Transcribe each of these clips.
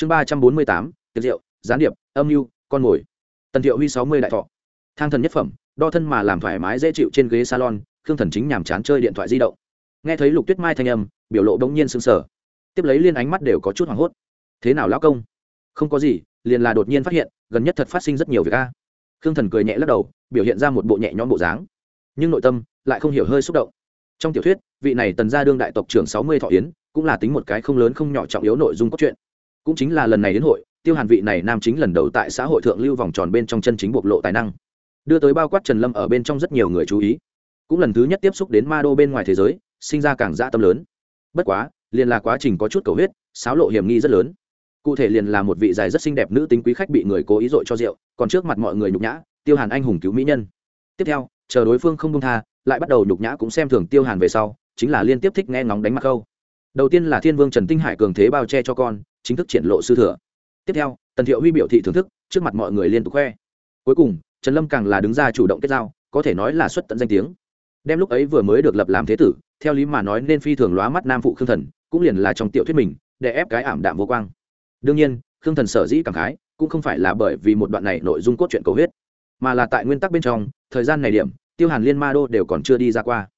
chương ba trăm bốn mươi tám, tiệc rượu, gián điệp, âm mưu, con mồi. Tần thiệu huy sáu mươi đại thọ. Thang thần nhất phẩm, đo thân mà làm thoải mái dễ chịu trên ghế salon, khương thần chính nhàm chán chơi điện thoại di động. Nghe thấy lục tuyết mai thanh âm, biểu lộ bỗng nhiên sững sờ. Tiếp lấy liên ánh mắt đều có chút hoảng hốt. Thế nào lão công? Không có gì, liền là đột nhiên phát hiện, gần nhất thật phát sinh rất nhiều việc a. Khương thần cười nhẹ lắc đầu, biểu hiện ra một bộ nhẹ nhõm bộ dáng. Nhưng nội tâm lại không hiểu hơi xúc động. Trong tiểu thuyết, vị này tần gia đương đại tộc trưởng sáu mươi thọ yến, cũng là tính một cái không lớn không nhỏ trọng yếu nội dung cốt truyện cũng chính là lần này đến hội, tiêu hàn vị này nam chính lần đầu tại xã hội thượng lưu vòng tròn bên trong chân chính bộc lộ tài năng. Đưa tới bao quát trần lâm ở bên trong rất nhiều người chú ý. Cũng lần thứ nhất tiếp xúc đến ma đô bên ngoài thế giới, sinh ra càng dã tâm lớn. Bất quá, liền là quá trình có chút cầu huyết, xáo lộ hiểm nghi rất lớn. Cụ thể liền là một vị dài rất xinh đẹp nữ tính quý khách bị người cố ý dội cho rượu, còn trước mặt mọi người nhục nhã, tiêu hàn anh hùng cứu mỹ nhân. Tiếp theo, chờ đối phương không công tha, lại bắt đầu nhục nhã cũng xem thường tiêu hàn về sau, chính là liên tiếp thích nghe ngóng đánh mặt câu. Đầu tiên là thiên vương trần tinh hải cường thế bao che cho con chính thức triển lộ sư thừa. Tiếp theo, tần thiệu huy biểu thị thưởng thức, trước mặt mọi người liên tục khoe. Cuối cùng, trần lâm càng là đứng ra chủ động kết giao, có thể nói là xuất tận danh tiếng. Đem lúc ấy vừa mới được lập làm thế tử, theo lý mà nói nên phi thường lóa mắt nam phụ khương thần, cũng liền là trong tiểu thuyết mình, để ép cái ảm đạm vô quang. Đương nhiên, khương thần sở dĩ cảm khái, cũng không phải là bởi vì một đoạn này nội dung cốt truyện cầu huyết, mà là tại nguyên tắc bên trong, thời gian này điểm, tiêu hàn liên ma đô đều còn chưa đi ra qua.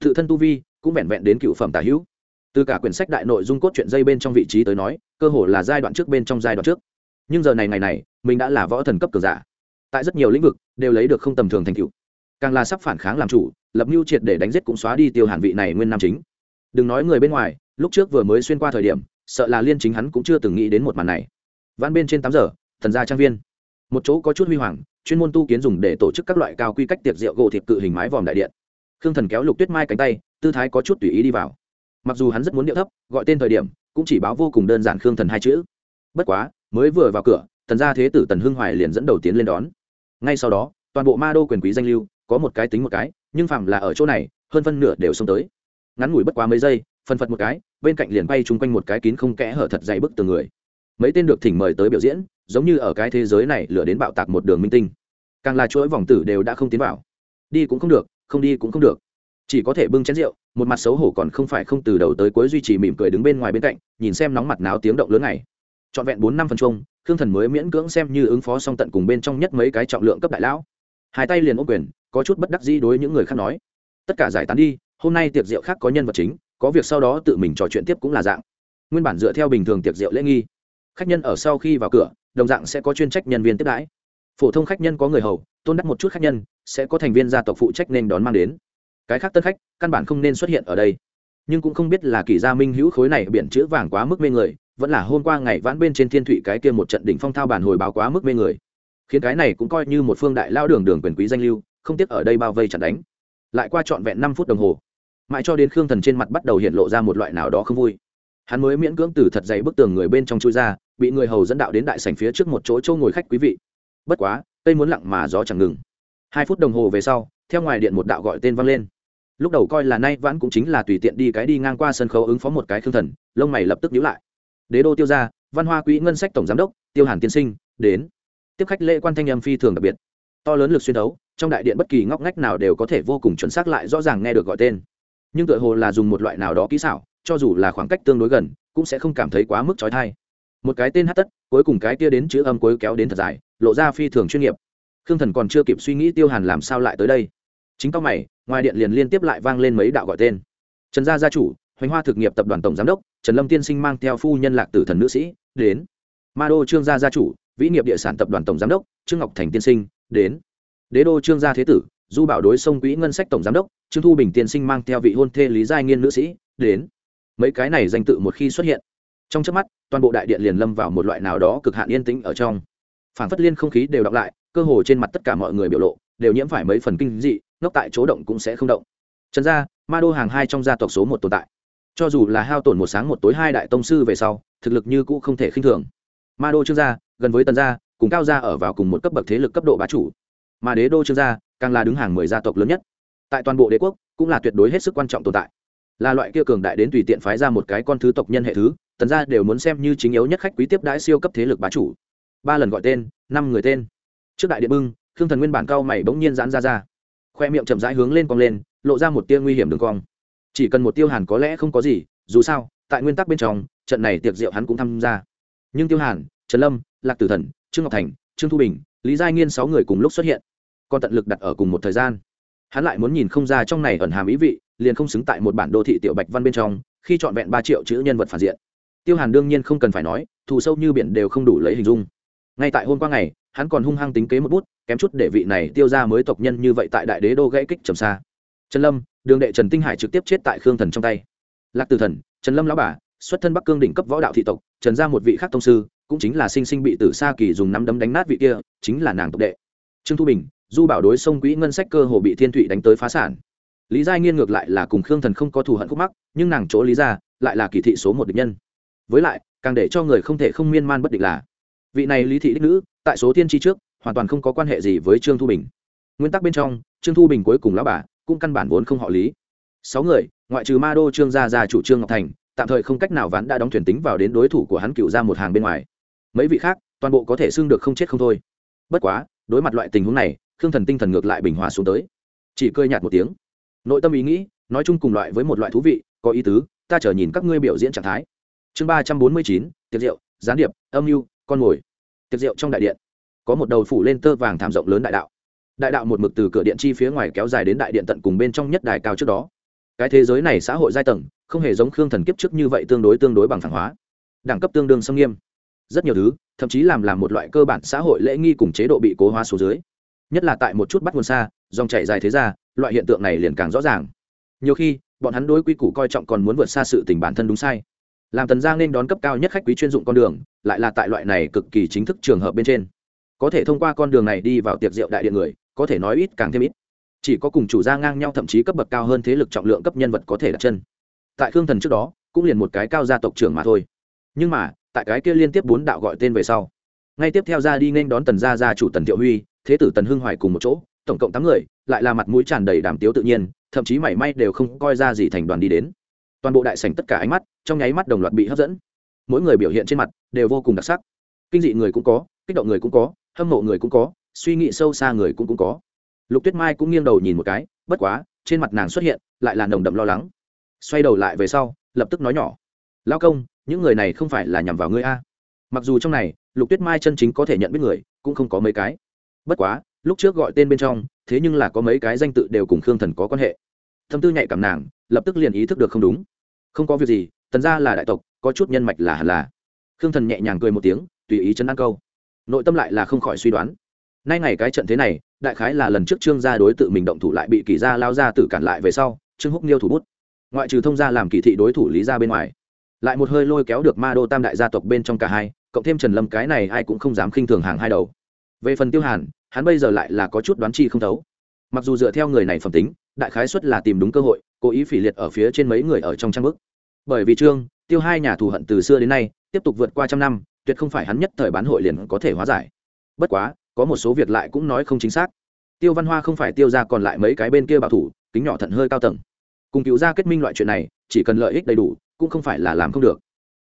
Tự thân tu vi, cũng vẹn vẹn đến cựu phẩm tả hữu. Từ cả quyển sách đại nội dung cốt truyện dây bên trong vị trí tới nói cơ hồ là giai đoạn trước bên trong giai đoạn trước. Nhưng giờ này ngày này, mình đã là võ thần cấp cường giả. Tại rất nhiều lĩnh vực, đều lấy được không tầm thường thành tựu. Càng là sắp phản kháng làm chủ, lập mưu triệt để đánh giết cũng xóa đi tiêu hàn vị này nguyên nam chính. Đừng nói người bên ngoài, lúc trước vừa mới xuyên qua thời điểm, sợ là liên chính hắn cũng chưa từng nghĩ đến một màn này. Văn bên trên tám giờ, thần gia trang viên. Một chỗ có chút huy hoàng, chuyên môn tu kiến dùng để tổ chức các loại cao quy cách tiệc rượu gỗ thịt cự hình mái vòm đại điện. Khương thần kéo lục tuyết mai cánh tay, tư thái có chút tùy ý đi vào. Mặc dù hắn rất muốn điệu thấp, gọi tên thời điểm cũng chỉ báo vô cùng đơn giản khương thần hai chữ. Bất quá, mới vừa vào cửa, tần gia thế tử tần hưng hoài liền dẫn đầu tiến lên đón. Ngay sau đó, toàn bộ ma đô quyền quý danh lưu, có một cái tính một cái, nhưng phạm là ở chỗ này, hơn phân nửa đều xông tới. Ngắn ngủi bất quá mấy giây, phân phật một cái, bên cạnh liền bay chung quanh một cái kín không kẽ hở thật dày bức từ người. Mấy tên được thỉnh mời tới biểu diễn, giống như ở cái thế giới này lửa đến bạo tạc một đường minh tinh. Càng là chuỗi vòng tử đều đã không tiến vào. Đi cũng không được, không đi cũng không được chỉ có thể bưng chén rượu, một mặt xấu hổ còn không phải không từ đầu tới cuối duy trì mỉm cười đứng bên ngoài bên cạnh, nhìn xem nóng mặt náo tiếng động lớn này trọn vẹn bốn năm phần chung, khương thần mới miễn cưỡng xem như ứng phó song tận cùng bên trong nhất mấy cái trọng lượng cấp đại lão. Hai tay liền ô quyền, có chút bất đắc dĩ đối những người khác nói. Tất cả giải tán đi, hôm nay tiệc rượu khác có nhân vật chính, có việc sau đó tự mình trò chuyện tiếp cũng là dạng. Nguyên bản dựa theo bình thường tiệc rượu lễ nghi, khách nhân ở sau khi vào cửa, đồng dạng sẽ có chuyên trách nhân viên tiếp đãi. Phổ thông khách nhân có người hầu, tôn đắc một chút khách nhân, sẽ có thành viên gia tộc phụ trách nên đón mang đến cái khác tân khách căn bản không nên xuất hiện ở đây. Nhưng cũng không biết là kỳ gia minh hữu khối này biện chữ vàng quá mức mê người, vẫn là hôm qua ngày vãn bên trên thiên thụy cái kia một trận đỉnh phong thao bản hồi báo quá mức mê người. Khiến cái này cũng coi như một phương đại lao đường đường quyền quý danh lưu, không tiếc ở đây bao vây chặt đánh. Lại qua trọn vẹn năm phút đồng hồ, mãi cho đến khương thần trên mặt bắt đầu hiện lộ ra một loại nào đó không vui. Hắn mới miễn cưỡng từ thật dày bức tường người bên trong chui ra, bị người hầu dẫn đạo đến đại sảnh phía trước một chỗ châu ngồi khách quý vị. Bất quá, cây muốn lặng mà gió chẳng ngừng. Hai phút đồng hồ về sau, theo ngoài điện một đạo gọi tên vang lên lúc đầu coi là nay vãn cũng chính là tùy tiện đi cái đi ngang qua sân khấu ứng phó một cái khương thần, lông mày lập tức nhíu lại. Đế đô tiêu gia, văn hoa quỹ ngân sách tổng giám đốc, tiêu hàn tiên sinh, đến. Tiếp khách lễ quan thanh âm phi thường đặc biệt. To lớn lực xuyên đấu, trong đại điện bất kỳ ngóc ngách nào đều có thể vô cùng chuẩn xác lại rõ ràng nghe được gọi tên. Nhưng tựa hồ là dùng một loại nào đó kỹ xảo, cho dù là khoảng cách tương đối gần, cũng sẽ không cảm thấy quá mức trói thai một cái tên hát tất, cuối cùng cái kia đến chữ âm cuối kéo đến thật dài, lộ ra phi thường chuyên nghiệp. Khương thần còn chưa kịp suy nghĩ tiêu hàn làm sao lại tới đây. Chính tao mày ngoài điện liền liên tiếp lại vang lên mấy đạo gọi tên. Trần gia gia chủ, hoành hoa thực nghiệp tập đoàn tổng giám đốc, trần lâm tiên sinh mang theo phu nhân lạc tử thần nữ sĩ, đến. Ma đô trương gia gia chủ, vĩ nghiệp địa sản tập đoàn tổng giám đốc, trương ngọc thành tiên sinh, đến. Đế đô trương gia thế tử, du bảo đối sông quỹ ngân sách tổng giám đốc, trương thu bình tiên sinh mang theo vị hôn thê lý giai nghiên nữ sĩ, đến. Mấy cái này danh tự một khi xuất hiện, trong trước mắt, toàn bộ đại điện liền lâm vào một loại nào đó cực hạn yên tĩnh ở trong. Phản phất liên không khí đều đọc lại, cơ hồ trên mặt tất cả mọi người biểu lộ đều nhiễm phải mấy phần kinh dị, ngốc tại chỗ động cũng sẽ không động. Trần gia, ma đô hàng hai trong gia tộc số một tồn tại. Cho dù là hao tổn một sáng một tối hai đại tông sư về sau, thực lực như cũ không thể khinh thường. Ma đô trương gia, gần với tần gia, cùng cao gia ở vào cùng một cấp bậc thế lực cấp độ bá chủ. Mà đế đô trương gia, càng là đứng hàng mười gia tộc lớn nhất. Tại toàn bộ đế quốc, cũng là tuyệt đối hết sức quan trọng tồn tại. Là loại kia cường đại đến tùy tiện phái ra một cái con thứ tộc nhân hệ thứ, tần gia đều muốn xem như chính yếu nhất khách quý tiếp đãi siêu cấp thế lực bá chủ. Ba lần gọi tên, năm người tên. Trước đại điện bưng khương thần nguyên bản cao mày bỗng nhiên giãn ra ra. Khoe miệng chậm rãi hướng lên cong lên, lộ ra một tia nguy hiểm đường cong. Chỉ cần một tiêu hàn có lẽ không có gì, dù sao, tại nguyên tắc bên trong, trận này tiệc rượu hắn cũng tham gia. Nhưng tiêu hàn, trần lâm, lạc tử thần, trương ngọc thành, trương thu bình, lý giai nghiên sáu người cùng lúc xuất hiện, còn tận lực đặt ở cùng một thời gian. Hắn lại muốn nhìn không ra trong này ẩn hàm ý vị, liền không xứng tại một bản đô thị tiểu bạch văn bên trong, khi trọn vẹn ba triệu chữ nhân vật phản diện. Tiêu hàn đương nhiên không cần phải nói, thù sâu như biển đều không đủ lấy hình dung. Ngay tại hôm qua ngày, hắn còn hung hăng tính kế một bút kém chút để vị này tiêu ra mới tộc nhân như vậy tại đại đế đô gãy kích trầm xa. Trần lâm, đường đệ trần tinh hải trực tiếp chết tại khương thần trong tay. Lạc tử thần, trần lâm lão bà, xuất thân bắc cương đỉnh cấp võ đạo thị tộc, trần ra một vị khác tông sư, cũng chính là sinh sinh bị tử sa kỳ dùng nắm đấm đánh nát vị kia, chính là nàng tộc đệ. Trương thu bình, du bảo đối sông quỹ ngân sách cơ hồ bị thiên thụy đánh tới phá sản. Lý giai nghiên ngược lại là cùng khương thần không có thù hận khúc mắc, nhưng nàng chỗ lý ra lại là kỳ thị số một địch nhân. Với lại, càng để cho người không thể không miên man bất định là, vị này lý thị đích nữ, tại số thiên tri trước hoàn toàn không có quan hệ gì với trương thu bình. Nguyên tắc bên trong, trương thu bình cuối cùng lão bà cũng căn bản vốn không họ lý. Sáu người, ngoại trừ ma đô trương gia gia chủ trương ngọc thành, tạm thời không cách nào ván đã đóng thuyền tính vào đến đối thủ của hắn cựu ra một hàng bên ngoài. Mấy vị khác, toàn bộ có thể xưng được không chết không thôi. Bất quá, đối mặt loại tình huống này, khương thần tinh thần ngược lại bình hòa xuống tới. Chỉ cười nhạt một tiếng. Nội tâm ý nghĩ, nói chung cùng loại với một loại thú vị, có ý tứ, ta chờ nhìn các ngươi biểu diễn trạng thái. Chương ba trăm bốn mươi chín, tiệc rượu, gián điệp, âm mưu, con mồi. Tiệc rượu trong đại điện có một đầu phủ lên tơ vàng thảm rộng lớn đại đạo. Đại đạo một mực từ cửa điện chi phía ngoài kéo dài đến đại điện tận cùng bên trong nhất đài cao trước đó. Cái thế giới này xã hội giai tầng, không hề giống khương thần kiếp trước như vậy tương đối tương đối bằng thẳng hóa. Đẳng cấp tương đương xâm nghiêm. Rất nhiều thứ, thậm chí làm làm một loại cơ bản xã hội lễ nghi cùng chế độ bị cố hóa số dưới. Nhất là tại một chút bắt nguồn xa, dòng chảy dài thế ra, loại hiện tượng này liền càng rõ ràng. Nhiều khi, bọn hắn đối quy củ coi trọng còn muốn vượt xa sự tình bản thân đúng sai. Làm tần giang nên đón cấp cao nhất khách quý chuyên dụng con đường, lại là tại loại này cực kỳ chính thức trường hợp bên trên có thể thông qua con đường này đi vào tiệc rượu đại điện người, có thể nói ít càng thêm ít. Chỉ có cùng chủ gia ngang nhau thậm chí cấp bậc cao hơn thế lực trọng lượng cấp nhân vật có thể đặt chân. Tại khương thần trước đó, cũng liền một cái cao gia tộc trưởng mà thôi. Nhưng mà, tại cái kia liên tiếp bốn đạo gọi tên về sau, ngay tiếp theo ra đi nên đón tần gia gia chủ tần thiệu huy, thế tử tần hưng hoài cùng một chỗ, tổng cộng tám người, lại là mặt mũi tràn đầy đàm tiếu tự nhiên, thậm chí mảy may đều không coi ra gì thành đoàn đi đến. Toàn bộ đại sảnh tất cả ánh mắt, trong nháy mắt đồng loạt bị hấp dẫn. Mỗi người biểu hiện trên mặt đều vô cùng đặc sắc. Kinh dị người cũng có kích động người cũng có, hâm mộ người cũng có, suy nghĩ sâu xa người cũng cũng có. Lục tuyết mai cũng nghiêng đầu nhìn một cái, bất quá, trên mặt nàng xuất hiện, lại là nồng đậm lo lắng. Xoay đầu lại về sau, lập tức nói nhỏ. Lao công, những người này không phải là nhằm vào ngươi a? Mặc dù trong này, lục tuyết mai chân chính có thể nhận biết người, cũng không có mấy cái. Bất quá, lúc trước gọi tên bên trong, thế nhưng là có mấy cái danh tự đều cùng khương thần có quan hệ. Thâm tư nhạy cảm nàng, lập tức liền ý thức được không đúng. Không có việc gì, tần ra là đại tộc, có chút nhân mạch là hẳn là. Khương thần nhẹ nhàng cười một tiếng, tùy ý chấn an câu nội tâm lại là không khỏi suy đoán. Nay ngày cái trận thế này, đại khái là lần trước trương gia đối tự mình động thủ lại bị kỳ gia lao ra tử cản lại về sau, trương húc niêu thủ bút. Ngoại trừ thông gia làm kỳ thị đối thủ lý ra bên ngoài, lại một hơi lôi kéo được ma đô tam đại gia tộc bên trong cả hai, cộng thêm trần lâm cái này ai cũng không dám khinh thường hàng hai đầu. Về phần tiêu hàn, hắn bây giờ lại là có chút đoán chi không thấu. Mặc dù dựa theo người này phẩm tính, đại khái xuất là tìm đúng cơ hội, cố ý phỉ liệt ở phía trên mấy người ở trong trang bức. Bởi vì trương, tiêu hai nhà thù hận từ xưa đến nay, tiếp tục vượt qua trăm năm tuyệt không phải hắn nhất thời bán hội liền có thể hóa giải. Bất quá, có một số việc lại cũng nói không chính xác. Tiêu văn hoa không phải tiêu ra còn lại mấy cái bên kia bảo thủ, kính nhỏ thận hơi cao tầng. Cùng cứu ra kết minh loại chuyện này, chỉ cần lợi ích đầy đủ, cũng không phải là làm không được.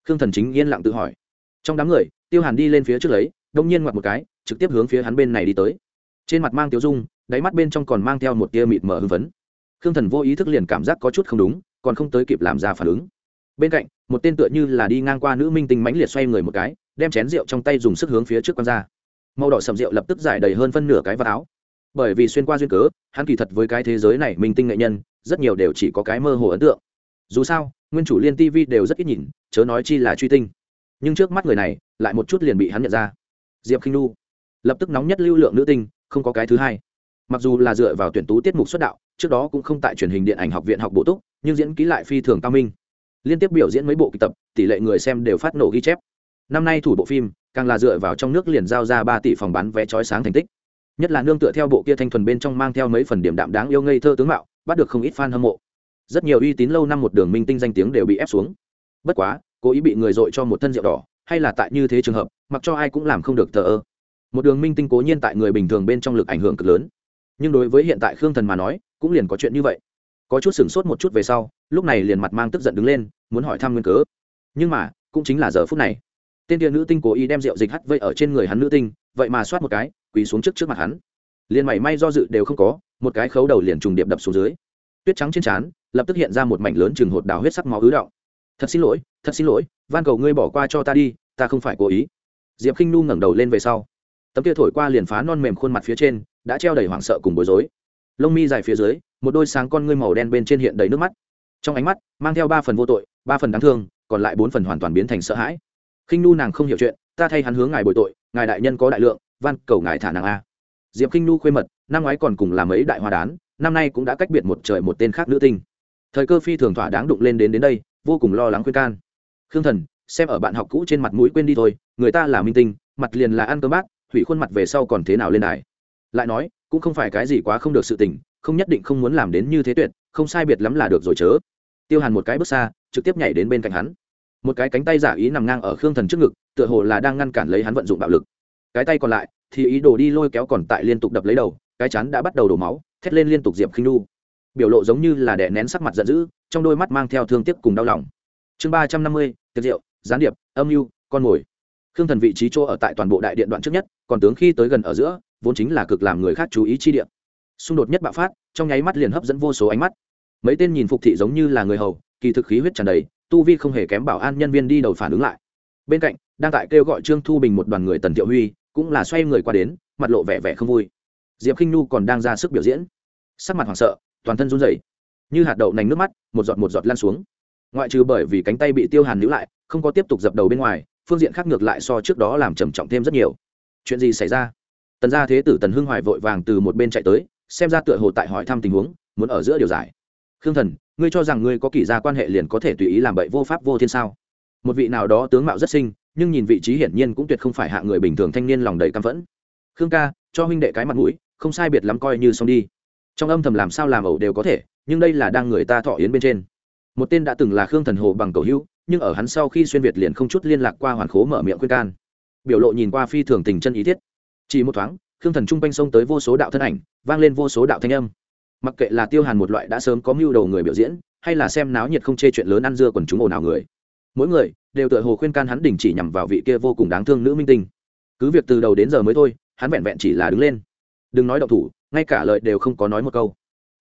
Khương thần chính yên lặng tự hỏi. Trong đám người, tiêu hàn đi lên phía trước lấy, đông nhiên ngoặt một cái, trực tiếp hướng phía hắn bên này đi tới. Trên mặt mang tiêu dung, đáy mắt bên trong còn mang theo một tia mịt mờ hưng phấn. Khương thần vô ý thức liền cảm giác có chút không đúng, còn không tới kịp làm ra phản ứng. Bên cạnh, một tên tựa như là đi ngang qua nữ minh tinh mãnh liệt xoay người một cái đem chén rượu trong tay dùng sức hướng phía trước quăng ra. Màu đỏ sầm rượu lập tức giải đầy hơn phân nửa cái vào áo. Bởi vì xuyên qua duyên cớ, hắn kỳ thật với cái thế giới này minh tinh nghệ nhân, rất nhiều đều chỉ có cái mơ hồ ấn tượng. Dù sao, nguyên chủ liên tv đều rất ít nhìn, chớ nói chi là truy tinh. Nhưng trước mắt người này, lại một chút liền bị hắn nhận ra. Diệp khinh nu lập tức nóng nhất lưu lượng nữ tinh, không có cái thứ hai. Mặc dù là dựa vào tuyển tú tiết mục xuất đạo, trước đó cũng không tại truyền hình điện ảnh học viện học bổ túc, nhưng diễn ký lại phi thường cao minh. Liên tiếp biểu diễn mấy bộ kịch tập, tỷ lệ người xem đều phát nổ ghi chép năm nay thủ bộ phim, càng là dựa vào trong nước liền giao ra ba tỷ phòng bán vé chói sáng thành tích. Nhất là nương tựa theo bộ kia thanh thuần bên trong mang theo mấy phần điểm đạm đáng yêu ngây thơ tướng mạo, bắt được không ít fan hâm mộ. Rất nhiều uy tín lâu năm một đường minh tinh danh tiếng đều bị ép xuống. Bất quá, cố ý bị người dội cho một thân rượu đỏ, hay là tại như thế trường hợp, mặc cho ai cũng làm không được thờ ơ. Một đường minh tinh cố nhiên tại người bình thường bên trong lực ảnh hưởng cực lớn. Nhưng đối với hiện tại khương thần mà nói, cũng liền có chuyện như vậy. Có chút sửng sốt một chút về sau, lúc này liền mặt mang tức giận đứng lên, muốn hỏi thăm nguyên cớ. Nhưng mà, cũng chính là giờ phút này tên tiên nữ tinh cố ý đem rượu dịch hắt vây ở trên người hắn nữ tinh, vậy mà soát một cái, quỳ xuống trước trước mặt hắn. Liền mảy may do dự đều không có, một cái khấu đầu liền trùng điệp đập xuống dưới. Tuyết trắng trên trán, lập tức hiện ra một mảnh lớn chừng hột đào huyết sắc máu ứ động. Thật xin lỗi, thật xin lỗi, van cầu ngươi bỏ qua cho ta đi, ta không phải cố ý. Diệp khinh nu ngẩng đầu lên về sau. Tấm kia thổi qua liền phá non mềm khuôn mặt phía trên, đã treo đầy hoảng sợ cùng bối rối. Lông mi dài phía dưới, một đôi sáng con ngươi màu đen bên trên hiện đầy nước mắt. Trong ánh mắt, mang theo ba phần vô tội, ba phần đáng thương, còn lại bốn phần hoàn toàn biến thành sợ hãi khinh nu nàng không hiểu chuyện, ta thay hắn hướng ngài bồi tội, ngài đại nhân có đại lượng, van cầu ngài thả nàng a. Diệp khinh nu khuê mật, năm ngoái còn cùng làm ấy đại hoa đán, năm nay cũng đã cách biệt một trời một tên khác nữ tinh. Thời cơ phi thường thỏa đáng đụng lên đến đến đây, vô cùng lo lắng khuyên can. Khương thần, xem ở bạn học cũ trên mặt mũi quên đi thôi, người ta là minh tinh, mặt liền là ăn cơm bác hủy khuôn mặt về sau còn thế nào lên đài? Lại nói, cũng không phải cái gì quá không được sự tình, không nhất định không muốn làm đến như thế tuyệt, không sai biệt lắm là được rồi chớ. Tiêu hàn một cái bước xa, trực tiếp nhảy đến bên cạnh hắn một cái cánh tay giả ý nằm ngang ở khương thần trước ngực, tựa hồ là đang ngăn cản lấy hắn vận dụng bạo lực. Cái tay còn lại, thì ý đồ đi lôi kéo còn tại liên tục đập lấy đầu, cái chắn đã bắt đầu đổ máu, thét lên liên tục diệp khinh nu biểu lộ giống như là đè nén sắc mặt giận dữ, trong đôi mắt mang theo thương tiếc cùng đau lòng. Chương ba trăm năm mươi, tiệc rượu, gián điệp, âm mưu, con mồi. Khương thần vị trí chỗ ở tại toàn bộ đại điện đoạn trước nhất, còn tướng khi tới gần ở giữa, vốn chính là cực làm người khác chú ý chi điện xung đột nhất bạo phát, trong nháy mắt liền hấp dẫn vô số ánh mắt. Mấy tên nhìn phục thị giống như là người hầu, kỳ thực khí huyết tràn đầy tu vi không hề kém bảo an nhân viên đi đầu phản ứng lại. Bên cạnh, đang tại kêu gọi trương thu bình một đoàn người tần thiệu huy, cũng là xoay người qua đến, mặt lộ vẻ vẻ không vui. Diệp k i n h nhu còn đang ra sức biểu diễn. Sắc mặt hoảng sợ, toàn thân run rẩy. Như hạt đậu nành nước mắt, một giọt một giọt lan xuống. Ngoại trừ bởi vì cánh tay bị tiêu hàn níu lại, không có tiếp tục dập đầu bên ngoài, phương diện khác ngược lại so trước đó làm trầm trọng thêm rất nhiều. Chuyện gì xảy ra? Tần gia thế tử tần hưng hoài vội vàng từ một bên chạy tới, xem ra tựa hồ tại hỏi thăm tình huống, muốn ở giữa điều giải. Khương thần ngươi cho rằng ngươi có kỷ gia quan hệ liền có thể tùy ý làm bậy vô pháp vô thiên sao? Một vị nào đó tướng mạo rất sinh nhưng nhìn vị trí hiển nhiên cũng tuyệt không phải hạ người bình thường thanh niên lòng đầy căm phẫn. Khương ca, cho huynh đệ cái mặt mũi, không sai biệt lắm coi như xong đi. Trong âm thầm làm sao làm ẩu đều có thể, nhưng đây là đang người ta thọ yến bên trên. Một tên đã từng là khương thần hồ bằng cầu hữu, nhưng ở hắn sau khi xuyên việt liền không chút liên lạc qua hoàn khố mở miệng khuyên can. Biểu lộ nhìn qua phi thường tình chân ý thiết. Chỉ một thoáng, khương thần trung quanh sông tới vô số đạo thân ảnh, vang lên vô số đạo thanh âm mặc kệ là tiêu hàn một loại đã sớm có mưu đầu người biểu diễn, hay là xem náo nhiệt không chê chuyện lớn ăn dưa còn chúng ồn ào người, mỗi người đều tựa hồ khuyên can hắn đình chỉ nhằm vào vị kia vô cùng đáng thương nữ minh tinh. Cứ việc từ đầu đến giờ mới thôi, hắn vẹn vẹn chỉ là đứng lên. Đừng nói đậu thủ, ngay cả lời đều không có nói một câu.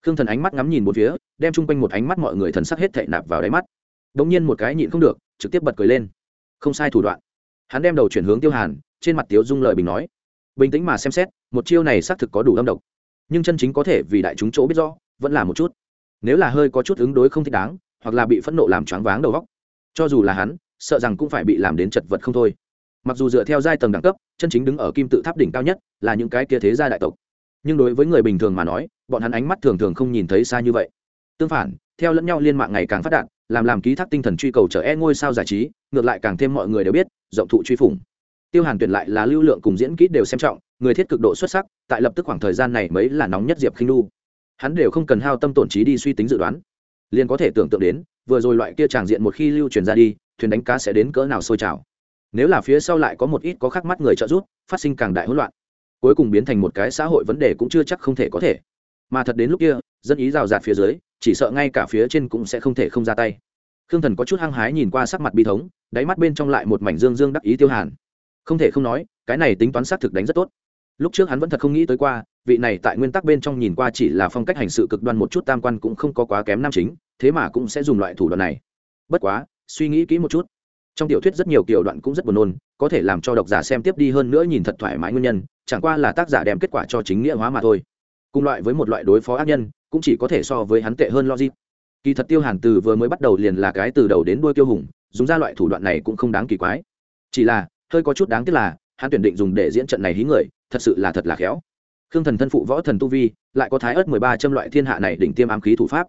Khương thần ánh mắt ngắm nhìn một phía, đem chung quanh một ánh mắt mọi người thần sắc hết thệ nạp vào đáy mắt. Đ ỗ n g nhiên một cái nhịn không được, trực tiếp bật cười lên. Không sai thủ đoạn. Hắn đem đầu chuyển hướng tiêu hàn, trên mặt tiếu dung lời bình nói. Bình tĩnh mà xem xét, một chiêu này xác thực có đủ âm độc nhưng chân chính có thể vì đại chúng chỗ biết rõ, vẫn là một chút. Nếu là hơi có chút ứng đối không thích đáng, hoặc là bị phẫn nộ làm choáng váng đầu góc cho dù là hắn, sợ rằng cũng phải bị làm đến chật vật không thôi. Mặc dù dựa theo giai tầng đẳng cấp, chân chính đứng ở kim tự tháp đỉnh cao nhất là những cái kia thế gia đại tộc. Nhưng đối với người bình thường mà nói, bọn hắn ánh mắt thường thường không nhìn thấy xa như vậy. Tương phản, theo lẫn nhau liên mạng ngày càng phát đạt, làm làm ký thác tinh thần truy cầu trở e ngôi sao giải trí, ngược lại càng thêm mọi người đều biết, rộng thụ truy phủng tiêu hàn tuyển lại là lưu lượng cùng diễn kỹ đều xem trọng, người thiết cực độ xuất sắc, tại lập tức khoảng thời gian này mới là nóng nhất diệp khinh đu hắn đều không cần hao tâm tổn trí đi suy tính dự đoán. Liền có thể tưởng tượng đến, vừa rồi loại kia tràng diện một khi lưu truyền ra đi, thuyền đánh cá sẽ đến cỡ nào sôi trào. Nếu là phía sau lại có một ít có khắc mắt người trợ giúp, phát sinh càng đại hỗn loạn, cuối cùng biến thành một cái xã hội vấn đề cũng chưa chắc không thể có thể. Mà thật đến lúc kia, dân ý rào rạt phía dưới, chỉ sợ ngay cả phía trên cũng sẽ không thể không ra tay. Khương thần có chút hăng hái nhìn qua sắc mặt bi thống, đáy mắt bên trong lại một mảnh dương dương đắc ý tiêu hàn không thể không nói, cái này tính toán xác thực đánh rất tốt. Lúc trước hắn vẫn thật không nghĩ tới qua, vị này tại nguyên tắc bên trong nhìn qua chỉ là phong cách hành sự cực đoan một chút tam quan cũng không có quá kém nam chính, thế mà cũng sẽ dùng loại thủ đoạn này. Bất quá, suy nghĩ kỹ một chút. Trong tiểu thuyết rất nhiều kiểu đoạn cũng rất buồn nôn, có thể làm cho độc giả xem tiếp đi hơn nữa nhìn thật thoải mái nguyên nhân, chẳng qua là tác giả đem kết quả cho chính nghĩa hóa mà thôi. Cùng loại với một loại đối phó ác nhân, cũng chỉ có thể so với hắn tệ hơn logic. Kỳ thật tiêu hàn từ vừa mới bắt đầu liền là cái từ đầu đến đuôi tiêu hùng, dùng ra loại thủ đoạn này cũng không đáng kỳ quái. Chỉ là hơi có chút đáng tiếc là, hắn tuyển định dùng để diễn trận này hí người, thật sự là thật là khéo. Khương thần thân phụ võ thần tu vi, lại có thái ớt mười ba châm loại thiên hạ này đỉnh tiêm ám khí thủ pháp.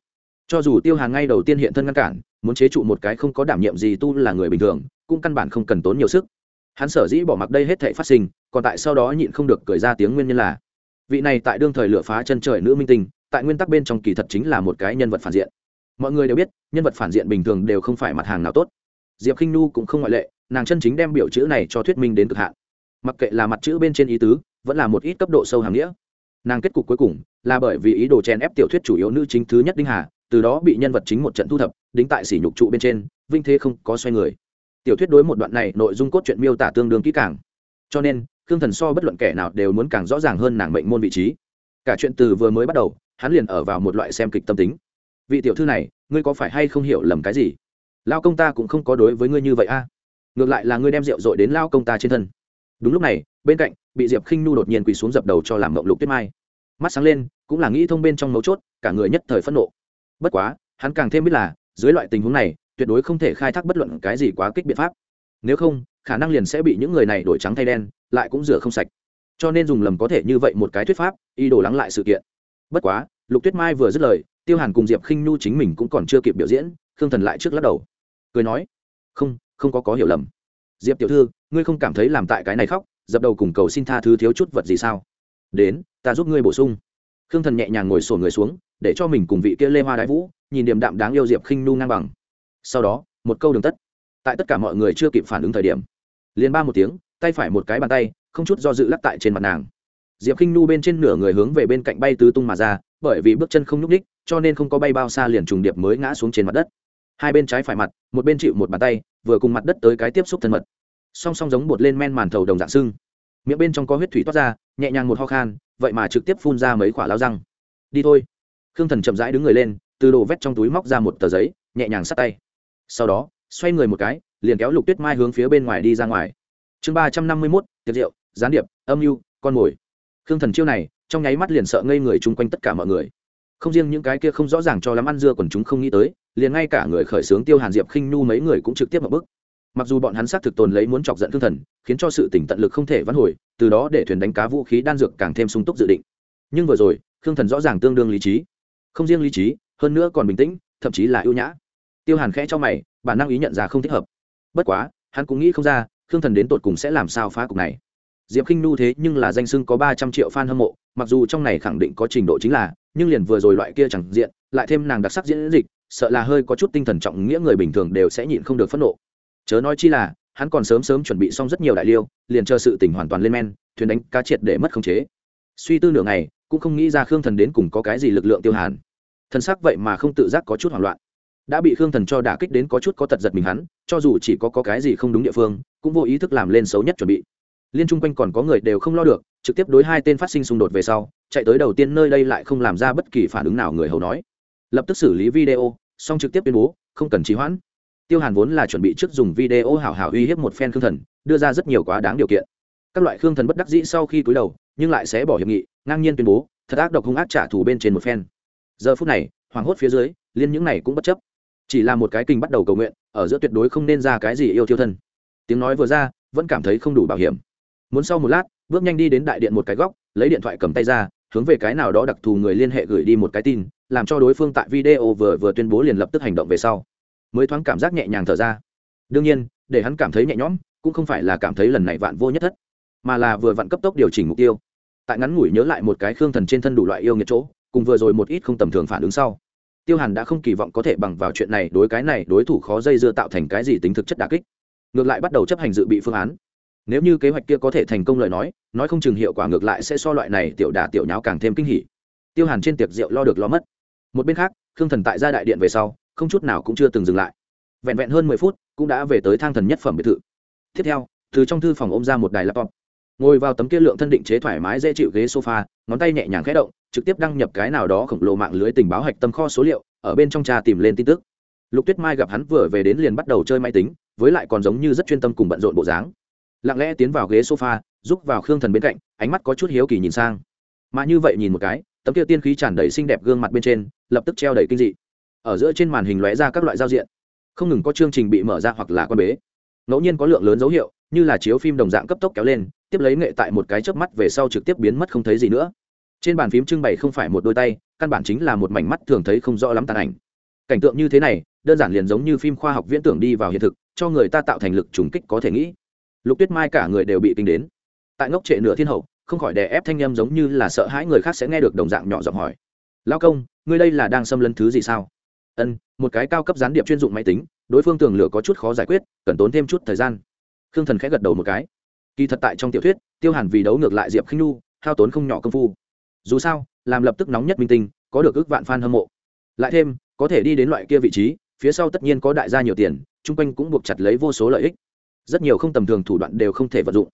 Cho dù tiêu hàn ngay đầu tiên hiện thân ngăn cản, muốn chế trụ một cái không có đảm nhiệm gì tu là người bình thường, cũng căn bản không cần tốn nhiều sức. Hắn sở dĩ bỏ mặc đây hết thể phát sinh, còn tại sau đó nhịn không được cười ra tiếng nguyên nhân là, vị này tại đương thời lửa phá chân trời nữ minh tinh, tại nguyên tắc bên trong kỳ thật chính là một cái nhân vật phản diện. Mọi người đều biết, nhân vật phản diện bình thường đều không phải mặt hàng nào tốt. Diệp k i n h nu cũng không ngoại lệ nàng chân chính đem biểu chữ này cho thuyết minh đến cực hạn. Mặc kệ là mặt chữ bên trên ý tứ, vẫn là một ít cấp độ sâu hàm nghĩa. Nàng kết cục cuối cùng là bởi vì ý đồ chèn ép tiểu thuyết chủ yếu nữ chính thứ nhất đinh hà, từ đó bị nhân vật chính một trận thu thập, đính tại sỉ nhục trụ bên trên, vinh thế không có xoay người. Tiểu thuyết đối một đoạn này nội dung cốt truyện miêu tả tương đương kỹ càng. Cho nên, khương thần so bất luận kẻ nào đều muốn càng rõ ràng hơn nàng mệnh môn vị trí. Cả chuyện từ vừa mới bắt đầu, hắn liền ở vào một loại xem kịch tâm tính. Vị tiểu thư này, ngươi có phải hay không hiểu lầm cái gì? Lao công ta cũng không có đối với ngươi như vậy a ngược lại là ngươi đem rượu dội đến lao công ta trên thân. Đúng lúc này, bên cạnh, bị diệp khinh nu đột nhiên quỳ xuống dập đầu cho làm mộng lục tuyết mai. Mắt sáng lên, cũng là nghĩ thông bên trong mấu chốt, cả người nhất thời phẫn nộ. Bất quá, hắn càng thêm biết là, dưới loại tình huống này, tuyệt đối không thể khai thác bất luận cái gì quá kích biện pháp. Nếu không, khả năng liền sẽ bị những người này đổi trắng thay đen, lại cũng rửa không sạch. Cho nên dùng lầm có thể như vậy một cái thuyết pháp y đổ lắng lại sự kiện. Bất quá, lục tuyết mai vừa dứt lời, tiêu hàn cùng diệp khinh nhu chính mình cũng còn chưa kịp biểu diễn, khương thần lại trước lắc đầu. Cười nói, không không có có hiểu lầm. Diệp tiểu thư, ngươi không cảm thấy làm tại cái này khóc, dập đầu cùng cầu xin tha thứ thiếu chút vật gì sao? Đến, ta giúp ngươi bổ sung. Khương thần nhẹ nhàng ngồi sổ người xuống, để cho mình cùng vị kia lê hoa đái vũ, nhìn điểm đạm đáng yêu diệp khinh nu ngang bằng. Sau đó, một câu đường tất. Tại tất cả mọi người chưa kịp phản ứng thời điểm, liền ba một tiếng, tay phải một cái bàn tay, không chút do dự lắc tại trên mặt nàng. Diệp khinh nu bên trên nửa người hướng về bên cạnh bay tứ tung mà ra, bởi vì bước chân không nhúc ních cho nên không có bay bao xa liền trùng điệp mới ngã xuống trên mặt đất hai bên trái phải mặt, một bên chịu một bàn tay, vừa cùng mặt đất tới cái tiếp xúc thân mật. Song song giống bột lên men màn thầu đồng dạng sưng. Miệng bên trong có huyết thủy toát ra, nhẹ nhàng một ho khan, vậy mà trực tiếp phun ra mấy quả lao răng. Đi thôi. Khương thần chậm rãi đứng người lên, từ đồ vét trong túi móc ra một tờ giấy, nhẹ nhàng sát tay. Sau đó, xoay người một cái, liền kéo lục tuyết mai hướng phía bên ngoài đi ra ngoài. Chương ba trăm năm mươi mốt, tiệc rượu, gián điệp, âm mưu, con mồi. Khương thần chiêu này, trong nháy mắt liền sợ ngây người chung quanh tất cả mọi người. Không riêng những cái kia không rõ ràng cho lắm ăn dưa còn chúng không nghĩ tới liền ngay cả người khởi xướng tiêu hàn diệp khinh nhu mấy người cũng trực tiếp một bức mặc dù bọn hắn xác thực tồn lấy muốn chọc giận thương thần, khiến cho sự tỉnh tận lực không thể vãn hồi, từ đó để thuyền đánh cá vũ khí đan dược càng thêm sung túc dự định. Nhưng vừa rồi, thương thần rõ ràng tương đương lý trí. Không riêng lý trí, hơn nữa còn bình tĩnh, thậm chí là ưu nhã. Tiêu hàn khẽ cho mày, bản năng ý nhận ra không thích hợp. Bất quá, hắn cũng nghĩ không ra, thương thần đến tột cùng sẽ làm sao phá cục này. Diệp k i n h nu thế nhưng là danh sưng có ba trăm triệu f a n hâm mộ, mặc dù trong này khẳng định có trình độ chính là, nhưng liền vừa rồi loại kia chẳng diện, lại thêm nàng đặc sắc diễn dịch sợ là hơi có chút tinh thần trọng nghĩa người bình thường đều sẽ nhịn không được phẫn nộ. Chớ nói chi là hắn còn sớm sớm chuẩn bị xong rất nhiều đại liêu liền chờ sự tỉnh hoàn toàn lên men thuyền đánh cá triệt để mất khống chế. Suy tư nửa ngày cũng không nghĩ ra khương thần đến cùng có cái gì lực lượng tiêu hàn. Thân xác vậy mà không tự giác có chút hoảng loạn. Đã bị khương thần cho đả kích đến có chút có tật giật mình hắn cho dù chỉ có, có cái gì không đúng địa phương cũng vô ý thức làm lên xấu nhất chuẩn bị. Liên chung quanh còn có người đều không lo được trực tiếp đối hai tên phát sinh xung đột về sau chạy tới đầu tiên nơi đây lại không làm ra bất kỳ phản ứng nào người hầu nói lập tức xử lý video, xong trực tiếp tuyên bố, không cần trì hoãn. Tiêu hàn vốn là chuẩn bị trước dùng video hảo hảo uy hiếp một phen khương thần, đưa ra rất nhiều quá đáng điều kiện. Các loại khương thần bất đắc dĩ sau khi cúi đầu, nhưng lại sẽ bỏ hiệp nghị, ngang nhiên tuyên bố, thật ác độc hung ác trả thù bên trên một phen giờ phút này, hoảng hốt phía dưới, liên những này cũng bất chấp. Chỉ là một cái kinh bắt đầu cầu nguyện, ở giữa tuyệt đối không nên ra cái gì yêu thiêu thân. Tiếng nói vừa ra, vẫn cảm thấy không đủ bảo hiểm. Muốn sau một lát, bước nhanh đi đến đại điện một cái góc, lấy điện thoại cầm tay ra hướng về cái nào đó đặc thù người liên hệ gửi đi một cái tin, làm cho đối phương tại video vừa vừa tuyên bố liền lập tức hành động về sau. Mới thoáng cảm giác nhẹ nhàng thở ra. Đương nhiên, để hắn cảm thấy nhẹ nhõm, cũng không phải là cảm thấy lần này vạn vô nhất thất, mà là vừa vặn cấp tốc điều chỉnh mục tiêu. Tại ngắn ngủi nhớ lại một cái khương thần trên thân đủ loại yêu nghiệt chỗ, cùng vừa rồi một ít không tầm thường phản ứng sau. Tiêu hàn đã không kỳ vọng có thể bằng vào chuyện này đối cái này đối thủ khó dây dưa tạo thành cái gì tính thực chất đà kích. Ngược lại bắt đầu chấp hành dự bị phương án nếu như kế hoạch kia có thể thành công lời nói nói không chừng hiệu quả ngược lại sẽ so loại này tiểu đà tiểu nháo càng thêm kinh hỉ. Tiêu hàn trên tiệc rượu lo được lo mất. Một bên khác, khương thần tại gia đại điện về sau, không chút nào cũng chưa từng dừng lại. Vẹn vẹn hơn mười phút, cũng đã về tới thang thần nhất phẩm biệt thự. Tiếp theo, từ trong thư phòng ôm ra một đài laptop. Ngồi vào tấm kia lượng thân định chế thoải mái dễ chịu ghế sofa, ngón tay nhẹ nhàng khẽ động, trực tiếp đăng nhập cái nào đó khổng lồ mạng lưới tình báo hạch tâm kho số liệu, ở bên trong trà tìm lên tin tức. Lục tuyết mai gặp hắn vừa về đến liền bắt đầu chơi máy tính, với lại còn giống như rất chuyên tâm cùng bận rộn bộ dáng lặng lẽ tiến vào ghế sofa giúp vào khương thần bên cạnh, ánh mắt có chút hiếu kỳ nhìn sang. Mà như vậy nhìn một cái, tấm kia tiên khí tràn đầy xinh đẹp gương mặt bên trên, lập tức treo đầy kinh dị. Ở giữa trên màn hình lóe ra các loại giao diện. Không ngừng có chương trình bị mở ra hoặc là quan bế. Ngẫu nhiên có lượng lớn dấu hiệu, như là chiếu phim đồng dạng cấp tốc kéo lên, tiếp lấy nghệ tại một cái chớp mắt về sau trực tiếp biến mất không thấy gì nữa. Trên bàn phím trưng bày không phải một đôi tay, căn bản chính là một mảnh mắt thường thấy không rõ lắm tàn ảnh. Cảnh tượng như thế này, đơn giản liền giống như phim khoa học viễn tưởng đi vào hiện thực, cho người ta tạo thành lực trùng kích có thể nghĩ lục tuyết mai cả người đều bị kinh đến. Tại ngốc trệ nửa thiên hậu, không khỏi đè ép thanh â giống như là sợ hãi người khác sẽ nghe được đồng dạng nhỏ giọng hỏi. Lao công, ngươi đây là đang xâm lấn thứ gì sao? Ân, một cái cao cấp gián điệp chuyên dụng máy tính, đối phương tường lửa có chút khó giải quyết, cần tốn thêm chút thời gian. Khương thần khẽ gật đầu một cái. Kỳ thật tại trong tiểu thuyết, tiêu hàn vì đấu ngược lại diệp khinh nu hao tốn không nhỏ công phu. Dù sao, làm lập tức nóng nhất minh tinh, có được ước vạn f a n hâm mộ. Lại thêm, có thể đi đến loại kia vị trí, phía sau tất nhiên có đại gia nhiều tiền, chung quanh cũng buộc chặt lấy vô số lợi ích rất nhiều không tầm thường thủ đoạn đều không thể vận dụng.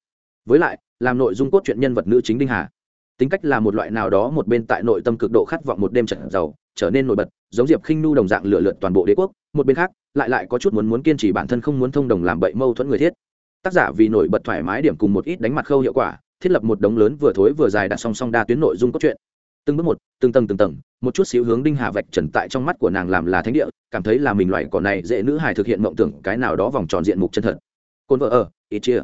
Với lại, làm nội dung cốt truyện nhân vật nữ chính đinh hà. Tính cách là một loại nào đó một bên tại nội tâm cực độ khát vọng một đêm trận giàu, trở nên nổi bật, giống diệp khinh nu đồng dạng lựa lượt toàn bộ đế quốc, một bên khác, lại lại có chút muốn muốn kiên trì bản thân không muốn thông đồng làm bậy mâu thuẫn người thiết. Tác giả vì nổi bật thoải mái điểm cùng một ít đánh mặt khâu hiệu quả, thiết lập một đống lớn vừa thối vừa dài đặt song song đa tuyến nội dung cốt truyện. Từng bước một, từng tầng từng tầng, một chút xíu hướng đinh hà vạch trần tại trong mắt của nàng làm là thánh địa, cảm thấy là mình loại cỏ này dễ nữ hài thực hiện mộng tưởng cái nào đó vòng tròn diện mục chân thật cồn vợ ở ít chia.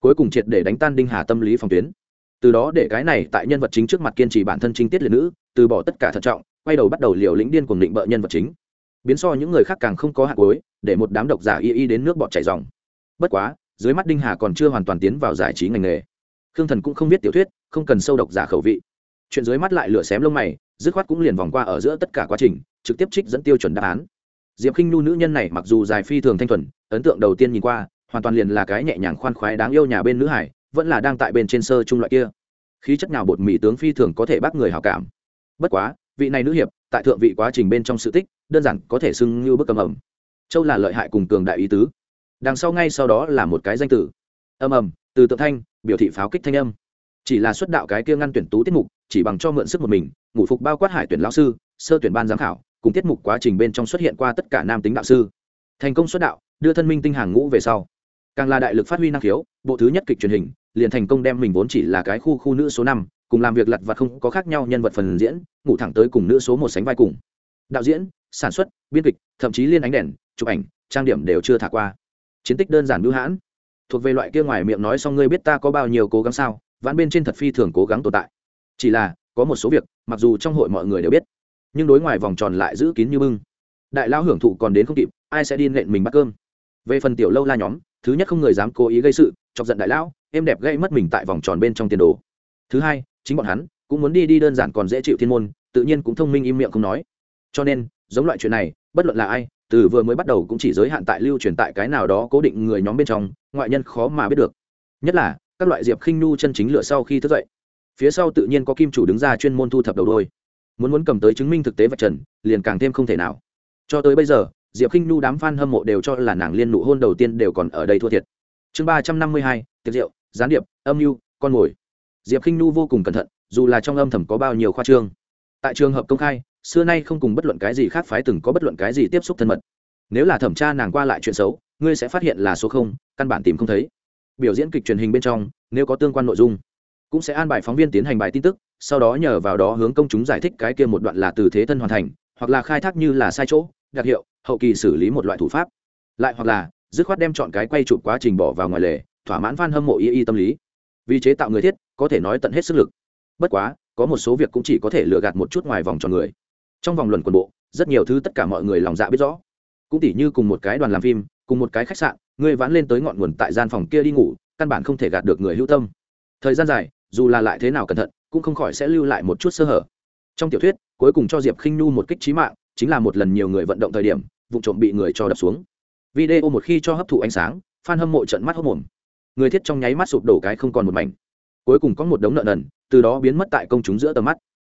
Cuối cùng triệt để đánh tan đinh hà tâm lý phòng tuyến. Từ đó để cái này tại nhân vật chính trước mặt kiên trì bản thân trinh tiết liệt nữ, từ bỏ tất cả thận trọng, quay đầu bắt đầu liều lĩnh điên cuồng định bợ nhân vật chính. Biến so những người khác càng không có hạt cuối, để một đám độc giả y y đến nước bọt chảy dòng. Bất quá, dưới mắt đinh hà còn chưa hoàn toàn tiến vào giải trí ngành nghề. Khương thần cũng không biết tiểu thuyết, không cần sâu độc giả khẩu vị. Chuyện dưới mắt lại lửa xém lông mày, dứt khoát cũng liền vòng qua ở giữa tất cả quá trình, trực tiếp trích dẫn tiêu chuẩn đáp án. Diệp khinh nhu nữ nhân này mặc dù dài phi thường thanh thuần, ấn tượng đầu tiên nhìn qua hoàn toàn liền là cái nhẹ nhàng khoan khoái đáng yêu nhà bên nữ hải, vẫn là đang tại bên trên sơ trung loại kia. Khí chất nào bột mì tướng phi thường có thể bắt người hào cảm. Bất quá, vị này nữ hiệp, tại thượng vị quá trình bên trong sự tích, đơn giản có thể xưng như bức cầm ẩm châu là lợi hại cùng cường đại ý tứ. Đằng sau ngay sau đó là một cái danh từ âm ầm, từ tượng thanh, biểu thị pháo kích thanh âm. Chỉ là xuất đạo cái kia ngăn tuyển tú tiết mục, chỉ bằng cho mượn sức một mình, ngủ phục bao quát hải tuyển lão sư, sơ tuyển ban giám khảo, cùng tiết mục quá trình bên trong xuất hiện qua tất cả nam tính đạo sư. Thành công xuất đạo, đưa thân minh tinh hàng ngũ về sau càng là đại lực phát huy năng khiếu, bộ thứ nhất kịch truyền hình, liền thành công đem mình vốn chỉ là cái khu khu nữ số năm, cùng làm việc lặt vặt không có khác nhau nhân vật phần diễn, ngủ thẳng tới cùng nữ số một sánh vai cùng. Đạo diễn, sản xuất, biên kịch, thậm chí liên ánh đèn, chụp ảnh, trang điểm đều chưa thả qua. Chiến tích đơn giản bưu hãn. Thuộc về loại kia ngoài miệng nói xong ngươi biết ta có bao nhiêu cố gắng sao, vãn bên trên thật phi thường cố gắng tồn tại. Chỉ là, có một số việc, mặc dù trong hội mọi người đều biết, nhưng đối ngoài vòng tròn lại giữ kín như bưng. Đại lao hưởng thụ còn đến không kịp, ai sẽ đi nện mình bắt cơm? Về phần tiểu lâu la nhóm thứ nhất không người dám cố ý gây sự, chọc giận đại lão em đẹp gây mất mình tại vòng tròn bên trong tiền đồ. Thứ hai, chính bọn hắn cũng muốn đi đi đơn giản còn dễ chịu thiên môn, tự nhiên cũng thông minh im miệng không nói. Cho nên, giống loại chuyện này, bất luận là ai, từ vừa mới bắt đầu cũng chỉ giới hạn tại lưu truyền tại cái nào đó cố định người nhóm bên trong, ngoại nhân khó mà biết được. Nhất là, các loại diệp khinh nhu chân chính lựa sau khi thức dậy. Phía sau tự nhiên có kim chủ đứng ra chuyên môn thu thập đầu đôi. Muốn muốn cầm tới chứng minh thực tế vật trần, liền càng thêm không thể nào. Cho tới bây giờ diệp khinh nhu đám f a n hâm mộ đều cho là nàng liên nụ hôn đầu tiên đều còn ở đây thua thiệt. Chương ba trăm năm mươi hai, tiệc rượu, gián điệp, âm mưu, con mồi. Diệp khinh nhu vô cùng cẩn thận, dù là trong âm thầm có bao nhiêu khoa trương. Tại trường hợp công khai, xưa nay không cùng bất luận cái gì khác phái từng có bất luận cái gì tiếp xúc thân mật. Nếu là thẩm tra nàng qua lại chuyện xấu, ngươi sẽ phát hiện là số không, căn bản tìm không thấy. Biểu diễn kịch truyền hình bên trong, nếu có tương quan nội dung, cũng sẽ an bài phóng viên tiến hành bài tin tức, sau đó nhờ vào đó hướng công chúng giải thích cái kia một đoạn là từ thế thân hoàn thành, hoặc là khai thác như là sai chỗ đặc hiệu, hậu kỳ xử lý một loại thủ pháp. Lại hoặc là, dứt khoát đem chọn cái quay chụp quá trình bỏ vào ngoài lề, thỏa mãn f a n hâm mộ y y tâm lý. Vì chế tạo người thiết, có thể nói tận hết sức lực. Bất quá, có một số việc cũng chỉ có thể lừa gạt một chút ngoài vòng tròn người. Trong vòng luận quần bộ, rất nhiều thứ tất cả mọi người lòng dạ biết rõ. Cũng tỉ như cùng một cái đoàn làm phim, cùng một cái khách sạn, người vãn lên tới ngọn nguồn tại gian phòng kia đi ngủ, căn bản không thể gạt được người hữu tâm. Thời gian dài, dù là lại thế nào cẩn thận, cũng không khỏi sẽ lưu lại một chút sơ hở. Trong tiểu thuyết, cuối cùng cho diệp khinh nhu một kích trí mạng chính là một lần nhiều người vận động thời điểm, vụ trộm bị người cho đập xuống. Video một khi cho hấp thụ ánh sáng f hâm mộ trận mắt hốc mồm. Người thiết trong nháy mắt sụp đổ cái không còn một mảnh. Cuối cùng có một đống nợ nần, từ đó biến mất tại công chúng giữa tầm mắt.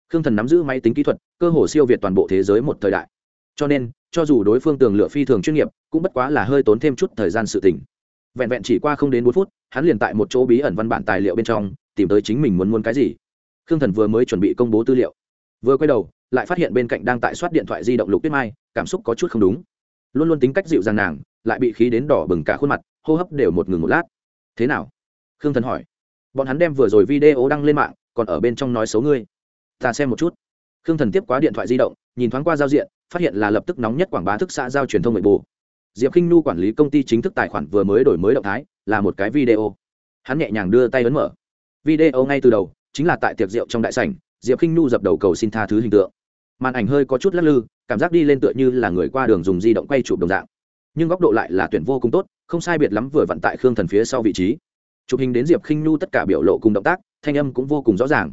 Khương thần nắm giữ máy tính kỹ thuật, cơ hồ siêu việt toàn bộ thế giới một thời đại. Cho nên, cho dù đối phương tường lựa phi thường chuyên nghiệp, cũng bất quá là hơi tốn thêm chút thời gian sự tỉnh vẹn vẹn chỉ qua không đến bốn phút, hắn liền tại một chỗ bí ẩn văn bản tài liệu bên trong, tìm tới chính mình muốn muốn cái gì. Khương thần vừa mới chuẩn bị công bố tư liệu vừa quay đầu, lại phát hiện bên cạnh đang tại soát điện thoại di động lục tuyết mai, cảm xúc có chút không đúng. Luôn luôn tính cách dịu dàng nàng, lại bị khí đến đỏ bừng cả khuôn mặt, hô hấp đều một ngừng một lát. Thế nào? Khương thần hỏi. Bọn hắn đem vừa rồi video đăng lên mạng, còn ở bên trong nói xấu ngươi. Ta xem một chút. Khương thần tiếp quá điện thoại di động, nhìn thoáng qua giao diện, phát hiện là lập tức nóng nhất quảng bá thức xã giao truyền thông nội bộ. Diệp k i n h n quản lý công ty chính thức tài khoản vừa mới đổi mới động thái, là một cái video. Hắn nhẹ nhàng đưa tay ấn mở. Video ngay từ đầu, chính là tại tiệc rượu trong đại sảnh diệp k i n h n dập đầu cầu xin tha thứ hình tượng. Màn ảnh hơi có chút lắc lư, cảm giác đi lên tựa như là người qua đường dùng di động quay chụp đồng dạng. Nhưng góc độ lại là tuyển vô cùng tốt, không sai biệt lắm vừa vặn tại khương thần phía sau vị trí. Chụp hình đến diệp khinh nhu tất cả biểu lộ cùng động tác, thanh âm cũng vô cùng rõ ràng.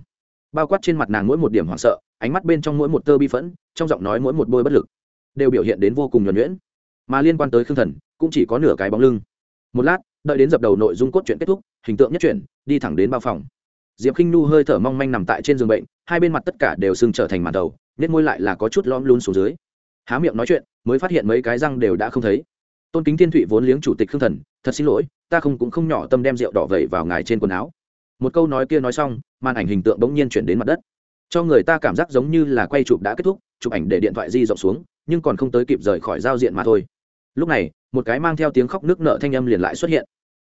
Bao quát trên mặt nàng mỗi một điểm hoảng sợ, ánh mắt bên trong mỗi một tơ bi phẫn, trong giọng nói mỗi một bôi bất lực, đều biểu hiện đến vô cùng nhuẩn nhuyễn. Mà liên quan tới khương thần, cũng chỉ có nửa cái bóng lưng. Một lát, đợi đến dập đầu nội dung cốt truyện kết thúc, hình tượng nhất truyện đi thẳng đến bao phòng. Diệp khinh nhu hơi thở mong manh nằm tại trên giường bệnh hai bên mặt tất cả đều sưng trở thành màn đầu nết môi lại là có chút lom luôn xuống dưới. Há miệng nói chuyện, mới phát hiện mấy cái răng đều đã không thấy. Tôn kính thiên thụy vốn liếng chủ tịch khương thần, thật xin lỗi, ta không cũng không nhỏ tâm đem rượu đỏ vẩy vào ngài trên quần áo. Một câu nói kia nói xong, màn ảnh hình tượng bỗng nhiên chuyển đến mặt đất. Cho người ta cảm giác giống như là quay chụp đã kết thúc, chụp ảnh để điện thoại di rộng xuống, nhưng còn không tới kịp rời khỏi giao diện mà thôi. Lúc này, một cái mang theo tiếng khóc nước nợ thanh âm liền lại xuất hiện.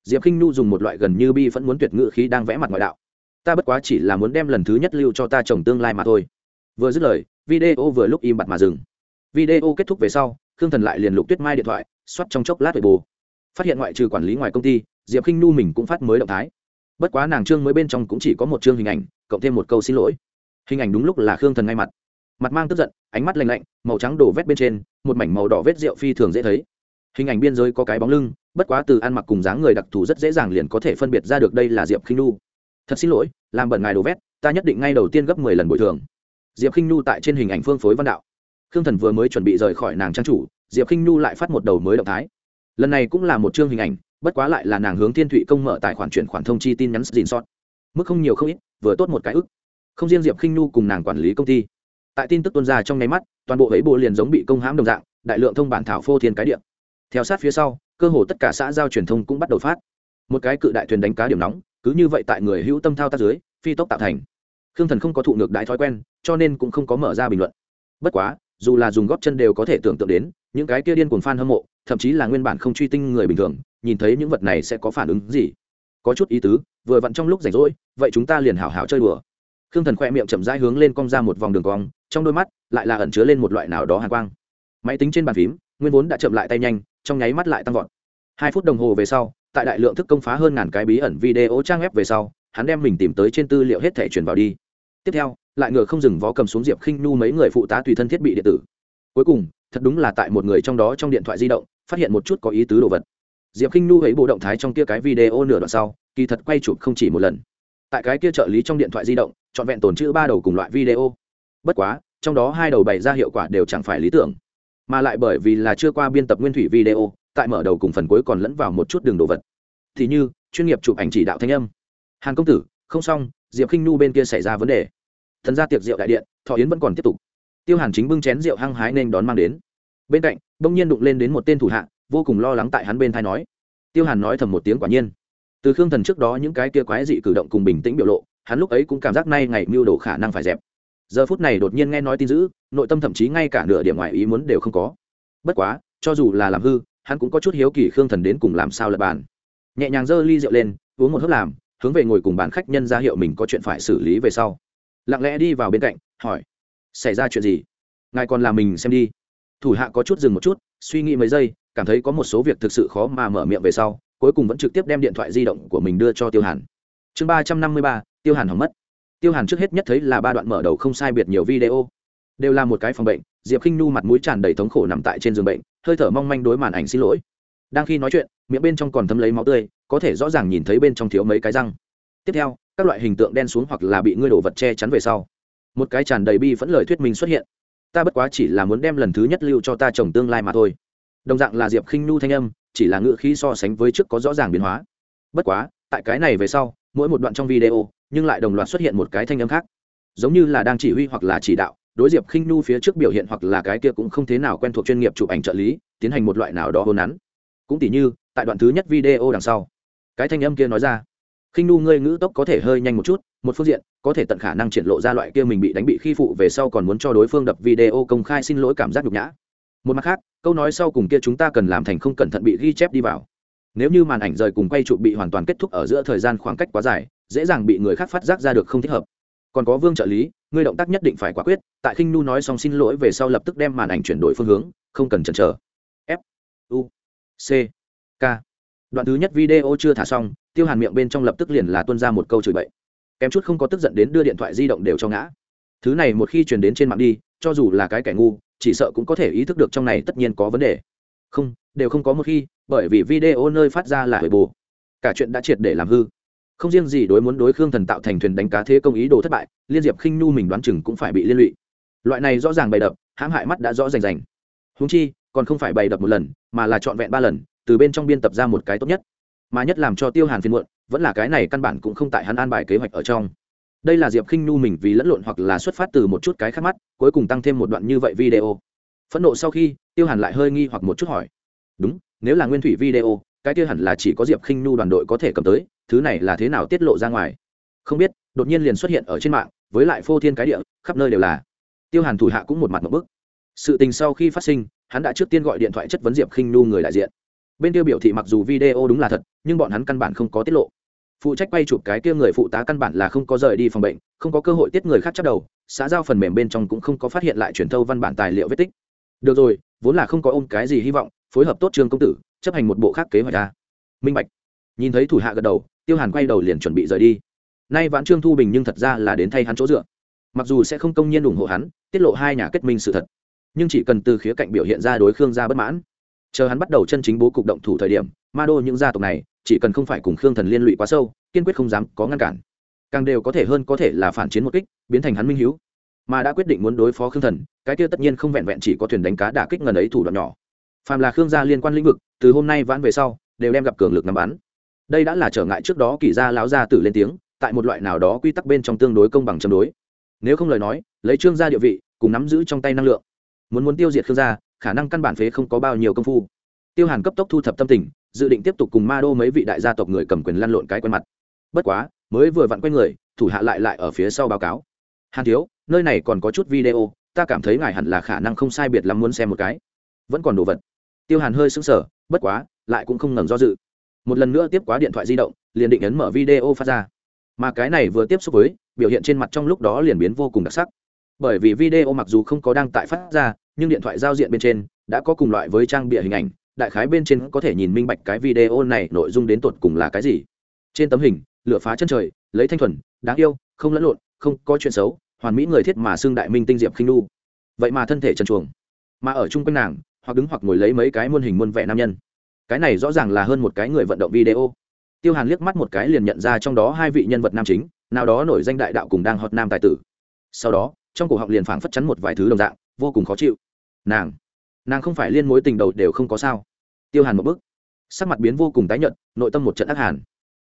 Diệp k i n h nhu dùng một loại gần như bi vẫn muốn tuyệt ngự khí đang vẽ mặt ngoại đạo ta bất quá chỉ là muốn đem lần thứ nhất lưu cho ta chồng tương lai mà thôi. Vừa dứt lời, video vừa lúc im bặt mà dừng. Video kết thúc về sau, khương thần lại liền lục tuyết mai điện thoại xoắt trong chốc lát về bồ phát hiện ngoại trừ quản lý ngoài công ty, diệp k i n h nhu mình cũng phát mới động thái. Bất quá nàng trương mới bên trong cũng chỉ có một chương hình ảnh, cộng thêm một câu xin lỗi. Hình ảnh đúng lúc là khương thần ngay mặt. Mặt mang tức giận, ánh mắt lạnh lạnh, màu trắng đổ vét bên trên, một mảnh màu đỏ vết rượu phi thường dễ thấy. Hình ảnh biên giới có cái bóng lưng, bất quá từ ăn mặc cùng dáng người đặc thù rất dễ dàng liền có thể phân biệt ra được đây là diệp khinh nu thật xin lỗi, làm bẩn ngài đổ vét, ta nhất định ngay đầu tiên gấp mười lần bồi thường. Diệp khinh nu tại trên hình ảnh phương phối văn đạo. Khương thần vừa mới chuẩn bị rời khỏi nàng trang chủ, diệp khinh nu lại phát một đầu mới động thái. Lần này cũng là một chương hình ảnh, bất quá lại là nàng hướng thiên thụy công mở tài khoản chuyển khoản thông chi tin nhắn dìn sót. Mức không nhiều không ít, vừa tốt một cái ức. Không riêng diệp khinh nu cùng nàng quản lý công ty. Tại tin tức tuân ra trong nháy mắt, toàn bộ ấy bộ liền giống bị công hãm đồng dạng, đại lượng thông bản thảo phô thiên cái điện theo sát phía sau, cơ hồ tất cả xã giao truyền thông cũng bắt đầu phát. Một cái cự đại thuyền đánh cá điểm nóng cứ như vậy tại người hữu tâm thao tác dưới, phi tốc tạo thành. Khương thần không có thụ ngược đái thói quen, cho nên cũng không có mở ra bình luận. Bất quá, dù là dùng góp chân đều có thể tưởng tượng đến, những cái kia điên cuồng fan hâm mộ, thậm chí là nguyên bản không truy tinh người bình thường, nhìn thấy những vật này sẽ có phản ứng gì? Có chút ý tứ, vừa vặn trong lúc rảnh rỗi, vậy chúng ta liền hảo hảo chơi đùa. Khương thần khoe miệng chậm rãi hướng lên cong ra một vòng đường cong, trong đôi mắt lại là ẩn chứa lên một loại nào đó hàn quang. Máy tính trên bàn phím, nguyên vốn đã chậm lại tay nhanh, trong nháy mắt lại tăng vọt. Hai phút đồng hồ về sau tại đại lượng thức công phá hơn ngàn cái bí ẩn video trang web về sau, hắn đem mình tìm tới trên tư liệu hết thể truyền vào đi. Tiếp theo, lại ngựa không dừng vó cầm xuống diệp khinh nu mấy người phụ tá tùy thân thiết bị điện tử. Cuối cùng, thật đúng là tại một người trong đó trong điện thoại di động, phát hiện một chút có ý tứ đồ vật. Diệp khinh nu ấy bộ động thái trong kia cái video nửa đoạn sau, kỳ thật quay chụp không chỉ một lần. Tại cái kia trợ lý trong điện thoại di động, trọn vẹn tồn chữ ba đầu cùng loại video. Bất quá, trong đó hai đầu bày ra hiệu quả đều chẳng phải lý tưởng. Mà lại bởi vì là chưa qua biên tập nguyên thủy video, tại mở đầu cùng phần cuối còn lẫn vào một chút đường đồ vật thì như chuyên nghiệp chụp ảnh chỉ đạo thanh âm. Hàn công tử, không xong, diệp khinh nu bên kia xảy ra vấn đề. Thần ra tiệc rượu đại điện, thọ yến vẫn còn tiếp tục. Tiêu hàn chính bưng chén rượu hăng hái nên đón mang đến. Bên cạnh, bỗng nhiên đụng lên đến một tên thủ hạ, vô cùng lo lắng tại hắn bên thai nói. Tiêu hàn nói thầm một tiếng quả nhiên. Từ khương thần trước đó những cái kia quái dị cử động cùng bình tĩnh biểu lộ, hắn lúc ấy cũng cảm giác nay ngày mưu đồ khả năng phải dẹp. Giờ phút này đột nhiên nghe nói tin dữ, nội tâm thậm chí ngay cả nửa điểm ngoài ý muốn đều không có. Bất quá, cho dù là làm hư, hắn cũng có chút hiếu kỳ khương thần đến cùng làm sao lập bàn nhẹ nhàng giơ ly rượu lên, uống một hớp làm, hướng về ngồi cùng bàn khách nhân ra hiệu mình có chuyện phải xử lý về sau. Lặng lẽ đi vào bên cạnh, hỏi, xảy ra chuyện gì? Ngài còn làm mình xem đi. Thủ hạ có chút dừng một chút, suy nghĩ mấy giây, cảm thấy có một số việc thực sự khó mà mở miệng về sau, cuối cùng vẫn trực tiếp đem điện thoại di động của mình đưa cho tiêu hàn. Chương ba trăm năm mươi ba, tiêu hàn hỏng mất. Tiêu hàn trước hết nhất thấy là ba đoạn mở đầu không sai biệt nhiều video. Đều là một cái phòng bệnh, diệp k i n h nu mặt mũi tràn đầy thống khổ nằm tại trên giường bệnh, hơi thở mong manh đối màn ảnh xin lỗi đang khi nói chuyện, miệng bên trong còn thấm lấy máu tươi, có thể rõ ràng nhìn thấy bên trong thiếu mấy cái răng. Tiếp theo, các loại hình tượng đen xuống hoặc là bị ngươi đổ vật che chắn về sau. Một cái tràn đầy bi phẫn lời thuyết minh xuất hiện. Ta bất quá chỉ là muốn đem lần thứ nhất lưu cho ta chồng tương lai mà thôi. Đồng dạng là diệp khinh nhu thanh âm, chỉ là ngữ khí so sánh với trước có rõ ràng biến hóa. Bất quá, tại cái này về sau, mỗi một đoạn trong video, nhưng lại đồng loạt xuất hiện một cái thanh âm khác. Giống như là đang chỉ huy hoặc là chỉ đạo, đối diệp khinh nhu phía trước biểu hiện hoặc là cái kia cũng không thế nào quen thuộc chuyên nghiệp chụp ảnh trợ lý, tiến hành một loại nào đó hôn nắn cũng tỉ như, tại đoạn thứ nhất video đằng sau. Cái thanh âm kia nói ra, khinh nu ngươi ngữ tốc có thể hơi nhanh một chút, một phương diện, có thể tận khả năng triển lộ ra loại kia mình bị đánh bị khi phụ về sau còn muốn cho đối phương đập video công khai xin lỗi cảm giác nhục nhã. Một mặt khác, câu nói sau cùng kia chúng ta cần làm thành không cẩn thận bị ghi chép đi vào. Nếu như màn ảnh rời cùng quay trụ bị hoàn toàn kết thúc ở giữa thời gian khoảng cách quá dài, dễ dàng bị người khác phát giác ra được không thích hợp. Còn có vương trợ lý, ngươi động tác nhất định phải quả quyết, tại khinh nu nói xong xin lỗi về sau lập tức đem màn ảnh chuyển đổi phương hướng, không cần chần chờ. F, u c. K. Đoạn thứ nhất video chưa thả xong, tiêu hàn miệng bên trong lập tức liền là tuân ra một câu chửi bậy. Kém chút không có tức giận đến đưa điện thoại di động đều cho ngã. Thứ này một khi truyền đến trên mạng đi, cho dù là cái kẻ ngu, chỉ sợ cũng có thể ý thức được trong này tất nhiên có vấn đề. Không, đều không có một khi, bởi vì video nơi phát ra là hơi bù cả chuyện đã triệt để làm hư. Không riêng gì đối muốn đối khương thần tạo thành thuyền đánh cá thế công ý đồ thất bại, liên diệp khinh nhu mình đoán chừng cũng phải bị liên lụy. Loại này rõ ràng bày đập, hãm hại mắt đã rõ rành rành. Húng chi còn không phải bày đập một lần, mà là trọn vẹn ba lần, từ bên trong biên tập ra một cái tốt nhất. Mà nhất làm cho tiêu hàn phiên muộn, vẫn là cái này căn bản cũng không tại hắn an bài kế hoạch ở trong. Đây là diệp khinh nhu mình vì lẫn lộn hoặc là xuất phát từ một chút cái khác mắt, cuối cùng tăng thêm một đoạn như vậy video. Phẫn nộ sau khi, tiêu hàn lại hơi nghi hoặc một chút hỏi. Đúng, nếu là nguyên thủy video, cái kia hẳn là chỉ có diệp khinh nhu đoàn đội có thể cầm tới, thứ này là thế nào tiết lộ ra ngoài? Không biết, đột nhiên liền xuất hiện ở trên mạng, với lại phô thiên cái địa, khắp nơi đều là. Tiêu hàn thủ hạ cũng một mặt một bức sự tình sau khi phát sinh, hắn đã trước tiên gọi điện thoại chất vấn diệp khinh nu người đại diện. Bên tiêu biểu thị mặc dù video đúng là thật, nhưng bọn hắn căn bản không có tiết lộ. Phụ trách quay chụp cái kia người phụ tá căn bản là không có rời đi phòng bệnh, không có cơ hội tiết người khác chắc đầu, xã giao phần mềm bên trong cũng không có phát hiện lại truyền thâu văn bản tài liệu vết tích. Được rồi, vốn là không có ôm cái gì hy vọng, phối hợp tốt trương công tử, chấp hành một bộ khác kế hoạch ra. Minh bạch. Nhìn thấy thủ hạ gật đầu, tiêu hàn quay đầu liền chuẩn bị rời đi. Nay vãn trương thu bình nhưng thật ra là đến thay hắn chỗ dựa. Mặc dù sẽ không công nhiên ủng hộ hắn, tiết lộ hai nhà kết minh sự thật nhưng chỉ cần từ khía cạnh biểu hiện ra đối khương gia bất mãn. Chờ hắn bắt đầu chân chính bố cục động thủ thời điểm, ma đô những gia tộc này, chỉ cần không phải cùng khương thần liên lụy quá sâu, kiên quyết không dám có ngăn cản. Càng đều có thể hơn có thể là phản chiến một kích, biến thành hắn minh hữu mà đã quyết định muốn đối phó khương thần, cái kia tất nhiên không vẹn vẹn chỉ có thuyền đánh cá đả kích ngần ấy thủ đoạn nhỏ. Phàm là khương gia liên quan lĩnh vực, từ hôm nay vãn về sau, đều đem gặp cường lực nắm bắn. Đây đã là trở ngại trước đó kỳ gia láo gia tử lên tiếng, tại một loại nào đó quy tắc bên trong tương đối công bằng chống đối. Nếu không lời nói, lấy trương gia địa vị, cùng nắm giữ trong tay năng lượng muốn muốn tiêu diệt khương gia, khả năng căn bản phế không có bao nhiêu công phu. Tiêu hàn cấp tốc thu thập tâm tình, dự định tiếp tục cùng ma đô mấy vị đại gia tộc người cầm quyền lăn lộn cái quen mặt. Bất quá, mới vừa vặn quay người, thủ hạ lại lại ở phía sau báo cáo. Hàn thiếu, nơi này còn có chút video, ta cảm thấy ngài hẳn là khả năng không sai biệt lắm muốn xem một cái. Vẫn còn đồ vật. Tiêu hàn hơi sững sờ, bất quá, lại cũng không ngần do dự. Một lần nữa tiếp quá điện thoại di động, liền định ấn mở video phát ra. Mà cái này vừa tiếp xúc với, biểu hiện trên mặt trong lúc đó liền biến vô cùng đặc sắc bởi vì video mặc dù không có đăng tại phát ra, nhưng điện thoại giao diện bên trên đã có cùng loại với trang bịa hình ảnh. Đại khái bên trên có thể nhìn minh bạch cái video này nội dung đến tột cùng là cái gì. Trên tấm hình, lửa phá chân trời, lấy thanh thuần, đáng yêu, không lẫn lộn, không có chuyện xấu, hoàn mỹ người thiết mà xưng đại minh tinh diệp khinh nu. Vậy mà thân thể trần chuồng mà ở chung quanh nàng, hoặc đứng hoặc ngồi lấy mấy cái muôn hình muôn vẻ nam nhân. Cái này rõ ràng là hơn một cái người vận động video. Tiêu hàn liếc mắt một cái liền nhận ra trong đó hai vị nhân vật nam chính, nào đó nổi danh đại đạo cùng đang hot nam tài tử. Sau đó trong cổ họng liền phảng phất chắn một vài thứ đồng dạng, vô cùng khó chịu. Nàng nàng không phải liên mối tình đầu đều không có sao. Tiêu hàn một bức sắc mặt biến vô cùng tái nhợt, nội tâm một trận ác hàn.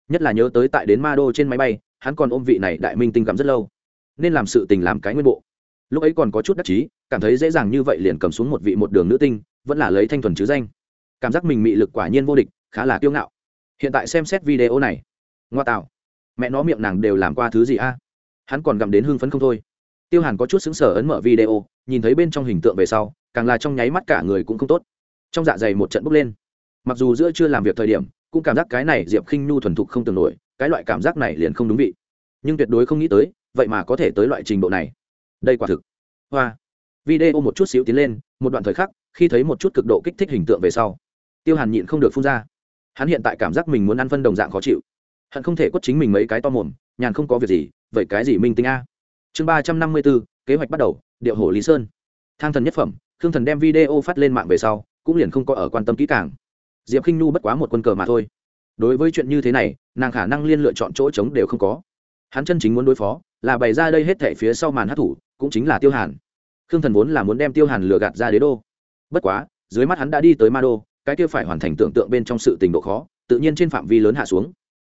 Nhất là nhớ tới tại đến ma đô trên máy bay, hắn còn ôm vị này đại minh tinh cảm rất lâu. Nên làm sự tình làm cái nguyên bộ. Lúc ấy còn có chút đắc chí, cảm thấy dễ dàng như vậy liền cầm xuống một vị một đường nữ tinh, vẫn là lấy thanh thuần chứ danh. Cảm giác mình mị lực quả nhiên vô địch, khá là kiêu ngạo. Hiện tại xem xét video này. Ngoa tạo. Mẹ nó miệng nàng đều làm qua thứ gì a? Hắn còn gặm đến hưng phấn không thôi tiêu hàn có chút xứng sở ấn mở video, nhìn thấy bên trong hình tượng về sau, càng là trong nháy mắt cả người cũng không tốt. Trong dạ dày một trận bốc lên. Mặc dù giữa chưa làm việc thời điểm, cũng cảm giác cái này diệp khinh nhu thuần thục không tưởng nổi, cái loại cảm giác này liền không đúng vị. Nhưng tuyệt đối không nghĩ tới, vậy mà có thể tới loại trình độ này. Đây quả thực. Hoa. Video một chút xíu tiến lên, một đoạn thời khắc, khi thấy một chút cực độ kích thích hình tượng về sau, tiêu hàn nhịn không được phun ra. Hắn hiện tại cảm giác mình muốn ăn phân đồng dạng khó chịu. Hắn không thể quất chính mình mấy cái to mồm, nhàn không có việc gì, vậy cái gì minh tinh a? Chương ba trăm năm mươi bốn kế hoạch bắt đầu, điệu hổ lý sơn. Thang thần nhất phẩm, khương thần đem video phát lên mạng về sau, cũng liền không có ở quan tâm kỹ càng. Diệp k i n h nhu bất quá một quân cờ mà thôi. Đối với chuyện như thế này, nàng khả năng liên lựa chọn chỗ trống đều không có. Hắn chân chính muốn đối phó, là bày ra đây hết thẻ phía sau màn hát thủ, cũng chính là tiêu hàn. Khương thần vốn là muốn đem tiêu hàn lừa gạt ra đế đô. Bất quá, dưới mắt hắn đã đi tới ma đô, cái kia phải hoàn thành tưởng tượng bên trong sự tình độ khó, tự nhiên trên phạm vi lớn hạ xuống.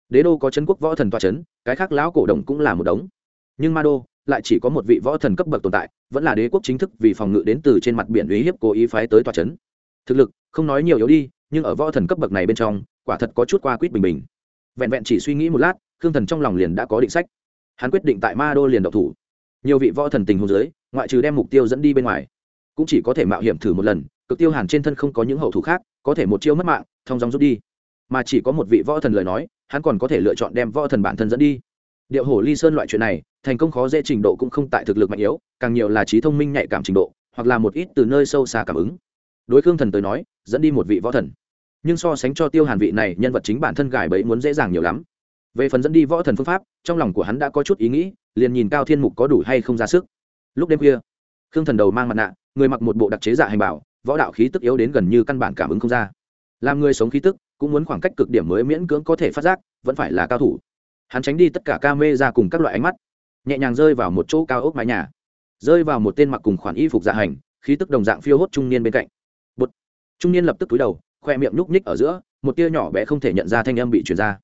Đế đô có c quốc võ thần toa c cái khác lão cổ đồng cũng là một đống. Nhưng ma đô lại chỉ có một vị võ thần cấp bậc tồn tại, vẫn là đế quốc chính thức vì phòng ngự đến từ trên mặt biển uy hiếp cố ý phái tới tòa c thực lực, không nói nhiều yếu đi, nhưng ở võ thần cấp bậc này bên trong, quả thật có chút qua quýt bình bình. Vẹn vẹn chỉ suy nghĩ một lát, khương thần trong lòng liền đã có định sách. Hắn quyết định tại ma đô liền độc thủ. Nhiều vị võ thần tình huống dưới, ngoại trừ đem mục tiêu dẫn đi bên ngoài, cũng chỉ có thể mạo hiểm thử một lần, cực tiêu hàn trên thân không có những hậu thủ khác, có thể một chiêu mất mạng, thông dòng rút đi. Mà chỉ có một vị võ thần lời nói, hắn còn có thể lựa chọn đem võ thần bản thân dẫn đi điệu hổ ly sơn loại chuyện này, thành công khó dễ trình độ cũng không tại thực lực mạnh yếu, càng nhiều là trí thông minh nhạy cảm trình độ, hoặc là một ít từ nơi sâu xa cảm ứng. Đối khương thần tới nói, dẫn đi một vị võ thần. Nhưng so sánh cho tiêu hàn vị này, nhân vật chính bản thân gài bẫy muốn dễ dàng nhiều lắm. Về phần dẫn đi võ thần phương pháp, trong lòng của hắn đã có chút ý nghĩ, liền nhìn cao thiên mục có đủ hay không ra sức. Lúc đêm khuya, khương thần đầu mang mặt nạ, người mặc một bộ đặc chế dạ hành bảo, võ đạo khí tức yếu đến gần như căn bản cảm ứng không ra. Làm người sống khí tức, cũng muốn khoảng cách cực điểm mới miễn cưỡng có thể phát giác, vẫn phải là cao thủ hắn tránh đi tất cả ca mê ra cùng các loại ánh mắt, nhẹ nhàng rơi vào một chỗ cao ốc mái nhà, rơi vào một tên mặc cùng khoản y phục dạ hành, khí tức đồng dạng phiêu hốt trung niên bên cạnh. Bột trung niên lập tức túi đầu, khoe miệng nhúc nhích ở giữa, một tia nhỏ bé không thể nhận ra thanh âm bị chuyển ra.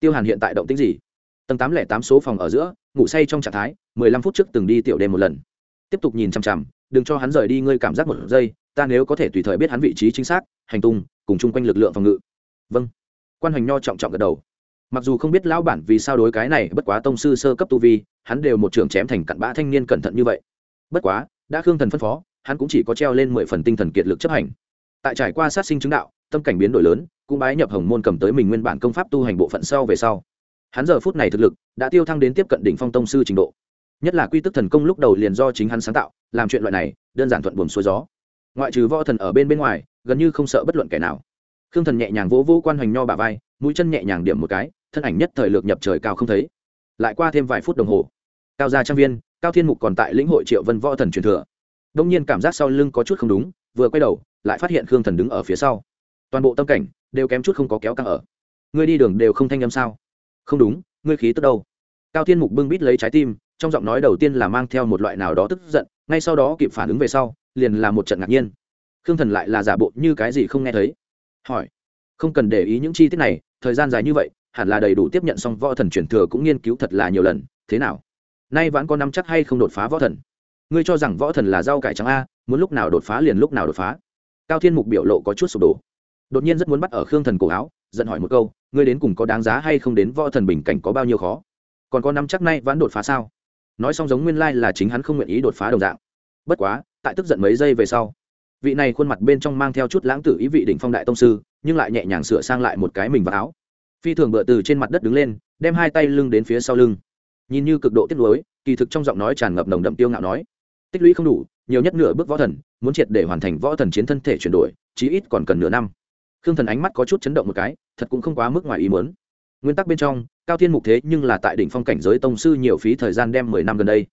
Tiêu hàn hiện tại động tính gì? Tầng tám lẻ tám số phòng ở giữa, ngủ say trong trạng thái, mười lăm phút trước từng đi tiểu đêm một lần. Tiếp tục nhìn chằm chằm, đừng cho hắn rời đi, ngươi cảm giác một giây, ta nếu có thể tùy thời biết hắn vị trí chính xác, hành tung, cùng chung quanh lực lượng phòng ngự. Vâng. Quan hoành nho trọng trọng gật đầu mặc dù không biết lão bản vì sao đối cái này bất quá tông sư sơ cấp tu vi, hắn đều một trường chém thành cặn bã thanh niên cẩn thận như vậy. Bất quá, đã khương thần phân phó, hắn cũng chỉ có treo lên mười phần tinh thần kiệt lực chấp hành. Tại trải qua sát sinh chứng đạo, tâm cảnh biến đổi lớn, cũng bái nhập hồng môn cầm tới mình nguyên bản công pháp tu hành bộ phận sau về sau. Hắn giờ phút này thực lực, đã tiêu thăng đến tiếp cận đỉnh phong tông sư trình độ. Nhất là quy tức thần công lúc đầu liền do chính hắn sáng tạo, làm chuyện loại này, đơn giản thuận buồm xuôi gió. Ngoại trừ võ thần ở bên bên ngoài, gần như không sợ bất luận kẻ nào. Khương thần nhẹ nhàng vỗ vỗ quan hoành nho bà vai, mũi chân nhẹ nhàng điểm một cái thân ảnh nhất thời lược nhập trời cao không thấy. Lại qua thêm vài phút đồng hồ, cao gia trang viên, cao thiên mục còn tại lĩnh hội triệu vân võ thần truyền thừa. Đông nhiên cảm giác sau lưng có chút không đúng, vừa quay đầu, lại phát hiện khương thần đứng ở phía sau. Toàn bộ tâm cảnh đều kém chút không có kéo căng ở. Ngươi đi đường đều không thanh âm sao? Không đúng, ngươi khí tức đâu? Cao thiên mục bưng bít lấy trái tim, trong giọng nói đầu tiên là mang theo một loại nào đó tức giận, ngay sau đó kịp phản ứng về sau, liền là một trận ngạc nhiên. Khương thần lại là giả bộ như cái gì không nghe thấy. Hỏi, không cần để ý những chi tiết này, thời gian dài như vậy hẳn là đầy đủ tiếp nhận xong võ thần truyền thừa cũng nghiên cứu thật là nhiều lần, thế nào? Nay vẫn có năm chắc hay không đột phá võ thần? Ngươi cho rằng võ thần là rau cải trắng a, muốn lúc nào đột phá liền lúc nào đột phá. Cao thiên mục biểu lộ có chút sụp đổ. Đột nhiên rất muốn bắt ở khương thần cổ áo, giận hỏi một câu, ngươi đến cùng có đáng giá hay không đến võ thần bình cảnh có bao nhiêu khó? Còn có năm chắc nay vẫn đột phá sao? Nói xong giống nguyên lai là chính hắn không nguyện ý đột phá đồng dạng. Bất quá, tại tức giận mấy giây về sau, vị này khuôn mặt bên trong mang theo chút lãng tử ý vị đỉnh phong đại tông sư, nhưng lại nhẹ nhàng sửa sang lại một cái mình vào áo phi thường bựa từ trên mặt đất đứng lên, đem hai tay lưng đến phía sau lưng. Nhìn như cực độ tiếc nuối, kỳ thực trong giọng nói tràn ngập nồng đậm tiêu ngạo nói, tích lũy không đủ, nhiều nhất nửa bước võ thần, muốn triệt để hoàn thành võ thần chiến thân thể chuyển đổi, chí ít còn cần nửa năm. Khương thần ánh mắt có chút chấn động một cái, thật cũng không quá mức ngoài ý muốn. Nguyên tắc bên trong, cao thiên mục thế nhưng là tại đỉnh phong cảnh giới tông sư nhiều phí thời gian đem mười năm gần đây.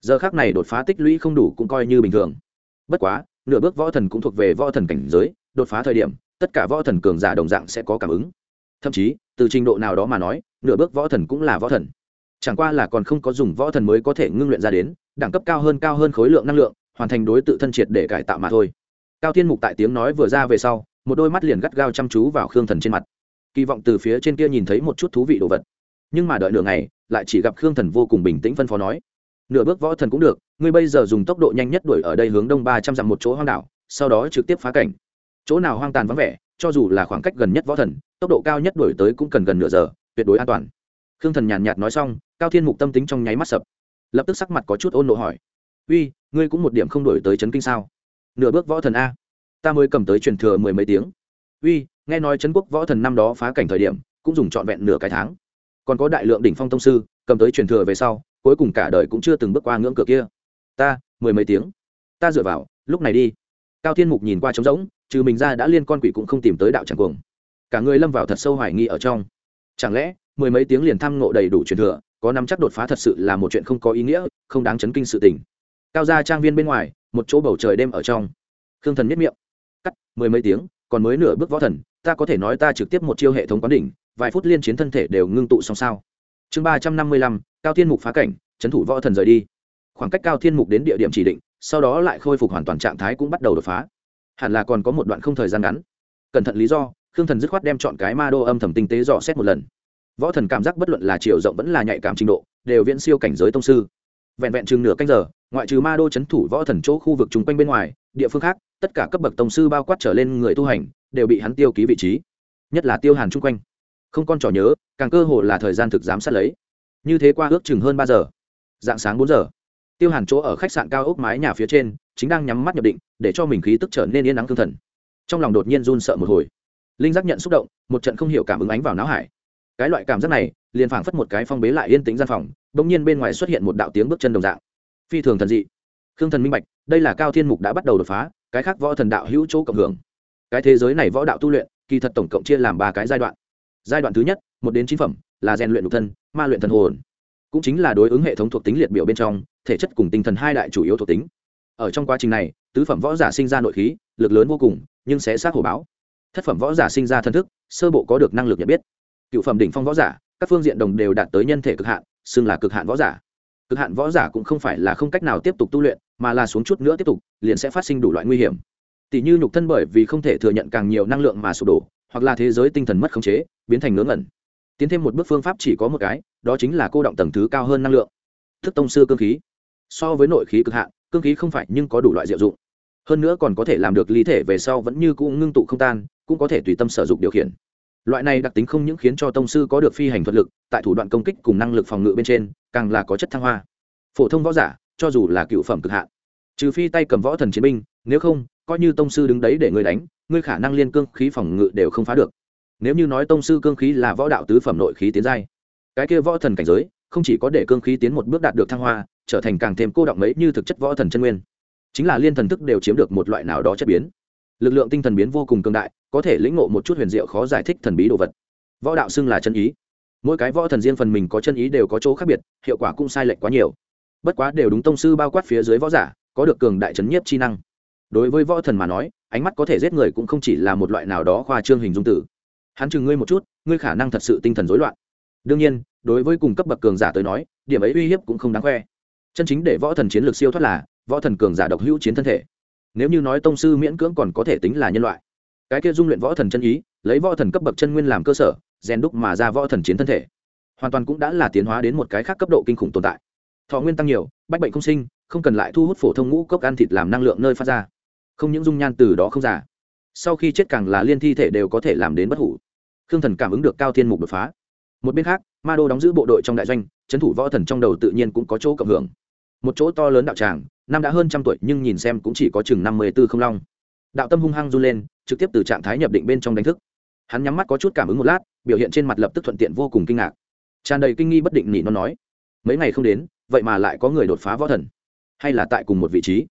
Giờ khác này đột phá tích lũy không đủ cũng coi như bình thường. Bất quá, nửa bước võ thần cũng thuộc về võ thần cảnh giới, đột phá thời điểm, tất cả võ thần cường giả đồng dạng sẽ có cảm ứng thậm chí, từ trình độ nào đó mà nói, nửa bước võ thần cũng là võ thần. Chẳng qua là còn không có dùng võ thần mới có thể ngưng luyện ra đến, đẳng cấp cao hơn cao hơn khối lượng năng lượng, hoàn thành đối tự thân triệt để cải tạo mà thôi. Cao thiên mục tại tiếng nói vừa ra về sau, một đôi mắt liền gắt gao chăm chú vào khương thần trên mặt. Kỳ vọng từ phía trên kia nhìn thấy một chút thú vị đồ vật. Nhưng mà đợi nửa ngày, lại chỉ gặp khương thần vô cùng bình tĩnh phân phó nói, nửa bước võ thần cũng được, ngươi bây giờ dùng tốc độ nhanh nhất đuổi ở đây hướng đông ba trăm dặm một chỗ hoang đảo, sau đó trực tiếp phá cảnh. Chỗ nào hoang tàn vắng vẻ cho dù là khoảng cách gần nhất võ thần, tốc độ cao nhất đổi tới cũng cần gần nửa giờ, tuyệt đối an toàn. Khương thần nhàn nhạt nói xong, cao thiên mục tâm tính trong nháy mắt sập. Lập tức sắc mặt có chút ôn nộ hỏi, uy, ngươi cũng một điểm không đổi tới trấn kinh sao? Nửa bước võ thần a, ta mới cầm tới truyền thừa mười mấy tiếng. Uy, nghe nói trấn quốc võ thần năm đó phá cảnh thời điểm, cũng dùng trọn vẹn nửa cái tháng. Còn có đại lượng đỉnh phong tông sư, cầm tới truyền thừa về sau, cuối cùng cả đời cũng chưa từng bước qua ngưỡng cửa kia. Ta, mười mấy tiếng. Ta dựa vào, lúc này đi. Cao thiên mục nhìn qua trống rỗng trừ mình ra đã liên con quỷ cũng không tìm tới đạo tràng cuồng. Cả người lâm vào thật sâu hoài nghi ở trong. Chẳng lẽ, mười mấy tiếng liền thăm ngộ đầy đủ truyền thừa, có nắm chắc đột phá thật sự là một chuyện không có ý nghĩa, không đáng chấn kinh sự tình. Cao ra trang viên bên ngoài, một chỗ bầu trời đêm ở trong. Khương thần miết miệng. Cắt, mười mấy tiếng, còn mới nửa bước võ thần, ta có thể nói ta trực tiếp một chiêu hệ thống quán đỉnh, vài phút liên chiến thân thể đều ngưng tụ xong sao. Chương ba trăm năm mươi lăm, cao thiên mục phá cảnh trấn thủ võ thần rời đi. Khoảng cách cao thiên mục đến địa điểm chỉ định, sau đó lại khôi phục hoàn toàn trạng thái cũng bắt đầu đột phá hẳn là còn có một đoạn không thời gian ngắn. Cẩn thận lý do, khương thần dứt khoát đem chọn cái ma đô âm thầm tinh tế dò xét một lần. Võ thần cảm giác bất luận là chiều rộng vẫn là nhạy cảm trình độ, đều viễn siêu cảnh giới tông sư. Vẹn vẹn chừng nửa canh giờ, ngoại trừ ma đô c h ấ n thủ võ thần chỗ khu vực chung quanh bên ngoài, địa phương khác, tất cả cấp bậc tông sư bao quát trở lên người tu hành, đều bị hắn tiêu ký vị trí. Nhất là tiêu hàn chung quanh. Không con trò nhớ, càng cơ hồ là thời gian thực giám sát lấy. Như thế qua ước chừng hơn ba giờ. Dạng sáng bốn giờ. Tiêu hàn chỗ ở khách sạn cao ốc mái nhà phía trên chính đang nhắm mắt nhập định, để cho mình khí tức trở nên yên ắng thương thần. Trong lòng đột nhiên run sợ một hồi. Linh giác nhận xúc động, một trận không hiểu cảm ứng ánh vào não hải. Cái loại cảm giác này, liền phảng phất một cái phong bế lại yên tĩnh gian phòng bỗng nhiên bên ngoài xuất hiện một đạo tiếng bước chân đồng dạng. Phi thường thần dị. Khương thần minh bạch, đây là cao thiên mục đã bắt đầu đột phá, cái khác võ thần đạo hữu chỗ cộng hưởng. Cái thế giới này võ đạo tu luyện, kỳ thật tổng cộng chia làm ba cái giai đoạn. Giai đoạn thứ nhất, một đến chín phẩm, là rèn luyện đ thân, ma luyện thần hồn. Cũng chính là đối ứng hệ thống thuộc tính liệt biểu bên trong, thể chất cùng tinh thần hai đại chủ yếu thuộc tính ở trong quá trình này, tứ phẩm võ giả sinh ra nội khí, lực lớn vô cùng, nhưng sẽ sát hổ báo. Thất phẩm võ giả sinh ra thân thức, sơ bộ có được năng lực nhận biết. Cựu phẩm đỉnh phong võ giả, các phương diện đồng đều đạt tới nhân thể cực hạn, xưng là cực hạn võ giả. Cực hạn võ giả cũng không phải là không cách nào tiếp tục tu luyện, mà là xuống chút nữa tiếp tục, liền sẽ phát sinh đủ loại nguy hiểm. Tỷ như nhục thân bởi vì không thể thừa nhận càng nhiều năng lượng mà sụp đổ, hoặc là thế giới tinh thần mất khống chế, biến thành ngớ ngẩn. Tiến thêm một bước phương pháp chỉ có một cái, đó chính là cô động tầng thứ cao hơn năng lượng. Thức tông sư cơ khí. So với nội khí cực hạn cương khí không phải nhưng có đủ loại diệu dụng. Hơn nữa còn có thể làm được lý thể về sau vẫn như cũng ngưng tụ không tan, cũng có thể tùy tâm sử dụng điều khiển. Loại này đặc tính không những khiến cho tông sư có được phi hành thuật lực, tại thủ đoạn công kích cùng năng lực phòng ngự bên trên, càng là có chất thăng hoa. Phổ thông võ giả, cho dù là cựu phẩm cực hạn, trừ phi tay cầm võ thần chiến binh, nếu không, coi như tông sư đứng đấy để ngươi đánh, ngươi khả năng liên cương khí phòng ngự đều không phá được. Nếu như nói tông sư cương khí là võ đạo tứ phẩm nội khí tiến giai, cái kia võ thần cảnh giới, không chỉ có để cương khí tiến một bước đạt được thăng hoa trở thành càng thêm cô động mấy như thực chất võ thần chân nguyên. Chính là liên thần thức đều chiếm được một loại nào đó chất biến. Lực lượng tinh thần biến vô cùng cường đại, có thể lĩnh ngộ một chút huyền diệu khó giải thích thần bí đồ vật. Võ đạo xưng là chân ý. Mỗi cái võ thần riêng phần mình có chân ý đều có chỗ khác biệt, hiệu quả cũng sai lệch quá nhiều. Bất quá đều đúng tông sư bao quát phía dưới võ giả, có được cường đại chấn nhiếp chi năng. Đối với võ thần mà nói, ánh mắt có thể giết người cũng không chỉ là một loại nào đó khoa trương hình dung tử. Hắn chừng ngươi một chút, ngươi khả năng thật sự tinh thần rối loạn. Đương nhiên, đối với cùng cấp bậc cường giả tới nói, điểm ấy uy hiếp cũng không đáng khoe chân chính để võ thần chiến lược siêu thoát là võ thần cường giả độc hữu chiến thân thể. Nếu như nói tông sư miễn cưỡng còn có thể tính là nhân loại. Cái kia dung luyện võ thần chân ý, lấy võ thần cấp bậc chân nguyên làm cơ sở, rèn đúc mà ra võ thần chiến thân thể. Hoàn toàn cũng đã là tiến hóa đến một cái khác cấp độ kinh khủng tồn tại. Thọ nguyên tăng nhiều, bách bệnh không sinh, không cần lại thu hút phổ thông ngũ cốc ăn thịt làm năng lượng nơi phát ra. Không những dung nhan từ đó không giả sau khi chết càng là liên thi thể đều có thể làm đến bất hủ. Khương thần cảm ứng được cao thiên mục đột phá. Một bên khác, ma đô đóng giữ bộ đội trong đại doanh trấn thủ võ thần trong đầu tự nhiên cũng có chỗ cộng hưởng một chỗ to lớn đạo tràng, năm đã hơn trăm tuổi nhưng nhìn xem cũng chỉ có chừng năm mươi tư không long. Đạo tâm hung hăng run lên, trực tiếp từ trạng thái nhập định bên trong đánh thức. Hắn nhắm mắt có chút cảm ứng một lát, biểu hiện trên mặt lập tức thuận tiện vô cùng kinh ngạc. Tràn đầy kinh nghi bất định nỉ nó nói, mấy ngày không đến, vậy mà lại có người đột phá võ thần. Hay là tại cùng một vị trí?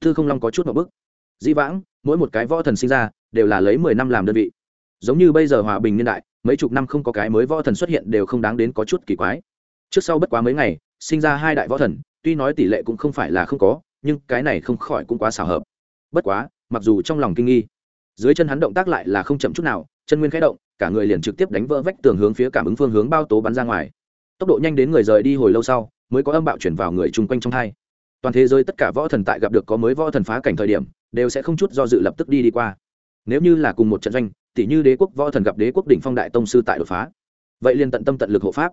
Thư không long có chút một bức. Dĩ vãng, mỗi một cái võ thần sinh ra, đều là lấy mười năm làm đơn vị. Giống như bây giờ hòa bình niên đại, mấy chục năm không có cái mới võ thần xuất hiện đều không đáng đến có chút kỳ quái. Trước sau bất quá mấy ngày, sinh ra hai đại võ thần tuy nói tỷ lệ cũng không phải là không có, nhưng cái này không khỏi cũng quá xảo hợp. Bất quá, mặc dù trong lòng kinh nghi, dưới chân hắn động tác lại là không chậm chút nào, chân nguyên khẽ động, cả người liền trực tiếp đánh vỡ vách tường hướng phía cảm ứng phương hướng bao tố bắn ra ngoài. Tốc độ nhanh đến người rời đi hồi lâu sau, mới có âm bạo chuyển vào người chung quanh trong hai. Toàn thế giới tất cả võ thần tại gặp được có mới võ thần phá cảnh thời điểm, đều sẽ không chút do dự lập tức đi đi qua. Nếu như là cùng một trận doanh, tỷ như đế quốc võ thần gặp đế quốc đỉnh phong đại tông sư tại đột phá, vậy liền tận tâm tận lực hộ pháp.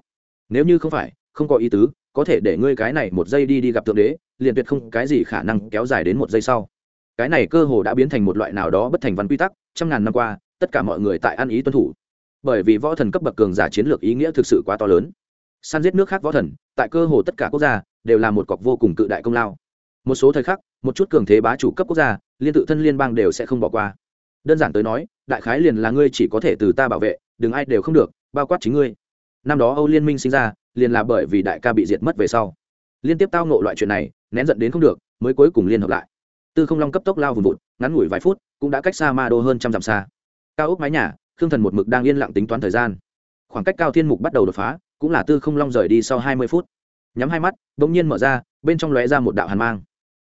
Nếu như không phải, không có ý tứ có thể để ngươi cái này một giây đi đi gặp thượng đế, liền tuyệt không cái gì khả năng kéo dài đến một giây sau. Cái này cơ hồ đã biến thành một loại nào đó bất thành văn quy tắc, trăm ngàn năm qua, tất cả mọi người tại ăn ý tuân thủ. Bởi vì võ thần cấp bậc cường giả chiến lược ý nghĩa thực sự quá to lớn. Săn giết nước khác võ thần, tại cơ hồ tất cả quốc gia, đều là một cọc vô cùng cự đại công lao. Một số thời khắc, một chút cường thế bá chủ cấp quốc gia, liên tự thân liên bang đều sẽ không bỏ qua. Đơn giản tới nói, đại khái liền là ngươi chỉ có thể từ ta bảo vệ, đừng ai đều không được, bao quát chính ngươi năm đó âu liên minh sinh ra, liền là bởi vì đại ca bị diệt mất về sau. Liên tiếp tao nộ loại chuyện này, nén giận đến không được, mới cuối cùng liên hợp lại. Tư không long cấp tốc lao vùng vụt, ngắn ngủi vài phút, cũng đã cách xa ma đô hơn trăm dặm xa. Cao ốc mái nhà, khương thần một mực đang yên lặng tính toán thời gian. Khoảng cách cao thiên mục bắt đầu đột phá, cũng là tư không long rời đi sau hai mươi phút. Nhắm hai mắt đ ỗ n g nhiên mở ra, bên trong lóe ra một đạo hàn mang.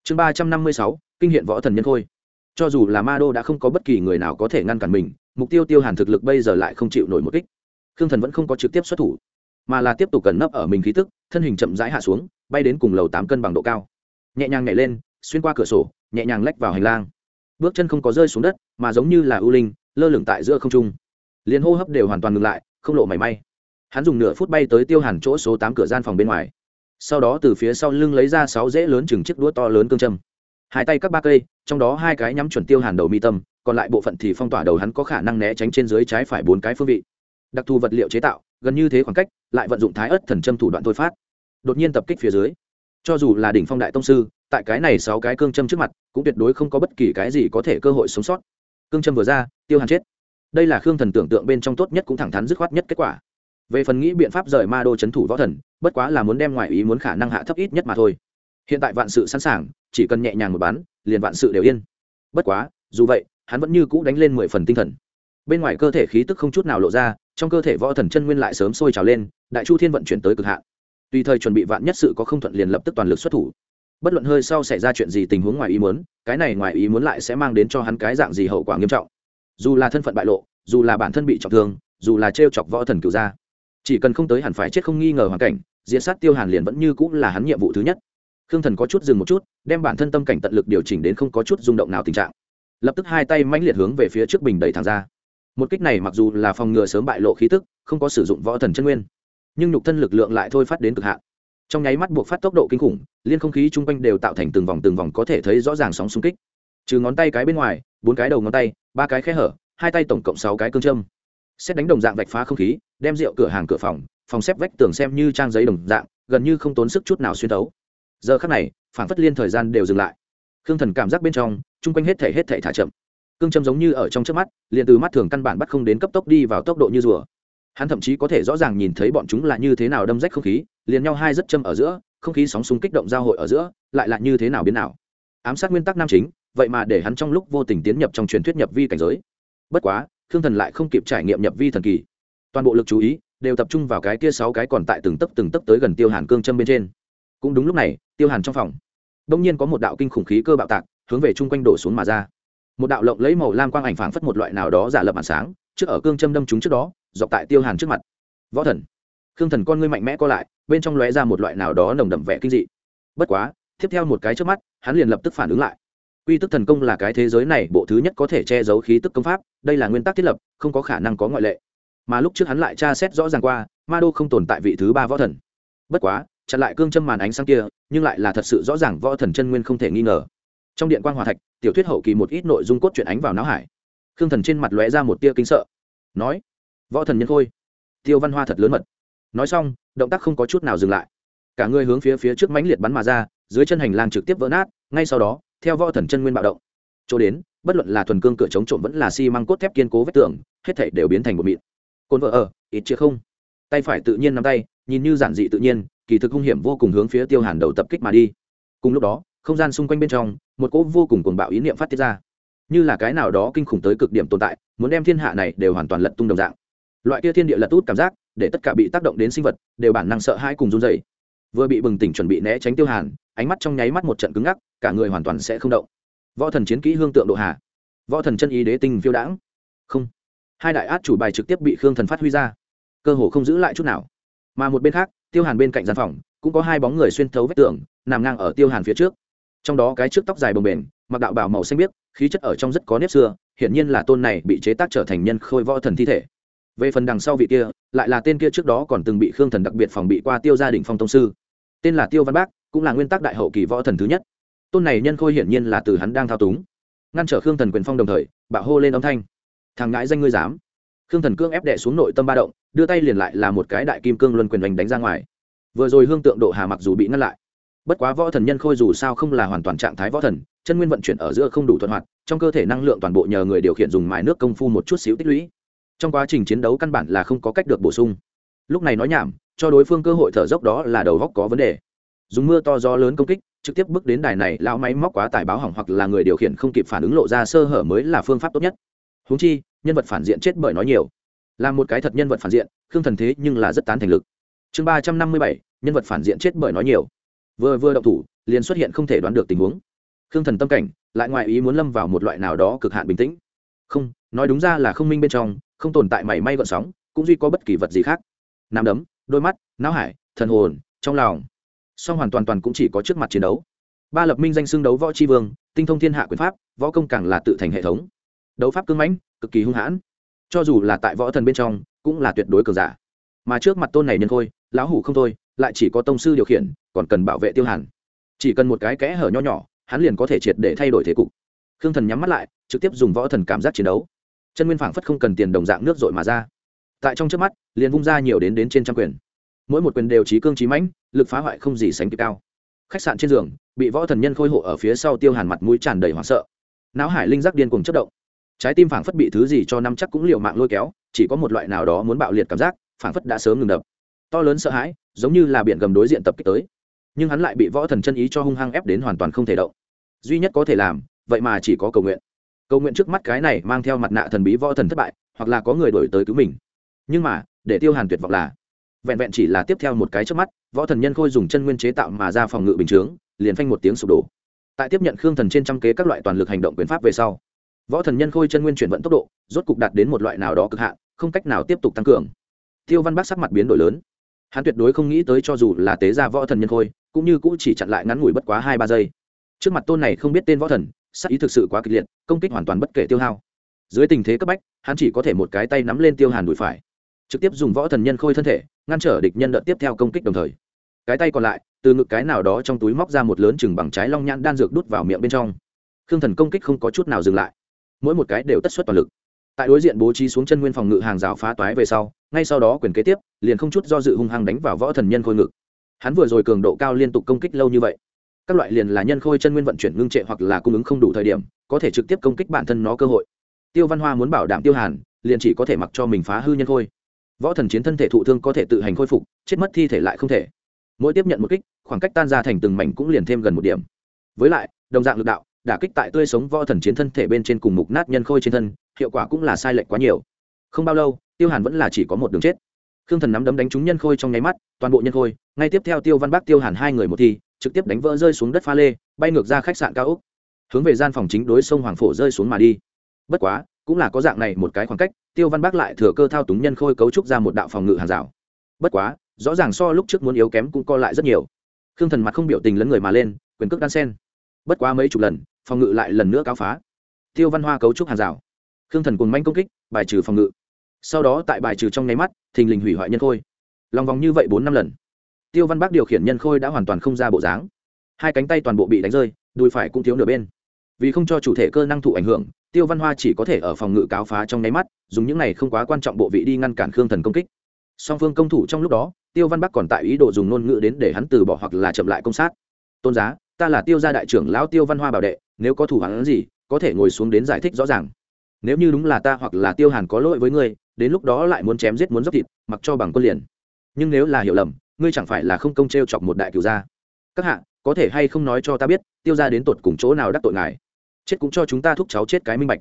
Chương ba trăm năm mươi sáu, kinh hiện võ thần nhân khôi. Cho dù là ma đô đã không có bất kỳ người nào có thể ngăn cản mình, mục tiêu tiêu hàn thực lực bây giờ lại không chịu nổi một kích khương thần vẫn không có trực tiếp xuất thủ, mà là tiếp tục cẩn nấp ở mình khí tức, thân hình chậm rãi hạ xuống, bay đến cùng lầu tám cân bằng độ cao. Nhẹ nhàng nhảy lên, xuyên qua cửa sổ, nhẹ nhàng lách vào hành lang. Bước chân không có rơi xuống đất, mà giống như là ưu linh, lơ lửng tại giữa không trung. Liền hô hấp đều hoàn toàn ngừng lại, không lộ mảy may. Hắn dùng nửa phút bay tới tiêu hàn chỗ số tám cửa gian phòng bên ngoài. Sau đó từ phía sau lưng lấy ra sáu rễ lớn chừng chiếc đũa to lớn cương châm. Hai tay các ba cây, trong đó hai cái nhắm chuẩn tiêu hàn đầu mi tâm, còn lại bộ phận thì phong tỏa đầu hắn có khả năng né tránh trên dưới trái phải bốn cái phương vị đặc thù vật liệu chế tạo, gần như thế khoảng cách, lại vận dụng thái ớt thần châm thủ đoạn thôi phát. Đột nhiên tập kích phía dưới. Cho dù là đỉnh phong đại tông sư, tại cái này sáu cái cương châm trước mặt, cũng tuyệt đối không có bất kỳ cái gì có thể cơ hội sống sót. Cương châm vừa ra, tiêu hàn chết. Đây là khương thần tưởng tượng bên trong tốt nhất cũng thẳng thắn dứt khoát nhất kết quả. Về phần nghĩ biện pháp rời ma đô c h ấ n thủ võ thần, bất quá là muốn đem ngoài ý muốn khả năng hạ thấp ít nhất mà thôi. Hiện tại vạn sự sẵn sàng, chỉ cần nhẹ nhàng một bán liền vạn sự đều yên. Bất quá, dù vậy, hắn vẫn như cũ đánh lên mười phần tinh thần bên ngoài cơ thể khí tức không chút nào lộ ra, trong cơ thể võ thần chân nguyên lại sớm sôi trào lên, đại chu thiên vận chuyển tới cực hạn. Tùy thời chuẩn bị vạn nhất sự có không thuận liền lập tức toàn lực xuất thủ. Bất luận hơi sau xảy ra chuyện gì tình huống ngoài ý muốn, cái này ngoài ý muốn lại sẽ mang đến cho hắn cái dạng gì hậu quả nghiêm trọng. Dù là thân phận bại lộ, dù là bản thân bị trọng thương, dù là t chọc võ thần cựu gia, chỉ cần không tới hẳn phải chết không nghi ngờ hoàn cảnh diễn sát tiêu hàn liền vẫn như cũng là hắn nhiệm vụ thứ nhất. Khương thần có chút dừng một chút, đem bản thân tâm cảnh tận lực điều chỉnh đến không có chút rung động nào tình trạng. Lập tức hai tay mãnh liệt hướng về phía trước bình đầy thẳng ra một kích này mặc dù là phòng ngừa sớm bại lộ khí tức, không có sử dụng võ thần chân nguyên, nhưng nhục thân lực lượng lại thôi phát đến cực hạn. Trong nháy mắt buộc phát tốc độ kinh khủng, liên không khí chung quanh đều tạo thành từng vòng từng vòng có thể thấy rõ ràng sóng xung kích. Trừ ngón tay cái bên ngoài, bốn cái đầu ngón tay, ba cái khe hở, hai tay tổng cộng sáu cái cương châm. Xét đánh đồng dạng vạch phá không khí, đem rượu cửa hàng cửa phòng phòng xếp vách tường xem như trang giấy đồng dạng, gần như không tốn sức chút nào xuyên tấu giờ khắc này, phản phất liên thời gian đều dừng lại. Khương thần cảm giác bên trong, chung quanh hết thể hết thể thả chậm cương châm giống như ở trong trước mắt, liền từ mắt thường căn bản bắt không đến cấp tốc đi vào tốc độ như rùa. Hắn thậm chí có thể rõ ràng nhìn thấy bọn chúng là như thế nào đâm rách không khí, liền nhau hai rất châm ở giữa, không khí sóng súng kích động giao hội ở giữa, lại là như thế nào biến nào. Ám sát nguyên tắc nam chính, vậy mà để hắn trong lúc vô tình tiến nhập trong truyền thuyết nhập vi cảnh giới. Bất quá thương thần lại không kịp trải nghiệm nhập vi thần kỳ. Toàn bộ lực chú ý đều tập trung vào cái kia sáu cái còn tại từng tấc từng tấc tới gần tiêu hàn cương châm bên trên. Cũng đúng lúc này, tiêu hàn trong phòng đông nhiên có một đạo kinh khủng khí cơ bạo tạc hướng về chung quanh đổ xuống mà ra một đạo lộng lấy màu lam quang ảnh phảng phất một loại nào đó giả lập màn sáng, trước ở cương châm đâm chúng trước đó, dọc tại tiêu hàn trước mặt. Võ thần, khương thần con ngươi mạnh mẽ co lại, bên trong lóe ra một loại nào đó nồng đậm vẻ kinh dị. Bất quá, tiếp theo một cái trước mắt, hắn liền lập tức phản ứng lại. Quy tức thần công là cái thế giới này bộ thứ nhất có thể che giấu khí tức công pháp, đây là nguyên tắc thiết lập, không có khả năng có ngoại lệ. Mà lúc trước hắn lại tra xét rõ ràng qua, ma đô không tồn tại vị thứ ba võ thần. Bất quá, chặn lại cương châm màn ánh sáng kia, nhưng lại là thật sự rõ ràng võ thần chân nguyên không thể nghi ngờ trong điện quan hòa thạch, tiểu thuyết hậu kỳ một ít nội dung cốt truyện ánh vào não hải. Khương thần trên mặt lóe ra một tia kinh sợ. Nói, võ thần nhân khôi, tiêu văn hoa thật lớn mật. Nói xong, động tác không có chút nào dừng lại. Cả người hướng phía phía trước mãnh liệt bắn mà ra, dưới chân hành lang trực tiếp vỡ nát, ngay sau đó, theo võ thần chân nguyên bạo động. Chỗ đến, bất luận là thuần cương cửa chống trộm vẫn là xi măng cốt thép kiên cố vết tường, hết thảy đều biến thành một mịn. Cồn vợ ở, ít chưa không. Tay phải tự nhiên nắm tay, nhìn như giản dị tự nhiên, kỳ thực hung hiểm vô cùng hướng phía tiêu hàn đầu tập kích mà đi. Cùng lúc đó, không gian xung quanh bên trong một cỗ vô cùng cuồng bạo ý niệm phát tiết ra. Như là cái nào đó kinh khủng tới cực điểm tồn tại, muốn đem thiên hạ này đều hoàn toàn lật tung đồng dạng. Loại kia thiên địa lật út cảm giác, để tất cả bị tác động đến sinh vật, đều bản năng sợ hãi cùng run dày vừa bị bừng tỉnh chuẩn bị né tránh tiêu hàn, ánh mắt trong nháy mắt một trận cứng ngắc, cả người hoàn toàn sẽ không động. Võ thần chiến kỹ hương tượng độ hà. Võ thần chân ý đế tinh phiêu đãng. Không. Hai đại át chủ bài trực tiếp bị khương thần phát huy ra. Cơ hồ không giữ lại chút nào. Mà một bên khác, tiêu hàn bên cạnh gian phòng, cũng có hai bóng người xuyên thấu vách tường, nằm ngang ở tiêu hàn phía trước trong đó cái trước tóc dài bồng bềnh, mặc đạo bảo màu xanh biếc, khí chất ở trong rất có nếp xưa, hiển nhiên là tôn này bị chế tác trở thành nhân khôi võ thần thi thể. Về phần đằng sau vị kia, lại là tên kia trước đó còn từng bị khương thần đặc biệt phòng bị qua tiêu gia đình phong tông sư. Tên là tiêu văn bác, cũng là nguyên tắc đại hậu kỳ võ thần thứ nhất. Tôn này nhân khôi hiển nhiên là từ hắn đang thao túng. Ngăn trở khương thần quyền phong đồng thời, bạo hô lên âm thanh. Thằng ngãi danh ngươi dám. Khương thần cương ép đệ xuống nội tâm ba động, đưa tay liền lại là một cái đại kim cương luân quyền đánh đánh ra ngoài. Vừa rồi hương tượng độ hà mặc dù bị ngăn lại bất quá võ thần nhân khôi dù sao không là hoàn toàn trạng thái võ thần, chân nguyên vận chuyển ở giữa không đủ thuận hoạt, trong cơ thể năng lượng toàn bộ nhờ người điều khiển dùng mài nước công phu một chút xíu tích lũy. Trong quá trình chiến đấu căn bản là không có cách được bổ sung. Lúc này nói nhảm, cho đối phương cơ hội thở dốc đó là đầu góc có vấn đề. Dùng mưa to gió lớn công kích, trực tiếp bước đến đài này lao máy móc quá tải báo hỏng hoặc là người điều khiển không kịp phản ứng lộ ra sơ hở mới là phương pháp tốt nhất. Húng chi, nhân vật phản diện chết bởi nói nhiều. Là một cái thật nhân vật phản diện, khương thần thế nhưng là rất tán thành lực. Chương ba trăm năm mươi bảy, nhân vật phản diện chết bởi nói nhiều vừa vừa động thủ, liền xuất hiện không thể đoán được tình huống. Khương thần tâm cảnh, lại ngoài ý muốn lâm vào một loại nào đó cực hạn bình tĩnh. Không, nói đúng ra là không minh bên trong, không tồn tại mảy may gợn sóng, cũng duy có bất kỳ vật gì khác. Nam đấm, đôi mắt, não hải, thần hồn, trong lòng. Song hoàn toàn toàn cũng chỉ có trước mặt chiến đấu. Ba lập minh danh xưng đấu võ tri vương, tinh thông thiên hạ quyền pháp, võ công càng là tự thành hệ thống. Đấu pháp cưng mãnh, cực kỳ hung hãn. Cho dù là tại võ thần bên trong, cũng là tuyệt đối cường giả. Mà trước mặt tôn này nhân khôi, lão hủ không thôi lại chỉ có tông sư điều khiển, còn cần bảo vệ tiêu hàn. Chỉ cần một cái kẽ hở nho nhỏ, hắn liền có thể triệt để thay đổi thế cục. Khương thần nhắm mắt lại, trực tiếp dùng võ thần cảm giác chiến đấu. Chân nguyên phảng phất không cần tiền đồng dạng nước dội mà ra. Tại trong trước mắt, liền vung ra nhiều đến đến trên trăm quyền. Mỗi một quyền đều trí cương trí mãnh, lực phá hoại không gì sánh kịp cao. Khách sạn trên giường, bị võ thần nhân khôi hộ ở phía sau tiêu hàn mặt mũi tràn đầy hoảng sợ. Não hải linh giác điên cùng chất động. Trái tim phảng phất bị thứ gì cho năm chắc cũng liệu mạng lôi kéo, chỉ có một loại nào đó muốn bạo liệt cảm giác, phảng phất đã sớm ngừng đập. To lớn sợ hãi giống như là biển gầm đối diện tập kích tới. Nhưng hắn lại bị võ thần chân ý cho hung hăng ép đến hoàn toàn không thể động. Duy nhất có thể làm, vậy mà chỉ có cầu nguyện. Cầu nguyện trước mắt cái này mang theo mặt nạ thần bí võ thần thất bại, hoặc là có người đổi tới cứu mình. Nhưng mà, để tiêu hàn tuyệt vọng là, vẹn vẹn chỉ là tiếp theo một cái trước mắt, võ thần nhân khôi dùng chân nguyên chế tạo mà ra phòng ngự bình chướng, liền phanh một tiếng sụp đổ. Tại tiếp nhận khương thần trên trăm kế các loại toàn lực hành động quyền pháp về sau, võ thần nhân khôi chân nguyên chuyển vận tốc độ, rốt cục đạt đến một loại nào đó cực hạn, không cách nào tiếp tục tăng cường. Tiêu văn bắc sắc mặt biến đổi lớn hắn tuyệt đối không nghĩ tới cho dù là tế gia võ thần nhân khôi, cũng như cũ chỉ chặn lại ngắn ngủi bất quá hai ba giây. Trước mặt tôn này không biết tên võ thần, sắc ý thực sự quá kịch liệt, công kích hoàn toàn bất kể tiêu hao. Dưới tình thế cấp bách, hắn chỉ có thể một cái tay nắm lên tiêu hàn đùi phải, trực tiếp dùng võ thần nhân khôi thân thể, ngăn trở địch nhân đợt tiếp theo công kích đồng thời. Cái tay còn lại, từ ngực cái nào đó trong túi móc ra một lớn chừng bằng trái long nhãn đan dược đút vào miệng bên trong. Khương thần công kích không có chút nào dừng lại. Mỗi một cái đều tất suất toàn lực. Tại đối diện bố trí xuống chân nguyên phòng ngự hàng rào phá toái về sau ngay sau đó quyền kế tiếp, liền không chút do dự hung hăng đánh vào võ thần nhân khôi ngực. Hắn vừa rồi cường độ cao liên tục công kích lâu như vậy. Các loại liền là nhân khôi chân nguyên vận chuyển ngưng trệ hoặc là cung ứng không đủ thời điểm, có thể trực tiếp công kích bản thân nó cơ hội. Tiêu văn hoa muốn bảo đảm tiêu hàn, liền chỉ có thể mặc cho mình phá hư nhân khôi. Võ thần chiến thân thể thụ thương có thể tự hành khôi phục, chết mất thi thể lại không thể. Mỗi tiếp nhận một kích, khoảng cách tan ra thành từng mảnh cũng liền thêm gần một điểm. Với lại, đồng dạng lực đạo, đả kích tại tươi sống võ thần chiến thân thể bên trên cùng mục nát nhân khôi trên thân, hiệu quả cũng là sai lệch quá nhiều không bao lâu, tiêu hàn vẫn là chỉ có một đường chết. Khương thần nắm đấm đánh trúng nhân khôi trong nháy mắt, toàn bộ nhân khôi, ngay tiếp theo tiêu văn bắc, tiêu hàn hai người một thi, trực tiếp đánh vỡ rơi xuống đất pha lê, bay ngược ra khách sạn cao úc hướng về gian phòng chính đối sông hoàng phổ rơi xuống mà đi. Bất quá, cũng là có dạng này một cái khoảng cách, tiêu văn bắc lại thừa cơ thao túng nhân khôi cấu trúc ra một đạo phòng ngự hàng rào. Bất quá, rõ ràng so lúc trước muốn yếu kém cũng co lại rất nhiều. Khương thần mặt không biểu tình lấn người mà lên, quyền cước đan sen. Bất quá mấy chục lần, phòng ngự lại lần nữa cáo phá. Tiêu văn hoa cấu trúc hàng rào. Khương thần cùng manh công kích, bài trừ phòng ngự sau đó tại bài trừ trong nháy mắt, thình lình hủy hoại nhân khôi. Lòng vòng như vậy bốn năm lần, tiêu văn bác điều khiển nhân khôi đã hoàn toàn không ra bộ dáng. Hai cánh tay toàn bộ bị đánh rơi, đùi phải cũng thiếu nửa bên. Vì không cho chủ thể cơ năng thụ ảnh hưởng, tiêu văn hoa chỉ có thể ở phòng ngự cáo phá trong nháy mắt, dùng những này không quá quan trọng bộ vị đi ngăn cản khương thần công kích. Song phương công thủ trong lúc đó, tiêu văn bắc còn tại ý đồ dùng ngôn ngữ đến để hắn từ bỏ hoặc là chậm lại công sát. Tôn giá, ta là tiêu gia đại trưởng lão tiêu văn hoa bảo đệ, nếu có thủ hắn gì, có thể ngồi xuống đến giải thích rõ ràng nếu như đúng là ta hoặc là tiêu hàn có lỗi với ngươi, đến lúc đó lại muốn chém giết muốn dốc thịt, mặc cho bằng quân liền. Nhưng nếu là hiểu lầm, ngươi chẳng phải là không công t r e o chọc một đại cửu gia. Các hạ, có thể hay không nói cho ta biết, tiêu ra đến tột cùng chỗ nào đắc tội ngài? Chết cũng cho chúng ta thúc cháu chết cái minh bạch.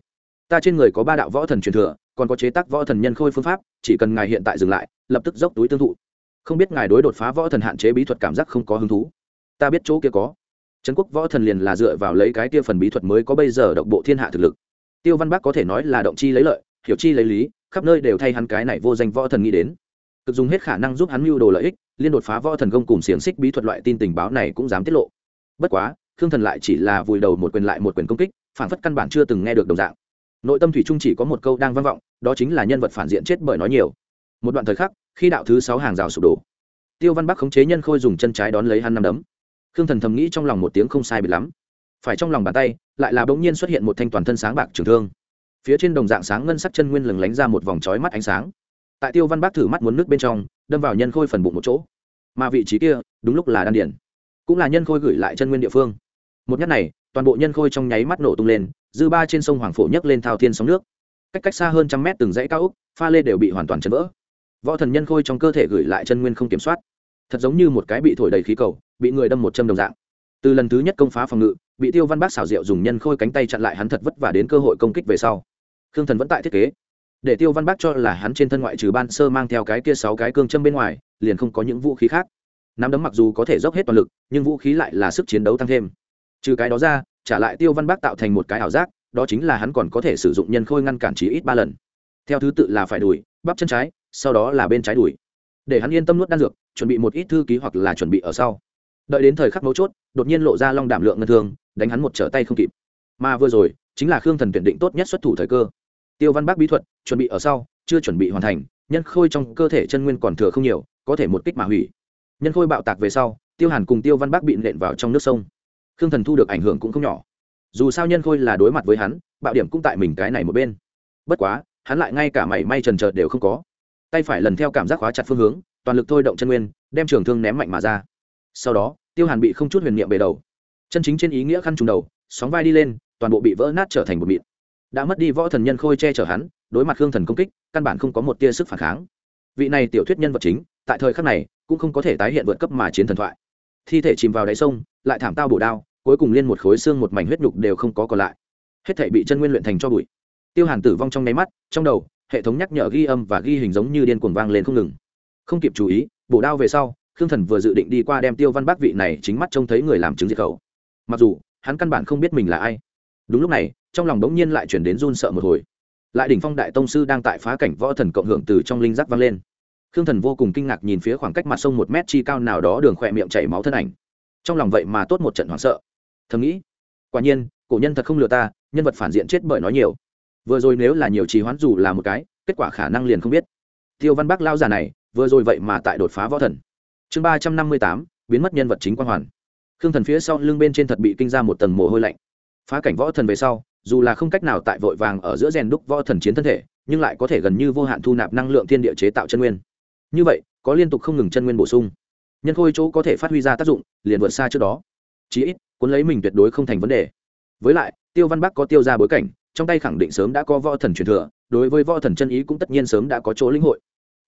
Ta trên người có ba đạo võ thần truyền thừa, còn có chế tác võ thần nhân khôi phương pháp, chỉ cần ngài hiện tại dừng lại, lập tức dốc túi tương thụ. Không biết ngài đối đột phá võ thần hạn chế bí thuật cảm giác không có hứng thú. Ta biết chỗ kia có. Trấn quốc võ thần liền là dựa vào lấy cái kia phần bí thuật mới có bây giờ độc bộ thiên hạ thực lực tiêu văn Bác có thể nói là động chi lấy lợi, hiểu chi lấy lý, khắp nơi đều thay hắn cái này vô danh võ thần nghĩ đến. Cực dùng hết khả năng giúp hắn mưu đồ lợi ích, liên đột phá võ thần công cùng xiềng xích bí thuật loại tin tình báo này cũng dám tiết lộ. Bất quá, khương thần lại chỉ là vùi đầu một quyền lại một quyền công kích, phản phất căn bản chưa từng nghe được đồng dạng. Nội tâm thủy trung chỉ có một câu đang vang vọng, đó chính là nhân vật phản diện chết bởi nói nhiều. Một đoạn thời khắc, khi đạo thứ sáu hàng rào sụp đổ, tiêu văn bắc khống chế nhân khôi dùng chân trái đón lấy hắn năm đấm. Khương thần thầm nghĩ trong lòng một tiếng không sai bị lắm phải trong lòng bàn tay, lại là bỗng nhiên xuất hiện một thanh toàn thân sáng bạc trường thương. Phía trên đồng dạng sáng ngân sắc chân nguyên lừng lánh ra một vòng trói mắt ánh sáng. Tại tiêu văn bác thử mắt muốn nước bên trong, đâm vào nhân khôi phần bụng một chỗ. Mà vị trí kia, đúng lúc là đan điển. Cũng là nhân khôi gửi lại chân nguyên địa phương. Một nhát này, toàn bộ nhân khôi trong nháy mắt nổ tung lên, dư ba trên sông hoàng phổ nhấc lên thao thiên sóng nước. Cách cách xa hơn trăm mét từng dãy cao úc pha lê đều bị hoàn toàn chấn vỡ. Võ thần nhân khôi trong cơ thể gửi lại chân nguyên không kiểm soát. Thật giống như một cái bị thổi đầy khí cầu, bị người đâm một châm đồng dạng. Từ lần thứ nhất công phá phòng ngự bị tiêu văn bác xảo diệu dùng nhân khôi cánh tay chặn lại hắn thật vất vả đến cơ hội công kích về sau. Khương thần vẫn tại thiết kế. Để tiêu văn bác cho là hắn trên thân ngoại trừ ban sơ mang theo cái kia sáu cái cương châm bên ngoài, liền không có những vũ khí khác. Nắm đấm mặc dù có thể dốc hết toàn lực, nhưng vũ khí lại là sức chiến đấu tăng thêm. Trừ cái đó ra, trả lại tiêu văn bác tạo thành một cái ảo giác, đó chính là hắn còn có thể sử dụng nhân khôi ngăn cản trí ít ba lần. Theo thứ tự là phải đùi bắp chân trái, sau đó là bên trái đùi để hắn yên tâm nuốt đan dược, chuẩn bị một ít thư ký hoặc là chuẩn bị ở sau. Đợi đến thời khắc mấu chốt đột nhiên lộ ra long đảm lượng ngân thương, đánh hắn một trở tay không kịp. Mà vừa rồi, chính là khương thần tuyển định tốt nhất xuất thủ thời cơ. Tiêu văn bác bí thuật, chuẩn bị ở sau, chưa chuẩn bị hoàn thành, nhân khôi trong cơ thể chân nguyên còn thừa không nhiều, có thể một kích mà hủy. Nhân khôi bạo tạc về sau, tiêu hàn cùng tiêu văn bác bị nện vào trong nước sông. Khương thần thu được ảnh hưởng cũng không nhỏ. Dù sao nhân khôi là đối mặt với hắn, bạo điểm cũng tại mình cái này một bên. Bất quá, hắn lại ngay cả mảy may trần trợt đều không có. Tay phải lần theo cảm giác khóa chặt phương hướng, toàn lực thôi động chân nguyên, đem trường thương ném mạnh mà ra. Sau đó tiêu hàn bị không chút huyền niệm bề đầu. Chân chính trên ý nghĩa khăn trùng đầu, sóng vai đi lên, toàn bộ bị vỡ nát trở thành một mịn. Đã mất đi võ thần nhân khôi che chở hắn, đối mặt hương thần công kích, căn bản không có một tia sức phản kháng. Vị này tiểu thuyết nhân vật chính, tại thời khắc này, cũng không có thể tái hiện vượt cấp mà chiến thần thoại. Thi thể chìm vào đáy sông, lại thảm tao bổ đao, cuối cùng liên một khối xương một mảnh huyết nhục đều không có còn lại. Hết thể bị chân nguyên luyện thành cho bụi. Tiêu hàn tử vong trong nháy mắt, trong đầu, hệ thống nhắc nhở ghi âm và ghi hình giống như điên cuồng vang lên không ngừng. Không kịp chú ý, bổ đao về sau khương thần vừa dự định đi qua đem tiêu văn Bác vị này chính mắt trông thấy người làm chứng diệt khẩu. Mặc dù, hắn căn bản không biết mình là ai. Đúng lúc này, trong lòng đống nhiên lại chuyển đến run sợ một hồi. Lại đỉnh phong đại tông sư đang tại phá cảnh võ thần cộng hưởng từ trong linh giác vang lên. Khương thần vô cùng kinh ngạc nhìn phía khoảng cách mặt sông một mét chi cao nào đó đường khỏe miệng chảy máu thân ảnh. Trong lòng vậy mà tốt một trận hoảng sợ. Thầm nghĩ, quả nhiên, cổ nhân thật không lừa ta, nhân vật phản diện chết bởi nói nhiều. Vừa rồi nếu là nhiều trì hoãn dù là một cái, kết quả khả năng liền không biết. Tiêu văn bắc lao già này, vừa rồi vậy mà tại đột phá võ thần chương ba trăm năm mươi tám, biến mất nhân vật chính quang hoàn. Khương thần phía sau lưng bên trên thật bị kinh ra một tầng mồ hôi lạnh. Phá cảnh võ thần về sau, dù là không cách nào tại vội vàng ở giữa rèn đúc võ thần chiến thân thể, nhưng lại có thể gần như vô hạn thu nạp năng lượng thiên địa chế tạo chân nguyên. Như vậy, có liên tục không ngừng chân nguyên bổ sung. Nhân khôi chỗ có thể phát huy ra tác dụng, liền vượt xa trước đó. Chí ít, cuốn lấy mình tuyệt đối không thành vấn đề. Với lại, tiêu văn bắc có tiêu ra bối cảnh, trong tay khẳng định sớm đã có võ thần truyền thừa, đối với võ thần chân ý cũng tất nhiên sớm đã có chỗ lĩnh hội.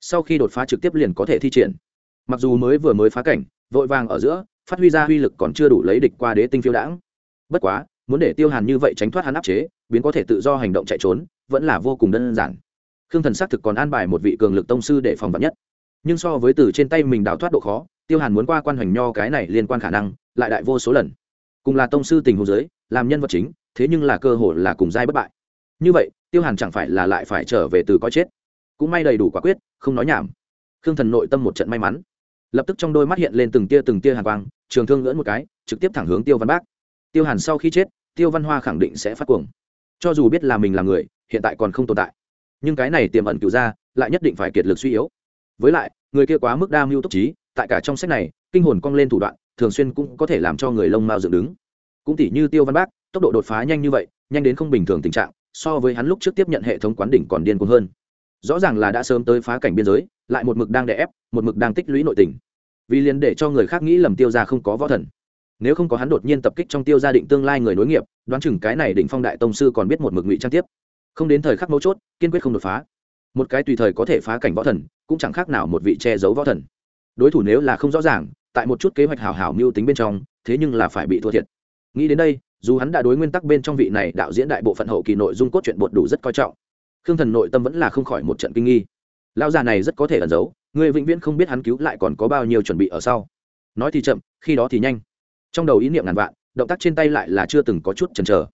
Sau khi đột phá trực tiếp liền có thể thi triển mặc dù mới vừa mới phá cảnh, vội vàng ở giữa, phát huy ra uy lực còn chưa đủ lấy địch qua đế tinh phiêu đãng. Bất quá, muốn để tiêu hàn như vậy tránh thoát hắn áp chế, biến có thể tự do hành động chạy trốn, vẫn là vô cùng đơn giản. Khương thần xác thực còn an bài một vị cường lực tông sư để phòng vật nhất. Nhưng so với từ trên tay mình đào thoát độ khó, tiêu hàn muốn qua quan hoành nho cái này liên quan khả năng, lại đại vô số lần. Cùng là tông sư tình hồ giới làm nhân vật chính, thế nhưng là cơ hội là cùng giai bất bại. Như vậy, tiêu hàn chẳng phải là lại phải trở về từ coi chết. Cũng may đầy đủ quả quyết, không nói nhảm. Khương thần nội tâm một trận may mắn lập tức trong đôi mắt hiện lên từng tia từng tia hàn quang, trường thương lưỡn một cái, trực tiếp thẳng hướng tiêu văn bác. Tiêu hàn sau khi chết, tiêu văn hoa khẳng định sẽ phát cuồng. Cho dù biết là mình là người, hiện tại còn không tồn tại. Nhưng cái này tiềm ẩn cựu ra lại nhất định phải kiệt lực suy yếu. Với lại, người kia quá mức đa mưu tốc trí, tại cả trong sách này, kinh hồn cong lên thủ đoạn, thường xuyên cũng có thể làm cho người lông mao dựng đứng. Cũng tỷ như tiêu văn bác, tốc độ đột phá nhanh như vậy, nhanh đến không bình thường tình trạng, so với hắn lúc trước tiếp nhận hệ thống quán đỉnh còn điên cuồng hơn. Rõ ràng là đã sớm tới phá cảnh biên giới, lại một mực đang đè ép, một mực đang tích lũy nội tình vì liền để cho người khác nghĩ lầm tiêu ra không có võ thần. Nếu không có hắn đột nhiên tập kích trong tiêu gia định tương lai người nối nghiệp, đoán chừng cái này định phong đại tông sư còn biết một mực ngụy trang tiếp. Không đến thời khắc mấu chốt, kiên quyết không đột phá. Một cái tùy thời có thể phá cảnh võ thần, cũng chẳng khác nào một vị che giấu võ thần. Đối thủ nếu là không rõ ràng, tại một chút kế hoạch hảo hảo mưu tính bên trong, thế nhưng là phải bị thua thiệt. Nghĩ đến đây, dù hắn đã đối nguyên tắc bên trong vị này đạo diễn đại bộ phận hậu kỳ nội dung cốt truyện bột đủ rất coi trọng. Khương thần nội tâm vẫn là không khỏi một trận kinh nghi. Lão già này rất có thể ẩn giấu người vĩnh viễn không biết hắn cứu lại còn có bao nhiêu chuẩn bị ở sau. Nói thì chậm, khi đó thì nhanh. Trong đầu ý niệm ngàn vạn, động tác trên tay lại là chưa từng có chút chần chờ.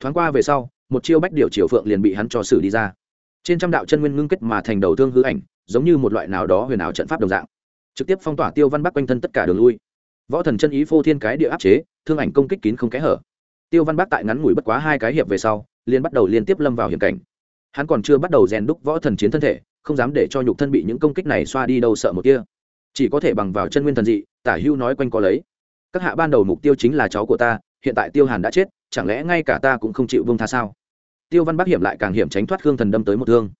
Thoáng qua về sau, một chiêu bách điều triều phượng liền bị hắn cho xử đi ra. Trên trăm đạo chân nguyên ngưng kết mà thành đầu thương hư ảnh, giống như một loại nào đó huyền ảo trận pháp đồng dạng. Trực tiếp phong tỏa tiêu văn bắc quanh thân tất cả đường lui. Võ thần chân ý phô thiên cái địa áp chế, thương ảnh công kích kín không kẽ hở. Tiêu văn bắc tại ngắn ngủi bất quá hai cái hiệp về sau, liền bắt đầu liên tiếp lâm vào hiểm cảnh. Hắn còn chưa bắt đầu rèn đúc võ thần chiến thân thể không dám để cho nhục thân bị những công kích này xoa đi đâu sợ một kia. Chỉ có thể bằng vào chân nguyên thần dị, tả hưu nói quanh có lấy. Các hạ ban đầu mục tiêu chính là cháu của ta, hiện tại tiêu hàn đã chết, chẳng lẽ ngay cả ta cũng không chịu vương tha sao? Tiêu văn bắc hiểm lại càng hiểm tránh thoát khương thần đâm tới một thương.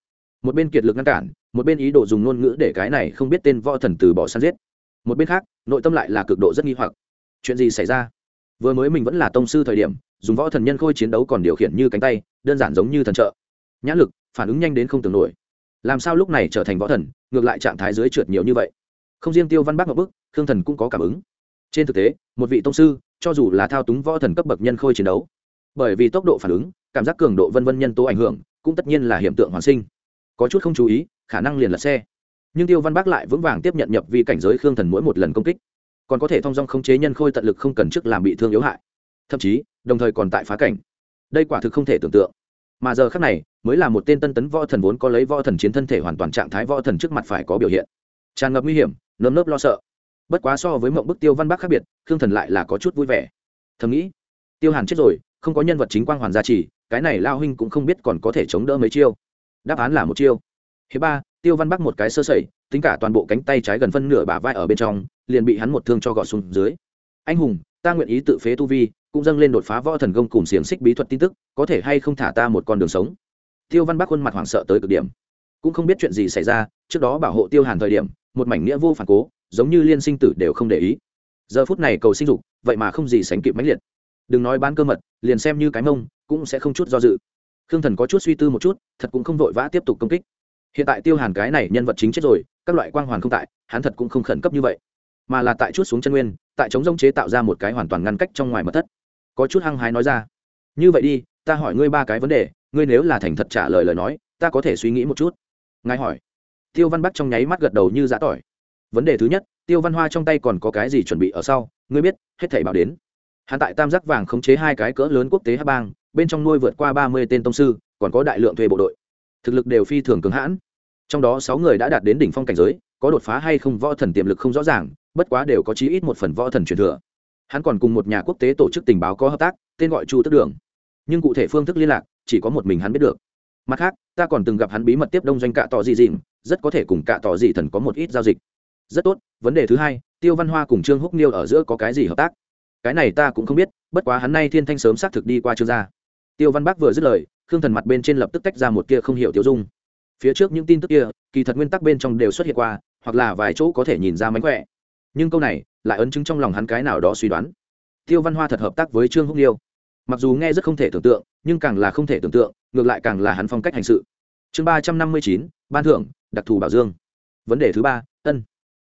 Một bên kiệt lực ngăn cản, một bên ý đồ dùng ngôn ngữ để cái này không biết tên võ thần từ bỏ săn giết. Một bên khác, nội tâm lại là cực độ rất nghi hoặc. Chuyện gì xảy ra? Vừa mới mình vẫn là tông sư thời điểm, dùng võ thần nhân khôi chiến đấu còn điều khiển như cánh tay, đơn giản giống như thần trợ. Nhã lực, phản ứng nhanh đến không tưởng nổi làm sao lúc này trở thành võ thần, ngược lại trạng thái dưới trượt nhiều như vậy? Không riêng tiêu văn bắc một bức khương thần cũng có cảm ứng. Trên thực tế, một vị tông sư, cho dù là thao túng võ thần cấp bậc nhân khôi chiến đấu, bởi vì tốc độ phản ứng, cảm giác cường độ vân vân nhân tố ảnh hưởng, cũng tất nhiên là hiện tượng hoàn sinh. Có chút không chú ý, khả năng liền lật xe. Nhưng tiêu văn bắc lại vững vàng tiếp nhận nhập vi cảnh giới khương thần mỗi một lần công kích. Còn có thể thong dong khống chế nhân khôi tận lực không cần chức làm bị thương yếu hại. Thậm chí, đồng thời còn tại phá cảnh. Đây quả thực không thể tưởng tượng mà giờ khác này, mới là một tên tân tấn võ thần vốn có lấy võ thần chiến thân thể hoàn toàn trạng thái võ thần trước mặt phải có biểu hiện. Tràn ngập nguy hiểm, nơm nớp lo sợ. Bất quá so với mộng bức tiêu văn bắc khác biệt, khương thần lại là có chút vui vẻ. Thầm nghĩ, tiêu hàn chết rồi, không có nhân vật chính quang hoàn gia trì, cái này lao huynh cũng không biết còn có thể chống đỡ mấy chiêu. Đáp án là một chiêu. Hiệp ba, tiêu văn bắc một cái sơ sẩy, tính cả toàn bộ cánh tay trái gần phân nửa bả vai ở bên trong, liền bị hắn một thương cho gọt xuống dưới. Anh hùng ta nguyện ý tự phế tu vi, cũng dâng lên đột phá võ thần công cùng xiềng xích bí thuật tin tức, có thể hay không thả ta một con đường sống? Tiêu văn bắc khuôn mặt hoảng sợ tới cực điểm. Cũng không biết chuyện gì xảy ra, trước đó bảo hộ tiêu hàn thời điểm, một mảnh nghĩa vô phản cố, giống như liên sinh tử đều không để ý. Giờ phút này cầu sinh dục, vậy mà không gì sánh kịp mãnh liệt. Đừng nói bán cơ mật, liền xem như cái mông, cũng sẽ không chút do dự. Khương thần có chút suy tư một chút, thật cũng không vội vã tiếp tục công kích. Hiện tại tiêu hàn cái này nhân vật chính chết rồi, các loại quang hoàn không tại, hắn thật cũng không khẩn cấp như vậy mà là tại chút xuống chân nguyên, tại chống rông chế tạo ra một cái hoàn toàn ngăn cách trong ngoài mật thất. Có chút hăng hái nói ra. Như vậy đi, ta hỏi ngươi ba cái vấn đề, ngươi nếu là thành thật trả lời lời nói, ta có thể suy nghĩ một chút. Ngài hỏi. Tiêu văn bắc trong nháy mắt gật đầu như giã tỏi. Vấn đề thứ nhất, tiêu văn hoa trong tay còn có cái gì chuẩn bị ở sau, ngươi biết, hết thảy bảo đến. Hắn tại tam giác vàng khống chế hai cái cỡ lớn quốc tế hát bang, bên trong nuôi vượt qua ba mươi tên tông sư, còn có đại lượng thuê bộ đội. Thực lực đều phi thường cứng hãn. Trong đó sáu người đã đạt đến đỉnh phong cảnh giới, có đột phá hay không võ thần tiềm lực không rõ ràng bất quá đều có chí ít một phần võ thần truyền thừa. Hắn còn cùng một nhà quốc tế tổ chức tình báo có hợp tác, tên gọi chu tức đường. Nhưng cụ thể phương thức liên lạc, chỉ có một mình hắn biết được. Mặt khác, ta còn từng gặp hắn bí mật tiếp đông doanh cạ tỏ dị dịm rất có thể cùng cạ tỏ dị thần có một ít giao dịch. Rất tốt, vấn đề thứ hai, tiêu văn hoa cùng trương húc niêu ở giữa có cái gì hợp tác? Cái này ta cũng không biết, bất quá hắn nay thiên thanh sớm xác thực đi qua trương gia. Tiêu văn bắc vừa dứt lời, khương thần mặt bên trên lập tức tách ra một kia không hiểu tiêu dung. Phía trước những tin tức kia, kỳ thật nguyên tắc bên trong đều xuất hiện qua, hoặc là vài chỗ có thể nhìn ra mánh khỏe nhưng câu này lại ấn chứng trong lòng hắn cái nào đó suy đoán. Tiêu văn hoa thật hợp tác với trương húc liêu mặc dù nghe rất không thể tưởng tượng, nhưng càng là không thể tưởng tượng, ngược lại càng là hắn phong cách hành sự. Chương ba trăm năm mươi chín, ban thưởng, đặc thù bảo dương. Vấn đề thứ ba, ân.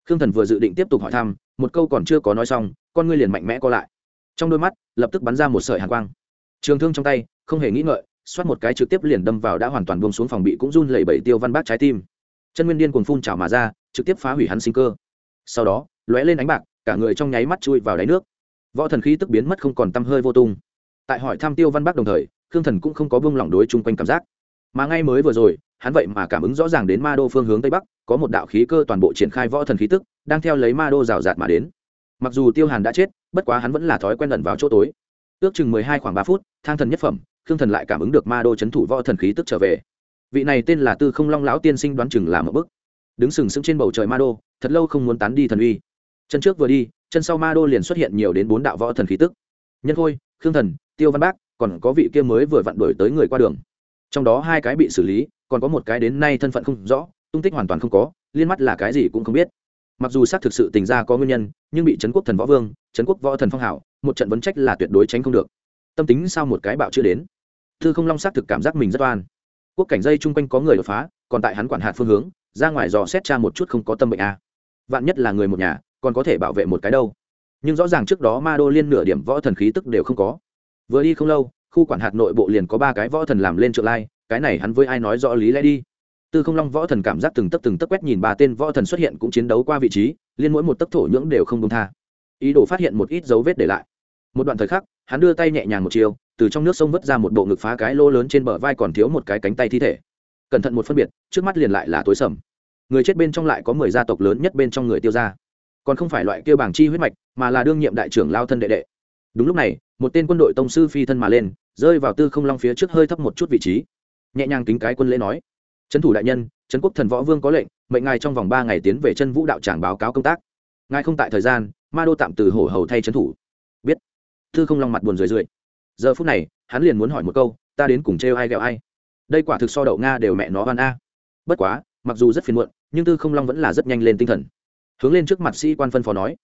Khương thần vừa dự định tiếp tục hỏi thăm, một câu còn chưa có nói xong, con ngươi liền mạnh mẽ co lại. Trong đôi mắt, lập tức bắn ra một sợi hàn quang. Trường thương trong tay, không hề nghĩ ngợi, xoát một cái trực tiếp liền đâm vào đã hoàn toàn buông xuống phòng bị cũng run lẩy bẩy tiêu văn bác trái tim. Chân nguyên điên cuồng phun trào mà ra, trực tiếp phá hủy hắn sinh cơ. Sau đó lóe lên ánh bạc, cả người trong nháy mắt chui vào đáy nước. Võ thần khí tức biến mất không còn tăm hơi vô tung. Tại hỏi thăm tiêu văn bắc đồng thời, khương thần cũng không có vương lỏng đối chung quanh cảm giác. Mà ngay mới vừa rồi, hắn vậy mà cảm ứng rõ ràng đến ma đô phương hướng tây bắc, có một đạo khí cơ toàn bộ triển khai võ thần khí tức, đang theo lấy ma đô rào rạt mà đến. Mặc dù tiêu hàn đã chết, bất quá hắn vẫn là thói quen ẩn vào chỗ tối. Ước chừng mười hai khoảng ba phút, thang thần nhất phẩm, khương thần lại cảm ứng được ma đô c h ấ n thủ võ thần khí tức trở về. Vị này tên là tư không long lão tiên sinh đoán chừng là một bức đứng sừng sững trên bầu trời ma đô, thật lâu không muốn tán đi thần uy chân trước vừa đi, chân sau ma đô liền xuất hiện nhiều đến bốn đạo võ thần khí tức. Nhân khôi, khương thần, tiêu văn bác, còn có vị kia mới vừa vặn đổi tới người qua đường. Trong đó hai cái bị xử lý, còn có một cái đến nay thân phận không rõ, tung tích hoàn toàn không có, liên mắt là cái gì cũng không biết. Mặc dù xác thực sự tình ra có nguyên nhân, nhưng bị trấn quốc thần võ vương trấn quốc võ thần phong hảo một trận vấn trách là tuyệt đối tránh không được. Tâm tính sao một cái bạo chưa đến. Thư không long xác thực cảm giác mình rất oan. Quốc cảnh dây chung quanh có người đột phá, còn tại hắn quản hạt phương hướng, ra ngoài dò xét cha một chút không có tâm bệnh a. À. vạn nhất là người một nhà còn có thể bảo vệ một cái đâu. Nhưng rõ ràng trước đó ma đô liên nửa điểm võ thần khí tức đều không có. Vừa đi không lâu, khu quản hạt nội bộ liền có ba cái võ thần làm lên trợ lai, cái này hắn với ai nói rõ lý lẽ đi? Tư không long võ thần cảm giác từng tấc từng tấc quét nhìn ba tên võ thần xuất hiện cũng chiến đấu qua vị trí, liên mỗi một tấc thổ nhưỡng đều không công tha. Ý đồ phát hiện một ít dấu vết để lại. Một đoạn thời khắc, hắn đưa tay nhẹ nhàng một chiều, từ trong nước sông vứt ra một bộ ngực phá cái lô lớn trên bờ vai còn thiếu một cái cánh tay thi thể. Cẩn thận một phân biệt, trước mắt liền lại là tối sầm. Người chết bên trong lại có mười gia tộc lớn nhất bên trong người tiêu ra còn không phải loại kêu bảng chi huyết mạch, mà là đương nhiệm đại trưởng lao thân đệ đệ. Đúng lúc này, một tên quân đội tông sư phi thân mà lên, rơi vào tư không long phía trước hơi thấp một chút vị trí. Nhẹ nhàng kính cái quân lễ nói, trấn thủ đại nhân, trấn quốc thần võ vương có lệnh, mệnh ngài trong vòng ba ngày tiến về chân vũ đạo tràng báo cáo công tác. Ngài không tại thời gian, ma đô tạm từ hổ hầu thay trấn thủ. Biết. Thư không long mặt buồn rười rượi. Giờ phút này, hắn liền muốn hỏi một câu, ta đến cùng trêu ai ghẹo ai? Đây quả thực so đậu nga đều mẹ nó van a. Bất quá, mặc dù rất phiền muộn, nhưng tư không long vẫn là rất nhanh lên tinh thần hướng lên trước mặt sĩ quan phân phó nói,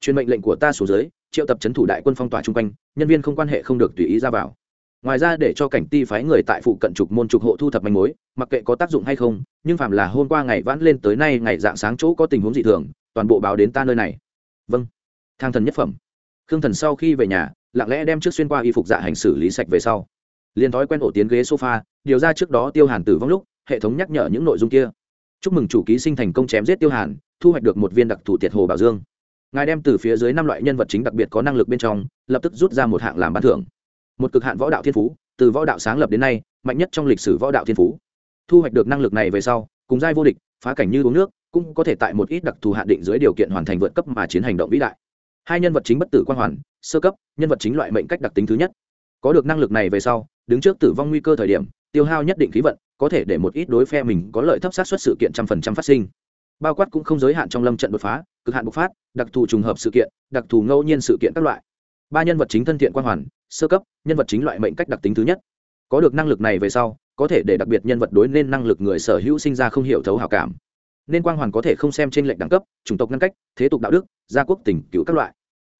truyền mệnh lệnh của ta xuống dưới, triệu tập trấn thủ đại quân phong tỏa chung quanh, nhân viên không quan hệ không được tùy ý ra vào. Ngoài ra để cho cảnh ti phái người tại phụ cận trục môn trục hộ thu thập manh mối, mặc kệ có tác dụng hay không, nhưng phạm là hôm qua ngày vãn lên tới nay ngày dạng sáng chỗ có tình huống dị thường, toàn bộ báo đến ta nơi này. Vâng. Thang thần nhất phẩm. Khương thần sau khi về nhà, lặng lẽ đem trước xuyên qua y phục dạ hành xử lý sạch về sau. Liền thói quen ổ tiến ghế sofa, điều ra trước đó tiêu hàn tử vong lúc, hệ thống nhắc nhở những nội dung kia. Chúc mừng chủ ký sinh thành công chém giết tiêu hàn thu hoạch được một viên đặc thù tiệt hồ bảo dương. Ngài đem từ phía dưới năm loại nhân vật chính đặc biệt có năng lực bên trong, lập tức rút ra một hạng làm bán thưởng. Một cực hạn võ đạo thiên phú, từ võ đạo sáng lập đến nay, mạnh nhất trong lịch sử võ đạo thiên phú. Thu hoạch được năng lực này về sau, cùng giai vô địch, phá cảnh như uống nước, cũng có thể tại một ít đặc thù hạn định dưới điều kiện hoàn thành vượt cấp mà chiến hành động vĩ đại. Hai nhân vật chính bất tử quan hoàn, sơ cấp, nhân vật chính loại mệnh cách đặc tính thứ nhất. Có được năng lực này về sau, đứng trước tử vong nguy cơ thời điểm, tiêu hao nhất định khí vận, có thể để một ít đối phe mình có lợi thấp sát xuất sự kiện trăm phần trăm phát sinh bao quát cũng không giới hạn trong lâm trận đột phá, cực hạn bộc phát, đặc thù trùng hợp sự kiện, đặc thù ngẫu nhiên sự kiện các loại. Ba nhân vật chính thân thiện quan hoàn, sơ cấp, nhân vật chính loại mệnh cách đặc tính thứ nhất. Có được năng lực này về sau, có thể để đặc biệt nhân vật đối nên năng lực người sở hữu sinh ra không hiểu thấu hảo cảm. Nên quang hoàn có thể không xem trên lệnh đẳng cấp, chủng tộc ngăn cách, thế tục đạo đức, gia quốc tình cứu các loại.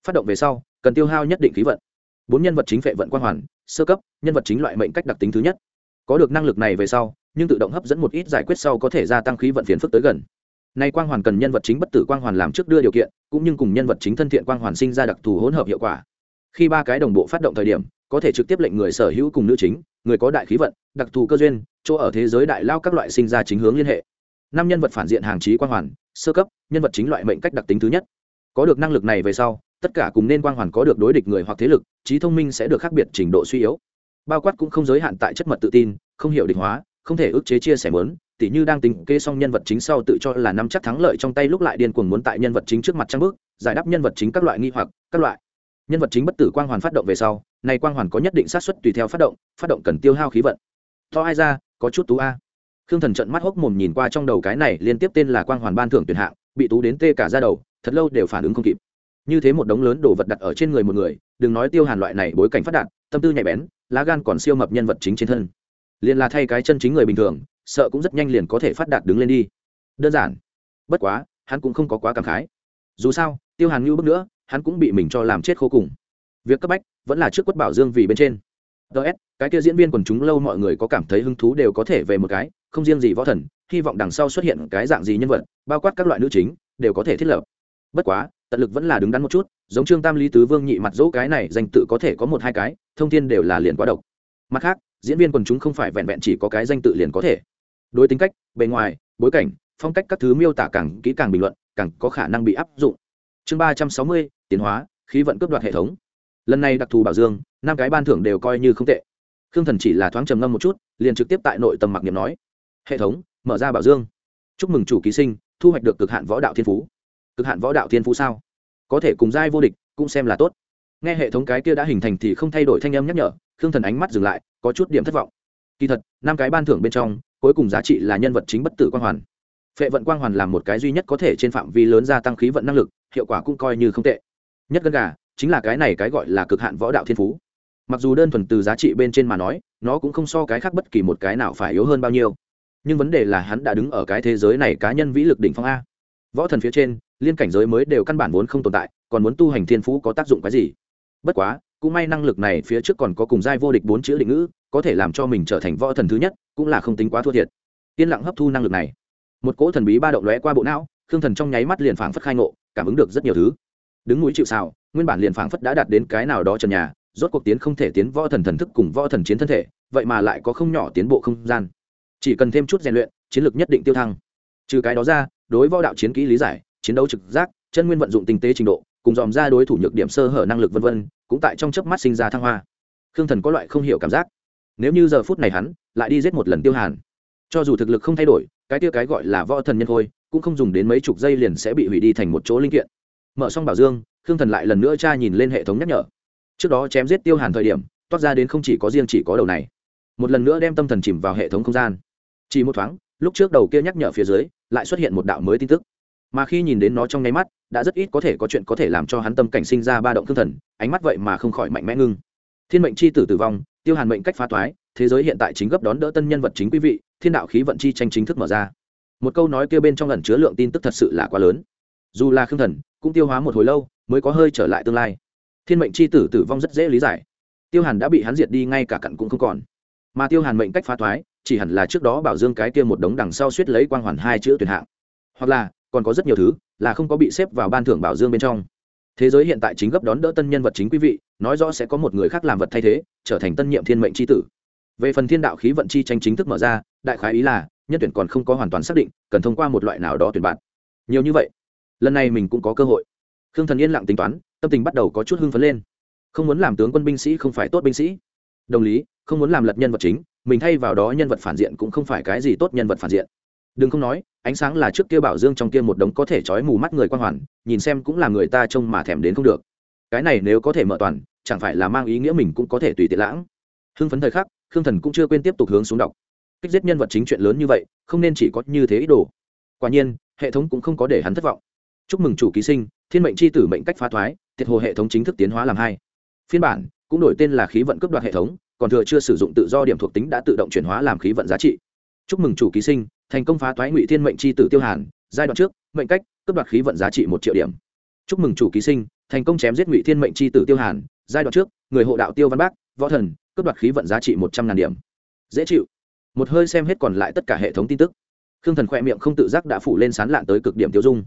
Phát động về sau, cần tiêu hao nhất định khí vận. Bốn nhân vật chính phệ vận quang hoàn, sơ cấp, nhân vật chính loại mệnh cách đặc tính thứ nhất. Có được năng lực này về sau, nhưng tự động hấp dẫn một ít giải quyết sau có thể gia tăng khí vận phiền phức tới gần nay quang hoàn cần nhân vật chính bất tử quang hoàn làm trước đưa điều kiện, cũng như cùng nhân vật chính thân thiện quang hoàn sinh ra đặc thù hỗn hợp hiệu quả. Khi ba cái đồng bộ phát động thời điểm, có thể trực tiếp lệnh người sở hữu cùng nữ chính, người có đại khí vận, đặc thù cơ duyên, chỗ ở thế giới đại lao các loại sinh ra chính hướng liên hệ. Năm nhân vật phản diện hàng trí quang hoàn, sơ cấp, nhân vật chính loại mệnh cách đặc tính thứ nhất. Có được năng lực này về sau, tất cả cùng nên quang hoàn có được đối địch người hoặc thế lực, trí thông minh sẽ được khác biệt trình độ suy yếu. Bao quát cũng không giới hạn tại chất mật tự tin, không hiểu định hóa, không thể ức chế chia sẻ muốn tỉ như đang tính kê xong nhân vật chính sau tự cho là nắm chắc thắng lợi trong tay lúc lại điên cuồng muốn tại nhân vật chính trước mặt trang bước, giải đáp nhân vật chính các loại nghi hoặc, các loại. Nhân vật chính bất tử quang hoàn phát động về sau, này quang hoàn có nhất định sát xuất tùy theo phát động phát động cần tiêu hao khí vận. To ai ra, có chút tú a. Khương thần trận mắt hốc mồm nhìn qua trong đầu cái này liên tiếp tên là quang hoàn ban thưởng tuyển hạng, bị tú đến tê cả ra đầu, thật lâu đều phản ứng không kịp. Như thế một đống lớn đồ vật đặt ở trên người một người, đừng nói tiêu hàn loại này bối cảnh phát đạt, tâm tư nhạy bén, lá gan còn siêu mập nhân vật chính trên thân. Liền là thay cái chân chính người bình thường sợ cũng rất nhanh liền có thể phát đạt đứng lên đi. Đơn giản. Bất quá, hắn cũng không có quá cảm khái. Dù sao, tiêu hàn như bước nữa, hắn cũng bị mình cho làm chết khô cùng. Việc cấp bách vẫn là trước quất bảo dương vì bên trên. Ts cái kia diễn viên quần chúng lâu mọi người có cảm thấy hứng thú đều có thể về một cái, không riêng gì võ thần, hy vọng đằng sau xuất hiện cái dạng gì nhân vật, bao quát các loại nữ chính, đều có thể thiết lập. Bất quá, tận lực vẫn là đứng đắn một chút, giống trương tam lý tứ vương nhị mặt dỗ cái này danh tự có thể có một hai cái, thông tin đều là liền quá độc. Mặt khác, diễn viên quần chúng không phải vẹn vẹn chỉ có cái danh tự liền có thể đối tính cách, bề ngoài, bối cảnh, phong cách các thứ miêu tả càng kỹ càng bình luận, càng có khả năng bị áp dụng. Chương ba trăm sáu mươi, tiến hóa, khí vận cướp đoạt hệ thống. Lần này đặc thù bảo dương, năm cái ban thưởng đều coi như không tệ. Khương thần chỉ là thoáng trầm ngâm một chút, liền trực tiếp tại nội tầm mặc niệm nói, hệ thống, mở ra bảo dương. Chúc mừng chủ ký sinh, thu hoạch được cực hạn võ đạo thiên phú. Cực hạn võ đạo thiên phú sao? Có thể cùng giai vô địch cũng xem là tốt. Nghe hệ thống cái kia đã hình thành thì không thay đổi thanh âm nhắc nhở, khương thần ánh mắt dừng lại, có chút điểm thất vọng. Kỳ thật, năm cái ban thưởng bên trong cuối cùng giá trị là nhân vật chính bất tử quang hoàn. Phệ vận quang hoàn là một cái duy nhất có thể trên phạm vi lớn gia tăng khí vận năng lực, hiệu quả cũng coi như không tệ. Nhất gân gà, chính là cái này cái gọi là cực hạn võ đạo thiên phú. Mặc dù đơn thuần từ giá trị bên trên mà nói, nó cũng không so cái khác bất kỳ một cái nào phải yếu hơn bao nhiêu. Nhưng vấn đề là hắn đã đứng ở cái thế giới này cá nhân vĩ lực đỉnh phong a. Võ thần phía trên, liên cảnh giới mới đều căn bản vốn không tồn tại, còn muốn tu hành thiên phú có tác dụng cái gì? Bất quá, cũng may năng lực này phía trước còn có cùng giai vô địch bốn chữ định ngữ có thể làm cho mình trở thành võ thần thứ nhất, cũng là không tính quá thua thiệt. Yên lặng hấp thu năng lực này. Một cỗ thần bí ba động lóe qua bộ não, khương thần trong nháy mắt liền phảng phất khai ngộ, cảm ứng được rất nhiều thứ. Đứng núi chịu xào nguyên bản liền phảng phất đã đạt đến cái nào đó trần nhà, rốt cuộc tiến không thể tiến võ thần thần thức cùng võ thần chiến thân thể, vậy mà lại có không nhỏ tiến bộ không gian. Chỉ cần thêm chút rèn luyện, chiến lược nhất định tiêu thăng. Trừ cái đó ra, đối võ đạo chiến kỹ lý giải, chiến đấu trực giác, chân nguyên vận dụng tinh tế trình độ, cùng dòm ra đối thủ nhược điểm sơ hở năng lực vân vân, cũng tại trong chớp mắt sinh ra thăng hoa. Khương thần có loại không hiểu cảm giác nếu như giờ phút này hắn lại đi giết một lần tiêu hàn, cho dù thực lực không thay đổi, cái tiêu cái gọi là võ thần nhân thôi, cũng không dùng đến mấy chục giây liền sẽ bị hủy đi thành một chỗ linh kiện. Mở xong bảo dương, khương thần lại lần nữa tra nhìn lên hệ thống nhắc nhở. Trước đó chém giết tiêu hàn thời điểm, toát ra đến không chỉ có riêng chỉ có đầu này, một lần nữa đem tâm thần chìm vào hệ thống không gian. Chỉ một thoáng, lúc trước đầu kia nhắc nhở phía dưới, lại xuất hiện một đạo mới tin tức. Mà khi nhìn đến nó trong nháy mắt, đã rất ít có thể có chuyện có thể làm cho hắn tâm cảnh sinh ra ba động thương thần, ánh mắt vậy mà không khỏi mạnh mẽ ngưng. Thiên mệnh c h i tử tử vong tiêu hàn mệnh cách phá toái thế giới hiện tại chính gấp đón đỡ tân nhân vật chính quý vị, thiên đạo khí vận chi tranh chính thức mở ra. Một câu nói kia bên trong lần chứa lượng tin tức thật sự là quá lớn. Dù là khương thần, cũng tiêu hóa một hồi lâu, mới có hơi trở lại tương lai. Thiên mệnh c h i tử tử vong rất dễ lý giải. Tiêu hàn đã bị hắn diệt đi, ngay cả cặn cũng không còn. Mà tiêu hàn mệnh cách phá thoái, chỉ hẳn là trước đó bảo dương cái kia một đống đằng sau suýt lấy quang hoàn hai chữ tuyển hạng. Hoặc là, còn có rất nhiều thứ là không có bị xếp vào ban thưởng bảo dương bên trong. Thế giới hiện tại chính gấp đón đỡ tân nhân vật chính quý vị nói rõ sẽ có một người khác làm vật thay thế, trở thành tân nhiệm thiên mệnh c h i tử. Về phần thiên đạo khí vận chi tranh chính thức mở ra, đại khái ý là, nhân tuyển còn không có hoàn toàn xác định, cần thông qua một loại nào đó tuyển bạn. Nhiều như vậy, lần này mình cũng có cơ hội. Khương thần yên lặng tính toán, tâm tình bắt đầu có chút hưng phấn lên. Không muốn làm tướng quân binh sĩ không phải tốt binh sĩ. Đồng lý, không muốn làm lật nhân vật chính, mình thay vào đó nhân vật phản diện cũng không phải cái gì tốt nhân vật phản diện. Đừng không nói, ánh sáng là trước kia bảo dương trong kia một đống có thể trói mù mắt người quan hoàn, nhìn xem cũng là người ta trông mà thèm đến không được. Cái này nếu có thể mở toàn chẳng phải là mang ý nghĩa mình cũng có thể tùy tiện lãng. Hưng phấn thời khắc, khương thần cũng chưa quên tiếp tục hướng xuống đọc. Kích giết nhân vật chính chuyện lớn như vậy, không nên chỉ có như thế ý đồ. Quả nhiên, hệ thống cũng không có để hắn thất vọng. Chúc mừng chủ ký sinh, thiên mệnh c h i tử mệnh cách phá thoái, thiệt hồ hệ thống chính thức tiến hóa làm hai. Phiên bản cũng đổi tên là khí vận cướp đoạt hệ thống, còn thừa chưa sử dụng tự do điểm thuộc tính đã tự động chuyển hóa làm khí vận giá trị. Chúc mừng chủ ký sinh, thành công phá thoái ngụy thiên mệnh c h i tử tiêu hàn, giai đoạn trước, mệnh cách cướp đoạt khí vận giá trị một triệu điểm. Chúc mừng chủ ký sinh, thành công chém giết ngụy thiên mệnh c h i tử tiêu hàn giai đoạn trước, người hộ đạo tiêu văn bác, võ thần, cướp đoạt khí vận giá trị một trăm ngàn điểm. Dễ chịu. Một hơi xem hết còn lại tất cả hệ thống tin tức. Khương thần khoe miệng không tự giác đã phủ lên sán lạn tới cực điểm tiêu dung.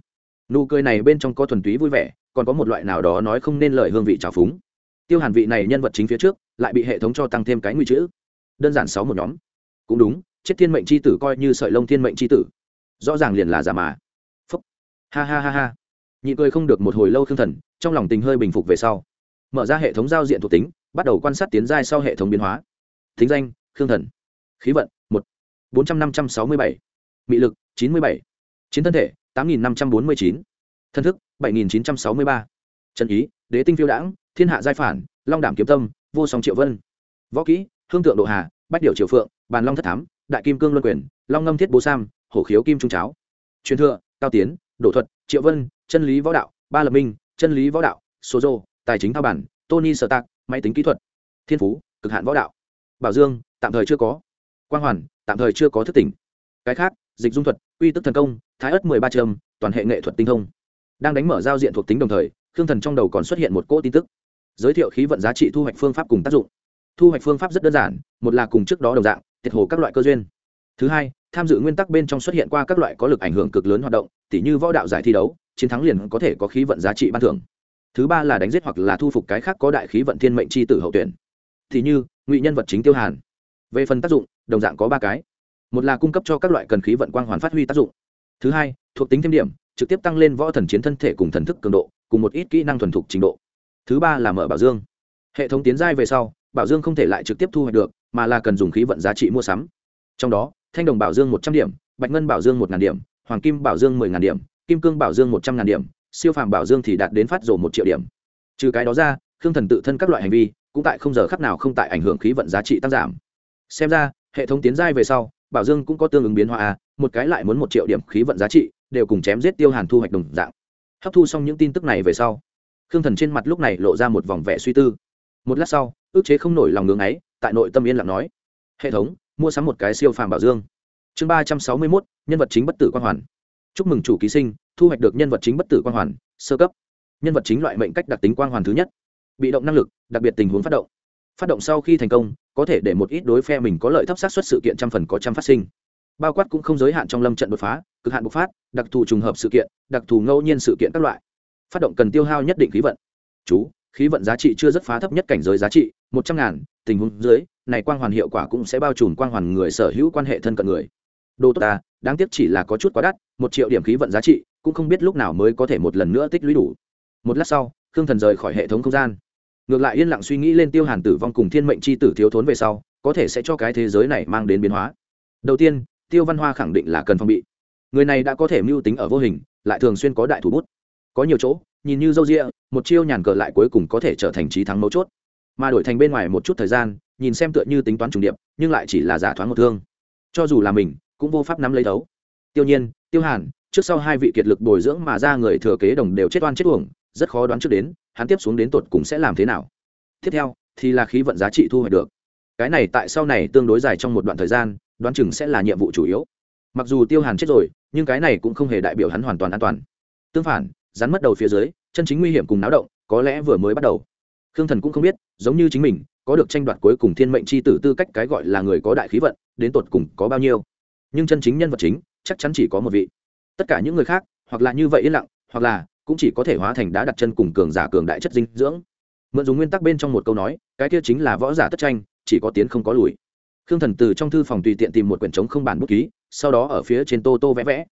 Nụ cười này bên trong có thuần túy vui vẻ, còn có một loại nào đó nói không nên lời hương vị trào phúng. Tiêu hàn vị này nhân vật chính phía trước, lại bị hệ thống cho tăng thêm cái nguy chữ đơn giản sáu một nhóm. Cũng đúng, chết thiên mệnh c h i tử coi như sợi lông thiên mệnh c h i tử. Rõ ràng liền là giả mà. Phúc. Ha ha ha ha. Nhị cười không được một hồi lâu thương thần, trong lòng tình hơi bình phục về sau mở ra hệ thống giao diện thuộc tính, bắt đầu quan sát tiến giai sau hệ thống biến hóa. Thính danh, khương thần. Khí vận, một. bốn trăm năm trăm sáu mươi bảy. Mị lực, chín mươi bảy. Chiến thân thể, tám nghìn năm trăm bốn mươi chín. Thân thức, bảy nghìn chín trăm sáu mươi ba. Trần ý, đế tinh phiêu đãng, thiên hạ giai phản, long đảm kiếm tâm, vô song triệu vân. Võ kỹ, hương tượng độ hà, bách điệu triều phượng, bàn long thất thám, đại kim cương luân quyền, long ngâm thiết bố sam, hổ khiếu kim trung cháo. Truyền thừa, cao tiến, đổ thuật, triệu vân, chân lý võ đạo, ba lập minh, chân lý võ đạo, số dô tài chính thao bản, tony sở tạc máy tính kỹ thuật, thiên phú, cực hạn võ đạo. Bảo dương, tạm thời chưa có. Quang hoàn, tạm thời chưa có thức tỉnh. Cái khác, dịch dung thuật uy tức thần công, thái ất mười ba trâm, toàn hệ nghệ thuật tinh thông. Đang đánh mở giao diện thuộc tính đồng thời, khương thần trong đầu còn xuất hiện một cỗ tin tức. Giới thiệu khí vận giá trị thu hoạch phương pháp cùng tác dụng. Thu hoạch phương pháp rất đơn giản, một là cùng trước đó đồng dạng, tiệt hồ các loại cơ duyên. Thứ hai, tham dự nguyên tắc bên trong xuất hiện qua các loại có lực ảnh hưởng cực lớn hoạt động, tỉ như võ đạo giải thi đấu, chiến thắng liền có thể có khí vận giá trị ban thưởng thứ ba là đánh giết hoặc là thu phục cái khác có đại khí vận thiên mệnh c h i tử hậu tuyển. Thì như, ngụy nhân vật chính tiêu hàn. Về phần tác dụng, đồng dạng có ba cái. Một là cung cấp cho các loại cần khí vận quang hoàn phát huy tác dụng. Thứ hai, thuộc tính thêm điểm, trực tiếp tăng lên võ thần chiến thân thể cùng thần thức cường độ, cùng một ít kỹ năng thuần thục trình độ. Thứ ba là mở bảo dương. Hệ thống tiến giai về sau, bảo dương không thể lại trực tiếp thu hoạch được, mà là cần dùng khí vận giá trị mua sắm. Trong đó, thanh đồng bảo dương một trăm điểm, bạch ngân bảo dương một điểm, hoàng kim bảo dương mười điểm, kim cương bảo dương một trăm ngàn điểm siêu phàm bảo dương thì đạt đến phát rồ một triệu điểm. Trừ cái đó ra, khương thần tự thân các loại hành vi, cũng tại không giờ khắc nào không tại ảnh hưởng khí vận giá trị tăng giảm. Xem ra, hệ thống tiến giai về sau, bảo dương cũng có tương ứng biến hóa a một cái lại muốn một triệu điểm khí vận giá trị, đều cùng chém giết tiêu hàn thu hoạch đồng dạng. Hấp thu xong những tin tức này về sau, khương thần trên mặt lúc này lộ ra một vòng vẻ suy tư. Một lát sau, ước chế không nổi lòng ngưng ấy, tại nội tâm yên lặng nói, hệ thống, mua sắm một cái siêu phàm bảo dương. Chương ba trăm sáu mươi mốt, nhân vật chính bất tử quang hoàn. Chúc mừng chủ ký sinh thu hoạch được nhân vật chính bất tử quang hoàn, sơ cấp. Nhân vật chính loại mệnh cách đặc tính quang hoàn thứ nhất. Bị động năng lực, đặc biệt tình huống phát động. Phát động sau khi thành công, có thể để một ít đối phe mình có lợi thấp sát xuất sự kiện trăm phần có trăm phát sinh. Bao quát cũng không giới hạn trong lâm trận đột phá, cực hạn bộc phát, đặc thù trùng hợp sự kiện, đặc thù ngẫu nhiên sự kiện các loại. Phát động cần tiêu hao nhất định khí vận. Chú, khí vận giá trị chưa rất phá thấp nhất cảnh giới giá trị, một trăm ngàn, tình huống dưới, này quang hoàn hiệu quả cũng sẽ bao trùm quang hoàn người sở hữu quan hệ thân cận người. Đồ tốt ta, đáng tiếc chỉ là có chút quá đắt, một triệu điểm khí vận giá trị cũng không biết lúc nào mới có thể một lần nữa tích lũy đủ. Một lát sau, khương thần rời khỏi hệ thống không gian. Ngược lại yên lặng suy nghĩ lên tiêu hàn tử vong cùng thiên mệnh c h i tử thiếu thốn về sau, có thể sẽ cho cái thế giới này mang đến biến hóa. Đầu tiên, tiêu văn hoa khẳng định là cần phong bị. Người này đã có thể mưu tính ở vô hình, lại thường xuyên có đại thủ bút. Có nhiều chỗ, nhìn như dâu rịa một chiêu nhàn cờ lại cuối cùng có thể trở thành trí thắng mấu chốt. Mà đổi thành bên ngoài một chút thời gian, nhìn xem tựa như tính toán trùng điệp, nhưng lại chỉ là giả thoáng một thương. Cho dù là mình, cũng vô pháp nắm lấy đấu. Tiêu nhiên, tiêu hàn trước sau hai vị kiệt lực bồi dưỡng mà ra người thừa kế đồng đều chết oan chết uổng, rất khó đoán trước đến, hắn tiếp xuống đến tột cùng sẽ làm thế nào. Tiếp theo, thì là khí vận giá trị thu hoạch được. Cái này tại sau này tương đối dài trong một đoạn thời gian, đoán chừng sẽ là nhiệm vụ chủ yếu. Mặc dù tiêu hàn chết rồi, nhưng cái này cũng không hề đại biểu hắn hoàn toàn an toàn. Tương phản, rắn mất đầu phía dưới, chân chính nguy hiểm cùng náo động, có lẽ vừa mới bắt đầu. Khương thần cũng không biết, giống như chính mình, có được tranh đoạt cuối cùng thiên mệnh c h i tử tư cách cái gọi là người có đại khí vận, đến tột cùng có bao nhiêu. Nhưng chân chính nhân vật chính, chắc chắn chỉ có một vị tất cả những người khác, hoặc là như vậy yên lặng, hoặc là cũng chỉ có thể hóa thành đá đặt chân cùng cường giả cường đại chất dinh dưỡng. Mượn dùng nguyên tắc bên trong một câu nói, cái kia chính là võ giả tất tranh, chỉ có tiến không có lùi. Khương thần từ trong thư phòng tùy tiện tìm một quyển trống không bản bút ký, sau đó ở phía trên tô tô vẽ vẽ.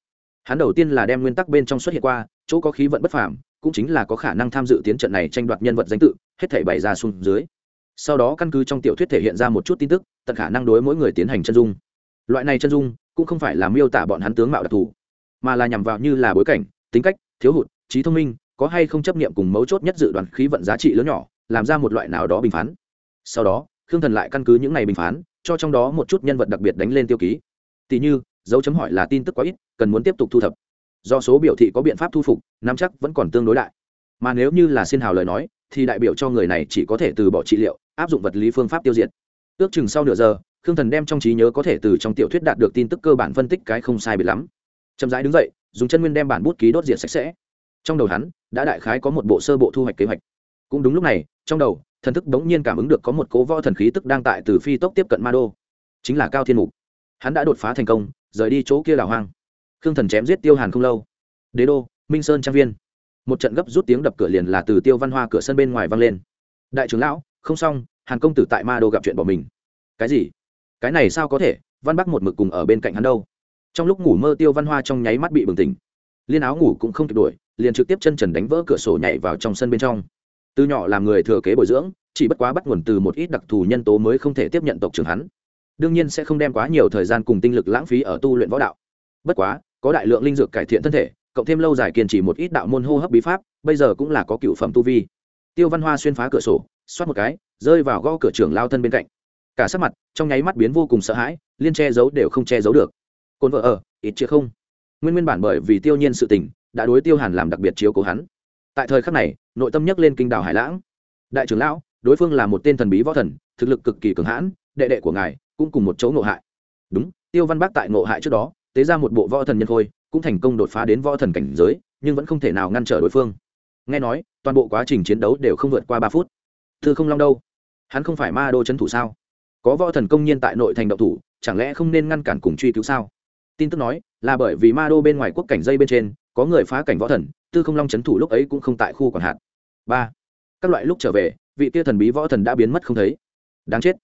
Hắn đầu tiên là đem nguyên tắc bên trong xuất hiện qua, chỗ có khí vận bất phàm, cũng chính là có khả năng tham dự tiến trận này tranh đoạt nhân vật danh tự, hết thảy bày ra xuống dưới. Sau đó căn cứ trong tiểu thuyết thể hiện ra một chút tin tức, tận khả năng đối mỗi người tiến hành chân dung. Loại này chân dung, cũng không phải là miêu tả bọn hắn tướng mạo đặc thù mà là nhằm vào như là bối cảnh, tính cách, thiếu hụt, trí thông minh, có hay không chấp nghiệm cùng mấu chốt nhất dự đoán khí vận giá trị lớn nhỏ, làm ra một loại nào đó bình phán. Sau đó, khương thần lại căn cứ những này bình phán, cho trong đó một chút nhân vật đặc biệt đánh lên tiêu ký. Tỷ như, dấu chấm hỏi là tin tức quá ít, cần muốn tiếp tục thu thập. Do số biểu thị có biện pháp thu phục, nắm chắc vẫn còn tương đối đại. Mà nếu như là xin hào lời nói, thì đại biểu cho người này chỉ có thể từ bỏ trị liệu, áp dụng vật lý phương pháp tiêu diệt. Ước chừng sau nửa giờ, khương thần đem trong trí nhớ có thể từ trong tiểu thuyết đạt được tin tức cơ bản phân tích cái không sai biệt lắm chậm rãi đứng dậy, dùng chân nguyên đem bản bút ký đốt diệt sạch sẽ. Trong đầu hắn, đã đại khái có một bộ sơ bộ thu hoạch kế hoạch. Cũng đúng lúc này, trong đầu, thần thức đống nhiên cảm ứng được có một cố võ thần khí tức đang tại từ phi tốc tiếp cận ma đô. Chính là cao thiên mục. Hắn đã đột phá thành công, rời đi chỗ kia đảo hoang. Khương thần chém giết tiêu hàn không lâu. Đế đô, minh sơn trang viên. Một trận gấp rút tiếng đập cửa liền là từ tiêu văn hoa cửa sân bên ngoài vang lên. Đại trưởng lão, không xong, hàn công tử tại ma đô gặp chuyện bỏ mình. Cái gì? Cái này sao có thể? Văn bắc một mực cùng ở bên cạnh hắn đâu? Trong lúc ngủ mơ tiêu văn hoa trong nháy mắt bị bừng tỉnh. Liên áo ngủ cũng không kịp đuổi, liền trực tiếp chân trần đánh vỡ cửa sổ nhảy vào trong sân bên trong. Từ nhỏ làm người thừa kế bồi dưỡng, chỉ bất quá bắt nguồn từ một ít đặc thù nhân tố mới không thể tiếp nhận tộc trưởng hắn. Đương nhiên sẽ không đem quá nhiều thời gian cùng tinh lực lãng phí ở tu luyện võ đạo. Bất quá, có đại lượng linh dược cải thiện thân thể, cộng thêm lâu dài kiên trì một ít đạo môn hô hấp bí pháp, bây giờ cũng là có cựu phẩm tu vi. Tiêu văn hoa xuyên phá cửa sổ, xoát một cái, rơi vào gõ cửa trưởng lao thân bên cạnh. Cả sắc mặt, trong nháy mắt biến vô cùng sợ hãi, liên che giấu đều không che giấu được cồn vợ ở, ít chưa không. Nguyên nguyên bản bởi vì tiêu nhiên sự tình, đã đối tiêu hàn làm đặc biệt chiếu cố hắn. Tại thời khắc này, nội tâm nhắc lên kinh đảo hải lãng. Đại trưởng lão, đối phương là một tên thần bí võ thần, thực lực cực kỳ cường hãn, đệ đệ của ngài cũng cùng một chỗ ngộ hại. Đúng, tiêu văn bác tại ngộ hại trước đó, tế ra một bộ võ thần nhân khôi, cũng thành công đột phá đến võ thần cảnh giới, nhưng vẫn không thể nào ngăn trở đối phương. Nghe nói, toàn bộ quá trình chiến đấu đều không vượt qua ba phút. Thư không long đâu? Hắn không phải ma đô c thủ sao? Có võ thần công nhiên tại nội thành động thủ, chẳng lẽ không nên ngăn cản cùng truy cứu sao? Tin tức nói, là bởi vì ma đô bên ngoài quốc cảnh dây bên trên, có người phá cảnh võ thần, tư không long c thủ lúc ấy cũng không tại khu còn hạn ba. Các loại lúc trở về, vị kia thần bí võ thần đã biến mất không thấy. Đáng chết.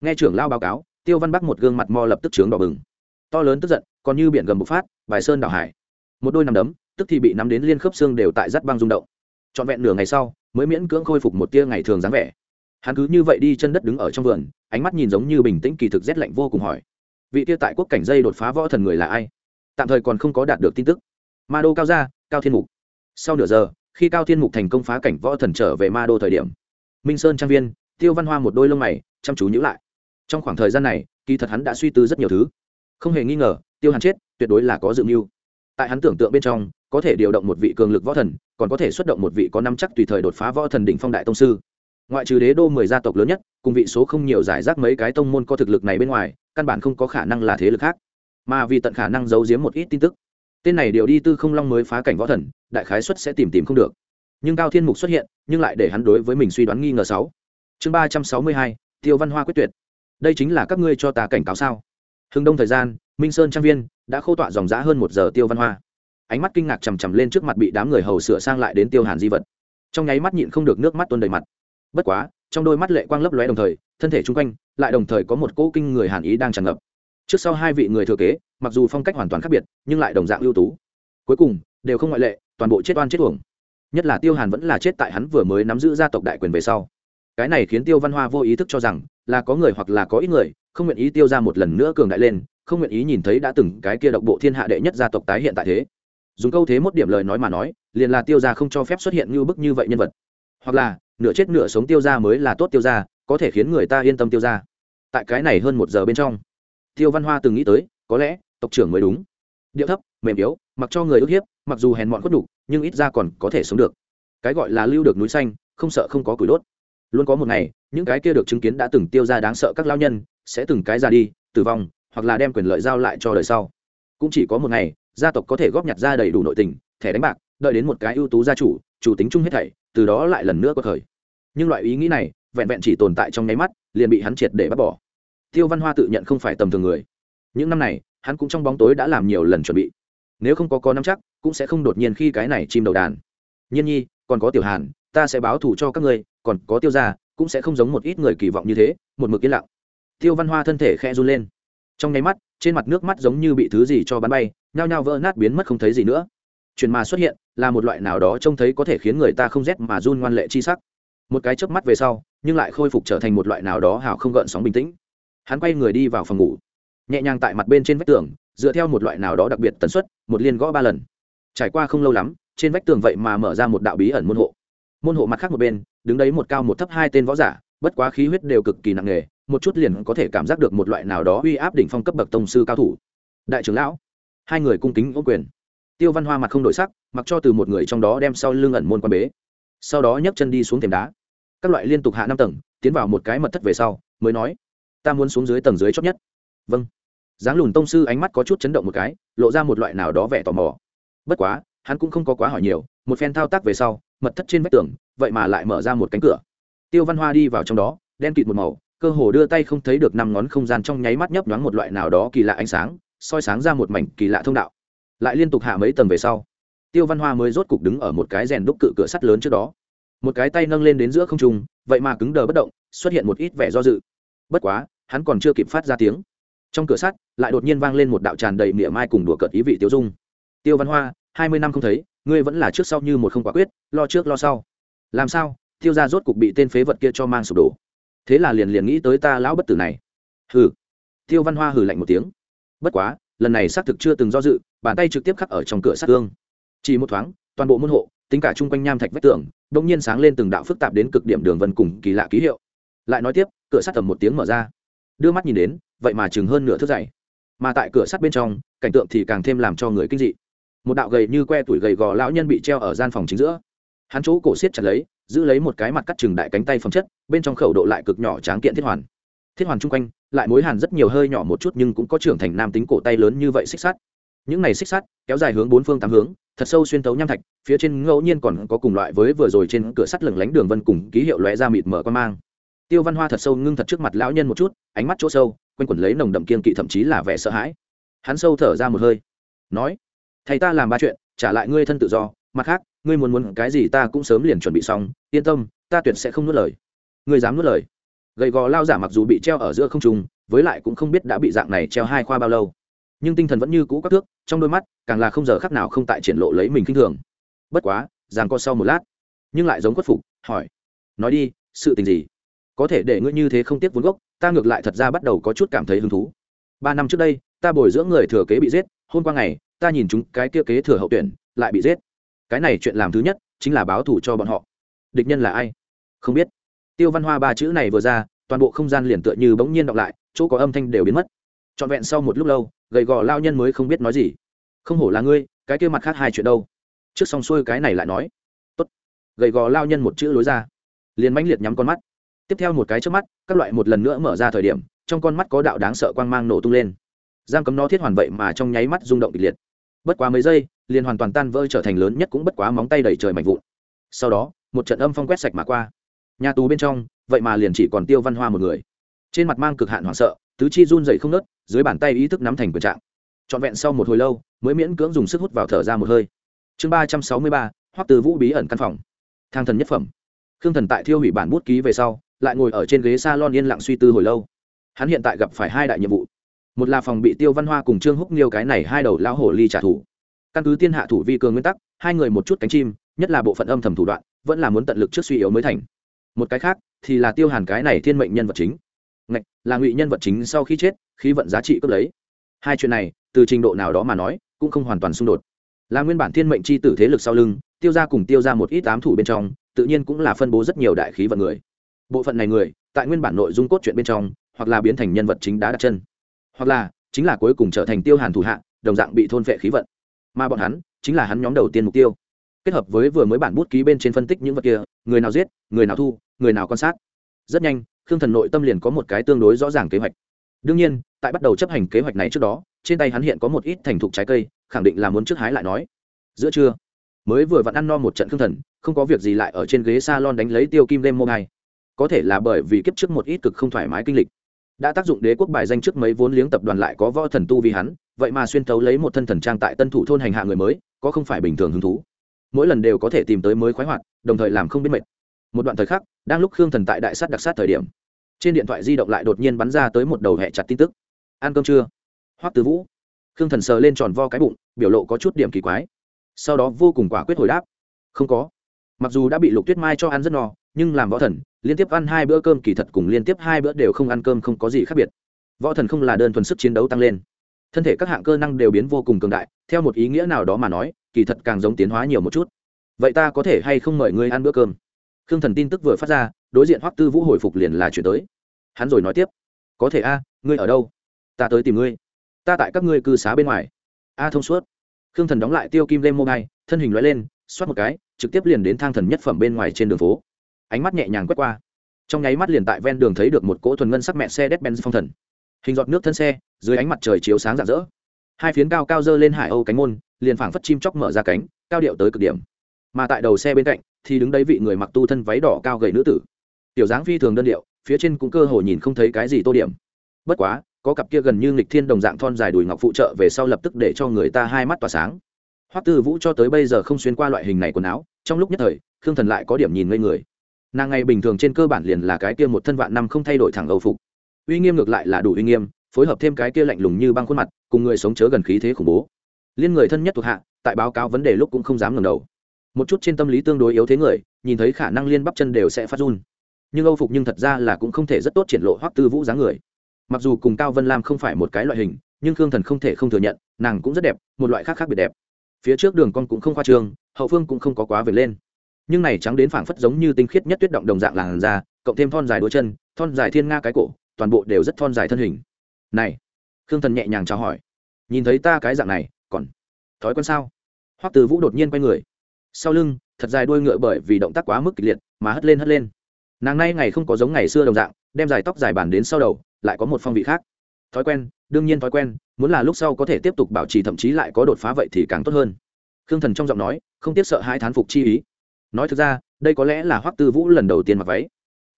Nghe trưởng lao báo cáo, tiêu văn bắc một gương mặt mò lập tức trướng đỏ bừng. To lớn tức giận, còn như biển gầm bộc phát, bài sơn đảo hải. Một đôi nằm đấm, tức thì bị nắm đến liên khớp xương đều tại rắt băng rung động. Trọn vẹn nửa ngày sau, mới miễn cưỡng khôi phục một tia ngày thường dáng vẻ. Hắn cứ như vậy đi chân đất đứng ở trong vườn, ánh mắt nhìn giống như bình tĩnh kỳ thực rét lạnh vô cùng hỏi vị tia tại quốc cảnh dây đột phá võ thần người là ai? Tạm thời còn không có đạt được tin tức. Ma đô cao gia, cao thiên mục. Sau nửa giờ, khi cao thiên mục thành công phá cảnh võ thần trở về ma đô thời điểm, minh sơn trang viên, tiêu văn hoa một đôi lông mày, chăm chú nhữ lại. Trong khoảng thời gian này, kỳ thật hắn đã suy tư rất nhiều thứ. Không hề nghi ngờ, tiêu hàn chết, tuyệt đối là có dự mưu. Tại hắn tưởng tượng bên trong, có thể điều động một vị cường lực võ thần, còn có thể xuất động một vị có năm chắc tùy thời đột phá võ thần đỉnh phong đại tông sư ngoại trừ đế đô mười gia tộc lớn nhất, cùng vị số không nhiều giải rác mấy cái tông môn có thực lực này bên ngoài, căn bản không có khả năng là thế lực khác. Mà vì tận khả năng giấu giếm một ít tin tức, tên này điều đi tư không long mới phá cảnh võ thần, đại khái xuất sẽ tìm tìm không được. Nhưng cao thiên mục xuất hiện, nhưng lại để hắn đối với mình suy đoán nghi ngờ sáu. Chương ba trăm sáu mươi hai, tiêu văn hoa quyết tuyệt. Đây chính là các ngươi cho ta cảnh cáo sao? Hưng đông thời gian, minh sơn trang viên, đã khô tọa dòng giã hơn một giờ tiêu văn hoa. Ánh mắt kinh ngạc chằm chằm lên trước mặt bị đám người hầu sửa sang lại đến tiêu hàn di vật. Trong nháy mắt nhịn không được nước mắt tuôn đầy mặt bất quá, trong đôi mắt lệ quang lấp lóe đồng thời, thân thể chung quanh lại đồng thời có một cỗ kinh người hàn ý đang tràn ngập. Trước sau hai vị người thừa kế, mặc dù phong cách hoàn toàn khác biệt, nhưng lại đồng dạng ưu tú. Cuối cùng, đều không ngoại lệ, toàn bộ chết oan chết uổng. Nhất là tiêu hàn vẫn là chết tại hắn vừa mới nắm giữ gia tộc đại quyền về sau. Cái này khiến tiêu văn hoa vô ý thức cho rằng là có người hoặc là có ít người không nguyện ý tiêu ra một lần nữa cường đại lên, không nguyện ý nhìn thấy đã từng cái kia độc bộ thiên hạ đệ nhất gia tộc tái hiện tại thế. Dùng câu thế một điểm lời nói mà nói, liền là tiêu ra không cho phép xuất hiện như bức như vậy nhân vật. Hoặc là nửa chết nửa sống tiêu ra mới là tốt tiêu ra có thể khiến người ta yên tâm tiêu ra tại cái này hơn một giờ bên trong, tiêu văn hoa từng nghĩ tới, có lẽ, tộc trưởng mới đúng. Điệu thấp, mềm yếu, mặc cho người ức hiếp, mặc dù hèn mọn khuất đục nhưng ít ra còn có thể sống được. Cái gọi là lưu được núi xanh, không sợ không có củi đốt. Luôn có một ngày, những cái kia được chứng kiến đã từng tiêu ra đáng sợ các lao nhân, sẽ từng cái ra đi, tử vong, hoặc là đem quyền lợi giao lại cho đời sau. Cũng chỉ có một ngày, gia tộc có thể góp nhặt ra đầy đủ nội tình, thẻ đánh bạc, đợi đến một cái ưu tú gia chủ chủ tính chung hết thảy từ đó lại lần nữa có thời. Nhưng loại ý nghĩ này, vẹn vẹn chỉ tồn tại trong nháy mắt, liền bị hắn triệt để bắt bỏ. Tiêu văn hoa tự nhận không phải tầm thường người. Những năm này, hắn cũng trong bóng tối đã làm nhiều lần chuẩn bị. Nếu không có có năm chắc, cũng sẽ không đột nhiên khi cái này chim đầu đàn. Nhiên nhi, còn có tiểu hàn, ta sẽ báo thù cho các ngươi, còn có tiêu gia, cũng sẽ không giống một ít người kỳ vọng như thế, một mực yên lặng. Tiêu văn hoa thân thể khẽ run lên. Trong nháy mắt, trên mặt nước mắt giống như bị thứ gì cho bắn bay, nhao nhao vỡ nát biến mất không thấy gì nữa. Chuyển mà xuất hiện, là một loại nào đó trông thấy có thể khiến người ta không rét mà run ngoan lệ chi sắc. Một cái chớp mắt về sau, nhưng lại khôi phục trở thành một loại nào đó hào không gợn sóng bình tĩnh. Hắn quay người đi vào phòng ngủ, nhẹ nhàng tại mặt bên trên vách tường, dựa theo một loại nào đó đặc biệt tần suất, một liên gõ ba lần. Trải qua không lâu lắm, trên vách tường vậy mà mở ra một đạo bí ẩn môn hộ. Môn hộ mặt khác một bên, đứng đấy một cao một thấp hai tên võ giả, bất quá khí huyết đều cực kỳ nặng nề, một chút liền có thể cảm giác được một loại nào đó uy áp đỉnh phong cấp bậc tông sư cao thủ. Đại trưởng lão, hai người cung kính ô quyền tiêu văn hoa mặt không đổi sắc, mặc cho từ một người trong đó đem sau lưng ẩn môn quan bế. Sau đó nhấc chân đi xuống thềm đá. Các loại liên tục hạ năm tầng, tiến vào một cái mật thất về sau, mới nói, ta muốn xuống dưới tầng dưới chót nhất. Vâng. Dáng lùn tông sư ánh mắt có chút chấn động một cái, lộ ra một loại nào đó vẻ tò mò. Bất quá, hắn cũng không có quá hỏi nhiều, một phen thao tác về sau, mật thất trên vách tường, vậy mà lại mở ra một cánh cửa. Tiêu văn hoa đi vào trong đó, đen kịt một màu, cơ hồ đưa tay không thấy được năm ngón không gian trong nháy mắt nhấp nhoáng một loại nào đó kỳ lạ ánh sáng, soi sáng ra một mảnh kỳ lạ thông đạo lại liên tục hạ mấy tầng về sau. Tiêu văn hoa mới rốt cục đứng ở một cái rèn đúc cự cửa sắt lớn trước đó. Một cái tay nâng lên đến giữa không trung, vậy mà cứng đờ bất động, xuất hiện một ít vẻ do dự. Bất quá, hắn còn chưa kịp phát ra tiếng. Trong cửa sắt, lại đột nhiên vang lên một đạo tràn đầy miệng mai cùng đùa cợt ý vị tiêu dung. Tiêu văn hoa, hai mươi năm không thấy, ngươi vẫn là trước sau như một không quả quyết, lo trước lo sau. Làm sao? Tiêu ra rốt cục bị tên phế vật kia cho mang sụp đổ. Thế là liền liền nghĩ tới ta lão bất tử này. Hừ. Tiêu văn hoa hừ lạnh một tiếng. Bất quá lần này xác thực chưa từng do dự, bàn tay trực tiếp khắc ở trong cửa sát gương. Chỉ một thoáng, toàn bộ môn hộ, tính cả chung quanh nham thạch vách tường đông nhiên sáng lên từng đạo phức tạp đến cực điểm đường vân cùng kỳ lạ ký hiệu. Lại nói tiếp, cửa sắt tầm một tiếng mở ra. Đưa mắt nhìn đến, vậy mà chừng hơn nửa thước dày. Mà tại cửa sắt bên trong, cảnh tượng thì càng thêm làm cho người kinh dị. Một đạo gầy như que tuổi gầy gò lão nhân bị treo ở gian phòng chính giữa. Hắn chỗ cổ xiết chặt lấy, giữ lấy một cái mặt cắt chừng đại cánh tay phẩm chất, bên trong khẩu độ lại cực nhỏ tráng kiện thiết hoàn. Thiết hoàn chung quanh lại mối hàn rất nhiều hơi nhỏ một chút nhưng cũng có trưởng thành nam tính cổ tay lớn như vậy xích sắt. Những này xích sắt kéo dài hướng bốn phương tám hướng, thật sâu xuyên tấu nham thạch, phía trên ngẫu nhiên còn có cùng loại với vừa rồi trên cửa sắt lửng lánh đường vân cùng ký hiệu lóe ra mịt mở con mang. Tiêu văn hoa thật sâu ngưng thật trước mặt lão nhân một chút, ánh mắt chỗ sâu, quanh quẩn lấy nồng đậm kiên kỵ thậm chí là vẻ sợ hãi. Hắn sâu thở ra một hơi, nói, thầy ta làm ba chuyện, trả lại ngươi thân tự do, mặt khác, ngươi muốn muốn cái gì ta cũng sớm liền chuẩn bị xong, yên tâm, ta tuyệt sẽ không nuốt lời. Ngươi dám nuốt lời? Gầy gò lao giả mặc dù bị treo ở giữa không trung, với lại cũng không biết đã bị dạng này treo hai khoa bao lâu. Nhưng tinh thần vẫn như cũ các thước, trong đôi mắt, càng là không giờ khắc nào không tại triển lộ lấy mình k i n h thường. Bất quá giàng co sau một lát, nhưng lại giống khuất phục, hỏi, nói đi, sự tình gì? Có thể để ngươi như thế không tiếc vốn gốc, ta ngược lại thật ra bắt đầu có chút cảm thấy hứng thú. Ba năm trước đây, ta bồi dưỡng người thừa kế bị giết, hôm qua ngày, ta nhìn chúng cái kia kế thừa hậu tuyển, lại bị giết. Cái này chuyện làm thứ nhất, chính là báo thù cho bọn họ. Địch nhân là ai? Không biết tiêu văn hoa ba chữ này vừa ra, toàn bộ không gian liền tựa như bỗng nhiên đọc lại, chỗ có âm thanh đều biến mất. Trọn vẹn sau một lúc lâu, gầy gò lao nhân mới không biết nói gì. Không hổ là ngươi, cái kia mặt khác hai chuyện đâu? Trước xong xuôi cái này lại nói. Tốt. Gầy gò lao nhân một chữ lối ra. Liền mãnh liệt nhắm con mắt. Tiếp theo một cái trước mắt, các loại một lần nữa mở ra thời điểm, trong con mắt có đạo đáng sợ quang mang nổ tung lên. Giam cấm nó thiết hoàn vậy mà trong nháy mắt rung động kịch liệt. Bất quá mấy giây, liền hoàn toàn tan vỡ trở thành lớn nhất cũng bất quá móng tay đẩy trời mạnh vụn. Sau đó, một trận âm phong quét sạch mà qua nhà tù bên trong, vậy mà liền chỉ còn tiêu văn hoa một người. Trên mặt mang cực hạn hoảng sợ, tứ chi run dậy không nớt dưới bàn tay ý thức nắm thành quyền trạng. Trọn vẹn sau một hồi lâu, mới miễn cưỡng dùng sức hút vào thở ra một hơi. Chương ba trăm sáu mươi ba, hoắc từ vũ bí ẩn căn phòng. Thang thần nhất phẩm. Khương thần tại thiêu hủy bản bút ký về sau, lại ngồi ở trên ghế s a lon yên lặng suy tư hồi lâu. Hắn hiện tại gặp phải hai đại nhiệm vụ. Một là phòng bị tiêu văn hoa cùng trương húc niêu cái này hai đầu lão hổ ly trả thù. Căn cứ tiên hạ thủ vi cường nguyên tắc, hai người một chút cánh chim, nhất là bộ phận âm thầm thủ đoạn, vẫn là muốn tận lực trước suy yếu mới thành một cái khác thì là tiêu hàn cái này thiên mệnh nhân vật chính. Ngạch, là ngụy nhân vật chính sau khi chết, khí vận giá trị cướp lấy. Hai chuyện này, từ trình độ nào đó mà nói, cũng không hoàn toàn xung đột. Là nguyên bản thiên mệnh c h i tử thế lực sau lưng, tiêu ra cùng tiêu ra một ít tám thủ bên trong, tự nhiên cũng là phân bố rất nhiều đại khí vận người. Bộ phận này người, tại nguyên bản nội dung cốt truyện bên trong, hoặc là biến thành nhân vật chính đá đặt chân. Hoặc là, chính là cuối cùng trở thành tiêu hàn thủ hạ, đồng dạng bị thôn vệ khí vận. Mà bọn hắn, chính là hắn nhóm đầu tiên mục tiêu kết hợp với vừa mới bản bút ký bên trên phân tích những vật kia người nào giết người nào thu người nào quan sát. Rất nhanh khương thần nội tâm liền có một cái tương đối rõ ràng kế hoạch. Đương nhiên tại bắt đầu chấp hành kế hoạch này trước đó trên tay hắn hiện có một ít thành thục trái cây khẳng định là muốn trước hái lại nói. Giữa trưa mới vừa vặn ăn no một trận khương thần không có việc gì lại ở trên ghế s a lon đánh lấy tiêu kim đêm mô ngay, có thể là bởi vì kiếp trước một ít cực không thoải mái kinh lịch. Đã tác dụng đế quốc bài danh trước mấy vốn liếng tập đoàn lại có võ thần tu vì hắn vậy mà xuyên tấu lấy một thân thần trang tại tân thủ thôn hành hạ người mới có không phải bình thường hứng thú mỗi lần đều có thể tìm tới mới khoái hoạt, đồng thời làm không biết mệt. Một đoạn thời khắc, đang lúc khương thần tại đại sát đặc sát thời điểm, trên điện thoại di động lại đột nhiên bắn ra tới một đầu hẹ chặt tin tức. Ăn cơm chưa? Hoắc Tư vũ. Khương thần sờ lên tròn vo cái bụng, biểu lộ có chút điểm kỳ quái. Sau đó vô cùng quả quyết hồi đáp. Không có. Mặc dù đã bị lục tuyết mai cho ăn rất no, nhưng làm võ thần, liên tiếp ăn hai bữa cơm kỳ thật cùng liên tiếp hai bữa đều không ăn cơm không có gì khác biệt. Võ thần không là đơn thuần sức chiến đấu tăng lên thân thể các hạng cơ năng đều biến vô cùng cường đại, theo một ý nghĩa nào đó mà nói, kỳ thật càng giống tiến hóa nhiều một chút. Vậy ta có thể hay không mời ngươi ăn bữa cơm? Khương thần tin tức vừa phát ra, đối diện hoắc tư vũ hồi phục liền là chuyển tới. Hắn rồi nói tiếp, có thể a, ngươi ở đâu? Ta tới tìm ngươi. Ta tại các ngươi cư xá bên ngoài. A thông suốt. Khương thần đóng lại tiêu kim lên mobile, thân hình loại lên, xoát một cái, trực tiếp liền đến thang thần nhất phẩm bên ngoài trên đường phố. Ánh mắt nhẹ nhàng quét qua. Trong nháy mắt liền tại ven đường thấy được một cỗ thuần ngân sắc mẹ xe đét benz phong thần hình giọt nước thân xe, dưới ánh mặt trời chiếu sáng rạng rỡ. Hai phiến cao cao dơ lên hải âu cánh môn, liền phảng phất chim chóc mở ra cánh, cao điệu tới cực điểm. Mà tại đầu xe bên cạnh, thì đứng đấy vị người mặc tu thân váy đỏ cao gầy nữ tử. Tiểu dáng phi thường đơn điệu, phía trên cũng cơ hồ nhìn không thấy cái gì tô điểm. Bất quá, có cặp kia gần như nghịch thiên đồng dạng thon dài đùi ngọc phụ trợ về sau lập tức để cho người ta hai mắt tỏa sáng. Hoắc tư vũ cho tới bây giờ không xuyên qua loại hình này quần áo, trong lúc nhất thời, khương thần lại có điểm nhìn ngây người. Nàng ngày bình thường trên cơ bản liền là cái kia một thân vạn năm không thay đổi thẳng âu phục uy nghiêm ngược lại là đủ uy nghiêm, phối hợp thêm cái kia lạnh lùng như băng khuôn mặt, cùng người sống chớ gần khí thế khủng bố. Liên người thân nhất thuộc hạ, tại báo cáo vấn đề lúc cũng không dám ngẩng đầu. Một chút trên tâm lý tương đối yếu thế người, nhìn thấy khả năng liên bắp chân đều sẽ phát run. Nhưng âu phục nhưng thật ra là cũng không thể rất tốt triển lộ hoắc tư vũ dáng người. Mặc dù cùng cao vân lam không phải một cái loại hình, nhưng khương thần không thể không thừa nhận, nàng cũng rất đẹp, một loại khác khác biệt đẹp. Phía trước đường con cũng không khoa trương, hậu phương cũng không có quá về lên. Nhưng này trắng đến phảng phất giống như tinh khiết nhất tuyết động đồng dạng làn da, cộng thêm thon dài đôi chân, thon dài thiên nga cái cổ toàn bộ đều rất thon dài thân hình. Này, khương thần nhẹ nhàng chào hỏi. Nhìn thấy ta cái dạng này, còn thói quen sao? Hoắc từ vũ đột nhiên quay người. Sau lưng, thật dài đuôi ngựa bởi vì động tác quá mức kịch liệt mà hất lên hất lên. Nàng nay ngày không có giống ngày xưa đồng dạng, đem dài tóc dài bản đến sau đầu, lại có một phong vị khác. Thói quen, đương nhiên thói quen, muốn là lúc sau có thể tiếp tục bảo trì thậm chí lại có đột phá vậy thì càng tốt hơn. Khương thần trong giọng nói, không tiếc sợ hai thán phục chi ý. Nói thực ra, đây có lẽ là hoắc tư vũ lần đầu tiên mặc váy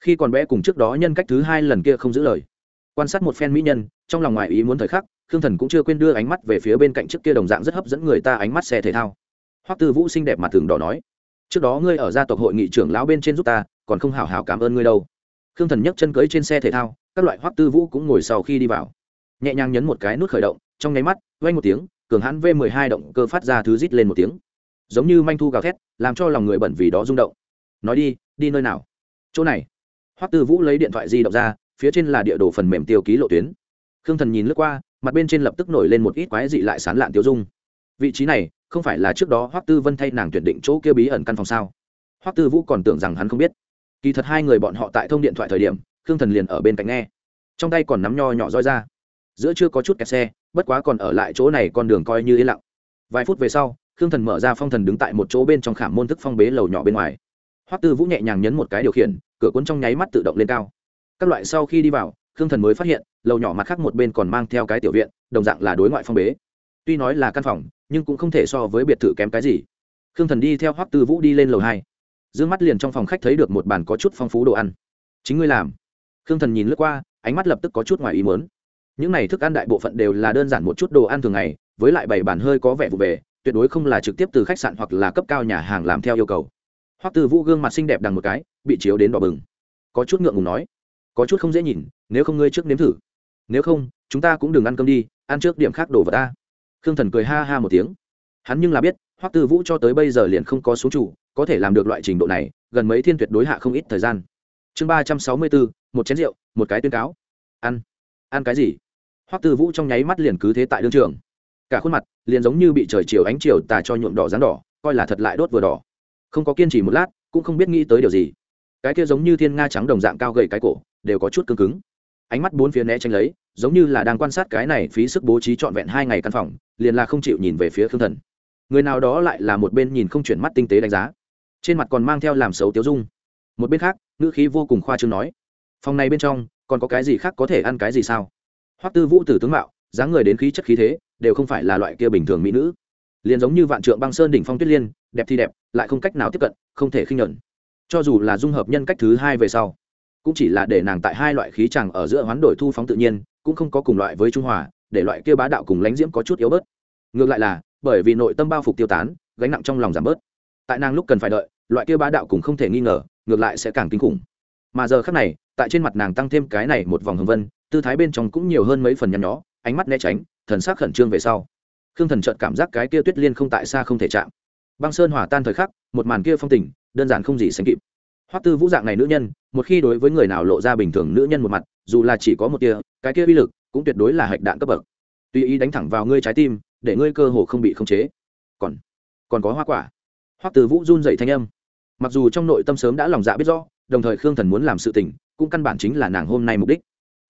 khi còn bé cùng trước đó nhân cách thứ hai lần kia không giữ lời. Quan sát một phen mỹ nhân, trong lòng ngoài ý muốn thời khắc, khương thần cũng chưa quên đưa ánh mắt về phía bên cạnh trước kia đồng dạng rất hấp dẫn người ta ánh mắt xe thể thao. Hoắc tư vũ xinh đẹp mặt thường đỏ nói, trước đó ngươi ở gia tộc hội nghị trưởng lão bên trên giúp ta, còn không hảo hảo cảm ơn ngươi đâu. Khương thần nhấc chân cưới trên xe thể thao, các loại hoắc tư vũ cũng ngồi sau khi đi vào. Nhẹ nhàng nhấn một cái nút khởi động, trong nháy mắt vay một tiếng, cường hãn v 12 động cơ phát ra thứ rít lên một tiếng. Giống như manh thu gào thét, làm cho lòng người bẩn vì đó rung động. Nói đi đi nơi nào? Chỗ này hoắc tư vũ lấy điện thoại di động ra, phía trên là địa đồ phần mềm tiêu ký lộ tuyến. Khương thần nhìn lướt qua, mặt bên trên lập tức nổi lên một ít quái dị lại sán lạn tiêu dung. Vị trí này, không phải là trước đó hoắc tư vân thay nàng tuyển định chỗ kia bí ẩn căn phòng sao? Hoắc tư vũ còn tưởng rằng hắn không biết. Kỳ thật hai người bọn họ tại thông điện thoại thời điểm, khương thần liền ở bên cạnh nghe. Trong tay còn nắm nho nhỏ roi ra. Giữa chưa có chút kẹt xe, bất quá còn ở lại chỗ này con đường coi như yên lặng. Vài phút về sau, khương thần mở ra phong thần đứng tại một chỗ bên trong khảm môn thức phong bế lầu nhỏ bên ngoài hoắc tư vũ nhẹ nhàng nhấn một cái điều khiển, cửa cuốn trong nháy mắt tự động lên cao. Các loại sau khi đi vào, khương thần mới phát hiện, lầu nhỏ mặt khác một bên còn mang theo cái tiểu viện, đồng dạng là đối ngoại phong bế. Tuy nói là căn phòng, nhưng cũng không thể so với biệt thự kém cái gì. Khương thần đi theo hoắc tư vũ đi lên lầu hai. D ư ơ n g mắt liền trong phòng khách thấy được một bàn có chút phong phú đồ ăn. Chính ngươi làm. Khương thần nhìn lướt qua, ánh mắt lập tức có chút ngoài ý mớn những này thức ăn đại bộ phận đều là đơn giản một chút đồ ăn thường ngày, với lại bảy bản hơi có vẻ vụ về, tuyệt đối không là trực tiếp từ khách sạn hoặc là cấp cao nhà hàng làm theo yêu cầu hoắc tư vũ gương mặt xinh đẹp đằng một cái, bị chiếu đến đỏ bừng. Có chút ngượng ngùng nói, có chút không dễ nhìn, nếu không ngươi trước nếm thử. Nếu không, chúng ta cũng đừng ăn cơm đi, ăn trước điểm khác đổ vào ta. Khương thần cười ha ha một tiếng. Hắn nhưng là biết, hoắc tư vũ cho tới bây giờ liền không có số chủ, có thể làm được loại trình độ này, gần mấy thiên tuyệt đối hạ không ít thời gian. Chương ba trăm sáu mươi bốn, một chén rượu, một cái tuyên cáo. Ăn. Ăn cái gì? Hoắc tư vũ trong nháy mắt liền cứ thế tại đương trường. Cả khuôn mặt liền giống như bị trời chiều ánh chiều tà cho nhuộm đỏ rán đỏ, coi là thật lại đốt vừa đỏ không có kiên trì một lát, cũng không biết nghĩ tới điều gì. Cái kia giống như thiên nga trắng đồng dạng cao gầy cái cổ, đều có chút cứng cứng. Ánh mắt bốn phía né tránh lấy, giống như là đang quan sát cái này phí sức bố trí trọn vẹn hai ngày căn phòng, liền là không chịu nhìn về phía khương thần. Người nào đó lại là một bên nhìn không chuyển mắt tinh tế đánh giá. Trên mặt còn mang theo làm xấu tiếu dung. Một bên khác, ngữ khí vô cùng khoa trương nói, phòng này bên trong, còn có cái gì khác có thể ăn cái gì sao? Hoắc tư vũ tử tướng mạo, dáng người đến khí chất khí thế, đều không phải là loại kia bình thường mỹ nữ liền giống như vạn trượng băng sơn đỉnh phong tuyết liên, đẹp thì đẹp, lại không cách nào tiếp cận, không thể khinh nhuận. Cho dù là dung hợp nhân cách thứ hai về sau, cũng chỉ là để nàng tại hai loại khí chẳng ở giữa hoán đổi thu phóng tự nhiên, cũng không có cùng loại với trung hòa, để loại kia bá đạo cùng lánh diễm có chút yếu bớt. Ngược lại là, bởi vì nội tâm bao phục tiêu tán, gánh nặng trong lòng giảm bớt. Tại nàng lúc cần phải đợi, loại kia bá đạo cùng không thể nghi ngờ, ngược lại sẽ càng kinh khủng. Mà giờ khác này, tại trên mặt nàng tăng thêm cái này một vòng hồng vân, tư thái bên trong cũng nhiều hơn mấy phần nhăn nhó, ánh mắt né tránh, thần sắc khẩn trương về sau khương thần trợt cảm giác cái kia tuyết liên không tại xa không thể chạm. Băng sơn hỏa tan thời khắc, một màn kia phong tình, đơn giản không gì sánh kịp. Hoắc tư vũ dạng này nữ nhân, một khi đối với người nào lộ ra bình thường nữ nhân một mặt, dù là chỉ có một tia, cái kia uy lực cũng tuyệt đối là hạch đạn cấp bậc. Tùy ý đánh thẳng vào ngươi trái tim, để ngươi cơ hồ không bị khống chế. Còn còn có hoa quả. Hoắc tư vũ run dậy thanh âm. Mặc dù trong nội tâm sớm đã lòng dạ biết rõ, đồng thời khương thần muốn làm sự tình, cũng căn bản chính là nàng hôm nay mục đích.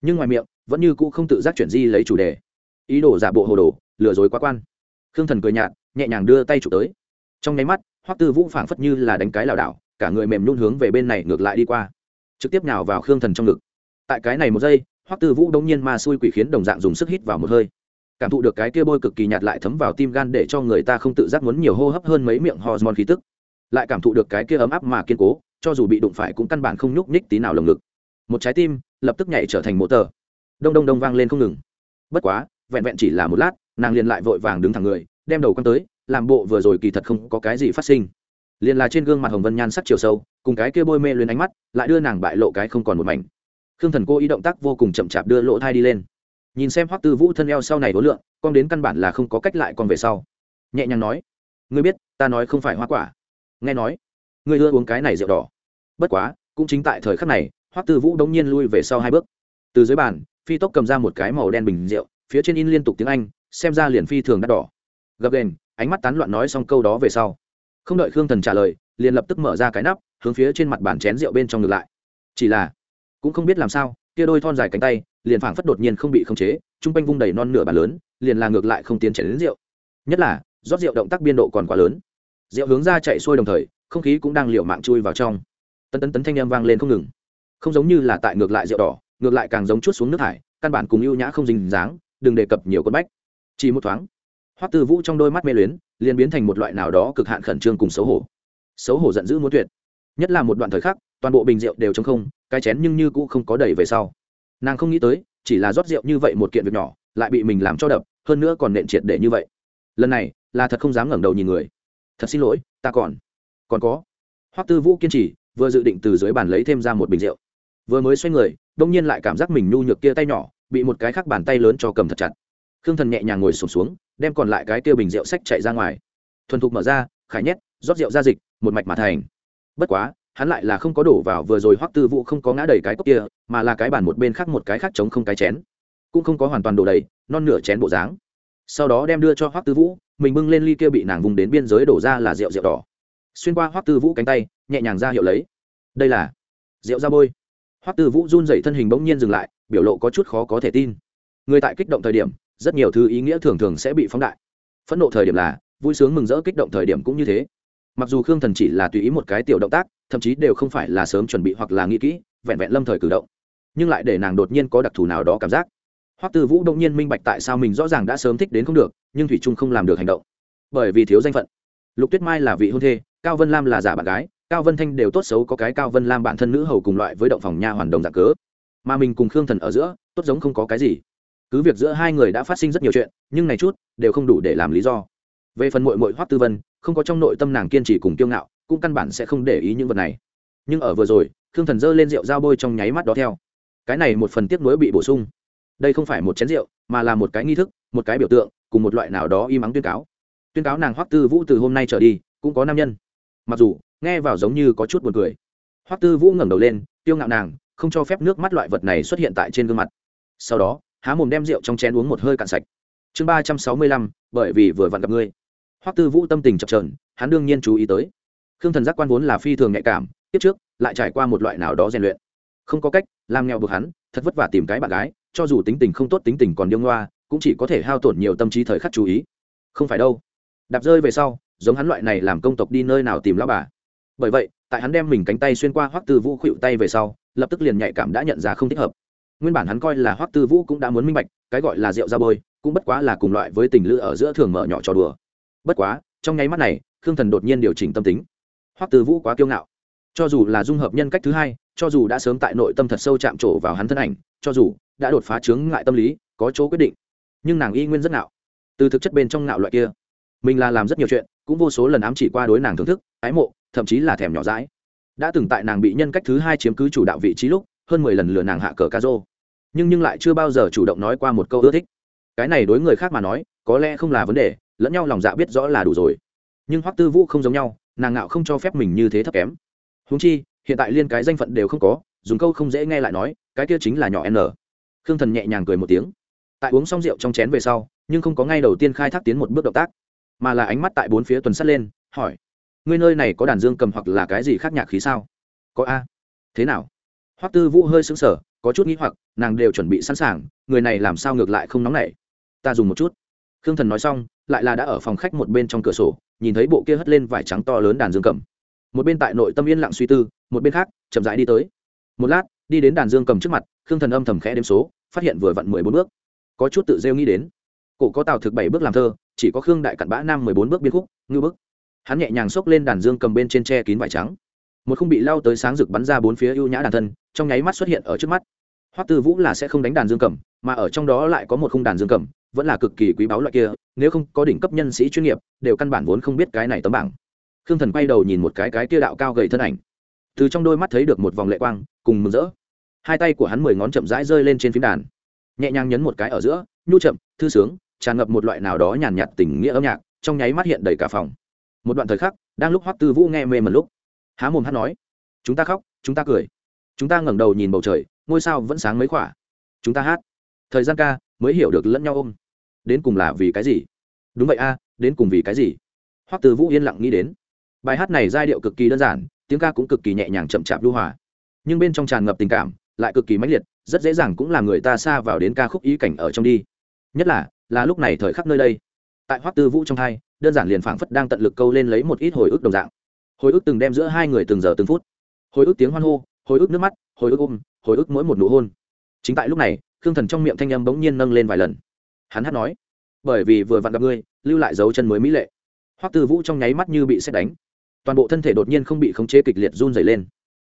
Nhưng ngoài miệng, vẫn như cũ không tự giác chuyển di lấy chủ đề. Ý đồ giả bộ hồ đồ lừa dối quá quan. Khương thần cười nhạt, nhẹ nhàng đưa tay chụp tới. Trong nháy mắt, hoắc tư vũ phảng phất như là đánh cái lảo đảo, cả người mềm nhún hướng về bên này ngược lại đi qua. Trực tiếp nhào vào khương thần trong ngực. Tại cái này một giây, hoắc tư vũ đông nhiên ma xui quỷ khiến đồng dạng dùng sức hít vào một hơi. Cảm thụ được cái kia bôi cực kỳ nhạt lại thấm vào tim gan để cho người ta không tự giác muốn nhiều hô hấp hơn mấy miệng hormone khí tức. Lại cảm thụ được cái kia ấm áp mà kiên cố, cho dù bị đụng phải cũng căn bản không nhúc nhích tí nào lồng ngực. Một trái tim lập tức nhảy trở thành mộ tờ. Đông đông đông vang lên không ngừng. Bất quá, vẹn vẹn chỉ là một lát nàng liền lại vội vàng đứng thẳng người, đem đầu con tới, làm bộ vừa rồi kỳ thật không có cái gì phát sinh. Liền là trên gương mặt hồng vân nhan sắc chiều sâu, cùng cái kia bôi mê lên ánh mắt, lại đưa nàng bại lộ cái không còn một mảnh. Khương thần cô ý động tác vô cùng chậm chạp đưa lỗ thai đi lên. Nhìn xem hoắc tư vũ thân eo sau này đối lượng, con đến căn bản là không có cách lại còn về sau. Nhẹ nhàng nói, ngươi biết, ta nói không phải hoa quả. Nghe nói, ngươi ưa uống cái này rượu đỏ. Bất quá, cũng chính tại thời khắc này, hoắc tư vũ đống nhiên lui về sau hai bước. Từ dưới bàn, phi tốc cầm ra một cái màu đen bình rượu, phía trên in liên tục tiếng anh xem ra liền phi thường đắt đỏ. Gập đền ánh mắt tán loạn nói xong câu đó về sau. Không đợi khương thần trả lời, liền lập tức mở ra cái nắp, hướng phía trên mặt bàn chén rượu bên trong ngược lại. Chỉ là, cũng không biết làm sao, kia đôi thon dài cánh tay, liền phảng phất đột nhiên không bị khống chế chung quanh vung đầy non nửa bàn lớn, liền là ngược lại không tiến chảy đến rượu. Nhất là, rót rượu động tác biên độ còn quá lớn. Rượu hướng ra chạy xuôi đồng thời, không khí cũng đang liều mạng chui vào trong. Tân tân tấn thanh â m vang lên không ngừng. Không giống như là tại ngược lại rượu đỏ, ngược lại càng giống chút xuống nước thải, căn bản cùng ưu nhã không dình dáng, đừng đề cập nhiều con bách chỉ một thoáng, hoắc tư vũ trong đôi mắt mê luyến, liền biến thành một loại nào đó cực hạn khẩn trương cùng xấu hổ. Xấu hổ giận dữ muốn tuyệt. Nhất là một đoạn thời khắc, toàn bộ bình rượu đều trống không, cái chén nhưng như cũ không có đầy về sau. Nàng không nghĩ tới, chỉ là rót rượu như vậy một kiện việc nhỏ, lại bị mình làm cho đập, hơn nữa còn nện triệt để như vậy. Lần này, là thật không dám ngẩng đầu nhìn người. Thật xin lỗi, ta còn còn có. Hoắc tư vũ kiên trì, vừa dự định từ dưới bàn lấy thêm ra một bình rượu. Vừa mới xoay người, đông nhiên lại cảm giác mình nhu nhược kia tay nhỏ, bị một cái khác bàn tay lớn cho cầm thật chặt khương thần nhẹ nhàng ngồi sụp xuống, xuống đem còn lại cái tiêu bình rượu sách chạy ra ngoài. Thuần thục mở ra khải nhét rót rượu ra dịch một mạch mà thành. Bất quá hắn lại là không có đổ vào vừa rồi hoắc tư vũ không có ngã đầy cái cốc kia mà là cái bàn một bên khác một cái khác chống không cái chén. Cũng không có hoàn toàn đổ đầy non nửa chén bộ dáng. Sau đó đem đưa cho hoắc tư vũ mình bưng lên ly kia bị nàng vùng đến biên giới đổ ra là rượu rượu đỏ. Xuyên qua hoắc tư vũ cánh tay nhẹ nhàng ra hiệu lấy. Đây là rượu da bôi. Hoắc tư vũ run dậy thân hình bỗng nhiên dừng lại biểu lộ có chút khó có thể tin. Người tại kích động thời điểm rất nhiều thứ ý nghĩa thường thường sẽ bị phóng đại. Phẫn nộ thời điểm là, vui sướng mừng rỡ kích động thời điểm cũng như thế. Mặc dù khương thần chỉ là tùy ý một cái tiểu động tác, thậm chí đều không phải là sớm chuẩn bị hoặc là nghĩ kỹ, vẹn vẹn lâm thời cử động. Nhưng lại để nàng đột nhiên có đặc thù nào đó cảm giác. Hoắc tư vũ đông nhiên minh bạch tại sao mình rõ ràng đã sớm thích đến không được, nhưng thủy trung không làm được hành động. Bởi vì thiếu danh phận. Lục tuyết mai là vị hôn thê, cao vân lam là giả bạn gái, cao vân thanh đều tốt xấu có cái cao vân lam bản thân nữ hầu cùng loại với động phòng nha hoàn đồng dạng cớ. Mà mình cùng khương thần ở giữa, tốt giống không có cái gì cứ việc giữa hai người đã phát sinh rất nhiều chuyện, nhưng này chút đều không đủ để làm lý do. Về phần mội mội hoắc tư vân, không có trong nội tâm nàng kiên trì cùng kiêu ngạo, cũng căn bản sẽ không để ý những vật này. Nhưng ở vừa rồi Thương thần dơ lên rượu dao bôi trong nháy mắt đó theo. Cái này một phần tiếp nối bị bổ sung. Đây không phải một chén rượu, mà là một cái nghi thức, một cái biểu tượng, cùng một loại nào đó y mắng tuyên cáo. Tuyên cáo nàng hoắc tư vũ từ hôm nay trở đi, cũng có nam nhân. Mặc dù, nghe vào giống như có chút buồn cười. Hoắc tư vũ ngẩng đầu lên tiêu ngạo nàng, không cho phép nước mắt loại vật này xuất hiện tại trên gương mặt. Sau đó há mồm đem rượu trong chén uống một hơi cạn sạch. Chương ba trăm sáu mươi lăm, bởi vì vừa vặn gặp ngươi. Hoắc tư vũ tâm tình chập trờn hắn đương nhiên chú ý tới. Khương thần giác quan vốn là phi thường nhạy cảm tiếp trước, lại trải qua một loại nào đó rèn luyện. Không có cách, làm nghèo buộc hắn, thật vất vả tìm cái bạn gái, cho dù tính tình không tốt tính tình còn điêu ngoa, cũng chỉ có thể hao tổn nhiều tâm trí thời khắc chú ý. Không phải đâu. Đạp rơi về sau, giống hắn loại này làm công tộc đi nơi nào tìm lão bà. Bởi vậy, tại hắn đem mình cánh tay xuyên qua hoắc tư vũ khuỵu tay về sau, lập tức liền nhạy cảm đã nhận ra không thích hợp nguyên bản hắn coi là hoắc tư vũ cũng đã muốn minh bạch, cái gọi là rượu ra bôi, cũng bất quá là cùng loại với tình lữ ở giữa thường mở nhỏ trò đùa. Bất quá, trong nháy mắt này, khương thần đột nhiên điều chỉnh tâm tính. Hoắc tư vũ quá kiêu ngạo. Cho dù là dung hợp nhân cách thứ hai, cho dù đã sớm tại nội tâm thật sâu chạm trổ vào hắn thân ảnh, cho dù đã đột phá chướng ngại tâm lý, có chỗ quyết định. Nhưng nàng y nguyên rất ngạo. Từ thực chất bên trong ngạo loại kia, mình là làm rất nhiều chuyện, cũng vô số lần ám chỉ qua đối nàng thưởng thức, ái mộ, thậm chí là thèm nhỏ dãi. Đã từng tại nàng bị nhân cách thứ hai chiếm cứ chủ đạo vị trí lúc, hơn mười lần lừa nàng hạ cờ ca rô nhưng nhưng lại chưa bao giờ chủ động nói qua một câu ưa thích. Cái này đối người khác mà nói, có lẽ không là vấn đề, lẫn nhau lòng dạ biết rõ là đủ rồi. Nhưng hoắc tư vũ không giống nhau, nàng ngạo không cho phép mình như thế thấp kém. Húng chi, hiện tại liên cái danh phận đều không có, dùng câu không dễ nghe lại nói, cái kia chính là nhỏ n. Khương thần nhẹ nhàng cười một tiếng. Tại uống xong rượu trong chén về sau, nhưng không có ngay đầu tiên khai thác tiến một bước động tác, mà là ánh mắt tại bốn phía tuần sắt lên, hỏi, ngươi nơi này có đàn dương cầm hoặc là cái gì khác nhạc khí sao? Có a. Thế nào? Hoắc tư vũ hơi sững sờ có chút nghĩ hoặc, nàng đều chuẩn bị sẵn sàng, người này làm sao ngược lại không nóng nảy. Ta dùng một chút. Khương thần nói xong, lại là đã ở phòng khách một bên trong cửa sổ, nhìn thấy bộ kia hất lên vải trắng to lớn đàn dương cầm. Một bên tại nội tâm yên lặng suy tư, một bên khác, chậm rãi đi tới. Một lát, đi đến đàn dương cầm trước mặt, khương thần âm thầm khẽ đếm số, phát hiện vừa vặn mười bốn bước. Có chút tự rêu nghĩ đến. Cổ có tào thực bảy bước làm thơ, chỉ có khương đại cặn bã nam mười bốn bước biên khúc ngư bức hắn nhẹ nhàng xốc lên đàn dương cầm bên trên tre kín vải trắng một không bị lao tới sáng rực bắn ra bốn phía ưu nhã đàn thân, trong nháy mắt xuất hiện ở trước mắt. Hoắc tư vũ là sẽ không đánh đàn dương cầm mà ở trong đó lại có một khung đàn dương cầm vẫn là cực kỳ quý báu loại kia, nếu không có đỉnh cấp nhân sĩ chuyên nghiệp, đều căn bản vốn không biết cái này tấm bảng. Khương thần quay đầu nhìn một cái cái kia đạo cao gầy thân ảnh. Từ trong đôi mắt thấy được một vòng lệ quang, cùng mừng rỡ. Hai tay của hắn mười ngón chậm rãi rơi lên trên phím đàn. Nhẹ nhàng nhấn một cái ở giữa, nhu chậm thư sướng. Tràn ngập một loại nào đó nhàn nhạt tình nghĩa âm nhạc, trong nháy mắt hiện đầy cả phòng. Một đoạn thời khắc, đang lúc hoắc tư vũ nghe mê mẩn lúc há mồm hát nói, chúng ta khóc, chúng ta cười. Chúng ta ngẩng đầu nhìn bầu trời, ngôi sao vẫn sáng mấy khỏa. Chúng ta hát. Thời gian ca mới hiểu được lẫn nhau ôm. Đến cùng là vì cái gì? Đúng vậy a, đến cùng vì cái gì? Hoắc tư vũ yên lặng nghĩ đến. Bài hát này giai điệu cực kỳ đơn giản, tiếng ca cũng cực kỳ nhẹ nhàng chậm chạp lưu hòa. Nhưng bên trong tràn ngập tình cảm, lại cực kỳ mãnh liệt, rất dễ dàng cũng làm người ta xa vào đến ca khúc ý cảnh ở trong đi. Nhất là là lúc này thời khắc nơi đây. Tại hoắc tư vũ trong hai, đơn giản liền phảng phất đang tận lực câu lên lấy một ít hồi ức đồng dạng hồi ức từng đem giữa hai người từng giờ từng phút. Hồi ức tiếng hoan hô, hồi ức nước mắt, hồi ức ôm, hồi ức mỗi một nụ hôn. Chính tại lúc này, khương thần trong miệng thanh âm bỗng nhiên nâng lên vài lần. Hắn hát nói, bởi vì vừa vặn gặp ngươi, lưu lại dấu chân mới mỹ lệ. Hoắc tư vũ trong nháy mắt như bị xét đánh. Toàn bộ thân thể đột nhiên không bị khống chế kịch liệt run dày lên.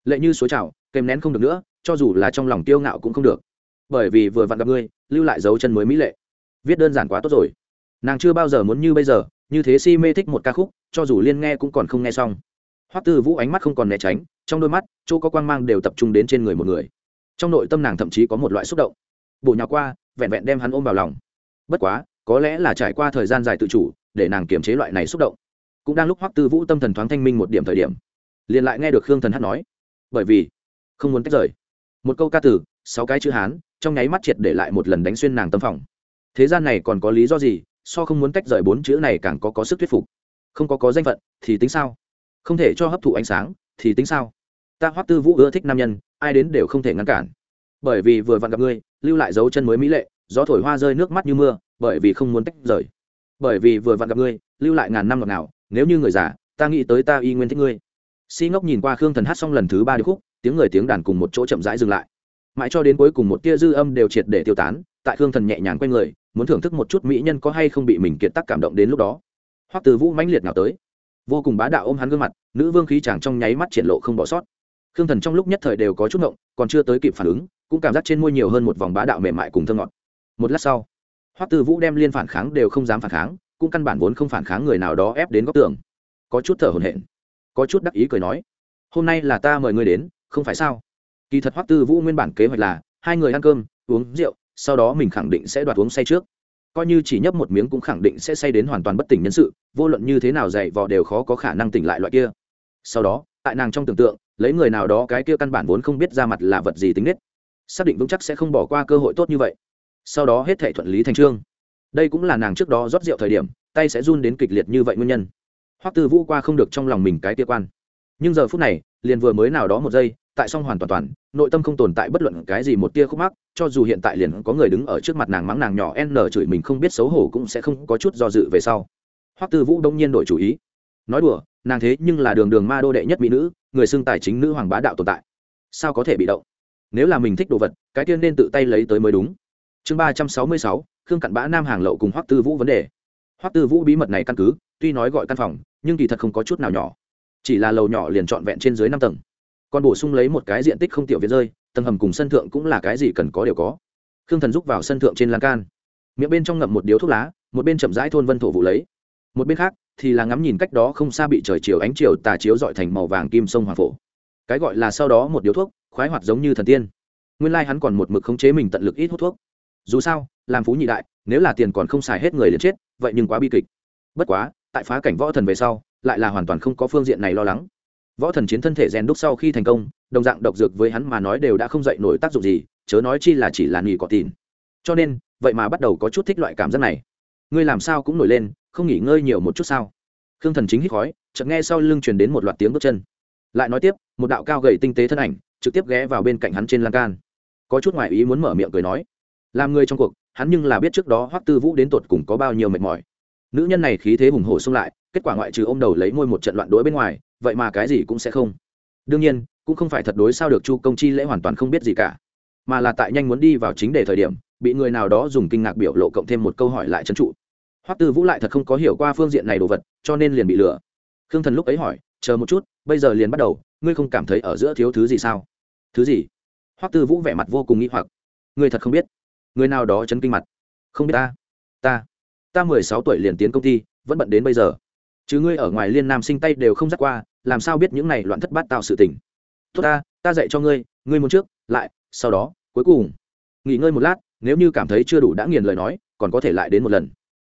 Lệ như suối trào, kèm nén không được nữa, cho dù là trong lòng tiêu ngạo cũng không được. Bởi vì vừa vặn gặp ngươi, lưu lại dấu chân mới mỹ lệ. Viết đơn giản quá tốt rồi. Nàng chưa bao giờ muốn như bây giờ, như thế si mê thích một ca khúc, cho dù liên nghe cũng còn không nghe xong hoắc tư vũ ánh mắt không còn né tránh, trong đôi mắt, chỗ có quang mang đều tập trung đến trên người một người. Trong nội tâm nàng thậm chí có một loại xúc động. Bổ nhào qua, vẹn vẹn đem hắn ôm vào lòng. Bất quá, có lẽ là trải qua thời gian dài tự chủ, để nàng kiềm chế loại này xúc động. Cũng đang lúc hoắc tư vũ tâm thần thoáng thanh minh một điểm thời điểm, liền lại nghe được khương thần hát nói, bởi vì, không muốn tách rời. Một câu ca từ, sáu cái chữ hán, trong nháy mắt triệt để lại một lần đánh xuyên nàng tâm phòng. Thế gian này còn có lý do gì, so không muốn tách rời bốn chữ này càng có có sức thuyết phục? Không có có danh phận, thì tính sao? Không thể cho hấp thụ ánh sáng thì tính sao? Ta hoắc tư vũ ưa thích nam nhân, ai đến đều không thể ngăn cản. Bởi vì vừa vặn gặp ngươi, lưu lại dấu chân mới mỹ lệ, gió thổi hoa rơi nước mắt như mưa, bởi vì không muốn tách rời. Bởi vì vừa vặn gặp ngươi, lưu lại ngàn năm ngọt nào nếu như người già, ta nghĩ tới ta y nguyên thích ngươi. Si ngốc nhìn qua khương thần hát xong lần thứ ba đi khúc, tiếng người tiếng đàn cùng một chỗ chậm rãi dừng lại. Mãi cho đến cuối cùng một tia dư âm đều triệt để tiêu tán, tại khương thần nhẹ nhàng quay người, muốn thưởng thức một chút mỹ nhân có hay không bị mình kiệt tắc cảm động đến lúc đó. Hoắc từ vũ mãnh liệt nào tới vô cùng bá đạo ôm hắn gương mặt, nữ vương khí chàng trong nháy mắt triển lộ không bỏ sót. Khương thần trong lúc nhất thời đều có chút ngộng, còn chưa tới kịp phản ứng, cũng cảm giác trên môi nhiều hơn một vòng bá đạo mềm mại cùng thơ ngọt. Một lát sau, hoắc từ vũ đem liên phản kháng đều không dám phản kháng, cũng căn bản vốn không phản kháng người nào đó ép đến góc tường. Có chút thở hổn hển, có chút đắc ý cười nói, hôm nay là ta mời ngươi đến, không phải sao? Kỳ thật hoắc tư vũ nguyên bản kế hoạch là, hai người ăn cơm, uống rượu, sau đó mình khẳng định sẽ đoạt uống say trước coi như chỉ nhấp một miếng cũng khẳng định sẽ say đến hoàn toàn bất tỉnh nhân sự, vô luận như thế nào dạy vò đều khó có khả năng tỉnh lại loại kia. Sau đó, tại nàng trong tưởng tượng, lấy người nào đó cái kia căn bản vốn không biết ra mặt là vật gì tính nết, xác định vững chắc sẽ không bỏ qua cơ hội tốt như vậy. Sau đó hết thể thuận lý thành trương. Đây cũng là nàng trước đó rót rượu thời điểm, tay sẽ run đến kịch liệt như vậy nguyên nhân. Hoắc tư vũ qua không được trong lòng mình cái kia quan. Nhưng giờ phút này, liền vừa mới nào đó một giây tại song hoàn toàn toàn, nội tâm không tồn tại bất luận cái gì một tia khúc mắc, cho dù hiện tại liền có người đứng ở trước mặt nàng mắng nàng nhỏ n chửi mình không biết xấu hổ cũng sẽ không có chút do dự về sau. Hoắc tư vũ đông nhiên đổi chủ ý. Nói đùa, nàng thế nhưng là đường đường ma đô đệ nhất mỹ nữ, người xưng tài chính nữ hoàng bá đạo tồn tại. Sao có thể bị động? Nếu là mình thích đồ vật, cái tiên nên tự tay lấy tới mới đúng. Chương ba trăm sáu mươi sáu, khương cặn bã nam hàng lậu cùng hoắc tư vũ vấn đề. Hoắc tư vũ bí mật này căn cứ, tuy nói gọi căn phòng, nhưng kỳ thật không có chút nào nhỏ. Chỉ là lầu nhỏ liền trọn vẹn trên dưới năm tầng còn bổ sung lấy một cái diện tích không tiểu việt rơi, tầng hầm cùng sân thượng cũng là cái gì cần có đều có. Khương thần rúc vào sân thượng trên lan can. Miệng bên trong ngậm một điếu thuốc lá, một bên chậm rãi thôn vân thổ vụ lấy. Một bên khác thì là ngắm nhìn cách đó không xa bị trời chiều ánh chiều tà chiếu dọi thành màu vàng kim sông hoàng phổ. Cái gọi là sau đó một điếu thuốc, khoái hoạt giống như thần tiên. Nguyên lai hắn còn một mực khống chế mình tận lực ít hút thuốc. Dù sao, làm phú nhị đại, nếu là tiền còn không xài hết người liền chết, vậy nhưng quá bi kịch. Bất quá, tại phá cảnh võ thần về sau, lại là hoàn toàn không có phương diện này lo lắng võ thần chiến thân thể rèn đúc sau khi thành công, đồng dạng độc dược với hắn mà nói đều đã không dậy nổi tác dụng gì, chớ nói chi là chỉ là nghỉ cỏ tìn. cho nên, vậy mà bắt đầu có chút thích loại cảm giác này. Ngươi làm sao cũng nổi lên, không nghỉ ngơi nhiều một chút sao? Khương thần chính hít khói, chợt nghe sau lưng truyền đến một loạt tiếng bước chân. Lại nói tiếp, một đạo cao gầy tinh tế thân ảnh, trực tiếp ghé vào bên cạnh hắn trên lan can. Có chút ngoại ý muốn mở miệng cười nói, làm người trong cuộc, hắn nhưng là biết trước đó hoắc tư vũ đến tột cùng có bao nhiêu mệt mỏi. Nữ nhân này khí thế hùng hổ xông lại, kết quả ngoại trừ ô m đầu lấy môi một trận loạn đ i bên ngoài vậy mà cái gì cũng sẽ không. Đương nhiên, cũng không phải thật đối sao được chu công chi lễ hoàn toàn không biết gì cả, mà là tại nhanh muốn đi vào chính đề thời điểm, bị người nào đó dùng kinh ngạc biểu lộ cộng thêm một câu hỏi lại trấn trụ. Hoắc tư vũ lại thật không có hiểu qua phương diện này đồ vật, cho nên liền bị lừa. Khương thần lúc ấy hỏi, chờ một chút, bây giờ liền bắt đầu, ngươi không cảm thấy ở giữa thiếu thứ gì sao? Thứ gì? Hoắc tư vũ vẻ mặt vô cùng nghĩ hoặc. Ngươi thật không biết. Người nào đó chấn kinh mặt. Không biết ta. Ta. Ta mười sáu tuổi liền tiến công ty, vẫn bận đến bây giờ chứ ngươi ở ngoài liên nam sinh tay đều không dắt qua, làm sao biết những này loạn thất bát tạo sự tình? Tốt ta ta dạy cho ngươi ngươi muốn trước, lại, sau đó, cuối cùng. Nghỉ ngơi một lát, nếu như cảm thấy chưa đủ đã nghiền lời nói, còn có thể lại đến một lần.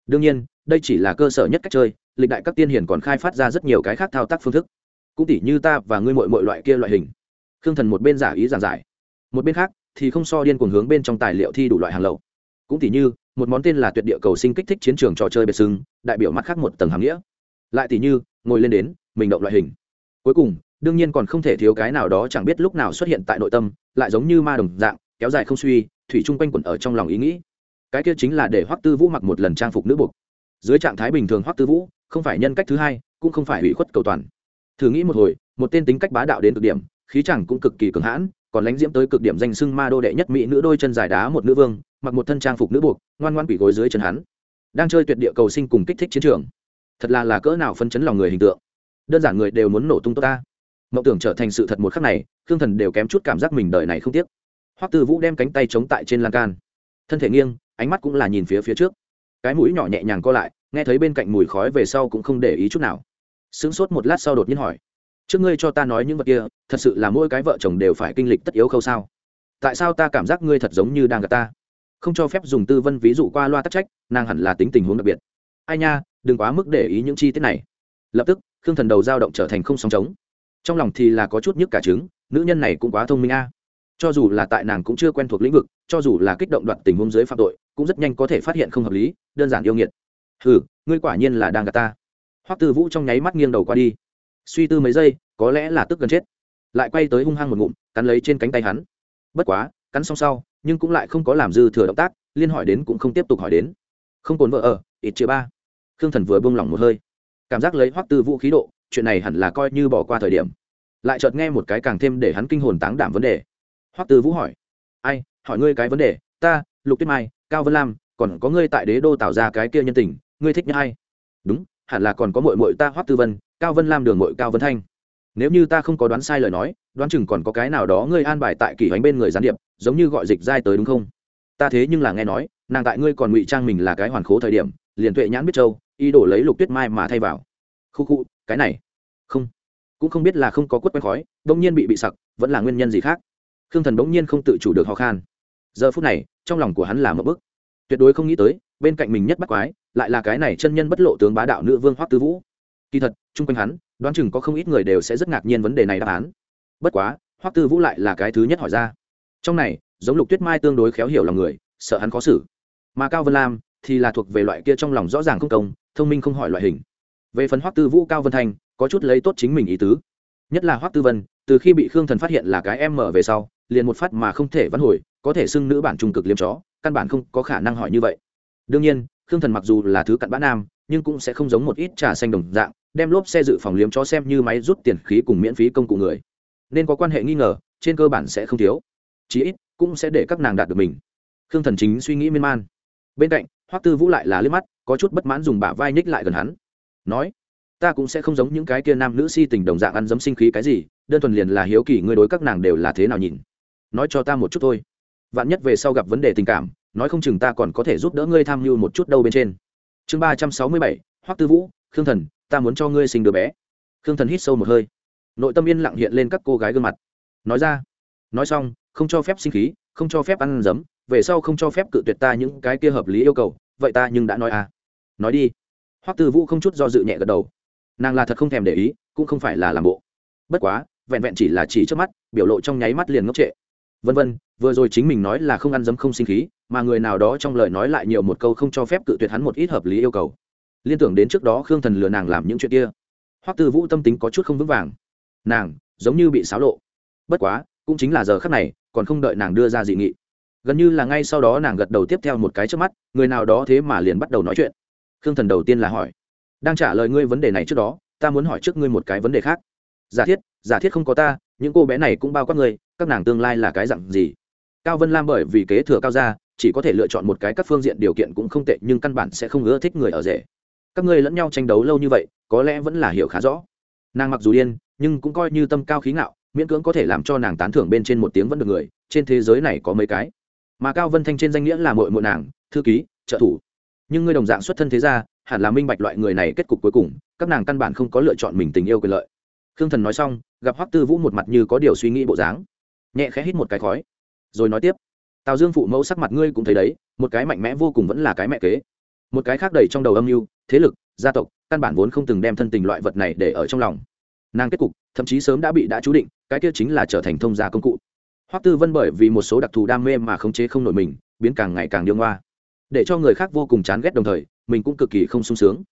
Đương nhiên, đây chỉ là cơ sở nhất cách chơi, lịch đại các tiên hiền còn khai phát ra rất nhiều cái khác thao tác phương thức. Cũng tỉ như ta và ngươi mội mội loại kia loại hình. Khương thần một bên giả ý giảng giải, một bên khác thì không so điên cuồng hướng bên trong tài liệu thi đủ loại hàng lậu. Cũng tỉ như, một món tên là tuyệt địa cầu sinh kích thích chiến trường trò chơi biệt xưng, đại biểu mắt khác một tầng hàm nghĩa lại tỉ như, ngồi lên đến, mình động loại hình. Cuối cùng, đương nhiên còn không thể thiếu cái nào đó chẳng biết lúc nào xuất hiện tại nội tâm, lại giống như ma đồng dạng, kéo dài không suy, thủy chung quanh quẩn ở trong lòng ý nghĩ. Cái kia chính là để hoắc tư vũ mặc một lần trang phục nữ buộc. Dưới trạng thái bình thường hoắc tư vũ, không phải nhân cách thứ hai, cũng không phải ủy khuất cầu toàn. Thử nghĩ một hồi, một tên tính cách bá đạo đến cực điểm, khí chẳng cũng cực kỳ cường hãn, còn lánh diễm tới cực điểm danh sưng ma đô đệ nhất mỹ nữ đôi chân dài đá một nữ vương, mặc một thân trang phục nữ buộc, ngoan ngoan quỷ gối dưới chân hắn. Đang chơi tuyệt địa cầu sinh cùng kích thích chiến trường thật là là cỡ nào phân chấn lòng người hình tượng. Đơn giản người đều muốn nổ tung tốt ta. Mộng tưởng trở thành sự thật một khắc này, khương thần đều kém chút cảm giác mình đời này không tiếc. Hoắc tư vũ đem cánh tay chống tại trên lan can. Thân thể nghiêng, ánh mắt cũng là nhìn phía phía trước. Cái mũi nhỏ nhẹ nhàng co lại, nghe thấy bên cạnh mùi khói về sau cũng không để ý chút nào. Sững sốt một lát sau đột nhiên hỏi, trước ngươi cho ta nói những vật kia, thật sự là mỗi cái vợ chồng đều phải kinh lịch tất yếu khâu sao? Tại sao ta cảm giác ngươi thật giống như đang gặp ta? Không cho phép dùng tư vân ví dụ qua loa tắc trách, nàng hẳn là tính tình huống đặc biệt. Ai nha đừng quá mức để ý những chi tiết này. Lập tức, khương thần đầu dao động trở thành không sóng trống. Trong lòng thì là có chút nhức cả trứng, nữ nhân này cũng quá thông minh a. Cho dù là tại nàng cũng chưa quen thuộc lĩnh vực, cho dù là kích động đoạt tình huống dưới phạm tội, cũng rất nhanh có thể phát hiện không hợp lý, đơn giản yêu nghiệt. Hừ, ngươi quả nhiên là đang gạt ta. Hoắc tư vũ trong nháy mắt nghiêng đầu qua đi. Suy tư mấy giây, có lẽ là tức gần chết. Lại quay tới hung hăng một ngụm, cắn lấy trên cánh tay hắn. Bất quá, cắn xong sau, nhưng cũng lại không có làm dư thừa động tác, liên hỏi đến cũng không tiếp tục hỏi đến. Không cồn vợ ở, ít chia ba khương thần vừa buông lỏng một hơi. Cảm giác lấy hoắc tư vũ khí độ, chuyện này hẳn là coi như bỏ qua thời điểm. Lại chợt nghe một cái càng thêm để hắn kinh hồn táng đảm vấn đề. Hoắc tư vũ hỏi, ai, hỏi ngươi cái vấn đề, ta, lục tuyết mai, cao vân lam, còn có ngươi tại đế đô tạo ra cái kia nhân tình, ngươi thích nhất hay đúng, hẳn là còn có mội mội ta hoắc tư vân, cao vân lam đường mội cao vân thanh. Nếu như ta không có đoán sai lời nói, đoán chừng còn có cái nào đó ngươi an bài tại kỷ ánh bên người gián điệp, giống như gọi dịch giai tới đúng không? Ta thế nhưng là nghe nói, nàng tại ngươi còn ngụy trang mình là cái hoàn khố thời điểm, liền tuệ nhãn biết châu ý đồ lấy lục tuyết mai mà thay vào. Khu khu, cái này. Không. Cũng không biết là không có quất quen khói đông nhiên bị bị sặc, vẫn là nguyên nhân gì khác? Khương thần bỗng nhiên không tự chủ được ho khan. Giờ phút này, trong lòng của hắn là một bức. Tuyệt đối không nghĩ tới, bên cạnh mình nhất bắt quái, lại là cái này chân nhân bất lộ tướng bá đạo nữ vương hoắc tư vũ. Kỳ thật, chung quanh hắn, đoán chừng có không ít người đều sẽ rất ngạc nhiên vấn đề này đáp án. Bất quá, hoắc tư vũ lại là cái thứ nhất hỏi ra. Trong này, giống lục tuyết mai tương đối khéo hiểu lòng người, sợ hắn khó xử. Mà cao vân lam thì là thuộc về loại kia trong lòng rõ ràng không công thông minh không hỏi loại hình. Về phần hoắc tư vũ, cao vân thanh, có chút lấy tốt chính mình ý tứ. Nhất là hoắc tư vân, từ khi bị khương thần phát hiện là cái em mở về sau, liền một phát mà không thể vãn hồi, có thể xưng nữ bản trung cực liêm chó, căn bản không có khả năng hỏi như vậy. Đương nhiên, khương thần mặc dù là thứ cặn bã nam, nhưng cũng sẽ không giống một ít trà xanh đồng dạng, đem lốp xe dự phòng liếm chó xem như máy rút tiền khí cùng miễn phí công cụ người. Nên có quan hệ nghi ngờ, trên cơ bản sẽ không thiếu. Chí ít, cũng sẽ để các nàng đạt được mình. Khương thần chính suy nghĩ miên man. Bên cạnh hoắc tư vũ lại là liếc mắt, có chút bất mãn dùng bả vai nhích lại gần hắn. Nói, ta cũng sẽ không giống những cái kia nam nữ si tình đồng dạng ăn dấm sinh khí cái gì, đơn thuần liền là hiếu kỳ ngươi đối các nàng đều là thế nào nhìn. Nói cho ta một chút thôi. Vạn nhất về sau gặp vấn đề tình cảm, nói không chừng ta còn có thể giúp đỡ ngươi tham mưu một chút đâu bên trên. Chương ba trăm sáu mươi bảy, hoắc tư vũ, khương thần, ta muốn cho ngươi sinh đứa bé. Khương thần hít sâu một hơi. Nội tâm yên lặng hiện lên các cô gái gương mặt. Nói ra. Nói xong, không cho phép sinh khí, không cho phép ăn giấm về sau không cho phép cự tuyệt ta những cái kia hợp lý yêu cầu, vậy ta nhưng đã nói à. Nói đi. Hoắc tư vũ không chút do dự nhẹ gật đầu. Nàng là thật không thèm để ý, cũng không phải là làm bộ. Bất quá, vẹn vẹn chỉ là chỉ trước mắt, biểu lộ trong nháy mắt liền ngốc trệ. Vân vân, vừa rồi chính mình nói là không ăn dấm không sinh khí, mà người nào đó trong lời nói lại nhiều một câu không cho phép cự tuyệt hắn một ít hợp lý yêu cầu. Liên tưởng đến trước đó khương thần lừa nàng làm những chuyện kia. Hoắc tư vũ tâm tính có chút không vững vàng. Nàng, giống như bị xáo lộ. Bất quá, cũng chính là giờ khắc này, còn không đợi nàng đưa ra dị nghị gần như là ngay sau đó nàng gật đầu tiếp theo một cái trước mắt, người nào đó thế mà liền bắt đầu nói chuyện. Khương thần đầu tiên là hỏi, đang trả lời ngươi vấn đề này trước đó, ta muốn hỏi trước ngươi một cái vấn đề khác. Giả thiết giả thiết không có ta, những cô bé này cũng bao quát ngươi, các nàng tương lai là cái dặn gì? Cao vân lam bởi vì kế thừa cao gia, chỉ có thể lựa chọn một cái các phương diện điều kiện cũng không tệ, nhưng căn bản sẽ không ưa thích người ở rể. Các ngươi lẫn nhau tranh đấu lâu như vậy, có lẽ vẫn là hiểu khá rõ. Nàng mặc dù điên, nhưng cũng coi như tâm cao khí ngạo, miễn cưỡng có thể làm cho nàng tán thưởng bên trên một tiếng vẫn được người, trên thế giới này có mấy cái mà cao vân thanh trên danh nghĩa là mội mội nàng, thư ký, trợ thủ. Nhưng ngươi đồng dạng xuất thân thế ra hẳn là minh bạch loại người này kết cục cuối cùng, các nàng căn bản không có lựa chọn mình tình yêu quyền lợi. Khương thần nói xong, gặp hoắc tư vũ một mặt như có điều suy nghĩ bộ dáng, nhẹ khẽ hít một cái khói. Rồi nói tiếp, tào dương phụ mẫu sắc mặt ngươi cũng thấy đấy, một cái mạnh mẽ vô cùng vẫn là cái mẹ kế. Một cái khác đầy trong đầu âm mưu, thế lực, gia tộc, căn bản vốn không từng đem thân tình loại vật này để ở trong lòng. Nàng kết cục, thậm chí sớm đã bị đã chú định, cái kia chính là trở thành thông gia công cụ hoắc tư vân bởi vì một số đặc thù đam mê mà khống chế không nổi mình, biến càng ngày càng điêu ngoa. Để cho người khác vô cùng chán ghét đồng thời, mình cũng cực kỳ không sung sướng.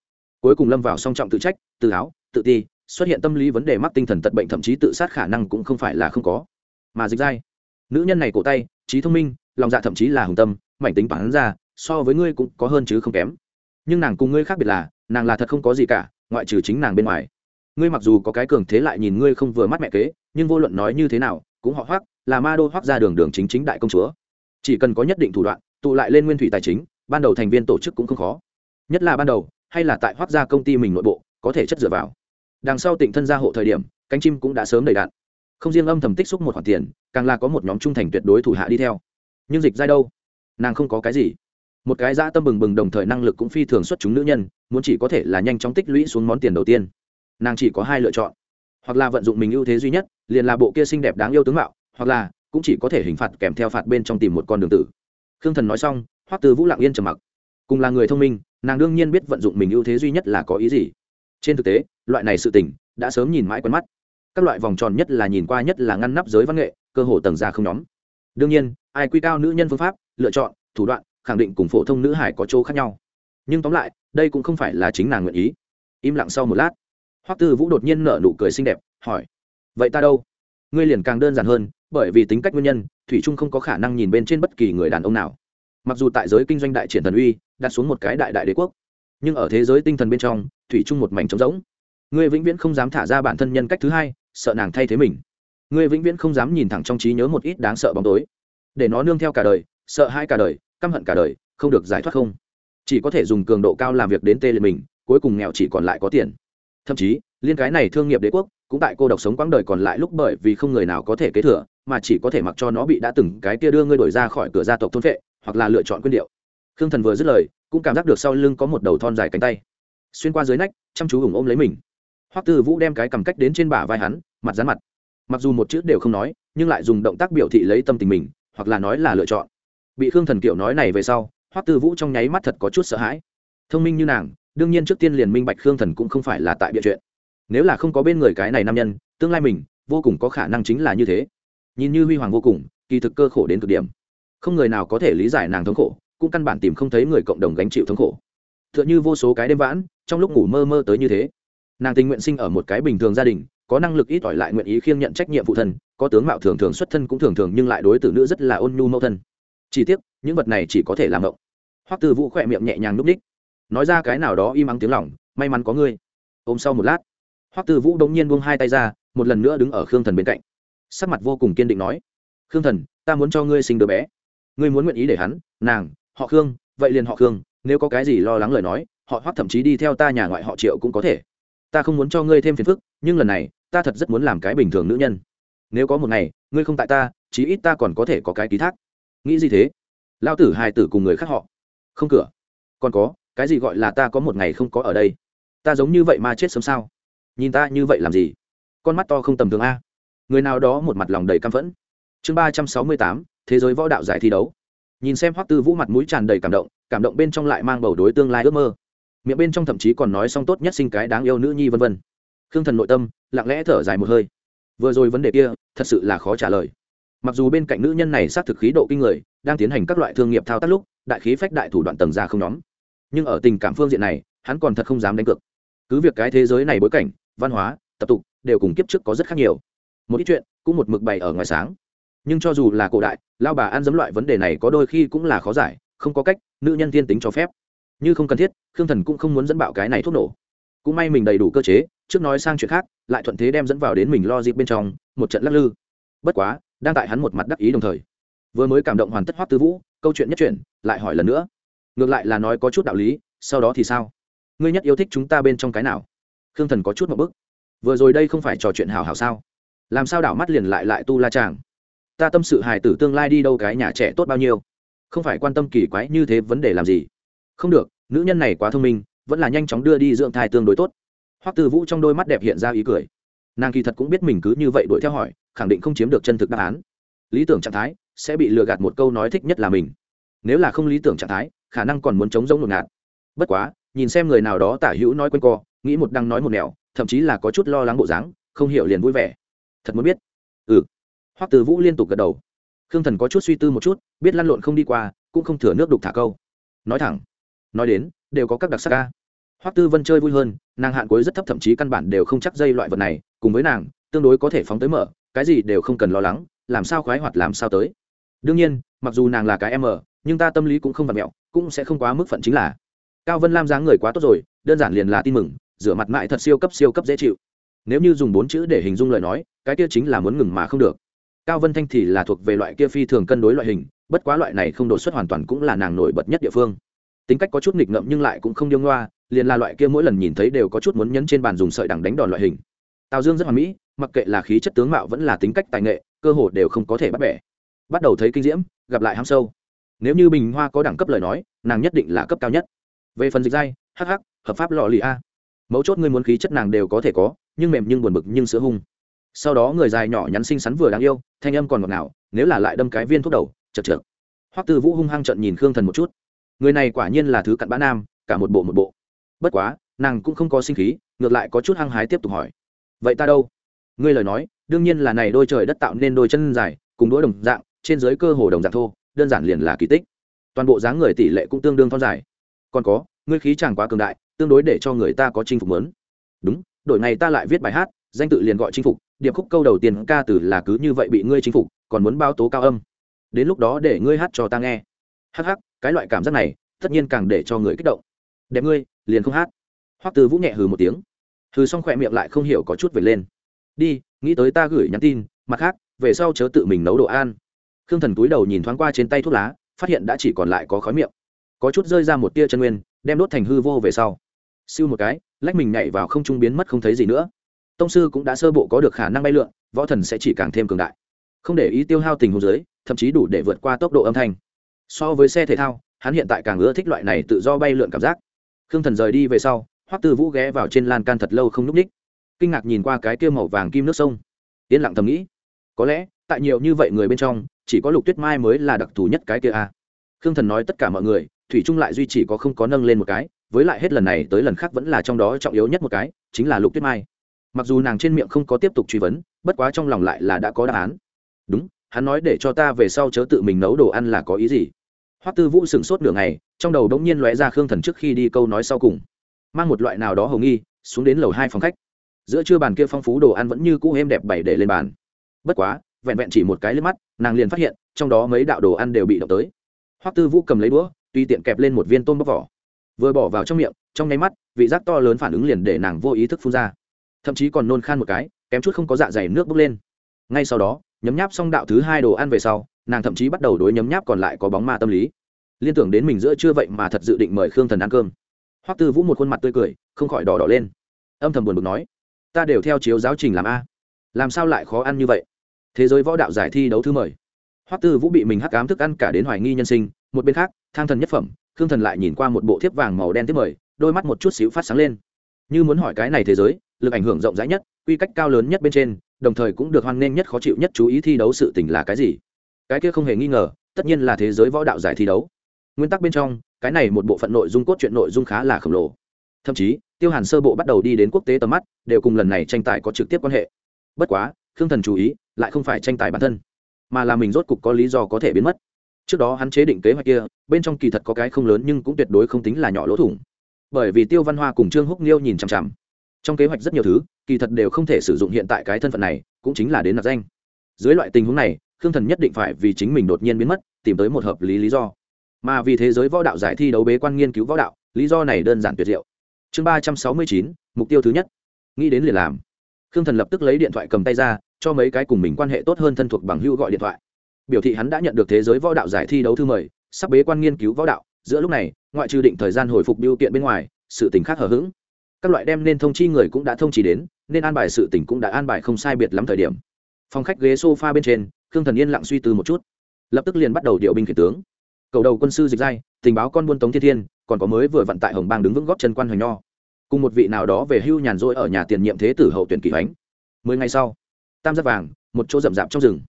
Cuối cùng lâm vào song trọng tự trách, tự áo, tự ti, xuất hiện tâm lý vấn đề mắc tinh thần tật bệnh thậm chí tự sát khả năng cũng không phải là không có. Mà dịch dai, nữ nhân này cổ tay, trí thông minh, lòng dạ thậm chí là hùng tâm, mảnh tính bản ra, so với ngươi cũng có hơn chứ không kém. Nhưng nàng cùng ngươi khác biệt là, nàng là thật không có gì cả, ngoại trừ chính nàng bên ngoài. Ngươi mặc dù có cái cường thế lại nhìn ngươi không vừa mắt mẹ kế, nhưng vô luận nói như thế nào, cũng họ hoác là ma đô hoác ra đường đường chính chính đại công chúa. Chỉ cần có nhất định thủ đoạn, tụ lại lên nguyên thủy tài chính, ban đầu thành viên tổ chức cũng không khó. Nhất là ban đầu, hay là tại hoác gia công ty mình nội bộ, có thể chất dựa vào. Đằng sau tỉnh thân gia hộ thời điểm, cánh chim cũng đã sớm đầy đạn. Không riêng âm thầm tích xúc một khoản tiền, càng là có một nhóm trung thành tuyệt đối thủ hạ đi theo. Nhưng dịch giai đâu? Nàng không có cái gì. Một cái dã tâm bừng bừng đồng thời năng lực cũng phi thường xuất chúng nữ nhân, muốn chỉ có thể là nhanh chóng tích lũy xuống món tiền đầu tiên. Nàng chỉ có hai lựa chọn. Hoặc là vận dụng mình ưu thế duy nhất, liền là bộ kia xinh đẹp đáng yêu tướng mạo hoặc là cũng chỉ có thể hình phạt kèm theo phạt bên trong tìm một con đường tử. Khương thần nói xong, hoắc từ vũ lặng yên trầm mặc. Cùng là người thông minh, nàng đương nhiên biết vận dụng mình ưu thế duy nhất là có ý gì. Trên thực tế, loại này sự tình đã sớm nhìn mãi quen mắt. Các loại vòng tròn nhất là nhìn qua nhất là ngăn nắp giới văn nghệ, cơ hồ tầng ra không nhóm. Đương nhiên, ai quy cao nữ nhân phương pháp, lựa chọn, thủ đoạn, khẳng định cùng phổ thông nữ hải có chỗ khác nhau. Nhưng tóm lại, đây cũng không phải là chính nàng nguyện ý. Im lặng sau một lát, hoắc tư vũ đột nhiên nở nụ cười xinh đẹp, hỏi, vậy ta đâu? Ngươi liền càng đơn giản hơn bởi vì tính cách nguyên nhân, thủy trung không có khả năng nhìn bên trên bất kỳ người đàn ông nào. Mặc dù tại giới kinh doanh đại triển thần uy, đặt xuống một cái đại đại đế quốc, nhưng ở thế giới tinh thần bên trong, thủy trung một mảnh trống rỗng. Ngươi vĩnh viễn không dám thả ra bản thân nhân cách thứ hai, sợ nàng thay thế mình. Ngươi vĩnh viễn không dám nhìn thẳng trong trí nhớ một ít đáng sợ bóng tối. Để nó nương theo cả đời, sợ hai cả đời, căm hận cả đời, không được giải thoát không. Chỉ có thể dùng cường độ cao làm việc đến tê liệt mình, cuối cùng nghèo chỉ còn lại có tiền. Thậm chí, liên cái này thương nghiệp đế quốc, cũng tại cô độc sống quãng đời còn lại lúc bởi vì không người nào có thể kế thừa mà chỉ có thể mặc cho nó bị đã từng cái kia đưa ngươi đổi ra khỏi cửa gia tộc thôn vệ hoặc là lựa chọn quyên điệu. Khương thần vừa dứt lời, cũng cảm giác được sau lưng có một đầu thon dài cánh tay. Xuyên qua dưới nách, chăm chú ủng ôm lấy mình. Hoắc tư vũ đem cái cầm cách đến trên bả vai hắn, mặt dán mặt. Mặc dù một chữ đều không nói, nhưng lại dùng động tác biểu thị lấy tâm tình mình, hoặc là nói là lựa chọn. Bị khương thần kiểu nói này về sau, hoắc tư vũ trong nháy mắt thật có chút sợ hãi. Thông minh như nàng, đương nhiên trước tiên liền minh bạch khương thần cũng không phải là tại bịa chuyện. Nếu là không có bên người cái này nam nhân, tương lai mình, vô cùng có khả năng chính là như thế nhìn như huy hoàng vô cùng, kỳ thực cơ khổ đến cực điểm. Không người nào có thể lý giải nàng thống khổ, cũng căn bản tìm không thấy người cộng đồng gánh chịu thống khổ. T h ư ợ n h ư vô số cái đêm vãn, trong lúc ngủ mơ mơ tới như thế. Nàng tình nguyện sinh ở một cái bình thường gia đình, có năng lực ít ỏi lại nguyện ý khiêng nhận trách nhiệm phụ thân, có tướng mạo thường thường xuất thân cũng thường thường nhưng lại đối tử nữ rất là ôn nhu mẫu thân. Chỉ tiếc, những vật này chỉ có thể làm mộng hoắc tư vũ khỏe miệng nhẹ nhàng núp ních. Nói ra cái nào đó im ắng tiếng lỏng may mắn có ngươi. Ôm sau một lát, hoắc tư vũ đống nhiên buông hai tay ra, một lần nữa đứng ở khương thần bên cạnh sắc mặt vô cùng kiên định nói, khương thần, ta muốn cho ngươi sinh đứa bé. Ngươi muốn nguyện ý để hắn, nàng, họ khương, vậy liền họ khương, nếu có cái gì lo lắng lời nói, họ hoắc thậm chí đi theo ta nhà ngoại họ triệu cũng có thể. Ta không muốn cho ngươi thêm phiền phức, nhưng lần này, ta thật rất muốn làm cái bình thường nữ nhân. Nếu có một ngày, ngươi không tại ta, chí ít ta còn có thể có cái ký thác. Nghĩ gì thế? Lao tử hài tử cùng người khác họ. Không cửa. Còn có, cái gì gọi là ta có một ngày không có ở đây? Ta giống như vậy mà chết sớm sao? Nhìn ta như vậy làm gì? Con mắt to không tầm thường a người nào đó một mặt lòng đầy căm phẫn. Chương ba trăm sáu mươi tám, thế giới võ đạo giải thi đấu. Nhìn xem hoắc tư vũ mặt mũi tràn đầy cảm động cảm động bên trong lại mang bầu đối tương lai ước mơ. Miệng bên trong thậm chí còn nói xong tốt nhất sinh cái đáng yêu nữ nhi vân vân. Khương thần nội tâm, lặng lẽ thở dài một hơi. Vừa rồi vấn đề kia, thật sự là khó trả lời. Mặc dù bên cạnh nữ nhân này xác thực khí độ kinh người, đang tiến hành các loại thương nghiệp thao tác lúc, đại khí phách đại thủ đoạn tầng ra không nhóm. Nhưng ở tình cảm phương diện này, hắn còn thật không dám đánh cược. Cứ việc cái thế giới này bối cảnh, văn hóa, tập tục đều cùng kiếp trước có rất khác nhiều một ít chuyện, cũng một mực bày ở ngoài sáng. Nhưng cho dù là cổ đại lao bà ăn dấm loại vấn đề này có đôi khi cũng là khó giải, không có cách, nữ nhân thiên tính cho phép. Như không cần thiết, khương thần cũng không muốn dẫn bạo cái này thuốc nổ. Cũng may mình đầy đủ cơ chế, trước nói sang chuyện khác, lại thuận thế đem dẫn vào đến mình lo dịp bên trong, một trận lắc lư. Bất quá, đang tại hắn một mặt đắc ý đồng thời, vừa mới cảm động hoàn tất hoắc tư vũ, câu chuyện nhất chuyển, lại hỏi lần nữa. Ngược lại là nói có chút đạo lý, sau đó thì sao? Ngươi nhất yêu thích chúng ta bên trong cái nào? Khương thần có chút một bức vừa rồi đây không phải trò chuyện hào hào sao? Làm sao đảo mắt liền lại lại tu la chàng? Ta tâm sự hài tử tương lai đi đâu, cái nhà trẻ tốt bao nhiêu? Không phải quan tâm kỳ quái như thế vấn đề làm gì? Không được, nữ nhân này quá thông minh, vẫn là nhanh chóng đưa đi dưỡng thai tương đối tốt. Hoắc tư vũ trong đôi mắt đẹp hiện ra ý cười. Nàng kỳ thật cũng biết mình cứ như vậy đuổi theo hỏi, khẳng định không chiếm được chân thực đáp án. Lý tưởng trạng thái sẽ bị lừa gạt một câu nói thích nhất là mình. Nếu là không lý tưởng trạng thái, khả năng còn muốn chống giống ngột ngạt. Bất quá, nhìn xem người nào đó tả hữu nói quanh co, nghĩ một đăng nói một nẻo, thậm chí là có chút lo lắng bộ dáng, không hiểu liền vui vẻ thật muốn biết. Ừ. Hoắc từ vũ liên tục gật đầu. Khương thần có chút suy tư một chút, biết lăn lộn không đi qua, cũng không thừa nước đục thả câu. Nói thẳng. Nói đến, đều có các đặc sắc ca hoắc tư vân chơi vui hơn, nàng hạn cuối rất thấp, thậm chí căn bản đều không chắc dây loại vật này, cùng với nàng, tương đối có thể phóng tới mở, cái gì đều không cần lo lắng, làm sao khoái hoạt làm sao tới. Đương nhiên, mặc dù nàng là cái em ở, nhưng ta tâm lý cũng không vặt mẹo, cũng sẽ không quá mức phận chính là. Cao vân lam dáng người quá tốt rồi, đơn giản liền là tin mừng, rửa mặt mại thật siêu cấp siêu cấp dễ chịu nếu như dùng bốn chữ để hình dung lời nói, cái kia chính là muốn ngừng mà không được. Cao vân thanh thì là thuộc về loại kia phi thường cân đối loại hình, bất quá loại này không đột xuất hoàn toàn cũng là nàng nổi bật nhất địa phương. Tính cách có chút nghịch ngợm nhưng lại cũng không điêu ngoa, liền là loại kia mỗi lần nhìn thấy đều có chút muốn nhấn trên bàn dùng sợi đằng đánh đòn loại hình. Tào dương rất hoàn mỹ, mặc kệ là khí chất tướng mạo vẫn là tính cách tài nghệ, cơ hồ đều không có thể bắt bẻ. Bắt đầu thấy kinh diễm, gặp lại ham sâu. Nếu như bình hoa có đẳng cấp lời nói, nàng nhất định là cấp cao nhất. Về phần dịch dai hh hợp pháp lò lì a. Mấu chốt ngươi muốn khí chất nàng đều có thể có nhưng mềm nhưng buồn bực nhưng sữa hung. Sau đó người dài nhỏ nhắn xinh xắn vừa đáng yêu, thanh âm còn ngọt ngào, nếu là lại đâm cái viên thuốc đầu, chật chật hoắc tư vũ hung hăng trận nhìn khương thần một chút. Người này quả nhiên là thứ cặn bã nam, cả một bộ một bộ. Bất quá, nàng cũng không có sinh khí, ngược lại có chút hăng hái tiếp tục hỏi. Vậy ta đâu? Ngươi lời nói, đương nhiên là này đôi trời đất tạo nên đôi chân dài, cùng đũa đồng dạng, trên dưới cơ hồ đồng dạng thô, đơn giản liền là kỳ tích. Toàn bộ dáng người tỷ lệ cũng tương đương thon dài. Còn có, ngươi khí chẳng quá cường đại, tương đối để cho người ta có chinh phục lớn đúng đổi ngày ta lại viết bài hát, danh tự liền gọi chinh phục, điệp khúc câu đầu tiên ca từ là cứ như vậy bị ngươi chinh phục, còn muốn bao tố cao âm. Đến lúc đó để ngươi hát cho ta nghe. Hắc hắc, cái loại cảm giác này, tất nhiên càng để cho người kích động. Đẹp ngươi, liền không hát. Hoắc từ vũ nhẹ hừ một tiếng. Hừ xong khỏe miệng lại không hiểu có chút về lên. Đi, nghĩ tới ta gửi nhắn tin, mặt khác, về sau chớ tự mình nấu đồ ăn. Khương thần túi đầu nhìn thoáng qua trên tay thuốc lá, phát hiện đã chỉ còn lại có khói miệng. Có chút rơi ra một tia chân nguyên, đem đốt thành hư vô về sau siêu một cái, lách mình nhảy vào không trung biến mất không thấy gì nữa. Tông sư cũng đã sơ bộ có được khả năng bay lượn, võ thần sẽ chỉ càng thêm cường đại. Không để ý tiêu hao tình hồ dưới, thậm chí đủ để vượt qua tốc độ âm thanh. So với xe thể thao, hắn hiện tại càng ưa thích loại này tự do bay lượn cảm giác. Khương thần rời đi về sau, hoắc tư vũ ghé vào trên lan can thật lâu không n ú c ních kinh ngạc nhìn qua cái kia màu vàng kim nước sông. Yên lặng thầm nghĩ, có lẽ, tại nhiều như vậy người bên trong, chỉ có lục tuyết mai mới là đặc thù nhất cái kia a. À. khương thần nói tất cả mọi người thủy trung lại duy chỉ có không có nâng lên một cái, với lại hết lần này tới lần khác vẫn là trong đó trọng yếu nhất một cái, chính là lục tuyết mai. Mặc dù nàng trên miệng không có tiếp tục truy vấn, bất quá trong lòng lại là đã có đáp án. Đúng, hắn nói để cho ta về sau chớ tự mình nấu đồ ăn là có ý gì? Hoắc tư vũ sửng sốt nửa ngày, trong đầu đống nhiên lóe ra khương thần trước khi đi câu nói sau cùng. Mang một loại nào đó hầu nghi, xuống đến lầu hai phòng khách. Giữa trưa bàn kia phong phú đồ ăn vẫn như cũ êm đẹp bày để lên bàn. Bất quá, vẹn vẹn chỉ một cái lên mắt, nàng liền phát hiện, trong đó mấy đạo đồ ăn đều bị động tới. Hoắc tư vũ cầm lấy đũa tuy tiện kẹp lên một viên tôm bóc vỏ. Vừa bỏ vào trong miệng, trong nháy mắt, vị giác to lớn phản ứng liền để nàng vô ý thức phun ra. Thậm chí còn nôn khan một cái, kém chút không có dạ dày nước bốc lên. Ngay sau đó, nhấm nháp xong đạo thứ hai đồ ăn về sau, nàng thậm chí bắt đầu đối nhấm nháp còn lại có bóng ma tâm lý. Liên tưởng đến mình giữa chưa vậy mà thật dự định mời khương thần ăn cơm. Hoắc tư vũ một khuôn mặt tươi cười, không khỏi đỏ đỏ lên. Âm thầm buồn bực nói, ta đều theo chiếu giáo trình làm a. Làm sao lại khó ăn như vậy? Thế giới võ đạo giải thi đấu thứ mời. Hoắc tư vũ bị mình hắc cám thức ăn cả đến hoài nghi nhân sinh, một bên khác thang thần nhất phẩm, khương thần lại nhìn qua một bộ thiếp vàng màu đen tiếp mời, đôi mắt một chút xíu phát sáng lên. Như muốn hỏi cái này thế giới, lực ảnh hưởng rộng rãi nhất, quy cách cao lớn nhất bên trên, đồng thời cũng được hoan nghênh nhất khó chịu nhất chú ý thi đấu sự tình là cái gì? Cái kia không hề nghi ngờ, tất nhiên là thế giới võ đạo giải thi đấu. Nguyên tắc bên trong, cái này một bộ phận nội dung cốt truyện nội dung khá là khổng lồ. Thậm chí, tiêu hàn sơ bộ bắt đầu đi đến quốc tế tầm mắt, đều cùng lần này tranh tài có trực tiếp quan hệ. Bất quá, khương thần chú ý, lại không phải tranh tài bản thân, mà là mình rốt cục có lý do có thể biến mất trước đó hắn chế định kế hoạch kia, bên trong kỳ thật có cái không lớn nhưng cũng tuyệt đối không tính là nhỏ lỗ thủng. Bởi vì tiêu văn hoa cùng trương húc nghiêu nhìn chằm chằm. Trong kế hoạch rất nhiều thứ, kỳ thật đều không thể sử dụng hiện tại cái thân phận này, cũng chính là đến nạp danh. Dưới loại tình huống này, khương thần nhất định phải vì chính mình đột nhiên biến mất, tìm tới một hợp lý lý do. Mà vì thế giới võ đạo giải thi đấu bế quan nghiên cứu võ đạo, lý do này đơn giản tuyệt diệu. Chương ba trăm sáu mươi chín, mục tiêu thứ nhất. Nghĩ đến liền làm. Khương thần lập tức lấy điện thoại cầm tay ra, cho mấy cái cùng mình quan hệ tốt hơn thân thuộc bằng hữu gọi điện thoại biểu thị hắn đã nhận được thế giới võ đạo giải thi đấu thư mời, sắp bế quan nghiên cứu võ đạo. Giữa lúc này, ngoại trừ định thời gian hồi phục biêu kiện bên ngoài, sự tình khác hở h ữ g các loại đem nên thông chi người cũng đã thông chi đến, nên an bài sự tình cũng đã an bài không sai biệt lắm thời điểm. Phòng khách ghế s o f a bên trên, khương thần yên lặng suy tư một chút. Lập tức liền bắt đầu điệu binh khiển tướng. Cầu đầu quân sư dịch giai, tình báo con buôn tống thiên thiên, còn có mới vừa vận tại hồng bang đứng vững góp chân quan hoành nho. Cùng một vị nào đó về hưu nhàn rỗi ở nhà tiền nhiệm thế tử hậu tuyển kỳ hoánh. Mười ngày sau, tam giác vàng, một chỗ rậm rạp trong rừng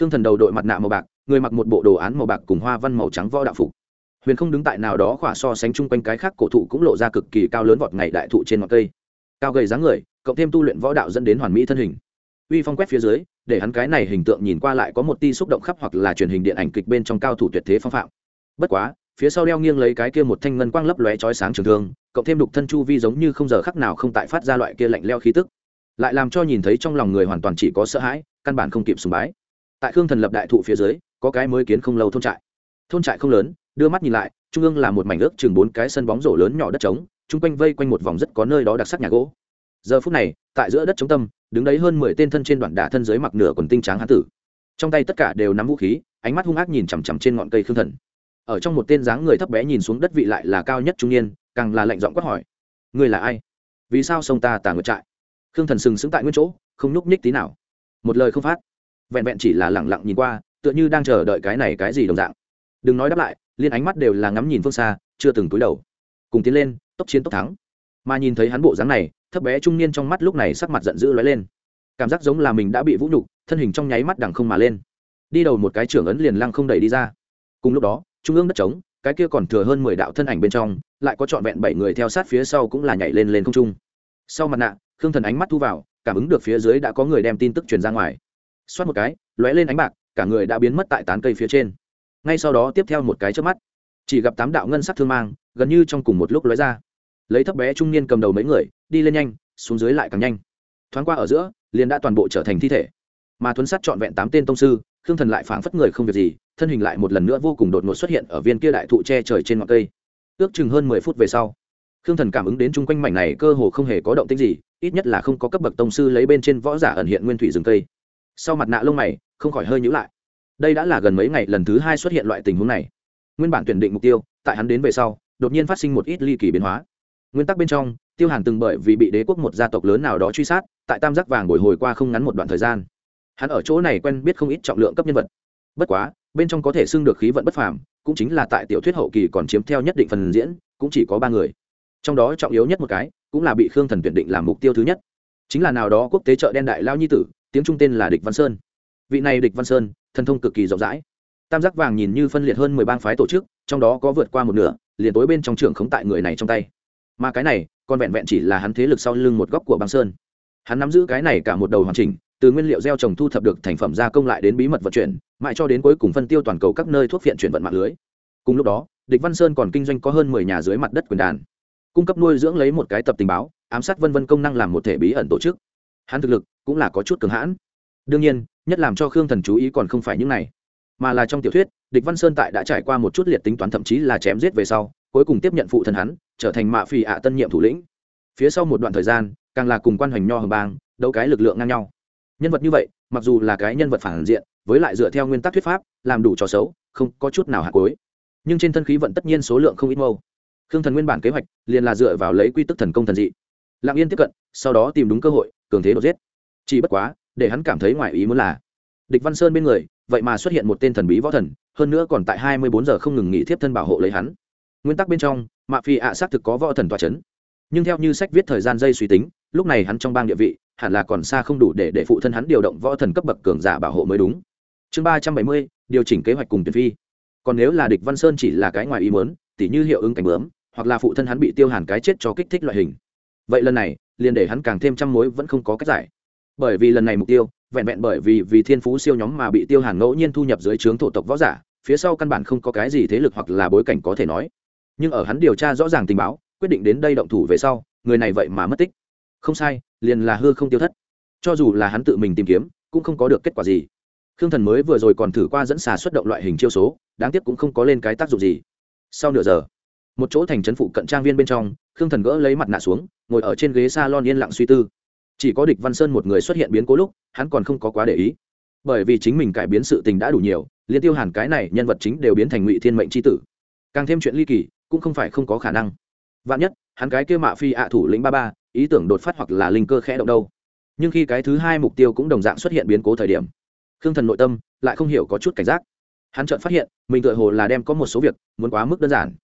khương thần đầu đội mặt nạ màu bạc, người mặc một bộ đồ án màu bạc cùng hoa văn màu trắng võ đạo phục. Huyền không đứng tại nào đó khỏa so sánh chung quanh cái khác cổ thụ cũng lộ ra cực kỳ cao lớn vọt ngày đại thụ trên ngọn cây. Cao gầy dáng người, cộng thêm tu luyện võ đạo dẫn đến hoàn mỹ thân hình. Uy phong quét phía dưới, để hắn cái này hình tượng nhìn qua lại có một ti xúc động khắp hoặc là truyền hình điện ảnh kịch bên trong cao thủ tuyệt thế phong phạm. Bất quá, phía sau đeo nghiêng lấy cái kia một thanh ngân quang lấp lóe chói sáng trường thương, cộng thêm đục thân chu vi giống như không giờ khắc nào không tại phát ra loại kia lạnh leo khí tức. Lại làm cho nhìn thấy trong lòng người hoàn toàn chỉ có sợ hãi, căn bản không kịp sùng bái tại khương thần lập đại thụ phía dưới, có cái mới kiến không lâu thôn trại. Thôn trại không lớn, đưa mắt nhìn lại, trung ương là một mảnh ước chừng bốn cái sân bóng rổ lớn nhỏ đất trống, chung quanh vây quanh một vòng rất có nơi đó đặc sắc nhà gỗ. Giờ phút này, tại giữa đất trống tâm, đứng đấy hơn mười tên thân trên đoạn đả thân dưới mặc nửa quần tinh tráng hán tử. Trong tay tất cả đều nắm vũ khí, ánh mắt hung ác nhìn chằm chằm trên ngọn cây khương thần. Ở trong một tên dáng người thấp bé nhìn xuống đất vị lại là cao nhất trung niên, càng là lạnh giọng quát hỏi người là ai? Vì sao sông ta tả ngược trại? Khương thần sừng sững tại nguyên chỗ, không nhúc nhích tí nào. Một lời không phát vẹn vẹn chỉ là lẳng lặng nhìn qua, tựa như đang chờ đợi cái này cái gì đồng dạng. Đừng nói đáp lại, liên ánh mắt đều là ngắm nhìn phương xa, chưa từng túi đầu. Cùng tiến lên, tốc chiến tốc thắng. Mà nhìn thấy hắn bộ dáng này, thấp bé trung niên trong mắt lúc này sắc mặt giận dữ lóe lên. Cảm giác giống là mình đã bị vũ nhục, thân hình trong nháy mắt đằng không mà lên. Đi đầu một cái trưởng ấn liền lăng không đẩy đi ra. Cùng lúc đó, trung ương đất trống, cái kia còn thừa hơn mười đạo thân ảnh bên trong, lại có trọn vẹn bảy người theo sát phía sau cũng là nhảy lên lên không trung. Sau mặt nạ, khương thần ánh mắt thu vào, cảm ứng được phía dưới đã có người đem tin tức truyền ra ngoài xoát một cái, lóe lên ánh bạc, cả người đã biến mất tại tán cây phía trên. Ngay sau đó tiếp theo một cái trước mắt, chỉ gặp tám đạo ngân sắc thương mang gần như trong cùng một lúc lóe ra. Lấy thấp bé trung niên cầm đầu mấy người, đi lên nhanh, xuống dưới lại càng nhanh. Thoáng qua ở giữa, liền đã toàn bộ trở thành thi thể. Mà thuấn sát trọn vẹn tám tên tông sư, khương thần lại phảng phất người không việc gì, thân hình lại một lần nữa vô cùng đột ngột xuất hiện ở viên kia đại thụ che trời trên ngọn cây. Ước chừng hơn mười phút về sau, khương thần cảm ứng đến chung quanh mảnh này cơ hồ không hề có động tích gì, ít nhất là không có cấp bậc tông sư lấy bên trên võ giả ẩn hiện nguyên thủy rừng cây sau mặt nạ lông mày, không khỏi hơi nhữ lại. Đây đã là gần mấy ngày lần thứ hai xuất hiện loại tình huống này. Nguyên bản tuyển định mục tiêu, tại hắn đến về sau, đột nhiên phát sinh một ít ly kỳ biến hóa. Nguyên tắc bên trong, tiêu hàn từng bởi vì bị đế quốc một gia tộc lớn nào đó truy sát, tại tam giác vàng bồi hồi qua không ngắn một đoạn thời gian. Hắn ở chỗ này quen biết không ít trọng lượng cấp nhân vật. Bất quá, bên trong có thể xưng được khí vận bất phàm, cũng chính là tại tiểu thuyết hậu kỳ còn chiếm theo nhất định phần diễn, cũng chỉ có ba người. Trong đó trọng yếu nhất một cái, cũng là bị khương thần tuyển định làm mục tiêu thứ nhất. Chính là nào đó quốc tế chợ đen đại lao nhi tử tiếng trung tên là địch văn sơn vị này địch văn sơn thần thông cực kỳ rộng rãi tam giác vàng nhìn như phân liệt hơn mười bang phái tổ chức trong đó có vượt qua một nửa liền tối bên trong trường khống tại người này trong tay mà cái này còn vẹn vẹn chỉ là hắn thế lực sau lưng một góc của băng sơn hắn nắm giữ cái này cả một đầu hoàn chỉnh từ nguyên liệu gieo trồng thu thập được thành phẩm gia công lại đến bí mật vận chuyển mãi cho đến cuối cùng phân tiêu toàn cầu các nơi thuốc viện chuyển vận mạng lưới cùng lúc đó địch văn sơn còn kinh doanh có hơn mười nhà dưới mặt đất quyền đàn cung cấp nuôi dưỡng lấy một cái tập tình báo ám sát vân vân công năng làm một thể bí ẩn tổ chức hắn thực lực cũng là có chút cường hãn. Đương nhiên, nhất làm cho khương thần chú ý còn không phải những này, mà là trong tiểu thuyết, địch văn sơn tại đã trải qua một chút liệt tính toán thậm chí là chém giết về sau, cuối cùng tiếp nhận phụ thân hắn, trở thành mạ phì ạ tân nhiệm thủ lĩnh. Phía sau một đoạn thời gian, càng là cùng quan hoành nho hồng bang, đấu cái lực lượng ngang nhau. Nhân vật như vậy, mặc dù là cái nhân vật phản diện, với lại dựa theo nguyên tắc thuyết pháp, làm đủ trò xấu, không có chút nào hạt cối nhưng trên thân khí vận tất nhiên số lượng không ít mâu. Khương thần nguyên bản kế hoạch liền là dựa vào lấy quy tức thần công thần dị. Lặng yên tiếp cận, sau đó tìm đúng cơ hội cường thế đột giết. Chỉ bất quá, để hắn cảm thấy ngoài ý muốn là, địch văn sơn bên người, vậy mà xuất hiện một tên thần bí võ thần, hơn nữa còn tại hai mươi bốn giờ không ngừng nghỉ thiếp thân bảo hộ lấy hắn. Nguyên tắc bên trong mạ phi ạ xác thực có võ thần tòa c h ấ n nhưng theo như sách viết thời gian dây suy tính, lúc này hắn trong bang địa vị, hẳn là còn xa không đủ để để phụ thân hắn điều động võ thần cấp bậc cường giả bảo hộ mới đúng. Chương ba trăm bảy mươi, điều chỉnh kế hoạch cùng tuyển phi. Còn nếu là địch văn sơn chỉ là cái ngoài ý mớn tỉ như hiệu ứng cảnh bướm, hoặc là phụ thân hắn bị tiêu hàn cái chết cho kích thích loại hình. Vậy lần này liền để hắn càng thêm trăm mối vẫn không có cách giải. Bởi vì lần này mục tiêu, vẹn vẹn bởi vì vì thiên phú siêu nhóm mà bị tiêu hàn ngẫu nhiên thu nhập dưới trướng thổ tộc võ giả, phía sau căn bản không có cái gì thế lực hoặc là bối cảnh có thể nói. Nhưng ở hắn điều tra rõ ràng tình báo, quyết định đến đây động thủ về sau, người này vậy mà mất tích. Không sai, liền là hư không tiêu thất. Cho dù là hắn tự mình tìm kiếm, cũng không có được kết quả gì. Khương thần mới vừa rồi còn thử qua dẫn xà xuất động loại hình chiêu số, đáng tiếc cũng không có lên cái tác dụng gì. Sau nửa giờ một chỗ thành trấn phụ cận trang viên bên trong, khương thần gỡ lấy mặt nạ xuống, ngồi ở trên ghế s a lon yên lặng suy tư. Chỉ có địch văn sơn một người xuất hiện biến cố lúc, hắn còn không có quá để ý. Bởi vì chính mình cải biến sự tình đã đủ nhiều, liên tiêu hàn cái này nhân vật chính đều biến thành ngụy thiên mệnh c tử. Càng thêm chuyện ly kỳ, cũng không phải không có khả năng. Vạn nhất, hắn cái kia mạ phi ạ thủ lĩnh ba ba, ý tưởng đột phát hoặc là linh cơ khẽ động đâu. Nhưng khi cái thứ hai mục tiêu cũng đồng dạng xuất hiện biến cố thời điểm, khương thần nội tâm lại không hiểu có chút cảnh giác. Hắn chợt phát hiện, mình tự hồ là đem có một số việc muốn quá mức đơn giản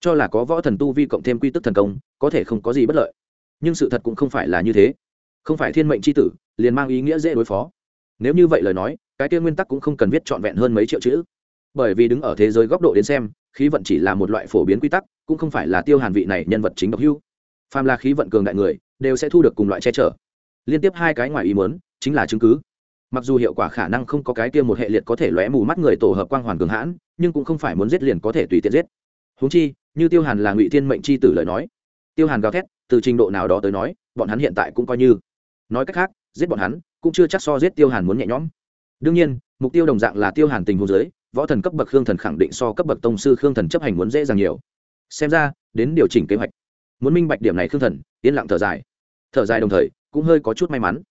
cho là có võ thần tu vi cộng thêm quy tức thần công, có thể không có gì bất lợi. Nhưng sự thật cũng không phải là như thế. Không phải thiên mệnh c h i tử, liền mang ý nghĩa dễ đối phó. Nếu như vậy lời nói, cái kia nguyên tắc cũng không cần viết trọn vẹn hơn mấy triệu chữ. Bởi vì đứng ở thế giới góc độ đến xem, khí vận chỉ là một loại phổ biến quy tắc, cũng không phải là tiêu hàn vị này nhân vật chính độc hưu phàm là khí vận cường đại người, đều sẽ thu được cùng loại che chở. Liên tiếp hai cái ngoài ý mớn chính là chứng cứ. Mặc dù hiệu quả khả năng không có cái kia một hệ liệt có thể lóe mù mắt người tổ hợp quang hoàn cường hãn, nhưng cũng không phải muốn giết liền có thể tùy tiện giết. Húng chi như tiêu hàn là ngụy thiên mệnh c h i tử lời nói tiêu hàn gào thét từ trình độ nào đó tới nói bọn hắn hiện tại cũng coi như nói cách khác giết bọn hắn cũng chưa chắc so giết tiêu hàn muốn nhẹ nhõm đương nhiên mục tiêu đồng dạng là tiêu hàn tình hồ dưới võ thần cấp bậc khương thần khẳng định so cấp bậc tông sư khương thần chấp hành muốn dễ dàng nhiều xem ra đến điều chỉnh kế hoạch muốn minh bạch điểm này khương thần yên lặng thở dài thở dài đồng thời cũng hơi có chút may mắn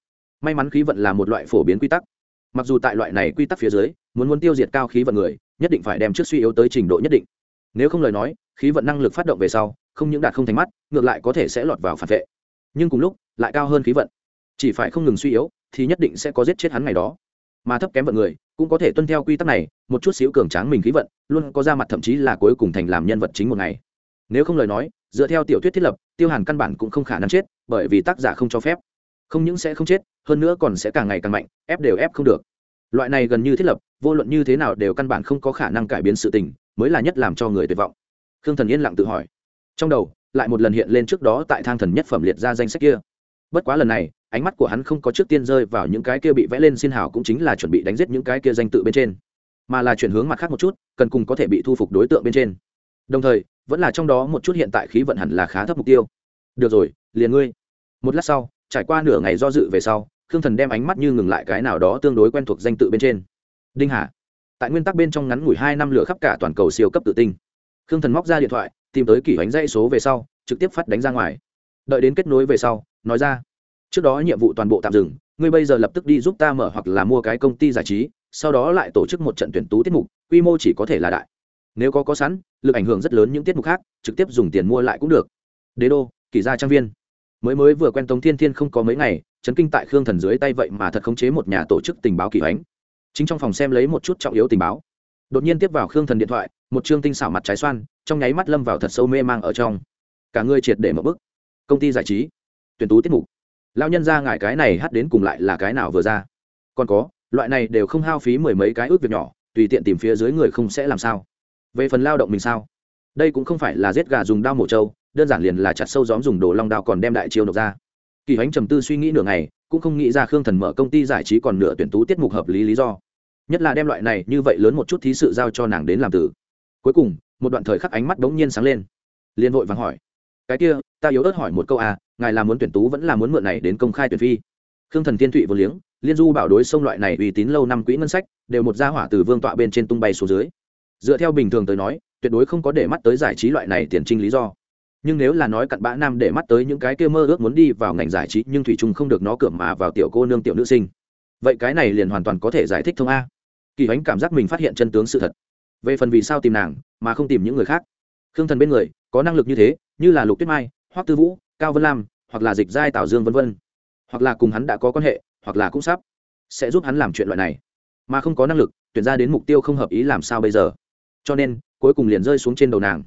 may mắn khí vận là một loại phổ biến quy tắc mặc dù tại loại này quy tắc phía dưới muốn muốn tiêu diệt cao khí vận người nhất định phải đem trước suy yếu tới trình độ nhất định nếu không lời nói khí vận năng lực phát động về sau, không những đạt không thành mắt, ngược lại có thể sẽ lọt vào phản vệ. Nhưng cùng lúc, lại cao hơn khí vận. Chỉ phải không ngừng suy yếu, thì nhất định sẽ có giết chết hắn ngày đó. Mà thấp kém vận người, cũng có thể tuân theo quy tắc này, một chút xíu cường tráng mình khí vận, luôn có ra mặt thậm chí là cuối cùng thành làm nhân vật chính một ngày. Nếu không lời nói, dựa theo tiểu thuyết thiết lập, tiêu hàn căn bản cũng không khả năng chết, bởi vì tác giả không cho phép. Không những sẽ không chết, hơn nữa còn sẽ càng ngày càng mạnh, ép đều ép không được. Loại này gần như thiết lập, vô luận như thế nào đều căn bản không có khả năng cải biến sự tình, mới là nhất làm cho người tuyệt vọng khương thần yên lặng tự hỏi. Trong đầu, lại một lần hiện lên trước đó tại thang thần nhất phẩm liệt ra danh sách kia. Bất quá lần này, ánh mắt của hắn không có trước tiên rơi vào những cái kia bị vẽ lên xin hào cũng chính là chuẩn bị đánh giết những cái kia danh tự bên trên, mà là chuyển hướng mặt khác một chút, cần cùng có thể bị thu phục đối tượng bên trên. Đồng thời, vẫn là trong đó một chút hiện tại khí vận hẳn là khá thấp mục tiêu. Được rồi, liền ngươi. Một lát sau, trải qua nửa ngày do dự về sau, khương thần đem ánh mắt như ngừng lại cái nào đó tương đối quen thuộc danh tự bên trên. Đinh hà. Tại nguyên tắc bên trong ngắn ngủi hai năm lửa khắp cả toàn cầu siêu cấp tự tinh khương thần móc ra điện thoại, tìm tới kỷ ánh dãy số về sau, trực tiếp phát đánh ra ngoài. Đợi đến kết nối về sau, nói ra, trước đó nhiệm vụ toàn bộ tạm dừng, ngươi bây giờ lập tức đi giúp ta mở hoặc là mua cái công ty giải trí, sau đó lại tổ chức một trận tuyển tú tiết mục, quy mô chỉ có thể là đại. Nếu có có sẵn, lực ảnh hưởng rất lớn những tiết mục khác, trực tiếp dùng tiền mua lại cũng được. Đế đô kỳ gia trang viên. Mới mới vừa quen tống thiên thiên không có mấy ngày, chấn kinh tại khương thần dưới tay vậy mà thật khống chế một nhà tổ chức tình báo kỳ ánh chính trong phòng xem lấy một chút trọng yếu tình báo. Đột nhiên tiếp vào khương thần điện thoại một chương tinh xảo mặt trái xoan, trong nháy mắt lâm vào thật sâu mê mang ở trong. Cả người triệt để mở bức. Công ty giải trí. Tuyển tú tiết mục. Lao nhân ra ngại cái này hát đến cùng lại là cái nào vừa ra. Còn có, loại này đều không hao phí mười mấy cái ước việc nhỏ, tùy tiện tìm phía dưới người không sẽ làm sao. Về phần lao động mình sao? Đây cũng không phải là giết gà dùng đao mổ trâu, đơn giản liền là chặt sâu gióm dùng đồ long đao còn đem đại chiêu nộp ra. Kỳ ánh trầm tư suy nghĩ nửa ngày, cũng không nghĩ ra khương thần mở công ty giải trí còn nửa tuyển tú tiết mục hợp lý lý do. Nhất là đem loại này như vậy lớn một chút thí sự giao cho nàng đến làm tử cuối cùng, một đoạn thời khắc ánh mắt bỗng nhiên sáng lên. Liền vội vàng hỏi, cái kia, ta yếu ớt hỏi một câu à ngài là muốn tuyển tú vẫn là muốn mượn này đến công khai tuyển phi? Khương thần tiên thụy vô liếng, liên du bảo đối sông loại này uy tín lâu năm quỹ ngân sách, đều một gia hỏa từ vương tọa bên trên tung bay xuống dưới. Dựa theo bình thường tới nói, tuyệt đối không có để mắt tới giải trí loại này tiền trinh lý do. Nhưng nếu là nói cặn bã nam để mắt tới những cái kia mơ ước muốn đi vào ngành giải trí, nhưng thủy trung không được nó cửa mà vào tiểu cô nương tiểu nữ sinh. Vậy cái này liền hoàn toàn có thể giải thích thông a. Kỳ ánh cảm giác mình phát hiện chân tướng sự thật về phần vì sao tìm nàng, mà không tìm những người khác. Khương thần bên người, có năng lực như thế, như là lục tuyết mai, hoắc tư vũ, cao vân lam, hoặc là dịch giai tảo dương v v hoặc là cùng hắn đã có quan hệ, hoặc là cũng sắp sẽ giúp hắn làm chuyện loại này. Mà không có năng lực, tuyển ra đến mục tiêu không hợp ý làm sao bây giờ. Cho nên, cuối cùng liền rơi xuống trên đầu nàng.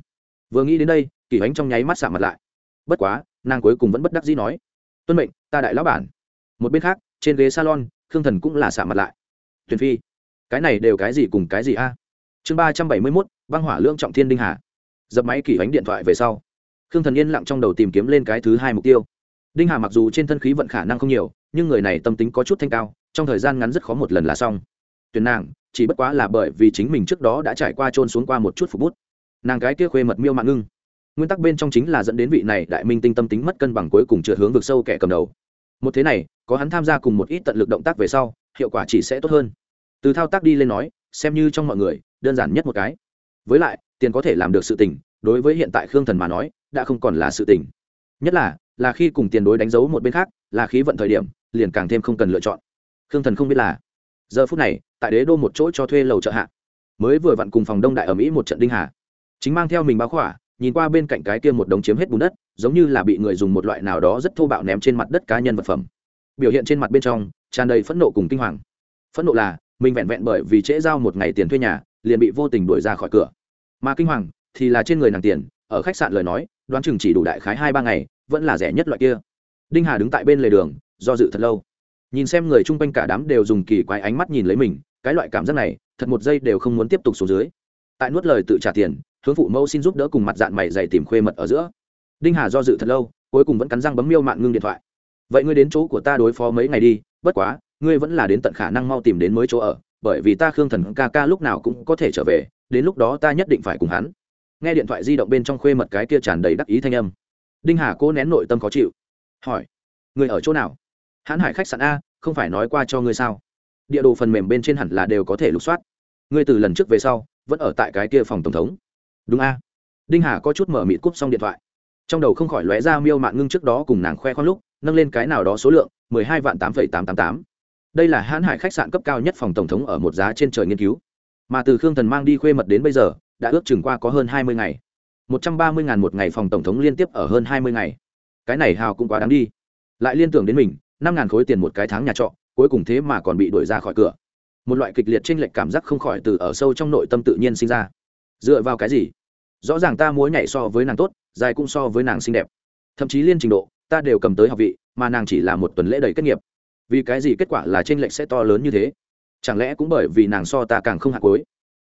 Vừa nghĩ đến đây kỳ ánh trong nháy mắt sạm mặt lại. Bất quá, nàng cuối cùng vẫn bất đắc dĩ nói, tuân mệnh, ta đại lão bản. Một bên khác, trên ghế salon, khương thần cũng là sạm mặt lại. Tuyền phi, cái này đều cái gì cùng cái gì a? Chương ba trăm bảy mươi mốt, băng hỏa lương trọng thiên đinh hà. Dập máy kỷ ánh điện thoại về sau, khương thần yên lặng trong đầu tìm kiếm lên cái thứ hai mục tiêu. Đinh hà mặc dù trên thân khí vận khả năng không nhiều, nhưng người này tâm tính có chút thanh cao, trong thời gian ngắn rất khó một lần là xong. Tuyển nàng, chỉ bất quá là bởi vì chính mình trước đó đã trải qua trôn xuống qua một chút phục bút. Nàng cái kia khuê mật miêu mạng ngưng. Nguyên tắc bên trong chính là dẫn đến vị này đại minh tinh tâm tính mất cân bằng cuối cùng trượt hướng vực sâu kẻ cầm đầu. Một thế này, có hắn tham gia cùng một ít tận lực động tác về sau, hiệu quả chỉ sẽ tốt hơn. Từ thao tác đi lên nói, xem như trong mọi người đơn giản nhất một cái. Với lại, tiền có thể làm được sự tình, đối với hiện tại khương thần mà nói, đã không còn là sự tình. Nhất là là khi cùng tiền đối đánh dấu một bên khác, là khí vận thời điểm, liền càng thêm không cần lựa chọn. Khương thần không biết là, giờ phút này, tại đế đô một chỗ cho thuê lầu chợ hạ, mới vừa vặn cùng phòng đông đại ở mỹ một trận đinh hà. Chính mang theo mình báo khỏa, nhìn qua bên cạnh cái kia một đống chiếm hết bùn đất, giống như là bị người dùng một loại nào đó rất thô bạo ném trên mặt đất cá nhân vật phẩm. Biểu hiện trên mặt bên trong, tràn đầy phẫn nộ cùng kinh hoàng. Phẫn nộ là mình vẹn vẹn bởi vì trễ giao một ngày tiền thuê nhà, liền bị vô tình đuổi ra khỏi cửa. Mà kinh hoàng thì là trên người nàng tiền, ở khách sạn lời nói, đoán chừng chỉ đủ đại khái hai ba ngày, vẫn là rẻ nhất loại kia. Đinh hà đứng tại bên lề đường, do dự thật lâu. Nhìn xem người chung quanh cả đám đều dùng kỳ quái ánh mắt nhìn lấy mình, cái loại cảm giác này, thật một giây đều không muốn tiếp tục xuống dưới. Tại nuốt lời tự trả tiền, hướng phụ mẫu xin giúp đỡ cùng mặt dạng mày dày tìm khuê mật ở giữa. Đinh hà do dự thật lâu, cuối cùng vẫn cắn răng bấm miêu mạng ngưng điện thoại. Vậy ngươi đến chỗ của ta đối phó mấy ngày đi, bất quá ngươi vẫn là đến tận khả năng mau tìm đến mới chỗ ở, bởi vì ta khương thần ca ca lúc nào cũng có thể trở về, đến lúc đó ta nhất định phải cùng hắn. Nghe điện thoại di động bên trong khuê mật cái kia tràn đầy đắc ý thanh âm. Đinh hà cố nén nội tâm khó chịu. Hỏi người ở chỗ nào? Hãn hải khách sạn a, không phải nói qua cho ngươi sao? Địa đồ phần mềm bên trên hẳn là đều có thể lục soát. Ngươi từ lần trước về sau, vẫn ở tại cái kia phòng tổng thống. Đúng a. Đinh hà có chút mở mịt cúp xong điện thoại. Trong đầu không khỏi lóe ra miêu mạng ngưng trước đó cùng nàng khoe khoang lúc, nâng lên cái nào đó số lượng, mười hai vạn tám phẩy tám tám tám đây là hãn hải khách sạn cấp cao nhất phòng tổng thống ở một giá trên trời nghiên cứu. Mà từ khương thần mang đi khuê mật đến bây giờ, đã ước chừng qua có hơn hai mươi ngày. Một trăm ba mươi ngàn một ngày phòng tổng thống liên tiếp ở hơn hai mươi ngày. Cái này hào cũng quá đáng đi. Lại liên tưởng đến mình, năm ngàn khối tiền một cái tháng nhà trọ, cuối cùng thế mà còn bị đuổi ra khỏi cửa. Một loại kịch liệt tranh lệch cảm giác không khỏi từ ở sâu trong nội tâm tự nhiên sinh ra. Dựa vào cái gì? Rõ ràng ta múa nhảy so với nàng tốt, dài cũng so với nàng xinh đẹp. Thậm chí liên trình độ, ta đều cầm tới học vị, mà nàng chỉ là một tuần lễ đầy kết nghiệp vì cái gì kết quả là tranh lệch sẽ to lớn như thế? Chẳng lẽ cũng bởi vì nàng so ta càng không hạ cuối?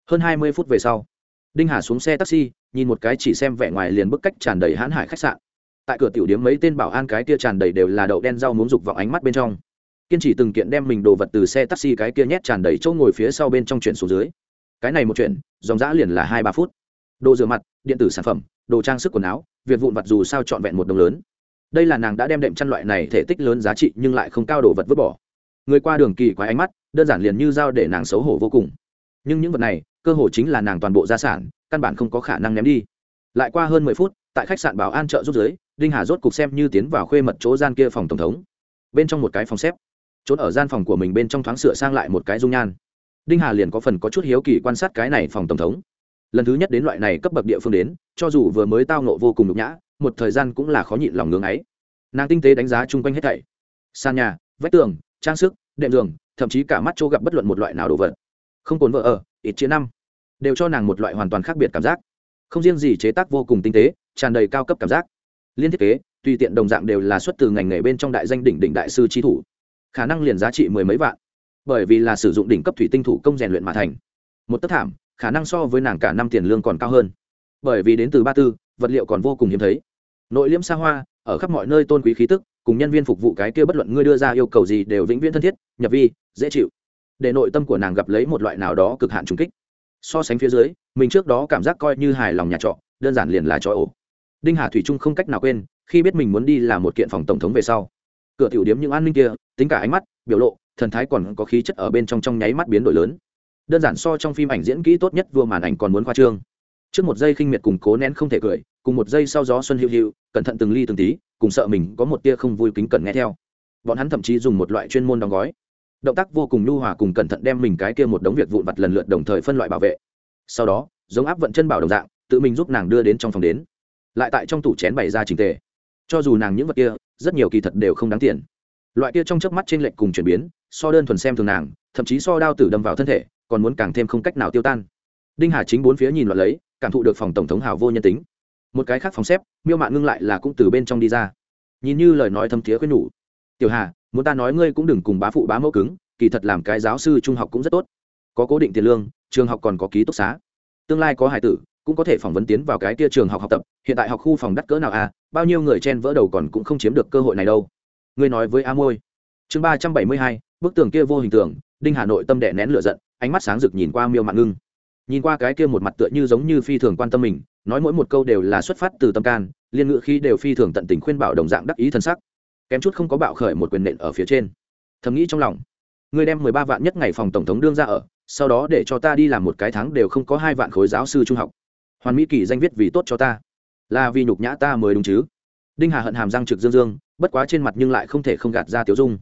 Hơn hai mươi phút về sau, đinh hà xuống xe taxi, nhìn một cái chỉ xem vẻ ngoài liền bức cách tràn đầy hãn hải khách sạn. Tại cửa tiểu điếm mấy tên bảo an cái kia tràn đầy đều là đậu đen rau muốn dục vào ánh mắt bên trong. Kiên trì từng kiện đem mình đồ vật từ xe taxi cái kia nhét tràn đầy chỗ ngồi phía sau bên trong chuyển xuống dưới. Cái này một chuyện, dòng dã liền là hai ba phút. Đồ rửa mặt, điện tử sản phẩm, đồ trang sức quần áo, việc vụn vặt dù sao trọn vẹn một đồng lớn đây là nàng đã đem đệm chăn loại này thể tích lớn giá trị nhưng lại không cao đồ vật vứt bỏ. Người qua đường kỳ quái ánh mắt, đơn giản liền như dao để nàng xấu hổ vô cùng. Nhưng những vật này, cơ hồ chính là nàng toàn bộ gia sản, căn bản không có khả năng ném đi. Lại qua hơn mười phút, tại khách sạn bảo an chợ rút giới, đinh hà rốt cục xem như tiến vào khuê mật chỗ gian kia phòng tổng thống. Bên trong một cái phòng xếp. Trốn ở gian phòng của mình bên trong thoáng sửa sang lại một cái dung nhan. Đinh hà liền có phần có chút hiếu kỳ quan sát cái này phòng tổng thống. Lần thứ nhất đến loại này cấp bậc địa phương đến, cho dù vừa mới tao nộ vô cùng nhục nhã một thời gian cũng là khó nhịn lòng ngưỡng ấy. Nàng tinh tế đánh giá chung quanh hết thảy. Sàn nhà, vách tường, trang sức, đệm giường, thậm chí cả mắt chỗ gặp bất luận một loại nào đồ vật. Không cồn vợ ở, ít chia năm. Đều cho nàng một loại hoàn toàn khác biệt cảm giác. Không riêng gì chế tác vô cùng tinh tế, tràn đầy cao cấp cảm giác. Liên thiết kế, tùy tiện đồng dạng đều là xuất từ ngành nghề bên trong đại danh đỉnh đỉnh đại sư trí thủ. Khả năng liền giá trị mười mấy vạn. Bởi vì là sử dụng đỉnh cấp thủy tinh thủ công rèn luyện mà thành. Một tấc thảm, khả năng so với nàng cả năm tiền lương còn cao hơn. Bởi vì đến từ ba tư, vật liệu còn vô cùng hiếm thấy nội liễm xa hoa, ở khắp mọi nơi tôn quý khí tức, cùng nhân viên phục vụ cái kia bất luận ngươi đưa ra yêu cầu gì đều vĩnh viễn thân thiết, nhập vi, dễ chịu. Để nội tâm của nàng gặp lấy một loại nào đó cực hạn trùng kích. So sánh phía dưới, mình trước đó cảm giác coi như hài lòng nhà trọ, đơn giản liền là trọ ổ. Đinh hà thủy trung không cách nào quên, khi biết mình muốn đi làm một kiện phòng tổng thống về sau. Cửa tiểu điếm những an ninh kia, tính cả ánh mắt, biểu lộ, thần thái còn có khí chất ở bên trong trong nháy mắt biến đổi lớn. Đơn giản so trong phim ảnh diễn kỹ tốt nhất vừa màn ảnh còn muốn khoa trương trước một giây khinh miệt cùng cố nén không thể cười, cùng một giây sau gió xuân hữu hữu cẩn thận từng ly từng tí, cùng sợ mình có một tia không vui kính cẩn nghe theo. Bọn hắn thậm chí dùng một loại chuyên môn đóng gói. Động tác vô cùng nhu hòa cùng cẩn thận đem mình cái kia một đống việc vụn vặt lần lượt đồng thời phân loại bảo vệ. Sau đó, giống áp vận chân bảo đồng dạng, tự mình giúp nàng đưa đến trong phòng đến. Lại tại trong tủ chén bày ra trình tề. Cho dù nàng những vật kia, rất nhiều kỳ thật đều không đáng tiền. Loại kia trong chớp mắt trên lệnh cùng chuyển biến, so đơn thuần xem thường nàng, thậm chí so đao tử đâm vào thân thể, còn muốn càng thêm không cách nào tiêu tan. Đinh hà chính bốn phía nhìn loạn lấy cảm thụ được phòng tổng thống hào vô nhân tính. Một cái khác phòng xếp, miêu mạn ngưng lại là cũng từ bên trong đi ra. Nhìn như lời nói thâm thiế khuyên nhủ. Tiểu hà, muốn ta nói ngươi cũng đừng cùng bá phụ bá mẫu cứng, kỳ thật làm cái giáo sư trung học cũng rất tốt. Có cố định tiền lương, trường học còn có ký túc xá. Tương lai có hải tử, cũng có thể phỏng vấn tiến vào cái kia trường học học tập. Hiện tại học khu phòng đắt cỡ nào à bao nhiêu người chen vỡ đầu còn cũng không chiếm được cơ hội này đâu. Ngươi nói với a môi. Chương ba trăm bảy mươi hai, bức tường kia vô hình tượng, đinh hà nội tâm đệ nén lửa giận, ánh mắt sáng rực nhìn qua miêu mạn ngưng nhìn qua cái kia một mặt tựa như giống như phi thường quan tâm mình, nói mỗi một câu đều là xuất phát từ tâm can, liên ngữ khi đều phi thường tận tình khuyên bảo đồng dạng đắc ý thân sắc. Kém chút không có bạo khởi một quyền nện ở phía trên. Thầm nghĩ trong lòng, người đem mười ba vạn nhất ngày phòng tổng thống đương ra ở, sau đó để cho ta đi làm một cái tháng đều không có hai vạn khối giáo sư trung học. Hoàn mỹ kỳ danh viết vì tốt cho ta. Là vì nhục nhã ta mới đúng chứ. Đinh hà hận hàm răng trực dương dương, bất quá trên mặt nhưng lại không thể không gạt ra tiểu dung.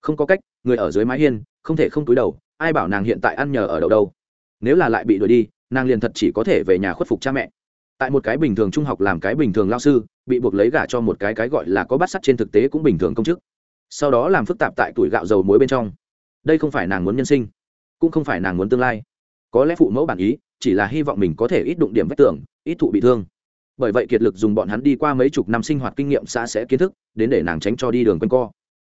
Không có cách, người ở dưới mái hiên, không thể không túi đầu, ai bảo nàng hiện tại ăn nhờ ở đâu đâu? Nếu là lại bị đuổi đi, nàng liền thật chỉ có thể về nhà khuất phục cha mẹ. Tại một cái bình thường trung học làm cái bình thường lao sư, bị buộc lấy gả cho một cái cái gọi là có bát sắt trên thực tế cũng bình thường công chức. Sau đó làm phức tạp tại tuổi gạo dầu muối bên trong. Đây không phải nàng muốn nhân sinh, cũng không phải nàng muốn tương lai. Có lẽ phụ mẫu bản ý, chỉ là hy vọng mình có thể ít đụng điểm vách tường, ít thụ bị thương. Bởi vậy kiệt lực dùng bọn hắn đi qua mấy chục năm sinh hoạt kinh nghiệm xã sẽ kiến thức, đến để nàng tránh cho đi đường quanh co.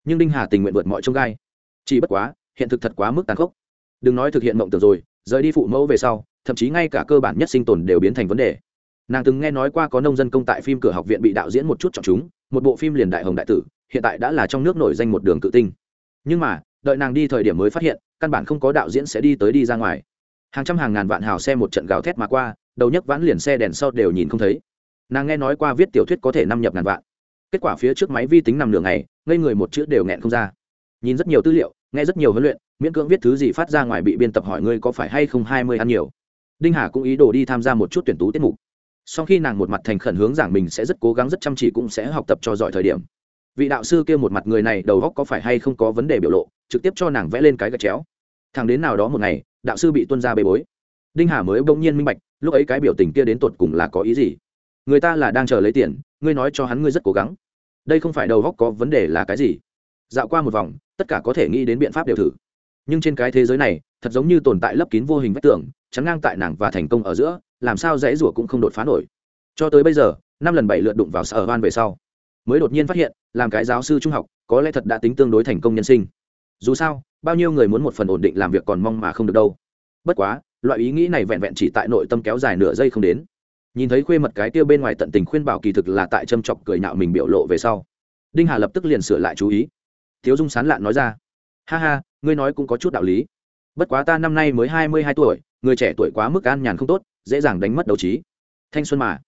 Nhưng đinh hà tình nguyện vượt mọi trông gai. Chỉ bất quá, hiện thực thật quá mức tàn khốc. Đừng nói thực hiện mộng tưởng rồi rời đi phụ mẫu về sau, thậm chí ngay cả cơ bản nhất sinh tồn đều biến thành vấn đề. Nàng từng nghe nói qua có nông dân công tại phim cửa học viện bị đạo diễn một chút chọn chúng, một bộ phim liền đại hồng đại tử, hiện tại đã là trong nước nổi danh một đường cự tinh. Nhưng mà, đợi nàng đi thời điểm mới phát hiện, căn bản không có đạo diễn sẽ đi tới đi ra ngoài. Hàng trăm hàng ngàn vạn hào xe một trận gào thét mà qua, đầu nhấc vãn liền xe đèn sau đều nhìn không thấy. Nàng nghe nói qua viết tiểu thuyết có thể năm nhập ngàn vạn. Kết quả phía trước máy vi tính nằm nửa ngày, ngây người một chữ đều nghẹn không ra. Nhìn rất nhiều tư liệu nghe rất nhiều huấn luyện, miễn cưỡng viết thứ gì phát ra ngoài bị biên tập hỏi ngươi có phải hay không hai mươi ăn nhiều. Đinh hà cũng ý đồ đi tham gia một chút tuyển tú tiết mục. Sau khi nàng một mặt thành khẩn hướng giảng mình sẽ rất cố gắng rất chăm chỉ cũng sẽ học tập cho giỏi thời điểm. Vị đạo sư kia một mặt người này đầu góc có phải hay không có vấn đề biểu lộ, trực tiếp cho nàng vẽ lên cái gạch chéo. Thằng đến nào đó một ngày, đạo sư bị tuân ra bê bối. Đinh hà mới bỗng nhiên minh bạch, lúc ấy cái biểu tình kia đến tột cùng là có ý gì? Người ta là đang chờ lấy tiền, ngươi nói cho hắn ngươi rất cố gắng. Đây không phải đầu góc có vấn đề là cái gì? Dạo qua một vòng, tất cả có thể nghĩ đến biện pháp đều thử. Nhưng trên cái thế giới này, thật giống như tồn tại lấp kín vô hình vách tường, chắn ngang tại nàng và thành công ở giữa, làm sao dãy rủa cũng không đột phá nổi. Cho tới bây giờ, năm lần bảy lượt đụng vào sở van về sau, mới đột nhiên phát hiện, làm cái giáo sư trung học, có lẽ thật đã tính tương đối thành công nhân sinh. Dù sao, bao nhiêu người muốn một phần ổn định làm việc còn mong mà không được đâu. Bất quá, loại ý nghĩ này vẹn vẹn chỉ tại nội tâm kéo dài nửa giây không đến. Nhìn thấy khuê mật cái tiêu bên ngoài tận tình khuyên bảo kỳ thực là tại châm chọc cười nhạo mình biểu lộ về sau, đinh hà lập tức liền sửa lại chú ý thiếu dung sán lạn nói ra. Ha ha, ngươi nói cũng có chút đạo lý. Bất quá ta năm nay mới hai mươi hai tuổi, người trẻ tuổi quá mức an nhàn không tốt, dễ dàng đánh mất đầu trí. Thanh xuân mà,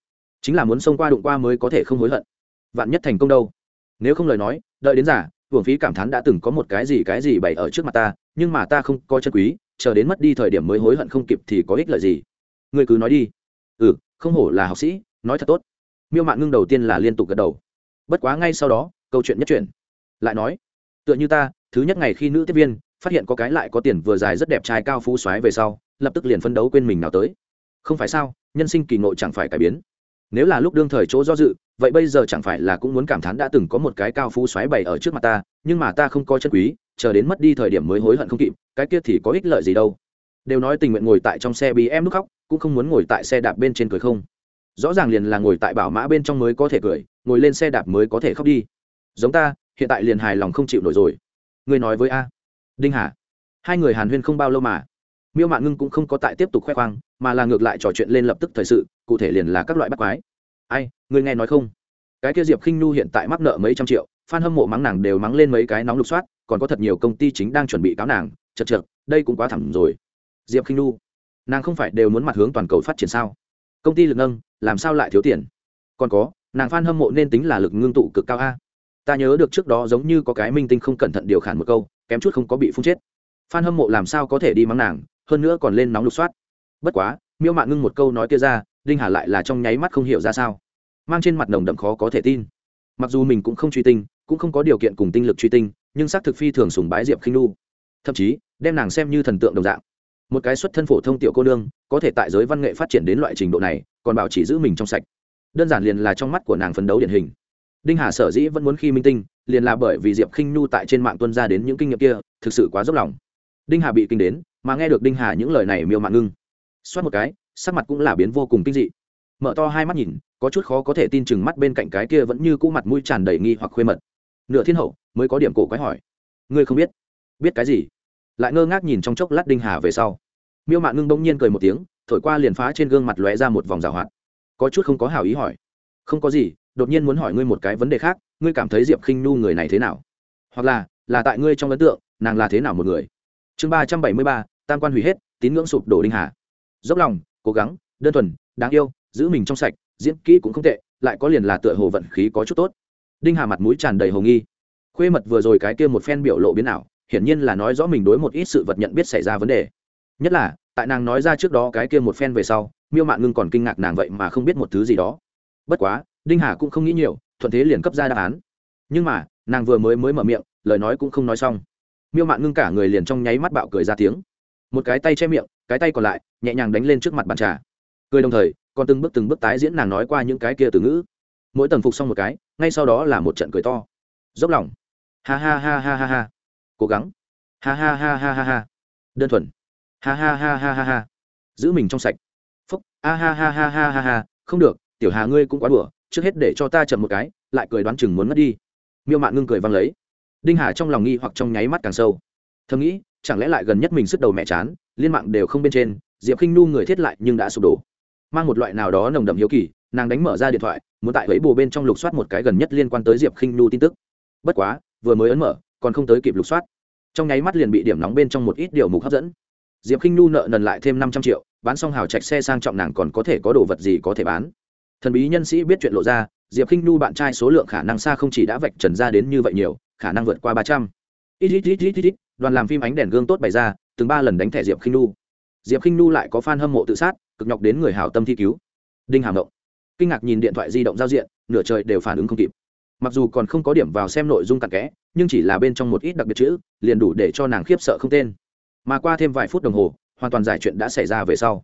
chính là muốn xông qua đụng qua mới có thể không hối hận. Vạn nhất thành công đâu? Nếu không lời nói, đợi đến giả hưởng phí cảm thán đã từng có một cái gì cái gì bày ở trước mặt ta, nhưng mà ta không coi chân quý, chờ đến mất đi thời điểm mới hối hận không kịp thì có ích lợi gì? Ngươi cứ nói đi. Ừ không hổ là học sĩ, nói thật tốt. Miêu mạn ngưng đầu tiên là liên tục gật đầu. Bất quá ngay sau đó, câu chuyện nhất chuyển. Lại nói tựa như ta, thứ nhất ngày khi nữ tiếp viên, phát hiện có cái lại có tiền vừa dài rất đẹp trai cao phú xoáy về sau, lập tức liền phân đấu quên mình nào tới. Không phải sao, nhân sinh kỳ ngộ chẳng phải cải biến. Nếu là lúc đương thời chỗ do dự, vậy bây giờ chẳng phải là cũng muốn cảm thán đã từng có một cái cao phú xoáy bày ở trước mặt ta, nhưng mà ta không có chân quý, chờ đến mất đi thời điểm mới hối hận không kịp, cái kia thì có ích lợi gì đâu. Đều nói tình nguyện ngồi tại trong xe bị em lúc khóc, cũng không muốn ngồi tại xe đạp bên trên cười không. Rõ ràng liền là ngồi tại bảo mã bên trong mới có thể cười, ngồi lên xe đạp mới có thể khóc đi. Giống ta hiện tại liền hài lòng không chịu nổi rồi. Ngươi nói với a. Đinh hà. Hai người hàn huyên không bao lâu mà. Miêu mạng ngưng cũng không có tại tiếp tục khoe khoang, mà là ngược lại trò chuyện lên lập tức thời sự, cụ thể liền là các loại bắt quái. Ai, ngươi nghe nói không? Cái kia diệp khinh nhu hiện tại mắc nợ mấy trăm triệu f a n hâm mộ mắng nàng đều mắng lên mấy cái nóng lục soát, còn có thật nhiều công ty chính đang chuẩn bị cáo nàng, chật chật đây cũng quá thẳng rồi. Diệp khinh nhu. Nàng không phải đều muốn mặt hướng toàn cầu phát triển sao? Công ty lực nâng, làm sao lại thiếu tiền? Còn có, nàng f a n hâm mộ nên tính là lực ngưng tụ cực cao a ta nhớ được trước đó giống như có cái minh tinh không cẩn thận điều khản một câu, kém chút không có bị phun chết. Phan hâm mộ làm sao có thể đi mắng nàng, hơn nữa còn lên nóng lục soát. Bất quá, miêu mạn ngưng một câu nói kia ra, đinh hà lại là trong nháy mắt không hiểu ra sao. Mang trên mặt nồng đậm khó có thể tin. Mặc dù mình cũng không truy tinh, cũng không có điều kiện cùng tinh lực truy tinh, nhưng xác thực phi thường sùng bái diệp khinh lu thậm chí, đem nàng xem như thần tượng đồng dạng. Một cái xuất thân phổ thông tiểu cô nương, có thể tại giới văn nghệ phát triển đến loại trình độ này, còn bảo chỉ giữ mình trong sạch. Đơn giản liền là trong mắt của nàng phấn đấu điển hình đinh hà sở dĩ vẫn muốn khi minh tinh, liền là bởi vì diệp khinh nhu tại trên mạng tuân ra đến những kinh nghiệm kia, thực sự quá dốc lòng. Đinh hà bị kinh đến, mà nghe được đinh hà những lời này miêu mạng ngưng. Xoát một cái, sắc mặt cũng là biến vô cùng kinh dị. Mở to hai mắt nhìn, có chút khó có thể tin chừng mắt bên cạnh cái kia vẫn như cũ mặt mũi tràn đầy nghi hoặc khuê mật. Nửa thiên hậu mới có điểm cổ quái hỏi. Ngươi không biết? Biết cái gì? Lại ngơ ngác nhìn trong chốc lát đinh hà về sau. Miêu mạn ngưng bỗng nhiên cười một tiếng, thổi qua liền phá trên gương mặt lóe ra một vòng rào hoạt. Có chút không có hảo ý hỏi. Không có gì đột nhiên muốn hỏi ngươi một cái vấn đề khác, ngươi cảm thấy diệp khinh nhu người này thế nào? Hoặc là là tại ngươi trong ấn tượng, nàng là thế nào một người? Chương ba trăm bảy mươi ba, tam quan hủy hết, tín ngưỡng sụp đổ đinh hà. Dốc lòng, cố gắng, đơn thuần, đáng yêu, giữ mình trong sạch, diễn kỹ cũng không tệ, lại có liền là tựa hồ vận khí có chút tốt. Đinh hà mặt mũi tràn đầy hồ nghi. Khuê mật vừa rồi cái kia một phen biểu lộ biến ảo, hiển nhiên là nói rõ mình đối một ít sự vật nhận biết xảy ra vấn đề. Nhất là, tại nàng nói ra trước đó cái kia một phen về sau, miêu mạn ngưng còn kinh ngạc nàng vậy mà không biết một thứ gì đó. Bất quá đinh hà cũng không nghĩ nhiều thuận thế liền cấp ra đáp án nhưng mà nàng vừa mới mới mở miệng lời nói cũng không nói xong miêu mạn ngưng cả người liền trong nháy mắt bạo cười ra tiếng một cái tay che miệng cái tay còn lại nhẹ nhàng đánh lên trước mặt bàn trà cười đồng thời còn từng bước từng bước tái diễn nàng nói qua những cái kia từ ngữ mỗi tầng phục xong một cái ngay sau đó là một trận cười to dốc lòng ha ha ha ha ha ha cố gắng ha ha ha ha ha ha đơn thuần ha ha ha ha ha ha giữ mình trong sạch phúc a ha ha ha ha ha ha không được tiểu hà ngươi cũng quá đùa trước hết để cho ta chậm một cái, lại cười đoán chừng muốn mất đi. Miêu mạn ngưng cười văng lấy. Đinh hà trong lòng nghi hoặc trong nháy mắt càng sâu. Thầm nghĩ, chẳng lẽ lại gần nhất mình sức đầu mẹ chán, liên mạng đều không bên trên, diệp khinh nu người thiết lại nhưng đã sụp đổ. Mang một loại nào đó nồng đậm hiếu kỳ, nàng đánh mở ra điện thoại, muốn tại lấy bồ bên trong lục soát một cái gần nhất liên quan tới diệp khinh nu tin tức. Bất quá, vừa mới ấn mở, còn không tới kịp lục soát. Trong nháy mắt liền bị điểm nóng bên trong một ít điều mục hấp dẫn. Diệp khinh nu nợ nần lại thêm năm trăm triệu, bán xong hào trạch xe sang trọng nàng còn có thể có đồ vật gì có thể bán thần bí nhân sĩ biết chuyện lộ ra, diệp khinh nu bạn trai số lượng khả năng xa không chỉ đã vạch trần ra đến như vậy nhiều, khả năng vượt qua ba trăm. Ít đoàn làm phim ánh đèn gương tốt bày ra, từng ba lần đánh thẻ diệp khinh nu diệp khinh nu lại có f a n hâm mộ tự sát, cực nhọc đến người hảo tâm thi cứu. Đinh hàm động. Kinh ngạc nhìn điện thoại di động giao diện, nửa trời đều phản ứng không kịp. Mặc dù còn không có điểm vào xem nội dung cặn kẽ, nhưng chỉ là bên trong một ít đặc biệt chữ, liền đủ để cho nàng khiếp sợ không tên. Mà qua thêm vài phút đồng hồ, hoàn toàn giải chuyện đã xảy ra về sau.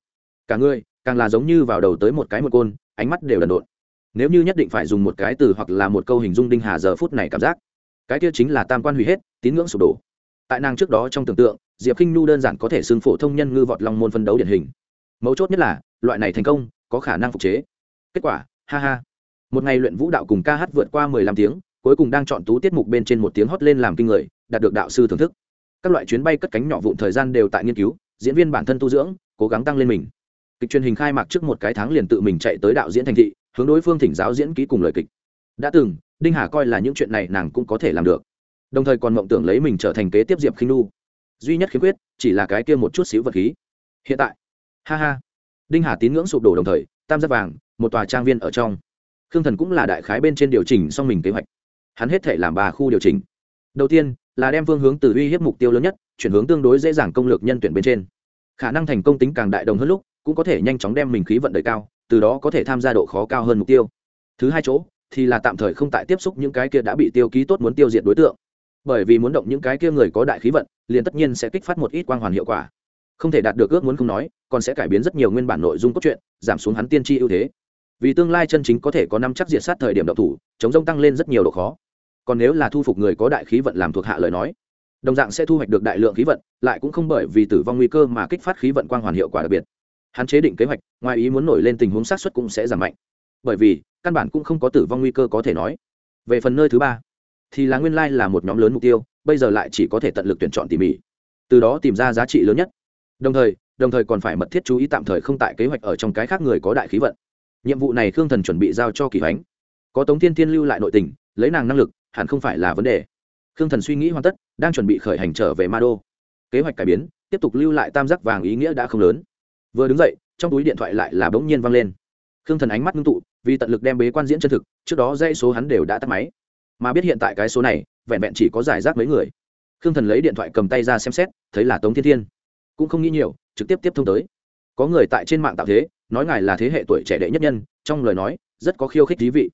Cả người, càng là giống như vào đầu tới một cái một côn ánh mắt đều đần độn. Nếu như nhất định phải dùng một cái từ hoặc là một câu hình dung đinh hà giờ phút này cảm giác, cái kia chính là tam quan hủy hết, tín ngưỡng sụp đổ. Tại nàng trước đó trong tưởng tượng, diệp k i n h nhu đơn giản có thể xưng phổ thông nhân ngư vọt long môn phân đấu điển hình. Mấu chốt nhất là, loại này thành công, có khả năng phục chế. Kết quả, ha ha. Một ngày luyện vũ đạo cùng ca hát vượt qua mười lăm tiếng, cuối cùng đang chọn tú tiết mục bên trên một tiếng hót lên làm kinh người, đạt được đạo sư thưởng thức. Các loại chuyến bay cất cánh nhỏ vụn thời gian đều tại nghiên cứu, diễn viên bản thân tu dưỡng, cố gắng tăng lên mình kịch truyền hình khai mạc trước một cái tháng liền tự mình chạy tới đạo diễn thành thị, hướng đối phương thỉnh giáo diễn ký cùng lời kịch. Đã từng, đinh hà coi là những chuyện này nàng cũng có thể làm được. Đồng thời còn mộng tưởng lấy mình trở thành kế tiếp diệp khinh nu duy nhất khiếm khuyết, chỉ là cái kia một chút xíu vật khí. Hiện tại, ha ha. Đinh hà tín ngưỡng sụp đổ đồng thời, tam giác vàng, một tòa trang viên ở trong. Khương thần cũng là đại khái bên trên điều chỉnh xong mình kế hoạch. Hắn hết thể làm ba khu điều chỉnh. Đầu tiên, là đem phương hướng từ uy hiếp mục tiêu lớn nhất, chuyển hướng tương đối dễ dàng công lược nhân tuyển bên trên. Khả năng thành công tính càng đại đồng hơn lúc cũng có thể nhanh chóng đem mình khí vận đời cao, từ đó có thể tham gia độ khó cao hơn mục tiêu. Thứ hai chỗ, thì là tạm thời không tại tiếp xúc những cái kia đã bị tiêu ký tốt muốn tiêu diệt đối tượng. Bởi vì muốn động những cái kia người có đại khí vận, liền tất nhiên sẽ kích phát một ít quang hoàn hiệu quả. Không thể đạt được ước muốn không nói, còn sẽ cải biến rất nhiều nguyên bản nội dung cốt truyện, giảm xuống hắn tiên tri ưu thế. Vì tương lai chân chính có thể có năm chắc diệt sát thời điểm độc thủ, chống rông tăng lên rất nhiều độ khó. Còn nếu là thu phục người có đại khí vận làm thuộc hạ lời nói, đồng dạng sẽ thu hoạch được đại lượng khí vận, lại cũng không bởi vì tử vong nguy cơ mà kích phát khí vận quang hoàn hiệu quả đặc biệt hắn chế định kế hoạch, ngoài ý muốn nổi lên tình huống sát xuất cũng sẽ giảm mạnh. Bởi vì, căn bản cũng không có tử vong nguy cơ có thể nói. Về phần nơi thứ ba, thì là nguyên lai là một nhóm lớn mục tiêu, bây giờ lại chỉ có thể tận lực tuyển chọn tỉ mỉ. Từ đó tìm ra giá trị lớn nhất. Đồng thời đồng thời còn phải mật thiết chú ý tạm thời không tại kế hoạch ở trong cái khác người có đại khí vận. Nhiệm vụ này khương thần chuẩn bị giao cho kỳ hoánh. Có tống thiên tiên lưu lại nội tình, lấy nàng năng lực, hẳn không phải là vấn đề. Khương thần suy nghĩ hoàn tất, đang chuẩn bị khởi hành trở về ma đô. Kế hoạch cải biến, tiếp tục lưu lại tam giác vàng ý nghĩa đã không lớn vừa đứng dậy, trong túi điện thoại lại là bỗng nhiên văng lên. Khương thần ánh mắt ngưng tụ, vì tận lực đem bế quan diễn chân thực, trước đó dãy số hắn đều đã tắt máy. Mà biết hiện tại cái số này, vẹn vẹn chỉ có giải rác mấy người. Khương thần lấy điện thoại cầm tay ra xem xét, thấy là tống thiên thiên. Cũng không nghĩ nhiều, trực tiếp tiếp thông tới. Có người tại trên mạng tạo thế, nói ngài là thế hệ tuổi trẻ đệ nhất nhân, trong lời nói, rất có khiêu khích thí vị.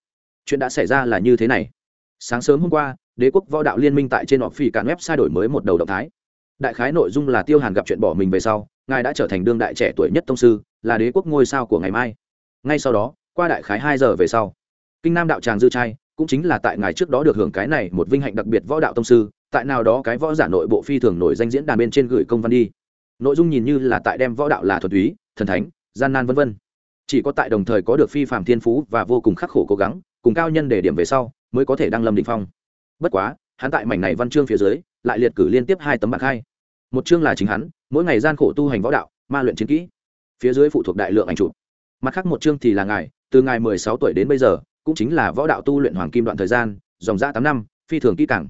Chuyện đã xảy ra là như thế này. Sáng sớm hôm qua, đế quốc võ đạo liên minh tại trên họ phi cạn web sai đổi mới một đầu động thái. Đại khái nội dung là tiêu hàn gặp chuyện bỏ mình về sau ngài đã trở thành đương đại trẻ tuổi nhất tông sư, là đế quốc ngôi sao của ngày mai. Ngay sau đó, qua đại khái hai giờ về sau, kinh nam đạo tràng dư trai cũng chính là tại ngài trước đó được hưởng cái này một vinh hạnh đặc biệt võ đạo tông sư, tại nào đó cái võ giả nội bộ phi thường nổi danh diễn đàn bên trên gửi công văn đi. Nội dung nhìn như là tại đem võ đạo là thuần túy, thần thánh, gian nan vân vân. Chỉ có tại đồng thời có được phi phạm thiên phú và vô cùng khắc khổ cố gắng, cùng cao nhân để điểm về sau, mới có thể đăng lâm đỉnh phong. Bất quá, hắn tại mảnh này văn chương phía dưới, lại liệt cử liên tiếp hai tấm bạc hai một chương là chính hắn, mỗi ngày gian khổ tu hành võ đạo, ma luyện chiến kỹ. Phía dưới phụ thuộc đại lượng ảnh chụp. Mặt khác một chương thì là ngài, từ ngài mười sáu tuổi đến bây giờ, cũng chính là võ đạo tu luyện hoàng kim đoạn thời gian, dòng dã tám năm, phi thường kỹ càng.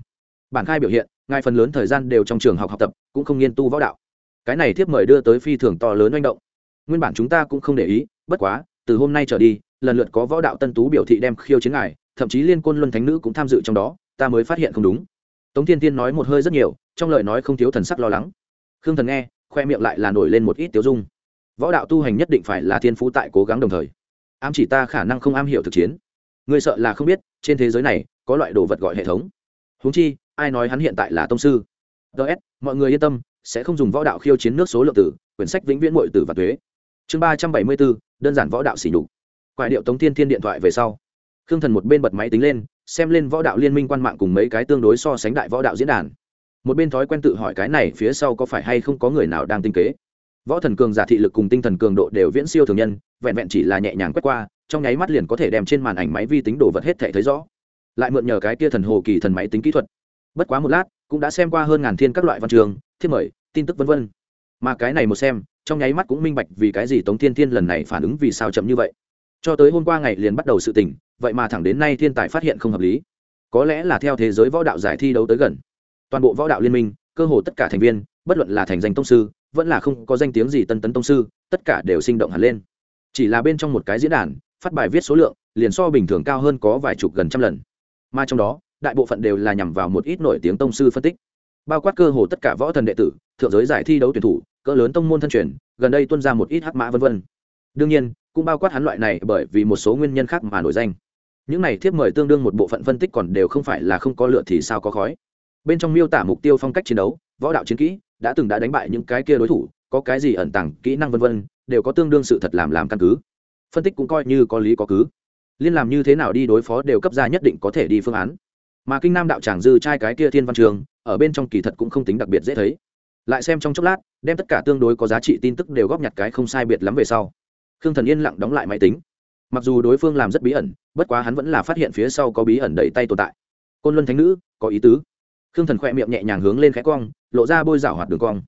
Bản khai biểu hiện, ngài phần lớn thời gian đều trong trường học học tập, cũng không nghiên tu võ đạo. Cái này tiếp mời đưa tới phi thường to lớn manh động. Nguyên bản chúng ta cũng không để ý, bất quá, từ hôm nay trở đi, lần lượt có võ đạo tân tú biểu thị đem khiêu chiến ngài, thậm chí liên côn luân thánh nữ cũng tham dự trong đó, ta mới phát hiện không đúng tống thiên tiên nói một hơi rất nhiều, trong lời nói không thiếu thần sắc lo lắng. Khương thần nghe, khoe miệng lại là nổi lên một ít tiêu dung. Võ đạo tu hành nhất định phải là thiên phú tại cố gắng đồng thời. Ám chỉ ta khả năng không am hiểu thực chiến. Người sợ là không biết, trên thế giới này, có loại đồ vật gọi hệ thống. Húng chi, ai nói hắn hiện tại là tông sư? Ts mọi người yên tâm, sẽ không dùng võ đạo khiêu chiến nước số lượng tử, quyển sách vĩnh viễn mội tử và thuế chương ba trăm bảy mươi bốn đơn giản võ đạo xỉ nhục. Quại điệu tống thiên thiên điện thoại về sau. Khương thần một bên bật máy tính lên xem lên võ đạo liên minh quan mạng cùng mấy cái tương đối so sánh đại võ đạo diễn đàn. Một bên thói quen tự hỏi cái này phía sau có phải hay không có người nào đang tinh kế. Võ thần cường giả thị lực cùng tinh thần cường độ đều viễn siêu thường nhân, vẹn vẹn chỉ là nhẹ nhàng quét qua, trong nháy mắt liền có thể đem trên màn ảnh máy vi tính đồ vật hết thể thấy rõ. Lại mượn nhờ cái kia thần hồ kỳ thần máy tính kỹ thuật. Bất quá một lát, cũng đã xem qua hơn ngàn thiên các loại văn trường, thiết mời, tin tức vân vân. Mà cái này một xem, trong nháy mắt cũng minh bạch vì cái gì tống thiên thiên lần này phản ứng vì sao chậm như vậy. Cho tới hôm qua ngày liền bắt đầu sự tỉnh vậy mà thẳng đến nay thiên tài phát hiện không hợp lý. Có lẽ là theo thế giới võ đạo giải thi đấu tới gần. Toàn bộ võ đạo liên minh, cơ hồ tất cả thành viên, bất luận là thành danh tông sư, vẫn là không có danh tiếng gì tân tấn tông sư, tất cả đều sinh động hẳn lên. Chỉ là bên trong một cái diễn đàn, phát bài viết số lượng, liền so bình thường cao hơn có vài chục gần trăm lần. Mà trong đó, đại bộ phận đều là nhằm vào một ít nổi tiếng tông sư phân tích. Bao quát cơ hồ tất cả võ thần đệ tử, thượng giới giải thi đấu tuyển thủ, cỡ lớn tông môn thân truyền, gần đây tuân ra một ít hắc mã vân vân. Đương nhiên, cũng bao quát hắn loại này bởi vì một số nguyên nhân khác mà nổi danh những này thiếp mời tương đương một bộ phận phân tích còn đều không phải là không có lựa thì sao có khói. Bên trong miêu tả mục tiêu phong cách chiến đấu, võ đạo chiến kỹ, đã từng đã đánh bại những cái kia đối thủ, có cái gì ẩn tàng, kỹ năng vân vân, đều có tương đương sự thật làm làm căn cứ. Phân tích cũng coi như có lý có cứ. Liên làm như thế nào đi đối phó đều cấp ra nhất định có thể đi phương án. Mà kinh nam đạo tràng dư trai cái kia thiên văn trường, ở bên trong kỳ thật cũng không tính đặc biệt dễ thấy. Lại xem trong chốc lát, đem tất cả tương đối có giá trị tin tức đều góp nhặt cái không sai biệt lắm về sau. Khương thần yên lặng đóng lại máy tính mặc dù đối phương làm rất bí ẩn, bất quá hắn vẫn là phát hiện phía sau có bí ẩn đầy tay tồn tại. Côn luân thánh nữ, có ý tứ. Khương thần khỏe miệng nhẹ nhàng hướng lên khẽ cong, lộ ra bôi rảo hoạt đường cong.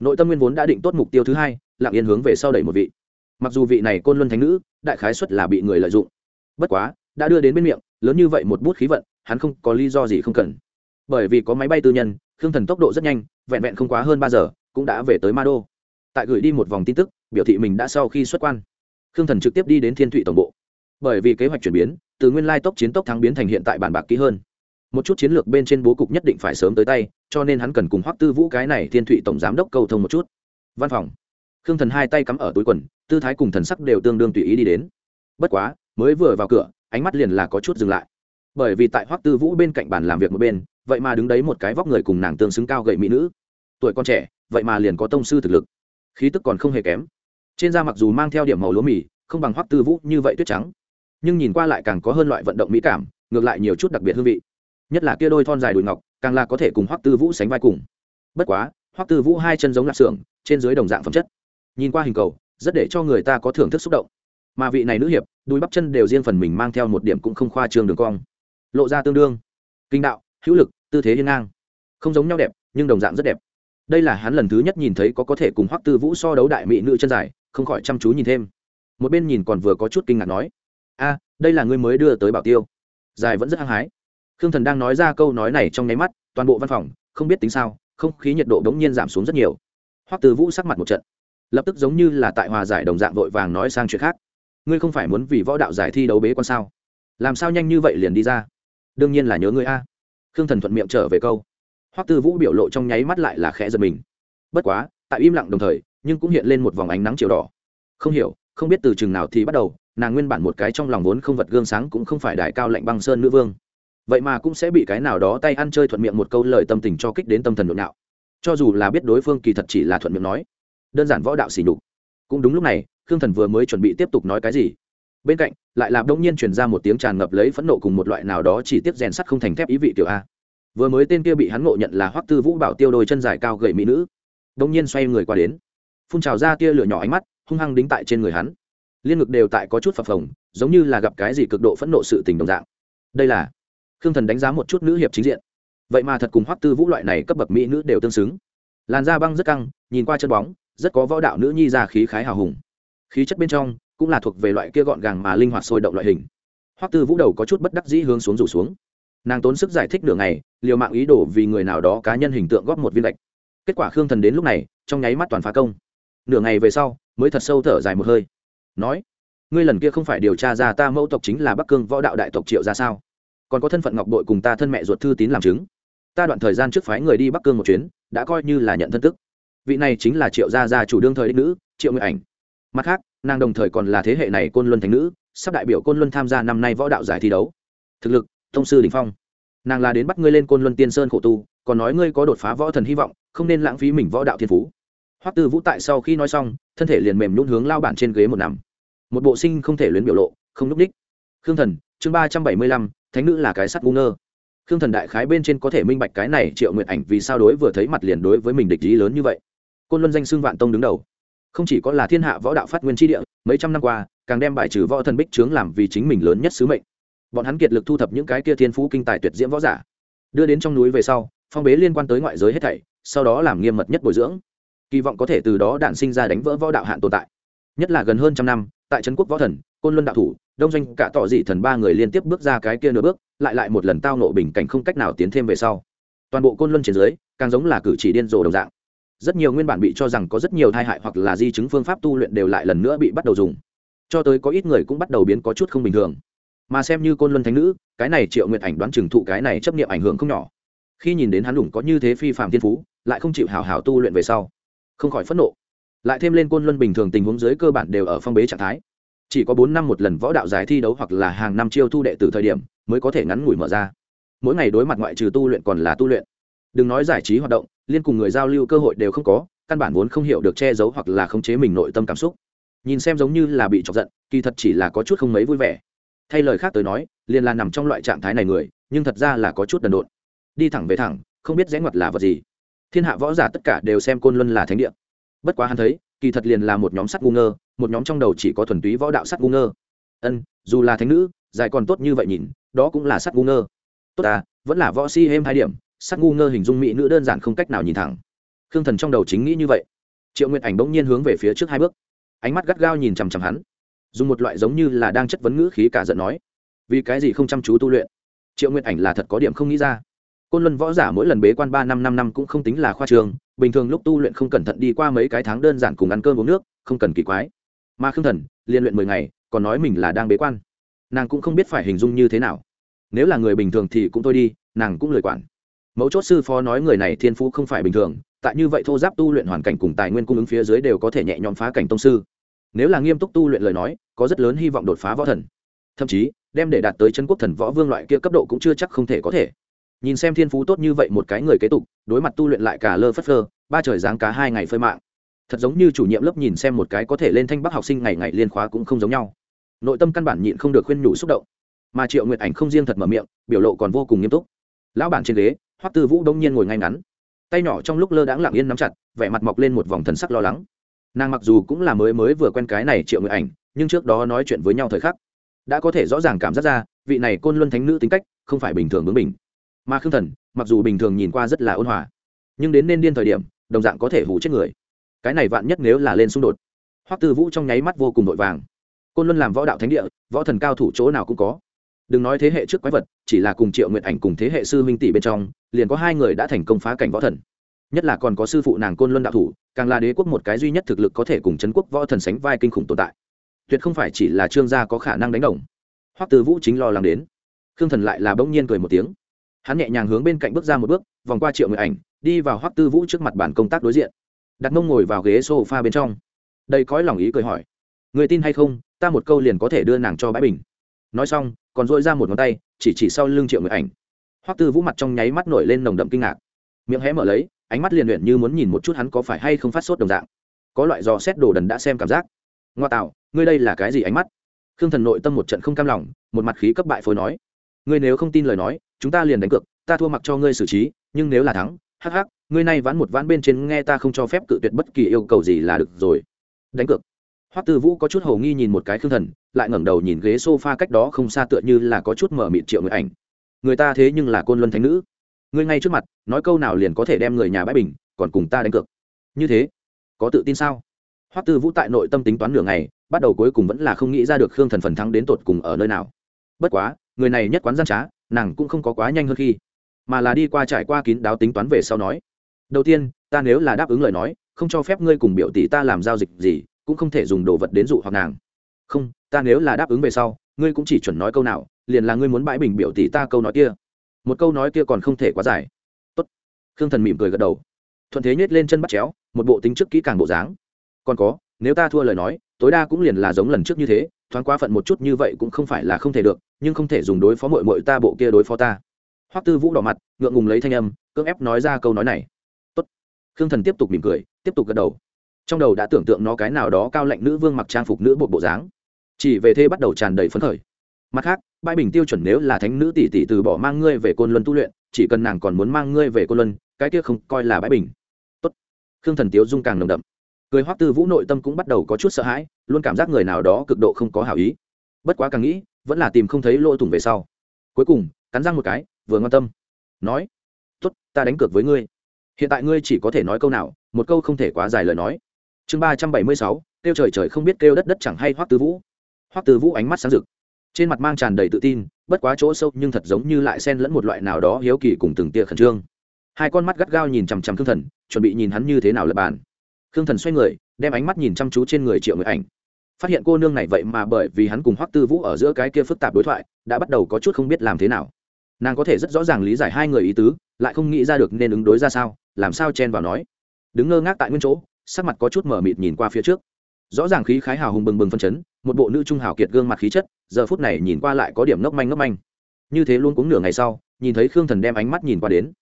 Nội tâm nguyên vốn đã định tốt mục tiêu thứ hai, lặng yên hướng về sau đẩy một vị. Mặc dù vị này côn luân thánh nữ, đại khái xuất là bị người lợi dụng. Bất quá, đã đưa đến bên miệng, lớn như vậy một bút khí vận, hắn không có lý do gì không cần. Bởi vì có máy bay tư nhân, khương thần tốc độ rất nhanh, vẹn vẹn không quá hơn ba giờ, cũng đã về tới ma đô. Tại gửi đi một vòng tin tức, biểu thị mình đã sau khi xuất quan khương thần trực tiếp đi đến thiên thụy tổng bộ. Bởi vì kế hoạch chuyển biến, từ nguyên lai tốc chiến tốc thắng biến thành hiện tại bản bạc kỹ hơn. Một chút chiến lược bên trên bố cục nhất định phải sớm tới tay, cho nên hắn cần cùng hoắc tư vũ cái này thiên thụy tổng giám đốc cầu thông một chút. Văn phòng. Khương thần hai tay cắm ở túi quần, tư thái cùng thần sắc đều tương đương tùy ý đi đến. Bất quá, mới vừa vào cửa, ánh mắt liền là có chút dừng lại. Bởi vì tại hoắc tư vũ bên cạnh bàn làm việc một bên, vậy mà đứng đấy một cái vóc người cùng nàng tương xứng cao gậy mỹ nữ. Tuổi con trẻ, vậy mà liền có tông sư thực lực. Khí tức còn không hề kém trên da mặc dù mang theo điểm màu lúa mì, không bằng hoắc tư vũ như vậy tuyết trắng, nhưng nhìn qua lại càng có hơn loại vận động mỹ cảm, ngược lại nhiều chút đặc biệt hương vị. Nhất là kia đôi thon dài đùi ngọc, càng là có thể cùng hoắc tư vũ sánh vai cùng. Bất quá, hoắc tư vũ hai chân giống lạp xưởng, trên dưới đồng dạng phẩm chất. Nhìn qua hình cầu, rất để cho người ta có thưởng thức xúc động. Mà vị này nữ hiệp, đùi bắp chân đều riêng phần mình mang theo một điểm cũng không khoa trương đường cong. Lộ ra tương đương. Kinh đạo, hữu lực, tư thế hiên ngang. Không giống nhau đẹp, nhưng đồng dạng rất đẹp. Đây là hắn lần thứ nhất nhìn thấy có có thể cùng hoắc tư vũ so đấu đại mỹ nữ chân dài không khỏi chăm chú nhìn thêm. Một bên nhìn còn vừa có chút kinh ngạc nói, a, đây là người mới đưa tới bảo tiêu. Dài vẫn rất hăng hái. Khương thần đang nói ra câu nói này trong nháy mắt, toàn bộ văn phòng, không biết tính sao, không khí nhiệt độ đ ố n g nhiên giảm xuống rất nhiều. Hoắc từ vũ sắc mặt một trận, lập tức giống như là tại hòa giải đồng dạng vội vàng nói sang chuyện khác. Ngươi không phải muốn vì võ đạo giải thi đấu bế quan sao? Làm sao nhanh như vậy liền đi ra? Đương nhiên là nhớ ngươi a. Khương thần thuận miệng trở về câu. Hoắc tư vũ biểu lộ trong nháy mắt lại là khẽ giật mình. Bất quá, tại im lặng đồng thời nhưng cũng hiện lên một vòng ánh nắng chiều đỏ. Không hiểu, không biết từ chừng nào thì bắt đầu, nàng nguyên bản một cái trong lòng vốn không vật gương sáng cũng không phải đại cao lạnh băng sơn nữ vương. Vậy mà cũng sẽ bị cái nào đó tay ăn chơi thuận miệng một câu lời tâm tình cho kích đến tâm thần nội nạo. cho dù là biết đối phương kỳ thật chỉ là thuận miệng nói, đơn giản võ đạo xỉ nhục. Cũng đúng lúc này, khương thần vừa mới chuẩn bị tiếp tục nói cái gì. Bên cạnh, lại là đông nhiên truyền ra một tiếng tràn ngập lấy phẫn nộ cùng một loại nào đó chỉ tiếp rèn sắt không thành thép ý vị tiểu a. Vừa mới tên kia bị hắn ngộ nhận là hoắc tư vũ bảo tiêu đôi chân dài cao gậy mỹ nữ. Đông nhiên xoay người qua đến phun trào ra tia lửa nhỏ ánh mắt, hung hăng đính tại trên người hắn. Liên ngực đều tại có chút phập phồng, giống như là gặp cái gì cực độ phẫn nộ sự tình đồng dạng. Đây là khương thần đánh giá một chút nữ hiệp chính diện. Vậy mà thật cùng hoắc tư vũ loại này cấp bậc mỹ nữ đều tương xứng. Làn da băng rất căng, nhìn qua chân bóng, rất có võ đạo nữ nhi ra khí khái hào hùng. Khí chất bên trong cũng là thuộc về loại kia gọn gàng mà linh hoạt sôi động loại hình. Hoắc tư vũ đầu có chút bất đắc dĩ hướng xuống rủ xuống. Nàng tốn sức giải thích nửa ngày, liều mạng ý đồ vì người nào đó cá nhân hình tượng góp một viên lệch. Kết quả khương thần đến lúc này, trong nháy mắt toàn phá công nửa ngày về sau, mới thật sâu thở dài một hơi. Nói, ngươi lần kia không phải điều tra ra ta mẫu tộc chính là bắc cương võ đạo đại tộc triệu ra sao? Còn có thân phận ngọc bội cùng ta thân mẹ ruột thư tín làm chứng. Ta đoạn thời gian trước phái người đi bắc cương một chuyến, đã coi như là nhận thân tức. Vị này chính là triệu gia gia chủ đương thời đích nữ, triệu nguyện ảnh. Mặt khác, nàng đồng thời còn là thế hệ này côn luân thành nữ, sắp đại biểu côn luân tham gia năm nay võ đạo giải thi đấu. Thực lực, thông sư đình phong. Nàng là đến bắt ngươi lên côn luân tiên sơn khổ tu, còn nói ngươi có đột phá võ thần hy vọng, không nên lãng phí mình võ đạo thiên phú hoắc tư vũ tại sau khi nói xong, thân thể liền mềm nhún hướng lao bản trên ghế một nằm. Một bộ sinh không thể luyến biểu lộ, không núp đích khương thần, chương ba trăm bảy mươi lăm, thánh nữ là cái sắt ngu ngơ. Khương thần đại khái bên trên có thể minh bạch cái này triệu nguyện ảnh vì sao đối vừa thấy mặt liền đối với mình địch ý lớn như vậy. Côn luân danh xưng vạn tông đứng đầu. Không chỉ có là thiên hạ võ đạo phát nguyên tri địa, mấy trăm năm qua, càng đem bài trừ võ thần bích trướng làm vì chính mình lớn nhất sứ mệnh. Bọn hắn kiệt lực thu thập những cái kia thiên phú kinh tài tuyệt diễm võ giả. Đưa đến trong núi về sau, phong bế liên quan tới ngoại giới hết thảy, sau đó làm nghiêm mật nhất bồi dưỡng kỳ vọng có thể từ đó đạn sinh ra đánh vỡ võ đạo hạn tồn tại. Nhất là gần hơn trăm năm, tại trấn quốc võ thần, côn luân đạo thủ, đông doanh cả tỏ dị thần ba người liên tiếp bước ra cái kia nửa bước, lại lại một lần tao nộ bình cảnh không cách nào tiến thêm về sau. Toàn bộ côn luân trên dưới, càng giống là cử chỉ điên rồ đồng dạng. Rất nhiều nguyên bản bị cho rằng có rất nhiều tai hại hoặc là di chứng phương pháp tu luyện đều lại lần nữa bị bắt đầu dùng. Cho tới có ít người cũng bắt đầu biến có chút không bình thường. Mà xem như côn luân thánh nữ, cái này triệu nguyện ảnh đoán trừng thụ cái này chấp nghiệm ảnh hưởng không nhỏ. Khi nhìn đến hắn lủng có như thế phi phạm thiên phú, lại không chịu hào hào tu luyện về sau không khỏi phẫn nộ. Lại thêm lên côn luân bình thường tình huống dưới cơ bản đều ở phong bế trạng thái. Chỉ có bốn năm một lần võ đạo giải thi đấu hoặc là hàng năm chiêu thu đệ từ thời điểm mới có thể ngắn ngủi mở ra. Mỗi ngày đối mặt ngoại trừ tu luyện còn là tu luyện. Đừng nói giải trí hoạt động, liên cùng người giao lưu cơ hội đều không có, căn bản vốn không hiểu được che giấu hoặc là khống chế mình nội tâm cảm xúc. Nhìn xem giống như là bị chọc giận, kỳ thật chỉ là có chút không mấy vui vẻ. Thay lời khác tới nói, liền là nằm trong loại trạng thái này người, nhưng thật ra là có chút đần độn. Đi thẳng về thẳng, không biết rẽ ngoặt là vật gì thiên hạ võ giả tất cả đều xem côn luân là thánh địa. Bất quá hắn thấy, kỳ thật liền là một nhóm sắt ngu ngơ, một nhóm trong đầu chỉ có thuần túy võ đạo sắt ngu ngơ. Ân, dù là thánh nữ, dài còn tốt như vậy nhìn, đó cũng là sắt ngu ngơ. Tốt à vẫn là võ si êm hai điểm, sắt ngu ngơ hình dung mỹ nữ đơn giản không cách nào nhìn thẳng. Khương thần trong đầu chính nghĩ như vậy. Triệu nguyệt ảnh bỗng nhiên hướng về phía trước hai bước. Ánh mắt gắt gao nhìn chằm chằm hắn. Dùng một loại giống như là đang chất vấn ngữ khí cả giận nói. Vì cái gì không chăm chú tu luyện? Triệu nguyệt ảnh là thật có điểm không nghĩ ra côn luân võ giả mỗi lần bế quan ba năm năm năm cũng không tính là khoa trường, bình thường lúc tu luyện không cẩn thận đi qua mấy cái tháng đơn giản cùng ăn cơm uống nước, không cần kỳ quái. Mà khương thần, liên luyện mười ngày, còn nói mình là đang bế quan. Nàng cũng không biết phải hình dung như thế nào. Nếu là người bình thường thì cũng thôi đi, nàng cũng lời quản. Mấu chốt sư phó nói người này thiên phú không phải bình thường, tại như vậy thô giáp tu luyện hoàn cảnh cùng tài nguyên cung ứng phía dưới đều có thể nhẹ nhõm phá cảnh tông sư. Nếu là nghiêm túc tu luyện lời nói, có rất lớn hy vọng đột phá võ thần. Thậm chí, đem để đạt tới chân quốc thần võ vương loại kia cấp độ cũng chưa chắc không thể có thể nhìn xem thiên phú tốt như vậy một cái người kế tục, đối mặt tu luyện lại cả lơ phất lơ ba trời giáng cá hai ngày phơi mạng. Thật giống như chủ nhiệm lớp nhìn xem một cái có thể lên thanh bắc học sinh ngày ngày liên khóa cũng không giống nhau. Nội tâm căn bản nhịn không được khuyên nhủ xúc động. Mà triệu nguyệt ảnh không riêng thật mở miệng, biểu lộ còn vô cùng nghiêm túc. Lão bản trên ghế, hoắc tư vũ đông nhiên ngồi ngay ngắn. Tay nhỏ trong lúc lơ đãng lặng yên nắm chặt, vẻ mặt mọc lên một vòng thần sắc lo lắng. Nàng mặc dù cũng là mới mới vừa quen cái này triệu nguyệt ảnh, nhưng trước đó nói chuyện với nhau thời khắc, đã có thể rõ ràng cảm giác ra, vị này côn luân thánh nữ tính cách không phải bình thường bướng bình mà khương thần mặc dù bình thường nhìn qua rất là ôn hòa nhưng đến nên điên thời điểm đồng dạng có thể hủ chết người cái này vạn nhất nếu là lên xung đột hoắc tư vũ trong nháy mắt vô cùng vội vàng côn luân làm võ đạo thánh địa võ thần cao thủ chỗ nào cũng có đừng nói thế hệ trước quái vật chỉ là cùng triệu nguyện ảnh cùng thế hệ sư minh tỷ bên trong liền có hai người đã thành công phá cảnh võ thần nhất là còn có sư phụ nàng côn luân đạo thủ càng là đế quốc một cái duy nhất thực lực có thể cùng c quốc võ thần sánh vai kinh khủng tồn tại tuyệt không phải chỉ là trương gia có khả năng đánh đồng hoắc tư vũ chính lo lắng đến khương thần lại là bỗng nhiên cười một tiếng hắn nhẹ nhàng hướng bên cạnh bước ra một bước, vòng qua triệu người ảnh, đi vào hoắc tư vũ trước mặt bản công tác đối diện. Đặt mông ngồi vào ghế s o f a bên trong. Đây cõi lòng ý cười hỏi, người tin hay không, ta một câu liền có thể đưa nàng cho bãi bình. Nói xong, còn dội ra một ngón tay, chỉ chỉ sau lưng triệu người ảnh. Hoắc tư vũ mặt trong nháy mắt nổi lên nồng đậm kinh ngạc. Miệng hé mở lấy, ánh mắt liền luyện như muốn nhìn một chút hắn có phải hay không phát sốt đồng dạng. Có loại dò xét đồ đần đã xem cảm giác. Ngoa tạo, ngươi đây là cái gì ánh mắt? Khương thần nội tâm một trận không cam lòng, một mặt khí cấp bại phối nói ngươi nếu không tin lời nói, chúng ta liền đánh cược, ta thua mặc cho ngươi xử trí, nhưng nếu là thắng, hắc hắc, ngươi này ván một ván bên trên nghe ta không cho phép cự tuyệt bất kỳ yêu cầu gì là được rồi. Đánh cược. Hoắc tư vũ có chút hầu nghi nhìn một cái khương thần, lại ngẩng đầu nhìn ghế sofa cách đó không xa tựa như là có chút mở mịt triệu người ảnh. Người ta thế nhưng là côn luân thánh nữ. Ngươi ngay trước mặt, nói câu nào liền có thể đem người nhà bãi bình, còn cùng ta đánh cược. Như thế, có tự tin sao? Hoắc tư vũ tại nội tâm tính toán nửa ngày, bắt đầu cuối cùng vẫn là không nghĩ ra được khương thần phần thắng đến tột cùng ở nơi nào. Bất quá người này nhất quán gian trá, nàng cũng không có quá nhanh hơn khi, mà là đi qua trải qua kín đáo tính toán về sau nói, đầu tiên, ta nếu là đáp ứng lời nói, không cho phép ngươi cùng biểu tỷ ta làm giao dịch gì, cũng không thể dùng đồ vật đến dụ hoặc nàng. Không, ta nếu là đáp ứng về sau, ngươi cũng chỉ chuẩn nói câu nào, liền là ngươi muốn bãi bình biểu tỷ ta câu nói kia. Một câu nói kia còn không thể quá dài. Tốt. Khương thần mỉm cười gật đầu. Thuận thế nhét lên chân bắt chéo, một bộ tính trước kỹ càng bộ dáng. Còn có, nếu ta thua lời nói tối đa cũng liền là giống lần trước như thế, thoáng quá phận một chút như vậy cũng không phải là không thể được, nhưng không thể dùng đối phó mội mội ta bộ kia đối phó ta. Hoắc tư vũ đỏ mặt, ngượng ngùng lấy thanh âm, cưỡng ép nói ra câu nói này. Tốt. khương thần tiếp tục mỉm cười, tiếp tục gật đầu. Trong đầu đã tưởng tượng nó cái nào đó cao lạnh nữ vương mặc trang phục nữ bộ bộ dáng. Chỉ về thế bắt đầu tràn đầy phấn khởi. Mặt khác, bãi bình tiêu chuẩn nếu là thánh nữ tỷ tỷ từ bỏ mang ngươi về côn luân tu luyện, chỉ cần nàng còn muốn mang ngươi về côn luân, cái kia không coi là bãi bình. Tốt. Khương thần tiếu dung càng nồng đậm cười hoắc tư vũ nội tâm cũng bắt đầu có chút sợ hãi, luôn cảm giác người nào đó cực độ không có hảo ý. Bất quá càng nghĩ, vẫn là tìm không thấy lỗ thủng về sau. Cuối cùng, cắn răng một cái, vừa ngon tâm. Nói, tốt, ta đánh cược với ngươi. Hiện tại ngươi chỉ có thể nói câu nào, một câu không thể quá dài lời nói. Chương ba trăm bảy mươi sáu, kêu trời trời không biết kêu đất đất chẳng hay hoắc tư vũ. Hoắc tư vũ ánh mắt sáng rực. Trên mặt mang tràn đầy tự tin, bất quá chỗ sâu nhưng thật giống như lại xen lẫn một loại nào đó hiếu kỳ cùng từng tia khẩn trương. Hai con mắt gắt gao nhìn chằm chằm thương thần, chuẩn bị nhìn hắn như thế nào lập bàn khương thần xoay người, đem ánh mắt nhìn chăm chú trên người triệu người ảnh. Phát hiện cô nương này vậy mà bởi vì hắn cùng hoắc tư vũ ở giữa cái kia phức tạp đối thoại, đã bắt đầu có chút không biết làm thế nào. Nàng có thể rất rõ ràng lý giải hai người ý tứ, lại không nghĩ ra được nên ứng đối ra sao, làm sao chen vào nói. Đứng ngơ ngác tại nguyên chỗ, sắc mặt có chút mở mịt nhìn qua phía trước. Rõ ràng khí khái hào hùng bừng bừng phân chấn, một bộ nữ trung hào kiệt gương mặt khí chất, giờ phút này nhìn qua lại có điểm ngốc manh ngốc manh. Như thế luôn cũng nửa ngày sau, nhìn thấy khương thần đem ánh mắt nhìn qua đến.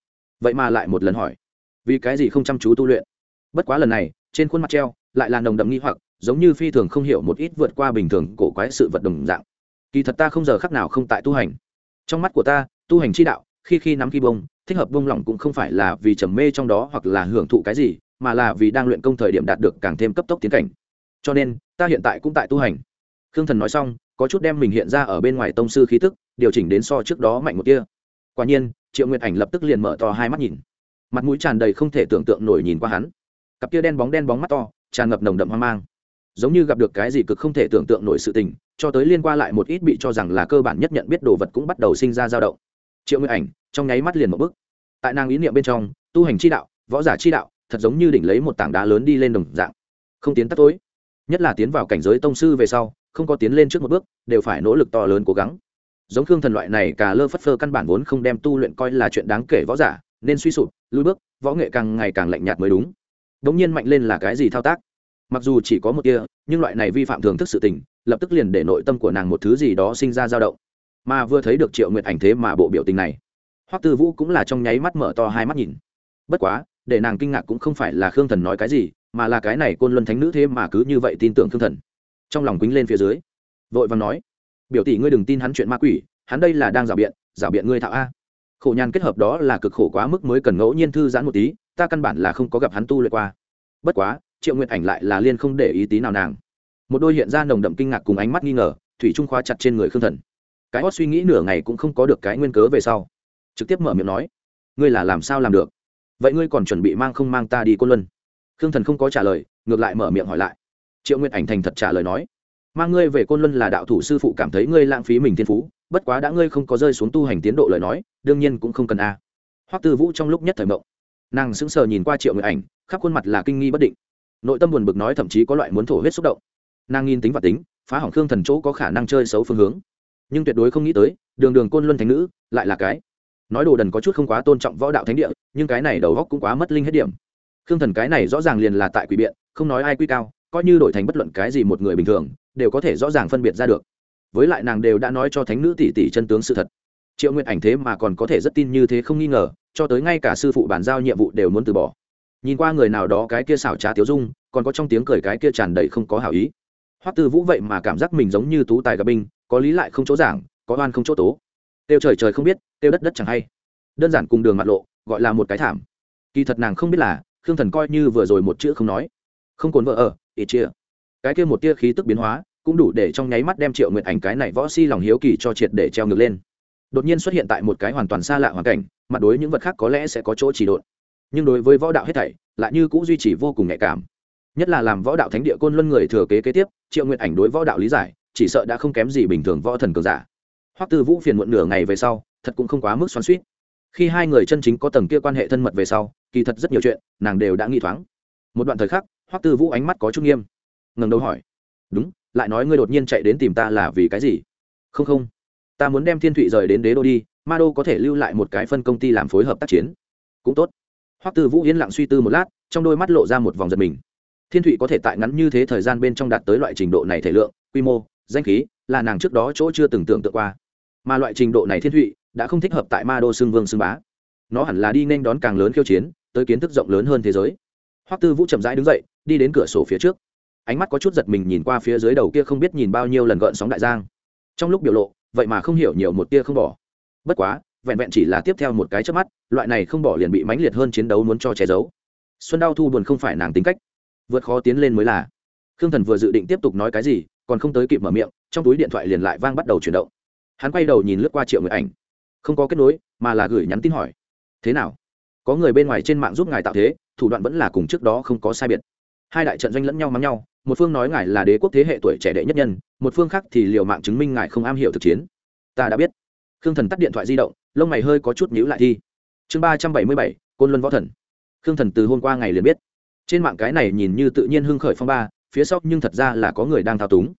Vậy mà lại một lần hỏi, vì cái gì không chăm chú tu luyện? Bất quá lần này trên khuôn mặt treo, lại là nồng đậm nghi hoặc, giống như phi thường không hiểu một ít vượt qua bình thường cổ quái sự vật đồng dạng. Kỳ thật ta không giờ khắc nào không tại tu hành. Trong mắt của ta, tu hành chi đạo, khi khi nắm khi bông, thích hợp bông lỏng cũng không phải là vì trầm mê trong đó hoặc là hưởng thụ cái gì, mà là vì đang luyện công thời điểm đạt được càng thêm cấp tốc tiến cảnh. Cho nên, ta hiện tại cũng tại tu hành. Khương thần nói xong, có chút đem mình hiện ra ở bên ngoài tông sư khí tức, điều chỉnh đến so trước đó mạnh một kia quả nhiên, triệu nguyệt ảnh lập tức liền mở to hai mắt nhìn. Mặt mũi tràn đầy không thể tưởng tượng nổi nhìn qua hắn cặp kia đen bóng đen bóng mắt to, tràn ngập nồng đậm hoang mang. Giống như gặp được cái gì cực không thể tưởng tượng nổi sự tình, cho tới liên qua lại một ít bị cho rằng là cơ bản nhất nhận biết đồ vật cũng bắt đầu sinh ra dao động. Triệu nguyệt ảnh, trong nháy mắt liền một bức tại nàng ý niệm bên trong, tu hành chi đạo, võ giả chi đạo, thật giống như đỉnh lấy một tảng đá lớn đi lên đồng dạng. Không tiến tắt tối. Nhất là tiến vào cảnh giới tông sư về sau, không có tiến lên trước một bước, đều phải nỗ lực to lớn cố gắng. Giống khương thần loại này, cả lơ phất phơ căn bản vốn không đem tu luyện coi là chuyện đáng kể võ giả, nên suy sụp, lùi bước, võ nghệ càng ngày càng lạnh nhạt mới đúng đống nhiên mạnh lên là cái gì thao tác? Mặc dù chỉ có một tia, nhưng loại này vi phạm thường thức sự tình, lập tức liền để nội tâm của nàng một thứ gì đó sinh ra dao động. Mà vừa thấy được triệu nguyệt ảnh thế mà bộ biểu tình này, hoắc tư vũ cũng là trong nháy mắt mở to hai mắt nhìn. Bất quá, để nàng kinh ngạc cũng không phải là khương thần nói cái gì, mà là cái này côn luân thánh nữ thế mà cứ như vậy tin tưởng khương thần. Trong lòng quýnh lên phía dưới, vội vàng nói, biểu tỷ ngươi đừng tin hắn chuyện ma quỷ, hắn đây là đang rào biện rào biện ngươi thạo a khổ nhàn kết hợp đó là cực khổ quá mức mới cần ngẫu nhiên thư giãn một tí, ta căn bản là không có gặp hắn tu luyện qua. Bất quá, triệu nguyệt ảnh lại là liên không để ý tí nào nàng. Một đôi hiện ra nồng đậm kinh ngạc cùng ánh mắt nghi ngờ, thủy trung khóa chặt trên người khương thần. Cái hót suy nghĩ nửa ngày cũng không có được cái nguyên cớ về sau. Trực tiếp mở miệng nói, ngươi là làm sao làm được? Vậy ngươi còn chuẩn bị mang không mang ta đi côn luân? Khương thần không có trả lời, ngược lại mở miệng hỏi lại. Triệu nguyệt ảnh thành thật trả lời nói, mang ngươi về côn luân là đạo thủ sư phụ cảm thấy ngươi lãng phí mình thiên phú bất quá đã ngươi không có rơi xuống tu hành tiến độ lời nói, đương nhiên cũng không cần a. À. hoắc tư vũ trong lúc nhất thời mộng, nàng sững sờ nhìn qua triệu người ảnh, khắp khuôn mặt là kinh nghi bất định. Nội tâm buồn bực nói thậm chí có loại muốn thổ huyết xúc động. Nàng nghiên tính và tính, phá hỏng khương thần chỗ có khả năng chơi xấu phương hướng. Nhưng tuyệt đối không nghĩ tới, đường đường côn luân thánh nữ, lại là cái. Nói đồ đần có chút không quá tôn trọng võ đạo thánh địa, nhưng cái này đầu góc cũng quá mất linh hết điểm. Khương thần cái này rõ ràng liền là tại quỷ biện, không nói ai quy cao, coi như đổi thành bất luận cái gì một người bình thường, đều có thể rõ ràng phân biệt ra được với lại nàng đều đã nói cho thánh nữ tỷ tỷ chân tướng sự thật. Triệu nguyện ảnh thế mà còn có thể rất tin như thế không nghi ngờ, cho tới ngay cả sư phụ bàn giao nhiệm vụ đều muốn từ bỏ. Nhìn qua người nào đó cái kia xảo trá tiếu dung, còn có trong tiếng cười cái kia tràn đầy không có hảo ý. Hoắc tư vũ vậy mà cảm giác mình giống như tú tài gặp binh, có lý lại không chỗ giảng, có oan không chỗ tố. Tiêu trời trời không biết, tiêu đất đất chẳng hay. Đơn giản cùng đường mặt lộ, gọi là một cái thảm. Kỳ thật nàng không biết là, khương thần coi như vừa rồi một chữ không nói. Không cồn vợ ở ít chia cái kia một tia khí tức biến hóa cũng đủ để trong nháy mắt đem triệu nguyện ảnh cái này võ si lòng hiếu kỳ cho triệt để treo ngược lên. Đột nhiên xuất hiện tại một cái hoàn toàn xa lạ hoàn cảnh mặt đối những vật khác có lẽ sẽ có chỗ chỉ độn. Nhưng đối với võ đạo hết thảy, lại như cũng duy trì vô cùng nhạy cảm. Nhất là làm võ đạo thánh địa côn luân người thừa kế kế tiếp, triệu nguyện ảnh đối võ đạo lý giải, chỉ sợ đã không kém gì bình thường võ thần cường giả. Hoắc tư vũ phiền muộn nửa ngày về sau, thật cũng không quá mức xoắn suýt khi hai người chân chính có tầng kia quan hệ thân mật về sau, kỳ thật rất nhiều chuyện, nàng đều đã nghĩ thoáng. Một đoạn thời khắc, hoắc tư vũ ánh mắt có chút nghiêm. Ngẩng đầu hỏi, đúng lại nói ngươi đột nhiên chạy đến tìm ta là vì cái gì? Không không. Ta muốn đem thiên thụy rời đến đế đô đi, ma đô có thể lưu lại một cái phân công ty làm phối hợp tác chiến. Cũng tốt. Hoắc tư vũ yên lặng suy tư một lát, trong đôi mắt lộ ra một vòng giật mình. Thiên thụy có thể tại ngắn như thế thời gian bên trong đạt tới loại trình độ này thể lượng, quy mô, danh khí, là nàng trước đó chỗ chưa từng tưởng tượng qua. Mà loại trình độ này thiên thụy đã không thích hợp tại ma đô xương vương xương bá. Nó hẳn là đi nên đón càng lớn khiêu chiến, tới kiến thức rộng lớn hơn thế giới. Hoắc tư vũ chậm rãi đứng dậy, đi đến cửa sổ phía trước ánh mắt có chút giật mình nhìn qua phía dưới đầu kia không biết nhìn bao nhiêu lần gợn sóng đại giang. Trong lúc biểu lộ, vậy mà không hiểu nhiều một tia không bỏ. Bất quá, vẹn vẹn chỉ là tiếp theo một cái trước mắt, loại này không bỏ liền bị mãnh liệt hơn chiến đấu muốn cho che giấu. Xuân đau thu buồn không phải nàng tính cách. Vượt khó tiến lên mới là. Khương thần vừa dự định tiếp tục nói cái gì, còn không tới kịp mở miệng, trong túi điện thoại liền lại vang bắt đầu chuyển động. Hắn quay đầu nhìn lướt qua triệu người ảnh. Không có kết nối, mà là gửi nhắn tin hỏi. Thế nào? Có người bên ngoài trên mạng giúp ngài tạo thế, thủ đoạn vẫn là cùng trước đó không có sai biệt. Hai đại trận doanh lẫn nhau mắng nhau một phương nói ngài là đế quốc thế hệ tuổi trẻ đệ nhất nhân, một phương khác thì liều mạng chứng minh ngài không am hiểu thực chiến. Ta đã biết. Khương thần tắt điện thoại di động, lông mày hơi có chút nhíu lại thi. Chương ba trăm bảy mươi bảy, côn luân võ thần. Khương thần từ hôm qua ngày liền biết. Trên mạng cái này nhìn như tự nhiên hưng khởi phong ba, phía sau nhưng thật ra là có người đang thao túng.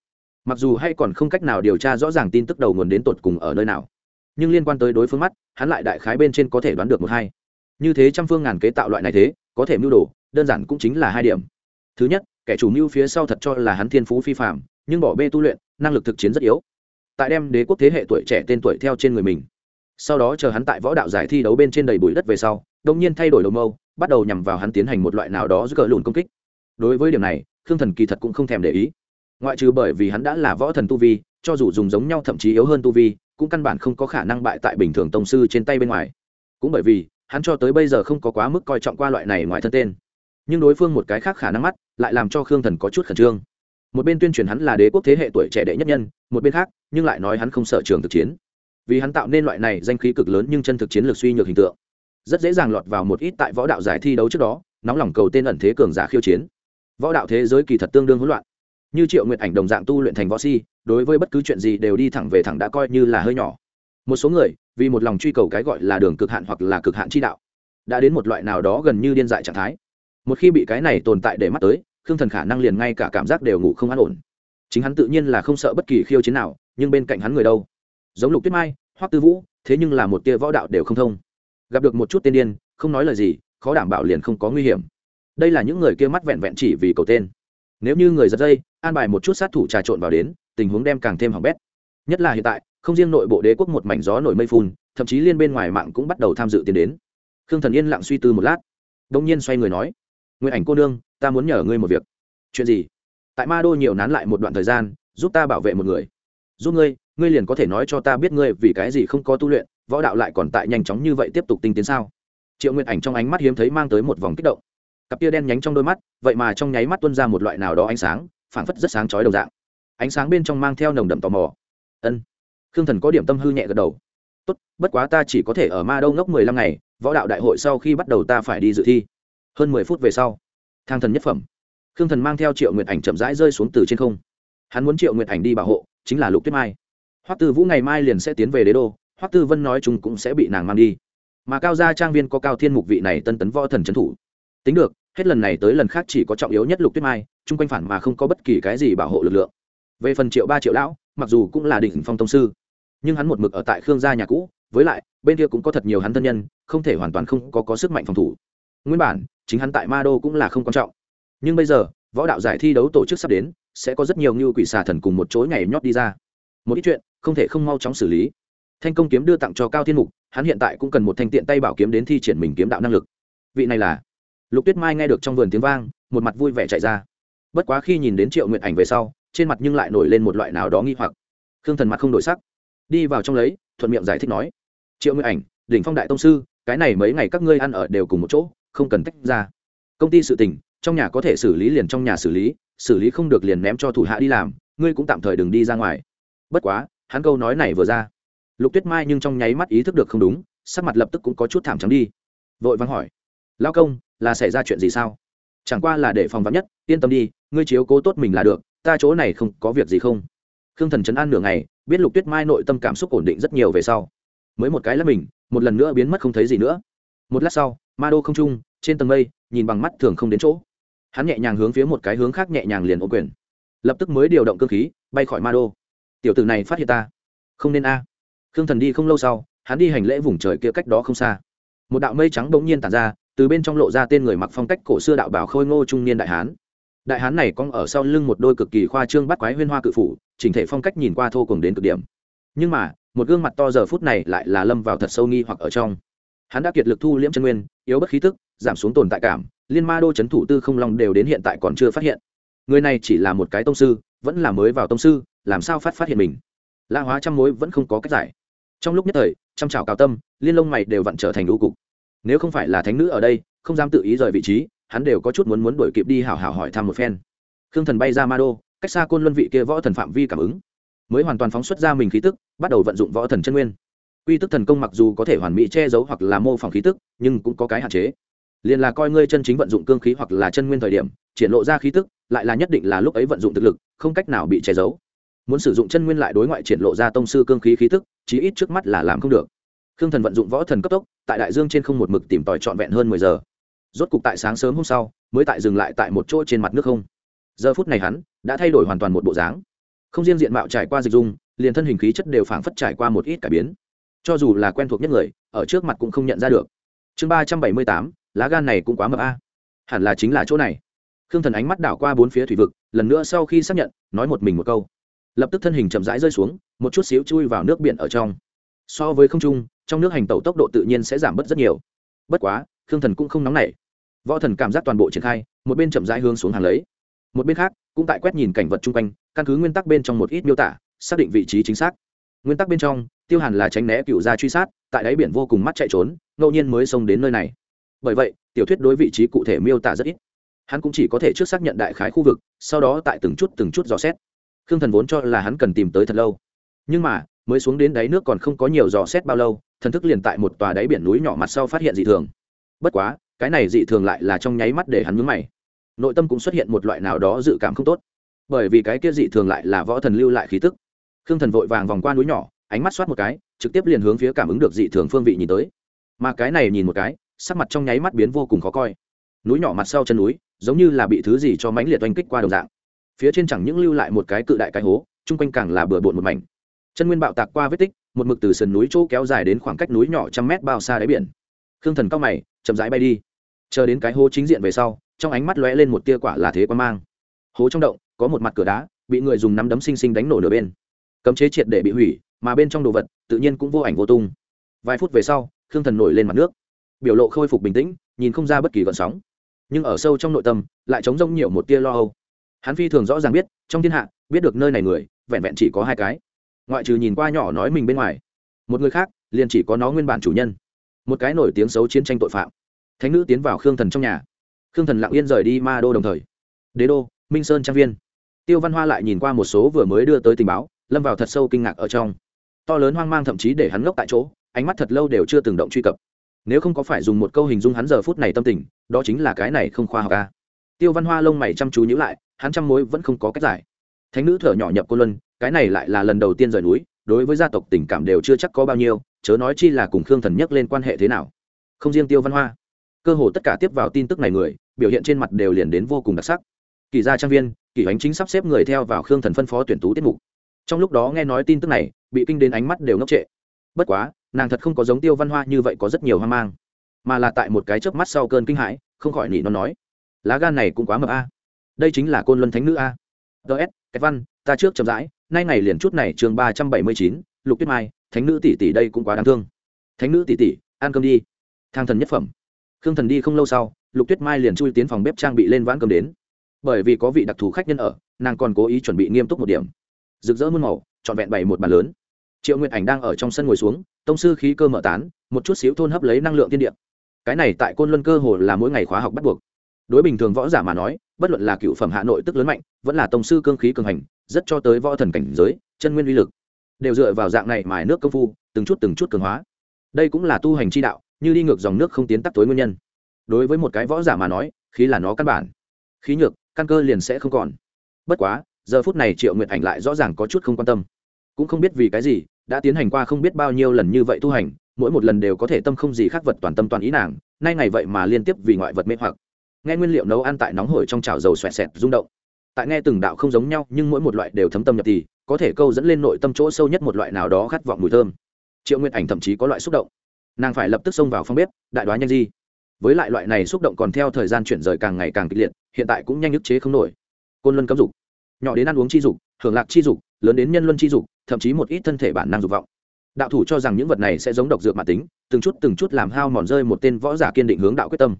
Mặc dù hay còn không cách nào điều tra rõ ràng tin tức đầu nguồn đến tột cùng ở nơi nào, nhưng liên quan tới đối phương mắt, hắn lại đại khái bên trên có thể đoán được một hai. Như thế trăm phương ngàn kế tạo loại này thế, có thể mưu đồ, đơn giản cũng chính là hai điểm. Thứ nhất kẻ chủ mưu phía sau thật cho là hắn thiên phú phi phạm nhưng bỏ bê tu luyện, năng lực thực chiến rất yếu. Tại đem đế quốc thế hệ tuổi trẻ tên tuổi theo trên người mình. Sau đó chờ hắn tại võ đạo giải thi đấu bên trên đầy bụi đất về sau đông nhiên thay đổi đầu mâu, bắt đầu nhằm vào hắn tiến hành một loại nào đó giữa cờ lùn công kích. Đối với điểm này, khương thần kỳ thật cũng không thèm để ý. Ngoại trừ bởi vì hắn đã là võ thần tu vi, cho dù dùng giống nhau thậm chí yếu hơn tu vi, cũng căn bản không có khả năng bại tại bình thường tông sư trên tay bên ngoài. Cũng bởi vì, hắn cho tới bây giờ không có quá mức coi trọng qua loại này ngoài thân tên nhưng đối phương một cái khác khả năng mắt, lại làm cho khương thần có chút khẩn trương. Một bên tuyên truyền hắn là đế quốc thế hệ tuổi trẻ đệ nhất nhân, một bên khác, nhưng lại nói hắn không sợ trường thực chiến. Vì hắn tạo nên loại này danh khí cực lớn nhưng chân thực chiến lược suy nhược hình tượng. Rất dễ dàng lọt vào một ít tại võ đạo giải thi đấu trước đó, nóng lòng cầu tên ẩn thế cường giả khiêu chiến. Võ đạo thế giới kỳ thật tương đương hỗn loạn. Như triệu nguyện ảnh đồng dạng tu luyện thành võ si, đối với bất cứ chuyện gì đều đi thẳng về thẳng đã coi như là hơi nhỏ. Một số người, vì một lòng truy cầu cái gọi là đường cực hạn hoặc là cực hạn chi đạo, đã đến một loại nào đó gần như điên dại trạng thái một khi bị cái này tồn tại để mắt tới, khương thần khả năng liền ngay cả cảm giác đều ngủ không an ổn. Chính hắn tự nhiên là không sợ bất kỳ khiêu chiến nào, nhưng bên cạnh hắn người đâu? Giống lục tuyết mai, hoắc tư vũ, thế nhưng là một tia võ đạo đều không thông. Gặp được một chút tên điên, không nói lời gì, khó đảm bảo liền không có nguy hiểm. Đây là những người kia mắt vẹn vẹn chỉ vì cầu tên. Nếu như người giật dây, an bài một chút sát thủ trà trộn vào đến, tình huống đem càng thêm hỏng bét. Nhất là hiện tại, không riêng nội bộ đế quốc một mảnh gió nổi mây phun thậm chí liên bên ngoài mạng cũng bắt đầu tham dự tiến đến. Khương thần yên lặng suy tư một lát, đông nhiên xoay người nói nguyện ảnh cô nương, ta muốn nhờ ngươi một việc. Chuyện gì? Tại ma đô nhiều nán lại một đoạn thời gian, giúp ta bảo vệ một người. Giúp ngươi ngươi liền có thể nói cho ta biết ngươi vì cái gì không có tu luyện, võ đạo lại còn tại nhanh chóng như vậy tiếp tục tinh tiến sao? Triệu nguyện ảnh trong ánh mắt hiếm thấy mang tới một vòng kích động. Cặp tia đen nhánh trong đôi mắt, vậy mà trong nháy mắt tuân ra một loại nào đó ánh sáng, phảng phất rất sáng chói đồng dạng. Ánh sáng bên trong mang theo nồng đậm tò mò. Ân. Khương thần có điểm tâm hư nhẹ gật đầu. Tốt, bất quá ta chỉ có thể ở ma đâu ngốc mười lăm ngày, võ đạo đại hội sau khi bắt đầu ta phải đi dự thi hơn mười phút về sau thang thần nhất phẩm khương thần mang theo triệu nguyệt ảnh chậm rãi rơi xuống từ trên không. Hắn muốn triệu nguyệt ảnh đi bảo hộ chính là lục tuyết mai. Hoắc tư vũ ngày mai liền sẽ tiến về đế đô hoắc tư vân nói chúng cũng sẽ bị nàng mang đi. Mà cao gia trang viên có cao thiên mục vị này tân tấn võ thần trấn thủ. Tính được hết lần này tới lần khác chỉ có trọng yếu nhất lục tuyết mai chung quanh phản mà không có bất kỳ cái gì bảo hộ lực lượng. Về phần triệu ba triệu lão mặc dù cũng là đỉnh phong tông sư nhưng hắn một mực ở tại khương gia nhà cũ với lại bên kia cũng có thật nhiều hắn thân nhân không thể hoàn toàn không có, có sức mạnh phòng thủ. Nguyên bản chính hắn tại ma đô cũng là không quan trọng. Nhưng bây giờ, võ đạo giải thi đấu tổ chức sắp đến, sẽ có rất nhiều ngưu quỷ xà thần cùng một chối ngày nhót đi ra. Một ít chuyện, không thể không mau chóng xử lý. Thanh công kiếm đưa tặng cho cao thiên mục, hắn hiện tại cũng cần một thanh tiện tay bảo kiếm đến thi triển mình kiếm đạo năng lực. Vị này là lục tuyết mai nghe được trong vườn tiếng vang, một mặt vui vẻ chạy ra. Bất quá khi nhìn đến triệu nguyện ảnh về sau, trên mặt nhưng lại nổi lên một loại nào đó nghi hoặc. Khương thần mặt không đổi sắc. Đi vào trong lấy, thuận miệng giải thích nói, triệu nguyện ảnh, đỉnh phong đại tông sư, cái này mấy ngày các ngươi ăn ở đều cùng một chỗ không cần tách ra. Công ty sự tình, trong nhà có thể xử lý liền trong nhà xử lý xử lý không được liền ném cho thủ hạ đi làm, ngươi cũng tạm thời đừng đi ra ngoài. Bất quá, hắn câu nói này vừa ra. Lục tuyết mai nhưng trong nháy mắt ý thức được không đúng, sắc mặt lập tức cũng có chút thảm trắng đi. Vội vắng hỏi lao công, là xảy ra chuyện gì sao? Chẳng qua là để phòng vắn nhất, yên tâm đi, ngươi chiếu cố tốt mình là được, ta chỗ này không có việc gì không? Khương thần chấn an nửa ngày, biết lục tuyết mai nội tâm cảm xúc ổn định rất nhiều về sau. Mới một cái là mình, một lần nữa biến mất không thấy gì nữa. Một lát sau ma đô không trung, trên tầng mây, nhìn bằng mắt thường không đến chỗ. Hắn nhẹ nhàng hướng phía một cái hướng khác nhẹ nhàng liền ô quyền. Lập tức mới điều động cơ khí, bay khỏi ma đô. Tiểu tử này phát hiện ta. Không nên a. Khương thần đi không lâu sau, hắn đi hành lễ vùng trời kia cách đó không xa. Một đạo mây trắng bỗng nhiên tàn ra, từ bên trong lộ ra tên người mặc phong cách cổ xưa đạo bảo khôi ngô trung niên đại hán. Đại hán này cong ở sau lưng một đôi cực kỳ khoa trương bắt quái huyên hoa cự phủ, chỉnh thể phong cách nhìn qua thô cùng đến cực điểm. Nhưng mà, một gương mặt to giờ phút này lại là lâm vào thật sâu nghi hoặc ở trong hắn đã kiệt lực thu liễm chân nguyên, yếu bất khí tức, giảm xuống tồn tại cảm, liên ma đô c h ấ n thủ tư không long đều đến hiện tại còn chưa phát hiện. Người này chỉ là một cái tông sư, vẫn là mới vào tông sư, làm sao phát phát hiện mình? La hóa trăm mối vẫn không có cách giải. Trong lúc nhất thời, trăm trào cao tâm, liên lông mày đều vặn trở thành đu cục. Nếu không phải là thánh nữ ở đây, không dám tự ý rời vị trí, hắn đều có chút muốn muốn đuổi kịp đi hảo hảo hỏi thăm một phen. Khương thần bay ra ma đô, cách xa côn luân vị kia võ thần phạm vi cảm ứng. Mới hoàn toàn phóng xuất ra mình khí tức, bắt đầu vận dụng võ thần chân nguyên quy tức thần công mặc dù có thể hoàn mỹ che giấu hoặc là mô phỏng khí tức, nhưng cũng có cái hạn chế. Liền là coi ngươi chân chính vận dụng cương khí hoặc là chân nguyên thời điểm, triển lộ ra khí tức, lại là nhất định là lúc ấy vận dụng thực lực, không cách nào bị che giấu. Muốn sử dụng chân nguyên lại đối ngoại triển lộ ra tông sư cương khí khí tức, chí ít trước mắt là làm không được. Khương thần vận dụng võ thần cấp tốc, tại đại dương trên không một mực tìm tòi trọn vẹn hơn mười giờ. Rốt cục tại sáng sớm hôm sau, mới tại dừng lại tại một chỗ trên mặt nước không. Giờ phút này hắn đã thay đổi hoàn toàn một bộ dáng. Không riêng diện mạo trải qua dịch dung, liền thân hình khí chất đều phảng phất trải qua một ít cải biến cho dù là quen thuộc nhất người, ở trước mặt cũng không nhận ra được. Chương ba trăm bảy mươi tám, lá gan này cũng quá mập a. Hẳn là chính là chỗ này. Khương thần ánh mắt đảo qua bốn phía thủy vực, lần nữa sau khi xác nhận, nói một mình một câu. Lập tức thân hình chậm rãi rơi xuống, một chút xíu chui vào nước biển ở trong. So với không trung, trong nước hành tẩu tốc độ tự nhiên sẽ giảm bớt rất nhiều. Bất quá, khương thần cũng không nóng nảy. Võ thần cảm giác toàn bộ triển khai, một bên chậm rãi hướng xuống hàng lấy. Một bên khác, cũng tại quét nhìn cảnh vật chung quanh, căn cứ nguyên tắc bên trong một ít miêu tả, xác định vị trí chính xác nguyên tắc bên trong, tiêu hàn là tránh né cựu gia truy sát, tại đáy biển vô cùng mắt chạy trốn, ngẫu nhiên mới xông đến nơi này. Bởi vậy, tiểu thuyết đối vị trí cụ thể miêu tả rất ít. Hắn cũng chỉ có thể trước xác nhận đại khái khu vực, sau đó tại từng chút từng chút dò xét. Khương thần vốn cho là hắn cần tìm tới thật lâu. Nhưng mà, mới xuống đến đáy nước còn không có nhiều dò xét bao lâu, thần thức liền tại một tòa đáy biển núi nhỏ mặt sau phát hiện dị thường. Bất quá, cái này dị thường lại là trong nháy mắt để hắn mướn mày. Nội tâm cũng xuất hiện một loại nào đó dự cảm không tốt. Bởi vì cái kia dị thường lại là võ thần lưu lại khí tức khương thần vội vàng vòng qua núi nhỏ, ánh mắt soát một cái, trực tiếp liền hướng phía cảm ứng được dị thường phương vị nhìn tới. Mà cái này nhìn một cái, sắc mặt trong nháy mắt biến vô cùng khó coi. Núi nhỏ mặt sau chân núi, giống như là bị thứ gì cho mãnh liệt oanh kích qua đồng dạng. Phía trên chẳng những lưu lại một cái cự đại cái hố, chung quanh càng là bừa bộn một mảnh. Chân nguyên bạo tạc qua vết tích, một mực từ sườn núi chỗ kéo dài đến khoảng cách núi nhỏ trăm mét bao xa đáy biển. Khương thần cao mày, chậm rãi bay đi. Chờ đến cái hố chính diện về sau, trong ánh mắt lóe lên một tia quả là thế quan mang. Hố trong động, có một mặt cửa đá, bị người dùng nắm đấm xinh xinh đánh nổ nửa bên cấm chế triệt để bị hủy, mà bên trong đồ vật tự nhiên cũng vô ảnh vô tung. Vài phút về sau, khương thần nổi lên mặt nước. Biểu lộ khôi phục bình tĩnh, nhìn không ra bất kỳ gợn sóng. Nhưng ở sâu trong nội tâm, lại trống rông nhiều một tia lo âu. Hắn phi thường rõ ràng biết, trong thiên hạ, biết được nơi này người, vẹn vẹn chỉ có hai cái. Ngoại trừ nhìn qua nhỏ nói mình bên ngoài, một người khác, liền chỉ có nó nguyên bản chủ nhân. Một cái nổi tiếng xấu chiến tranh tội phạm. Thánh nữ tiến vào khương thần trong nhà. Khương thần lặng yên rời đi ma đô đồng thời. Đế đô, minh sơn trang viên. Tiêu văn hoa lại nhìn qua một số vừa mới đưa tới tình báo lâm vào thật sâu kinh ngạc ở trong. To lớn hoang mang thậm chí để hắn ngốc tại chỗ, ánh mắt thật lâu đều chưa từng động truy cập. Nếu không có phải dùng một câu hình dung hắn giờ phút này tâm tình, đó chính là cái này không khoa học ca tiêu văn hoa lông mày chăm chú nhữ lại, hắn trăm mối vẫn không có cách giải. Thánh nữ thở nhỏ nhập cô luân, cái này lại là lần đầu tiên rời núi, đối với gia tộc tình cảm đều chưa chắc có bao nhiêu, chớ nói chi là cùng khương thần nhắc lên quan hệ thế nào. Không riêng tiêu văn hoa, cơ hồ tất cả tiếp vào tin tức này người, biểu hiện trên mặt đều liền đến vô cùng đặc sắc. Kỳ gia trang viên, kỳ ánh chính sắp xếp người theo vào khương thần phân phó tuyển tú tiết mục trong lúc đó nghe nói tin tức này, bị kinh đến ánh mắt đều ngốc trệ. Bất quá, nàng thật không có giống tiêu văn hoa như vậy có rất nhiều hoang mang, mà là tại một cái chớp mắt sau cơn kinh hãi, không khỏi nỉ nó nói, lá gan này cũng quá mập a. Đây chính là côn luân thánh nữ a. Ts cái văn, ta trước chậm rãi, nay ngày liền chút này, chương ba trăm bảy mươi chín, lục tuyết mai, thánh nữ tỷ tỷ đây cũng quá đáng thương. Thánh nữ tỷ tỷ, ăn cơm đi. Thang thần nhất phẩm. Khương thần đi không lâu sau, lục tuyết mai liền chui tiến phòng bếp trang bị lên vãn cơm đến. Bởi vì có vị đặc thù khách nhân ở, nàng còn cố ý chuẩn bị nghiêm túc một điểm rực rỡ muôn màu, trọn vẹn bày một bàn lớn. Triệu nguyện ảnh đang ở trong sân ngồi xuống, tông sư khí cơ mở tán, một chút xíu thôn hấp lấy năng lượng tiên điệm cái này tại côn luân cơ hồ là mỗi ngày khóa học bắt buộc. Đối bình thường võ giả mà nói, bất luận là cựu phẩm hạ nội tức lớn mạnh, vẫn là tông sư cương khí cường hành, rất cho tới võ thần cảnh giới, chân nguyên uy lực, đều dựa vào dạng này mài nước công phu, từng chút từng chút cường hóa. Đây cũng là tu hành chi đạo, như đi ngược dòng nước không tiến tắc tối nguyên nhân. Đối với một cái võ giả mà nói, khí là nó căn bản. Khí nhược, căn cơ liền sẽ không còn. Bất quá giờ phút này triệu nguyệt ảnh lại rõ ràng có chút không quan tâm. Cũng không biết vì cái gì, đã tiến hành qua không biết bao nhiêu lần như vậy tu hành, mỗi một lần đều có thể tâm không gì khác vật toàn tâm toàn ý nàng, nay ngày vậy mà liên tiếp vì ngoại vật mê hoặc. Nghe nguyên liệu nấu ăn tại nóng hổi trong chảo dầu xoẹt xẹt rung động. Tại nghe từng đạo không giống nhau, nhưng mỗi một loại đều thấm tâm nhập thì có thể câu dẫn lên nội tâm chỗ sâu nhất một loại nào đó khát vọng mùi thơm. Triệu nguyệt ảnh thậm chí có loại xúc động. Nàng phải lập tức xông vào phong bếp, đại đoá nhanh di. Với lại loại này xúc động còn theo thời gian chuyển rời càng ngày càng kịch liệt, hiện tại cũng nhanh ức chế không nổi. Côn luân cấm dục nhỏ đến ăn uống chi dục, hưởng lạc chi dục, lớn đến nhân luân chi dục, thậm chí một ít thân thể bản năng dục vọng. Đạo thủ cho rằng những vật này sẽ giống độc dược mạng tính, từng chút từng chút làm hao mòn rơi một tên võ giả kiên định hướng đạo quyết tâm.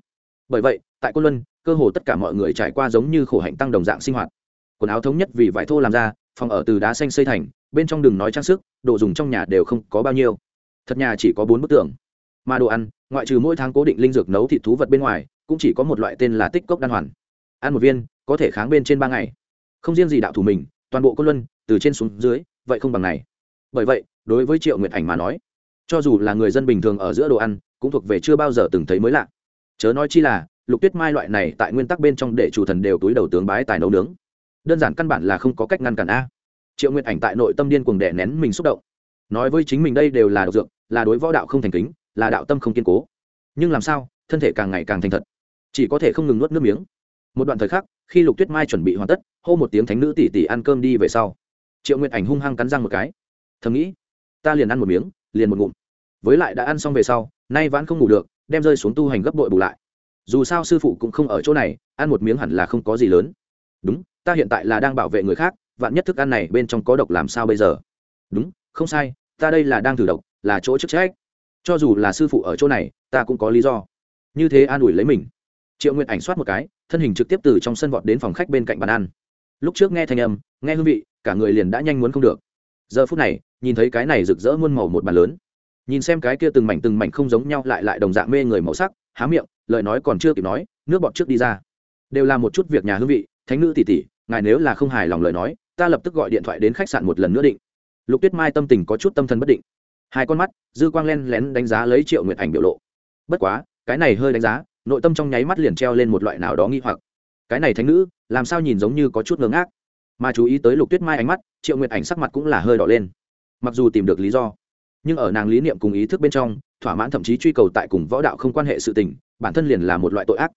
Bởi vậy, tại côn luân, cơ hồ tất cả mọi người trải qua giống như khổ hạnh tăng đồng dạng sinh hoạt. Quần áo thống nhất vì vải thô làm ra, phòng ở từ đá xanh xây thành, bên trong đừng nói trang sức, đồ dùng trong nhà đều không có bao nhiêu. Thật nhà chỉ có bốn bức tường. Mà đồ ăn, ngoại trừ mỗi tháng cố định linh dược nấu thịt thú vật bên ngoài, cũng chỉ có một loại tên là tích cốc đan hoàn. Ăn một viên, có thể kháng bên trên ba ngày không riêng gì đạo thủ mình, toàn bộ côn luân từ trên xuống dưới, vậy không bằng này. Bởi vậy, đối với triệu nguyệt ảnh mà nói, cho dù là người dân bình thường ở giữa đồ ăn, cũng thuộc về chưa bao giờ từng thấy mới lạ. Chớ nói chi là, lục tuyết mai loại này tại nguyên tắc bên trong để chủ thần đều túi đầu tướng bái tài nấu nướng. Đơn giản căn bản là không có cách ngăn cản a. Triệu nguyệt ảnh tại nội tâm điên cuồng đè nén mình xúc động. Nói với chính mình đây đều là độc dược, là đối võ đạo không thành kính, là đạo tâm không kiên cố. Nhưng làm sao, thân thể càng ngày càng thành thật. Chỉ có thể không ngừng nuốt nước miếng một đoạn thời khắc, khi lục tuyết mai chuẩn bị hoàn tất, hô một tiếng thánh nữ tỷ tỷ ăn cơm đi về sau. Triệu nguyệt ảnh hung hăng cắn răng một cái. Thầm nghĩ, ta liền ăn một miếng, liền một ngụm. Với lại đã ăn xong về sau, nay vẫn không ngủ được, đem rơi xuống tu hành gấp bội bù lại. Dù sao sư phụ cũng không ở chỗ này, ăn một miếng hẳn là không có gì lớn. Đúng, ta hiện tại là đang bảo vệ người khác, vạn nhất thức ăn này bên trong có độc làm sao bây giờ? Đúng, không sai, ta đây là đang thử độc, là chỗ chức trách. Cho dù là sư phụ ở chỗ này, ta cũng có lý do. Như thế an ủi lấy mình triệu nguyệt ảnh soát một cái, thân hình trực tiếp từ trong sân vọt đến phòng khách bên cạnh bàn ăn. Lúc trước nghe thanh âm, nghe hương vị, cả người liền đã nhanh muốn không được. Giờ phút này, nhìn thấy cái này rực rỡ muôn màu một bàn lớn. Nhìn xem cái kia từng mảnh từng mảnh không giống nhau lại lại đồng dạng mê người màu sắc, há miệng, lời nói còn chưa kịp nói, nước bọt trước đi ra. Đều là một chút việc nhà hương vị, thánh nữ tỷ tỷ, ngài nếu là không hài lòng lời nói, ta lập tức gọi điện thoại đến khách sạn một lần nữa định. Lục tuyết mai tâm tình có chút tâm thần bất định. Hai con mắt, dư quang len lén đánh giá lấy triệu nguyệt ảnh biểu lộ. Bất quá, cái này hơi đánh giá nội tâm trong nháy mắt liền treo lên một loại nào đó nghi hoặc. Cái này thánh nữ làm sao nhìn giống như có chút ngớ ngác? Mà chú ý tới lục tuyết mai ánh mắt triệu nguyệt ảnh sắc mặt cũng là hơi đỏ lên. Mặc dù tìm được lý do nhưng ở nàng lý niệm cùng ý thức bên trong thỏa mãn thậm chí truy cầu tại cùng võ đạo không quan hệ sự tình bản thân liền là một loại tội ác.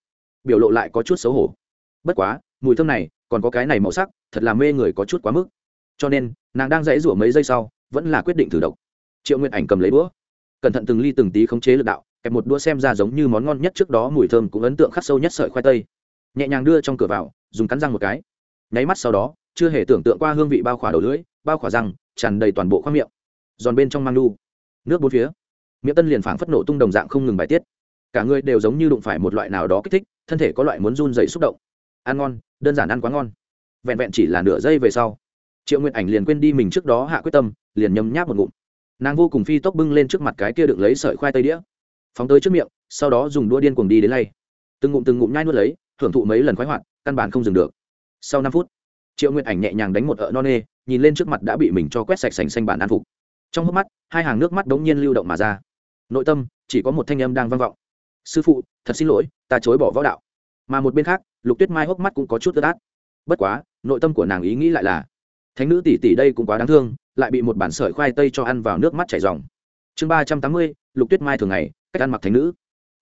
Biểu lộ lại có chút xấu hổ. Bất quá mùi thơm này còn có cái này màu sắc thật là mê người có chút quá mức. Cho nên nàng đang dãy rủa mấy giây sau vẫn là quyết định thử độc. Triệu nguyệt ảnh cầm lấy búa, cẩn thận từng ly từng tí khống chế lực đạo kẹp một đũa xem ra giống như món ngon nhất trước đó, mùi thơm cũng ấn tượng khắc sâu nhất sợi khoai tây. Nhẹ nhàng đưa trong cửa vào, dùng cắn răng một cái. Nháy mắt sau đó, chưa hề tưởng tượng qua hương vị bao khỏa đầu lưỡi, bao khỏa răng, tràn đầy toàn bộ khoang miệng. Giòn bên trong mang lu, nước bốn phía. Miệng tân liền phảng phất nổ tung đồng dạng không ngừng bài tiết. Cả người đều giống như đụng phải một loại nào đó kích thích, thân thể có loại muốn run dày xúc động. Ăn ngon, đơn giản ăn quá ngon. Vẹn vẹn chỉ là nửa giây về sau, triệu nguyện ảnh liền quên đi mình trước đó hạ quyết tâm, liền nhấm nháp một ngụm. Nàng vô cùng phi tốc bưng lên trước mặt cái kia đựng lấy sợi khoai tây đĩa phóng tới trước miệng, sau đó dùng đũa điên cuồng đi đến lay. Từng ngụm từng ngụm nhai nuốt lấy hưởng thụ mấy lần khoái hoạt, căn bản không dừng được. Sau năm phút, triệu nguyện ảnh nhẹ nhàng đánh một ợ non nê, nhìn lên trước mặt đã bị mình cho quét sạch sành xanh bản an phục. Trong hốc mắt, hai hàng nước mắt đ ố n g nhiên lưu động mà ra. Nội tâm, chỉ có một thanh âm đang vang vọng. Sư phụ, thật xin lỗi, ta chối bỏ võ đạo. Mà một bên khác, lục tuyết mai hốc mắt cũng có chút ướt át bất quá, nội tâm của nàng ý nghĩ lại là, thánh nữ tỷ tỷ đây cũng quá đáng thương, lại bị một bản sợi khoai tây cho ăn vào nước mắt chảy dòng chương ba trăm tám mươi, lục tuyết mai thường ngày cách ăn mặc thánh nữ.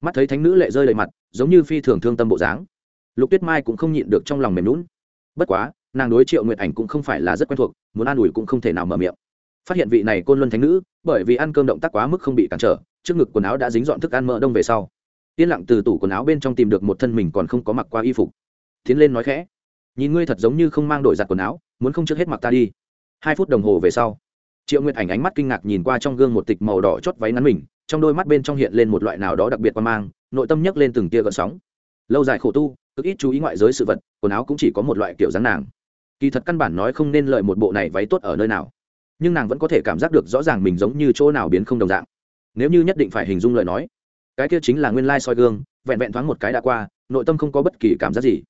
Mắt thấy thánh nữ lệ rơi đầy mặt, giống như phi thường thương tâm bộ dáng. Lục tuyết mai cũng không nhịn được trong lòng mềm lún bất quá, nàng đối triệu nguyệt ảnh cũng không phải là rất quen thuộc, muốn an ủi cũng không thể nào mở miệng. Phát hiện vị này côn luân thánh nữ, bởi vì ăn cơm động tác quá mức không bị cản trở, trước ngực quần áo đã dính dọn thức ăn mỡ đông về sau. Yên lặng từ tủ quần áo bên trong tìm được một thân mình còn không có mặc qua y phục. Tiến lên nói khẽ, nhìn ngươi thật giống như không mang đổi giặt quần áo, muốn không trước hết mặc ta đi. Hai phút đồng hồ về sau, triệu nguyệt ảnh ánh mắt kinh ngạc nhìn qua trong gương một tịch màu đỏ chót váy ngắn mình trong đôi mắt bên trong hiện lên một loại nào đó đặc biệt quan mang, nội tâm nhấc lên từng tia gợn sóng. Lâu dài khổ tu, cực ít chú ý ngoại giới sự vật, quần áo cũng chỉ có một loại kiểu dáng nàng. Kỳ thật căn bản nói không nên lợi một bộ này váy tốt ở nơi nào. Nhưng nàng vẫn có thể cảm giác được rõ ràng mình giống như chỗ nào biến không đồng dạng. Nếu như nhất định phải hình dung lời nói, cái kia chính là nguyên lai soi gương, vẹn vẹn thoáng một cái đã qua, nội tâm không có bất kỳ cảm giác gì.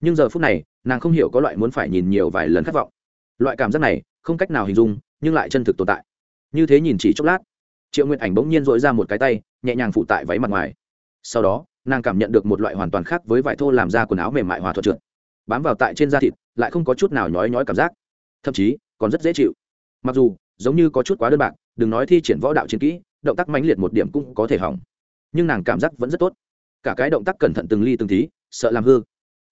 Nhưng giờ phút này, nàng không hiểu có loại muốn phải nhìn nhiều vài lần khát vọng. Loại cảm giác này, không cách nào hình dung, nhưng lại chân thực tồn tại. Như thế nhìn chỉ chốc lát triệu nguyện ảnh bỗng nhiên dội ra một cái tay, nhẹ nhàng phụ tại váy mặt ngoài. Sau đó, nàng cảm nhận được một loại hoàn toàn khác với vải thô làm ra quần áo mềm mại hòa thuận trượt. Bám vào tại trên da thịt, lại không có chút nào nhói nhói cảm giác. Thậm chí, còn rất dễ chịu. Mặc dù, giống như có chút quá đơn bạc, đừng nói thi triển võ đạo chiến kỹ, động tác mãnh liệt một điểm cũng có thể hỏng. Nhưng nàng cảm giác vẫn rất tốt. Cả cái động tác cẩn thận từng ly từng tí, sợ làm hư.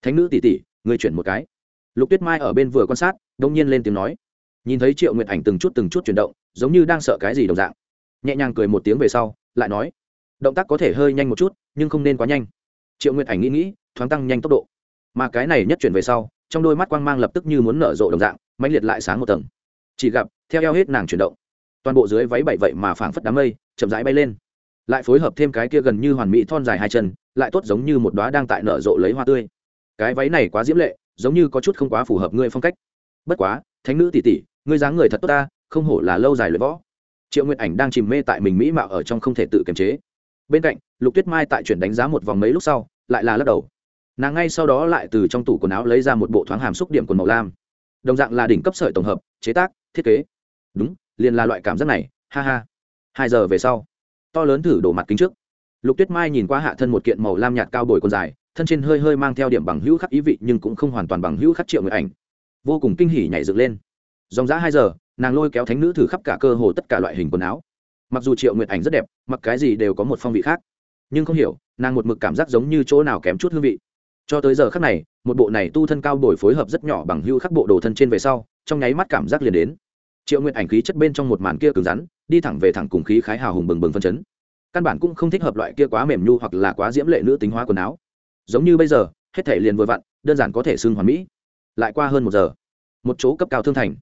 Thánh nữ tỉ tỉ người chuyển một cái. Lục tuyết mai ở bên vừa quan sát, đông nhiên lên tiếng nói. Nhìn thấy triệu nguyện ảnh từng chút từng chút chuyển động, giống như đang sợ cái gì đồng dạng nhẹ nhàng cười một tiếng về sau, lại nói, động tác có thể hơi nhanh một chút, nhưng không nên quá nhanh. Triệu nguyệt ảnh nghĩ nghĩ, thoáng tăng nhanh tốc độ. Mà cái này nhất chuyển về sau, trong đôi mắt quang mang lập tức như muốn nở rộ đồng dạng, mãnh liệt lại sáng một tầng. Chỉ gặp, theo eo hết nàng chuyển động, toàn bộ dưới váy bảy vậy mà phảng phất đám mây, chậm rãi bay lên. Lại phối hợp thêm cái kia gần như hoàn mỹ thon dài hai chân, lại tốt giống như một đoá đang tại nở rộ lấy hoa tươi. Cái váy này quá diễm lệ, giống như có chút không quá phù hợp ngươi phong cách. Bất quá, thánh nữ tỷ tỷ, ngươi dáng người thật tốt ta, không hổ là lâu dài luyện võ triệu nguyện ảnh đang chìm mê tại mình mỹ mạo ở trong không thể tự kiềm chế. Bên cạnh, lục tuyết mai tại chuyển đánh giá một vòng mấy lúc sau, lại là lắc đầu. Nàng ngay sau đó lại từ trong tủ quần áo lấy ra một bộ thoáng hàm xúc điểm quần màu lam. Đồng dạng là đỉnh cấp sợi tổng hợp, chế tác, thiết kế. Đúng, liền là loại cảm giác này, ha ha. Hai giờ về sau, to lớn thử đổ mặt kính trước. Lục tuyết mai nhìn qua hạ thân một kiện màu lam nhạt cao bồi quần dài, thân trên hơi hơi mang theo điểm bằng hữu khắc ý vị nhưng cũng không hoàn toàn bằng hữu khắc triệu người ảnh. Vô cùng kinh hỉ nhảy dựng lên. Dòng dã hai giờ nàng lôi kéo thánh nữ thử khắp cả cơ hồ tất cả loại hình quần áo. Mặc dù triệu nguyệt ảnh rất đẹp, mặc cái gì đều có một phong vị khác. Nhưng không hiểu, nàng một mực cảm giác giống như chỗ nào kém chút hương vị. Cho tới giờ khắc này, một bộ này tu thân cao đổi phối hợp rất nhỏ bằng hưu khắc bộ đồ thân trên về sau, trong nháy mắt cảm giác liền đến. Triệu nguyện ảnh khí chất bên trong một màn kia cứng rắn, đi thẳng về thẳng cùng khí khái hào hùng bừng bừng phân chấn. Căn bản cũng không thích hợp loại kia quá mềm nhu hoặc là quá diễm lệ nữ tính hóa quần áo. Giống như bây giờ, hết thể liền vừa vặn, đơn giản có thể xưng hoàn mỹ. Lại qua hơn một giờ, một chỗ cấp cao thương thành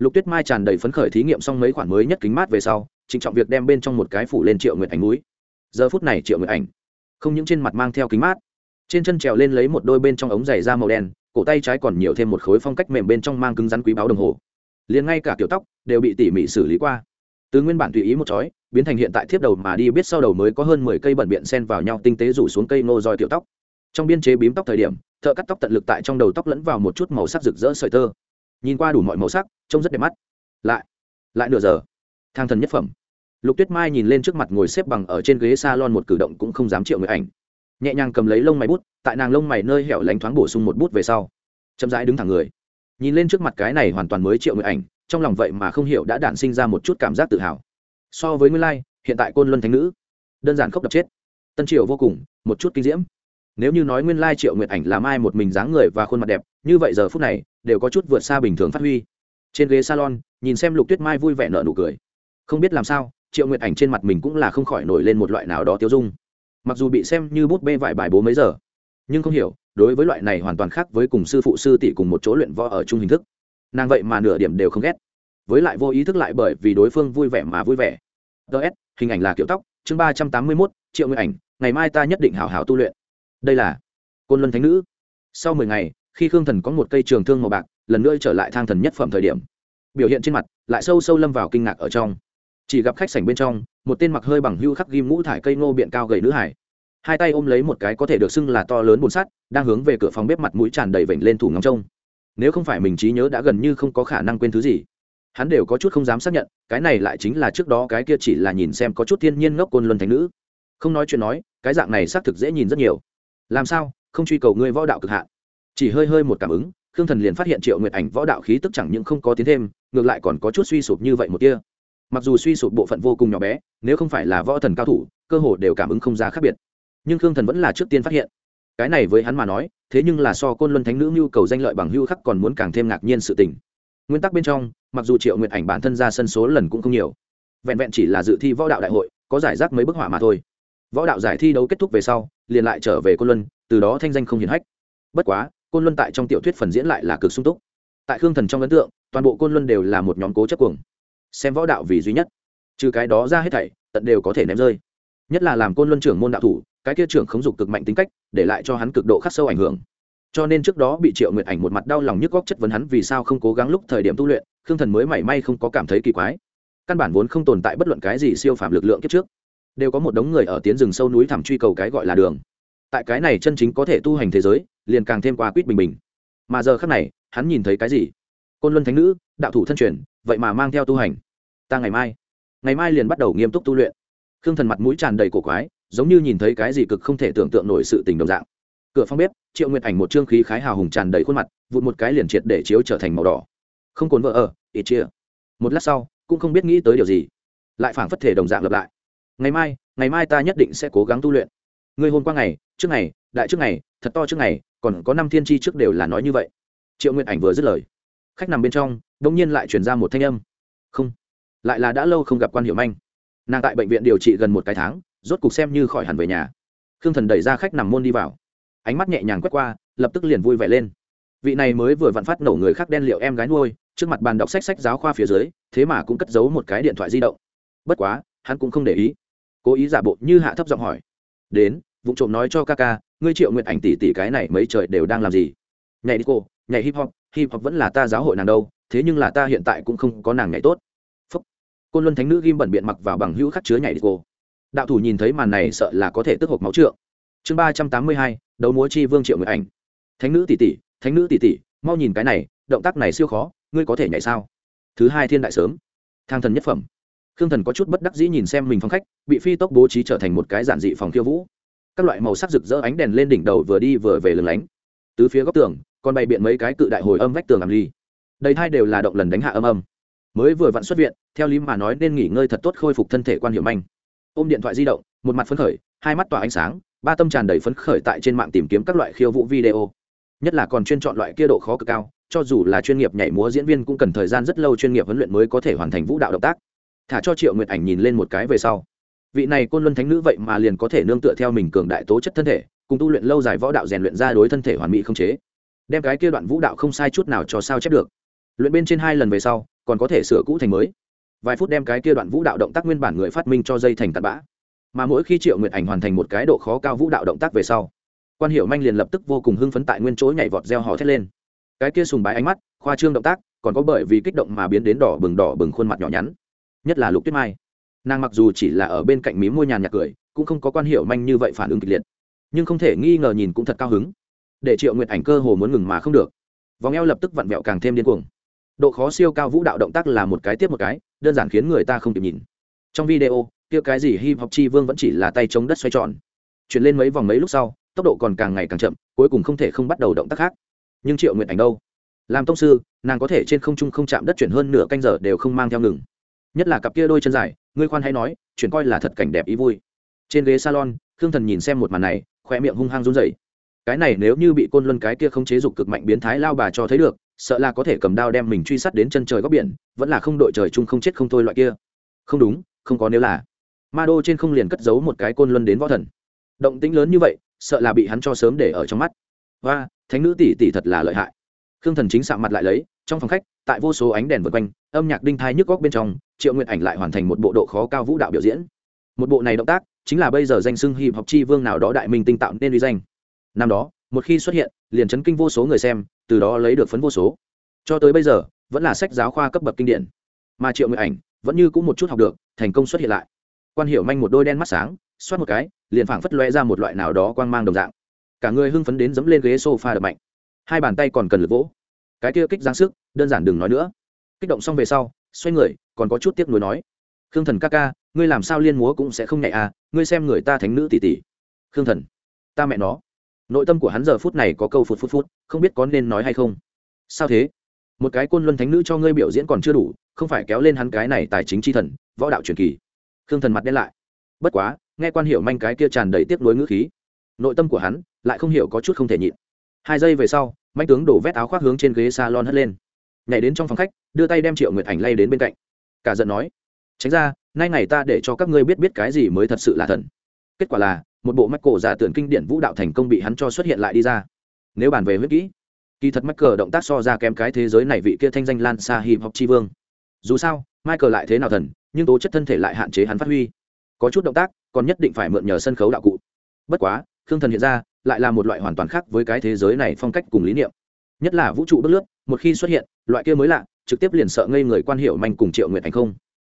lục tuyết mai tràn đầy phấn khởi thí nghiệm xong mấy khoản mới nhất kính mát về sau trịnh trọng việc đem bên trong một cái phủ lên triệu nguyệt ảnh núi. Giờ phút này triệu nguyệt ảnh không những trên mặt mang theo kính mát, trên chân trèo lên lấy một đôi bên trong ống giày da màu đen, cổ tay trái còn nhiều thêm một khối phong cách mềm bên trong mang cứng rắn quý báo đồng hồ. Liền ngay cả kiểu tóc đều bị tỉ mỉ xử lý qua. Từ nguyên bản tùy ý một chói, biến thành hiện tại thiếp đầu mà đi biết sau đầu mới có hơn mười cây bẩn biện sen vào nhau tinh tế rủ xuống cây nô roi tiểu tóc. Trong biên chế bím tóc thời điểm, thợ cắt tóc tận lực tại trong đầu tóc lẫn vào một chút màu sắc rực rỡ sợi tơ nhìn qua đủ mọi màu sắc, trông rất đẹp mắt. Lại lại nửa giờ, thang thần nhất phẩm. Lục tuyết mai nhìn lên trước mặt ngồi xếp bằng ở trên ghế s a lon một cử động cũng không dám chịu người ảnh. Nhẹ nhàng cầm lấy lông mày bút, tại nàng lông mày nơi hẻo lánh thoáng bổ sung một bút về sau, chậm rãi đứng thẳng người. Nhìn lên trước mặt cái này hoàn toàn mới triệu người ảnh, trong lòng vậy mà không hiểu đã đản sinh ra một chút cảm giác tự hào. So với nguyên lai, hiện tại côn luân thánh nữ, đơn giản khốc đập chết. Tân triệu vô cùng, một chút kinh diễm. Nếu như nói nguyên lai triệu nguyệt ảnh làm ai một mình dáng người và khuôn mặt đẹp, như vậy giờ phút này đều có chút vượt xa bình thường phát huy. Trên ghế salon, nhìn xem lục tuyết mai vui vẻ nợ nụ cười. Không biết làm sao, triệu nguyệt ảnh trên mặt mình cũng là không khỏi nổi lên một loại nào đó tiêu dung. Mặc dù bị xem như bút bê vải bài bố mấy giờ, nhưng không hiểu, đối với loại này hoàn toàn khác với cùng sư phụ sư tỷ cùng một chỗ luyện võ ở chung hình thức, nàng vậy mà nửa điểm đều không ghét. Với lại vô ý thức lại bởi vì đối phương vui vẻ mà vui vẻ. Ts hình ảnh là kiểu tóc, chương ba trăm tám mươi mốt, triệu nguyệt ảnh, ngày mai ta nhất định hảo hảo tu luyện. Đây là côn luân thánh nữ. Sau mười ngày khi khương thần có một cây trường thương màu bạc, lần nữa trở lại thang thần nhất phẩm thời điểm. Biểu hiện trên mặt lại sâu sâu lâm vào kinh ngạc ở trong. Chỉ gặp khách sảnh bên trong, một tên mặc hơi bằng hưu khắc ghim ngũ thải cây ngô biện cao gầy nữ hải. Hai tay ôm lấy một cái có thể được xưng là to lớn bùn sắt, đang hướng về cửa phòng bếp mặt mũi tràn đầy vểnh lên thủ ngắm trông. Nếu không phải mình trí nhớ đã gần như không có khả năng quên thứ gì, hắn đều có chút không dám xác nhận, cái này lại chính là trước đó cái kia chỉ là nhìn xem có chút thiên nhiên ngốc côn luân thành nữ. Không nói chuyện nói, cái dạng này xác thực dễ nhìn rất nhiều. Làm sao, không truy cầu ngươi võ đạo cực hạn chỉ hơi hơi một cảm ứng, khương thần liền phát hiện triệu nguyệt ảnh võ đạo khí tức chẳng những không có tiến thêm, ngược lại còn có chút suy sụp như vậy một kia. Mặc dù suy sụp bộ phận vô cùng nhỏ bé, nếu không phải là võ thần cao thủ, cơ hồ đều cảm ứng không ra khác biệt. Nhưng khương thần vẫn là trước tiên phát hiện. Cái này với hắn mà nói, thế nhưng là so côn luân thánh nữ nhu cầu danh lợi bằng hưu khắc còn muốn càng thêm ngạc nhiên sự tình. Nguyên tắc bên trong, mặc dù triệu nguyệt ảnh bản thân ra sân số lần cũng không nhiều, vẹn vẹn chỉ là dự thi võ đạo đại hội, có giải rác mấy bức họa mà thôi. Võ đạo giải thi đấu kết thúc về sau, liền lại trở về côn luân, từ đó thanh danh không hiển hách. Bất quá côn luân tại trong tiểu thuyết phần diễn lại là cực sung túc. Tại khương thần trong ấn tượng, toàn bộ côn luân đều là một nhóm cố chấp cuồng. Xem võ đạo vì duy nhất. Trừ cái đó ra hết thảy, tận đều có thể ném rơi. Nhất là làm côn luân trưởng môn đạo thủ, cái kia trưởng khống dục cực mạnh tính cách, để lại cho hắn cực độ khắc sâu ảnh hưởng. Cho nên trước đó bị triệu nguyệt ảnh một mặt đau lòng nhức góc chất vấn hắn vì sao không cố gắng lúc thời điểm tu luyện, khương thần mới mảy may không có cảm thấy kỳ quái. Căn bản vốn không tồn tại bất luận cái gì siêu phạm lực lượng kiếp trước. Đều có một đống người ở tiến rừng sâu núi thẳm truy cầu cái gọi là đường. Tại cái này chân chính có thể tu hành thế giới liền càng thêm qua quýt bình bình. Mà giờ khác này, hắn nhìn thấy cái gì? Côn luân thánh nữ, đạo thủ thân truyền, vậy mà mang theo tu hành. Ta ngày mai ngày mai liền bắt đầu nghiêm túc tu luyện. Khương thần mặt mũi tràn đầy cổ quái, giống như nhìn thấy cái gì cực không thể tưởng tượng nổi sự tình đồng dạng. Cửa phòng bếp, triệu nguyệt ảnh một trương khí khái hào hùng tràn đầy khuôn mặt vụt một cái liền triệt để chiếu trở thành màu đỏ. Không cồn vợ ở ít chia một lát sau, cũng không biết nghĩ tới điều gì. Lại phảng phất thể đồng dạng lập lại. Ngày mai ngày mai ta nhất định sẽ cố gắng tu luyện. Ngươi hôm qua ngày, trước ngày, đại trước ngày, thật to trước ngày còn có năm thiên tri trước đều là nói như vậy. Triệu nguyệt ảnh vừa dứt lời, khách nằm bên trong đông nhiên lại truyền ra một thanh âm. Không, lại là đã lâu không gặp quan hiệu manh. Nàng tại bệnh viện điều trị gần một cái tháng, rốt cục xem như khỏi hẳn về nhà. Khương thần đẩy ra khách nằm môn đi vào. Ánh mắt nhẹ nhàng quét qua, lập tức liền vui vẻ lên. Vị này mới vừa vặn phát nổ người khác đen liệu em gái nuôi, trước mặt bàn đọc sách sách giáo khoa phía dưới, thế mà cũng cất giấu một cái điện thoại di động. Bất quá, hắn cũng không để ý. Cố ý giả bộ như hạ thấp giọng hỏi. Đến, vụ trộm nói cho ca ca ngươi triệu nguyện ảnh tỷ tỷ cái này mấy trời đều đang làm gì? Nhảy đi cô, nhảy hip hop hip hop vẫn là ta giáo hội nàng đâu, thế nhưng là ta hiện tại cũng không có nàng nhảy tốt. Phúc. Côn luân thánh nữ ghim bẩn biện mặc vào bằng hữu khắc chứa nhảy đi cô. Đạo thủ nhìn thấy màn này sợ là có thể tức hộp máu trượng. Chương ba trăm tám mươi hai, đấu múa chi vương triệu nguyện ảnh. Thánh nữ tỷ tỷ, thánh nữ tỷ tỷ, mau nhìn cái này, động tác này siêu khó, ngươi có thể nhảy sao? Thứ hai thiên đại sớm. Thang thần nhất phẩm. Khương thần có chút bất đắc dĩ nhìn xem mình phong khách, bị phi tốc bố trí trở thành một cái giản dị phòng khiêu vũ các loại màu sắc rực rỡ ánh đèn lên đỉnh đầu vừa đi vừa về lừng lánh. Từ phía góc tường, còn bày biện mấy cái cự đại hồi âm vách tường làm ly. Đầy thai đều là động lần đánh hạ âm âm. Mới vừa vặn xuất viện, theo lý mà nói nên nghỉ ngơi thật tốt khôi phục thân thể quan hiệu manh. Ôm điện thoại di động, một mặt phấn khởi, hai mắt tỏa ánh sáng, ba tâm tràn đầy phấn khởi tại trên mạng tìm kiếm các loại khiêu vũ video. Nhất là còn chuyên chọn loại kia độ khó cực cao, cho dù là chuyên nghiệp nhảy múa diễn viên cũng cần thời gian rất lâu chuyên nghiệp huấn luyện mới có thể hoàn thành vũ đạo động tác. Thả cho triệu nguyệt ảnh nhìn lên một cái về sau vị này côn luân thánh nữ vậy mà liền có thể nương tựa theo mình cường đại tố chất thân thể, cùng tu luyện lâu dài võ đạo rèn luyện ra đối thân thể hoàn mỹ không chế. Đem cái kia đoạn vũ đạo không sai chút nào cho sao chép được. Luyện bên trên hai lần về sau, còn có thể sửa cũ thành mới. Vài phút đem cái kia đoạn vũ đạo động tác nguyên bản người phát minh cho dây thành tạt bã. Mà mỗi khi triệu nguyệt ảnh hoàn thành một cái độ khó cao vũ đạo động tác về sau, quan hiệu manh liền lập tức vô cùng hưng phấn tại nguyên chỗ nhảy vọt reo hò thét lên. Cái kia sùng bái ánh mắt, khoa trương động tác, còn có bởi vì kích động mà biến đến đỏ bừng đỏ bừng khuôn mặt nhỏ nhắn, nhất là lục tuyết mai nàng mặc dù chỉ là ở bên cạnh mí môi nhàn nhạt cười, cũng không có quan hiệu manh như vậy phản ứng kịch liệt. Nhưng không thể nghi ngờ nhìn cũng thật cao hứng. Để triệu nguyện ảnh cơ hồ muốn ngừng mà không được. Vòng eo lập tức vặn vẹo càng thêm điên cuồng. Độ khó siêu cao vũ đạo động tác là một cái tiếp một cái, đơn giản khiến người ta không kịp nhìn. Trong video, kia cái gì hip hop chi vương vẫn chỉ là tay chống đất xoay tròn. Chuyển lên mấy vòng mấy lúc sau, tốc độ còn càng ngày càng chậm, cuối cùng không thể không bắt đầu động tác khác. Nhưng triệu nguyện ảnh đâu? Làm tông sư, nàng có thể trên không trung không chạm đất chuyển hơn nửa canh giờ đều không mang theo ngừng. Nhất là cặp kia đôi chân dài ngươi khoan hay nói, chuyển coi là thật cảnh đẹp ý vui. Trên ghế salon, khương thần nhìn xem một màn này khoe miệng hung hăng run rẩy. Cái này nếu như bị côn luân cái kia không chế dục cực mạnh biến thái lao bà cho thấy được, sợ là có thể cầm đao đem mình truy sát đến chân trời góc biển, vẫn là không đội trời chung không chết không thôi loại kia. Không đúng, không có nếu là. Ma đô trên không liền cất giấu một cái côn luân đến võ thần. Động tĩnh lớn như vậy, sợ là bị hắn cho sớm để ở trong mắt. Và thánh nữ tỷ tỷ thật là lợi hại. Khương thần chính sạm mặt lại lấy, trong phòng khách, tại vô số ánh đèn vượt quanh, âm nhạc đinh thai nhức góc bên trong triệu nguyện ảnh lại hoàn thành một bộ độ khó cao vũ đạo biểu diễn. Một bộ này động tác chính là bây giờ danh xưng hiệp học chi vương nào đó đại minh tinh tạo nên uy danh. Năm đó, một khi xuất hiện, liền chấn kinh vô số người xem, từ đó lấy được phấn vô số. Cho tới bây giờ, vẫn là sách giáo khoa cấp bậc kinh điển. Mà triệu nguyện ảnh vẫn như cũng một chút học được, thành công xuất hiện lại. Quan hiểu manh một đôi đen mắt sáng, xoát một cái, liền phảng phất loe ra một loại nào đó quang mang đồng dạng. Cả người hưng phấn đến dẫm lên ghế sofa đập mạnh. Hai bàn tay còn cần lực vỗ. Cái kia kích giáng sức, đơn giản đừng nói nữa. Kích động xong về sau xoay người, còn có chút tiếc nuối nói. Khương thần ca ca, ngươi làm sao liên múa cũng sẽ không nhạy à ngươi xem người ta thánh nữ tỷ tỷ. Khương thần, ta mẹ nó. Nội tâm của hắn giờ phút này có câu phút phút phút không biết có nên nói hay không. Sao thế? Một cái côn luân thánh nữ cho ngươi biểu diễn còn chưa đủ, không phải kéo lên hắn cái này tài chính chi thần, võ đạo truyền kỳ. Khương thần mặt đen lại. Bất quá, nghe quan hiểu manh cái kia tràn đầy tiếc nuối ngữ khí. Nội tâm của hắn lại không hiểu có chút không thể nhịn. Hai giây về sau, manh tướng đổ vét áo khoác hướng trên ghế salon hất lên nhảy đến trong phòng khách, đưa tay đem triệu nguyệt ảnh lay đến bên cạnh. Cả giận nói, tránh ra, nay ngày ta để cho các ngươi biết biết cái gì mới thật sự là thần. Kết quả là, một bộ mắt cổ giả tưởng kinh điển vũ đạo thành công bị hắn cho xuất hiện lại đi ra. Nếu bàn về huyết kỹ, kỳ thật mắc cờ động tác so ra kém cái thế giới này vị kia thanh danh lan xa hip hop chi vương. Dù sao, michael lại thế nào thần, nhưng tố chất thân thể lại hạn chế hắn phát huy. Có chút động tác, còn nhất định phải mượn nhờ sân khấu đạo cụ. Bất quá, khương thần hiện ra, lại là một loại hoàn toàn khác với cái thế giới này phong cách cùng lý niệm nhất là vũ trụ bước lướt, một khi xuất hiện, loại kia mới lạ, trực tiếp liền sợ ngây người quan hiệu manh cùng triệu nguyện thành không.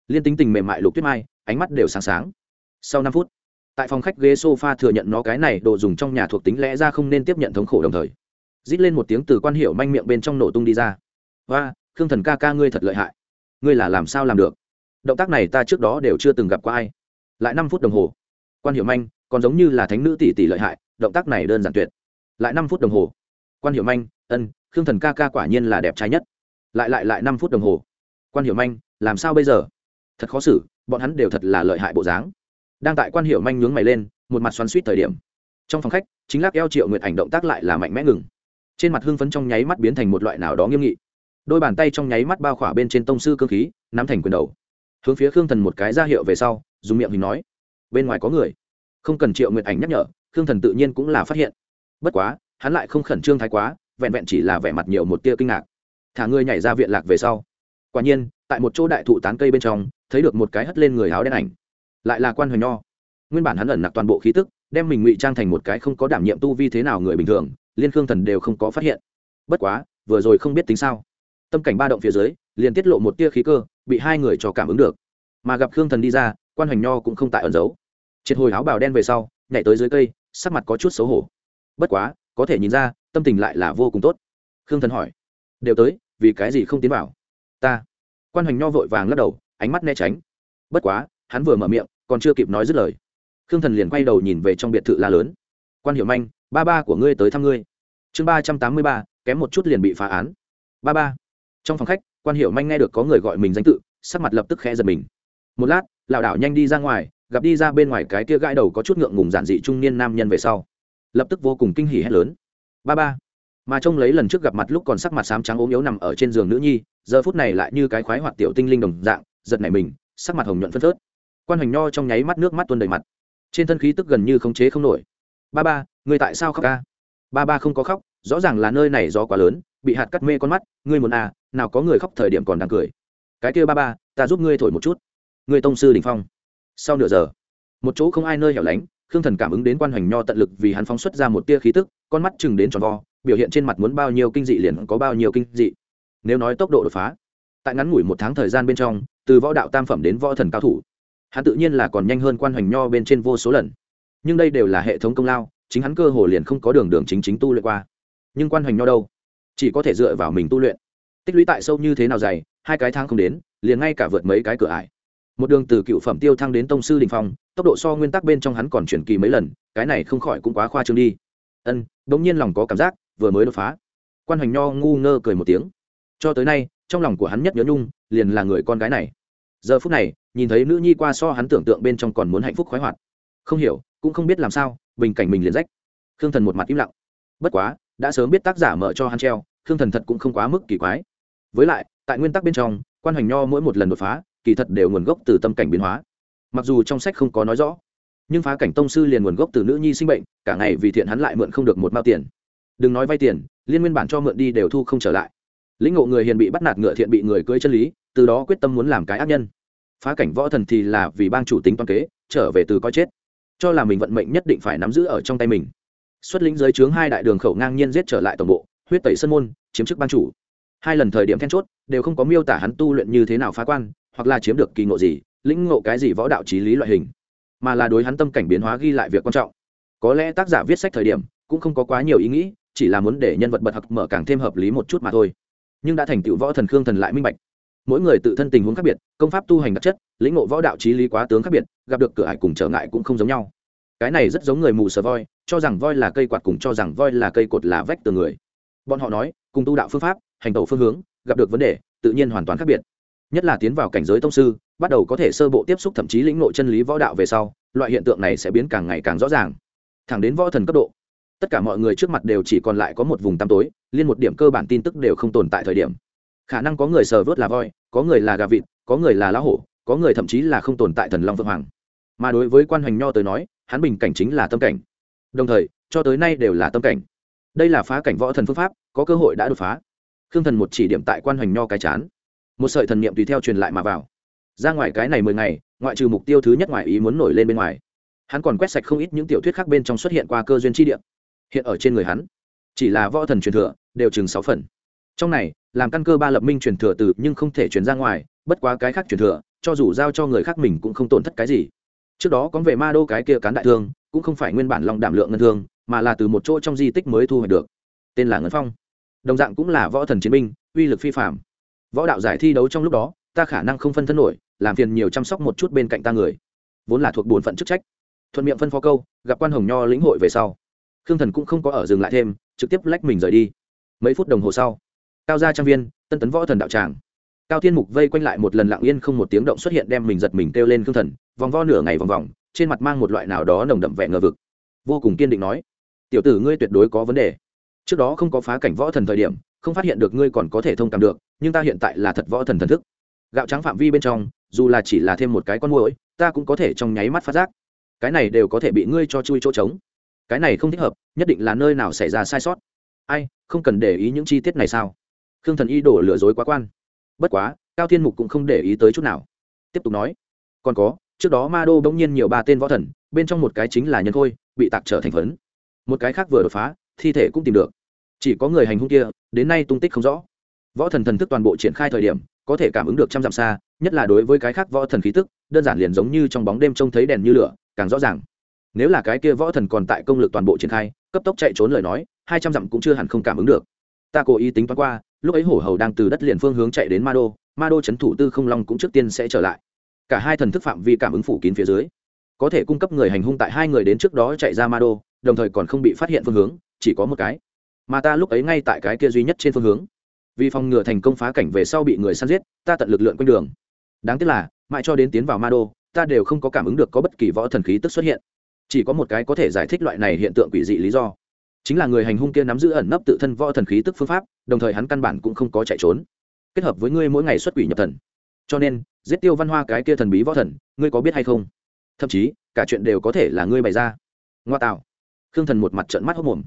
Liên tính tình mềm mại lục tuyết mai, ánh mắt đều sáng sáng. Sau năm phút, tại phòng khách ghế sofa thừa nhận nó cái này đồ dùng trong nhà thuộc tính lẽ ra không nên tiếp nhận thống khổ đồng thời, rít lên một tiếng từ quan hiệu manh miệng bên trong nổ tung đi ra. Và khương thần ca ca ngươi thật lợi hại. Ngươi là làm sao làm được? Động tác này ta trước đó đều chưa từng gặp qua ai. Lại năm phút đồng hồ, quan hiệu manh còn giống như là thánh nữ tỷ tỷ lợi hại, động tác này đơn giản tuyệt. Lại năm phút đồng hồ quan hiệu manh, ân, khương thần ca ca quả nhiên là đẹp trai nhất. Lại lại lại năm phút đồng hồ. Quan hiệu manh, làm sao bây giờ? Thật khó xử, bọn hắn đều thật là lợi hại bộ dáng. Đang tại quan hiệu manh nhướng mày lên, một mặt xoắn suýt thời điểm. Trong phòng khách, chính lắc eo triệu nguyệt ảnh động tác lại là mạnh mẽ ngừng. Trên mặt hưng phấn trong nháy mắt biến thành một loại nào đó nghiêm nghị. Đôi bàn tay trong nháy mắt bao khỏa bên trên tông sư cơ khí, nắm thành quyền đầu. Hướng phía khương thần một cái ra hiệu về sau, dùng miệng hình nói, bên ngoài có người. Không cần triệu nguyệt ảnh nhắc nhở, khương thần tự nhiên cũng là phát hiện. Bất quá hắn lại không khẩn trương thái quá, vẹn vẹn chỉ là vẻ mặt nhiều một tia kinh ngạc. Thả người nhảy ra viện lạc về sau. Quả nhiên, tại một chỗ đại thụ tán cây bên trong, thấy được một cái hất lên người áo đen ảnh. Lại là quan hoành nho. Nguyên bản hắn ẩn nặc toàn bộ khí tức, đem mình ngụy trang thành một cái không có đảm nhiệm tu vi thế nào người bình thường, liên khương thần đều không có phát hiện. Bất quá, vừa rồi không biết tính sao. Tâm cảnh ba động phía dưới, liền tiết lộ một tia khí cơ, bị hai người cho cảm ứng được. Mà gặp khương thần đi ra, quan hoành nho cũng không tại ẩn giấu. Triệt hồi áo bào đen về sau, nhảy tới dưới cây, sắc mặt có chút xấu hổ. Bất quá có thể nhìn ra, tâm tình lại là vô cùng tốt. Khương thần hỏi, đều tới, vì cái gì không tiến vào? Ta. Quan hoành nho vội vàng lắc đầu, ánh mắt né tránh. Bất quá, hắn vừa mở miệng, còn chưa kịp nói dứt lời. Khương thần liền quay đầu nhìn về trong biệt thự la lớn. Quan hiểu manh, ba ba của ngươi tới thăm ngươi. Chương ba trăm tám mươi ba, kém một chút liền bị phá án. Ba ba. Trong phòng khách, quan hiểu manh nghe được có người gọi mình danh tự, sắc mặt lập tức khẽ giật mình. Một lát lảo đảo nhanh đi ra ngoài, gặp đi ra bên ngoài cái kia gãi đầu có chút ngượng ngùng giản dị trung niên nam nhân về sau lập tức vô cùng kinh hỉ hét lớn. Ba ba. Mà trông lấy lần trước gặp mặt lúc còn sắc mặt xám trắng ốm yếu nằm ở trên giường nữ nhi, giờ phút này lại như cái khoái hoạt tiểu tinh linh đồng dạng, giật nảy mình, sắc mặt hồng nhuận phân phớt. Quan hoành nho trong nháy mắt nước mắt tuôn đầy mặt. Trên thân khí tức gần như khống chế không nổi. Ba ba, người tại sao khóc ca? Ba ba không có khóc, rõ ràng là nơi này gió quá lớn, bị hạt cắt mê con mắt, ngươi muốn à nào có người khóc thời điểm còn đang cười. Cái kia ba ba, ta giúp ngươi thổi một chút. Ngươi tông sư đình phong. Sau nửa giờ, một chỗ không ai nơi hẻo lánh khương thần cảm ứng đến quan hoành nho tận lực vì hắn phóng xuất ra một tia khí tức, con mắt chừng đến tròn vo, biểu hiện trên mặt muốn bao nhiêu kinh dị liền có bao nhiêu kinh dị. Nếu nói tốc độ đột phá, tại ngắn ngủi một tháng thời gian bên trong, từ võ đạo tam phẩm đến võ thần cao thủ, hắn tự nhiên là còn nhanh hơn quan hoành nho bên trên vô số lần. Nhưng đây đều là hệ thống công lao, chính hắn cơ hồ liền không có đường đường chính chính tu luyện qua. Nhưng quan hoành nho đâu? Chỉ có thể dựa vào mình tu luyện. Tích lũy tại sâu như thế nào dày, hai cái tháng không đến, liền ngay cả vượt mấy cái cửa ải. Một đường từ cựu phẩm tiêu thăng đến tông sư đình phong tốc độ so nguyên tắc bên trong hắn còn chuyển kỳ mấy lần, cái này không khỏi cũng quá khoa trương đi. Ân đ ỗ n g nhiên lòng có cảm giác, vừa mới đột phá. Quan hoành nho ngu ngơ cười một tiếng. Cho tới nay, trong lòng của hắn nhất nhớ nhung, liền là người con gái này. Giờ phút này, nhìn thấy nữ nhi qua so hắn tưởng tượng bên trong còn muốn hạnh phúc khoái hoạt. Không hiểu, cũng không biết làm sao, bình cảnh mình liền rách. Khương thần một mặt im lặng. Bất quá, đã sớm biết tác giả mở cho hắn treo, khương thần thật cũng không quá mức kỳ quái. Với lại, tại nguyên tắc bên trong, quan hoành nho mỗi một lần đột phá, kỳ thật đều nguồn gốc từ tâm cảnh biến hóa mặc dù trong sách không có nói rõ, nhưng phá cảnh tông sư liền nguồn gốc từ nữ nhi sinh bệnh, cả ngày vì thiện hắn lại mượn không được một mao tiền. Đừng nói vay tiền, liên nguyên bản cho mượn đi đều thu không trở lại. Lĩnh ngộ người hiền bị bắt nạt ngựa thiện bị người cưới chân lý, từ đó quyết tâm muốn làm cái ác nhân. Phá cảnh võ thần thì là vì bang chủ tính toán kế, trở về từ coi chết. Cho là mình vận mệnh nhất định phải nắm giữ ở trong tay mình. Xuất lĩnh giới chướng hai đại đường khẩu ngang nhiên giết trở lại tổng bộ, huyết tẩy sân môn, chiếm chức ban chủ. Hai lần thời điểm then chốt, đều không có miêu tả hắn tu luyện như thế nào phá quan, hoặc là chiếm được kỳ ngộ gì lĩnh ngộ cái gì võ đạo trí lý loại hình, mà là đối hắn tâm cảnh biến hóa ghi lại việc quan trọng. Có lẽ tác giả viết sách thời điểm cũng không có quá nhiều ý nghĩ, chỉ là muốn để nhân vật bật học mở càng thêm hợp lý một chút mà thôi. Nhưng đã thành tựu võ thần khương thần lại minh bạch. Mỗi người tự thân tình huống khác biệt, công pháp tu hành đặc chất, lĩnh ngộ võ đạo trí lý quá tướng khác biệt, gặp được cửa hải cùng trở ngại cũng không giống nhau. Cái này rất giống người mù sờ voi, cho rằng voi là cây quạt cùng cho rằng voi là cây cột là vách từ người. Bọn họ nói, cùng tu đạo phương pháp, hành tẩu phương hướng, gặp được vấn đề, tự nhiên hoàn toàn khác biệt nhất là tiến vào cảnh giới tông sư, bắt đầu có thể sơ bộ tiếp xúc thậm chí lĩnh nội chân lý võ đạo về sau, loại hiện tượng này sẽ biến càng ngày càng rõ ràng. Thẳng đến võ thần cấp độ, tất cả mọi người trước mặt đều chỉ còn lại có một vùng tăm tối, liên một điểm cơ bản tin tức đều không tồn tại thời điểm. Khả năng có người sờ vớt là voi, có người là gà vịt, có người là lá hổ, có người thậm chí là không tồn tại thần long vượng hoàng. Mà đối với quan hoành nho tới nói, hắn bình cảnh chính là tâm cảnh. Đồng thời, cho tới nay đều là tâm cảnh. Đây là phá cảnh võ thần phương pháp, có cơ hội đã đột phá. Khương thần một chỉ điểm tại quan hoành nho cái chán một sợi thần niệm tùy theo truyền lại mà vào. Ra ngoài cái này mười ngày, ngoại trừ mục tiêu thứ nhất ngoài ý muốn nổi lên bên ngoài, hắn còn quét sạch không ít những tiểu thuyết khác bên trong xuất hiện qua cơ duyên chi địa. Hiện ở trên người hắn, chỉ là võ thần truyền thừa, đều chừng sáu phần. Trong này, làm căn cơ ba lập minh truyền thừa từ nhưng không thể truyền ra ngoài, bất quá cái khác truyền thừa, cho dù giao cho người khác mình cũng không tổn thất cái gì. Trước đó có về ma đô cái kia cán đại thương, cũng không phải nguyên bản lòng đảm lượng ngân thương, mà là từ một chỗ trong di tích mới thu hoạch được. Tên là ngân phong. Đồng dạng cũng là võ thần chiến binh, uy lực phi phạm võ đạo giải thi đấu trong lúc đó, ta khả năng không phân thân nổi, làm phiền nhiều chăm sóc một chút bên cạnh ta người. Vốn là thuộc bổn phận chức trách. Thuận miệng phân phó câu, gặp quan hồng nho lĩnh hội về sau. Khương thần cũng không có ở dừng lại thêm, trực tiếp lách mình rời đi. Mấy phút đồng hồ sau, cao gia trang viên, tân tấn võ thần đạo tràng. Cao thiên mục vây quanh lại một lần lặng yên không một tiếng động xuất hiện đem mình giật mình kêu lên khương thần, vòng vo nửa ngày vòng vòng, trên mặt mang một loại nào đó nồng đậm vẻ ngờ vực. Vô cùng kiên định nói, tiểu tử ngươi tuyệt đối có vấn đề. Trước đó không có phá cảnh võ thần thời điểm, không phát hiện được ngươi còn có thể thông cảm được nhưng ta hiện tại là thật võ thần thần thức. Gạo trắng phạm vi bên trong, dù là chỉ là thêm một cái con mồi ta cũng có thể trong nháy mắt phát giác. Cái này đều có thể bị ngươi cho chui chỗ trống. Cái này không thích hợp, nhất định là nơi nào xảy ra sai sót. Ai, không cần để ý những chi tiết này sao? Khương thần y đổ lừa dối quá quan. Bất quá, cao thiên mục cũng không để ý tới chút nào. Tiếp tục nói. Còn có, trước đó ma đô bỗng nhiên nhiều ba tên võ thần, bên trong một cái chính là nhân khôi, bị tạc trở thành phấn. Một cái khác vừa đột phá, thi thể cũng tìm được. Chỉ có người hành hung kia, đến nay tung tích không rõ võ thần thần thức toàn bộ triển khai thời điểm, có thể cảm ứng được trăm dặm xa, nhất là đối với cái khác võ thần khí tức, đơn giản liền giống như trong bóng đêm trông thấy đèn như lửa, càng rõ ràng. Nếu là cái kia võ thần còn tại công lực toàn bộ triển khai, cấp tốc chạy trốn lời nói, hai trăm dặm cũng chưa hẳn không cảm ứng được. Ta cố ý tính toán qua, lúc ấy hổ hầu đang từ đất liền phương hướng chạy đến ma đô ma đô c h ấ n thủ tư không long cũng trước tiên sẽ trở lại. Cả hai thần thức phạm vi cảm ứng phủ kín phía dưới. Có thể cung cấp người hành hung tại hai người đến trước đó chạy ra ma đô, đồng thời còn không bị phát hiện phương hướng, chỉ có một cái. Mà ta lúc ấy ngay tại cái kia duy nhất trên phương hướng vì phòng ngừa thành công phá cảnh về sau bị người săn giết, ta tận lực lượn quanh đường. Đáng tiếc là, mãi cho đến tiến vào ma đô, ta đều không có cảm ứng được có bất kỳ võ thần khí tức xuất hiện. Chỉ có một cái có thể giải thích loại này hiện tượng quỷ dị lý do. Chính là người hành hung kia nắm giữ ẩn nấp tự thân võ thần khí tức phương pháp, đồng thời hắn căn bản cũng không có chạy trốn. Kết hợp với ngươi mỗi ngày xuất quỷ nhập thần. Cho nên, giết tiêu văn hoa cái kia thần bí võ thần, ngươi có biết hay không? Thậm chí, cả chuyện đều có thể là ngươi bày ra. Ngoa tạo. Khương thần một mặt trận mắt hốc mồm.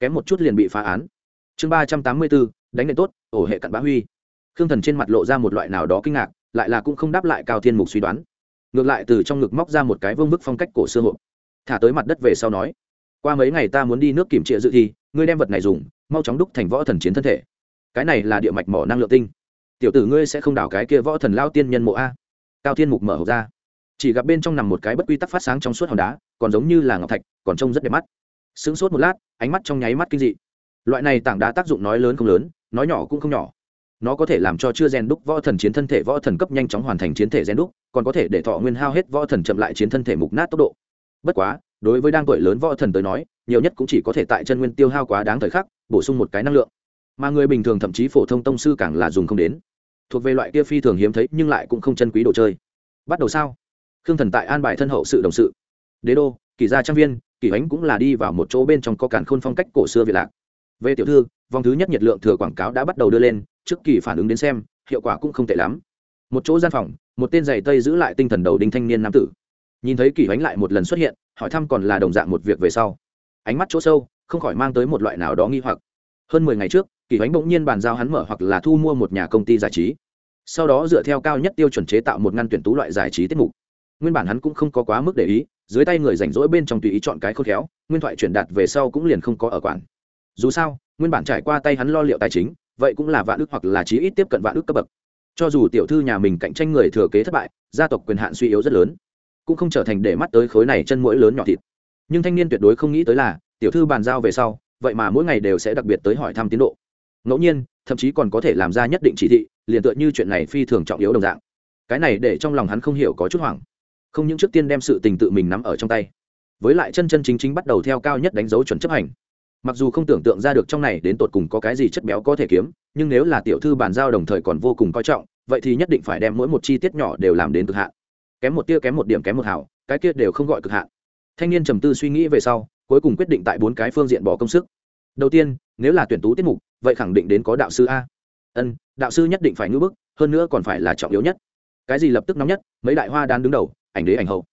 Kém một chút liền bị phá án. Chương ba trăm tám mươi bốn đánh nền tốt, ổ hệ cặn bá huy. Khương thần trên mặt lộ ra một loại nào đó kinh ngạc, lại là cũng không đáp lại cao thiên mục suy đoán. Ngược lại từ trong ngực móc ra một cái vương bức phong cách cổ xưa hộp. Thả tới mặt đất về sau nói, qua mấy ngày ta muốn đi nước kiểm trịa dự thi, ngươi đem vật này dùng, mau chóng đúc thành võ thần chiến thân thể. Cái này là địa mạch mỏ năng lượng tinh. Tiểu tử ngươi sẽ không đảo cái kia võ thần lao tiên nhân mộ a. Cao thiên mục mở hộp ra. Chỉ gặp bên trong nằm một cái bất quy tắc phát sáng trong suốt hòn đá, còn giống như là ngọc thạch, còn trông rất đẹp mắt. Sướng sốt một lát, ánh mắt trong nháy mắt kinh dị. Loại này tảng đá tác dụng nói lớn không lớn nói nhỏ cũng không nhỏ. Nó có thể làm cho chưa gen đúc võ thần chiến thân thể võ thần cấp nhanh chóng hoàn thành chiến thể gen đúc, còn có thể để thọ nguyên hao hết võ thần chậm lại chiến thân thể mục nát tốc độ. Bất quá, đối với đang tuổi lớn võ thần tới nói, nhiều nhất cũng chỉ có thể tại chân nguyên tiêu hao quá đáng thời khắc, bổ sung một cái năng lượng. Mà người bình thường thậm chí phổ thông tông sư càng là dùng không đến. Thuộc về loại kia phi thường hiếm thấy nhưng lại cũng không chân quý đồ chơi. Bắt đầu sao? Khương thần tại an bài thân hậu sự đồng sự. Đế đô kỳ gia trang viên kỳ ánh cũng là đi vào một chỗ bên trong có càn khôn phong cách cổ xưa việt lạc. Về tiểu thư vòng thứ nhất nhiệt lượng thừa quảng cáo đã bắt đầu đưa lên, trước kỳ phản ứng đến xem, hiệu quả cũng không tệ lắm. Một chỗ gian phòng, một tên giày tây giữ lại tinh thần đầu đinh thanh niên nam tử. Nhìn thấy kỳ ánh lại một lần xuất hiện, hỏi thăm còn là đồng dạng một việc về sau. Ánh mắt chỗ sâu, không khỏi mang tới một loại nào đó nghi hoặc. Hơn mười ngày trước, kỳ ánh bỗng nhiên bàn giao hắn mở hoặc là thu mua một nhà công ty giải trí. Sau đó dựa theo cao nhất tiêu chuẩn chế tạo một ngăn tuyển tú loại giải trí tiết mục. Nguyên bản hắn cũng không có quá mức để ý, dưới tay người rảnh rỗi bên trong tùy ý chọn cái khôn khéo, nguyên thoại chuyển đạt về sau cũng liền không có ở quản dù sao, nguyên bản trải qua tay hắn lo liệu tài chính, vậy cũng là vạn ước hoặc là chí ít tiếp cận vạn ước cấp bậc. Cho dù tiểu thư nhà mình cạnh tranh người thừa kế thất bại, gia tộc quyền hạn suy yếu rất lớn, cũng không trở thành để mắt tới khối này chân mũi lớn nhỏ thịt. Nhưng thanh niên tuyệt đối không nghĩ tới là, tiểu thư bàn giao về sau, vậy mà mỗi ngày đều sẽ đặc biệt tới hỏi thăm tiến độ. Ngẫu nhiên, thậm chí còn có thể làm ra nhất định chỉ thị, liền tựa như chuyện này phi thường trọng yếu đồng dạng. Cái này để trong lòng hắn không hiểu có chút hoảng. Không những trước tiên đem sự tình tự mình nắm ở trong tay, với lại chân chân chính chính bắt đầu theo cao nhất đánh dấu chuẩn chấp hành mặc dù không tưởng tượng ra được trong này đến tột cùng có cái gì chất béo có thể kiếm, nhưng nếu là tiểu thư bàn giao đồng thời còn vô cùng coi trọng, vậy thì nhất định phải đem mỗi một chi tiết nhỏ đều làm đến cực hạn. Kém một tia, kém một điểm, kém một hảo cái kia đều không gọi cực hạn. Thanh niên trầm tư suy nghĩ về sau, cuối cùng quyết định tại bốn cái phương diện bỏ công sức. Đầu tiên, nếu là tuyển tú tiết mục, vậy khẳng định đến có đạo sư a. Ân, đạo sư nhất định phải ngữ bức, hơn nữa còn phải là trọng yếu nhất. Cái gì lập tức nóng nhất, mấy đại hoa đan đứng đầu, ảnh đế ảnh hậu.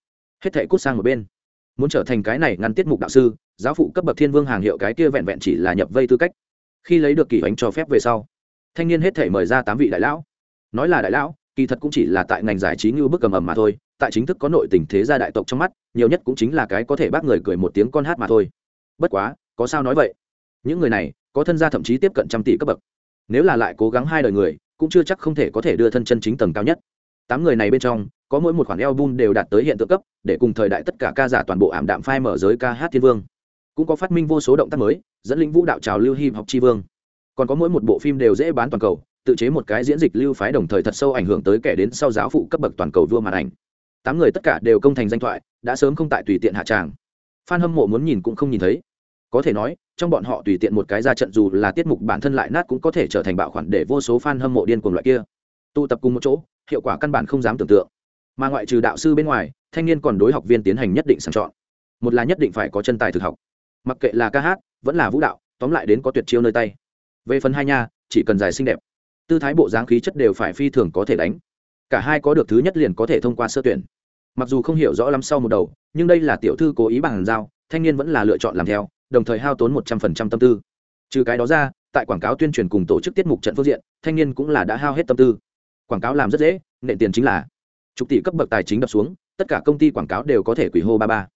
Hết thể cút sang một bên muốn trở thành cái này ngăn tiết mục đạo sư, giáo phụ cấp bậc thiên vương hàng hiệu cái kia vẹn vẹn chỉ là nhập vây tư cách. Khi lấy được kỳ ánh cho phép về sau, thanh niên hết thể mời ra tám vị đại lão. Nói là đại lão, kỳ thật cũng chỉ là tại ngành giải trí như bức cầm ầm mà thôi, tại chính thức có nội tình thế gia đại tộc trong mắt, nhiều nhất cũng chính là cái có thể bác người cười một tiếng con hát mà thôi. Bất quá, có sao nói vậy? Những người này, có thân gia thậm chí tiếp cận trăm tỷ cấp bậc. Nếu là lại cố gắng hai đời người, cũng chưa chắc không thể có thể đưa thân chân chính tầng cao nhất tám người này bên trong, có mỗi một khoản album đều đạt tới hiện tượng cấp, để cùng thời đại tất cả ca giả toàn bộ ảm đạm phai mở giới ca hát thiên vương. Cũng có phát minh vô số động tác mới, dẫn lĩnh vũ đạo trào lưu hip học tri vương. Còn có mỗi một bộ phim đều dễ bán toàn cầu, tự chế một cái diễn dịch lưu phái đồng thời thật sâu ảnh hưởng tới kẻ đến sau giáo phụ cấp bậc toàn cầu vua màn ảnh. Tám người tất cả đều công thành danh thoại, đã sớm không tại tùy tiện hạ tràng. F a n hâm mộ muốn nhìn cũng không nhìn thấy. Có thể nói, trong bọn họ tùy tiện một cái ra trận dù là tiết mục bản thân lại nát cũng có thể trở thành bạo khoản để vô số f a n hâm mộ điên cuồng loại kia tụ tập cùng một chỗ, hiệu quả căn bản không dám tưởng tượng. Mà ngoại trừ đạo sư bên ngoài, thanh niên còn đối học viên tiến hành nhất định sàng chọn. Một là nhất định phải có chân tài thực học. Mặc kệ là ca hát, vẫn là vũ đạo, tóm lại đến có tuyệt chiêu nơi tay. Về phần hai nha, chỉ cần dài xinh đẹp. Tư thái bộ dáng khí chất đều phải phi thường có thể đánh. Cả hai có được thứ nhất liền có thể thông qua sơ tuyển. Mặc dù không hiểu rõ lắm sau một đầu, nhưng đây là tiểu thư cố ý bằng giao, thanh niên vẫn là lựa chọn làm theo, đồng thời hao tốn một trăm phần trăm tâm tư. Trừ cái đó ra, tại quảng cáo tuyên truyền cùng tổ chức tiết mục trận phương diện, thanh niên cũng là đã hao hết tâm tư quảng cáo làm rất dễ nệ tiền chính là chục tỷ cấp bậc tài chính đập xuống, tất cả công ty quảng cáo đều có thể quỷ hô ba ba.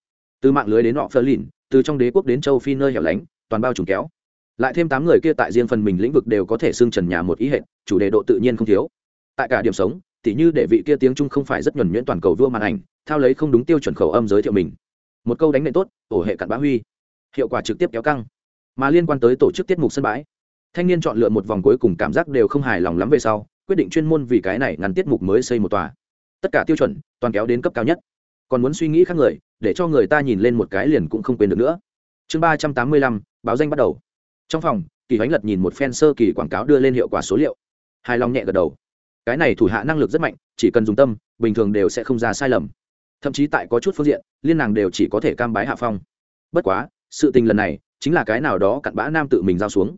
Từ mạng lưới đến họ phơ lìn từ trong đế quốc đến châu phi nơi hẻo lánh, toàn bao trùng kéo. Lại thêm tám người kia tại riêng phần mình lĩnh vực đều có thể xưng trần nhà một ý hệ chủ đề độ tự nhiên không thiếu. Tại cả điểm sống, tỉ như để vị kia tiếng trung không phải rất nhuẩn nhuyễn toàn cầu vua màn ảnh, thao lấy không đúng tiêu chuẩn khẩu âm giới thiệu mình. Một câu đánh nệ tốt, ổ hệ cặn bá huy. Hiệu quả trực tiếp kéo căng. Mà liên quan tới tổ chức tiết mục sân bãi, thanh niên chọn lựa một vòng cuối cùng cảm giác đều không hài lòng lắm về sau quyết định chuyên môn vì cái này ngắn tiết mục mới xây một tòa. Tất cả tiêu chuẩn, toàn kéo đến cấp cao nhất. Còn muốn suy nghĩ khác người, để cho người ta nhìn lên một cái liền cũng không quên được nữa. Chương ba trăm tám mươi lăm, báo danh bắt đầu. Trong phòng, kỳ bánh lật nhìn một phen sơ kỳ quảng cáo đưa lên hiệu quả số liệu. Hài lòng nhẹ gật đầu. Cái này thủ hạ năng lực rất mạnh, chỉ cần dùng tâm, bình thường đều sẽ không ra sai lầm. Thậm chí tại có chút phương diện, liên nàng đều chỉ có thể cam bái hạ phong. Bất quá, sự tình lần này, chính là cái nào đó cặn bã nam tự mình giao xuống.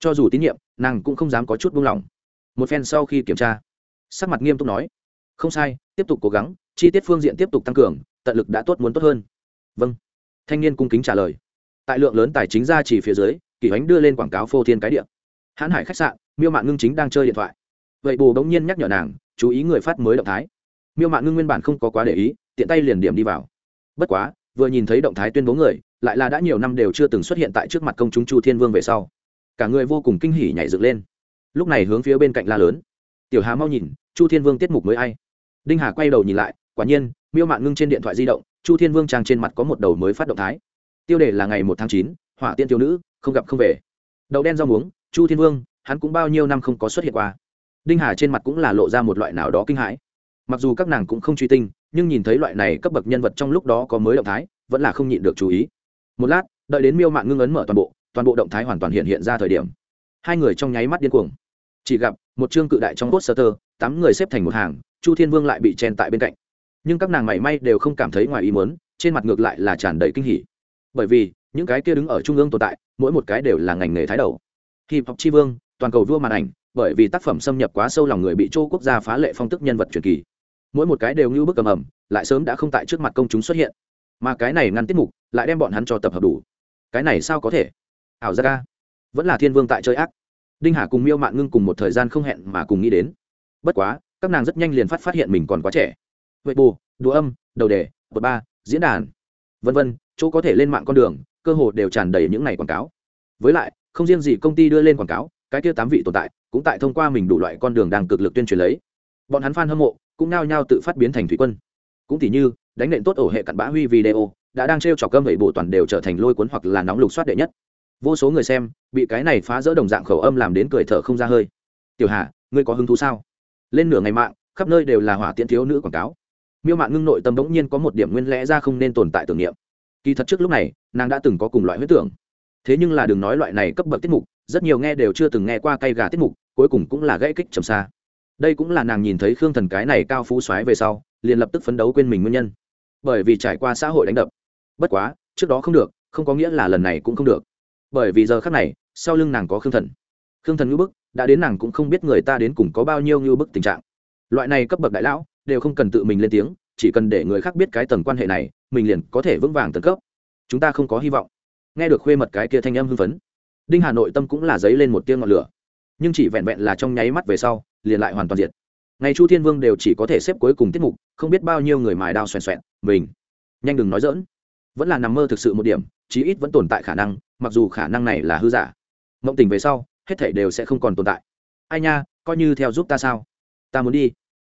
Cho dù tín nhiệm, nàng cũng không dám có chút buông lỏng một phen sau khi kiểm tra. Sắc mặt nghiêm túc nói, không sai, tiếp tục cố gắng, chi tiết phương diện tiếp tục tăng cường, tận lực đã tốt muốn tốt hơn. Vâng. Thanh niên cung kính trả lời. Tại lượng lớn tài chính ra chỉ phía dưới, kỳ ánh đưa lên quảng cáo phô thiên cái điện hãn hải khách sạn, miêu mạng ngưng chính đang chơi điện thoại. Vậy bồ bỗng nhiên nhắc nhở nàng, chú ý người phát mới động thái. Miêu mạng ngưng nguyên bản không có quá để ý, tiện tay liền điểm đi vào. Bất quá, vừa nhìn thấy động thái tuyên bố người, lại là đã nhiều năm đều chưa từng xuất hiện tại trước mặt công chúng chu thiên vương về sau. Cả người vô cùng kinh hỉ nhảy dựng lên lúc này hướng phía bên cạnh la lớn. Tiểu hà mau nhìn, chu thiên vương tiết mục mới ai? Đinh hà quay đầu nhìn lại, quả nhiên, miêu mạn ngưng trên điện thoại di động, chu thiên vương trang trên mặt có một đầu mới phát động thái. Tiêu đề là ngày một tháng chín, hỏa tiên tiêu nữ, không gặp không về. Đậu đen rau muống, chu thiên vương, hắn cũng bao nhiêu năm không có xuất hiện qua. Đinh hà trên mặt cũng là lộ ra một loại nào đó kinh hãi. Mặc dù các nàng cũng không truy tinh, nhưng nhìn thấy loại này cấp bậc nhân vật trong lúc đó có mới động thái, vẫn là không nhịn được chú ý. Một lát, đợi đến miêu mạng ngưng ấn mở toàn bộ toàn bộ động thái hoàn toàn hiện hiện ra thời điểm. Hai người trong nháy mắt điên cuồng chỉ gặp một chương cự đại trong cốt sơ tơ tám người xếp thành một hàng, chu thiên vương lại bị chen tại bên cạnh. Nhưng các nàng mảy may đều không cảm thấy ngoài ý muốn, trên mặt ngược lại là tràn đầy kinh hỉ. Bởi vì, những cái kia đứng ở trung ương tồn tại, mỗi một cái đều là ngành nghề thái đầu. Hip hop chi vương, toàn cầu vua màn ảnh, bởi vì tác phẩm xâm nhập quá sâu lòng người bị châu quốc gia phá lệ phong tức nhân vật truyền kỳ. Mỗi một cái đều như bức cầm ẩm, lại sớm đã không tại trước mặt công chúng xuất hiện. Mà cái này ngăn tiết mục, lại đem bọn hắn cho tập hợp đủ. Cái này sao có thể? Ảo ra ca. Vẫn là thiên vương tại chơi ác đinh hà cùng miêu mạn ngưng cùng một thời gian không hẹn mà cùng nghĩ đến. Bất quá, các nàng rất nhanh liền phát phát hiện mình còn quá trẻ. Vậy bù, đùa âm, đầu đề bậc ba, diễn đàn. Vân vân, chỗ có thể lên mạng con đường, cơ hồ đều tràn đầy những ngày quảng cáo. Với lại, không riêng gì công ty đưa lên quảng cáo, cái kia tám vị tồn tại cũng tại thông qua mình đủ loại con đường đang cực lực tuyên truyền lấy. Bọn hắn f a n hâm mộ cũng nao nhao tự phát biến thành thủy quân. Cũng tỉ như, đánh nện tốt ổ hệ cặn bã huy video, đã đang t r e o trọc cơm vậy bộ toàn đều trở thành lôi cuốn hoặc là nóng lục soát đệ nhất vô số người xem, bị cái này phá rỡ đồng dạng khẩu âm làm đến cười thở không ra hơi. Tiểu hà, ngươi có hứng thú sao? Lên nửa ngày mạng, khắp nơi đều là hỏa tiễn thiếu nữ quảng cáo. Miêu mạng ngưng nội tâm bỗng nhiên có một điểm nguyên lẽ ra không nên tồn tại tưởng niệm. Kỳ thật trước lúc này, nàng đã từng có cùng loại huyết tưởng. Thế nhưng là đừng nói loại này cấp bậc tiết mục, rất nhiều nghe đều chưa từng nghe qua cây gà tiết mục, cuối cùng cũng là gãy kích trầm xa. Đây cũng là nàng nhìn thấy khương thần cái này cao phú xoáy về sau, liền lập tức phấn đấu quên mình nguyên nhân. Bởi vì trải qua xã hội đánh đập. Bất quá, trước đó không được, không có nghĩa là lần này cũng không được bởi vì giờ khắc này, sau lưng nàng có khương thần. Khương thần ngưu bức, đã đến nàng cũng không biết người ta đến cùng có bao nhiêu ngưu bức tình trạng. Loại này cấp bậc đại lão, đều không cần tự mình lên tiếng, chỉ cần để người khác biết cái tầng quan hệ này, mình liền có thể vững vàng tấn cấp. Chúng ta không có hy vọng. Nghe được khuê mật cái kia thanh âm hưng phấn, đinh hà nội tâm cũng là dấy lên một tiếng ngọn lửa. Nhưng chỉ vẹn vẹn là trong nháy mắt về sau, liền lại hoàn toàn diệt. Ngày chu thiên vương đều chỉ có thể xếp cuối cùng tiết mục, không biết bao nhiêu người mài đao xoèn xoẹn, mình. Nhanh đừng nói dỡn vẫn là nằm mơ thực sự một điểm, chí ít vẫn tồn tại khả năng mặc dù khả năng này là hư giả, mộng tình về sau, hết thể đều sẽ không còn tồn tại. Ai nha, coi như theo giúp ta sao? Ta muốn đi.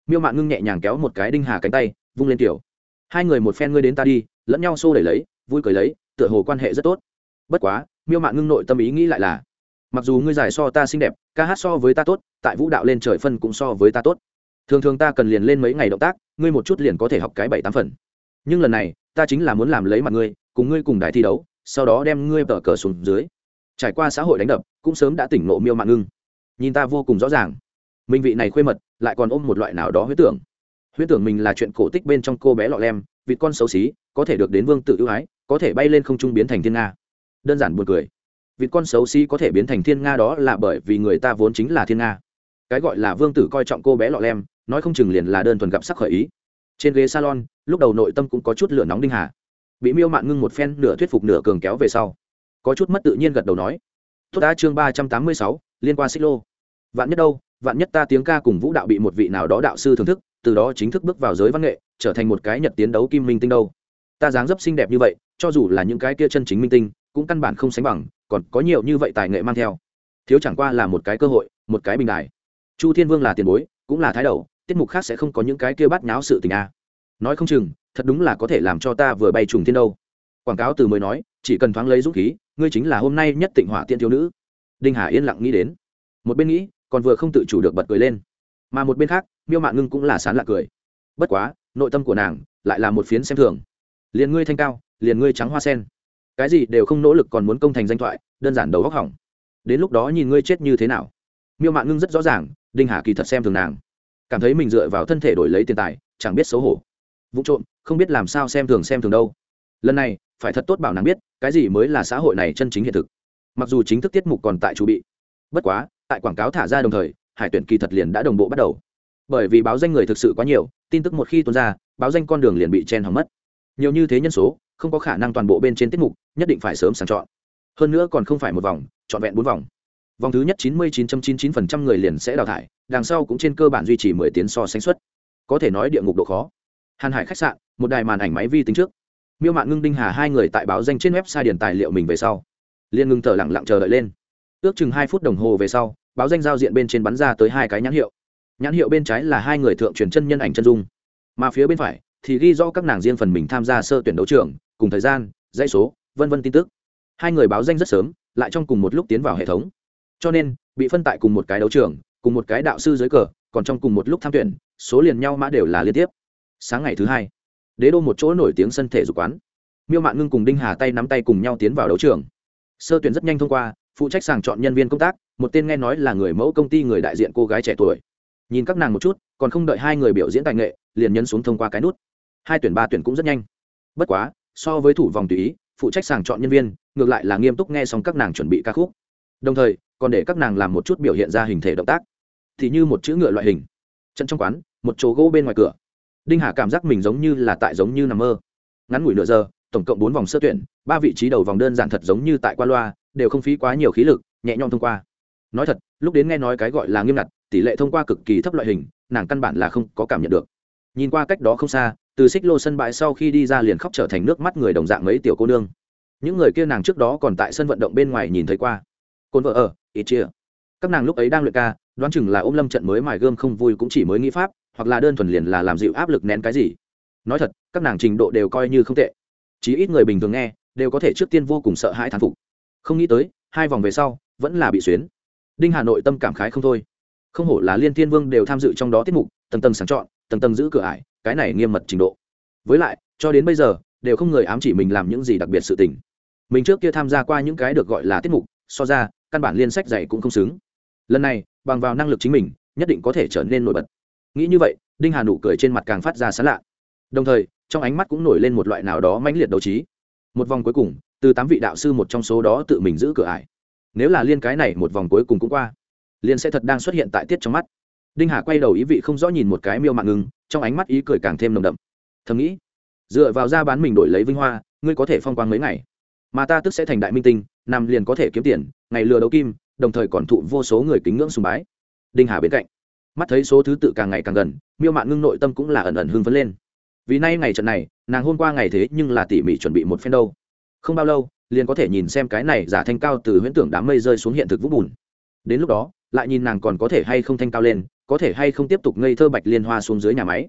Miêu mạn ngưng nhẹ nhàng kéo một cái đinh hà cánh tay, vung lên tiểu. Hai người một phen ngươi đến ta đi, lẫn nhau xô đẩy lấy, vui cười lấy, tựa hồ quan hệ rất tốt. Bất quá, miêu mạn ngưng nội tâm ý nghĩ lại là, mặc dù ngươi giải so ta xinh đẹp, ca hát so với ta tốt, tại vũ đạo lên trời phân cũng so với ta tốt. Thường thường ta cần liền lên mấy ngày động tác, ngươi một chút liền có thể học cái bảy tám phần. Nhưng lần này, ta chính là muốn làm lấy mặt ngươi, cùng ngươi cùng đài thi đấu sau đó đem ngươi tờ cờ xuống dưới. Trải qua xã hội đánh đập, cũng sớm đã tỉnh nộ miêu mạng ngưng. Nhìn ta vô cùng rõ ràng. Minh vị này khuê mật, lại còn ôm một loại nào đó huyết tưởng. Huyết tưởng mình là chuyện cổ tích bên trong cô bé lọ lem vịt con xấu xí, có thể được đến vương tự ưu ái, có thể bay lên không trung biến thành thiên nga. Đơn giản buồn cười. Vịt con xấu xí có thể biến thành thiên nga đó là bởi vì người ta vốn chính là thiên nga. Cái gọi là vương tử coi trọng cô bé lọ lem, nói không chừng liền là đơn thuần gặp sắc khởi ý. Trên ghế salon, lúc đầu nội tâm cũng có chút lửa nóng đinh hà bị miêu mạn ngưng một phen nửa thuyết phục nửa cường kéo về sau. Có chút mất tự nhiên gật đầu nói, tốt đã, chương ba trăm tám mươi sáu, liên quan xích lô. Vạn nhất đâu, vạn nhất ta tiếng ca cùng vũ đạo bị một vị nào đó đạo sư thưởng thức, từ đó chính thức bước vào giới văn nghệ, trở thành một cái nhật tiến đấu kim minh tinh đâu. Ta dáng dấp xinh đẹp như vậy, cho dù là những cái kia chân chính minh tinh, cũng căn bản không sánh bằng, còn có nhiều như vậy tài nghệ mang theo. Thiếu chẳng qua là một cái cơ hội, một cái bình đài. Chu thiên vương là tiền bối, cũng là thái đầu, tiết mục khác sẽ không có những cái kia bắt nháo sự tình a. Nói không chừng thật đúng là có thể làm cho ta vừa bay trùng thiên đâu. Quảng cáo từ mới nói, chỉ cần thoáng lấy dũng khí, ngươi chính là hôm nay nhất tịnh hỏa tiên thiếu nữ. Đinh hà yên lặng nghĩ đến. Một bên nghĩ, còn vừa không tự chủ được bật cười lên. Mà một bên khác, miêu mạn ngưng cũng là sán lạc cười. Bất quá, nội tâm của nàng lại là một phiến xem thường. Liền ngươi thanh cao, liền ngươi trắng hoa sen. Cái gì đều không nỗ lực còn muốn công thành danh thoại, đơn giản đầu góc hỏng. Đến lúc đó nhìn ngươi chết như thế nào. Miêu mạn ngưng rất rõ ràng, đinh hà kỳ thật xem thường nàng. Cảm thấy mình dựa vào thân thể đổi lấy tiền tài, chẳng biết xấu hổ. Vụ trộm không biết làm sao xem thường xem thường đâu. Lần này, phải thật tốt bảo nàng biết, cái gì mới là xã hội này chân chính hiện thực. Mặc dù chính thức tiết mục còn tại chủ bị, bất quá, tại quảng cáo thả ra đồng thời, hải tuyển kỳ thật liền đã đồng bộ bắt đầu. Bởi vì báo danh người thực sự quá nhiều, tin tức một khi tuôn ra, báo danh con đường liền bị chen hỏng mất. Nhiều như thế nhân số, không có khả năng toàn bộ bên trên tiết mục, nhất định phải sớm sàng chọn. Hơn nữa còn không phải một vòng, trọn vẹn bốn vòng. Vòng thứ nhất chín mươi chín chín chín phần trăm người liền sẽ đào thải, đằng sau cũng trên cơ bản duy trì mười tiến so sánh suất. Có thể nói địa ngục độ khó hàn hải khách sạn, một đài màn ảnh máy vi tính trước. Miêu mạn ngưng đinh hà hai người tại báo danh trên website điền tài liệu mình về sau. Liên ngưng thở lặng lặng chờ đợi lên. Ước chừng hai phút đồng hồ về sau, báo danh giao diện bên trên bắn ra tới hai cái nhãn hiệu. Nhãn hiệu bên trái là hai người thượng truyền chân nhân ảnh chân dung. Mà phía bên phải thì ghi rõ các nàng riêng phần mình tham gia sơ tuyển đấu trường, cùng thời gian, dãy số, vân vân tin tức. Hai người báo danh rất sớm, lại trong cùng một lúc tiến vào hệ thống. Cho nên, bị phân tại cùng một cái đấu trường, cùng một cái đạo sư dưới cờ, còn trong cùng một lúc tham tuyển, số liền nhau mã đều là liên tiếp sáng ngày thứ hai, đế đô một chỗ nổi tiếng sân thể dục quán. Miêu mạn ngưng cùng đinh hà tay nắm tay cùng nhau tiến vào đấu trường. Sơ tuyển rất nhanh thông qua, phụ trách sàng chọn nhân viên công tác, một tên nghe nói là người mẫu công ty người đại diện cô gái trẻ tuổi. Nhìn các nàng một chút, còn không đợi hai người biểu diễn tài nghệ, liền nhấn xuống thông qua cái nút. Hai tuyển, ba tuyển cũng rất nhanh. Bất quá, so với thủ vòng tùy ý, phụ trách sàng chọn nhân viên, ngược lại là nghiêm túc nghe xong các nàng chuẩn bị ca khúc. Đồng thời, còn để các nàng làm một chút biểu hiện ra hình thể động tác. Thì như một chữ ngựa loại hình. Trận trong quán, một chỗ gỗ bên ngoài cửa đinh hà cảm giác mình giống như là tại giống như nằm mơ. Ngắn ngủi nửa giờ, tổng cộng bốn vòng sơ tuyển, ba vị trí đầu vòng đơn giản thật giống như tại qua loa, đều không phí quá nhiều khí lực, nhẹ nhõm thông qua. Nói thật, lúc đến nghe nói cái gọi là nghiêm ngặt, tỷ lệ thông qua cực kỳ thấp loại hình, nàng căn bản là không có cảm nhận được. Nhìn qua cách đó không xa, từ xích lô sân bãi sau khi đi ra liền khóc trở thành nước mắt người đồng dạng mấy tiểu cô nương. Những người kia nàng trước đó còn tại sân vận động bên ngoài nhìn thấy qua. Côn vợ ở ít chia. Các nàng lúc ấy đang luyện ca, đoán chừng là ôm lâm trận mới mài gươm không vui cũng chỉ mới nghĩ pháp hoặc là đơn thuần liền là làm dịu áp lực nén cái gì. Nói thật, các nàng trình độ đều coi như không tệ. Chí ít người bình thường nghe, đều có thể trước tiên vô cùng sợ hãi thán phục. Không nghĩ tới, hai vòng về sau, vẫn là bị xuyến. Đinh hà nội tâm cảm khái không thôi. Không hổ là liên thiên vương đều tham dự trong đó tiết mục, tầng tầng sáng chọn, tầng tầng giữ cửa ải, cái này nghiêm mật trình độ. Với lại, cho đến bây giờ, đều không người ám chỉ mình làm những gì đặc biệt sự tình. Mình trước kia tham gia qua những cái được gọi là tiết mục, so ra, căn bản liên sách dạy cũng không xứng. Lần này, bằng vào năng lực chính mình, nhất định có thể trở nên nổi bật nghĩ như vậy, đinh hà nụ cười trên mặt càng phát ra sán lạ. Đồng thời, trong ánh mắt cũng nổi lên một loại nào đó mãnh liệt đấu trí. Một vòng cuối cùng, từ tám vị đạo sư một trong số đó tự mình giữ cửa ải. Nếu là liên cái này, một vòng cuối cùng cũng qua liên sẽ thật đang xuất hiện tại tiết trong mắt. Đinh hà quay đầu ý vị không rõ nhìn một cái miêu mạng ngưng, trong ánh mắt ý cười càng thêm nồng đậm. Thầm nghĩ, dựa vào ra bán mình đổi lấy vinh hoa, ngươi có thể phong quang mấy ngày? Mà ta tức sẽ thành đại minh tinh, nằm liền có thể kiếm tiền, ngày lừa đấu kim, đồng thời còn thụ vô số người kính ngưỡng sùng bái. Đinh hà bên cạnh mắt thấy số thứ tự càng ngày càng gần, miêu mạn ngưng nội tâm cũng là ẩn ẩn hưng phấn lên. Vì nay ngày trận này, nàng hôm qua ngày thế nhưng là tỉ mỉ chuẩn bị một phen đâu. Không bao lâu, liền có thể nhìn xem cái này giả thanh cao từ huyễn tưởng đám mây rơi xuống hiện thực vũng bùn. Đến lúc đó, lại nhìn nàng còn có thể hay không thanh cao lên, có thể hay không tiếp tục ngây thơ bạch liên hoa xuống dưới nhà máy.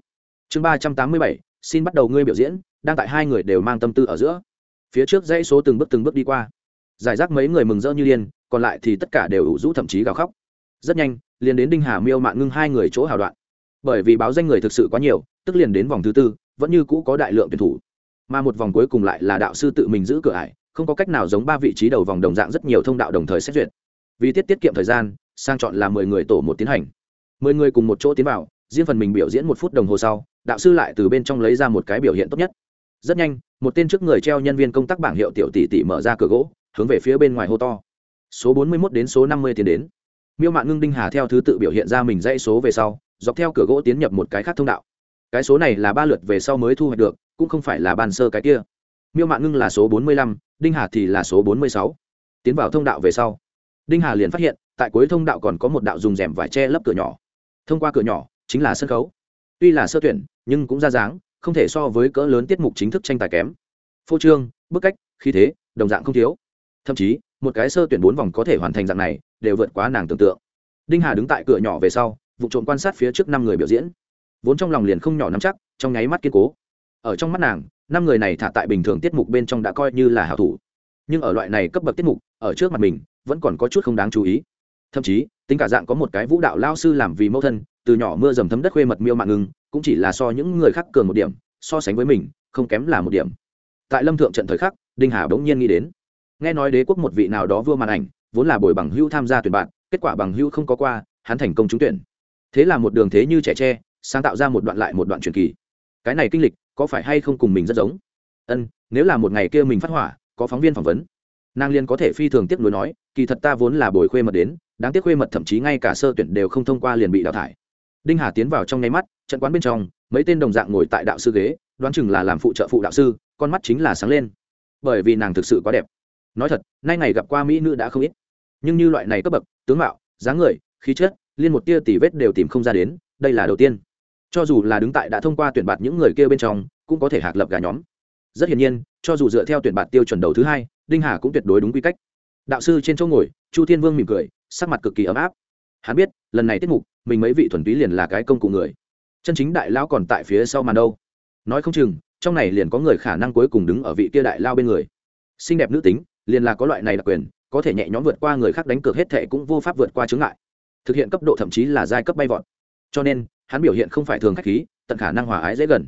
Chương ba trăm tám mươi bảy, xin bắt đầu ngươi biểu diễn, đang tại hai người đều mang tâm tư ở giữa. Phía trước dãy số từng bước từng bước đi qua. Giải rác mấy người mừng rỡ như điên, còn lại thì tất cả đều ủ rũ thậm chí gào khóc rất nhanh, liền đến đinh hà miêu mạn ngưng hai người chỗ hào đoạn. Bởi vì báo danh người thực sự quá nhiều, tức liền đến vòng thứ tư, vẫn như cũ có đại lượng tuyển thủ. Mà một vòng cuối cùng lại là đạo sư tự mình giữ cửa ải, không có cách nào giống ba vị trí đầu vòng đồng dạng rất nhiều thông đạo đồng thời xét duyệt. Vì tiết tiết kiệm thời gian, sang chọn là mười người tổ một tiến hành. Mười người cùng một chỗ tiến vào, riêng phần mình biểu diễn một phút đồng hồ sau, đạo sư lại từ bên trong lấy ra một cái biểu hiện tốt nhất. Rất nhanh, một tên trước người treo nhân viên công tác bảng hiệu tiểu tỷ tỷ mở ra cửa gỗ, hướng về phía bên ngoài hô to. Số bốn mươi mốt đến số năm mươi tiến đến miêu mạn ngưng đinh hà theo thứ tự biểu hiện ra mình dãy số về sau, dọc theo cửa gỗ tiến nhập một cái khác thông đạo. Cái số này là ba lượt về sau mới thu hoạch được, cũng không phải là bàn sơ cái kia. Miêu mạn ngưng là số bốn mươi lăm, đinh hà thì là số bốn mươi sáu. Tiến vào thông đạo về sau, đinh hà liền phát hiện, tại cuối thông đạo còn có một đạo dùng rèm vải che lấp cửa nhỏ. Thông qua cửa nhỏ, chính là sân khấu. Tuy là sơ tuyển, nhưng cũng ra dáng, không thể so với cỡ lớn tiết mục chính thức tranh tài kém. Phô trương, bức cách, khí thế, đồng dạng không thiếu. Thậm chí, một cái sơ tuyển bốn vòng có thể hoàn thành dạng này đều vượt quá nàng tưởng tượng. Đinh hà đứng tại cửa nhỏ về sau, vụ trộm quan sát phía trước năm người biểu diễn. Vốn trong lòng liền không nhỏ nắm chắc, trong nháy mắt kiên cố. Ở trong mắt nàng, năm người này thả tại bình thường tiết mục bên trong đã coi như là hảo thủ. Nhưng ở loại này cấp bậc tiết mục, ở trước mặt mình, vẫn còn có chút không đáng chú ý. Thậm chí, tính cả dạng có một cái vũ đạo lao sư làm vì mẫu thân, từ nhỏ mưa dầm thấm đất khuê mật miêu mạng ngưng cũng chỉ là so những người khác cường một điểm, so sánh với mình, không kém là một điểm. Tại lâm thượng trận thời khắc, đinh hà bỗng nhiên nghĩ đến. Nghe nói đế quốc một vị nào đó vua màn ảnh vốn là bồi bằng hưu tham gia tuyển bạn, kết quả bằng hưu không có qua, hắn thành công trúng tuyển. Thế là một đường thế như trẻ tre, sáng tạo ra một đoạn lại một đoạn truyền kỳ. Cái này kinh lịch, có phải hay không cùng mình rất giống? Ân, nếu là một ngày kia mình phát hỏa, có phóng viên phỏng vấn. Nàng liên có thể phi thường tiếp nối nói, kỳ thật ta vốn là bồi khuê mật đến, đáng tiếc khuê mật thậm chí ngay cả sơ tuyển đều không thông qua liền bị đào thải. Đinh hà tiến vào trong nháy mắt, trận quán bên trong, mấy tên đồng dạng ngồi tại đạo sư ghế, đoán chừng là làm phụ trợ phụ đạo sư, con mắt chính là sáng lên. Bởi vì nàng thực sự quá đẹp. Nói thật, nay ngày gặp qua mỹ nữ đã không ít nhưng như loại này cấp bậc, tướng mạo, dáng người, khí chất, liên một tia tỉ vết đều tìm không ra đến, đây là đầu tiên. Cho dù là đứng tại đã thông qua tuyển bạt những người kia bên trong, cũng có thể hạc lập gà nhóm. Rất hiển nhiên, cho dù dựa theo tuyển bạt tiêu chuẩn đầu thứ hai, đinh hà cũng tuyệt đối đúng quy cách. Đạo sư trên chỗ ngồi, chu thiên vương mỉm cười, sắc mặt cực kỳ ấm áp. Hắn biết, lần này tiết mục, mình mấy vị thuần túy liền là cái công cụ người. Chân chính đại lao còn tại phía sau màn đâu. Nói không chừng, trong này liền có người khả năng cuối cùng đứng ở vị kia đại lao bên người. Xinh đẹp nữ tính, liền là có loại này đặc quyền có thể nhẹ nhõm vượt qua người khác đánh cược hết thệ cũng vô pháp vượt qua chướng ngại. Thực hiện cấp độ thậm chí là giai cấp bay vọt. Cho nên, hắn biểu hiện không phải thường khách khí, tận khả năng hòa ái dễ gần.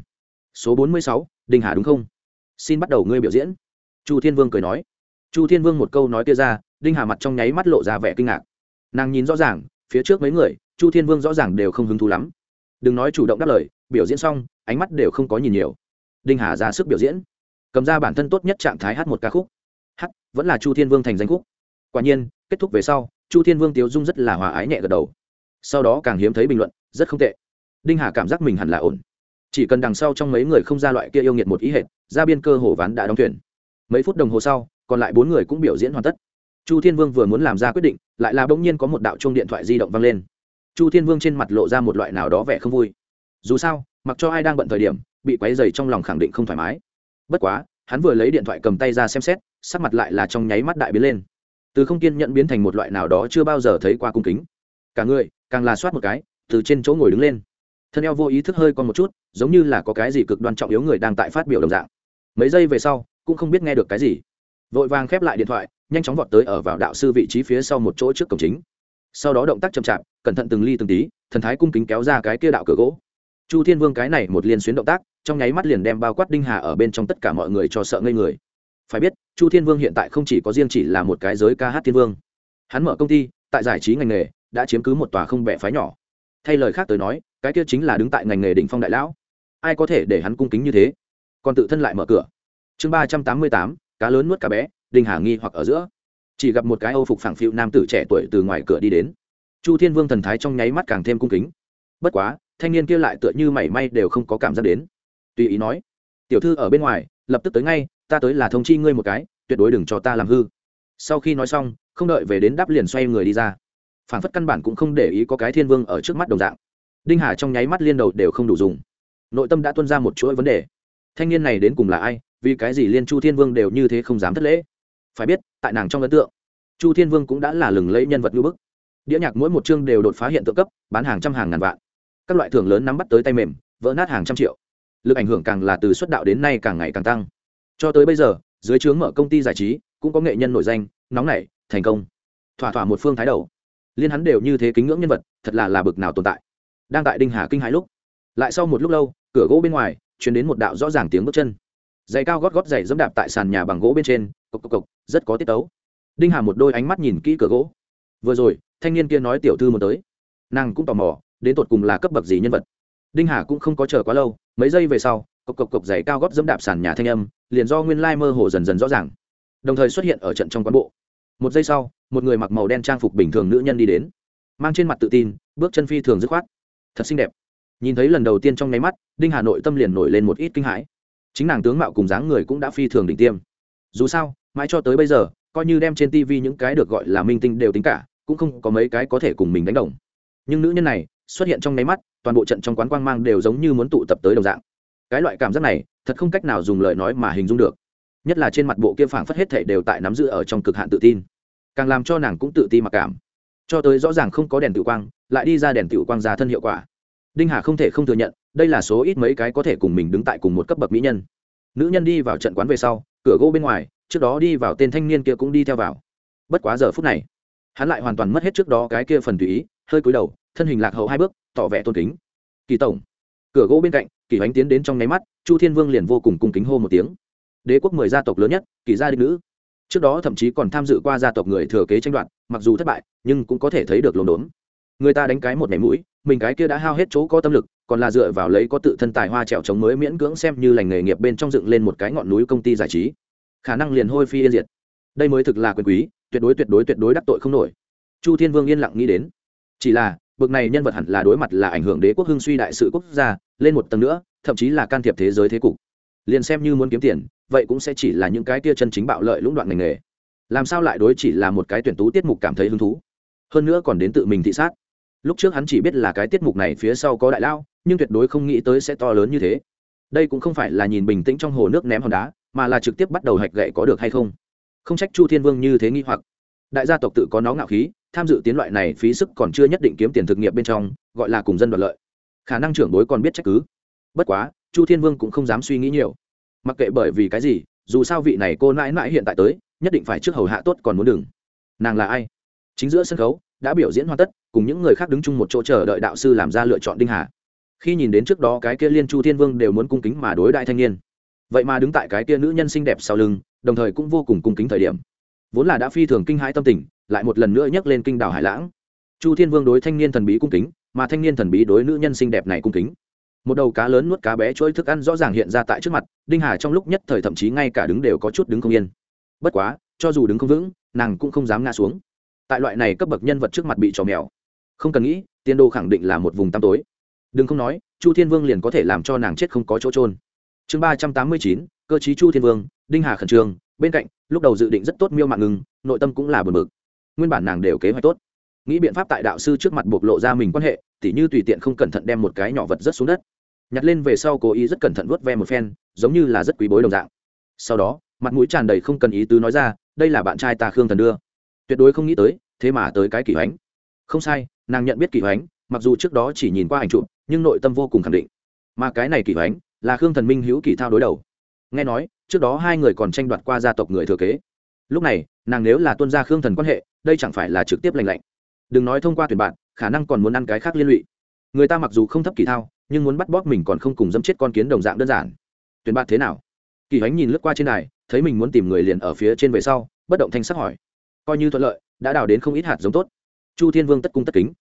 Số bốn mươi sáu đinh hà đúng không? Xin bắt đầu ngươi biểu diễn. Chu thiên vương cười nói. Chu thiên vương một câu nói kia ra, đinh hà mặt trong nháy mắt lộ ra vẻ kinh ngạc. Nàng nhìn rõ ràng, phía trước mấy người, chu thiên vương rõ ràng đều không hứng thú lắm. Đừng nói chủ động đáp lời, biểu diễn xong, ánh mắt đều không có nhìn nhiều. Đinh hà ra sức biểu diễn. Cầm ra bản thân tốt nhất trạng thái hát một ca khúc. Hát, vẫn là chu thiên vương thành danh khúc quả nhiên, kết thúc về sau, chu thiên vương tiếu dung rất là hòa ái nhẹ gật đầu. Sau đó càng hiếm thấy bình luận, rất không tệ. Đinh hà cảm giác mình hẳn là ổn. Chỉ cần đằng sau trong mấy người không ra loại kia yêu nghiệt một ý hệt, ra biên cơ hồ ván đã đóng thuyền. Mấy phút đồng hồ sau, còn lại bốn người cũng biểu diễn hoàn tất. Chu thiên vương vừa muốn làm ra quyết định, lại là bỗng nhiên có một đạo chuông điện thoại di động vang lên. Chu thiên vương trên mặt lộ ra một loại nào đó vẻ không vui. Dù sao, mặc cho ai đang bận thời điểm, bị quáy dày trong lòng khẳng định không thoải mái. Bất quá, hắn vừa lấy điện thoại cầm tay ra xem xét, sắc mặt lại là trong nháy mắt đại biến lên từ không kiên nhận biến thành một loại nào đó chưa bao giờ thấy qua cung kính. Cả người, càng là soát một cái, từ trên chỗ ngồi đứng lên. Thân eo vô ý thức hơi còn một chút, giống như là có cái gì cực đoan trọng yếu người đang tại phát biểu đồng dạng. Mấy giây về sau, cũng không biết nghe được cái gì. Vội vàng khép lại điện thoại, nhanh chóng vọt tới ở vào đạo sư vị trí phía sau một chỗ trước cổng chính. Sau đó động tác chậm chạp, cẩn thận từng ly từng tí, thần thái cung kính kéo ra cái kia đạo cửa gỗ. Chu thiên vương cái này một liên xuyến động tác, trong nháy mắt liền đem bao quát đinh hà ở bên trong tất cả mọi người cho sợ ngây người phải biết, chu thiên vương hiện tại không chỉ có riêng chỉ là một cái giới ca hát thiên vương. Hắn mở công ty, tại giải trí ngành nghề, đã chiếm cứ một tòa không bẻ phái nhỏ. Thay lời khác tới nói, cái kia chính là đứng tại ngành nghề đỉnh phong đại lão. Ai có thể để hắn cung kính như thế? Còn tự thân lại mở cửa. Chương ba trăm tám mươi tám, cá lớn nuốt cá bé đình hà nghi hoặc ở giữa. Chỉ gặp một cái âu phục phẳng phiu nam tử trẻ tuổi từ ngoài cửa đi đến. Chu thiên vương thần thái trong nháy mắt càng thêm cung kính. Bất quá, thanh niên kia lại tựa như mảy may đều không có cảm giác đến. Tùy ý nói, tiểu thư ở bên ngoài, lập tức tới ngay ta tới là thông chi ngươi một cái, tuyệt đối đừng cho ta làm hư. Sau khi nói xong, không đợi về đến đáp liền xoay người đi ra. Phản phất căn bản cũng không để ý có cái thiên vương ở trước mắt đồng dạng. Đinh hà trong nháy mắt liên đầu đều không đủ dùng. Nội tâm đã tuân ra một chuỗi vấn đề. Thanh niên này đến cùng là ai, vì cái gì liên chu thiên vương đều như thế không dám thất lễ? Phải biết, tại nàng trong ấn tượng, chu thiên vương cũng đã là lừng lẫy nhân vật ngữ bức. Đĩa nhạc mỗi một chương đều đột phá hiện tượng cấp, bán hàng trăm hàng ngàn vạn. Các loại thưởng lớn nắm bắt tới tay mềm, vỡ nát hàng trăm triệu. Lực ảnh hưởng càng là từ xuất đạo đến nay càng ngày càng tăng cho tới bây giờ, dưới trướng mở công ty giải trí, cũng có nghệ nhân nổi danh, nóng nảy, thành công. Thỏa thỏa một phương thái đầu. Liên hắn đều như thế kính ngưỡng nhân vật, thật là là bực nào tồn tại. Đang tại đinh hà kinh hãi lúc, lại sau một lúc lâu, cửa gỗ bên ngoài chuyển đến một đạo rõ ràng tiếng bước chân. Giày cao gót gót giày dẫm đạp tại sàn nhà bằng gỗ bên trên, cộc cộc cộc, rất có tiết tấu. Đinh hà một đôi ánh mắt nhìn kỹ cửa gỗ. Vừa rồi, thanh niên kia nói tiểu thư muốn tới. Nàng cũng tò mò, đến tột cùng là cấp bậc gì nhân vật. Đinh hà cũng không có chờ quá lâu, mấy giây về sau cộc cộc cộc giày cao gót dẫm đạp sàn nhà thanh âm, liền do nguyên lai mơ hồ dần dần rõ ràng. Đồng thời xuất hiện ở trận trong quán bộ. Một giây sau, một người mặc màu đen trang phục bình thường nữ nhân đi đến. Mang trên mặt tự tin, bước chân phi thường dứt khoát. Thật xinh đẹp. Nhìn thấy lần đầu tiên trong nháy mắt, đinh hà nội tâm liền nổi lên một ít kinh hãi. Chính nàng tướng mạo cùng dáng người cũng đã phi thường đỉnh tiêm. Dù sao, mãi cho tới bây giờ, coi như đem trên tv những cái được gọi là minh tinh đều tính cả, cũng không có mấy cái có thể cùng mình đánh đồng. Nhưng nữ nhân này, xuất hiện trong nháy mắt, toàn bộ trận trong quán quang mang đều giống như muốn tụ tập tới đồng dạng cái loại cảm giác này, thật không cách nào dùng lời nói mà hình dung được. Nhất là trên mặt bộ kia phảng phất hết thể đều tại nắm giữ ở trong cực hạn tự tin. Càng làm cho nàng cũng tự ti mặc cảm. Cho tới rõ ràng không có đèn tự quang, lại đi ra đèn tự quang ra thân hiệu quả. Đinh hà không thể không thừa nhận, đây là số ít mấy cái có thể cùng mình đứng tại cùng một cấp bậc mỹ nhân. Nữ nhân đi vào trận quán về sau, cửa gỗ bên ngoài, trước đó đi vào tên thanh niên kia cũng đi theo vào. Bất quá giờ phút này, hắn lại hoàn toàn mất hết trước đó cái kia phần tùy ý, hơi cúi đầu, thân hình lạc hậu hai bước, tỏ vẻ tôn kính. Kỳ tổng. Cửa gỗ bên cạnh kỳ ánh tiến đến trong nháy mắt, chu thiên vương liền vô cùng cung kính hô một tiếng. Đế quốc mười gia tộc lớn nhất, kỳ gia đình nữ. Trước đó thậm chí còn tham dự qua gia tộc người thừa kế tranh đoạt, mặc dù thất bại, nhưng cũng có thể thấy được lồn đốn. Người ta đánh cái một mẻ mũi, mình cái kia đã hao hết chỗ có tâm lực, còn là dựa vào lấy có tự thân tài hoa trèo chống mới miễn cưỡng xem như lành nghề nghiệp bên trong dựng lên một cái ngọn núi công ty giải trí. Khả năng liền hôi phi yên diệt. Đây mới thực là quyền quý, tuyệt đối tuyệt đối tuyệt đối đắc tội không nổi. Chu thiên vương yên lặng nghĩ đến. Chỉ là bực này nhân vật hẳn là đối mặt là ảnh hưởng đế quốc hưng suy đại sự quốc gia, lên một tầng nữa, thậm chí là can thiệp thế giới thế cục. Liền xem như muốn kiếm tiền, vậy cũng sẽ chỉ là những cái kia chân chính bạo lợi lũng đoạn ngành nghề. Làm sao lại đối chỉ là một cái tuyển tú tiết mục cảm thấy hứng thú? Hơn nữa còn đến tự mình thị sát. Lúc trước hắn chỉ biết là cái tiết mục này phía sau có đại lao, nhưng tuyệt đối không nghĩ tới sẽ to lớn như thế. Đây cũng không phải là nhìn bình tĩnh trong hồ nước ném hòn đá, mà là trực tiếp bắt đầu hạch gậy có được hay không. Không trách chu thiên vương như thế nghi hoặc đại gia tộc tự có nó ngạo khí, tham dự tiến loại này phí sức còn chưa nhất định kiếm tiền thực nghiệp bên trong, gọi là cùng dân đoạt lợi. Khả năng trưởng bối còn biết trách cứ. Bất quá, chu thiên vương cũng không dám suy nghĩ nhiều. Mặc kệ bởi vì cái gì, dù sao vị này cô mãi mãi hiện tại tới, nhất định phải trước hầu hạ tốt còn muốn đừng. Nàng là ai? Chính giữa sân khấu, đã biểu diễn hoàn tất, cùng những người khác đứng chung một chỗ chờ đợi đạo sư làm ra lựa chọn đinh hà. Khi nhìn đến trước đó cái kia liên chu thiên vương đều muốn cung kính mà đối đại thanh niên. Vậy mà đứng tại cái kia nữ nhân xinh đẹp sau lưng, đồng thời cũng vô cùng cung kính thời điểm vốn là đã phi thường kinh hãi tâm tình, lại một lần nữa nhắc lên kinh đảo hải lãng. Chu thiên vương đối thanh niên thần bí cung kính, mà thanh niên thần bí đối nữ nhân xinh đẹp này cung kính. Một đầu cá lớn nuốt cá bé chuỗi thức ăn rõ ràng hiện ra tại trước mặt, đinh hà trong lúc nhất thời thậm chí ngay cả đứng đều có chút đứng không yên. Bất quá, cho dù đứng không vững, nàng cũng không dám ngã xuống. Tại loại này cấp bậc nhân vật trước mặt bị trò mèo. Không cần nghĩ, tiên đô khẳng định là một vùng tăm tối. Đừng không nói, chu thiên vương liền có thể làm cho nàng chết không có chỗ trôn chương ba trăm tám mươi chín, cơ chí chu thiên vương, đinh hà khẩn trương bên cạnh, lúc đầu dự định rất tốt miêu mạng ngừng, nội tâm cũng là bờ mực nguyên bản nàng đều kế hoạch tốt. Nghĩ biện pháp tại đạo sư trước mặt bộc lộ ra mình quan hệ, tỉ như tùy tiện không cẩn thận đem một cái nhỏ vật rất xuống đất. Nhặt lên về sau cố ý rất cẩn thận vớt ve một phen, giống như là rất quý bối đồng dạng. Sau đó, mặt mũi tràn đầy không cần ý tứ nói ra, đây là bạn trai ta khương thần đưa. Tuyệt đối không nghĩ tới, thế mà tới cái kỳ hoánh. Không sai, nàng nhận biết kỳ hoánh, mặc dù trước đó chỉ nhìn qua ảnh chụp, nhưng nội tâm vô cùng khẳng định. Mà cái này kỳ hoánh là khương thần minh hữu kỳ thao đối đầu nghe nói, trước đó hai người còn tranh đoạt qua gia tộc người thừa kế. Lúc này, nàng nếu là tuân gia khương thần quan hệ, đây chẳng phải là trực tiếp lành lạnh. Đừng nói thông qua tuyển bạn, khả năng còn muốn ăn cái khác liên lụy. Người ta mặc dù không thấp kỳ thao, nhưng muốn bắt bóp mình còn không cùng dẫm chết con kiến đồng dạng đơn giản. Tuyển bạn thế nào? Kỳ hoánh nhìn lướt qua trên này thấy mình muốn tìm người liền ở phía trên về sau, bất động thanh sắc hỏi. Coi như thuận lợi, đã đào đến không ít hạt giống tốt. Chu thiên vương tất cung tất kính.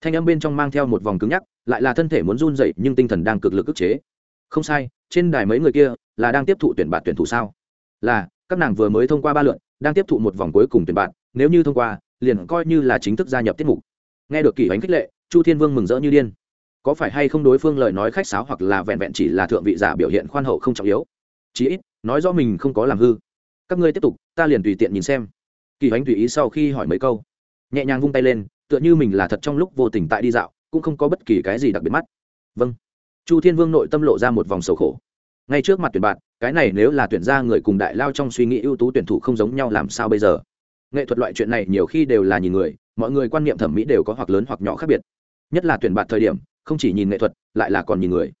Thanh âm bên trong mang theo một vòng cứng nhắc, lại là thân thể muốn run dậy nhưng tinh thần đang cực lực ức chế. Không sai, trên đài mấy người kia là đang tiếp thụ tuyển bạn tuyển thủ sao? Là, các nàng vừa mới thông qua ba lượn, đang tiếp thụ một vòng cuối cùng tuyển bạn nếu như thông qua, liền coi như là chính thức gia nhập tiết mục. Nghe được kỷ ánh khích lệ, chu thiên vương mừng rỡ như điên. Có phải hay không đối phương lời nói khách sáo hoặc là vẹn vẹn chỉ là thượng vị giả biểu hiện khoan hậu không trọng yếu? Chí ít, nói rõ mình không có làm hư. Các ngươi tiếp tục, ta liền tùy tiện nhìn xem. Kỳ hoánh tùy ý sau khi hỏi mấy câu, nhẹ nhàng vung tay lên, tựa như mình là thật trong lúc vô tình tại đi dạo, cũng không có bất kỳ cái gì đặc biệt mắt. Vâng. Chu thiên vương nội tâm lộ ra một vòng sầu khổ ngay trước mặt tuyển bạn, cái này nếu là tuyển ra người cùng đại lao trong suy nghĩ ưu tú tuyển thủ không giống nhau làm sao bây giờ? Nghệ thuật loại chuyện này nhiều khi đều là nhìn người, mọi người quan niệm thẩm mỹ đều có hoặc lớn hoặc nhỏ khác biệt. Nhất là tuyển bạn thời điểm, không chỉ nhìn nghệ thuật, lại là còn nhìn người.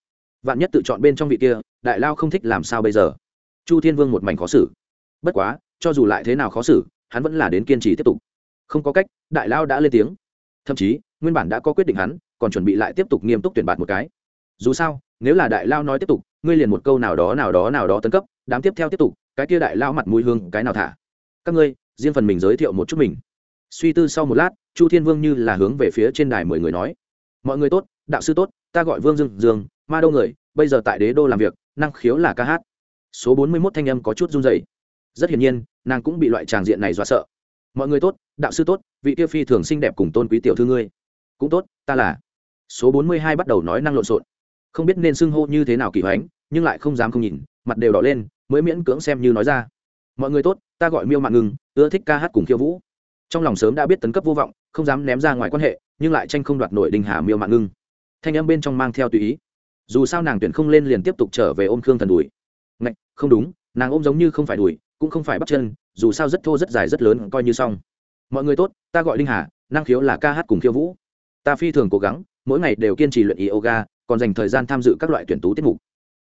Vạn nhất tự chọn bên trong vị kia, đại lao không thích làm sao bây giờ? Chu thiên vương một mảnh khó xử. Bất quá, cho dù lại thế nào khó xử, hắn vẫn là đến kiên trì tiếp tục. Không có cách, đại lao đã lên tiếng. Thậm chí, nguyên bản đã có quyết định hắn, còn chuẩn bị lại tiếp tục nghiêm túc tuyển bạt một cái. Dù sao, nếu là đại lao nói tiếp tục ngươi liền một câu nào đó nào đó nào đó tấn cấp, đám tiếp theo tiếp tục, cái kia đại lao mặt mũi hương, cái nào thả? Các ngươi, riêng phần mình giới thiệu một chút mình. Suy tư sau một lát, chu thiên vương như là hướng về phía trên đài mười người nói. Mọi người tốt, đạo sư tốt, ta gọi vương dương dương, ma đô người, bây giờ tại đế đô làm việc, năng khiếu là ca hát. Số bốn mươi mốt thanh âm có chút run dày rất hiển nhiên, nàng cũng bị loại tràng diện này dọa sợ. Mọi người tốt, đạo sư tốt, vị tiêu phi thường xinh đẹp cùng tôn quý tiểu thư ngươi. Cũng tốt, ta là. Số bốn mươi hai bắt đầu nói năng lộn xộn không biết nên xưng hô như thế nào kỳ hoánh, nhưng lại không dám không nhìn, mặt đều đỏ lên, mới miễn cưỡng xem như nói ra. Mọi người tốt, ta gọi miêu mạng ngừng ưa thích ca hát cùng khiêu vũ. Trong lòng sớm đã biết tấn cấp vô vọng, không dám ném ra ngoài quan hệ, nhưng lại tranh không đoạt nổi đình hà miêu mạng ngưng. Thanh âm bên trong mang theo tùy ý. Dù sao nàng tuyển không lên liền tiếp tục trở về ôm khương thần đùi ngạch, không đúng, nàng ôm giống như không phải đùi cũng không phải bắt chân, dù sao rất thô, rất dài, rất lớn, coi như xong. Mọi người tốt, ta gọi đinh hà, năng khiếu là ca hát cùng khiêu vũ. Ta phi thường cố gắng, mỗi ngày đều kiên trì luyện yoga còn dành thời gian tham dự các loại tuyển tú tiết mục.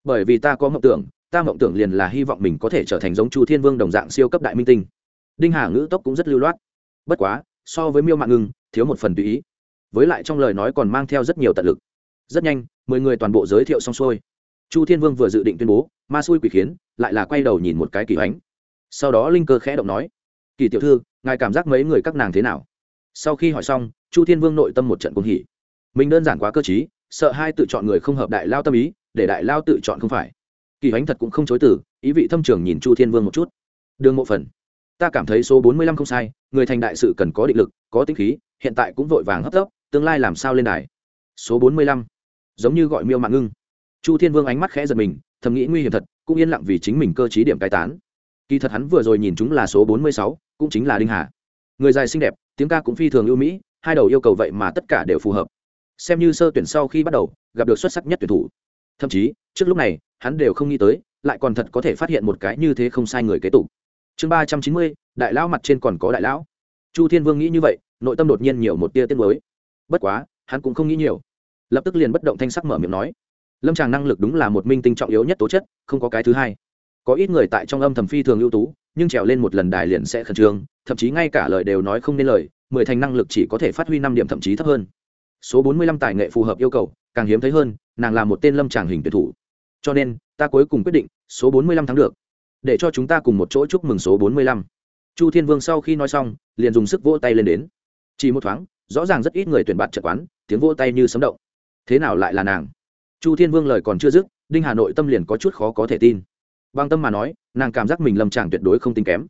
Bởi vì ta có mộng tưởng, ta mộng tưởng liền là hy vọng mình có thể trở thành giống chu thiên vương đồng dạng siêu cấp đại minh tinh. Đinh hà ngữ tốc cũng rất lưu loát. Bất quá, so với miêu mạng ngưng, thiếu một phần tùy ý. Với lại trong lời nói còn mang theo rất nhiều tận lực. Rất nhanh, mười người toàn bộ giới thiệu xong xuôi. Chu thiên vương vừa dự định tuyên bố, ma xui quỷ khiến, lại là quay đầu nhìn một cái kỳ ánh. Sau đó linh cơ khẽ động nói, kỳ tiểu thư, ngài cảm giác mấy người các nàng thế nào? Sau khi hỏi xong, chu thiên vương nội tâm một trận cung hỉ. Mình đơn giản quá cơ t sợ hai tự chọn người không hợp đại lao tâm ý, để đại lao tự chọn không phải. Kỳ ánh thật cũng không chối từ, ý vị thâm trường nhìn chu thiên vương một chút. Đường mộ phần, ta cảm thấy số bốn mươi lăm không sai, người thành đại sự cần có định lực, có tính khí, hiện tại cũng vội vàng hấp tấp, tương lai làm sao lên đài? Số bốn mươi lăm, giống như gọi miêu mạng ngưng. Chu thiên vương ánh mắt khẽ giật mình, thầm nghĩ nguy hiểm thật, cũng yên lặng vì chính mình cơ t điểm cai tán. Kỳ thật hắn vừa rồi nhìn chúng là số bốn mươi sáu, cũng chính là đinh hà. Người dài xinh đẹp, tiếng ca cũng phi thường ưu mỹ, hai đầu yêu cầu vậy mà tất cả đều phù hợp xem như sơ tuyển sau khi bắt đầu, gặp được xuất sắc nhất tuyển thủ. Thậm chí, trước lúc này, hắn đều không nghĩ tới, lại còn thật có thể phát hiện một cái như thế không sai người kế tục. Chương ba trăm chín mươi, đại lão mặt trên còn có đại lão. Chu thiên vương nghĩ như vậy, nội tâm đột nhiên nhiều một tia tiết mới bất quá, hắn cũng không nghĩ nhiều. Lập tức liền bất động thanh sắc mở miệng nói. Lâm tràng năng lực đúng là một minh tinh trọng yếu nhất tố chất, không có cái thứ hai. Có ít người tại trong âm thầm phi thường ưu tú, nhưng trèo lên một lần đài liền sẽ khẩn trương, thậm chí ngay cả lời đều nói không nên lời, mười thành năng lực chỉ có thể phát huy năm điểm thậm chí thấp hơn số bốn mươi lăm tài nghệ phù hợp yêu cầu, càng hiếm thấy hơn, nàng là một tên lâm tràng hình tuyển thủ. Cho nên, ta cuối cùng quyết định, số bốn mươi lăm thắng được. Để cho chúng ta cùng một chỗ chúc mừng số bốn mươi lăm. Chu thiên vương sau khi nói xong, liền dùng sức vỗ tay lên đến. Chỉ một thoáng, rõ ràng rất ít người tuyển bạt trận quán, tiếng vỗ tay như sấm động. Thế nào lại là nàng? Chu thiên vương lời còn chưa dứt, đinh hà nội tâm liền có chút khó có thể tin. Bằng tâm mà nói, nàng cảm giác mình lâm tràng tuyệt đối không tính kém.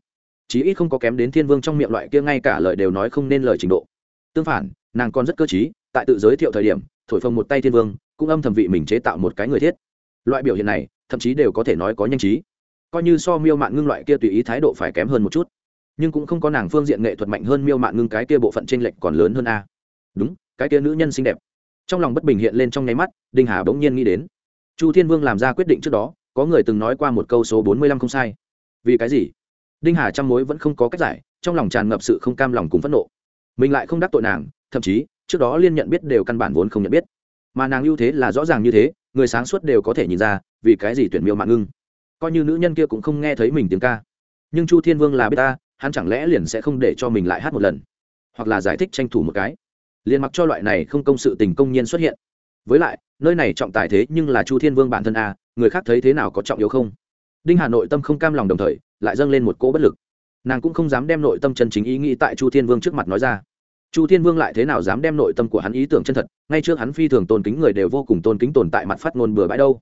Chí ít không có kém đến thiên vương trong miệng loại kia ngay cả lời đều nói không nên lời trình độ. Tương phản, nàng còn rất cơ t tại tự giới thiệu thời điểm, thổi phồng một tay thiên vương, cũng âm thầm vị mình chế tạo một cái người thiết. Loại biểu hiện này, thậm chí đều có thể nói có nhanh trí. Coi như so miêu mạn ngưng loại kia tùy ý thái độ phải kém hơn một chút, nhưng cũng không có nàng phương diện nghệ thuật mạnh hơn miêu mạn ngưng cái kia bộ phận t r ê n lệch còn lớn hơn a. Đúng, cái kia nữ nhân xinh đẹp. Trong lòng bất bình hiện lên trong nháy mắt, đinh hà bỗng nhiên nghĩ đến. Chu thiên vương làm ra quyết định trước đó, có người từng nói qua một câu số bốn mươi lăm không sai. Vì cái gì? Đinh hà trăm mối vẫn không có cách giải, trong lòng tràn ngập sự không cam lòng cùng phẫn nộ. Mình lại không đắc tội nàng, thậm chí trước đó liên nhận biết đều căn bản vốn không nhận biết. Mà nàng ưu thế là rõ ràng như thế, người sáng suốt đều có thể nhìn ra, vì cái gì tuyển miêu mạng ngưng. Coi như nữ nhân kia cũng không nghe thấy mình tiếng ca. Nhưng chu thiên vương là biết ta, hắn chẳng lẽ liền sẽ không để cho mình lại hát một lần? Hoặc là giải thích tranh thủ một cái? Liền mặc cho loại này không công sự tình công nhiên xuất hiện. Với lại, nơi này trọng tài thế nhưng là chu thiên vương bản thân a, người khác thấy thế nào có trọng yếu không? Đinh hà nội tâm không cam lòng đồng thời, lại dâng lên một cỗ bất lực. Nàng cũng không dám đem nội tâm chân chính ý nghĩ tại chu thiên vương trước mặt nói ra chu thiên vương lại thế nào dám đem nội tâm của hắn ý tưởng chân thật, ngay trước hắn phi thường tôn kính người đều vô cùng tôn kính tồn tại mặt phát ngôn bừa bãi đâu.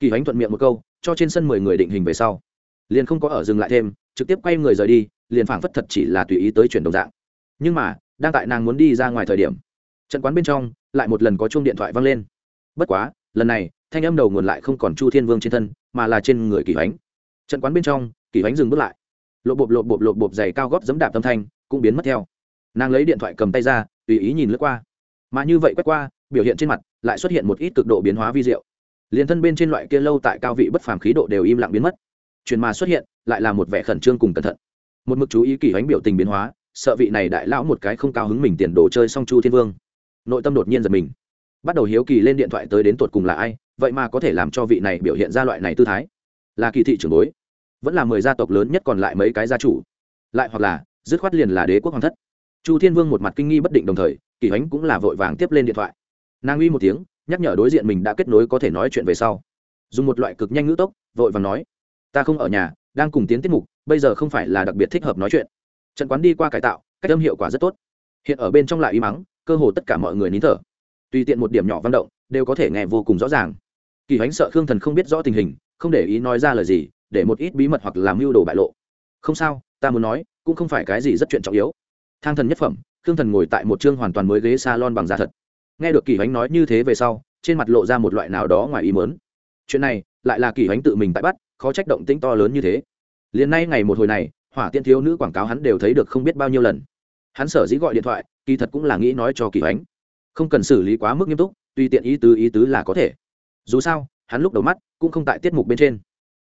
Kỳ ánh thuận miệng một câu, cho trên sân mười người định hình về sau. Liền không có ở dừng lại thêm, trực tiếp quay người rời đi, liền phảng phất thật chỉ là tùy ý tới chuyển đồng dạng. Nhưng mà, đang tại nàng muốn đi ra ngoài thời điểm, trận quán bên trong, lại một lần có chuông điện thoại vang lên. Bất quá, lần này, thanh âm đầu nguồn lại không còn chu thiên vương trên thân, mà là trên người kỳ ánh trận quán bên trong, kỳ ánh dừng bước lại. Lộ bộp lộ bộp lộ bộp giày cao gót giấm đạp tâm thanh, cũng biến mất theo nàng lấy điện thoại cầm tay ra, tùy ý nhìn lướt qua. Mà như vậy quét qua, biểu hiện trên mặt lại xuất hiện một ít cực độ biến hóa vi diệu. Liền thân bên trên loại kia lâu tại cao vị bất phàm khí độ đều im lặng biến mất. Chuyển mà xuất hiện lại là một vẻ khẩn trương cùng cẩn thận. Một mực chú ý kỳ ánh biểu tình biến hóa, sợ vị này đại lão một cái không cao hứng mình tiền đồ chơi song chu thiên vương. Nội tâm đột nhiên giật mình. Bắt đầu hiếu kỳ lên điện thoại tới đến tột cùng là ai, vậy mà có thể làm cho vị này biểu hiện ra loại này tư thái. Là kỳ thị trưởng bối. Vẫn là mười gia tộc lớn nhất còn lại mấy cái gia chủ. Lại hoặc là, dứt khoát liền là đế quốc hoàng thất chu thiên vương một mặt kinh nghi bất định đồng thời, kỳ ánh cũng là vội vàng tiếp lên điện thoại. Nàng uy một tiếng, nhắc nhở đối diện mình đã kết nối có thể nói chuyện về sau. Dùng một loại cực nhanh ngữ tốc, vội vàng nói, ta không ở nhà, đang cùng tiến tiết mục, bây giờ không phải là đặc biệt thích hợp nói chuyện. Trận quán đi qua cải tạo, cách âm hiệu quả rất tốt. Hiện ở bên trong lại y mắng, cơ hồ tất cả mọi người nín thở. Tùy tiện một điểm nhỏ văn động, đều có thể nghe vô cùng rõ ràng. Kỳ ánh sợ khương thần không biết rõ tình hình, không để ý nói ra lời gì, để một ít bí mật hoặc làm mưu đồ bại lộ. Không sao, ta muốn nói, cũng không phải cái gì rất chuyện trọng yếu thang thần nhất phẩm, khương thần ngồi tại một chương hoàn toàn mới ghế salon bằng da thật. Nghe được kỳ ánh nói như thế về sau, trên mặt lộ ra một loại nào đó ngoài ý mớn chuyện này, lại là kỳ ánh tự mình tại bắt, khó trách động tĩnh to lớn như thế. Liền nay ngày một hồi này, hỏa tiên thiếu nữ quảng cáo hắn đều thấy được không biết bao nhiêu lần. Hắn sở dĩ gọi điện thoại, kỳ thật cũng là nghĩ nói cho kỳ ánh không cần xử lý quá mức nghiêm túc, tùy tiện ý tứ ý tứ là có thể. Dù sao, hắn lúc đầu mắt cũng không tại tiết mục bên trên.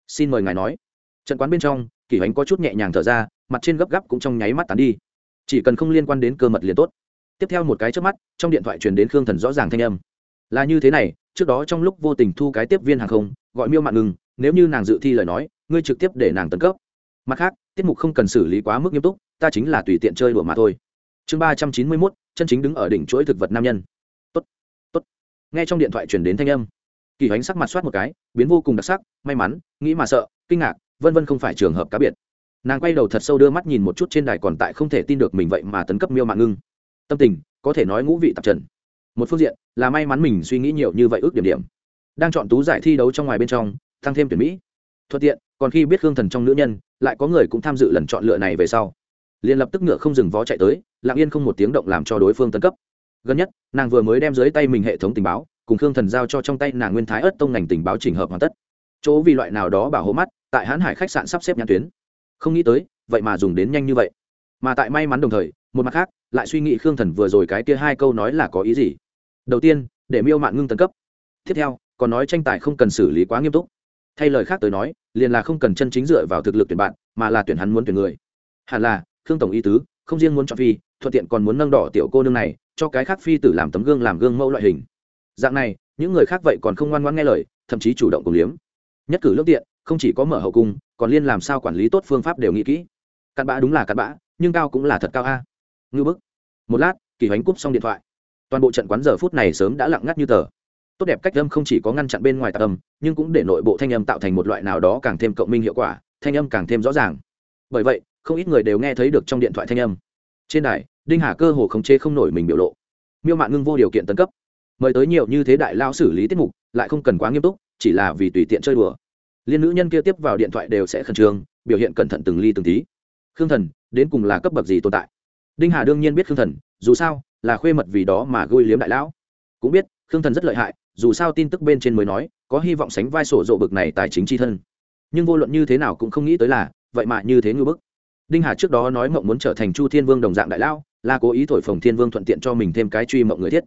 Xin mời ngài nói. Trận quán bên trong kỳ ánh có chút nhẹ nhàng thở ra, mặt trên gấp gáp cũng trong nháy mắt tán đi chỉ cần không liên quan đến cơ mật liền tốt. Tiếp theo một cái trước mắt, trong điện thoại truyền đến khương thần rõ ràng thanh âm. Là như thế này, trước đó trong lúc vô tình thu cái tiếp viên hàng không, gọi miêu mạng ngừng, nếu như nàng dự thi lời nói, ngươi trực tiếp để nàng tấn cấp. Mặt khác, tiết mục không cần xử lý quá mức nghiêm túc, ta chính là tùy tiện chơi đùa mà thôi. Chương ba trăm chín mươi mốt, chân chính đứng ở đỉnh chuỗi thực vật nam nhân. Tốt tốt. Nghe trong điện thoại truyền đến thanh âm, kỳ ánh sắc mặt soát một cái, biến vô cùng đặc sắc, may mắn, nghĩ mà sợ, kinh ngạc, vân vân không phải trường hợp cá biệt nàng quay đầu thật sâu đưa mắt nhìn một chút trên đài còn tại không thể tin được mình vậy mà tấn cấp miêu mạng ngưng. Tâm tình, có thể nói ngũ vị tạp trần. Một phương diện, là may mắn mình suy nghĩ nhiều như vậy ước điểm điểm. Đang chọn tú giải thi đấu trong ngoài bên trong tăng thêm tuyển mỹ. Thuận tiện, còn khi biết hương thần trong nữ nhân, lại có người cũng tham dự lần chọn lựa này về sau. Liền lập tức ngựa không dừng vó chạy tới, lặng yên không một tiếng động làm cho đối phương tấn cấp. Gần nhất, nàng vừa mới đem dưới tay mình hệ thống tình báo, cùng khương thần giao cho trong tay nàng nguyên thái ớt tông ngành tình báo trình hợp hoàn tất. Chỗ vì loại nào đó bảo hộ mắt, tại hãn hải khách sạn sắp xếp nhãn tuyến không nghĩ tới, vậy mà dùng đến nhanh như vậy. Mà tại may mắn đồng thời, một mặt khác, lại suy nghĩ khương thần vừa rồi cái kia hai câu nói là có ý gì. Đầu tiên, để miêu mạng ngưng tấn cấp. Tiếp theo, còn nói tranh tài không cần xử lý quá nghiêm túc. Thay lời khác tới nói, liền là không cần chân chính dựa vào thực lực tuyển bạn, mà là tuyển hắn muốn tuyển người. Hẳn là, khương tổng ý tứ, không riêng muốn chọn phi, thuận tiện còn muốn nâng đỏ tiểu cô nương này, cho cái khác phi tử làm tấm gương làm gương mẫu loại hình. Dạng này, những người khác vậy còn không ngoan ngoãn nghe lời, thậm chí chủ động cùng liếm. Nhất cử lương tiện, không chỉ có mở hậu cung còn liên làm sao quản lý tốt phương pháp đều nghĩ kỹ. Cặn bã đúng là cặn bã, nhưng cao cũng là thật cao a. Ngư bức. Một lát, kỳ hoánh cúp xong điện thoại. Toàn bộ trận quán giờ phút này sớm đã lặng ngắt như tờ. Tốt đẹp cách âm không chỉ có ngăn chặn bên ngoài tạc âm, nhưng cũng để nội bộ thanh âm tạo thành một loại nào đó càng thêm cộng minh hiệu quả, thanh âm càng thêm rõ ràng. Bởi vậy, không ít người đều nghe thấy được trong điện thoại thanh âm. Trên đài, đinh hà cơ hồ khống chế không nổi mình biểu lộ. Miêu mạng ngưng vô điều kiện tấn cấp. Mời tới nhiều như thế đại lao xử lý tiết mục, lại không cần quá nghiêm túc, chỉ là vì tùy tiện chơi đùa liên nữ nhân kia tiếp vào điện thoại đều sẽ khẩn trương, biểu hiện cẩn thận từng ly từng tí. Khương thần, đến cùng là cấp bậc gì tồn tại? Đinh hà đương nhiên biết khương thần, dù sao, là khuê mật vì đó mà gôi liếm đại lão. Cũng biết, khương thần rất lợi hại, dù sao tin tức bên trên mới nói, có hy vọng sánh vai sổ rộ bực này tài chính tri thân. Nhưng vô luận như thế nào cũng không nghĩ tới là, vậy mà như thế ngư bức. Đinh hà trước đó nói mộng muốn trở thành chu thiên vương đồng dạng đại lão, là cố ý thổi phồng thiên vương thuận tiện cho mình thêm cái truy mộng người thiết.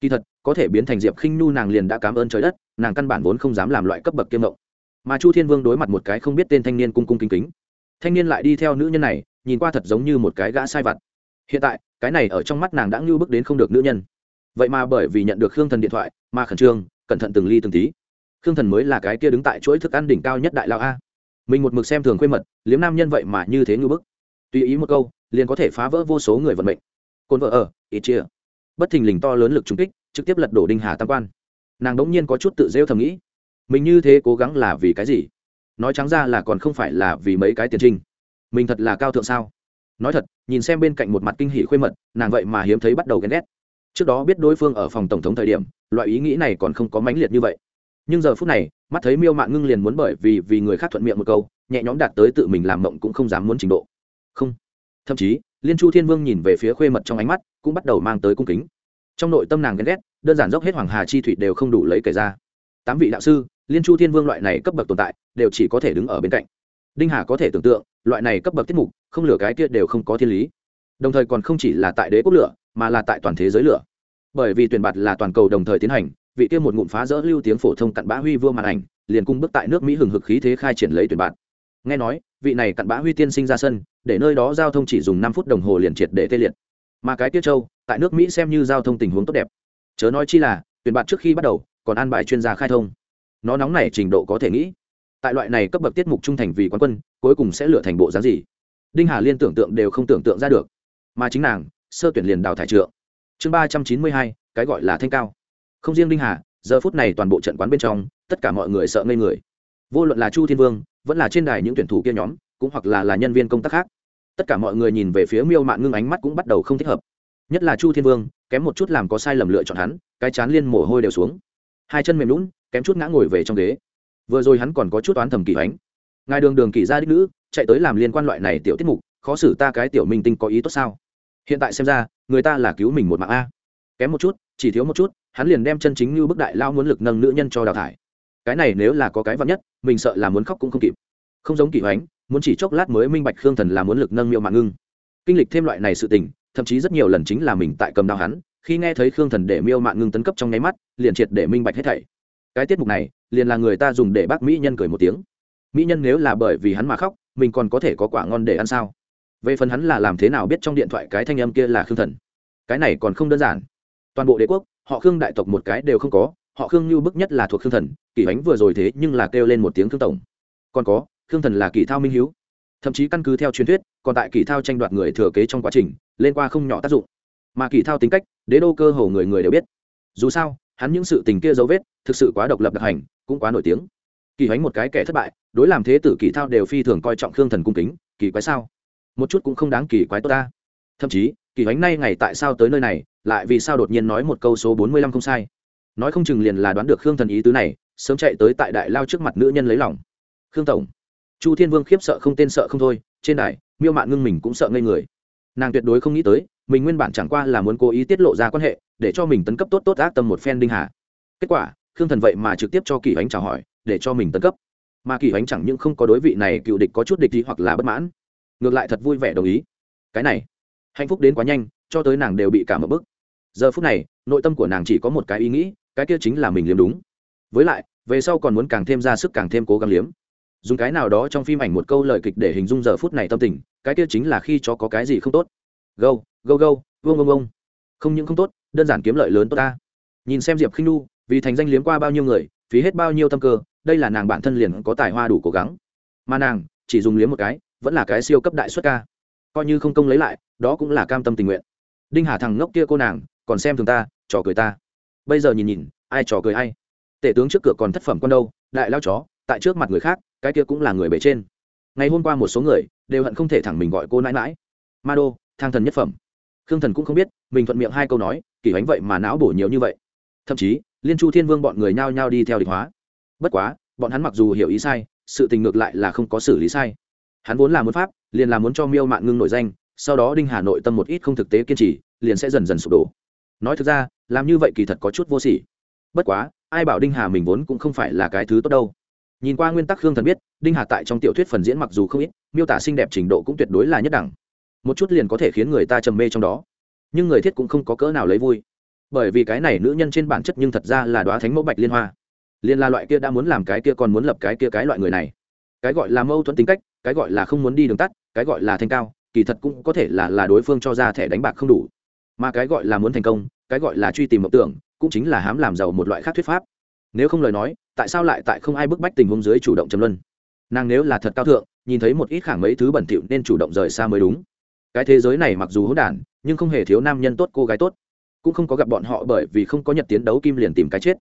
Kỳ thật, có thể biến thành diệp khinh nhu nàng liền đã cảm ơn trời đất, nàng căn bản vốn không dám làm loại cấp bậc kiêm mộng mà chu thiên vương đối mặt một cái không biết tên thanh niên cung cung kính kính. Thanh niên lại đi theo nữ nhân này, nhìn qua thật giống như một cái gã sai vặt. Hiện tại, cái này ở trong mắt nàng đã ngưu bức đến không được nữ nhân. Vậy mà bởi vì nhận được khương thần điện thoại, mà khẩn trương, cẩn thận từng ly từng tí. Khương thần mới là cái kia đứng tại chuỗi thức ăn đỉnh cao nhất đại lao a. Mình một mực xem thường khuê mật, liếm nam nhân vậy mà như thế ngưu bức. Tùy ý một câu, liền có thể phá vỡ vô số người vận mệnh. Cồn vợ ở, ít chia. Bất thình lình to lớn lực trung kích, trực tiếp lật đổ đinh hà tam quan. Nàng đống nhiên có chút tự rêu thầm nghĩ mình như thế cố gắng là vì cái gì? Nói trắng ra là còn không phải là vì mấy cái tiền trinh. Mình thật là cao thượng sao? Nói thật, nhìn xem bên cạnh một mặt kinh hỷ khuê mật, nàng vậy mà hiếm thấy bắt đầu ghen ghét. Trước đó biết đối phương ở phòng tổng thống thời điểm, loại ý nghĩ này còn không có mãnh liệt như vậy. Nhưng giờ phút này, mắt thấy miêu mạng ngưng liền muốn bởi vì vì người khác thuận miệng một câu, nhẹ nhõm đạt tới tự mình làm mộng cũng không dám muốn trình độ. Không. Thậm chí, liên chu thiên vương nhìn về phía khuê mật trong ánh mắt, cũng bắt đầu mang tới cung kính. Trong nội tâm nàng ghen ghét, đơn giản dốc hết hoàng hà chi thủy đều không đủ lấy kể ra. Tám vị đạo sư liên chu thiên vương loại này cấp bậc tồn tại, đều chỉ có thể đứng ở bên cạnh. Đinh hà có thể tưởng tượng, loại này cấp bậc tiết mục, không lửa cái kia đều không có thiên lý. Đồng thời còn không chỉ là tại đế quốc lửa, mà là tại toàn thế giới lửa. Bởi vì tuyển bạt là toàn cầu đồng thời tiến hành, vị kia một ngụm phá rỡ lưu tiếng phổ thông cặn bã huy vương màn ảnh, liền cung bước tại nước mỹ hừng hực khí thế khai triển lấy tuyển bạt. Nghe nói, vị này cặn bã huy tiên sinh ra sân, để nơi đó giao thông chỉ dùng năm phút đồng hồ liền triệt để tê liệt. Mà cái tiết châu, tại nước mỹ xem như giao thông tình huống tốt đẹp. Chớ nói chi là, tuyển bạt trước khi bắt đầu, còn an bài chuyên gia khai thông nó nóng này trình độ có thể nghĩ. Tại loại này cấp bậc tiết mục trung thành vì quán quân, cuối cùng sẽ lựa thành bộ dáng gì? Đinh hà liên tưởng tượng đều không tưởng tượng ra được. Mà chính nàng, sơ tuyển liền đào thải trượng. Chương ba trăm chín mươi hai, cái gọi là thanh cao. Không riêng đinh hà, giờ phút này toàn bộ trận quán bên trong, tất cả mọi người sợ ngây người. Vô luận là chu thiên vương, vẫn là trên đài những tuyển thủ kia nhóm, cũng hoặc là là nhân viên công tác khác, tất cả mọi người nhìn về phía miêu mạn ngưng ánh mắt cũng bắt đầu không thích hợp. Nhất là chu thiên vương, kém một chút làm có sai lầm lựa chọn hắn, cái chán liên mồ hôi đều xuống. Hai chân mềm lún kém chút ngã ngồi về trong ghế. Vừa rồi hắn còn có chút toán thầm kỳ ánh. Ngài đường đường kỳ gia đích nữ, chạy tới làm liên quan loại này tiểu tiết mục, khó xử ta cái tiểu minh tinh có ý tốt sao? Hiện tại xem ra, người ta là cứu mình một mạng a. Kém một chút, chỉ thiếu một chút, hắn liền đem chân chính như bức đại lao muốn lực nâng nữ nhân cho đào thải. Cái này nếu là có cái vắn nhất, mình sợ là muốn khóc cũng không kịp. Không giống kỳ hoánh muốn chỉ chốc lát mới minh bạch khương thần là muốn lực nâng miệu mạng ngưng. Kinh lịch thêm loại này sự tình, thậm chí rất nhiều lần chính là mình tại cầm đao hắn, khi nghe thấy khương thần để miêu mạng ngưng tấn cấp trong nháy mắt, liền triệt để minh bạch hết thảy cái tiết mục này liền là người ta dùng để bác mỹ nhân cười một tiếng. Mỹ nhân nếu là bởi vì hắn mà khóc, mình còn có thể có quả ngon để ăn sao? Về phần hắn là làm thế nào biết trong điện thoại cái thanh âm kia là khương thần? Cái này còn không đơn giản. Toàn bộ đế quốc, họ khương đại tộc một cái đều không có, họ khương như bức nhất là thuộc khương thần, kỷ ánh vừa rồi thế nhưng là kêu lên một tiếng khương tổng. Còn có, khương thần là kỷ thao minh hiếu. Thậm chí căn cứ theo truyền thuyết, còn tại kỷ thao tranh đoạt người thừa kế trong quá trình, lên qua không nhỏ tác dụng. Mà kỷ thao tính cách, đế đô cơ hồ người người đều biết. Dù sao, hắn những sự tình kia dấu vết thực sự quá độc lập đặc hành, cũng quá nổi tiếng. Kỳ hoánh một cái kẻ thất bại, đối làm thế tử kỳ thao đều phi thường coi trọng khương thần cung kính, kỳ quái sao? Một chút cũng không đáng kỳ quái tốt ta. Thậm chí, kỳ hoánh nay ngày tại sao tới nơi này, lại vì sao đột nhiên nói một câu số bốn mươi lăm không sai? Nói không chừng liền là đoán được khương thần ý tứ này, sớm chạy tới tại đại lao trước mặt nữ nhân lấy lòng. Khương tổng, chu thiên vương khiếp sợ không tên sợ không thôi, trên đài, miêu mạn ngưng mình cũng sợ ngây người. Nàng tuyệt đối không nghĩ tới, mình nguyên bản chẳng qua là muốn cố ý tiết lộ ra quan hệ, để cho mình tấn cấp tốt tốt ác tâm một phen đinh hà. Kết quả khương thần vậy mà trực tiếp cho kỳ ánh chào hỏi, để cho mình tấn cấp. Mà kỳ ánh chẳng những không có đối vị này cựu địch có chút địch ý hoặc là bất mãn, ngược lại thật vui vẻ đồng ý. Cái này, hạnh phúc đến quá nhanh, cho tới nàng đều bị cảm một bức. Giờ phút này, nội tâm của nàng chỉ có một cái ý nghĩ, cái kia chính là mình liếm đúng. Với lại, về sau còn muốn càng thêm ra sức càng thêm cố gắng liếm. Dùng cái nào đó trong phim ảnh một câu lời kịch để hình dung giờ phút này tâm tình, cái kia chính là khi cho có cái gì không tốt. Gâu gâu gâu vương vương vương. không những không tốt, đơn giản kiếm lợi lớn tốt ta nhìn xem diệp khinh nu, vì thành danh liếm qua bao nhiêu người, phí hết bao nhiêu tâm cơ, đây là nàng bản thân liền có tài hoa đủ cố gắng. Mà nàng, chỉ dùng liếm một cái, vẫn là cái siêu cấp đại xuất ca. Coi như không công lấy lại, đó cũng là cam tâm tình nguyện. Đinh hà thằng ngốc kia cô nàng, còn xem thường ta, trò cười ta. Bây giờ nhìn nhìn, ai trò cười ai. Tể tướng trước cửa còn thất phẩm con đâu, đại lao chó, tại trước mặt người khác, cái kia cũng là người bề trên. Ngày hôm qua một số người, đều hận không thể thẳng mình gọi cô nãi mãi ma đô, thang thần nhất phẩm. Khương thần cũng không biết, mình thuận miệng hai câu nói, kỳ ánh vậy mà não bổ nhiều như vậy thậm chí, liên chu thiên vương bọn người nhao nhao đi theo địch hóa. Bất quá, bọn hắn mặc dù hiểu ý sai, sự tình ngược lại là không có xử lý sai. Hắn vốn là muốn pháp, liền là muốn cho miêu mạng ngưng nổi danh, sau đó đinh hà nội tâm một ít không thực tế kiên trì, liền sẽ dần dần sụp đổ. Nói thực ra, làm như vậy kỳ thật có chút vô sỉ. Bất quá, ai bảo đinh hà mình vốn cũng không phải là cái thứ tốt đâu. Nhìn qua nguyên tắc khương thần biết, đinh hà tại trong tiểu thuyết phần diễn mặc dù không ít, miêu tả xinh đẹp trình độ cũng tuyệt đối là nhất đẳng. Một chút liền có thể khiến người ta trầm mê trong đó. Nhưng người thiết cũng không có cỡ nào lấy vui bởi vì cái này nữ nhân trên bản chất nhưng thật ra là đoá thánh mẫu bạch liên hoa. Liên la loại kia đã muốn làm cái kia còn muốn lập cái kia cái loại người này. Cái gọi là mâu thuẫn tính cách, cái gọi là không muốn đi đường tắt, cái gọi là thanh cao, kỳ thật cũng có thể là là đối phương cho ra thẻ đánh bạc không đủ. Mà cái gọi là muốn thành công, cái gọi là truy tìm mộng tưởng, cũng chính là hám làm giàu một loại khác thuyết pháp. Nếu không lời nói, tại sao lại tại không ai bức bách tình huống dưới chủ động châm luân? Nàng nếu là thật cao thượng, nhìn thấy một ít khảng mấy thứ bẩn thỉu nên chủ động rời xa mới đúng. Cái thế giới này mặc dù hỗn đản, nhưng không hề thiếu nam nhân tốt, cô gái tốt cũng không có gặp bọn họ bởi vì không có nhật tiến đấu kim liền tìm cái chết.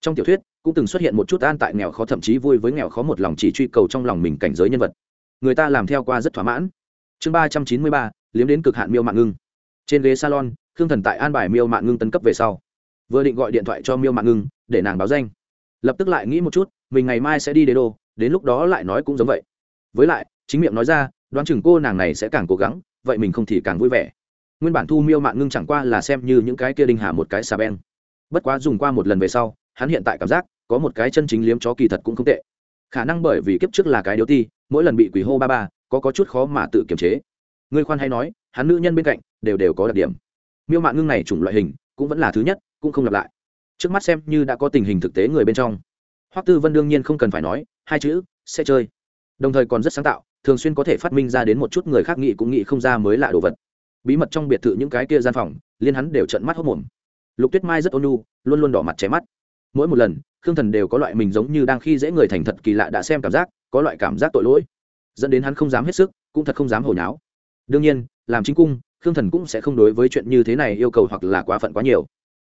Trong tiểu thuyết, cũng từng xuất hiện một chút an tại nghèo khó thậm chí vui với nghèo khó một lòng chỉ truy cầu trong lòng mình cảnh giới nhân vật. Người ta làm theo qua rất thỏa mãn. Chương ba trăm chín mươi ba, liếm đến cực hạn miêu mạng ngưng. Trên ghế salon, khương thần tại an bài miêu mạng ngưng tấn cấp về sau, vừa định gọi điện thoại cho miêu mạng ngưng để nàng báo danh. Lập tức lại nghĩ một chút, mình ngày mai sẽ đi đế đô, đến lúc đó lại nói cũng giống vậy. Với lại, chính miệng nói ra, đoán chừng cô nàng này sẽ càng cố gắng, vậy mình không thì càng vui vẻ nguyên bản thu miêu mạng ngưng chẳng qua là xem như những cái kia đinh hà một cái xà beng. Bất quá dùng qua một lần về sau, hắn hiện tại cảm giác, có một cái chân chính liếm chó kỳ thật cũng không tệ. Khả năng bởi vì kiếp trước là cái điếu ti, mỗi lần bị quỷ hô ba ba, có có chút khó mà tự kiềm chế. Người khoan hay nói, hắn nữ nhân bên cạnh, đều đều có đặc điểm. Miêu mạng ngưng này chủng loại hình, cũng vẫn là thứ nhất, cũng không lặp lại. Trước mắt xem như đã có tình hình thực tế người bên trong. Hoắc tư vân đương nhiên không cần phải nói, hai chữ, sẽ chơi. Đồng thời còn rất sáng tạo, thường xuyên có thể phát minh ra đến một chút người khác nghĩ cũng nghĩ không ra mới lạ đồ vật bí mật trong biệt thự những cái kia gian phòng, liên hắn đều trận mắt hốc mồm. Lục tuyết mai rất ôn nhu, luôn luôn đỏ mặt chém mắt. Mỗi một lần, khương thần đều có loại mình giống như đang khi dễ người thành thật kỳ lạ đã xem cảm giác, có loại cảm giác tội lỗi. Dẫn đến hắn không dám hết sức, cũng thật không dám hồi nháo đương nhiên, làm chính cung, khương thần cũng sẽ không đối với chuyện như thế này yêu cầu hoặc là quá phận quá nhiều.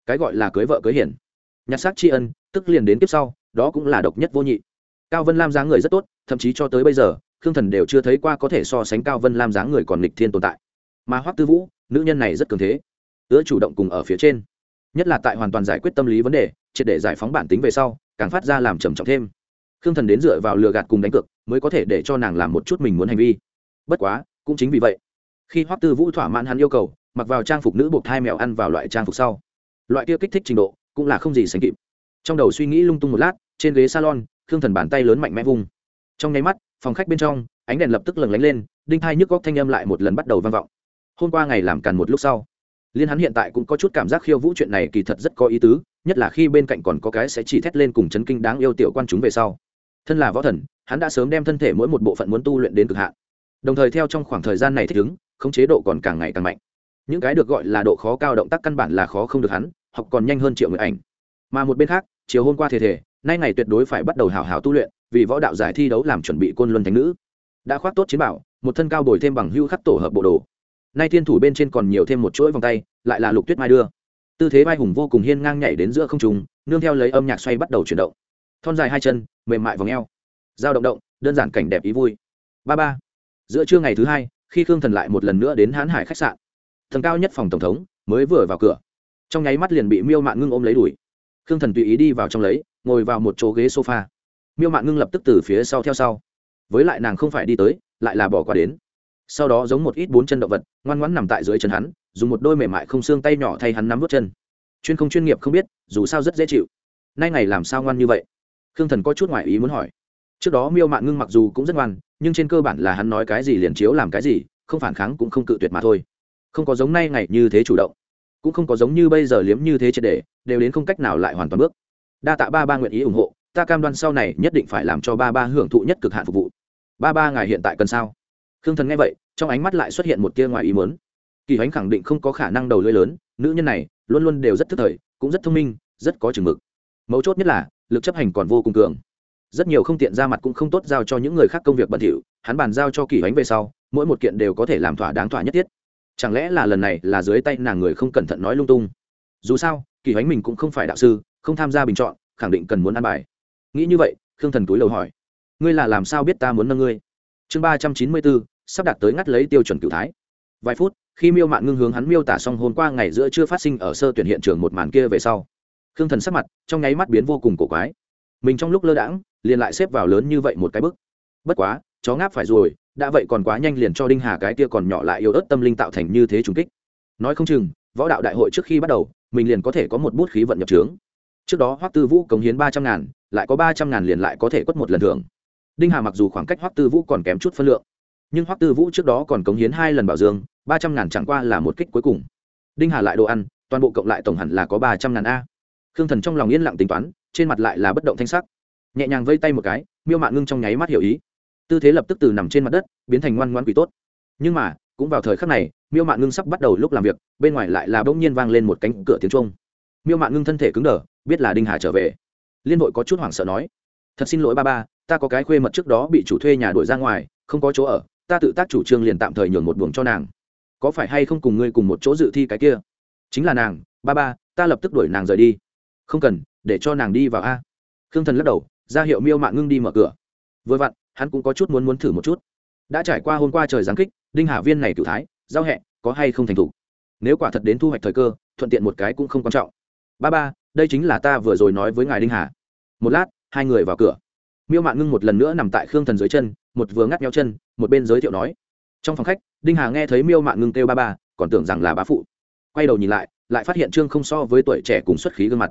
Cái gọi là cưới vợ cưới hiển nhặt xác tri ân, tức liền đến tiếp sau, đó cũng là độc nhất vô nhị. Cao vân lam dáng người rất tốt, thậm chí cho tới bây giờ, khương thần đều chưa thấy qua có thể so sánh cao vân lam dáng người còn nghịch thiên tồn tại mà hoắc tư vũ, nữ nhân này rất cường thế, ứa chủ động cùng ở phía trên. Nhất là tại hoàn toàn giải quyết tâm lý vấn đề, triệt để giải phóng bản tính về sau, càng phát ra làm trầm trọng thêm. Khương thần đến dựa vào lừa gạt cùng đánh cược, mới có thể để cho nàng làm một chút mình muốn hành vi. Bất quá, cũng chính vì vậy, khi hoắc tư vũ thỏa mãn hắn yêu cầu, mặc vào trang phục nữ buộc hai mèo ăn vào loại trang phục sau. Loại kia kích thích trình độ, cũng là không gì sánh kịp. Trong đầu suy nghĩ lung tung một lát, trên ghế salon, khương thần bàn tay lớn mạnh mẽ vung. Trong nháy mắt, phòng khách bên trong, ánh đèn lập tức lừng lánh lên, đinh thai nhức góc thanh âm lại một lần bắt đầu vang vọng hôm qua ngày làm càn một lúc sau. Liên hắn hiện tại cũng có chút cảm giác khiêu vũ chuyện này kỳ thật rất có ý tứ, nhất là khi bên cạnh còn có cái sẽ chỉ thét lên cùng chấn kinh đáng yêu tiểu quan chúng về sau. Thân là võ thần, hắn đã sớm đem thân thể mỗi một bộ phận muốn tu luyện đến cực hạn. Đồng thời theo trong khoảng thời gian này thích ứng không chế độ còn càng ngày càng mạnh. Những cái được gọi là độ khó cao động tác căn bản là khó không được hắn, học còn nhanh hơn triệu người ảnh. Mà một bên khác, chiều hôm qua thể thể nay ngày tuyệt đối phải bắt đầu hào hào tu luyện, vì võ đạo giải thi đấu làm chuẩn bị côn luân thánh nữ. Đã khoác tốt chiến bảo, một thân cao bồi thêm bằng hưu khắc tổ hợp bộ đồ nay thiên thủ bên trên còn nhiều thêm một chuỗi vòng tay, lại là lục tuyết mai đưa. Tư thế vai hùng vô cùng hiên ngang nhảy đến giữa không trùng nương theo lấy âm nhạc xoay bắt đầu chuyển động. Thon dài hai chân, mềm mại vòng eo. Dao động động, đơn giản cảnh đẹp ý vui. Ba ba. Giữa trưa ngày thứ hai, khi khương thần lại một lần nữa đến hán hải khách sạn thần cao nhất phòng tổng thống mới vừa vào cửa. Trong nháy mắt liền bị miêu mạn ngưng ôm lấy đuổi. Khương thần tùy ý đi vào trong lấy, ngồi vào một chỗ ghế sofa. Miêu mạn ngưng lập tức từ phía sau theo sau. Với lại nàng không phải đi tới, lại là bỏ qua đến sau đó giống một ít bốn chân động vật, ngoan ngoãn nằm tại dưới chân hắn, dùng một đôi mềm mại không xương tay nhỏ thay hắn nắm vớt chân. Chuyên không chuyên nghiệp không biết, dù sao rất dễ chịu. Nay ngày làm sao ngoan như vậy? Khương thần có chút ngoại ý muốn hỏi. Trước đó miêu mạn ngưng mặc dù cũng rất ngoan, nhưng trên cơ bản là hắn nói cái gì liền chiếu làm cái gì, không phản kháng cũng không cự tuyệt mà thôi. Không có giống nay ngày như thế chủ động, cũng không có giống như bây giờ liếm như thế triệt để, đều đến không cách nào lại hoàn toàn bước. Đa tạ ba ba nguyện ý ủng hộ, ta cam đoan sau này nhất định phải làm cho ba ba hưởng thụ nhất cực hạn phục vụ. Ba ba ngài hiện tại cần sao? Khương thần nghe vậy, trong ánh mắt lại xuất hiện một tia ngoài ý mớn kỳ ánh khẳng định không có khả năng đầu lưỡi lớn, nữ nhân này luôn luôn đều rất thức thời, cũng rất thông minh, rất có chừng mực. Mấu chốt nhất là, lực chấp hành còn vô cùng cường. Rất nhiều không tiện ra mặt cũng không tốt giao cho những người khác công việc bẩn thỉu, hắn bàn giao cho kỳ ánh về sau, mỗi một kiện đều có thể làm thỏa đáng thỏa nhất thiết. Chẳng lẽ là lần này là dưới tay nàng người không cẩn thận nói lung tung? Dù sao, kỳ ánh mình cũng không phải đạo sư, không tham gia bình chọn, khẳng định cần muốn ăn bài. Nghĩ như vậy, khương thần túi lầu hỏi. Ngươi là làm sao biết ta muốn nâng ngươi? Chương ba trăm chín mươi bốn, sắp đạt tới ngắt lấy tiêu chuẩn cựu thái. Vài phút, khi miêu mạng ngưng hướng hắn miêu tả xong hôm qua ngày giữa chưa phát sinh ở sơ tuyển hiện trường một màn kia về sau, khương thần sắc mặt trong nháy mắt biến vô cùng cổ quái. Mình trong lúc lơ đãng, liền lại xếp vào lớn như vậy một cái bức bất quá, chó ngáp phải rồi, đã vậy còn quá nhanh liền cho đinh hà cái tia còn nhỏ lại yếu ớt tâm linh tạo thành như thế trùng kích. Nói không chừng, võ đạo đại hội trước khi bắt đầu, mình liền có thể có một bút khí vận nhập trướng. Trước đó hoắc tư vũ cống hiến ba trăm ngàn, lại có ba trăm ngàn liền lại có thể quất một lần thưởng đinh hà mặc dù khoảng cách hoắc tư vũ còn kém chút phân lượng, nhưng hoắc tư vũ trước đó còn cống hiến hai lần bảo dương, ba trăm ngàn chẳng qua là một kích cuối cùng. Đinh hà lại đồ ăn, toàn bộ cộng lại tổng hẳn là có ba trăm ngàn a. Khương thần trong lòng yên lặng tính toán, trên mặt lại là bất động thanh sắc. Nhẹ nhàng vây tay một cái, miêu mạn ngưng trong nháy mắt hiểu ý. Tư thế lập tức từ nằm trên mặt đất, biến thành ngoan ngoan quỷ tốt. Nhưng mà, cũng vào thời khắc này, miêu mạn ngưng sắp bắt đầu lúc làm việc, bên ngoài lại là bỗng nhiên vang lên một cánh cửa tiếng trung miêu mạn ngưng thân thể cứng đờ, biết là đinh hà trở về. Liên hội có chút hoảng sợ nói, thật xin lỗi ba ba ta có cái khuê mật trước đó bị chủ thuê nhà đuổi ra ngoài, không có chỗ ở, ta tự tác chủ trương liền tạm thời nhường một buồng cho nàng. Có phải hay không cùng ngươi cùng một chỗ dự thi cái kia? Chính là nàng, ba ba, ta lập tức đuổi nàng rời đi. Không cần, để cho nàng đi vào a. Khương thần lắc đầu, ra hiệu miêu mạng ngưng đi mở cửa. Vừa vặn, hắn cũng có chút muốn muốn thử một chút. Đã trải qua hôm qua trời giáng kích, đinh hà viên này cựu thái, giao hẹ, có hay không thành thủ nếu quả thật đến thu hoạch thời cơ, thuận tiện một cái cũng không quan trọng. Ba ba, đây chính là ta vừa rồi nói với ngài đinh hà. Một lát, hai người vào cửa miêu mạn ngưng một lần nữa nằm tại khương thần dưới chân một vừa ngắt nhau chân một bên giới thiệu nói trong phòng khách đinh hà nghe thấy miêu mạn ngưng kêu ba ba còn tưởng rằng là bá phụ quay đầu nhìn lại lại phát hiện trương không so với tuổi trẻ cùng xuất khí gương mặt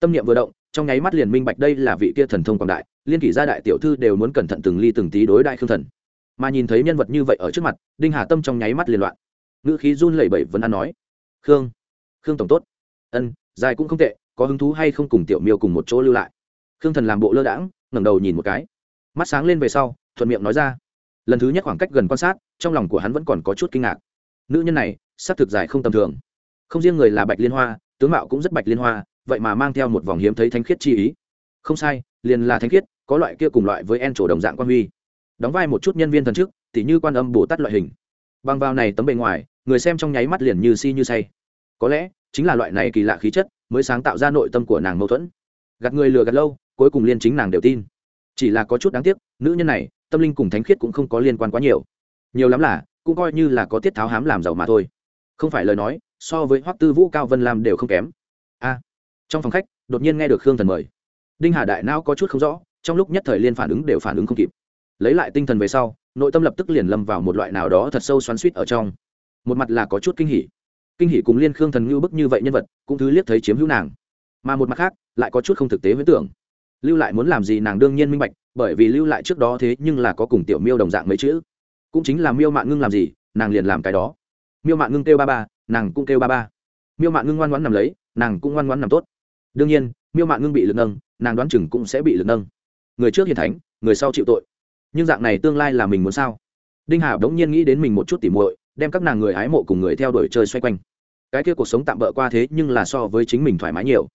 tâm niệm vừa động trong nháy mắt liền minh bạch đây là vị kia thần thông quảng đại liên kỷ gia đại tiểu thư đều muốn cẩn thận từng ly từng tí đối đại khương thần mà nhìn thấy nhân vật như vậy ở trước mặt đinh hà tâm trong nháy mắt liền loạn ngữ khí run lẩy bẩy vẫn ăn nói khương khương tổng tốt ân dài cũng không tệ có hứng thú hay không cùng tiểu miêu cùng một chỗ lưu lại khương thần làm bộ lơ đãng ngẩng đầu nhìn một cái. Mắt sáng lên về sau, thuận miệng nói ra. Lần thứ nhất khoảng cách gần quan sát, trong lòng của hắn vẫn còn có chút kinh ngạc. Nữ nhân này s ắ c thực dài không tầm thường. Không riêng người là bạch liên hoa, tướng mạo cũng rất bạch liên hoa, vậy mà mang theo một vòng hiếm thấy thánh khiết chi ý. Không sai, liền là thánh khiết, có loại kia cùng loại với en trổ đồng dạng quan huy. Đóng vai một chút nhân viên thần chức, tỉ như quan âm bồ tát loại hình. Bằng vào này tấm bề ngoài, người xem trong nháy mắt liền như si như say. Có lẽ, chính là loại này kỳ lạ khí chất, mới sáng tạo ra nội tâm của nàng mâu thuẫn. Gạt người lừa gạt lâu cuối cùng liên chính nàng đều tin. Chỉ là có chút đáng tiếc, nữ nhân này, tâm linh cùng thánh khiết cũng không có liên quan quá nhiều. Nhiều lắm là, cũng coi như là có tiết tháo hám làm giàu mà thôi. Không phải lời nói, so với hoắc tư vũ, cao vân lam đều không kém. A. Trong phòng khách, đột nhiên nghe được khương thần mời. Đinh hà đại não có chút không rõ, trong lúc nhất thời liên phản ứng đều phản ứng không kịp. Lấy lại tinh thần về sau, nội tâm lập tức liền lâm vào một loại nào đó thật sâu xoắn suýt ở trong. Một mặt là có chút kinh hỉ. Kinh hỉ cùng liên khương thần ngưu bức như vậy nhân vật, cũng thứ liếc thấy chiếm hữu nàng. Mà một mặt khác, lại có chút không thực tế với tưởng lưu lại muốn làm gì nàng đương nhiên minh bạch, bởi vì lưu lại trước đó thế nhưng là có cùng tiểu miêu đồng dạng mấy chữ. Cũng chính là miêu mạng ngưng làm gì, nàng liền làm cái đó. Miêu mạng ngưng kêu ba ba, nàng cũng kêu ba ba. Miêu mạng ngưng ngoan ngoãn nằm lấy, nàng cũng ngoan ngoãn nằm tốt. Đương nhiên, miêu mạng ngưng bị lực nâng, nàng đoán chừng cũng sẽ bị lực nâng. Người trước hiền thánh, người sau chịu tội. Nhưng dạng này tương lai là mình muốn sao? Đinh hà đống nhiên nghĩ đến mình một chút tỉ muội, đem các nàng người ái mộ cùng người theo đuổi chơi xoay quanh. Cái kia cuộc sống tạm bỡ qua thế nhưng là so với chính mình thoải mái nhiều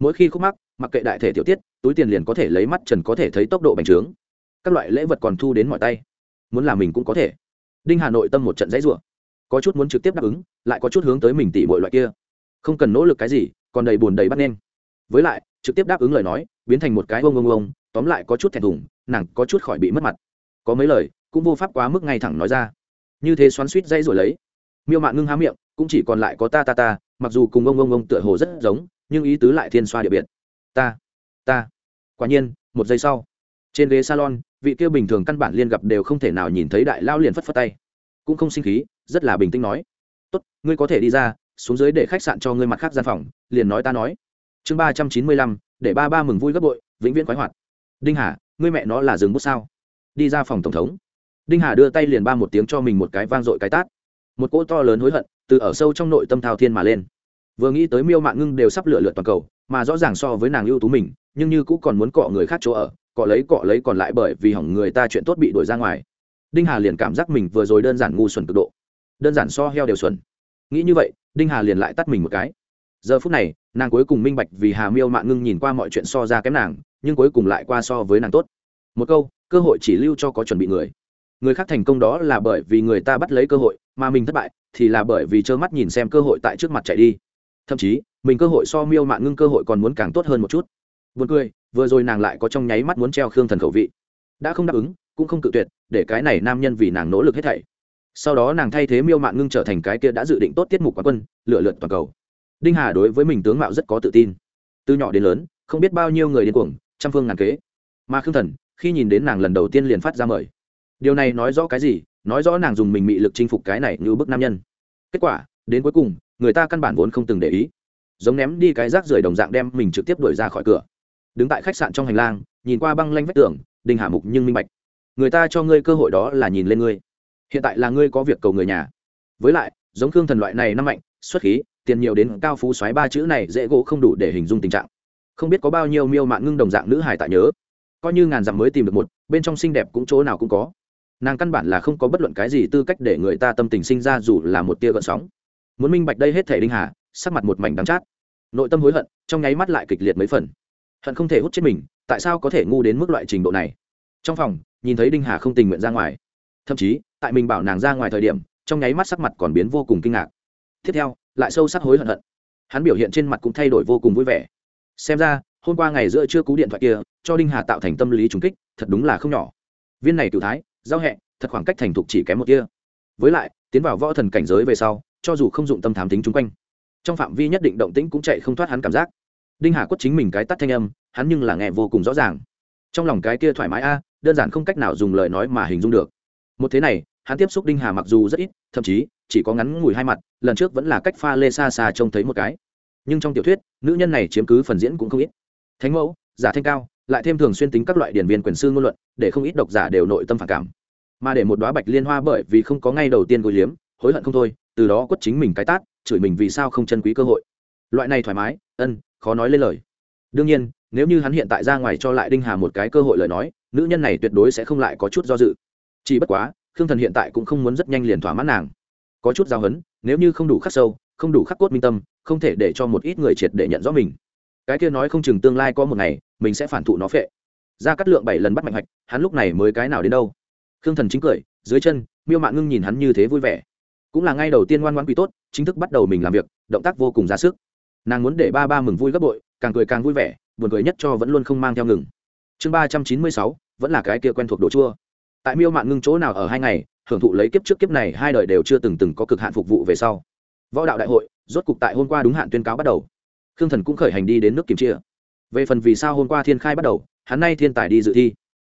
mỗi khi khúc mắc, mặc kệ đại thể tiểu tiết, túi tiền liền có thể lấy mắt trần có thể thấy tốc độ bành trướng. Các loại lễ vật còn thu đến mọi tay. Muốn làm mình cũng có thể. Đinh hà nội tâm một trận dãy rủa. Có chút muốn trực tiếp đáp ứng, lại có chút hướng tới mình tỉ mọi loại kia. Không cần nỗ lực cái gì, còn đầy buồn đầy bắt nên. Với lại, trực tiếp đáp ứng lời nói, biến thành một cái ông ông ông, tóm lại có chút thẹn thùng, nàng có chút khỏi bị mất mặt. Có mấy lời, cũng vô pháp quá mức ngay thẳng nói ra. Như thế xoắn suýt dây rồi lấy. Miêu mạng ngưng há miệng, cũng chỉ còn lại có ta ta ta, mặc dù cùng ông ông ông tựa hồ rất giống nhưng ý tứ lại thiên xoa địa biệt. Ta ta. Quả nhiên, một giây sau, trên ghế salon, vị kia bình thường căn bản liên gặp đều không thể nào nhìn thấy đại lao liền phất phất tay. Cũng không sinh khí, rất là bình tĩnh nói. Tốt, ngươi có thể đi ra, xuống dưới để khách sạn cho ngươi mặt khác gian phòng, liền nói ta nói. Chương ba trăm chín mươi lăm, để ba ba mừng vui gấp bội, vĩnh viễn khoái hoạt. Đinh hà, ngươi mẹ nó là rừng bút sao? Đi ra phòng tổng thống. Đinh hà đưa tay liền ba một tiếng cho mình một cái vang dội cái tát. Một cỗ to lớn hối hận từ ở sâu trong nội tâm thao thiên mà lên vừa nghĩ tới miêu mạng ngưng đều sắp lựa lượt toàn cầu, mà rõ ràng so với nàng ưu tú mình, nhưng như cũ còn muốn cọ người khác chỗ ở, cọ lấy cọ lấy còn lại bởi vì hỏng người ta chuyện tốt bị đuổi ra ngoài. Đinh hà liền cảm giác mình vừa rồi đơn giản ngu xuẩn cực độ. Đơn giản so heo đều xuẩn. Nghĩ như vậy, đinh hà liền lại tắt mình một cái. Giờ phút này, nàng cuối cùng minh bạch vì hà miêu mạng ngưng nhìn qua mọi chuyện so ra kém nàng, nhưng cuối cùng lại qua so với nàng tốt. Một câu, cơ hội chỉ lưu cho có chuẩn bị người. Người khác thành công đó là bởi vì người ta bắt lấy cơ hội, mà mình thất bại thì là bởi vì trơ mắt nhìn xem cơ hội tại trước mặt chạy đi thậm chí mình cơ hội so miêu mạng ngưng cơ hội còn muốn càng tốt hơn một chút Buồn cười, vừa rồi nàng lại có trong nháy mắt muốn treo Khương Thần khẩu vị. Đã không đáp ứng, cũng không cự tuyệt, để cái này nam nhân vì nàng nỗ lực hết thảy. Sau đó nàng thay thế Miêu Mạn Ngưng trở thành cái kia đã dự định tốt tiết mục quán quân, lựa lượt toàn cầu. Đinh Hà đối với mình tướng mạo rất có tự tin. Từ nhỏ đến lớn, không biết bao nhiêu người điên cuồng, trăm phương ngàn kế. Mà Khương Thần, khi nhìn đến nàng lần đầu tiên liền phát ra mời. Điều này nói rõ cái gì? Nói rõ nàng dùng mình mị lực chinh phục cái này như bức nam nhân. Kết quả, đến cuối cùng, người ta căn bản vốn không từng để ý. Giống ném đi cái rác rưởi đồng dạng đem mình trực tiếp đuổi ra khỏi cửa. Đứng tại khách sạn trong hành lang, nhìn qua băng lanh vách tường, đinh hạ mục nhưng minh bạch. Người ta cho ngươi cơ hội đó là nhìn lên ngươi. Hiện tại là ngươi có việc cầu người nhà. Với lại, giống khương thần loại này năm mạnh, xuất khí, tiền nhiều đến cao phú xoáy ba chữ này dễ gỗ không đủ để hình dung tình trạng. Không biết có bao nhiêu miêu mạng ngưng đồng dạng nữ hài tại nhớ. Coi như ngàn dặm mới tìm được một, bên trong xinh đẹp cũng chỗ nào cũng có. Nàng căn bản là không có bất luận cái gì tư cách để người ta tâm tình sinh ra dù là một tia gợn sóng muốn minh bạch đây hết thể đinh hà, sắc mặt một mảnh đắng chát. Nội tâm hối hận, trong nháy mắt lại kịch liệt mấy phần. Hận không thể hút chết mình, tại sao có thể ngu đến mức loại trình độ này? Trong phòng, nhìn thấy đinh hà không tình nguyện ra ngoài. Thậm chí, tại mình bảo nàng ra ngoài thời điểm, trong nháy mắt sắc mặt còn biến vô cùng kinh ngạc. Tiếp theo, lại sâu sắc hối hận hận. Hắn biểu hiện trên mặt cũng thay đổi vô cùng vui vẻ. Xem ra, hôm qua ngày giữa chưa cú điện thoại kia, cho đinh hà tạo thành tâm lý trùng kích, thật đúng là không nhỏ. Viên này tiểu thái, giao hẹ, thật khoảng cách thành thục chỉ kém một kia. Với lại, tiến vào võ thần cảnh giới về sau cho dù không dụng tâm thám tính chung quanh. Trong phạm vi nhất định động tĩnh cũng chạy không thoát hắn cảm giác. Đinh hà quất chính mình cái tắt thanh âm, hắn nhưng là nghe vô cùng rõ ràng. Trong lòng cái kia thoải mái a, đơn giản không cách nào dùng lời nói mà hình dung được. Một thế này, hắn tiếp xúc đinh hà mặc dù rất ít, thậm chí, chỉ có ngắn ngủi hai mặt, lần trước vẫn là cách pha lê xa xa trông thấy một cái. Nhưng trong tiểu thuyết, nữ nhân này chiếm cứ phần diễn cũng không ít. Thánh mẫu, giả thanh cao, lại thêm thường xuyên tính các loại điển viên quyền sư ngôn luận, để không ít độc giả đều nội tâm phản cảm. Mà để một đoá bạch liên hoa bởi vì không có ngay đầu tiên gối liếm, hối hận không thôi từ đó quất chính mình cái tát, chửi mình vì sao không chân quý cơ hội. Loại này thoải mái, ân, khó nói lên lời. Đương nhiên, nếu như hắn hiện tại ra ngoài cho lại đinh hà một cái cơ hội lời nói, nữ nhân này tuyệt đối sẽ không lại có chút do dự. Chỉ bất quá, khương thần hiện tại cũng không muốn rất nhanh liền thỏa mãn nàng. Có chút giao hấn, nếu như không đủ khắc sâu, không đủ khắc cốt minh tâm, không thể để cho một ít người triệt để nhận rõ mình. Cái kia nói không chừng tương lai có một ngày, mình sẽ phản thụ nó phệ. Ra cắt lượng bảy lần bắt mạnh hạch hắn lúc này mới cái nào đến đâu? Khương thần chính cười, dưới chân, miêu mạng ngưng nhìn hắn như thế vui vẻ cũng là ngay đầu tiên ngoan ngoan quý tốt, chính thức bắt đầu mình làm việc, động tác vô cùng ra sức. Nàng muốn để ba ba mừng vui gấp bội, càng cười càng vui vẻ, buồn cười nhất cho vẫn luôn không mang theo ngừng. Chương ba trăm chín mươi sáu, vẫn là cái kia quen thuộc đồ chua. Tại miêu mạng ngưng chỗ nào ở hai ngày, hưởng thụ lấy kiếp trước kiếp này, hai đời đều chưa từng từng có cực hạn phục vụ về sau. Võ đạo đại hội, rốt cục tại hôm qua đúng hạn tuyên cáo bắt đầu. Khương thần cũng khởi hành đi đến nước kiểm chia. Về phần vì sao hôm qua thiên khai bắt đầu, hắn nay thiên tài đi dự thi.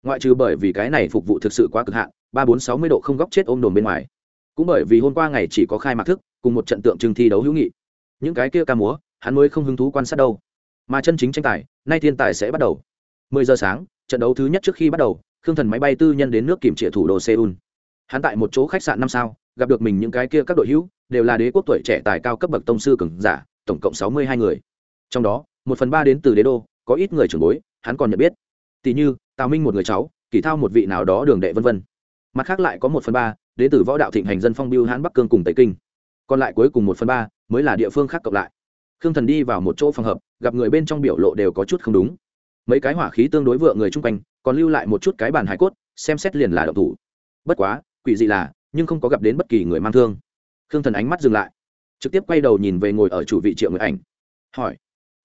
Ngoại trừ bởi vì cái này phục vụ thực sự quá cực hạn, ba bốn sáu mươi độ không góc chết ôm đồn bên ngoài cũng bởi vì hôm qua ngày chỉ có khai mạc thức, cùng một trận tượng trưng thi đấu hữu nghị. Những cái kia ca múa, hắn mới không hứng thú quan sát đâu. Mà chân chính tranh tài, nay thiên tài sẽ bắt đầu. Mười giờ sáng, trận đấu thứ nhất trước khi bắt đầu, khương thần máy bay tư nhân đến nước kiểm trịa thủ đô seoul. Hắn tại một chỗ khách sạn năm sao, gặp được mình những cái kia các đội hữu, đều là đế quốc tuổi trẻ tài cao cấp bậc tông sư cường giả, tổng cộng sáu mươi hai người. Trong đó, một phần ba đến từ đế đô, có ít người trưởng bối, hắn còn nhận biết. Tỷ như, tào minh một người cháu, kỳ thao một vị nào đó đường đệ vân vân mặt khác lại có một phần ba, đến từ võ đạo thịnh hành dân phong biêu hãn bắc cương cùng tây kinh. Còn lại cuối cùng một phần ba mới là địa phương khác cộng lại. Khương thần đi vào một chỗ phòng hợp, gặp người bên trong biểu lộ đều có chút không đúng. Mấy cái hỏa khí tương đối vựa người chung quanh, còn lưu lại một chút cái bàn hải cốt, xem xét liền là độc thủ. Bất quá, quỷ dị là, nhưng không có gặp đến bất kỳ người mang thương. Khương thần ánh mắt dừng lại, trực tiếp quay đầu nhìn về ngồi ở chủ vị triệu nguyện ảnh. Hỏi,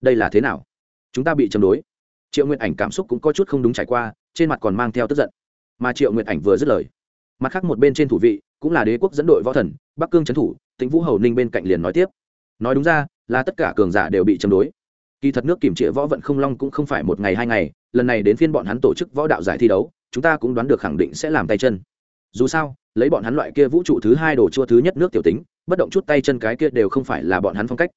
đây là thế nào? Chúng ta bị châm đối. Triệu nguyện ảnh cảm xúc cũng có chút không đúng trải qua, trên mặt còn mang theo tức giận. Mà triệu nguyện ảnh vừa dứt lời mặt khác một bên trên thủ vị cũng là đế quốc dẫn đội võ thần, bắc cương trấn thủ, tĩnh vũ hầu ninh bên cạnh liền nói tiếp. Nói đúng ra, là tất cả cường giả đều bị châm đối. Kỳ thật nước kiểm trịa võ vận không long cũng không phải một ngày hai ngày, lần này đến phiên bọn hắn tổ chức võ đạo giải thi đấu, chúng ta cũng đoán được khẳng định sẽ làm tay chân. Dù sao, lấy bọn hắn loại kia vũ trụ thứ hai đồ chua thứ nhất nước tiểu tính, bất động chút tay chân cái kia đều không phải là bọn hắn phong cách.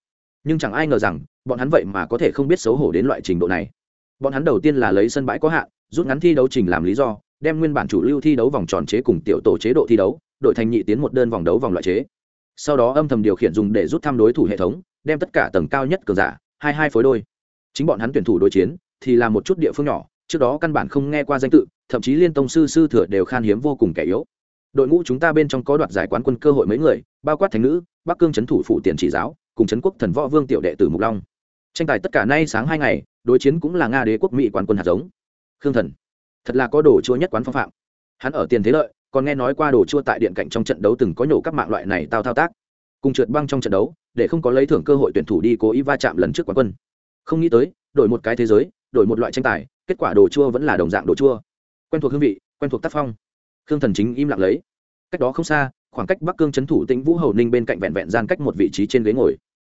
Nhưng chẳng ai ngờ rằng, bọn hắn vậy mà có thể không biết xấu hổ đến loại trình độ này. Bọn hắn đầu tiên là lấy sân bãi có hạn, rút ngắn thi đấu trình làm lý do đem nguyên bản chủ lưu thi đấu vòng tròn chế cùng tiểu tổ chế độ thi đấu đội thành nhị tiến một đơn vòng đấu vòng loại chế. Sau đó âm thầm điều khiển dùng để rút thăm đối thủ hệ thống, đem tất cả tầng cao nhất cờ giả, hai hai phối đôi. Chính bọn hắn tuyển thủ đối chiến, thì là một chút địa phương nhỏ, trước đó căn bản không nghe qua danh tự, thậm chí liên tông sư sư thừa đều khan hiếm vô cùng kẻ yếu. Đội ngũ chúng ta bên trong có đoạt giải quán quân cơ hội mấy người, bao quát thành nữ, bắc cương c thủ phụ tiền chỉ giáo, cùng c quốc thần võ vương tiểu đệ tử mục long. Tranh tài tất cả nay sáng hai ngày, đối chiến cũng là nga đế quốc mỹ quán quân hạt giống. Khương thần thật là có đồ chua nhất quán phong phạm. Hắn ở tiền thế lợi, còn nghe nói qua đồ chua tại điện cạnh trong trận đấu từng có nhổ các mạng loại này tao thao tác. Cùng trượt băng trong trận đấu, để không có lấy thưởng cơ hội tuyển thủ đi cố ý va chạm lần trước quán quân. Không nghĩ tới, đổi một cái thế giới, đổi một loại tranh tài, kết quả đồ chua vẫn là đồng dạng đồ chua. Quen thuộc hương vị, quen thuộc tác phong. Khương thần chính im lặng lấy. Cách đó không xa, khoảng cách bắc cương c h ấ n thủ tĩnh vũ hầu ninh bên cạnh vẹn vẹn gian cách một vị trí trên ghế ngồi.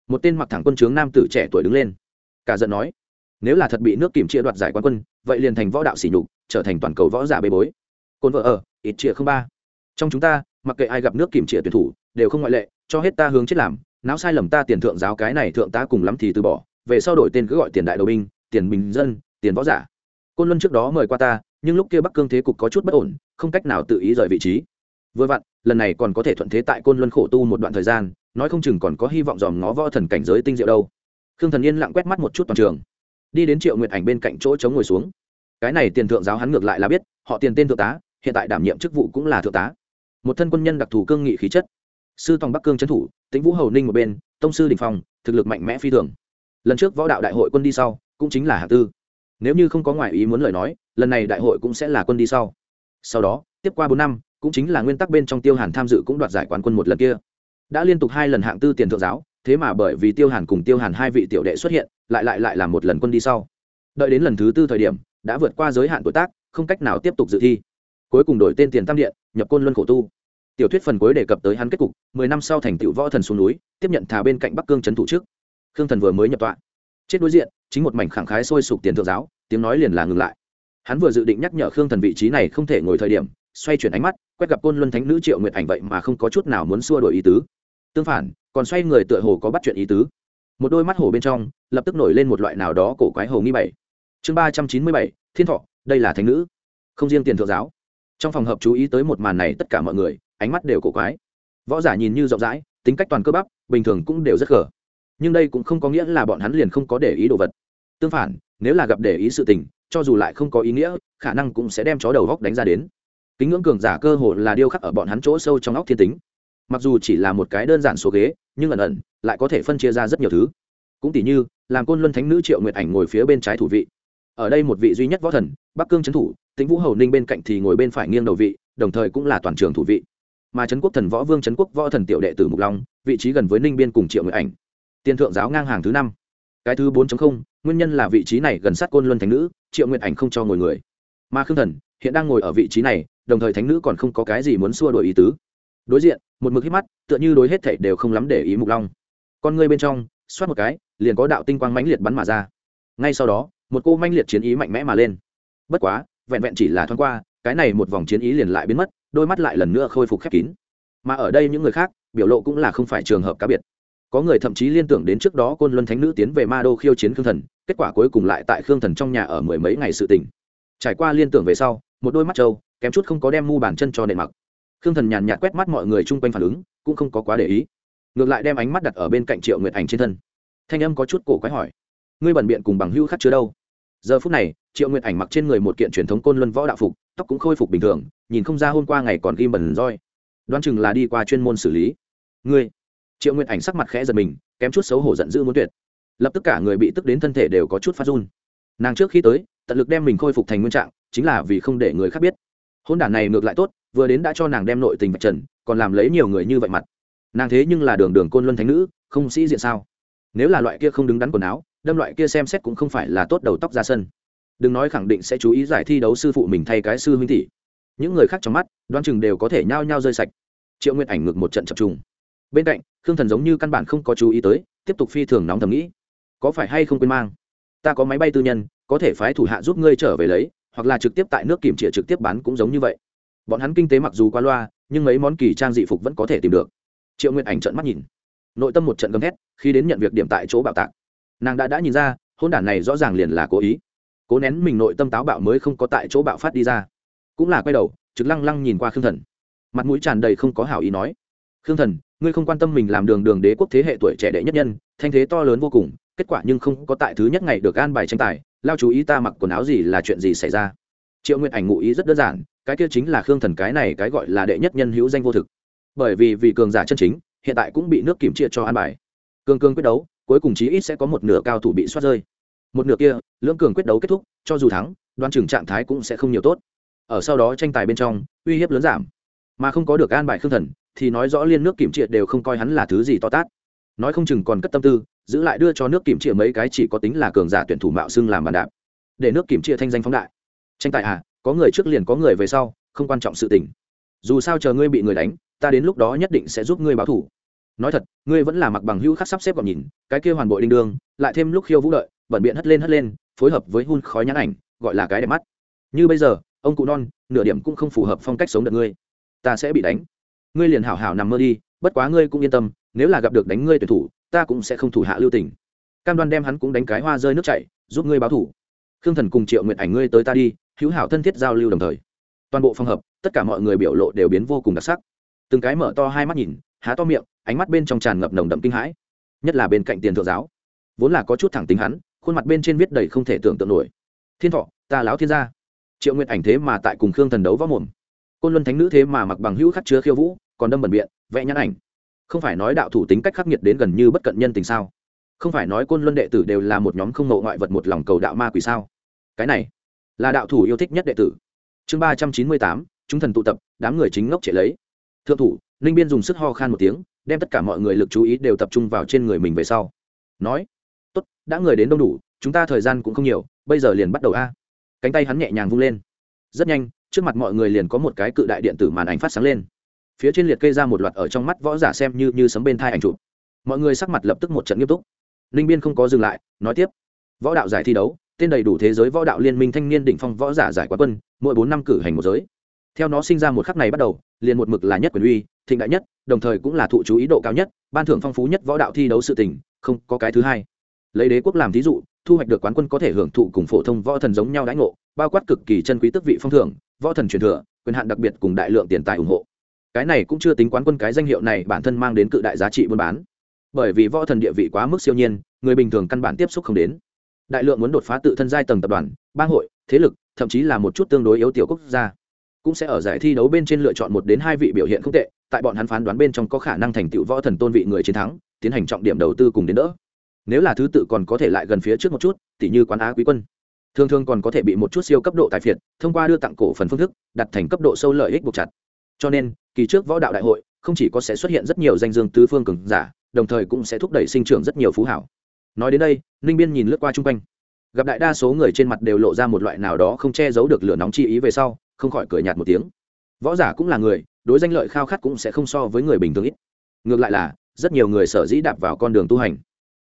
Một tên mặc thẳng quân trướng nam tử trẻ tuổi đứng lên. Cả giận nói nếu là thật bị nước kìm chia đoạt giải quán quân, vậy liền thành võ đạo sỉ nhục, trở thành toàn cầu võ giả bê bối. Cồn vợ ở, ít chia không ba. Trong chúng ta, mặc kệ ai gặp nước kìm chia tuyển thủ, đều không ngoại lệ, cho hết ta hướng chết làm, não sai lầm ta tiền thượng giáo cái này thượng tá cùng lắm thì từ bỏ, về sau đổi tên cứ gọi tiền đại đầu binh, tiền bình dân, tiền võ giả. Côn luân trước đó mời qua ta, nhưng lúc kia bắc cương thế cục có chút bất ổn, không cách nào tự ý rời vị trí. Vừa vặn, lần này còn có thể thuận thế tại côn luân khổ tu một đoạn thời gian, nói không chừng còn có hy vọng dòm ngó võ thần cảnh giới tinh diệu đâu. Khương thần yên lặng quét mắt một chút toàn trường đi đến triệu nguyệt ảnh bên cạnh chỗ chống ngồi xuống. Cái này tiền thượng giáo hắn ngược lại là biết, họ tiền tên thượng tá, hiện tại đảm nhiệm chức vụ cũng là thượng tá. Một thân quân nhân đặc thù cương nghị khí chất. Sư tòng bắc cương trấn thủ, tĩnh vũ hầu ninh một bên, tông sư đình phong, thực lực mạnh mẽ phi thường. Lần trước võ đạo đại hội quân đi sau, cũng chính là hạ tư. Nếu như không có ngoại ý muốn lời nói, lần này đại hội cũng sẽ là quân đi sau. Sau đó, tiếp qua bốn năm, cũng chính là nguyên tắc bên trong tiêu hàn tham dự cũng đoạt giải quán quân một lần kia. Đã liên tục hai lần hạng tư tiền thượng giáo thế mà bởi vì tiêu hàn cùng tiêu hàn hai vị tiểu đệ xuất hiện, lại lại lại là một lần quân đi sau. Đợi đến lần thứ tư thời điểm, đã vượt qua giới hạn tuổi tác, không cách nào tiếp tục dự thi. Cuối cùng đổi tên tiền tam điện, nhập côn luân khổ tu. Tiểu thuyết phần cuối đề cập tới hắn kết cục, mười năm sau thành tựu võ thần xuống núi, tiếp nhận thà bên cạnh bắc cương trấn thủ trước. Khương thần vừa mới nhập tọa. Chết đối diện, chính một mảnh khẳng khái sôi sục tiền thượng giáo, tiếng nói liền là ngừng lại. Hắn vừa dự định nhắc nhở khương thần vị trí này không thể ngồi thời điểm, xoay chuyển ánh mắt, quét gặp côn luân thánh nữ triệu nguyệt ảnh vậy mà không có chút nào muốn xua đổi ý tứ tương phản, còn xoay người tựa hồ có bắt chuyện ý tứ. Một đôi mắt hồ bên trong, lập tức nổi lên một loại nào đó cổ quái hồ nghi bảy. Chương ba trăm chín mươi bảy, thiên thọ, đây là thánh nữ. Không riêng tiền thượng giáo, trong phòng hợp chú ý tới một màn này tất cả mọi người, ánh mắt đều cổ quái. Võ giả nhìn như rộng rãi, tính cách toàn cơ bắp, bình thường cũng đều rất gở nhưng đây cũng không có nghĩa là bọn hắn liền không có để ý đồ vật. Tương phản, nếu là gặp để ý sự tình, cho dù lại không có ý nghĩa, khả năng cũng sẽ đem chó đầu góc đánh ra đến. Kính ngưỡng cường giả cơ hồ là điêu khắc ở bọn hắn chỗ sâu trong óc thiên tính mặc dù chỉ là một cái đơn giản số ghế, nhưng ẩn ẩn lại có thể phân chia ra rất nhiều thứ. Cũng tỷ như, làm côn luân thánh nữ triệu nguyệt ảnh ngồi phía bên trái thủ vị. Ở đây một vị duy nhất võ thần, bắc cương trấn thủ, tĩnh vũ hầu ninh bên cạnh thì ngồi bên phải nghiêng đầu vị, đồng thời cũng là toàn trường thủ vị. Mà trấn quốc thần võ vương trấn quốc võ thần tiểu đệ tử mục long, vị trí gần với ninh biên cùng triệu nguyệt ảnh. Tiền thượng giáo ngang hàng thứ năm. Cái thứ bốn nguyên nhân là vị trí này gần sát côn luân thánh nữ, triệu nguyệt ảnh không cho ngồi người. Mà khương thần hiện đang ngồi ở vị trí này, đồng thời thánh nữ còn không có cái gì muốn xua đổi ý tứ. Đối diện một mực hít mắt, tựa như đối hết thảy đều không lắm để ý mục long. Con ngươi bên trong, xoát một cái, liền có đạo tinh quang mãnh liệt bắn mà ra. Ngay sau đó, một cô mãnh liệt chiến ý mạnh mẽ mà lên. Bất quá, vẹn vẹn chỉ là thoáng qua, cái này một vòng chiến ý liền lại biến mất, đôi mắt lại lần nữa khôi phục khép kín. Mà ở đây những người khác, biểu lộ cũng là không phải trường hợp cá biệt. Có người thậm chí liên tưởng đến trước đó côn luân thánh nữ tiến về ma đô khiêu chiến khương thần, kết quả cuối cùng lại tại khương thần trong nhà ở mười mấy ngày sự tình. trải qua liên tưởng về sau, một đôi mắt trâu, kém chút không có đem mu bàn chân cho nền mặc khương thần nhàn nhạt quét mắt mọi người chung quanh phản ứng, cũng không có quá để ý. Ngược lại đem ánh mắt đặt ở bên cạnh triệu nguyệt ảnh trên thân. Thanh âm có chút cổ quái hỏi, ngươi bẩn biện cùng bằng hưu khắc chứa đâu? Giờ phút này, triệu nguyệt ảnh mặc trên người một kiện truyền thống côn luân võ đạo phục, tóc cũng khôi phục bình thường, nhìn không ra hôm qua ngày còn ghim bẩn roi. Đoán chừng là đi qua chuyên môn xử lý. Ngươi? Triệu nguyệt ảnh sắc mặt khẽ giật mình, kém chút xấu hổ giận dữ muốn tuyệt. Lập tức cả người bị tức đến thân thể đều có chút phát run. Nàng trước khi tới, tận lực đem mình khôi phục thành nguyên trạng, chính là vì không để người khác biết. Hôn đản này ngược lại tốt vừa đến đã cho nàng đem nội tình vạch trần, còn làm lấy nhiều người như vậy mặt. Nàng thế nhưng là đường đường côn luân thánh nữ, không sĩ diện sao? Nếu là loại kia không đứng đắn quần áo, đâm loại kia xem xét cũng không phải là tốt đầu tóc ra sân. Đừng nói khẳng định sẽ chú ý giải thi đấu sư phụ mình thay cái sư huynh tỷ những người khác trong mắt đoan chừng đều có thể nhao nhao rơi sạch. Triệu nguyện ảnh ngược một trận chập trùng. Bên cạnh, khương thần giống như căn bản không có chú ý tới, tiếp tục phi thường nóng thầm nghĩ. Có phải hay không quên mang? Ta có máy bay tư nhân, có thể phái thủ hạ giúp ngươi trở về lấy, hoặc là trực tiếp tại nước kiểm trịa trực tiếp bán cũng giống như vậy bọn hắn kinh tế mặc dù qua loa, nhưng mấy món kỳ trang dị phục vẫn có thể tìm được. Triệu nguyện ảnh trận mắt nhìn. Nội tâm một trận gầm thét, khi đến nhận việc điểm tại chỗ bạo tạc. Nàng đã đã nhìn ra, hôn đản này rõ ràng liền là cố ý. Cố nén mình nội tâm táo bạo mới không có tại chỗ bạo phát đi ra. Cũng là quay đầu, trực lăng lăng nhìn qua khương thần. Mặt mũi tràn đầy không có hảo ý nói. Khương thần, ngươi không quan tâm mình làm đường đường đế quốc thế hệ tuổi trẻ đệ nhất nhân, thanh thế to lớn vô cùng, kết quả nhưng không có tại thứ nhất ngày được an bài tranh tài, lao chú ý ta mặc quần áo gì là chuyện gì xảy ra? Triệu nguyện ảnh ngụ ý rất đơn giản cái kia chính là khương thần, cái này cái gọi là đệ nhất nhân hữu danh vô thực. Bởi vì vì cường giả chân chính, hiện tại cũng bị nước kiểm chia cho an bài. Cường cường quyết đấu, cuối cùng chí ít sẽ có một nửa cao thủ bị soát rơi. Một nửa kia, lưỡng cường quyết đấu kết thúc, cho dù thắng, đoan chừng trạng thái cũng sẽ không nhiều tốt. Ở sau đó tranh tài bên trong, uy hiếp lớn giảm. Mà không có được an bài khương thần, thì nói rõ liên nước kiểm triệt đều không coi hắn là thứ gì to tát. Nói không chừng còn cất tâm tư, giữ lại đưa cho nước kiểm triệt mấy cái chỉ có tính là cường giả tuyển thủ mạo xưng làm bàn đạp. Để nước kiểm triệt thanh danh phóng đại. Tranh tài à có người trước liền có người về sau không quan trọng sự tình. Dù sao chờ ngươi bị người đánh ta đến lúc đó nhất định sẽ giúp ngươi báo thủ. Nói thật ngươi vẫn là mặc bằng hữu khắc sắp xếp gọn nhìn cái kia hoàn bội đinh đương lại thêm lúc khiêu vũ lợi, bẩn biện hất lên hất lên phối hợp với hun khói nhãn ảnh gọi là cái đẹp mắt. Như bây giờ ông cụ non nửa điểm cũng không phù hợp phong cách sống được ngươi. Ta sẽ bị đánh. Ngươi liền hảo hảo nằm mơ đi bất quá ngươi cũng yên tâm nếu là gặp được đánh ngươi tuyển thủ ta cũng sẽ không thủ hạ lưu tình. Cam đoan đem hắn cũng đánh cái hoa rơi nước chảy giúp ngươi báo thủ. Khương thần cùng triệu nguyện ảnh ngươi tới ta đi hữu hảo thân thiết giao lưu đồng thời. Toàn bộ phòng hợp, tất cả mọi người biểu lộ đều biến vô cùng đặc sắc. Từng cái mở to hai mắt nhìn, há to miệng, ánh mắt bên trong tràn ngập nồng đậm kinh hãi. Nhất là bên cạnh tiền thượng giáo. Vốn là có chút thẳng tính hắn, khuôn mặt bên trên viết đầy không thể tưởng tượng nổi. Thiên thọ, ta lão thiên gia. Triệu nguyện ảnh thế mà tại cùng khương thần đấu võ mồm. Côn luân thánh nữ thế mà mặc bằng hữu khắc chứa khiêu vũ, còn đâm bẩn biện, vẽ nhãn ảnh. Không phải nói đạo thủ tính cách khắc nghiệt đến gần như bất cận nhân tình sao? Không phải nói côn luân đệ tử đều là một nhóm không ngộ ngoại vật một lòng cầu đạo ma quỷ sao? Cái này là đạo thủ yêu thích nhất đệ tử. Chương ba trăm chín mươi tám, chúng thần tụ tập, đám người chính ngốc chạy lấy. Thượng thủ, ninh biên dùng sức ho khan một tiếng, đem tất cả mọi người lực chú ý đều tập trung vào trên người mình về sau. Nói, tốt, đã người đến đông đủ, chúng ta thời gian cũng không nhiều, bây giờ liền bắt đầu a. Cánh tay hắn nhẹ nhàng vung lên. Rất nhanh, trước mặt mọi người liền có một cái cự đại điện tử màn ảnh phát sáng lên. Phía trên liệt kê ra một loạt ở trong mắt võ giả xem như như sấm bên thai ảnh chụp. Mọi người sắc mặt lập tức một trận nghiêm túc. Ninh biên không có dừng lại, nói tiếp, võ đạo giải thi đấu tên đầy đủ thế giới võ đạo liên minh thanh niên đỉnh phong võ giả giải quán quân, mỗi bốn năm cử hành một giới. Theo nó sinh ra một khắc này bắt đầu, liền một mực là nhất quyền uy, thịnh đại nhất, đồng thời cũng là thụ chú ý độ cao nhất, ban thưởng phong phú nhất võ đạo thi đấu sự tình, không có cái thứ hai. Lấy đế quốc làm thí dụ, thu hoạch được quán quân có thể hưởng thụ cùng phổ thông võ thần giống nhau đãi ngộ, bao quát cực kỳ chân quý tước vị phong thưởng, võ thần truyền thừa, quyền hạn đặc biệt cùng đại lượng tiền tài ủng hộ. Cái này cũng chưa tính quán quân cái danh hiệu này bản thân mang đến cự đại giá trị buôn bán. Bởi vì võ thần địa vị quá mức siêu nhiên, người bình thường căn bản tiếp xúc không đến đại lượng muốn đột phá tự thân giai tầng tập đoàn, bang hội, thế lực, thậm chí là một chút tương đối yếu tiểu quốc gia, cũng sẽ ở giải thi đấu bên trên lựa chọn một đến hai vị biểu hiện không tệ, tại bọn hắn phán đoán bên trong có khả năng thành tựu võ thần tôn vị người chiến thắng, tiến hành trọng điểm đầu tư cùng đến đỡ. Nếu là thứ tự còn có thể lại gần phía trước một chút, tỉ như quán á quý quân, thường thường còn có thể bị một chút siêu cấp độ tài phiệt, thông qua đưa tặng cổ phần phương thức, đặt thành cấp độ sâu lợi ích buộc chặt. Cho nên, kỳ trước võ đạo đại hội, không chỉ có sẽ xuất hiện rất nhiều danh dương tứ phương cường giả, đồng thời cũng sẽ thúc đẩy sinh trưởng rất nhiều phú hảo nói đến đây, ninh biên nhìn lướt qua chung quanh. Gặp đại đa số người trên mặt đều lộ ra một loại nào đó không che giấu được lửa nóng chi ý về sau, không khỏi cười nhạt một tiếng. Võ giả cũng là người, đối danh lợi khao khát cũng sẽ không so với người bình thường ít. Ngược lại là, rất nhiều người sở dĩ đạp vào con đường tu hành.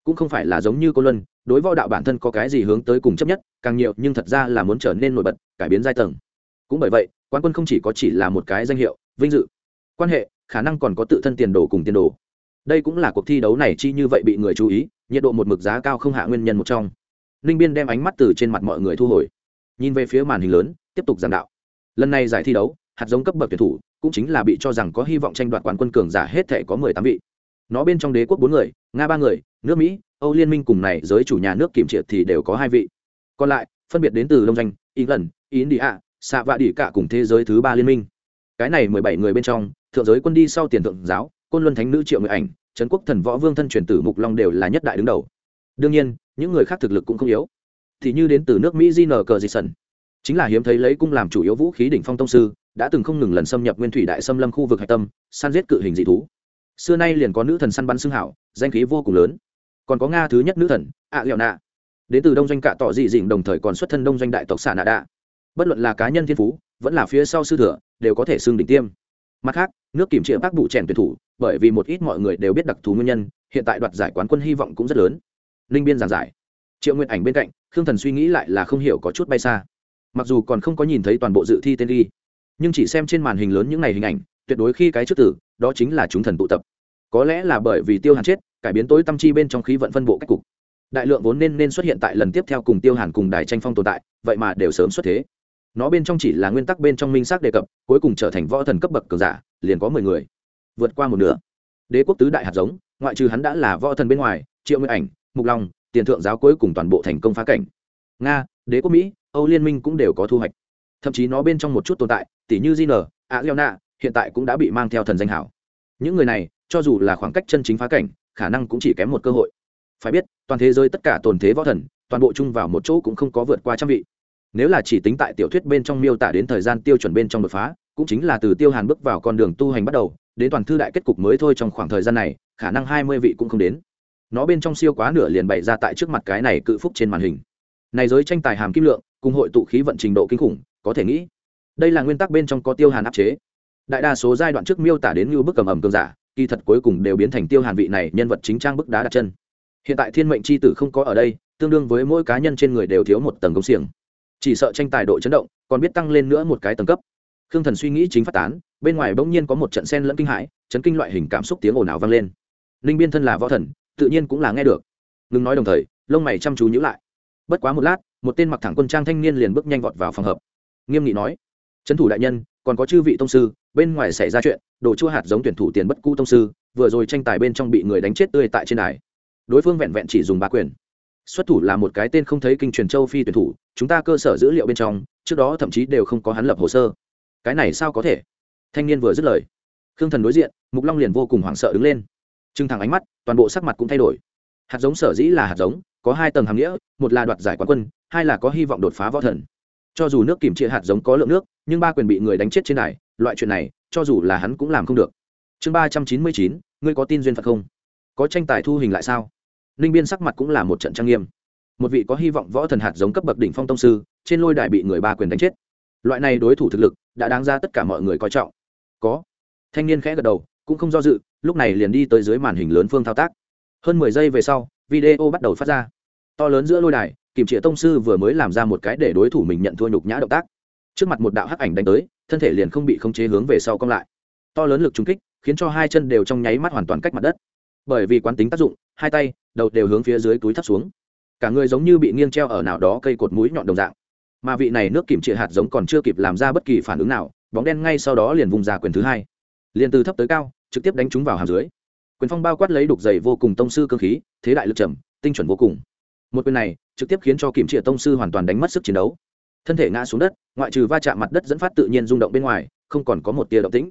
Cũng không phải là giống như cô luân, đối võ đạo bản thân có cái gì hướng tới cùng chấp nhất, càng nhiều, nhưng thật ra là muốn trở nên nổi bật, cải biến giai tầng. Cũng bởi vậy quan quân không chỉ có chỉ là một cái danh hiệu, vinh dự, quan hệ, khả năng còn có tự thân tiền đồ cùng tiền đồ. Đây cũng là cuộc thi đấu này chi như vậy bị người chú ý nhiệt độ một mực giá cao không hạ nguyên nhân một trong. Ninh biên đem ánh mắt từ trên mặt mọi người thu hồi, nhìn về phía màn hình lớn, tiếp tục giảng đạo. Lần này giải thi đấu, hạt giống cấp bậc tuyển thủ cũng chính là bị cho rằng có hy vọng tranh đoạt quán quân cường giả hết thể có mười tám vị. Nó bên trong đế quốc bốn người, nga ba người, nước mỹ, âu liên minh cùng này giới chủ nhà nước kiểm triệt thì đều có hai vị. Còn lại, phân biệt đến từ đông danh england, india xạ vạ đỉ cả cùng thế giới thứ ba liên minh. Cái này mười bảy người bên trong, thượng giới quân đi sau tiền thượng giáo, côn luân thánh nữ triệu người ảnh trấn quốc thần võ vương thân truyền tử mục long đều là nhất đại đứng đầu. Đương nhiên, những người khác thực lực cũng không yếu. Thì như đến từ nước mỹ gn cờ dị sân chính là hiếm thấy lấy cung làm chủ yếu vũ khí đỉnh phong tông sư, đã từng không ngừng lần xâm nhập nguyên thủy đại xâm lâm khu vực hạch tâm săn giết cự hình dị thú. Xưa nay liền có nữ thần săn bắn xưng hảo, danh khí vô cùng lớn. Còn có nga thứ nhất nữ thần ạ lẹo nạ đến từ đông doanh cạ tỏ dị dịnh đồng thời còn xuất thân đông doanh đại tộc xạ nạ đạ. Bất luận là cá nhân thiên phú, vẫn là phía sau sư thừa, đều có thể xưng đỉnh tiêm. Mặt khác, nước kiểm triệu bác bụ trẻn tuyển thủ bởi vì một ít mọi người đều biết đặc thù nguyên nhân, hiện tại đoạt giải quán quân hy vọng cũng rất lớn. Linh biên giảng giải. Triệu nguyện ảnh bên cạnh, khương thần suy nghĩ lại là không hiểu có chút bay xa. Mặc dù còn không có nhìn thấy toàn bộ dự thi tên ghi, nhưng chỉ xem trên màn hình lớn những n à y hình ảnh, tuyệt đối khi cái trước tử, đó chính là chúng thần tụ tập. Có lẽ là bởi vì tiêu hàn chết, cải biến tối tâm chi bên trong khí vận phân bộ cách cục. Đại lượng vốn nên nên xuất hiện tại lần tiếp theo cùng tiêu hàn cùng đài tranh phong tồn tại, vậy mà đều sớm xuất thế. Nó bên trong chỉ là nguyên tắc bên trong minh xác đề cập, cuối cùng trở thành võ thần cấp bậc cờ giả, liền có mười người vượt qua một nửa. Đế quốc tứ đại hạt giống, ngoại trừ hắn đã là võ thần bên ngoài, triệu nguyên ảnh, mục long, tiền thượng giáo cuối cùng toàn bộ thành công phá cảnh. Nga, đế quốc mỹ, âu liên minh cũng đều có thu hoạch. Thậm chí nó bên trong một chút tồn tại, tỷ như di a leo nạ hiện tại cũng đã bị mang theo thần danh hảo. Những người này, cho dù là khoảng cách chân chính phá cảnh, khả năng cũng chỉ kém một cơ hội. Phải biết, toàn thế giới tất cả tồn thế võ thần, toàn bộ chung vào một chỗ cũng không có vượt qua trăm vị. Nếu là chỉ tính tại tiểu thuyết bên trong miêu tả đến thời gian tiêu chuẩn bên trong đột phá, cũng chính là từ tiêu hàn bước vào con đường tu hành bắt đầu đến toàn thư đại kết cục mới thôi trong khoảng thời gian này, khả năng hai mươi vị cũng không đến. Nó bên trong siêu quá nửa liền bày ra tại trước mặt cái này cự phúc trên màn hình. Này giới tranh tài hàm kim lượng, cùng hội tụ khí vận trình độ kinh khủng, có thể nghĩ, đây là nguyên tắc bên trong có tiêu hàn áp chế. Đại đa số giai đoạn trước miêu tả đến như bức cầm ẩm cường giả, kỳ thật cuối cùng đều biến thành tiêu hàn vị này nhân vật chính trang bức đá đặt chân. Hiện tại thiên mệnh c h i tử không có ở đây, tương đương với mỗi cá nhân trên người đều thiếu một tầng công xiềng. Chỉ sợ tranh tài độ chấn động, còn biết tăng lên nữa một cái tầng cấp khương thần suy nghĩ chính phát tán, bên ngoài bỗng nhiên có một trận sen lẫn kinh hãi, chấn kinh loại hình cảm xúc tiếng ồn ào vang lên. Ninh biên thân là võ thần, tự nhiên cũng là nghe được. Ngừng nói đồng thời, lông mày chăm chú nhữ lại. Bất quá một lát, một tên mặc thẳng quân trang thanh niên liền bước nhanh vọt vào phòng hợp. Nghiêm nghị nói, trấn thủ đại nhân, còn có chư vị tông sư, bên ngoài xảy ra chuyện, đồ chua hạt giống tuyển thủ tiền bất cũ tông sư, vừa rồi tranh tài bên trong bị người đánh chết tươi tại trên đài. Đối phương vẹn vẹn chỉ dùng ba quyền. Xuất thủ là một cái tên không thấy kinh truyền châu phi tuyển thủ, chúng ta cơ sở dữ liệu bên trong, trước đó thậm chí đều không có hắn lập hồ sơ cái này sao có thể? Thanh niên vừa dứt lời, khương thần đối diện, mục long liền vô cùng hoảng sợ đứng lên. Trưng thẳng ánh mắt, toàn bộ sắc mặt cũng thay đổi. Hạt giống sở dĩ là hạt giống, có hai tầng hàm nghĩa, một là đoạt giải quán quân, hai là có hy vọng đột phá võ thần. Cho dù nước kìm trị hạt giống có lượng nước, nhưng ba quyền bị người đánh chết trên đài, loại chuyện này, cho dù là hắn cũng làm không được. Chương ba trăm chín mươi chín, ngươi có tin duyên phật không? Có tranh tài thu hình lại sao? Ninh biên sắc mặt cũng là một trận trang nghiêm. Một vị có hy vọng võ thần hạt giống cấp bậc đỉnh phong tông sư, trên lôi đài bị người ba quyền đánh chết loại này đối thủ thực lực đã đáng ra tất cả mọi người coi trọng. Có. Thanh niên khẽ gật đầu, cũng không do dự, lúc này liền đi tới dưới màn hình lớn phương thao tác. Hơn mười giây về sau, video bắt đầu phát ra. To lớn giữa lôi đài kìm trịa tông sư vừa mới làm ra một cái để đối thủ mình nhận thua nhục nhã động tác. Trước mặt một đạo hắc ảnh đánh tới, thân thể liền không bị khống chế hướng về sau cong lại. To lớn lực trung kích, khiến cho hai chân đều trong nháy mắt hoàn toàn cách mặt đất. Bởi vì quán tính tác dụng, hai tay, đầu đều hướng phía dưới túi thấp xuống. Cả người giống như bị nghiêng treo ở nào đó cây cột mũi nhọn đồng dạng mà vị này nước kìm trịa hạt giống còn chưa kịp làm ra bất kỳ phản ứng nào, bóng đen ngay sau đó liền vùng ra quyền thứ hai. Liền từ thấp tới cao, trực tiếp đánh trúng vào hàm dưới. Quyền phong bao quát lấy đục dày vô cùng tông sư cơ khí, thế đại lực trầm, tinh chuẩn vô cùng. Một quyền này, trực tiếp khiến cho kiểm trịa tông sư hoàn toàn đánh mất sức chiến đấu. Thân thể ngã xuống đất, ngoại trừ va chạm mặt đất dẫn phát tự nhiên rung động bên ngoài, không còn có một tia động tĩnh.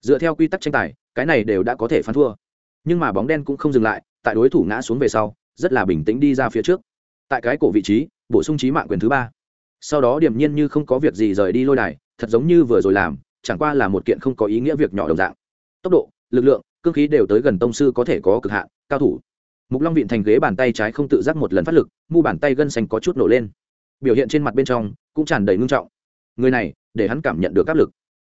Dựa theo quy tắc tranh tài, cái này đều đã có thể phán thua. Nhưng mà bóng đen cũng không dừng lại, tại đối thủ ngã xuống về sau, rất là bình tĩnh đi ra phía trước. Tại cái cổ vị trí, bổ sung trí mạng quyền thứ ba sau đó điềm nhiên như không có việc gì rời đi lôi đài, thật giống như vừa rồi làm, chẳng qua là một kiện không có ý nghĩa việc nhỏ đồng dạng. Tốc độ, lực lượng, cương khí đều tới gần tông sư có thể có cực hạn, cao thủ. Mục long vịn thành ghế bàn tay trái không tự giác một lần phát lực, mu bàn tay gân xanh có chút nổ lên. Biểu hiện trên mặt bên trong, cũng tràn đầy ngưng trọng. Người này, để hắn cảm nhận được áp lực.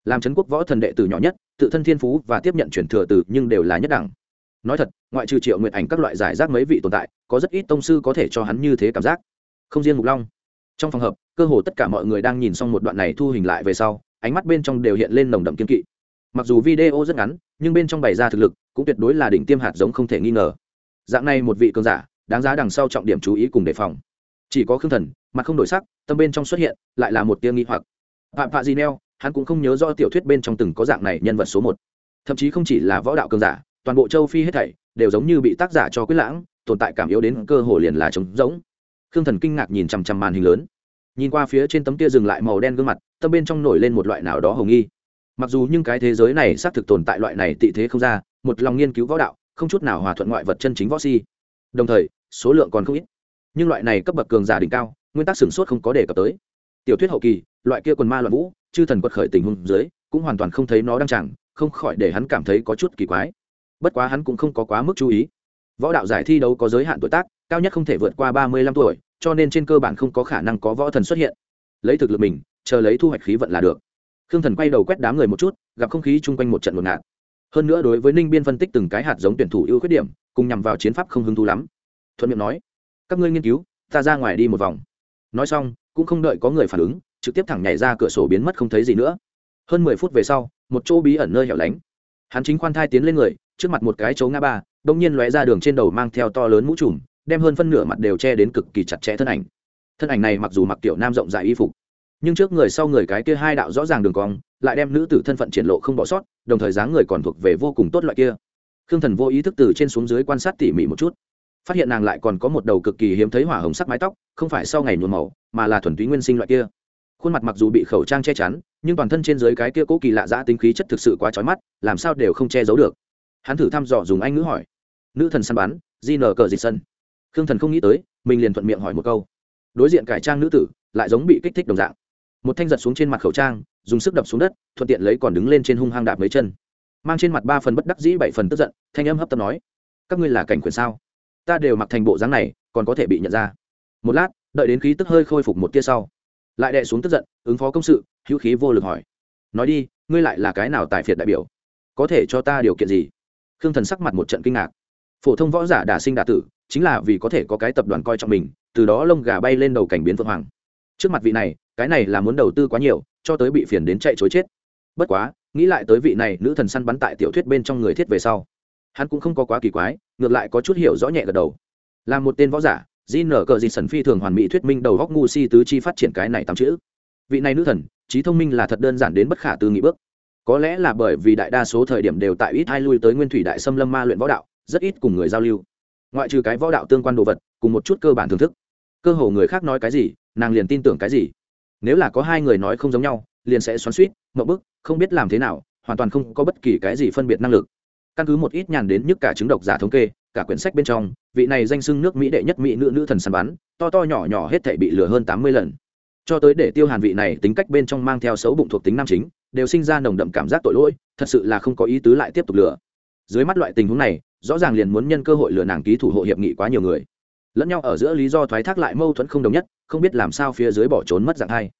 Làm trấn quốc võ thần đệ tử nhỏ nhất, tự thân thiên phú và tiếp nhận chuyển thừa từ nhưng đều là nhất đẳng. Nói thật, ngoại trừ triệu nguyện ảnh các loại giải rác mấy vị tồn tại, có rất ít tông sư có thể cho hắn như thế cảm giác. Không riêng mục long trong phòng hợp, cơ hồ tất cả mọi người đang nhìn xong một đoạn này thu hình lại về sau, ánh mắt bên trong đều hiện lên nồng đậm kiên kỵ. Mặc dù video rất ngắn, nhưng bên trong bày ra thực lực cũng tuyệt đối là đỉnh tiêm hạt giống không thể nghi ngờ. Dạng này một vị cường giả, đáng giá đằng sau trọng điểm chú ý cùng đề phòng. Chỉ có khương thần, mặt không đổi sắc, tâm bên trong xuất hiện, lại là một tia nghi hoặc. Phạm phạ di neo, hắn cũng không nhớ do tiểu thuyết bên trong từng có dạng này nhân vật số một. Thậm chí không chỉ là võ đạo cường giả, toàn bộ châu phi hết thảy đều giống như bị tác giả cho quyết lãng, tồn tại cảm yếu đến cơ hồ liền là trống rỗng khương thần kinh ngạc nhìn chằm chằm màn hình lớn. Nhìn qua phía trên tấm kia dừng lại màu đen gương mặt, tâm bên trong nổi lên một loại nào đó hồng nghi. Mặc dù nhưng cái thế giới này xác thực tồn tại loại này tị thế không ra, một lòng nghiên cứu võ đạo, không chút nào hòa thuận ngoại vật chân chính võ si. Đồng thời, số lượng còn không ít. Nhưng loại này cấp bậc cường giả đỉnh cao, nguyên tắc sửng sốt không có đề cập tới. Tiểu thuyết hậu kỳ, loại kia quần ma loạn vũ, chư thần quật khởi tình huống dưới, cũng hoàn toàn không thấy nó đang chẳng, không khỏi để hắn cảm thấy có chút kỳ quái. Bất quá hắn cũng không có quá mức chú ý. Võ đạo giải thi đấu có giới hạn tuổi tác, cao nhất không thể vượt qua ba mươi lăm tuổi cho nên trên cơ bản không có khả năng có võ thần xuất hiện. Lấy thực lực mình, chờ lấy thu hoạch khí vận là được. Khương thần quay đầu quét đám người một chút, gặp không khí chung quanh một trận ngột ngạt. Hơn nữa đối với ninh biên phân tích từng cái hạt giống tuyển thủ ưu khuyết điểm, cùng nhằm vào chiến pháp không hứng thú lắm. Thuận miệng nói, các ngươi nghiên cứu, ta ra ngoài đi một vòng. Nói xong, cũng không đợi có người phản ứng, trực tiếp thẳng nhảy ra cửa sổ biến mất không thấy gì nữa. Hơn mười phút về sau, một chỗ bí ẩn nơi hẻo lánh. Hắn chính khoan thai tiến lên người, trước mặt một cái chỗ ngã ba đông nhiên lóe ra đường trên đầu mang theo to lớn mũ trùm đem hơn phân nửa mặt đều che đến cực kỳ chặt chẽ thân ảnh. Thân ảnh này mặc dù mặc tiểu nam rộng dài y phục, nhưng trước người sau người cái kia hai đạo rõ ràng đường cong, lại đem nữ tử thân phận triển lộ không bỏ sót, đồng thời dáng người còn thuộc về vô cùng tốt loại kia. Khương thần vô ý thức từ trên xuống dưới quan sát tỉ mỉ một chút, phát hiện nàng lại còn có một đầu cực kỳ hiếm thấy hỏa hồng sắc mái tóc, không phải sau ngày nhuộm màu, mà là thuần túy nguyên sinh loại kia. Khuôn mặt mặc dù bị khẩu trang che chắn, nhưng toàn thân trên dưới cái kia cố kỳ lạ dã tính khí chất thực sự quá trói mắt, làm sao đều không che giấu được. Hắn thử thăm dò dùng anh ngữ hỏi. Nữ thần săn bắn di nờ cờ dịch sân khương thần không nghĩ tới, mình liền thuận miệng hỏi một câu. Đối diện cải trang nữ tử, lại giống bị kích thích đồng dạng. Một thanh giật xuống trên mặt khẩu trang, dùng sức đập xuống đất, thuận tiện lấy còn đứng lên trên hung hăng đạp mấy chân. Mang trên mặt ba phần bất đắc dĩ bảy phần tức giận, thanh âm hấp tấp nói, các ngươi là cảnh quyền sao? Ta đều mặc thành bộ dáng này, còn có thể bị nhận ra. Một lát, đợi đến khí tức hơi khôi phục một tia sau, lại đệ xuống tức giận, ứng phó công sự, hữu khí vô lực hỏi, nói đi, ngươi lại là cái nào tài phiệt đại biểu? Có thể cho ta điều kiện gì? Khương thần sắc mặt một trận kinh ngạc. Phổ thông võ giả đả sinh đả tử chính là vì có thể có cái tập đoàn coi trọng mình, từ đó lông gà bay lên đầu cảnh biến phượng hoàng. Trước mặt vị này, cái này là muốn đầu tư quá nhiều, cho tới bị phiền đến chạy chối chết. Bất quá, nghĩ lại tới vị này, nữ thần săn bắn tại tiểu thuyết bên trong người thiết về sau, hắn cũng không có quá kỳ quái, ngược lại có chút hiểu rõ nhẹ gật đầu. Là một tên võ giả di nở cờ gì sần phi thường hoàn mỹ thuyết minh đầu góc ngu si tứ chi phát triển cái này tám chữ. Vị này nữ thần, trí thông minh là thật đơn giản đến bất khả tư nghị bước. Có lẽ là bởi vì đại đa số thời điểm đều tại ít hai lui tới nguyên thủy đại xâm lâm ma luyện võ đạo, rất ít cùng người giao lưu ngoại trừ cái võ đạo tương quan đồ vật, cùng một chút cơ bản thưởng thức. Cơ hồ người khác nói cái gì, nàng liền tin tưởng cái gì. Nếu là có hai người nói không giống nhau, liền sẽ xoắn suýt mậu bức, không biết làm thế nào, hoàn toàn không có bất kỳ cái gì phân biệt năng lực. Căn cứ một ít nhàn đến nhức cả chứng độc giả thống kê, cả quyển sách bên trong, vị này danh sưng nước mỹ đệ nhất mỹ nữ nữ thần săn bắn, to to nhỏ nhỏ hết thể bị lừa hơn tám mươi lần. Cho tới để tiêu hàn vị này tính cách bên trong mang theo xấu bụng thuộc tính nam chính, đều sinh ra nồng đậm cảm giác tội lỗi, thật sự là không có ý tứ lại tiếp tục lừa. Dưới mắt loại tình huống này rõ ràng liền muốn nhân cơ hội lừa nàng ký thủ hộ hiệp nghị quá nhiều người. Lẫn nhau ở giữa lý do thoái thác lại mâu thuẫn không đồng nhất, không biết làm sao phía dưới bỏ trốn mất dạng hai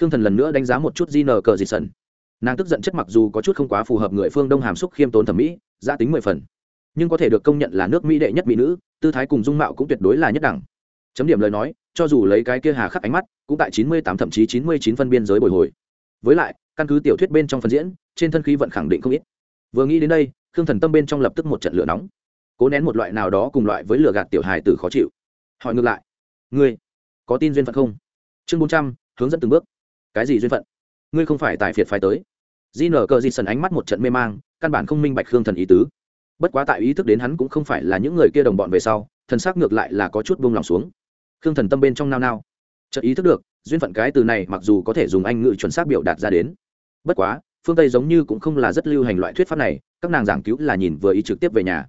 khương thần lần nữa đánh giá một chút di nờ cờ dị sần nàng tức giận chất mặc dù có chút không quá phù hợp người phương đông hàm xúc khiêm tốn thẩm mỹ gia tính mười phần. Nhưng có thể được công nhận là nước mỹ đệ nhất mỹ nữ, tư thái cùng dung mạo cũng tuyệt đối là nhất đẳng. Chấm điểm lời nói, cho dù lấy cái kia hà khắc ánh mắt, cũng tại chín mươi tám thậm chí chín mươi chín phân biên giới bồi hồi. Với lại, căn cứ tiểu thuyết bên trong phần diễn, trên thân khí vận khẳng định không ít. Vừa nghĩ đến đây khương thần tâm bên trong lập tức một trận lửa nóng. Cố nén một loại nào đó cùng loại với lửa gạt tiểu hài tử khó chịu. Hỏi ngược lại, ngươi có tin duyên phận không? Chương bốn trăm, hướng dẫn từng bước. Cái gì duyên phận? Ngươi không phải tài phiệt phải tới. Di nở cờ di sần ánh mắt một trận mê mang, căn bản không minh bạch khương thần ý tứ. Bất quá tại ý thức đến hắn cũng không phải là những người kia đồng bọn về sau, thần sắc ngược lại là có chút buông lòng xuống. Khương thần tâm bên trong nao nao. Chợt ý thức được, duyên phận cái từ này mặc dù có thể dùng anh ngữ chuẩn xác biểu đạt ra đến. Bất quá, phương tây giống như cũng không là rất lưu hành loại thuyết pháp này các nàng giảng cứu là nhìn vừa ý trực tiếp về nhà.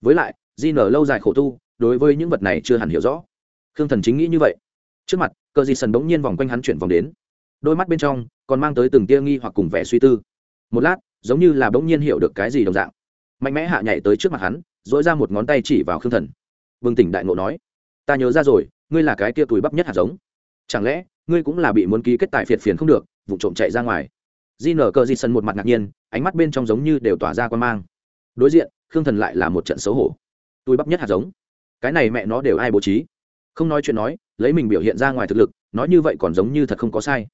Với lại di nở lâu dài khổ tu, đối với những vật này chưa hẳn hiểu rõ. Khương thần chính nghĩ như vậy. Trước mặt cờ di sần bỗng nhiên vòng quanh hắn chuyển vòng đến. Đôi mắt bên trong, còn mang tới từng tia nghi hoặc cùng vẻ suy tư. Một lát, giống như là bỗng nhiên hiểu được cái gì đồng dạng. Mạnh mẽ hạ nhảy tới trước mặt hắn dỗi ra một ngón tay chỉ vào khương thần. Vương tỉnh đại ngộ nói, ta nhớ ra rồi, ngươi là cái tia túi bắp nhất hạt giống. Chẳng lẽ, ngươi cũng là bị muốn ký kết tài phiệt phiền không được, vụ trộm chạy ra ngoài? Di nở cờ di sân một mặt ngạc nhiên, ánh mắt bên trong giống như đều tỏa ra quan mang. Đối diện, khương thần lại là một trận xấu hổ. Tôi bắp nhất hạt giống. Cái này mẹ nó đều ai bố trí? Không nói chuyện nói, lấy mình biểu hiện ra ngoài thực lực, nói như vậy còn giống như thật không có sai.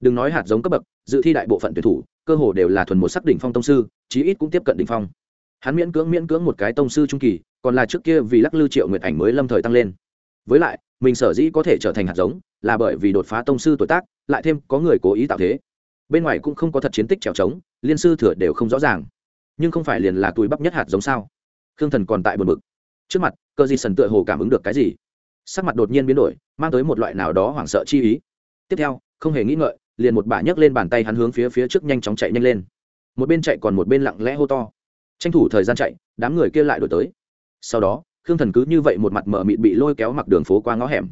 Đừng nói hạt giống cấp bậc, dự thi đại bộ phận tuyển thủ, cơ hồ đều là thuần một sắc đỉnh phong tông sư, chí ít cũng tiếp cận đỉnh phong. Hắn miễn cưỡng miễn cưỡng một cái tông sư trung kỳ, còn là trước kia vì lắc lư triệu nguyệt ảnh mới lâm thời tăng lên. Với lại, mình sở dĩ có thể trở thành hạt giống, là bởi vì đột phá tông sư tuổi tác, lại thêm có người cố ý tạo thế bên ngoài cũng không có thật chiến tích trèo trống, liên sư thừa đều không rõ ràng. Nhưng không phải liền là túi bắp nhất hạt giống sao? Khương thần còn tại buồn bực. Trước mặt, cơ di sần tựa hồ cảm ứng được cái gì? Sắc mặt đột nhiên biến đổi, mang tới một loại nào đó hoảng sợ chi ý. Tiếp theo, không hề nghĩ ngợi, liền một bà nhấc lên bàn tay hắn hướng phía phía trước nhanh chóng chạy nhanh lên. Một bên chạy còn một bên lặng lẽ hô to. Tranh thủ thời gian chạy, đám người kia lại đổi tới. Sau đó, khương thần cứ như vậy một mặt mở mịt bị lôi kéo mặc đường phố qua ngõ hẻm.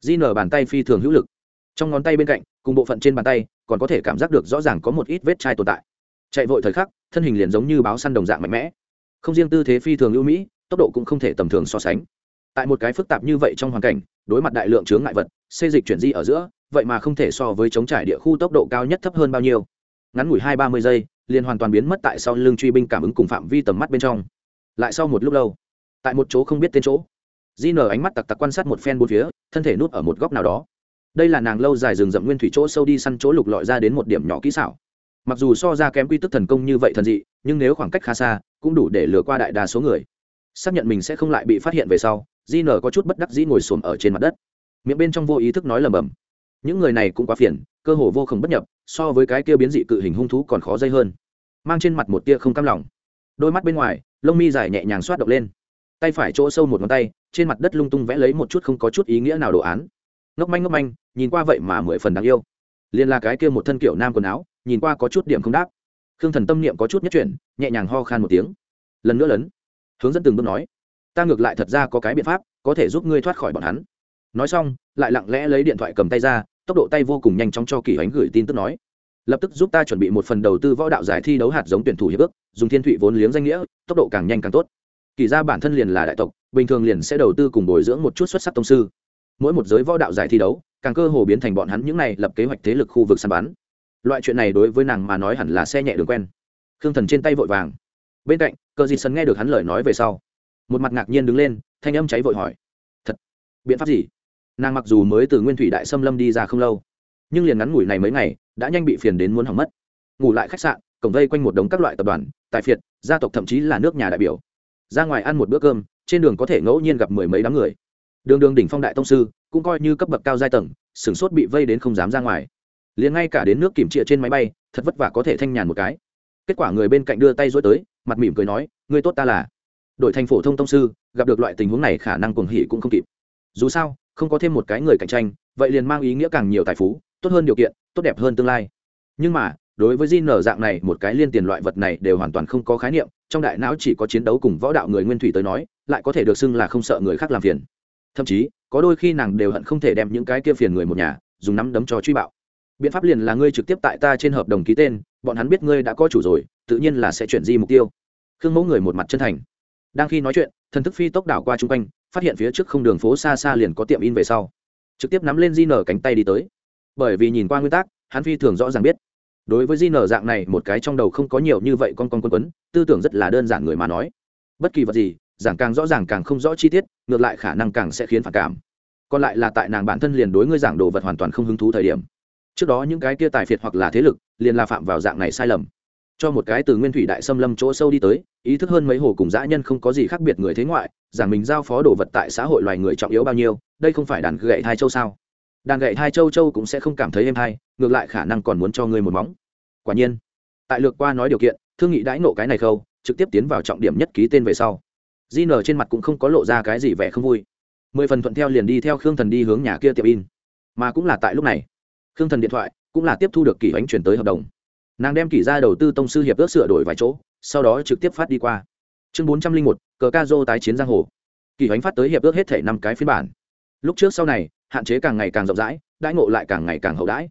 Di nở bàn tay phi thường hữu lực. Trong ngón tay bên cạnh, cùng bộ phận trên bàn tay còn có thể cảm giác được rõ ràng có một ít vết chai tồn tại. Chạy vội thời khắc, thân hình liền giống như báo săn đồng dạng mạnh mẽ. Không riêng tư thế phi thường ưu mỹ, tốc độ cũng không thể tầm thường so sánh. Tại một cái phức tạp như vậy trong hoàn cảnh, đối mặt đại lượng chướng ngại vật xây dịch chuyển di ở giữa, vậy mà không thể so với chống trải địa khu tốc độ cao nhất thấp hơn bao nhiêu. Ngắn ngủi hai ba mươi giây, liền hoàn toàn biến mất tại sau lưng truy binh cảm ứng cùng phạm vi tầm mắt bên trong. Lại sau một lúc lâu, tại một chỗ không biết tên chỗ di nở ánh mắt tặc tặc quan sát một phen bốn phía, thân thể nút ở một góc nào đó đây là nàng lâu dài rừng rậm nguyên thủy chỗ sâu đi săn chỗ lục lọi ra đến một điểm nhỏ kỹ xảo. Mặc dù so ra kém quy tức thần công như vậy thần dị, nhưng nếu khoảng cách khá xa, cũng đủ để lừa qua đại đa số người. Xác nhận mình sẽ không lại bị phát hiện về sau di nở có chút bất đắc dĩ ngồi xổm ở trên mặt đất. Miệng bên trong vô ý thức nói lầm bầm những người này cũng quá phiền, cơ hồ vô cùng bất nhập, so với cái kia biến dị cự hình hung thú còn khó dây hơn. Mang trên mặt một tia không cam lòng. Đôi mắt bên ngoài, lông mi dài nhẹ nhàng xoát động lên. Tay phải chỗ sâu một ngón tay, trên mặt đất lung tung vẽ lấy một chút không có chút ý nghĩa nào đồ án ngốc manh ngốc manh, nhìn qua vậy mà mười phần đáng yêu. Liên là cái kia một thân kiểu nam quần áo, nhìn qua có chút điểm không đáp. Khương thần tâm niệm có chút nhất chuyển, nhẹ nhàng ho khan một tiếng. Lần nữa lấn. Hướng dẫn từng bước nói. Ta ngược lại thật ra có cái biện pháp, có thể giúp ngươi thoát khỏi bọn hắn. Nói xong, lại lặng lẽ lấy điện thoại cầm tay ra, tốc độ tay vô cùng nhanh chóng cho kỳ ánh gửi tin tức nói. Lập tức giúp ta chuẩn bị một phần đầu tư võ đạo giải thi đấu hạt giống tuyển thủ hiệp ước, dùng thiên thụy vốn liếng danh nghĩa, tốc độ càng nhanh càng tốt. Kỳ ra bản thân liền là đại tộc, bình thường liền sẽ đầu tư cùng bồi dưỡng một chút xuất sắc tông sư mỗi một giới võ đạo giải thi đấu, càng cơ hồ biến thành bọn hắn những này lập kế hoạch thế lực khu vực săn bắn. Loại chuyện này đối với nàng mà nói hẳn là xe nhẹ đường quen. Khương thần trên tay vội vàng. Bên cạnh cờ dịt sân nghe được hắn lời nói về sau, một mặt ngạc nhiên đứng lên, thanh âm cháy vội hỏi, thật, biện pháp gì? Nàng mặc dù mới từ nguyên thủy đại xâm lâm đi ra không lâu, nhưng liền ngắn ngủi này mấy ngày, đã nhanh bị phiền đến muốn hỏng mất. Ngủ lại khách sạn, cổng vây quanh một đống các loại tập đoàn, tài phiệt, gia tộc thậm chí là nước nhà đại biểu. Ra ngoài ăn một bữa cơm, trên đường có thể ngẫu nhiên gặp mười mấy đám người đường đường đỉnh phong đại tông sư, cũng coi như cấp bậc cao giai tầng sửng sốt bị vây đến không dám ra ngoài. Liền ngay cả đến nước kiểm trịa trên máy bay, thật vất vả có thể thanh nhàn một cái. Kết quả người bên cạnh đưa tay dối tới, mặt mỉm cười nói người tốt ta là. Đội thành phổ thông tông sư, gặp được loại tình huống này khả năng cuồng hỉ cũng không kịp. Dù sao, không có thêm một cái người cạnh tranh, vậy liền mang ý nghĩa càng nhiều tài phú, tốt hơn điều kiện, tốt đẹp hơn tương lai. Nhưng mà, đối với di nở dạng này, một cái liên tiền loại vật này đều hoàn toàn không có khái niệm, trong đại não chỉ có chiến đấu cùng võ đạo người nguyên thủy tới nói, lại có thể được xưng là không sợ người khác làm phiền thậm chí, có đôi khi nàng đều hận không thể đem những cái kia phiền người một nhà, dùng nắm đấm cho truy bạo. Biện pháp liền là ngươi trực tiếp tại ta trên hợp đồng ký tên, bọn hắn biết ngươi đã có chủ rồi, tự nhiên là sẽ chuyển di mục tiêu. Khương mẫu người một mặt chân thành. Đang khi nói chuyện, thần thức phi tốc đảo qua chung quanh, phát hiện phía trước không đường phố xa xa liền có tiệm in về sau. Trực tiếp nắm lên di nở cánh tay đi tới. Bởi vì nhìn qua nguyên tắc, hắn phi thường rõ ràng biết. Đối với di nở dạng này, một cái trong đầu không có nhiều như vậy con con quân quấn, tư tưởng rất là đơn giản người mà nói. Bất kỳ vật gì giảng càng rõ ràng càng không rõ chi tiết, ngược lại khả năng càng sẽ khiến phản cảm. Còn lại là tại nàng bản thân liền đối ngươi giảng đồ vật hoàn toàn không hứng thú thời điểm. Trước đó những cái kia tài phiệt hoặc là thế lực, liền là phạm vào dạng này sai lầm. Cho một cái từ nguyên thủy đại xâm lâm chỗ sâu đi tới, ý thức hơn mấy hồ cùng dã nhân không có gì khác biệt người thế ngoại, giảng mình giao phó đồ vật tại xã hội loài người trọng yếu bao nhiêu, đây không phải đàn gậy thai châu sao? Đàn gậy thai châu châu cũng sẽ không cảm thấy êm hay, ngược lại khả năng còn muốn cho ngươi một móng. Quả nhiên, tại lược qua nói điều kiện, thương nghị đãi nộ cái này khâu, trực tiếp tiến vào trọng điểm nhất ký tên về sau di nở trên mặt cũng không có lộ ra cái gì vẻ không vui. Mười phần thuận theo liền đi theo khương thần đi hướng nhà kia tiệm in. Mà cũng là tại lúc này, khương thần điện thoại cũng là tiếp thu được kỷ ánh chuyển tới hợp đồng. Nàng đem kỷ ra đầu tư tông sư hiệp ước sửa đổi vài chỗ, sau đó trực tiếp phát đi qua. Chương bốn trăm linh một, cờ ca dô tái chiến giang hồ. Kỷ ánh phát tới hiệp ước hết thể năm cái phiên bản. Lúc trước sau này, hạn chế càng ngày càng rộng rãi, đãi ngộ lại càng ngày càng hậu đãi.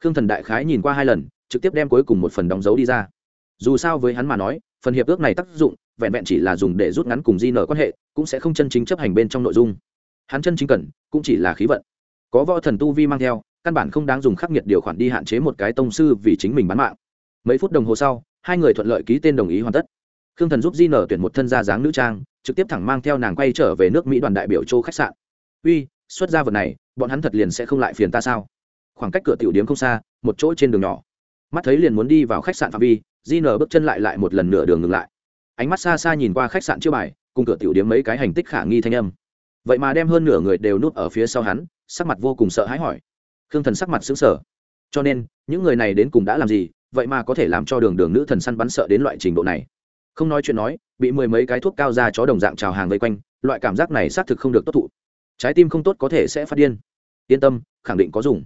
Khương thần đại khái nhìn qua hai lần, trực tiếp đem cuối cùng một phần đóng dấu đi ra. Dù sao với hắn mà nói, phần hiệp ước này tác dụng vẹn vẹn chỉ là dùng để rút ngắn cùng di nở quan hệ, cũng sẽ không chân chính chấp hành bên trong nội dung. Hắn chân chính cần, cũng chỉ là khí vận. Có võ thần tu vi mang theo, căn bản không đáng dùng khắc nghiệt điều khoản đi hạn chế một cái tông sư vì chính mình bán mạng. Mấy phút đồng hồ sau, hai người thuận lợi ký tên đồng ý hoàn tất. Khương thần giúp di nở tuyển một thân gia dáng nữ trang, trực tiếp thẳng mang theo nàng quay trở về nước mỹ đoàn đại biểu châu khách sạn. Uy, xuất ra vật này, bọn hắn thật liền sẽ không lại phiền ta sao? Khoảng cách cửa tiểu điếm không xa, một chỗ trên đường nhỏ. Mắt thấy liền muốn đi vào khách sạn phạm vi di nở bước chân lại lại một lần nửa đường ngừng lại ánh mắt xa xa nhìn qua khách sạn chưa bài, cùng cửa tiểu điếm mấy cái hành tích khả nghi thanh âm. Vậy mà đem hơn nửa người đều núp ở phía sau hắn, sắc mặt vô cùng sợ hãi hỏi. Khương thần sắc mặt xứng sở cho nên, những người này đến cùng đã làm gì, vậy mà có thể làm cho đường đường nữ thần săn bắn sợ đến loại trình độ này. Không nói chuyện nói, bị mười mấy cái thuốc cao ra chó đồng dạng trào hàng vây quanh, loại cảm giác này xác thực không được tốt thụ. Trái tim không tốt có thể sẽ phát điên. Yên tâm, khẳng định có dùng.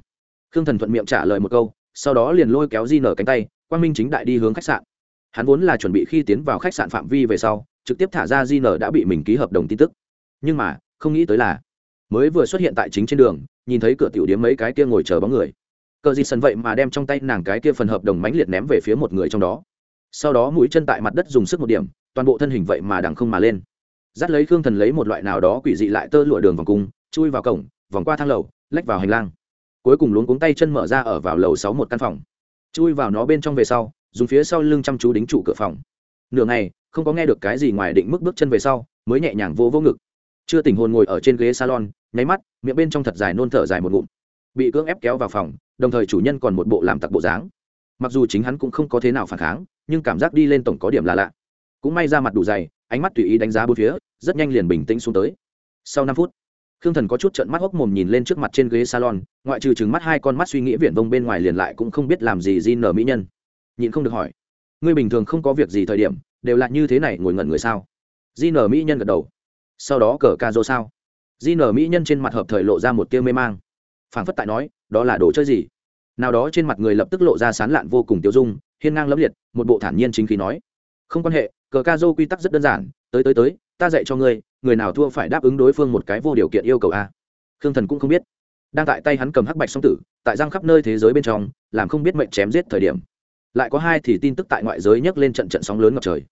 Khương thần thuận miệng trả lời một câu, sau đó liền lôi kéo di nở cánh tay, quang minh chính đại đi hướng khách sạn hắn vốn là chuẩn bị khi tiến vào khách sạn phạm vi về sau, trực tiếp thả ra di nở đã bị mình ký hợp đồng tin tức. Nhưng mà, không nghĩ tới là, mới vừa xuất hiện tại chính trên đường, nhìn thấy cửa tiểu điếm mấy cái kia ngồi chờ bóng người. Cờ di sần vậy mà đem trong tay nàng cái kia phần hợp đồng mãnh liệt ném về phía một người trong đó. Sau đó mũi chân tại mặt đất dùng sức một điểm, toàn bộ thân hình vậy mà đằng không mà lên. Dắt lấy khương thần lấy một loại nào đó quỷ dị lại tơ lụa đường vòng cung, chui vào cổng, vòng qua thang lầu, lách vào hành lang. Cuối cùng luống cuống tay chân mở ra ở vào lầu sáu một căn phòng. Chui vào nó bên trong về sau dùng phía sau lưng chăm chú đính trụ cửa phòng. Nửa ngày, không có nghe được cái gì ngoài định mức bước chân về sau, mới nhẹ nhàng vô vô ngực. Chưa tình hồn ngồi ở trên ghế salon, nháy mắt, miệng bên trong thật dài nôn thở dài một ngụm. Bị cưỡng ép kéo vào phòng, đồng thời chủ nhân còn một bộ làm tặc bộ dáng. Mặc dù chính hắn cũng không có thế nào phản kháng, nhưng cảm giác đi lên tổng có điểm là lạ. Cũng may ra mặt đủ dày, ánh mắt tùy ý đánh giá bốn phía, rất nhanh liền bình tĩnh xuống tới. Sau năm phút, khương thần có chút trận mắt hốc mồm nhìn lên trước mặt trên ghế salon, ngoại trừ chừng mắt hai con mắt suy nghĩ viển vông bên ngoài liền lại cũng không biết làm gì di nở mỹ nhân nhịn không được hỏi. Ngươi bình thường không có việc gì thời điểm, đều là như thế này ngồi ngẩn người sao? Di nở mỹ nhân gật đầu. Sau đó cờ ca dô sao? Di nở mỹ nhân trên mặt hợp thời lộ ra một tia mê mang. Phảng phất tại nói, đó là đồ chơi gì? Nào đó trên mặt người lập tức lộ ra sán lạn vô cùng tiêu dung, hiên ngang lẫm liệt, một bộ thản nhiên chính khí nói. Không quan hệ, cờ ca dô quy tắc rất đơn giản, tới tới tới, ta dạy cho ngươi, người nào thua phải đáp ứng đối phương một cái vô điều kiện yêu cầu a. Khương thần cũng không biết. Đang tại tay hắn cầm hắc bạch song tử, tại răng khắp nơi thế giới bên trong, làm không biết mệnh chém giết thời điểm lại có hai thì tin tức tại ngoại giới nhấc lên trận trận sóng lớn ngập trời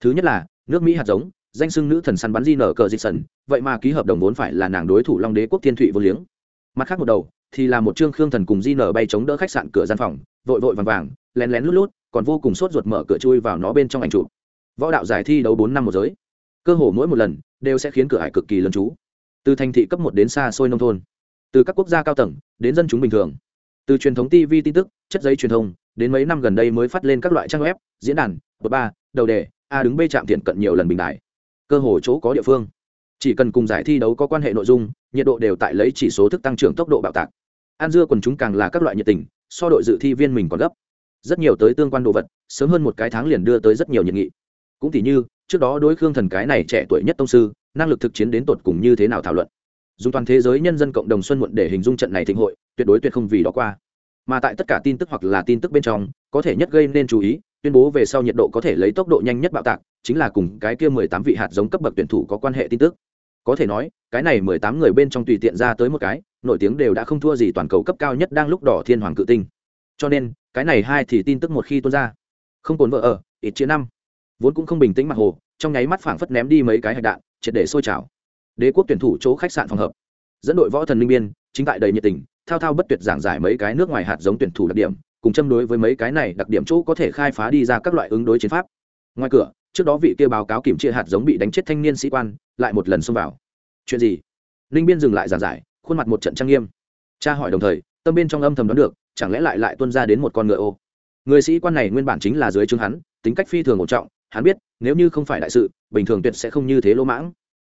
thứ nhất là nước mỹ hạt giống danh sưng nữ thần săn bắn di nở cờ dịch sần vậy mà ký hợp đồng vốn phải là nàng đối thủ long đế quốc thiên thụy vô liếng mặt khác một đầu thì là một trương khương thần cùng di nở bay chống đỡ khách sạn cửa gian phòng vội vội vàng vàng lén lén lút lút còn vô cùng sốt ruột mở cửa chui vào nó bên trong ảnh trụ võ đạo giải thi đấu bốn năm một giới cơ hồ mỗi một lần đều sẽ khiến cửa hải cực kỳ lớn chú từ thành thị cấp một đến xa xôi nông thôn từ các quốc gia cao tầng đến dân chúng bình thường từ truyền thống tv tin tức, chất giấy truyền thông, đến mấy năm gần đây mới phát lên các loại trang web, diễn đàn bờ ba, đầu đề, a đứng b chạm thiện cận nhiều lần bình đại. Cơ hồ chỗ có địa phương. Chỉ cần cùng giải thi đấu có quan hệ nội dung, nhiệt độ đều tại lấy chỉ số thức tăng trưởng tốc độ bạo tạc. An dưa quần chúng càng là các loại nhiệt tình, so đội dự thi viên mình còn gấp. Rất nhiều tới tương quan đồ vật, sớm hơn một cái tháng liền đưa tới rất nhiều nhiệt nghị. Cũng tỉ như, trước đó đối khương thần cái này trẻ tuổi nhất tông sư, năng lực thực chiến đến tột cùng như thế nào thảo luận dùng toàn thế giới nhân dân cộng đồng xuân muộn để hình dung trận này thịnh hội, tuyệt đối tuyệt không vì đó qua. Mà tại tất cả tin tức hoặc là tin tức bên trong, có thể nhất gây nên chú ý, tuyên bố về sau nhiệt độ có thể lấy tốc độ nhanh nhất bạo tạc, chính là cùng cái kia mười tám vị hạt giống cấp bậc tuyển thủ có quan hệ tin tức. Có thể nói, cái này mười tám người bên trong tùy tiện ra tới một cái, nổi tiếng đều đã không thua gì toàn cầu cấp cao nhất đang lúc đỏ thiên hoàng cự tinh. Cho nên, cái này hai thì tin tức một khi tuôn ra, không cồn vợ ở, ít chia năm, vốn cũng không bình tĩnh mặt hồ, trong nháy mắt phảng phất ném đi mấy cái hạch đạn, triệt để sôi trào đế quốc tuyển thủ chỗ khách sạn phòng hợp. Dẫn đội võ thần linh biên, chính tại đầy nhiệt tình, thao thao bất tuyệt giảng giải mấy cái nước ngoài hạt giống tuyển thủ đặc điểm, cùng châm đối với mấy cái này đặc điểm chỗ có thể khai phá đi ra các loại ứng đối chiến pháp. Ngoài cửa, trước đó vị kia báo cáo kiểm chia hạt giống bị đánh chết thanh niên sĩ quan, lại một lần xông vào. Chuyện gì? Linh biên dừng lại giảng giải, khuôn mặt một trận trang nghiêm. Cha hỏi đồng thời, tâm bên trong âm thầm đoán được, chẳng lẽ lại lại tuân ra đến một con ngựa ô? Người sĩ quan này nguyên bản chính là dưới chứng hắn, tính cách phi thường ổn trọng, hắn biết, nếu như không phải đại sự, bình thường tuyệt sẽ không như thế lỗ mãng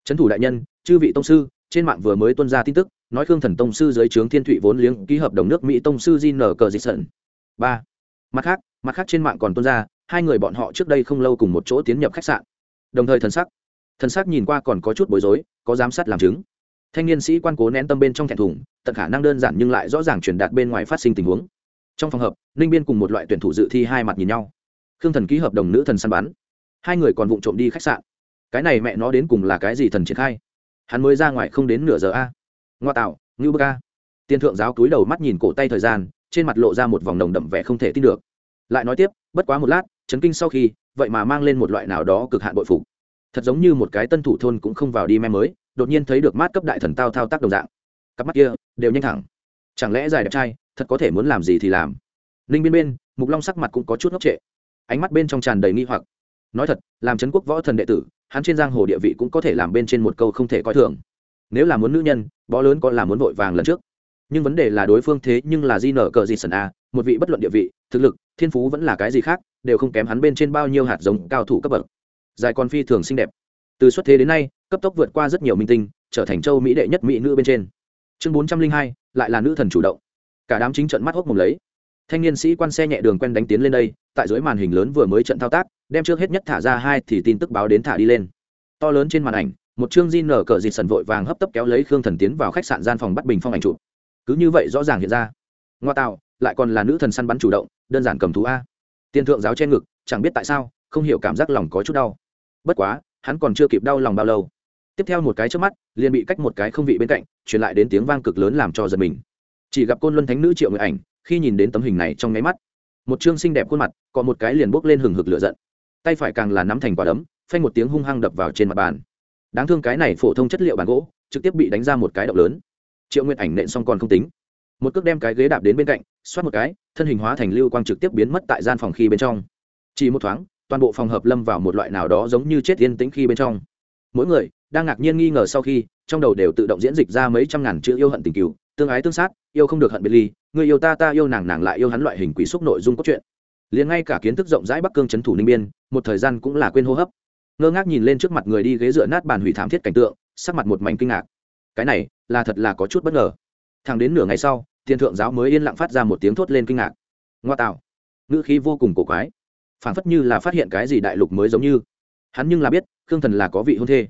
trấn thủ đại nhân, chư vị tông sư, trên mạng vừa mới tuân ra tin tức, nói khương thần tông sư dưới trướng thiên thụy vốn liếng ký hợp đồng nước mỹ tông sư di nở cờ dịch sận ba. Mặt khác mặt khác trên mạng còn tuân ra, hai người bọn họ trước đây không lâu cùng một chỗ tiến nhập khách sạn. Đồng thời thần sắc. Thần sắc nhìn qua còn có chút bối rối, có giám sát làm chứng. Thanh niên sĩ quan cố nén tâm bên trong thẹn thùng, tận khả năng đơn giản nhưng lại rõ ràng truyền đạt bên ngoài phát sinh tình huống. Trong phòng hợp ninh biên cùng một loại tuyển thủ dự thi hai mặt nhìn nhau. Khương thần ký hợp đồng nữ thần săn bắn. Hai người còn vụng trộm đi khách sạn cái này mẹ nó đến cùng là cái gì thần triển khai? Hắn mới ra ngoài không đến nửa giờ a. Ngoa tạo, ngưu bơ ca tiên thượng giáo cúi đầu mắt nhìn cổ tay thời gian, trên mặt lộ ra một vòng nồng đậm vẻ không thể tin được. Lại nói tiếp, bất quá một lát, chấn kinh sau khi, vậy mà mang lên một loại nào đó cực hạn bội phục. Thật giống như một cái tân thủ thôn cũng không vào đi me mới, đột nhiên thấy được mát cấp đại thần tao thao tác đồng dạng. Cặp mắt kia, đều nhanh thẳng. Chẳng lẽ dài đẹp trai, thật có thể muốn làm gì thì làm? Ninh biên bên, mục long sắc mặt cũng có chút ngốc trệ. Ánh mắt bên trong tràn đầy nghi hoặc nói thật, làm trấn quốc võ thần đệ tử, hắn trên giang hồ địa vị cũng có thể làm bên trên một câu không thể coi thường. Nếu là muốn nữ nhân, bó lớn có là muốn vội vàng lần trước. Nhưng vấn đề là đối phương thế nhưng là di nở cờ gì sần a, một vị bất luận địa vị, thực lực, thiên phú vẫn là cái gì khác, đều không kém hắn bên trên bao nhiêu hạt giống cao thủ cấp bậc. Dài con phi thường xinh đẹp. Từ xuất thế đến nay, cấp tốc vượt qua rất nhiều minh tinh, trở thành châu mỹ đệ nhất mỹ nữ bên trên. Chương bốn trăm linh hai, lại là nữ thần chủ động. Cả đám chính trận mắt hốc mồm lấy. Thanh niên sĩ quan xe nhẹ đường quen đánh tiến lên đây, tại dưới màn hình lớn vừa mới trận thao tác đem trước hết nhất thả ra hai thì tin tức báo đến thả đi lên. To lớn trên màn ảnh, một chương di nở cờ dịt sần vội vàng hấp tấp kéo lấy khương thần tiến vào khách sạn gian phòng bắt bình phong ảnh chụp. Cứ như vậy rõ ràng hiện ra. Ngoa tạo, lại còn là nữ thần săn bắn chủ động, đơn giản cầm thú a. Tiên thượng giáo trên ngực, chẳng biết tại sao, không hiểu cảm giác lòng có chút đau. Bất quá, hắn còn chưa kịp đau lòng bao lâu. Tiếp theo một cái trước mắt, liền bị cách một cái không vị bên cạnh, truyền lại đến tiếng vang cực lớn làm cho giật mình. Chỉ gặp côn luân thánh nữ triệu người ảnh, khi nhìn đến tấm hình này trong nháy mắt, một chương xinh đẹp khuôn mặt còn một cái liền bốc lên hừng hực lửa giận tay phải càng là nắm thành quả đấm, phanh một tiếng hung hăng đập vào trên mặt bàn. Đáng thương cái này phổ thông chất liệu bàn gỗ, trực tiếp bị đánh ra một cái động lớn. Triệu nguyện ảnh nện xong còn không tính. Một cước đem cái ghế đạp đến bên cạnh, xoát một cái, thân hình hóa thành lưu quang trực tiếp biến mất tại gian phòng khi bên trong. Chỉ một thoáng, toàn bộ phòng hợp lâm vào một loại nào đó giống như chết yên tĩnh khi bên trong. Mỗi người, đang ngạc nhiên nghi ngờ sau khi, trong đầu đều tự động diễn dịch ra mấy trăm ngàn chữ yêu hận tình cừu, tương ái tương sát, yêu không được hận biệt ly, người yêu ta ta yêu nàng nàng lại yêu hắn loại hình quỷ xúc nội dung cốt truyện liền ngay cả kiến thức rộng rãi bắc cương c thủ ninh biên, một thời gian cũng là quên hô hấp. Ngơ ngác nhìn lên trước mặt người đi ghế dựa nát bàn hủy thảm thiết cảnh tượng, sắc mặt một mảnh kinh ngạc. Cái này, là thật là có chút bất ngờ. Thẳng đến nửa ngày sau, Thiên thượng giáo mới yên lặng phát ra một tiếng thốt lên kinh ngạc. Ngoa tạo. Ngữ khí vô cùng cổ quái. Phảng phất như là phát hiện cái gì đại lục mới giống như. Hắn nhưng là biết, khương thần là có vị hôn thê.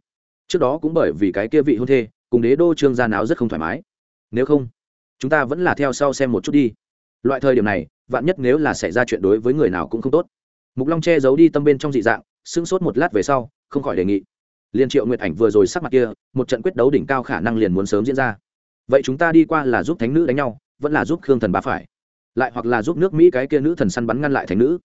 Trước đó cũng bởi vì cái kia vị hôn thê, cùng đế đô trương gia náo rất không thoải mái. Nếu không, chúng ta vẫn là theo sau xem một chút đi loại thời điểm này, vạn nhất nếu là xảy ra chuyện đối với người nào cũng không tốt. Mục long che giấu đi tâm bên trong dị dạng, sững sốt một lát về sau, không khỏi đề nghị. Liên triệu nguyệt ảnh vừa rồi sắc mặt kia, một trận quyết đấu đỉnh cao khả năng liền muốn sớm diễn ra. Vậy chúng ta đi qua là giúp thánh nữ đánh nhau, vẫn là giúp khương thần bá phải? Lại hoặc là giúp nước mỹ cái kia nữ thần săn bắn ngăn lại thánh nữ?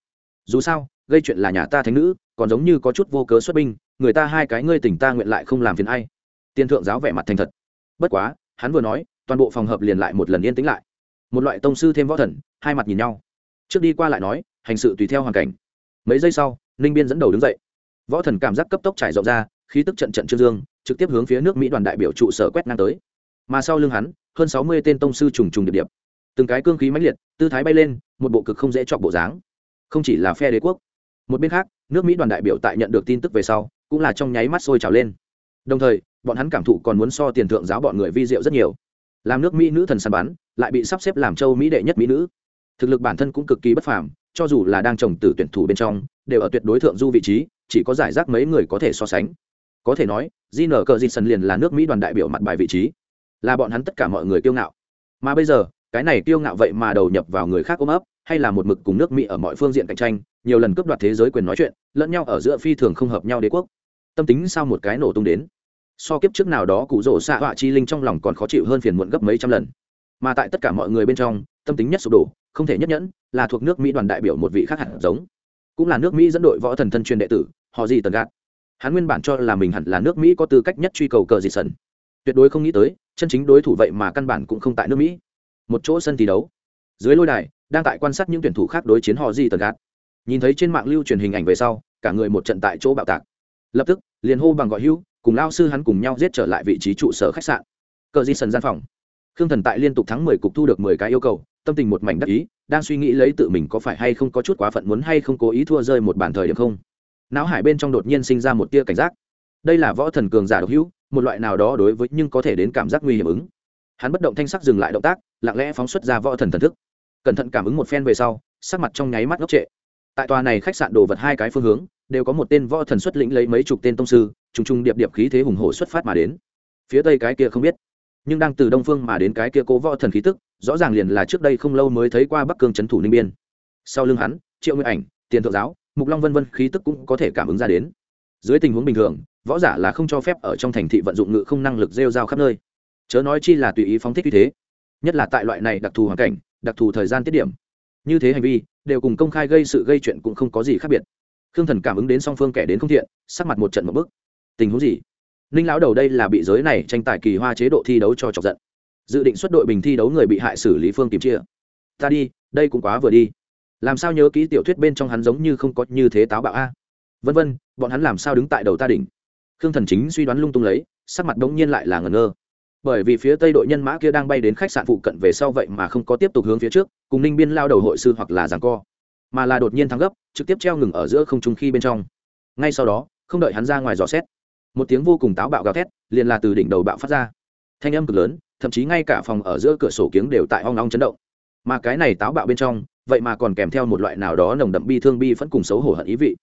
Dù sao, gây chuyện là nhà ta thánh nữ, còn giống như có chút vô cớ xuất binh, người ta hai cái ngươi tỉnh ta nguyện lại không làm phiền ai. Tiên thượng giáo vẻ mặt thành thật. Bất quá, hắn vừa nói, toàn bộ phòng hợp liền lại một lần yên tĩnh lại một loại tông sư thêm võ thần, hai mặt nhìn nhau. Trước đi qua lại nói, hành sự tùy theo hoàn cảnh. Mấy giây sau, ninh biên dẫn đầu đứng dậy. Võ thần cảm giác cấp tốc trải rộng ra, khí tức trận trận trương dương, trực tiếp hướng phía nước mỹ đoàn đại biểu trụ sở quét ngang tới. Mà sau lưng hắn, hơn sáu mươi tên tông sư trùng trùng điệp điệp. Từng cái cương khí mãnh liệt, tư thái bay lên, một bộ cực không dễ chọc bộ dáng. Không chỉ là phe đế quốc, một bên khác, nước mỹ đoàn đại biểu tại nhận được tin tức về sau, cũng là trong nháy mắt sôi trào lên. Đồng thời, bọn hắn cảm thụ còn muốn so tiền thượng giáo bọn người vi diệu rất nhiều làm nước mỹ nữ thần săn bắn, lại bị sắp xếp làm châu mỹ đệ nhất mỹ nữ. Thực lực bản thân cũng cực kỳ bất phàm, cho dù là đang trồng từ tuyển thủ bên trong, đều ở tuyệt đối thượng du vị trí, chỉ có giải rác mấy người có thể so sánh. Có thể nói di nở cờ di sân liền là nước mỹ đoàn đại biểu mặt bài vị trí. Là bọn hắn tất cả mọi người kiêu ngạo. Mà bây giờ, cái này kiêu ngạo vậy mà đầu nhập vào người khác ôm ấp, hay là một mực cùng nước mỹ ở mọi phương diện cạnh tranh, nhiều lần cướp đoạt thế giới quyền nói chuyện, lẫn nhau ở giữa phi thường không hợp nhau đế quốc. Tâm tính sao một cái nổ tung đến so kiếp trước nào đó cụ rổ xạ họa chi linh trong lòng còn khó chịu hơn phiền muộn gấp mấy trăm lần. Mà tại tất cả mọi người bên trong, tâm tính nhất sụp đổ, không thể nhất nhẫn, là thuộc nước mỹ đoàn đại biểu một vị khác hẳn giống. Cũng là nước mỹ dẫn đội võ thần thân truyền đệ tử, họ gì tần gạt. Hắn nguyên bản cho là mình hẳn là nước mỹ có tư cách nhất truy cầu cờ dị sần. Tuyệt đối không nghĩ tới, chân chính đối thủ vậy mà căn bản cũng không tại nước mỹ. Một chỗ sân thi đấu. Dưới lôi đài, đang tại quan sát những tuyển thủ khác đối chiến họ gì tần gạt. Nhìn thấy trên mạng lưu truyền hình ảnh về sau, cả người một trận tại chỗ bạo tạc. Lập tức, liền hô bằng gọi hữu cùng lao sư hắn cùng nhau giết trở lại vị trí trụ sở khách sạn. Cờ di sần gian phòng. Khương thần tại liên tục thắng mười cục thu được mười cái yêu cầu, tâm tình một mảnh đắc ý, đang suy nghĩ lấy tự mình có phải hay không có chút quá phận muốn hay không cố ý thua rơi một bản thời điểm không. Não hải bên trong đột nhiên sinh ra một tia cảnh giác. Đây là võ thần cường giả độc hữu, một loại nào đó đối với nhưng có thể đến cảm giác nguy hiểm ứng. Hắn bất động thanh sắc dừng lại động tác, lặng lẽ phóng xuất ra võ thần thần thức. Cẩn thận cảm ứng một phen về sau, sắc mặt trong nháy mắt ngốc trệ. Tại tòa này khách sạn đồ vật hai cái phương hướng, đều có một tên võ thần xuất lĩnh lấy mấy chục tên tông sư trùng trùng điệp điệp khí thế hùng hổ xuất phát mà đến. Phía tây cái kia không biết, nhưng đang từ đông phương mà đến cái kia cố võ thần khí tức, rõ ràng liền là trước đây không lâu mới thấy qua bắc cương trấn thủ ninh biên. Sau lưng hắn, triệu nguyên ảnh, tiền thượng giáo, mục long vân vân khí tức cũng có thể cảm ứng ra đến. Dưới tình huống bình thường, võ giả là không cho phép ở trong thành thị vận dụng ngự không năng lực rêu rao khắp nơi. Chớ nói chi là tùy ý phóng thích như thế, nhất là tại loại này đặc thù hoàn cảnh, đặc thù thời gian tiết điểm. Như thế hành vi, đều cùng công khai gây sự gây chuyện cũng không có gì khác biệt. Khương thần cảm ứng đến song phương kẻ đến không thiện, sắc mặt một trận một bức tình huống gì? Ninh lão đầu đây là bị giới này tranh tài kỳ hoa chế độ thi đấu cho chọc giận. Dự định xuất đội bình thi đấu người bị hại xử lý phương tìm chia ta đi, đây cũng quá vừa đi. Làm sao nhớ ký tiểu thuyết bên trong hắn giống như không có như thế táo bạo a? Vân vân, bọn hắn làm sao đứng tại đầu ta đỉnh? Khương thần chính suy đoán lung tung lấy, sắc mặt đ ố n g nhiên lại là ngẩn ngơ. Bởi vì phía tây đội nhân mã kia đang bay đến khách sạn phụ cận về sau vậy mà không có tiếp tục hướng phía trước, cùng ninh biên lao đầu hội sư hoặc là giảng co. Mà là đột nhiên thắng gấp, trực tiếp treo ngừng ở giữa không trung khi bên trong. Ngay sau đó, không đợi hắn ra ngoài dò xét một tiếng vô cùng táo bạo gào thét, liền là từ đỉnh đầu bạo phát ra. Thanh âm cực lớn, thậm chí ngay cả phòng ở giữa cửa sổ kiếng đều tại hoang long chấn động. Mà cái này táo bạo bên trong, vậy mà còn kèm theo một loại nào đó nồng đậm bi thương bi vẫn cùng xấu hổ hận ý vị.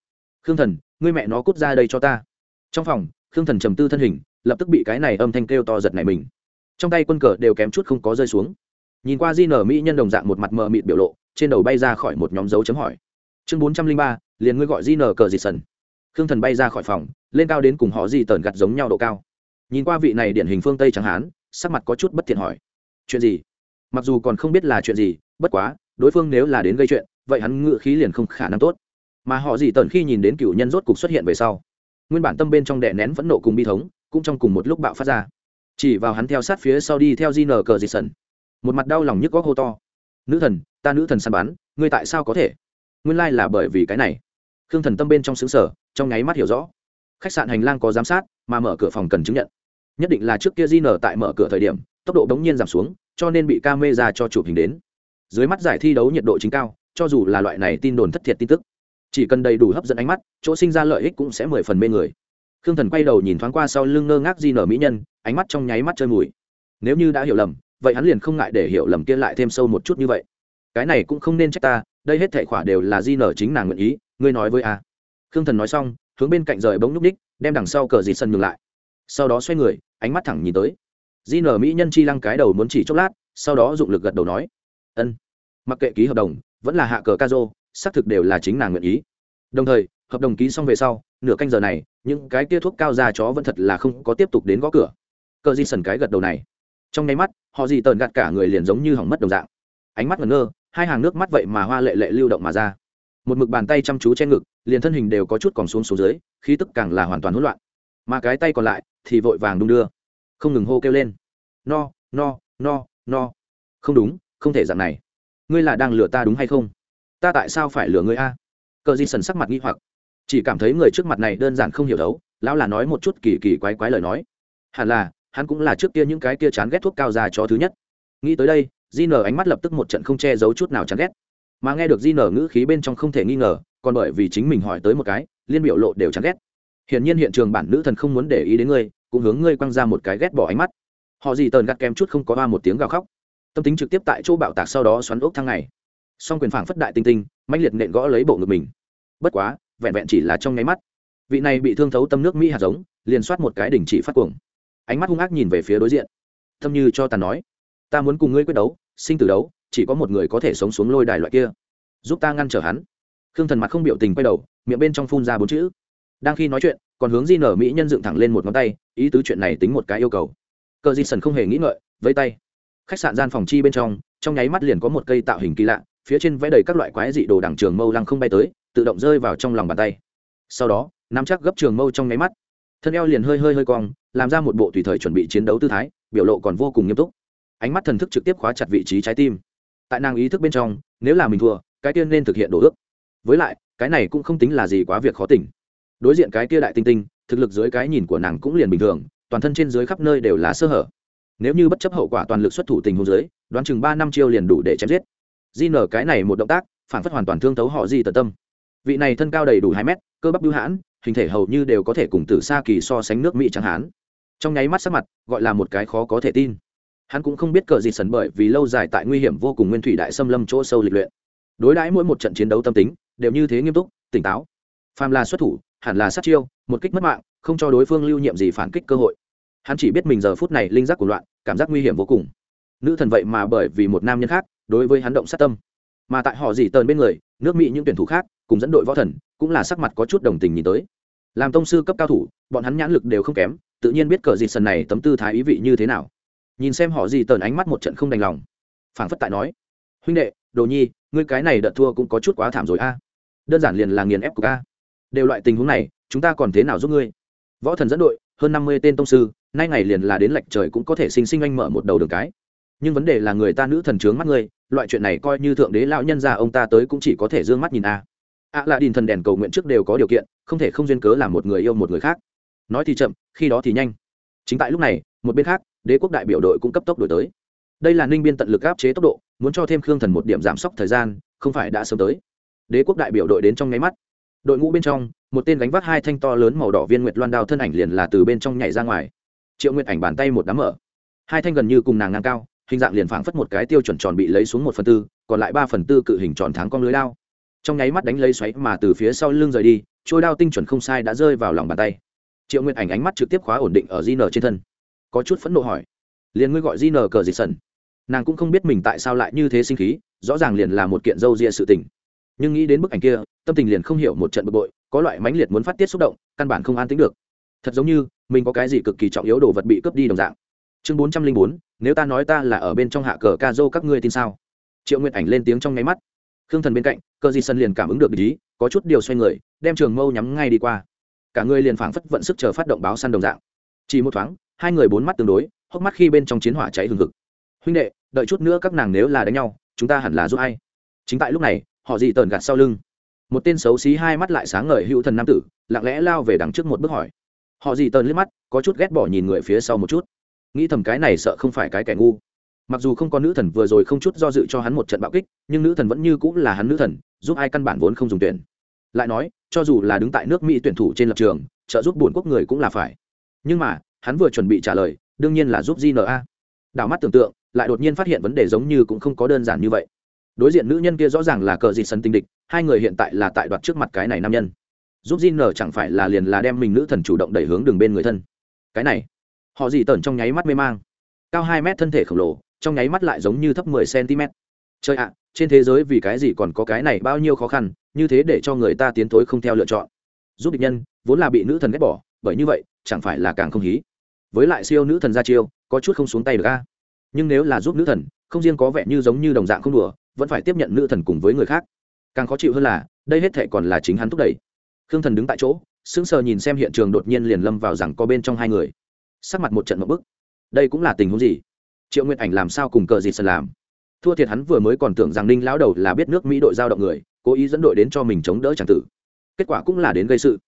Khương thần, ngươi mẹ nó cút ra đây cho ta. Trong phòng, khương thần trầm tư thân hình, lập tức bị cái này âm thanh kêu to giật này mình. Trong tay quân cờ đều kém chút không có rơi xuống. Nhìn qua di nở mỹ nhân đồng dạng một mặt mờ mịt biểu lộ, trên đầu bay ra khỏi một nhóm dấu chấm hỏi. Chương bốn trăm linh ba, liền ngươi gọi di nở cờ dịt sần khương thần bay ra khỏi phòng, lên cao đến cùng họ di tờn gặt giống nhau độ cao. Nhìn qua vị này điển hình phương tây chẳng hán, sắc mặt có chút bất thiện hỏi. Chuyện gì? Mặc dù còn không biết là chuyện gì, bất quá, đối phương nếu là đến gây chuyện, vậy hắn ngự khí liền không khả năng tốt. Mà họ gì tần khi nhìn đến cựu nhân rốt cục xuất hiện về sau, nguyên bản tâm bên trong đè nén phẫn nộ cùng bi thống, cũng trong cùng một lúc bạo phát ra. Chỉ vào hắn theo sát phía sau đi theo di nờ cờ dì sần. Một mặt đau lòng nhức góc hô to. Nữ thần, ta nữ thần săn bắn, ngươi tại sao có thể? Nguyên lai là bởi vì cái này khương thần tâm bên trong xứng sở, trong nháy mắt hiểu rõ. Khách sạn hành lang có giám sát, mà mở cửa phòng cần chứng nhận. Nhất định là trước kia di nở tại mở cửa thời điểm, tốc độ đống nhiên giảm xuống, cho nên bị ca mê ra cho chụp hình đến. Dưới mắt giải thi đấu nhiệt độ chính cao, cho dù là loại này tin đồn thất thiệt tin tức, chỉ cần đầy đủ hấp dẫn ánh mắt, chỗ sinh ra lợi ích cũng sẽ mười phần mê người. Khương thần quay đầu nhìn thoáng qua sau lưng ngơ ngác di nở mỹ nhân, ánh mắt trong nháy mắt chơi mùi. Nếu như đã hiểu lầm, vậy hắn liền không ngại để hiểu lầm kia lại thêm sâu một chút như vậy. Cái này cũng không nên trách ta, đây hết thệ khỏa đều là di nở chính nàng nguyện ý ngươi nói với a. Khương thần nói xong, hướng bên cạnh rời bóng núp ních đem đằng sau cờ dịt sân ngừng lại. Sau đó xoay người, ánh mắt thẳng nhìn tới. Di nở mỹ nhân chi lăng cái đầu muốn chỉ chốc lát, sau đó dụng lực gật đầu nói, ân, mặc kệ ký hợp đồng, vẫn là hạ cờ ca rô, xác thực đều là chính nàng nguyện ý. Đồng thời, hợp đồng ký xong về sau, nửa canh giờ này, những cái tia thuốc cao ra chó vẫn thật là không có tiếp tục đến gõ cửa. Cờ di sần cái gật đầu này. Trong nháy mắt, họ gì tờn gạt cả người liền giống như hỏng mất đồng dạng. Ánh mắt ngẩn ngơ, hai hàng nước mắt vậy mà hoa lệ lệ lưu động mà ra một mực bàn tay chăm chú che ngực, liền thân hình đều có chút còn xuống xuống dưới, khí tức càng là hoàn toàn hỗn loạn. Mà cái tay còn lại thì vội vàng đung đưa, không ngừng hô kêu lên. No no no no. Không đúng, không thể dạng này. Ngươi là đang lừa ta đúng hay không? Ta tại sao phải lừa ngươi a? Cờ di sần sắc mặt nghi hoặc. Chỉ cảm thấy người trước mặt này đơn giản không hiểu đấu, lão là nói một chút kỳ kỳ quái quái lời nói. Hẳn là, hắn cũng là trước kia những cái kia chán ghét thuốc cao già cho thứ nhất. Nghĩ tới đây di nở ánh mắt lập tức một trận không che giấu chút nào chán ghét mà nghe được di nở ngữ khí bên trong không thể nghi ngờ, còn bởi vì chính mình hỏi tới một cái, liên biểu lộ đều chán ghét. Hiển nhiên hiện trường bản nữ thần không muốn để ý đến ngươi, cũng hướng ngươi quăng ra một cái ghét bỏ ánh mắt. Họ gì tờn gắt kem chút không có ba một tiếng gào khóc. Tâm tính trực tiếp tại chỗ bạo tạc sau đó xoắn ốc thang ngày. Song quyền phảng phất đại tinh tinh mạnh liệt nện gõ lấy bộ ngực mình. Bất quá, vẹn vẹn chỉ là trong nháy mắt, vị này bị thương thấu tâm nước mỹ hạt giống, liền soát một cái đỉnh chỉ phát cuồng. Ánh mắt hung ác nhìn về phía đối diện. Tâm như cho ta nói, ta muốn cùng ngươi quyết đấu, sinh tử đấu chỉ có một người có thể sống xuống lôi đài loại kia. Giúp ta ngăn trở hắn. Khương thần mặt không biểu tình quay đầu, miệng bên trong phun ra bốn chữ. Đang khi nói chuyện, còn hướng di nở mỹ nhân dựng thẳng lên một ngón tay, ý tứ chuyện này tính một cái yêu cầu. Cờ di sần không hề nghĩ ngợi vây tay. Khách sạn gian phòng chi bên trong trong nháy mắt liền có một cây tạo hình kỳ lạ, phía trên vẽ đầy các loại quái dị đồ đằng trường mâu lăng không bay tới, tự động rơi vào trong lòng bàn tay. Sau đó, nắm chắc gấp trường mâu trong nháy mắt. Thân eo liền hơi hơi hơi cong, làm ra một bộ tùy thời chuẩn bị chiến đấu tư thái, biểu lộ còn vô cùng nghiêm túc. Ánh mắt thần thức trực tiếp khóa chặt vị trí trái tim tại nàng ý thức bên trong, nếu là mình thua, cái tiên nên thực hiện đồ ước. Với lại, cái này cũng không tính là gì quá việc khó tỉnh đối diện cái kia đại tinh tinh, thực lực dưới cái nhìn của nàng cũng liền bình thường, toàn thân trên dưới khắp nơi đều là sơ hở. Nếu như bất chấp hậu quả toàn lực xuất thủ tình huống dưới, đoán chừng ba năm chiêu liền đủ để chém giết. Di nở cái này một động tác, phản phất hoàn toàn thương thấu họ di tận tâm. Vị này thân cao đầy đủ hai mét, cơ bắp bưu hãn, hình thể hầu như đều có thể cùng từ xa kỳ so sánh nước mỹ chẳng hán. Trong nháy mắt sắc mặt, gọi là một cái khó có thể tin hắn cũng không biết cờ gì sần bởi vì lâu dài tại nguy hiểm vô cùng nguyên thủy đại xâm lâm chỗ sâu lịch luyện. Đối đãi mỗi một trận chiến đấu tâm tính, đều như thế nghiêm túc, tỉnh táo. Phàm là xuất thủ, hẳn là sát chiêu, một kích mất mạng, không cho đối phương lưu nhiệm gì phản kích cơ hội. Hắn chỉ biết mình giờ phút này linh giác của loạn, cảm giác nguy hiểm vô cùng. Nữ thần vậy mà bởi vì một nam nhân khác, đối với hắn động sát tâm. Mà tại họ dì tờn bên người, nước mỹ những tuyển thủ khác, cùng dẫn đội võ thần, cũng là sắc mặt có chút đồng tình nhìn tới. Làm tông sư cấp cao thủ, bọn hắn nhãn lực đều không kém, tự nhiên biết cờ dịt sần này tấm tư thái ý vị như thế nào nhìn xem họ gì tờn ánh mắt một trận không đành lòng. Phảng phất tại nói, huynh đệ, đồ nhi, ngươi cái này đợt thua cũng có chút quá thảm rồi a. Đơn giản liền là nghiền ép của a. Đều loại tình huống này, chúng ta còn thế nào giúp ngươi? Võ thần dẫn đội, hơn năm mươi tên tông sư, nay ngày liền là đến lệch trời cũng có thể sinh sinh anh mở một đầu đường cái. Nhưng vấn đề là người ta nữ thần trướng mắt ngươi, loại chuyện này coi như thượng đế lão nhân già ông ta tới cũng chỉ có thể d ư ơ n g mắt nhìn a. Ạ là đình thần đèn cầu nguyện trước đều có điều kiện, không thể không duyên cớ làm một người yêu một người khác. Nói thì chậm, khi đó thì nhanh chính tại lúc này, một bên khác, đế quốc đại biểu đội cũng cấp tốc đổi tới. Đây là ninh biên tận lực áp chế tốc độ, muốn cho thêm khương thần một điểm giảm sốc thời gian, không phải đã sớm tới. Đế quốc đại biểu đội đến trong nháy mắt. Đội ngũ bên trong, một tên gánh vác hai thanh to lớn màu đỏ viên nguyệt loan đao thân ảnh liền là từ bên trong nhảy ra ngoài. Triệu nguyệt ảnh bàn tay một đám mở. Hai thanh gần như cùng nàng ngang cao, hình dạng liền phảng phất một cái tiêu chuẩn tròn bị lấy xuống một phần tư, còn lại ba phần tư cự hình tròn tháng con lưới đao. Trong nháy mắt đánh lấy xoáy mà từ phía sau lưng rời đi trôi đao tinh chuẩn không sai đã rơi vào lòng bàn tay triệu Nguyên ảnh ánh mắt trực tiếp khóa ổn định ở di nờ trên thân. Có chút phẫn nộ hỏi, liền ngươi gọi di nờ cờ dịch sần? Nàng cũng không biết mình tại sao lại như thế sinh khí, rõ ràng liền là một kiện dâu ria sự tình. Nhưng nghĩ đến bức ảnh kia, tâm tình liền không hiểu một trận bực bội, có loại mãnh liệt muốn phát tiết xúc động, căn bản không an tính được. Thật giống như, mình có cái gì cực kỳ trọng yếu đồ vật bị cướp đi đồng dạng. Chương bốn trăm linh bốn, nếu ta nói ta là ở bên trong hạ cờ ca dô các ngươi tin sao? Triệu Nguyên ảnh lên tiếng trong nháy mắt. Khương thần bên cạnh, cờ di sân liền cảm ứng được ý, có chút điều xoay người, đem trường mâu nhắm ngay đi qua cả người liền phảng phất vận sức chờ phát động báo săn đồng dạng. Chỉ một thoáng, hai người bốn mắt tương đối, hốc mắt khi bên trong chiến hỏa cháy hừng hực. Huynh đệ, đợi chút nữa các nàng nếu là đánh nhau, chúng ta hẳn là giúp ai? Chính tại lúc này, họ dị tờn gạt sau lưng. Một tên xấu xí hai mắt lại sáng ngời hữu thần nam tử, lặng lẽ lao về đằng trước một bước hỏi. Họ dị tờn liếc mắt, có chút ghét bỏ nhìn người phía sau một chút. Nghĩ thầm cái này sợ không phải cái kẻ ngu. Mặc dù không có nữ thần vừa rồi không chút do dự cho hắn một trận bạo kích, nhưng nữ thần vẫn như cũng là hắn nữ thần, giúp ai căn bản vốn không dùng tuyển lại nói, cho dù là đứng tại nước mỹ tuyển thủ trên lập trường, trợ giúp bổn quốc người cũng là phải. Nhưng mà, hắn vừa chuẩn bị trả lời, đương nhiên là giúp gna đảo mắt tưởng tượng, lại đột nhiên phát hiện vấn đề giống như cũng không có đơn giản như vậy. Đối diện nữ nhân kia rõ ràng là cờ dịt sân tinh địch, hai người hiện tại là tại đoạt trước mặt cái này nam nhân. Giúp gn chẳng phải là liền là đem mình nữ thần chủ động đẩy hướng đường bên người thân. Cái này, họ dì tởn trong nháy mắt mê mang. Cao hai mét thân thể khổng lồ, trong nháy mắt lại giống như thấp mười cm chơi ạ, trên thế giới vì cái gì còn có cái này bao nhiêu khó khăn như thế để cho người ta tiến thối không theo lựa chọn. Giúp địch nhân, vốn là bị nữ thần ghét bỏ, bởi như vậy, chẳng phải là càng không hí. Với lại siêu nữ thần ra chiêu, có chút không xuống tay được a. Nhưng nếu là giúp nữ thần, không riêng có vẻ như giống như đồng dạng không đùa, vẫn phải tiếp nhận nữ thần cùng với người khác. Càng khó chịu hơn là, đây hết thệ còn là chính hắn thúc đẩy. Khương thần đứng tại chỗ, sững sờ nhìn xem hiện trường đột nhiên liền lâm vào rằng có bên trong hai người. Sắc mặt một trận một bức. Đây cũng là tình huống gì? Triệu nguyện ảnh làm sao cùng cờ gì sần làm? Thua thiệt hắn vừa mới còn tưởng rằng ninh lão đầu là biết nước mỹ đội giao động người cố ý dẫn đội đến cho mình chống đỡ tràng tử. Kết quả cũng là đến gây sự.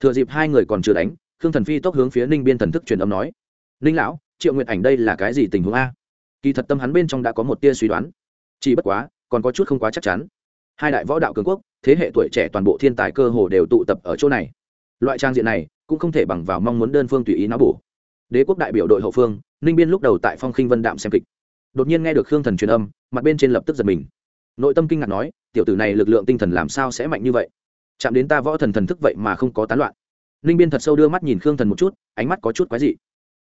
Thừa dịp hai người còn chưa đánh, khương thần phi tốc hướng phía ninh biên thần thức truyền âm nói, ninh lão, triệu nguyệt ảnh đây là cái gì tình huống a? Kỳ thật tâm hắn bên trong đã có một tia suy đoán. Chỉ bất quá, còn có chút không quá chắc chắn. Hai đại võ đạo cường quốc, thế hệ tuổi trẻ toàn bộ thiên tài cơ hồ đều tụ tập ở chỗ này. Loại trang diện này cũng không thể bằng vào mong muốn đơn phương tùy ý nó bổ. Đế quốc đại biểu đội hậu phương, ninh biên lúc đầu tại phong khinh vân đạm xem kịch. Đột nhiên nghe được khương thần truyền âm, mặt bên trên lập tức giật mình. Nội tâm kinh ngạc nói tiểu tử này lực lượng tinh thần làm sao sẽ mạnh như vậy? Chạm đến ta võ thần thần thức vậy mà không có tán loạn. Ninh biên thật sâu đưa mắt nhìn khương thần một chút, ánh mắt có chút quái dị.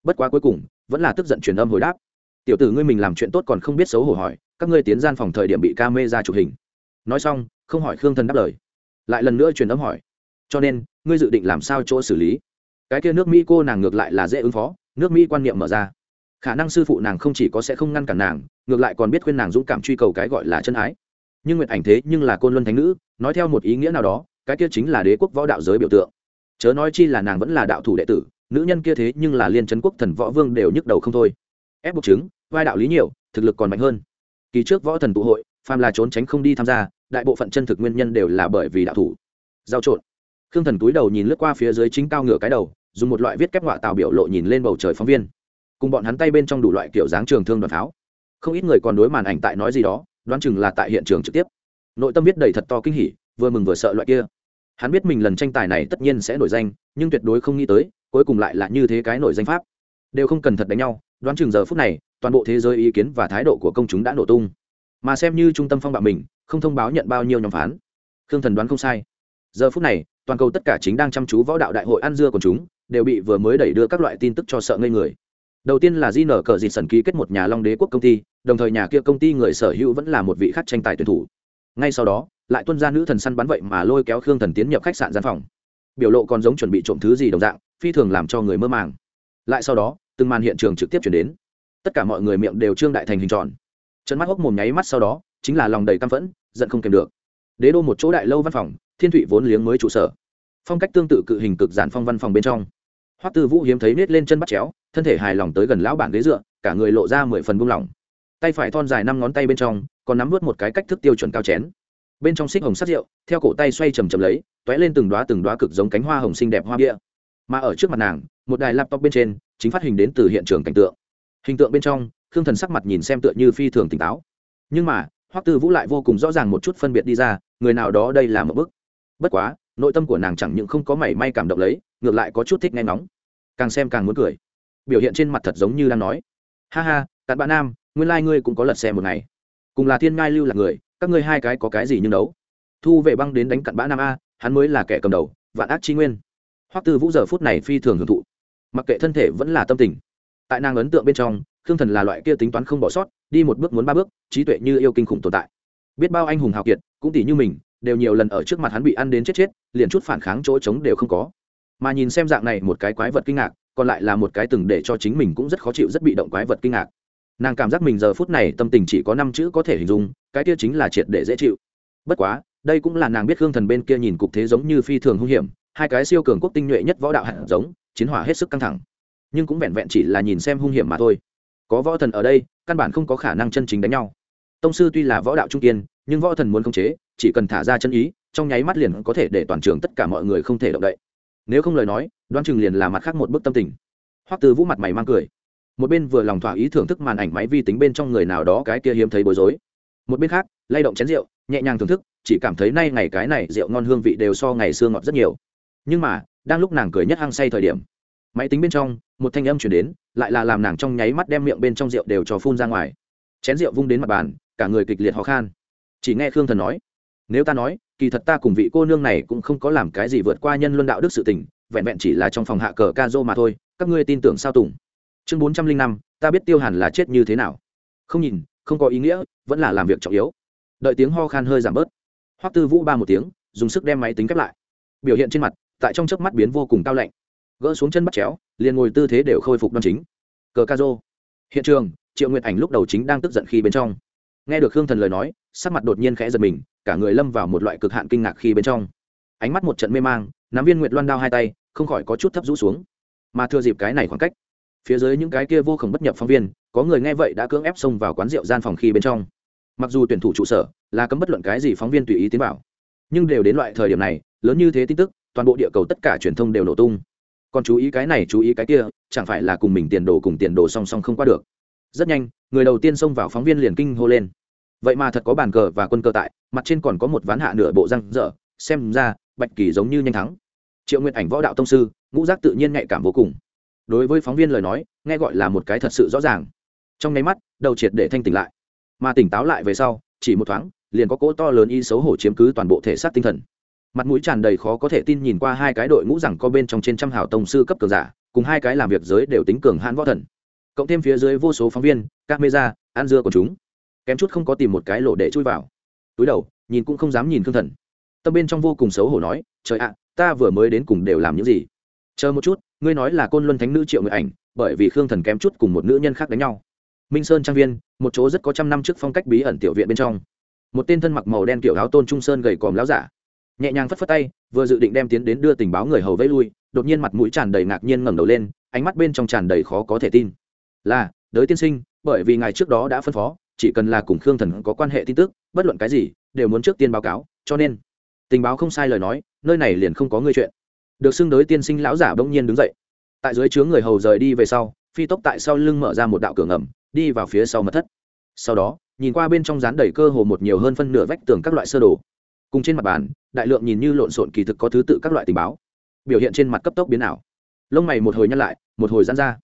Bất quá cuối cùng, vẫn là tức giận truyền âm hồi đáp. Tiểu tử ngươi mình làm chuyện tốt còn không biết xấu hổ hỏi, các ngươi tiến gian phòng thời điểm bị ca mê ra chụp hình. Nói xong, không hỏi khương thần đáp lời. Lại lần nữa truyền âm hỏi. Cho nên, ngươi dự định làm sao chỗ xử lý? Cái kia nước mỹ cô nàng ngược lại là dễ ứng phó, nước mỹ quan niệm mở ra. Khả năng sư phụ nàng không chỉ có sẽ không ngăn cản nàng, ngược lại còn biết khuyên nàng dũng cảm truy cầu cái gọi là chân ái nhưng nguyện ảnh thế nhưng là côn luân thánh nữ, nói theo một ý nghĩa nào đó, cái kia chính là đế quốc võ đạo giới biểu tượng. Chớ nói chi là nàng vẫn là đạo thủ đệ tử, nữ nhân kia thế nhưng là liên trấn quốc thần võ vương đều nhức đầu không thôi. Ép buộc chứng, vai đạo lý nhiều, thực lực còn mạnh hơn. Kỳ trước võ thần tụ hội, phàm là trốn tránh không đi tham gia, đại bộ phận chân thực nguyên nhân đều là bởi vì đạo thủ. Giao trộn. Khương thần túi đầu nhìn lướt qua phía dưới chính cao ngửa cái đầu, dùng một loại viết kép họa tạo biểu lộ nhìn lên bầu trời phóng viên. Cùng bọn hắn tay bên trong đủ loại kiểu dáng trường thương đoàn pháo không ít người còn đối màn ảnh tại nói gì đó đoán chừng là tại hiện trường trực tiếp. Nội tâm biết đầy thật to kinh hỉ, vừa mừng vừa sợ loại kia. Hắn biết mình lần tranh tài này tất nhiên sẽ nổi danh, nhưng tuyệt đối không nghĩ tới, cuối cùng lại là như thế cái nổi danh pháp. Đều không cần thật đánh nhau, đoán chừng giờ phút này, toàn bộ thế giới ý kiến và thái độ của công chúng đã nổ tung. Mà xem như trung tâm phong bạo mình, không thông báo nhận bao nhiêu nhóm phán. Khương thần đoán không sai. Giờ phút này, toàn cầu tất cả chính đang chăm chú võ đạo đại hội ăn dưa của chúng, đều bị vừa mới đẩy đưa các loại tin tức cho sợ ngây người. Đầu tiên là di nở cờ dịt sần ký kết một nhà long đế quốc công ty đồng thời nhà kia công ty người sở hữu vẫn là một vị khách tranh tài tuyển thủ. Ngay sau đó, lại tuân ra nữ thần săn bắn vậy mà lôi kéo khương thần tiến nhập khách sạn gian phòng. Biểu lộ còn giống chuẩn bị trộm thứ gì đồng dạng, phi thường làm cho người mơ màng. Lại sau đó, từng màn hiện trường trực tiếp chuyển đến. Tất cả mọi người miệng đều trương đại thành hình tròn. Chân mắt hốc mồm nháy mắt sau đó, chính là lòng đầy căm phẫn, giận không kèm được. Đế đô một chỗ đại lâu văn phòng, thiên thụy vốn liếng mới trụ sở. Phong cách tương tự cự hình cực giản phong văn phòng bên trong. Hoắc tư vũ hiếm thấy nết lên chân bắt chéo, thân thể hài lòng tới gần lão bản ghế dựa, cả người lộ ra mười phần buông lỏng tay phải thon dài năm ngón tay bên trong, còn nắm vớt một cái cách thức tiêu chuẩn cao chén. Bên trong xích hồng sắt rượu, theo cổ tay xoay chầm chầm lấy t ó é lên từng đoá từng đoá cực giống cánh hoa hồng xinh đẹp hoa bia. Mà ở trước mặt nàng, một đài laptop bên trên, chính phát hình đến từ hiện trường cảnh tượng. Hình tượng bên trong, khương thần sắc mặt nhìn xem tựa như phi thường tỉnh táo. Nhưng mà, hoắc tư vũ lại vô cùng rõ ràng một chút phân biệt đi ra, người nào đó đây là một bức. Bất quá, nội tâm của nàng chẳng những không có mảy may cảm động lấy, ngược lại có chút thích nghe ngóng. Càng xem càng muốn cười. Biểu hiện trên mặt thật giống như đang nói. Ha ha, cặn bạn nam nguyên lai、like、ngươi cũng có lật xe một ngày. Cùng là thiên ngai lưu là người, các ngươi hai cái có cái gì nhưng đấu? Thu về băng đến đánh cặn bã nam a, hắn mới là kẻ cầm đầu, vạn ác chi nguyên. Hoắc tư vũ giờ phút này phi thường hưởng thụ. Mặc kệ thân thể vẫn là tâm tình, tại nàng ấn tượng bên trong, khương thần là loại kia tính toán không bỏ sót, đi một bước muốn ba bước, trí tuệ như yêu kinh khủng tồn tại. Biết bao anh hùng hào kiệt, cũng tỷ như mình, đều nhiều lần ở trước mặt hắn bị ăn đến chết chết, liền chút phản kháng chỗ trống đều không có. Mà nhìn xem dạng này một cái quái vật kinh ngạc, còn lại là một cái từng để cho chính mình cũng rất khó chịu, rất bị động quái vật kinh ngạc nàng cảm giác mình giờ phút này tâm tình chỉ có năm chữ có thể hình dung, cái kia chính là triệt để dễ chịu. Bất quá, đây cũng là nàng biết hương thần bên kia nhìn cục thế giống như phi thường hung hiểm, hai cái siêu cường quốc tinh nhuệ nhất võ đạo hạt giống, chiến hỏa hết sức căng thẳng. Nhưng cũng vẹn vẹn chỉ là nhìn xem hung hiểm mà thôi. Có võ thần ở đây, căn bản không có khả năng chân chính đánh nhau. Tông sư tuy là võ đạo trung kiên, nhưng võ thần muốn khống chế, chỉ cần thả ra chân ý, trong nháy mắt liền có thể để toàn trường tất cả mọi người không thể động đậy. Nếu không lời nói, đoán chừng liền là mặt khác một bức tâm tình. Hoắc từ vũ mặt mày mang cười một bên vừa lòng thỏa ý thưởng thức màn ảnh máy vi tính bên trong người nào đó cái kia hiếm thấy bối rối. Một bên khác, lay động chén rượu, nhẹ nhàng thưởng thức, chỉ cảm thấy nay ngày cái này rượu ngon hương vị đều so ngày xưa ngọt rất nhiều. Nhưng mà, đang lúc nàng cười nhất hăng say thời điểm, máy tính bên trong, một thanh âm chuyển đến, lại là làm nàng trong nháy mắt đem miệng bên trong rượu đều cho phun ra ngoài. Chén rượu vung đến mặt bàn, cả người kịch liệt ho khan. Chỉ nghe khương thần nói, nếu ta nói, kỳ thật ta cùng vị cô nương này cũng không có làm cái gì vượt qua nhân luân đạo đức sự tình, vẹn vẹn chỉ là trong phòng hạ cờ ca dô mà thôi, các ngươi tin tưởng sao tùng? Chương bốn trăm linh năm, ta biết tiêu hàn là chết như thế nào. Không nhìn, không có ý nghĩa, vẫn là làm việc trọng yếu. Đợi tiếng ho khan hơi giảm bớt. Hoắc tư vũ ba một tiếng, dùng sức đem máy tính khép lại. Biểu hiện trên mặt, tại trong chớp mắt biến vô cùng cao lạnh. Gỡ xuống chân bắt chéo, liền ngồi tư thế đều khôi phục đoan chính. Cờ ca rô hiện trường, triệu nguyệt ảnh lúc đầu chính đang tức giận khi bên trong. Nghe được hương thần lời nói, sắc mặt đột nhiên khẽ giật mình, cả người lâm vào một loại cực hạn kinh ngạc khi bên trong. Ánh mắt một trận mê mang, nắm viên nguyệt loan đao hai tay, không khỏi có chút thấp rũ xuống. Mà thừa dịp cái này khoảng cách phía dưới những cái kia vô khổng bất nhập phóng viên, có người nghe vậy đã cưỡng ép xông vào quán rượu gian phòng khi bên trong. Mặc dù tuyển thủ trụ sở là cấm bất luận cái gì phóng viên tùy ý tiến vào, nhưng đều đến loại thời điểm này, lớn như thế tin tức, toàn bộ địa cầu tất cả truyền thông đều nổ tung. Còn chú ý cái này, chú ý cái kia, chẳng phải là cùng mình tiền đồ cùng tiền đồ song song không qua được. Rất nhanh, người đầu tiên xông vào phóng viên liền kinh hô lên. Vậy mà thật có bàn cờ và quân cờ tại, mặt trên còn có một ván hạ nửa bộ răng dở xem ra, bạch kỳ giống như nhanh thắng. Triệu nguyện ảnh võ đạo tông sư, ngũ giác tự nhiên nhạy cảm vô cùng đối với phóng viên lời nói, nghe gọi là một cái thật sự rõ ràng. Trong nháy mắt, đầu triệt để thanh tỉnh lại. Mà tỉnh táo lại về sau, chỉ một thoáng, liền có cỗ to lớn y xấu hổ chiếm cứ toàn bộ thể xác tinh thần. Mặt mũi tràn đầy khó có thể tin nhìn qua hai cái đội ngũ rằng có bên trong trên trăm hào tông sư cấp cường giả, cùng hai cái làm việc giới đều tính cường hãn võ thần. Cộng thêm phía dưới vô số phóng viên, các mê ra ăn dưa của chúng. Kém chút không có tìm một cái lỗ để chui vào. Túi đầu, nhìn cũng không dám nhìn thương thần. Tâm bên trong vô cùng xấu hổ nói, trời ạ, ta vừa mới đến cùng đều làm những gì? Chờ một chút ngươi nói là côn luân thánh nữ triệu người ảnh, bởi vì khương thần kém chút cùng một nữ nhân khác đánh nhau. Minh sơn trang viên, một chỗ rất có trăm năm trước phong cách bí ẩn tiểu viện bên trong. Một tên thân mặc màu đen kiểu áo tôn trung sơn gầy còm láo giả. Nhẹ nhàng phất phất tay, vừa dự định đem tiến đến đưa tình báo người hầu vẫy lui, đột nhiên mặt mũi tràn đầy ngạc nhiên ngẩng đầu lên, ánh mắt bên trong tràn đầy khó có thể tin. Là, đới tiên sinh, bởi vì ngài trước đó đã phân phó, chỉ cần là cùng khương thần có quan hệ tin tức, bất luận cái gì, đều muốn trước tiên báo cáo, cho nên. Tình báo không sai lời nói, nơi này liền không có ngươi chuyện được xưng đới tiên sinh lão giả bỗng nhiên đứng dậy. Tại dưới chướng người hầu rời đi về sau, phi tốc tại sau lưng mở ra một đạo cửa ngầm, đi vào phía sau mật thất. Sau đó, nhìn qua bên trong dán đầy cơ hồ một nhiều hơn phân nửa vách tường các loại sơ đồ. Cùng trên mặt bàn, đại lượng nhìn như lộn xộn kỳ thực có thứ tự các loại tình báo. Biểu hiện trên mặt cấp tốc biến ảo. Lông mày một hồi nhăn lại, một hồi giãn ra.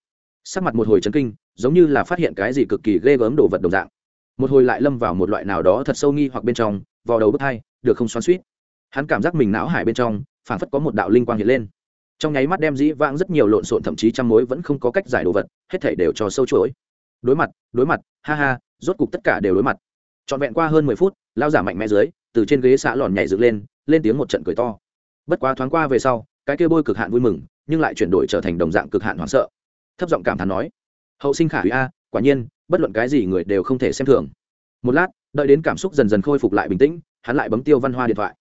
Sắc mặt một hồi chấn kinh, giống như là phát hiện cái gì cực kỳ ghê gớm đồ vật đồng dạng. Một hồi lại lâm vào một loại nào đó thật sâu nghi hoặc bên trong vào đầu bước hai, được không xoắn suýt hắn cảm giác mình não hải bên trong phảng phất có một đạo linh quang hiện lên. Trong nháy mắt đem dĩ vãng rất nhiều lộn xộn thậm chí trăm mối vẫn không có cách giải đồ vật, hết thể đều cho sâu chuỗi. Đối mặt đối mặt, ha ha, rốt cục tất cả đều đối mặt. Trọn vẹn qua hơn mười phút lao giả mạnh mẽ dưới, từ trên ghế xã lòn nhảy dựng lên lên tiếng một trận cười to. Bất quá thoáng qua về sau, cái kia bôi cực hạn vui mừng, nhưng lại chuyển đổi trở thành đồng dạng cực hạn hoảng sợ. Thấp giọng cảm thán nói, hậu sinh khả hủy a, quả nhiên, bất luận cái gì người đều không thể xem thường. Một lát, đợi đến cảm xúc dần dần khôi phục lại bình tĩnh, hắn lại bấm tiêu văn hoa điện thoại.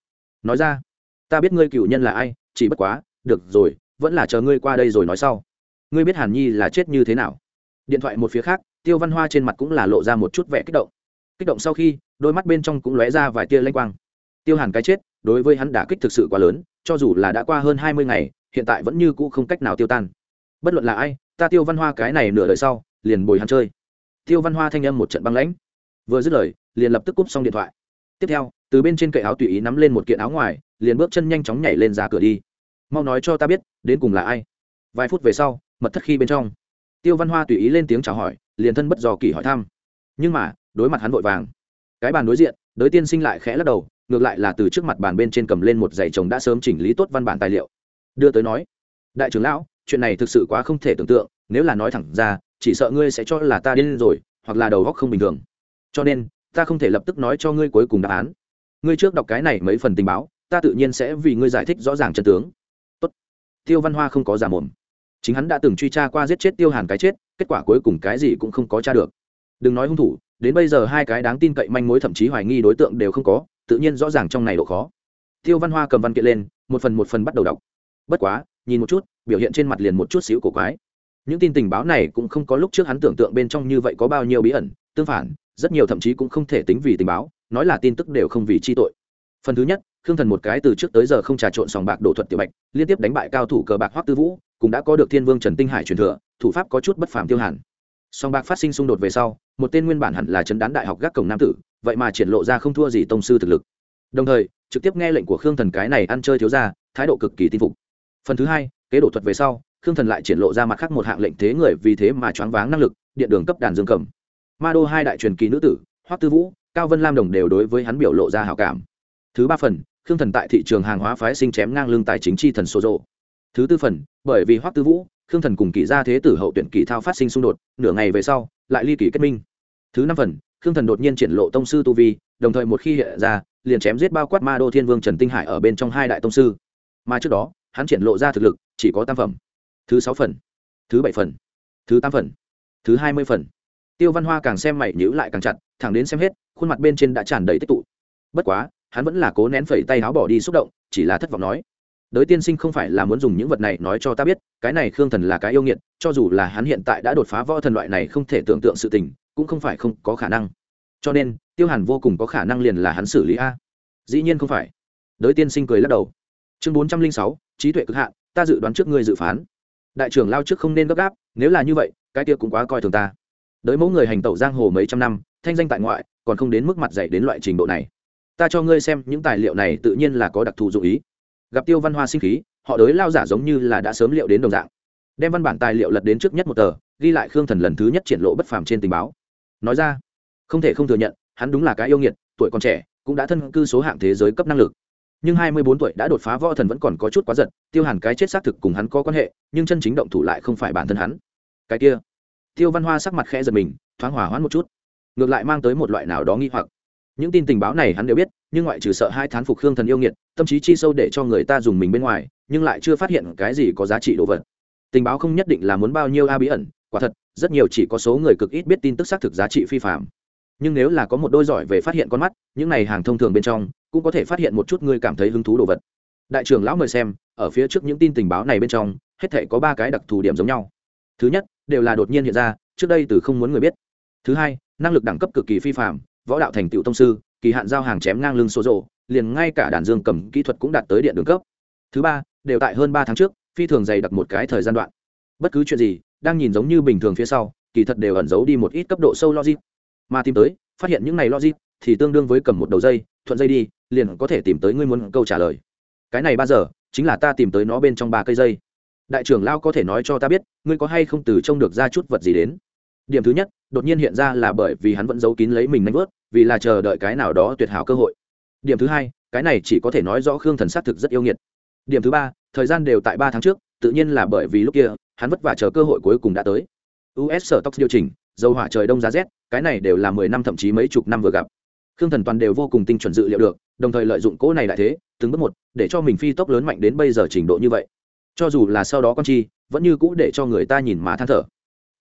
Nói ra ta biết ngươi cựu nhân là ai, chỉ bất quá, được rồi, vẫn là chờ ngươi qua đây rồi nói sau. Ngươi biết hàn nhi là chết như thế nào? Điện thoại một phía khác, tiêu văn hoa trên mặt cũng là lộ ra một chút vẻ kích động. Kích động sau khi, đôi mắt bên trong cũng lóe ra vài tia lanh quang. Tiêu hàn cái chết, đối với hắn đả kích thực sự quá lớn, cho dù là đã qua hơn hai mươi ngày, hiện tại vẫn như cũ không cách nào tiêu tan. Bất luận là ai, ta tiêu văn hoa cái này nửa đời sau, liền bồi hắn chơi. Tiêu văn hoa thanh âm một trận băng lãnh. Vừa dứt lời, liền lập tức cúp xong điện thoại. Tiếp theo, từ bên trên cậy áo tùy ý nắm lên một kiện áo ngoài liền bước chân nhanh chóng nhảy lên ra cửa đi. Mau nói cho ta biết, đến cùng là ai? Vài phút về sau, mật thất khi bên trong, tiêu văn hoa tùy ý lên tiếng chào hỏi, liền thân bất dò kỳ hỏi thăm. Nhưng mà, đối mặt hắn vội vàng. Cái bàn đối diện, đới tiên sinh lại khẽ lắc đầu, ngược lại là từ trước mặt bàn bên trên cầm lên một giày chồng đã sớm chỉnh lý tốt văn bản tài liệu. Đưa tới nói, đại trưởng lão, chuyện này thực sự quá không thể tưởng tượng, nếu là nói thẳng ra, chỉ sợ ngươi sẽ cho là ta điên rồi, hoặc là đầu góc không bình thường. Cho nên, ta không thể lập tức nói cho ngươi cuối cùng đáp án. Ngươi trước đọc cái này mấy phần tình báo ta tự nhiên sẽ vì ngươi giải thích rõ ràng chân tướng. Tốt. tiêu văn hoa không có giả mồm. Chính hắn đã từng truy tra qua giết chết tiêu hàn cái chết, kết quả cuối cùng cái gì cũng không có tra được. Đừng nói hung thủ, đến bây giờ hai cái đáng tin cậy manh mối thậm chí hoài nghi đối tượng đều không có, tự nhiên rõ ràng trong này độ khó. Tiêu văn hoa cầm văn kiện lên, một phần một phần bắt đầu đọc. Bất quá, nhìn một chút, biểu hiện trên mặt liền một chút xíu cổ quái. Những tin tình báo này cũng không có lúc trước hắn tưởng tượng bên trong như vậy có bao nhiêu bí ẩn, tương phản, rất nhiều thậm chí cũng không thể tính vì tình báo, nói là tin tức đều không vì chi tội. Phần thứ nhất khương thần một cái từ trước tới giờ không trà trộn sòng bạc đổ thuật tiểu bạch, liên tiếp đánh bại cao thủ cờ bạc hoắc tư vũ, cũng đã có được thiên vương trần tinh hải truyền thừa, thủ pháp có chút bất phàm tiêu hàn. Sòng bạc phát sinh xung đột về sau, một tên nguyên bản hẳn là chấn đán đại học gác cổng nam tử, vậy mà triển lộ ra không thua gì tông sư thực lực. Đồng thời, trực tiếp nghe lệnh của khương thần cái này ăn chơi thiếu ra thái độ cực kỳ tin phục. Phần thứ hai, kế đổ thuật về sau, khương thần lại triển lộ ra mặt khác một hạng lệnh thế người vì thế mà choáng váng năng lực, điện đường cấp đàn dương cầm. Ma đô hai đại truyền kỳ nữ tử, hoắc tư vũ, cao vân lam đồng đều đối với hắn biểu lộ ra hảo cảm thứ ba phần, khương thần tại thị trường hàng hóa phái sinh chém ngang lương tài chính chi thần số rộ thứ tư phần, bởi vì hoắc tư vũ, khương thần cùng kỷ gia thế tử hậu tuyển kỷ thao phát sinh xung đột, nửa ngày về sau, lại ly kỳ kết minh. Thứ năm phần, khương thần đột nhiên triển lộ tông sư tu vi, đồng thời một khi hiện ra, liền chém giết bao quát ma đô thiên vương trần tinh hải ở bên trong hai đại tông sư. Mà trước đó, hắn triển lộ ra thực lực, chỉ có tam phẩm. Thứ sáu phần, thứ bảy phần, thứ tám phần, thứ hai mươi phần. Tiêu văn hoa càng xem mày nhữ lại càng chặt, thẳng đến xem hết, khuôn mặt bên trên đã tràn đầy tích tụ. Bất quá hắn vẫn là cố nén phẩy tay áo bỏ đi xúc động, chỉ là thất vọng nói, đới tiên sinh không phải là muốn dùng những vật này nói cho ta biết, cái này khương thần là cái yêu nghiệt, cho dù là hắn hiện tại đã đột phá võ thần loại này không thể tưởng tượng sự tình, cũng không phải không có khả năng. Cho nên, tiêu hàn vô cùng có khả năng liền là hắn xử lý a. Dĩ nhiên không phải. Đới tiên sinh cười lắc đầu. Chương bốn trăm linh sáu, trí tuệ cực hạn, ta dự đoán trước ngươi dự phán. Đại trưởng lao trước không nên gấp gáp, nếu là như vậy, cái kia cũng quá coi thường ta. Đới mẫu người hành tẩu giang hồ mấy trăm năm, thanh danh tại ngoại, còn không đến mức mặt dạy đến loại trình độ này ta cho ngươi xem những tài liệu này tự nhiên là có đặc thù dụ ý. Gặp tiêu văn hoa sinh khí, họ đới lao giả giống như là đã sớm liệu đến đồng dạng. Đem văn bản tài liệu lật đến trước nhất một tờ, ghi lại khương thần lần thứ nhất triển lộ bất phàm trên tình báo. Nói ra, không thể không thừa nhận, hắn đúng là cái yêu nghiệt, tuổi còn trẻ, cũng đã thân cư số hạng thế giới cấp năng lực. Nhưng hai mươi bốn tuổi đã đột phá võ thần vẫn còn có chút quá giật, tiêu hàn cái chết xác thực cùng hắn có quan hệ, nhưng chân chính động thủ lại không phải bản thân hắn. Cái kia, tiêu văn hoa sắc mặt khẽ giật mình, thoáng hỏa hoãn một chút. Ngược lại mang tới một loại nào đó nghi hoặc những tin tình báo này hắn đều biết, nhưng ngoại trừ sợ hai thán phục khương thần yêu nghiệt, tâm trí chi sâu để cho người ta dùng mình bên ngoài, nhưng lại chưa phát hiện cái gì có giá trị đồ vật. Tình báo không nhất định là muốn bao nhiêu a bí ẩn, quả thật, rất nhiều chỉ có số người cực ít biết tin tức xác thực giá trị phi phạm. Nhưng nếu là có một đôi giỏi về phát hiện con mắt, những này hàng thông thường bên trong, cũng có thể phát hiện một chút ngươi cảm thấy hứng thú đồ vật. Đại trưởng lão mời xem, ở phía trước những tin tình báo này bên trong, hết thể có ba cái đặc thù điểm giống nhau. Thứ nhất, đều là đột nhiên hiện ra, trước đây từ không muốn người biết. Thứ hai, năng lực đẳng cấp cực kỳ phi phạm võ đạo thành tựu tông sư, kỳ hạn giao hàng chém ngang lưng số rộ, liền ngay cả đàn dương cầm kỹ thuật cũng đạt tới điện đường cấp. Thứ ba, đều tại hơn ba tháng trước, phi thường dày đặc một cái thời gian đoạn. Bất cứ chuyện gì, đang nhìn giống như bình thường phía sau, kỳ thật đều ẩn giấu đi một ít cấp độ sâu logic. Mà tìm tới, phát hiện những này logic, thì tương đương với cầm một đầu dây, thuận dây đi, liền có thể tìm tới ngươi muốn câu trả lời. Cái này ba giờ, chính là ta tìm tới nó bên trong ba cây dây. Đại trưởng lao có thể nói cho ta biết, ngươi có hay không từ trông được ra chút vật gì đến? Điểm thứ nhất, đột nhiên hiện ra là bởi vì hắn vẫn giấu kín lấy mình nanh vớt vì là chờ đợi cái nào đó tuyệt hảo cơ hội. Điểm thứ hai, cái này chỉ có thể nói rõ khương thần s á t thực rất yêu nghiệt. Điểm thứ ba, thời gian đều tại ba tháng trước, tự nhiên là bởi vì lúc kia, hắn vất vả chờ cơ hội cuối cùng đã tới. Us sở tóc điều chỉnh, dầu hỏa trời đông giá rét, cái này đều là mười năm thậm chí mấy chục năm vừa gặp. Khương thần toàn đều vô cùng tinh chuẩn dự liệu được, đồng thời lợi dụng cỗ này lại thế, từng bước một, để cho mình phi tốc lớn mạnh đến bây giờ trình độ như vậy. Cho dù là sau đó con chi, vẫn như cũ để cho người ta nhìn má than thở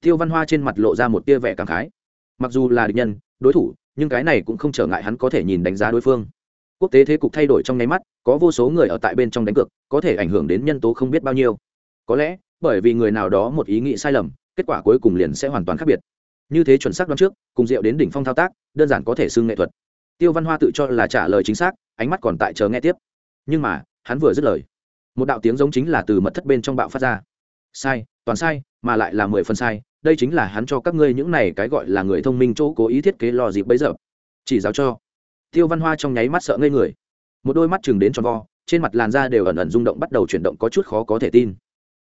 tiêu văn hoa trên mặt lộ ra một tia vẻ cảm khái. Mặc dù là địch nhân, đối thủ, nhưng cái này cũng không trở ngại hắn có thể nhìn đánh giá đối phương. Quốc tế thế cục thay đổi trong nháy mắt, có vô số người ở tại bên trong đánh cược, có thể ảnh hưởng đến nhân tố không biết bao nhiêu. Có lẽ, bởi vì người nào đó một ý nghĩ sai lầm, kết quả cuối cùng liền sẽ hoàn toàn khác biệt. Như thế chuẩn xác đoán trước, cùng rượu đến đỉnh phong thao tác, đơn giản có thể xưng nghệ thuật. Tiêu văn hoa tự cho là trả lời chính xác, ánh mắt còn tại chờ nghe tiếp. Nhưng mà, hắn vừa dứt lời. Một đạo tiếng giống chính là từ mật thất bên trong bạo phát ra. Sai, toàn sai, mà lại là mười phần sai đây chính là hắn cho các ngươi những này cái gọi là người thông minh chỗ cố ý thiết kế lò dịp bấy giờ. Chỉ giáo cho. Tiêu văn hoa trong nháy mắt sợ ngây người. Một đôi mắt chừng đến tròn vo, trên mặt làn da đều ẩn ẩn rung động bắt đầu chuyển động có chút khó có thể tin.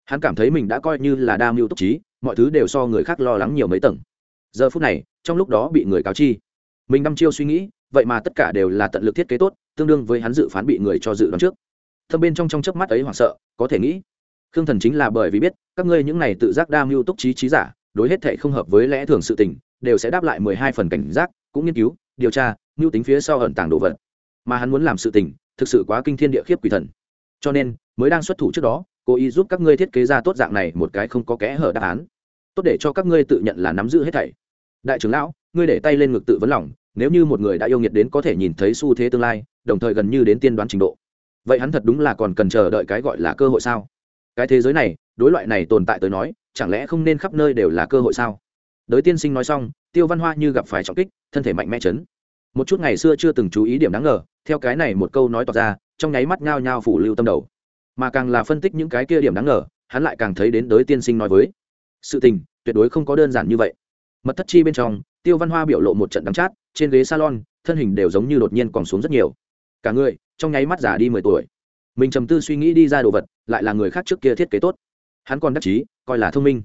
Hắn cảm thấy mình đã coi như là đa mưu túc trí, mọi thứ đều so người khác lo lắng nhiều mấy tầng. Giờ phút này, trong lúc đó bị người cáo chi. Mình đăm chiêu suy nghĩ, vậy mà tất cả đều là tận lực thiết kế tốt, tương đương với hắn dự phán bị người cho dự đoán trước. Thâm bên trong trong chớp mắt ấy hoảng sợ, có thể nghĩ. Khương thần chính là bởi vì biết, các ngươi những này tự giác đa mưu túc trí trí giả đối hết thệ không hợp với lẽ thường sự tình, đều sẽ đáp lại mười hai phần cảnh giác, cũng nghiên cứu, điều tra, mưu tính phía sau ẩn tàng đồ vật. Mà hắn muốn làm sự tình, thực sự quá kinh thiên địa khiếp quỷ thần. Cho nên, mới đang xuất thủ trước đó, cố ý giúp các ngươi thiết kế ra tốt dạng này một cái không có kẽ hở đáp án. Tốt để cho các ngươi tự nhận là nắm giữ hết thảy. Đại trưởng lão, ngươi để tay lên ngực tự vấn lòng, nếu như một người đã yêu nghiệt đến có thể nhìn thấy xu thế tương lai, đồng thời gần như đến tiên đoán trình độ. Vậy hắn thật đúng là còn cần chờ đợi cái gọi là cơ hội sao? Cái thế giới này, đối loại này tồn tại tới nói chẳng lẽ không nên khắp nơi đều là cơ hội sao? Đới tiên sinh nói xong, tiêu văn hoa như gặp phải trọng kích, thân thể mạnh mẽ chấn. Một chút ngày xưa chưa từng chú ý điểm đáng ngờ, theo cái này một câu nói tỏ ra, trong nháy mắt nhao nhao phủ lưu tâm đầu. Mà càng là phân tích những cái kia điểm đáng ngờ, hắn lại càng thấy đến đới tiên sinh nói với, sự tình, tuyệt đối không có đơn giản như vậy. Mật thất chi bên trong, tiêu văn hoa biểu lộ một trận đắng chát, trên ghế salon, thân hình đều giống như đột nhiên còn xuống rất nhiều. Cả người, trong nháy mắt già đi mười tuổi. Mình trầm tư suy nghĩ đi ra đồ vật, lại là người khác trước kia thiết kế tốt. Hắn còn đắc chí coi là thông minh.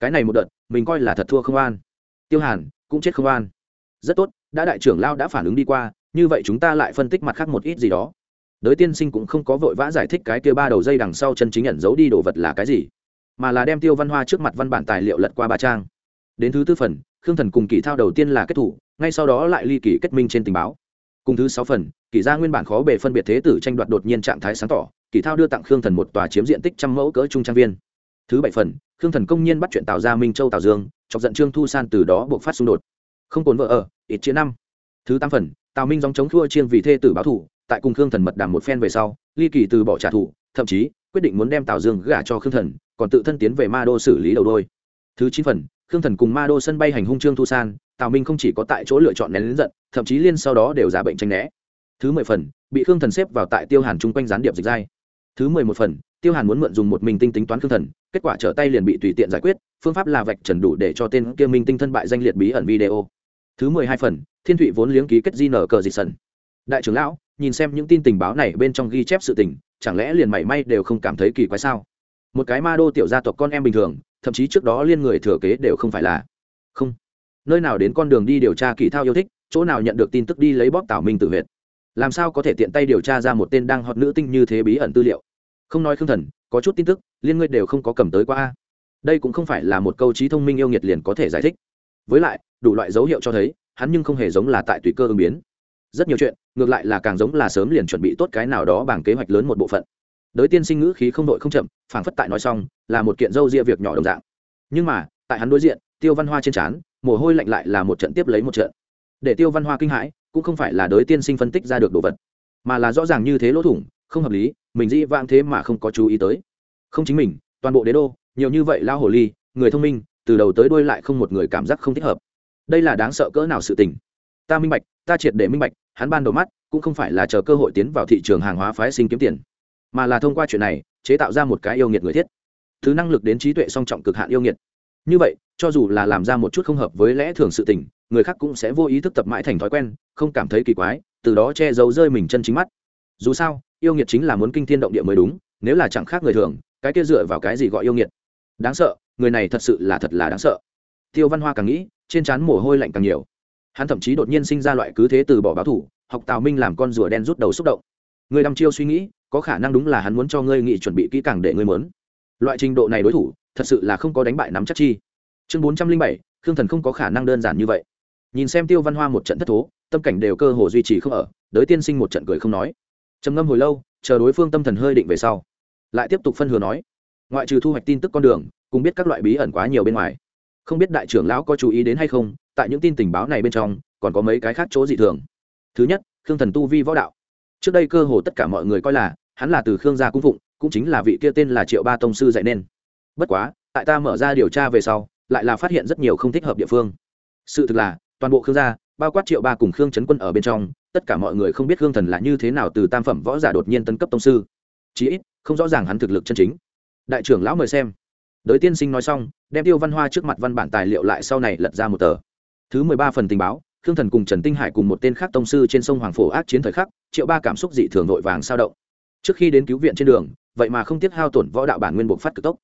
Cái này một đợt, mình coi là thật thua không an. Tiêu hàn, cũng chết không an. Rất tốt, đã đại trưởng lao đã phản ứng đi qua, như vậy chúng ta lại phân tích mặt khác một ít gì đó. Đới tiên sinh cũng không có vội vã giải thích cái kia ba đầu dây đằng sau chân chính nhận giấu đi đồ vật là cái gì, mà là đem tiêu văn hoa trước mặt văn bản tài liệu lật qua ba trang. Đến thứ tư phần, khương thần cùng kỳ thao đầu tiên là kết thủ, ngay sau đó lại ly kỳ kết minh trên tình báo. Cùng thứ sáu phần kỳ ra nguyên bản khó bề phân biệt thế tử tranh đoạt đột nhiên trạng thái sáng tỏ kỳ thao đưa tặng khương thần một tòa chiếm diện tích trăm mẫu cỡ trung trang viên thứ bảy phần, khương thần công nhiên bắt chuyện tào ra minh châu tào dương, chọc giận trương thu san từ đó buộc phát xung đột. Không cồn vợ ở, ít chia năm. Thứ tám phần, tào minh dòng chống thua chiên vì thê tử báo thủ, tại cùng khương thần mật đàm một phen về sau, ly kỳ từ bỏ trả thù, thậm chí quyết định muốn đem tào dương gả cho khương thần, còn tự thân tiến về ma đô xử lý đầu đôi. Thứ chín phần, khương thần cùng ma đô sân bay hành hung trương thu san, tào minh không chỉ có tại chỗ lựa chọn nén lính giận, thậm chí liên sau đó đều giả bệnh tranh né. Thứ mười phần, bị khương thần xếp vào tại tiêu hàn chung quanh gián điệp dịch dai thứ mười một phần, tiêu hàn muốn mượn dùng một mình tinh tính toán khương thần, kết quả trở tay liền bị tùy tiện giải quyết, phương pháp là vạch trần đủ để cho tên kia minh tinh thân bại danh liệt bí ẩn video. Thứ mười hai phần, thiên thụy vốn liếng ký kết di nở cờ dịch sần. Đại trưởng lão, nhìn xem những tin tình báo này bên trong ghi chép sự tình, chẳng lẽ liền mảy may đều không cảm thấy kỳ quái sao? Một cái ma đô tiểu gia tộc con em bình thường, thậm chí trước đó liên người thừa kế đều không phải là. Không. Nơi nào đến con đường đi điều tra kỳ thao yêu thích, chỗ nào nhận được tin tức đi lấy bóp tảo minh tự huyệt. Làm sao có thể tiện tay điều tra ra một tên đang hot nữ tinh như thế bí ẩn tư liệu? Không nói khương thần, có chút tin tức, liên ngươi đều không có cầm tới qua đây cũng không phải là một câu trí thông minh yêu nghiệt liền có thể giải thích. Với lại, đủ loại dấu hiệu cho thấy, hắn nhưng không hề giống là tại tùy cơ ứng biến. Rất nhiều chuyện, ngược lại là càng giống là sớm liền chuẩn bị tốt cái nào đó bằng kế hoạch lớn một bộ phận. Đới tiên sinh ngữ khí không đội không chậm, phảng phất tại nói xong, là một kiện dâu ria việc nhỏ đồng dạng. Nhưng mà, tại hắn đối diện, tiêu văn hoa trên trán, mồ hôi lạnh lại là một trận tiếp lấy một trận. Để tiêu văn hoa kinh hãi, cũng không phải là đới tiên sinh phân tích ra được đồ vật, mà là rõ ràng như thế lỗ thủng không hợp lý, mình dĩ vãng thế mà không có chú ý tới. Không chính mình, toàn bộ đế đô, nhiều như vậy lao hồ ly, người thông minh, từ đầu tới đuôi lại không một người cảm giác không thích hợp. Đây là đáng sợ cỡ nào sự tình? Ta minh bạch, ta triệt để minh bạch, hắn ban đầu mắt cũng không phải là chờ cơ hội tiến vào thị trường hàng hóa phái sinh kiếm tiền, mà là thông qua chuyện này, chế tạo ra một cái yêu nghiệt người thiết. Thứ năng lực đến trí tuệ song trọng cực hạn yêu nghiệt. Như vậy, cho dù là làm ra một chút không hợp với lẽ thường sự tình, người khác cũng sẽ vô ý thức tập mãi thành thói quen, không cảm thấy kỳ quái, từ đó che giấu rơi mình chân chính mắt. Dù sao yêu nghiệt chính là muốn kinh thiên động địa mới đúng, nếu là chẳng khác người thường, cái kia dựa vào cái gì gọi yêu nghiệt? Đáng sợ, người này thật sự là thật là đáng sợ. Tiêu văn hoa càng nghĩ, trên trán mồ hôi lạnh càng nhiều. Hắn thậm chí đột nhiên sinh ra loại cứ thế từ bỏ báo thủ học tào minh làm con rùa đen rút đầu xúc động. Người đăm chiêu suy nghĩ, có khả năng đúng là hắn muốn cho ngươi nghị chuẩn bị kỹ càng để ngươi mớn loại trình độ này đối thủ, thật sự là không có đánh bại nắm chắc chi. Chương bốn trăm linh bảy, khương thần không có khả năng đơn giản như vậy. Nhìn xem tiêu văn hoa một trận thất thố, tâm cảnh đều cơ hồ duy trì không ở, đới tiên sinh một trận cười không nói trầm ngâm hồi lâu, chờ đối phương tâm thần hơi định về sau, lại tiếp tục phân hứa nói, ngoại trừ thu hoạch tin tức con đường, cùng biết các loại bí ẩn quá nhiều bên ngoài, không biết đại trưởng lão có chú ý đến hay không, tại những tin tình báo này bên trong, còn có mấy cái khác chỗ dị thường. Thứ nhất, khương thần tu vi võ đạo. Trước đây cơ hồ tất cả mọi người coi là, hắn là từ khương gia cung phụng, cũng chính là vị kia tên là triệu ba tông sư dạy nên. Bất quá, tại ta mở ra điều tra về sau, lại là phát hiện rất nhiều không thích hợp địa phương. Sự thực là, toàn bộ khương gia, bao quát triệu ba cùng khương trấn quân ở bên trong tất cả mọi người không biết hương thần là như thế nào từ tam phẩm võ giả đột nhiên tân cấp tông sư. Chí ít, không rõ ràng hắn thực lực chân chính. Đại trưởng lão mời xem. Đới tiên sinh nói xong, đem tiêu văn hoa trước mặt văn bản tài liệu lại sau này lật ra một tờ. Thứ mười ba phần tình báo khương thần cùng trần tinh hải cùng một tên khác tông sư trên sông hoàng phổ ác chiến thời khắc, triệu ba cảm xúc dị thường vội vàng sao động. Trước khi đến cứu viện trên đường, vậy mà không tiếc hao tổn võ đạo bản nguyên buộc phát cực tốc.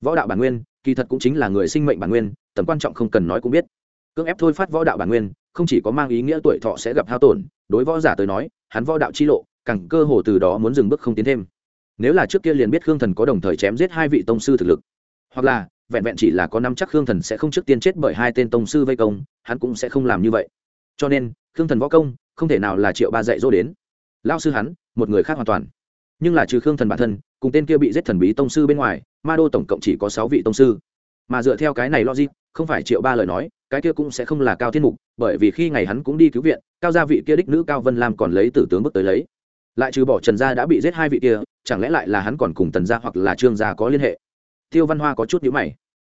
Võ đạo bản nguyên, kỳ thật cũng chính là người sinh mệnh bản nguyên, tầm quan trọng không cần nói cũng biết cưỡng ép thôi phát võ đạo bản nguyên, không chỉ có mang ý nghĩa tuổi thọ sẽ gặp hao tổn, đối võ giả tới nói, hắn võ đạo chi lộ, càng cơ hồ từ đó muốn dừng bước không tiến thêm. Nếu là trước kia liền biết khương thần có đồng thời chém giết hai vị tông sư thực lực, hoặc là vẹn vẹn chỉ là có năm chắc khương thần sẽ không trước tiên chết bởi hai tên tông sư vây công, hắn cũng sẽ không làm như vậy. Cho nên, khương thần võ công không thể nào là triệu ba dạy dỗ đến. Lao sư hắn, một người khác hoàn toàn. Nhưng là trừ khương thần bản thân, cùng tên kia bị giết thần bí tông sư bên ngoài, ma đô tổng cộng chỉ có sáu vị tông sư. Mà dựa theo cái này logic không phải triệu ba lời nói, cái kia cũng sẽ không là cao thiên mục, bởi vì khi ngày hắn cũng đi cứu viện, cao gia vị kia đích nữ cao vân lam còn lấy tử tướng bước tới lấy. Lại trừ bỏ trần gia đã bị giết hai vị kia, chẳng lẽ lại là hắn còn cùng tần gia hoặc là trương gia có liên hệ? Tiêu văn hoa có chút nhữ mày.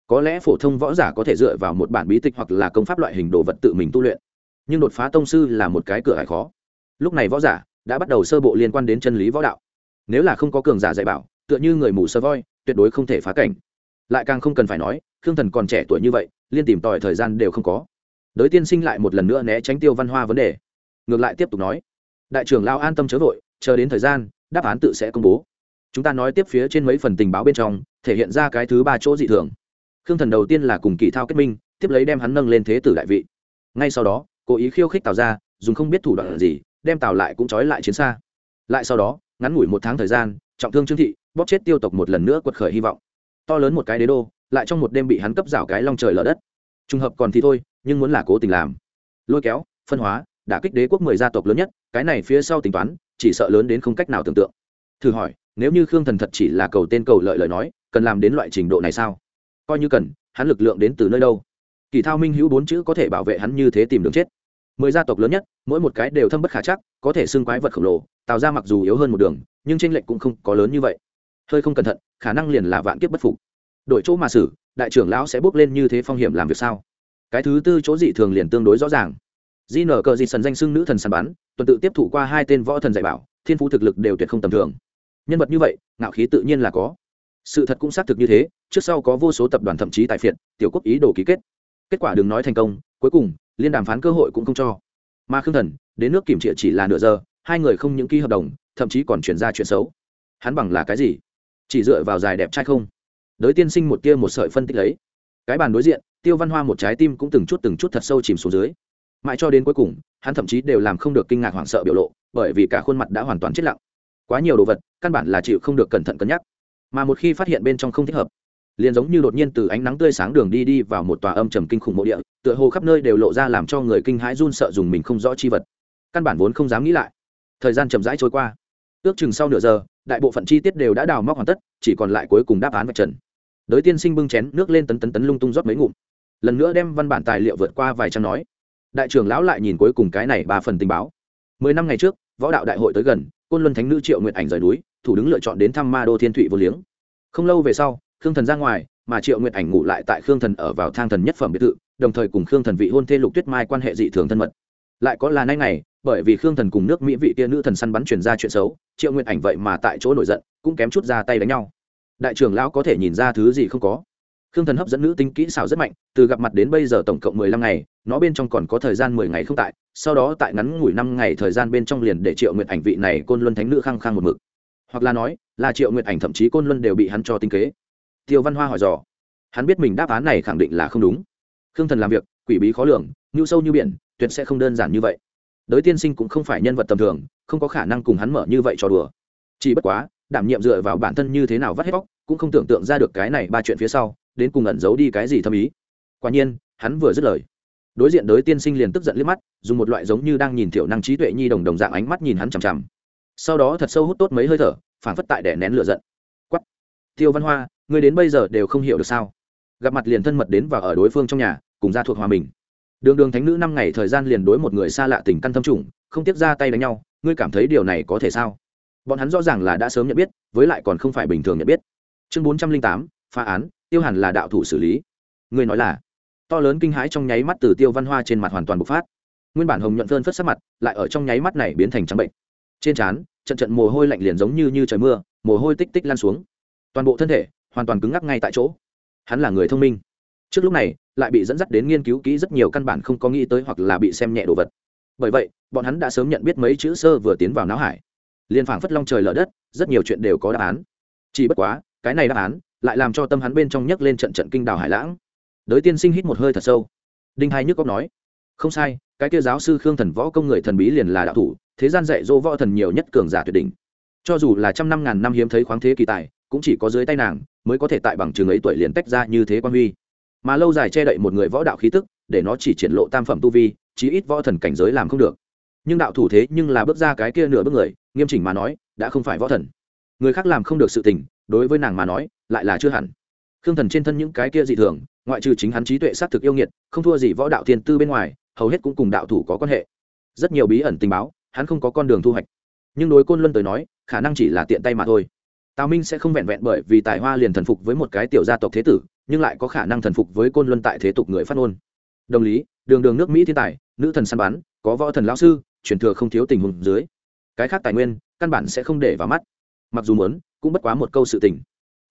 Có lẽ phổ thông võ giả có thể dựa vào một bản bí tịch hoặc là công pháp loại hình đồ vật tự mình tu luyện. Nhưng đột phá tông sư là một cái cửa hải khó. Lúc này võ giả đã bắt đầu sơ bộ liên quan đến chân lý võ đạo. Nếu là không có cường giả dạy bảo, tựa như người mù sơ voi, tuyệt đối không thể phá cảnh. Lại càng không cần phải nói khương thần còn trẻ tuổi như vậy, liên tìm tòi thời gian đều không có. Đới tiên sinh lại một lần nữa né tránh tiêu văn hoa vấn đề. Ngược lại tiếp tục nói, đại trưởng lao an tâm chớ vội, chờ đến thời gian, đáp án tự sẽ công bố. Chúng ta nói tiếp phía trên mấy phần tình báo bên trong, thể hiện ra cái thứ ba chỗ dị thường. Khương thần đầu tiên là cùng kỳ thao kết minh, tiếp lấy đem hắn nâng lên thế tử đại vị. Ngay sau đó, cố ý khiêu khích tào ra dùng không biết thủ đoạn gì, đem tào lại cũng trói lại chiến xa. Lại sau đó, ngắn ngủi một tháng thời gian, trọng thương trương thị, bóp chết tiêu tộc một lần nữa quật khởi hy vọng. To lớn một cái đế đô lại trong một đêm bị hắn cấp rào cái long trời lở đất. Trùng hợp còn thì thôi, nhưng muốn là cố tình làm. Lôi kéo, phân hóa đã kích đế quốc mười gia tộc lớn nhất, cái này phía sau tính toán, chỉ sợ lớn đến không cách nào tưởng tượng. Thử hỏi, nếu như khương thần thật chỉ là cầu tên cầu lợi lời nói, cần làm đến loại trình độ này sao? Coi như cần, hắn lực lượng đến từ nơi đâu? Kỳ thao minh hữu bốn chữ có thể bảo vệ hắn như thế tìm đường chết. Mười gia tộc lớn nhất, mỗi một cái đều thâm bất khả chắc, có thể xưng quái vật khổng lồ tạo ra mặc dù yếu hơn một đường, nhưng tranh lệch cũng không có lớn như vậy. Hơi không cẩn thận, khả năng liền là vạn kiếp bất phục đội chỗ mà xử, đại trưởng lão sẽ bước lên như thế phong hiểm làm việc sao? Cái thứ tư chỗ dị thường liền tương đối rõ ràng. Di nở cờ dị sần danh xưng nữ thần săn bắn, tuần tự tiếp thụ qua hai tên võ thần dạy bảo, thiên phú thực lực đều tuyệt không tầm thường. Nhân vật như vậy, ngạo khí tự nhiên là có. Sự thật cũng xác thực như thế, trước sau có vô số tập đoàn thậm chí tài phiệt, tiểu quốc ý đồ ký kết. Kết quả đừng nói thành công, cuối cùng, liên đàm phán cơ hội cũng không cho. Mà khương thần, đến nước kiểm trịa chỉ là nửa giờ, hai người không những ký hợp đồng, thậm chí còn chuyển ra chuyện xấu. Hắn bằng là cái gì? Chỉ dựa vào dài đẹp trai không? Đới tiên sinh một kia một sợi phân tích lấy. Cái bàn đối diện, tiêu văn hoa một trái tim cũng từng chút từng chút thật sâu chìm xuống dưới. Mãi cho đến cuối cùng, hắn thậm chí đều làm không được kinh ngạc hoảng sợ biểu lộ, bởi vì cả khuôn mặt đã hoàn toàn chết lặng. Quá nhiều đồ vật, căn bản là chịu không được cẩn thận cân nhắc. Mà một khi phát hiện bên trong không thích hợp, liền giống như đột nhiên từ ánh nắng tươi sáng đường đi đi vào một tòa âm trầm kinh khủng mộ địa, tựa hồ khắp nơi đều lộ ra làm cho người kinh hãi run sợ dùng mình không rõ chi vật. Căn bản vốn không dám nghĩ lại. Thời gian chậm rãi trôi qua. Ước chừng sau nửa giờ, đại bộ phận chi tiết đều đã đào móc hoàn tất, chỉ còn lại cuối cùng đáp án vạch trần đới tiên sinh bưng chén, nước lên tấn tấn tấn lung tung rót mấy ngụm. Lần nữa đem văn bản tài liệu vượt qua vài trang nói. Đại trưởng lão lại nhìn cuối cùng cái này ba phần tình báo. Mười năm ngày trước, võ đạo đại hội tới gần, côn luân thánh nữ triệu nguyện ảnh rời núi, thủ đứng lựa chọn đến thăm ma đô thiên thụy vô liếng. Không lâu về sau, khương thần ra ngoài, mà triệu nguyện ảnh ngủ lại tại khương thần ở vào thang thần nhất phẩm biệt thự, đồng thời cùng khương thần vị hôn thê lục tuyết mai quan hệ dị thường thân mật. Lại có là nay này bởi vì khương thần cùng nước mỹ vị kia nữ thần săn bắn truyền ra chuyện xấu, triệu nguyện ảnh vậy mà tại chỗ nổi giận, cũng kém chút ra tay đánh nhau đại trưởng lão có thể nhìn ra thứ gì không có. Khương thần hấp dẫn nữ tính kỹ xảo rất mạnh, từ gặp mặt đến bây giờ tổng cộng mười lăm ngày, nó bên trong còn có thời gian mười ngày không tại, sau đó tại ngắn ngủi năm ngày thời gian bên trong liền để triệu nguyện ảnh vị này côn luân thánh nữ khăng khăng một mực. Hoặc là nói, là triệu nguyện ảnh thậm chí côn luân đều bị hắn cho tinh kế. Tiêu văn hoa hỏi dò. Hắn biết mình đáp án này khẳng định là không đúng. Khương thần làm việc, quỷ bí khó lường, như sâu như biển, tuyệt sẽ không đơn giản như vậy. Đới tiên sinh cũng không phải nhân vật tầm thường, không có khả năng cùng hắn mở như vậy cho đùa. Chỉ bất quá đảm nhiệm dựa vào bản thân như thế nào vắt hết bóc cũng không tưởng tượng ra được cái này ba chuyện phía sau, đến cùng ẩn giấu đi cái gì thâm ý. Quả nhiên, hắn vừa dứt lời. Đối diện đới tiên sinh liền tức giận liếc mắt, dùng một loại giống như đang nhìn thiểu năng trí tuệ nhi đồng đồng dạng ánh mắt nhìn hắn chằm chằm. Sau đó thật sâu hút tốt mấy hơi thở phản phất tại để nén lửa giận. Quắp tiêu văn hoa người đến bây giờ đều không hiểu được sao? Gặp mặt liền thân mật đến và ở đối phương trong nhà, cùng ra thuộc hòa mình. Đường đường thánh nữ năm ngày thời gian liền đối một người xa lạ tình căn thâm trùng, không tiếp ra tay đánh nhau, ngươi cảm thấy điều này có thể sao? Bọn hắn rõ ràng là đã sớm nhận biết, với lại còn không phải bình thường nhận biết. Chương bốn trăm linh tám, phá án, tiêu hàn là đạo thủ xử lý. Người nói là, to lớn kinh hãi trong nháy mắt từ tiêu văn hoa trên mặt hoàn toàn bộc phát. Nguyên bản hồng nhuận phơn phất sắc mặt, lại ở trong nháy mắt này biến thành trắng bệnh. Trên trán, trận trận mồ hôi lạnh liền giống như như trời mưa, mồ hôi tích tích lan xuống. Toàn bộ thân thể hoàn toàn cứng ngắc ngay tại chỗ. Hắn là người thông minh. Trước lúc này, lại bị dẫn dắt đến nghiên cứu kỹ rất nhiều căn bản không có nghĩ tới hoặc là bị xem nhẹ đồ vật. Bởi vậy, bọn hắn đã sớm nhận biết mấy chữ sơ vừa tiến vào não hải liên phảng phất long trời lở đất, rất nhiều chuyện đều có đáp án. Chỉ bất quá, cái này đáp án lại làm cho tâm hắn bên trong nhấc lên trận trận kinh đào hải lãng. Đới tiên sinh hít một hơi thật sâu. Đinh hai nhức cóc nói, không sai, cái kia giáo sư khương thần võ công người thần bí liền là đạo thủ, thế gian dạy dỗ võ thần nhiều nhất cường giả tuyệt đỉnh. Cho dù là trăm năm ngàn năm hiếm thấy khoáng thế kỳ tài, cũng chỉ có dưới tay nàng mới có thể tại bằng trường ấy tuổi liền tách ra như thế quan huy. Mà lâu dài che đậy một người võ đạo khí tức, để nó chỉ triển lộ tam phẩm tu vi, chí ít võ thần cảnh giới làm không được. Nhưng đạo thủ thế nhưng là bước ra cái kia nửa bước người nghiêm chỉnh mà nói, đã không phải võ thần. Người khác làm không được sự tình, đối với nàng mà nói, lại là chưa hẳn. Khương thần trên thân những cái kia dị thường, ngoại trừ chính hắn trí tuệ xác thực yêu nghiệt, không thua gì võ đạo thiên tư bên ngoài, hầu hết cũng cùng đạo thủ có quan hệ. Rất nhiều bí ẩn tình báo, hắn không có con đường thu hoạch. Nhưng đối côn luân tới nói, khả năng chỉ là tiện tay mà thôi. Tào minh sẽ không vẹn vẹn bởi vì tài hoa liền thần phục với một cái tiểu gia tộc thế tử, nhưng lại có khả năng thần phục với côn luân tại thế tục người phát ngôn. Đồng lý, đường đường nước mỹ thiên tài, nữ thần săn bắn, có võ thần lão sư, truyền thừa không thiếu tình huống dưới cái khác tài nguyên, căn bản sẽ không để vào mắt. Mặc dù muốn, cũng bất quá một câu sự tình.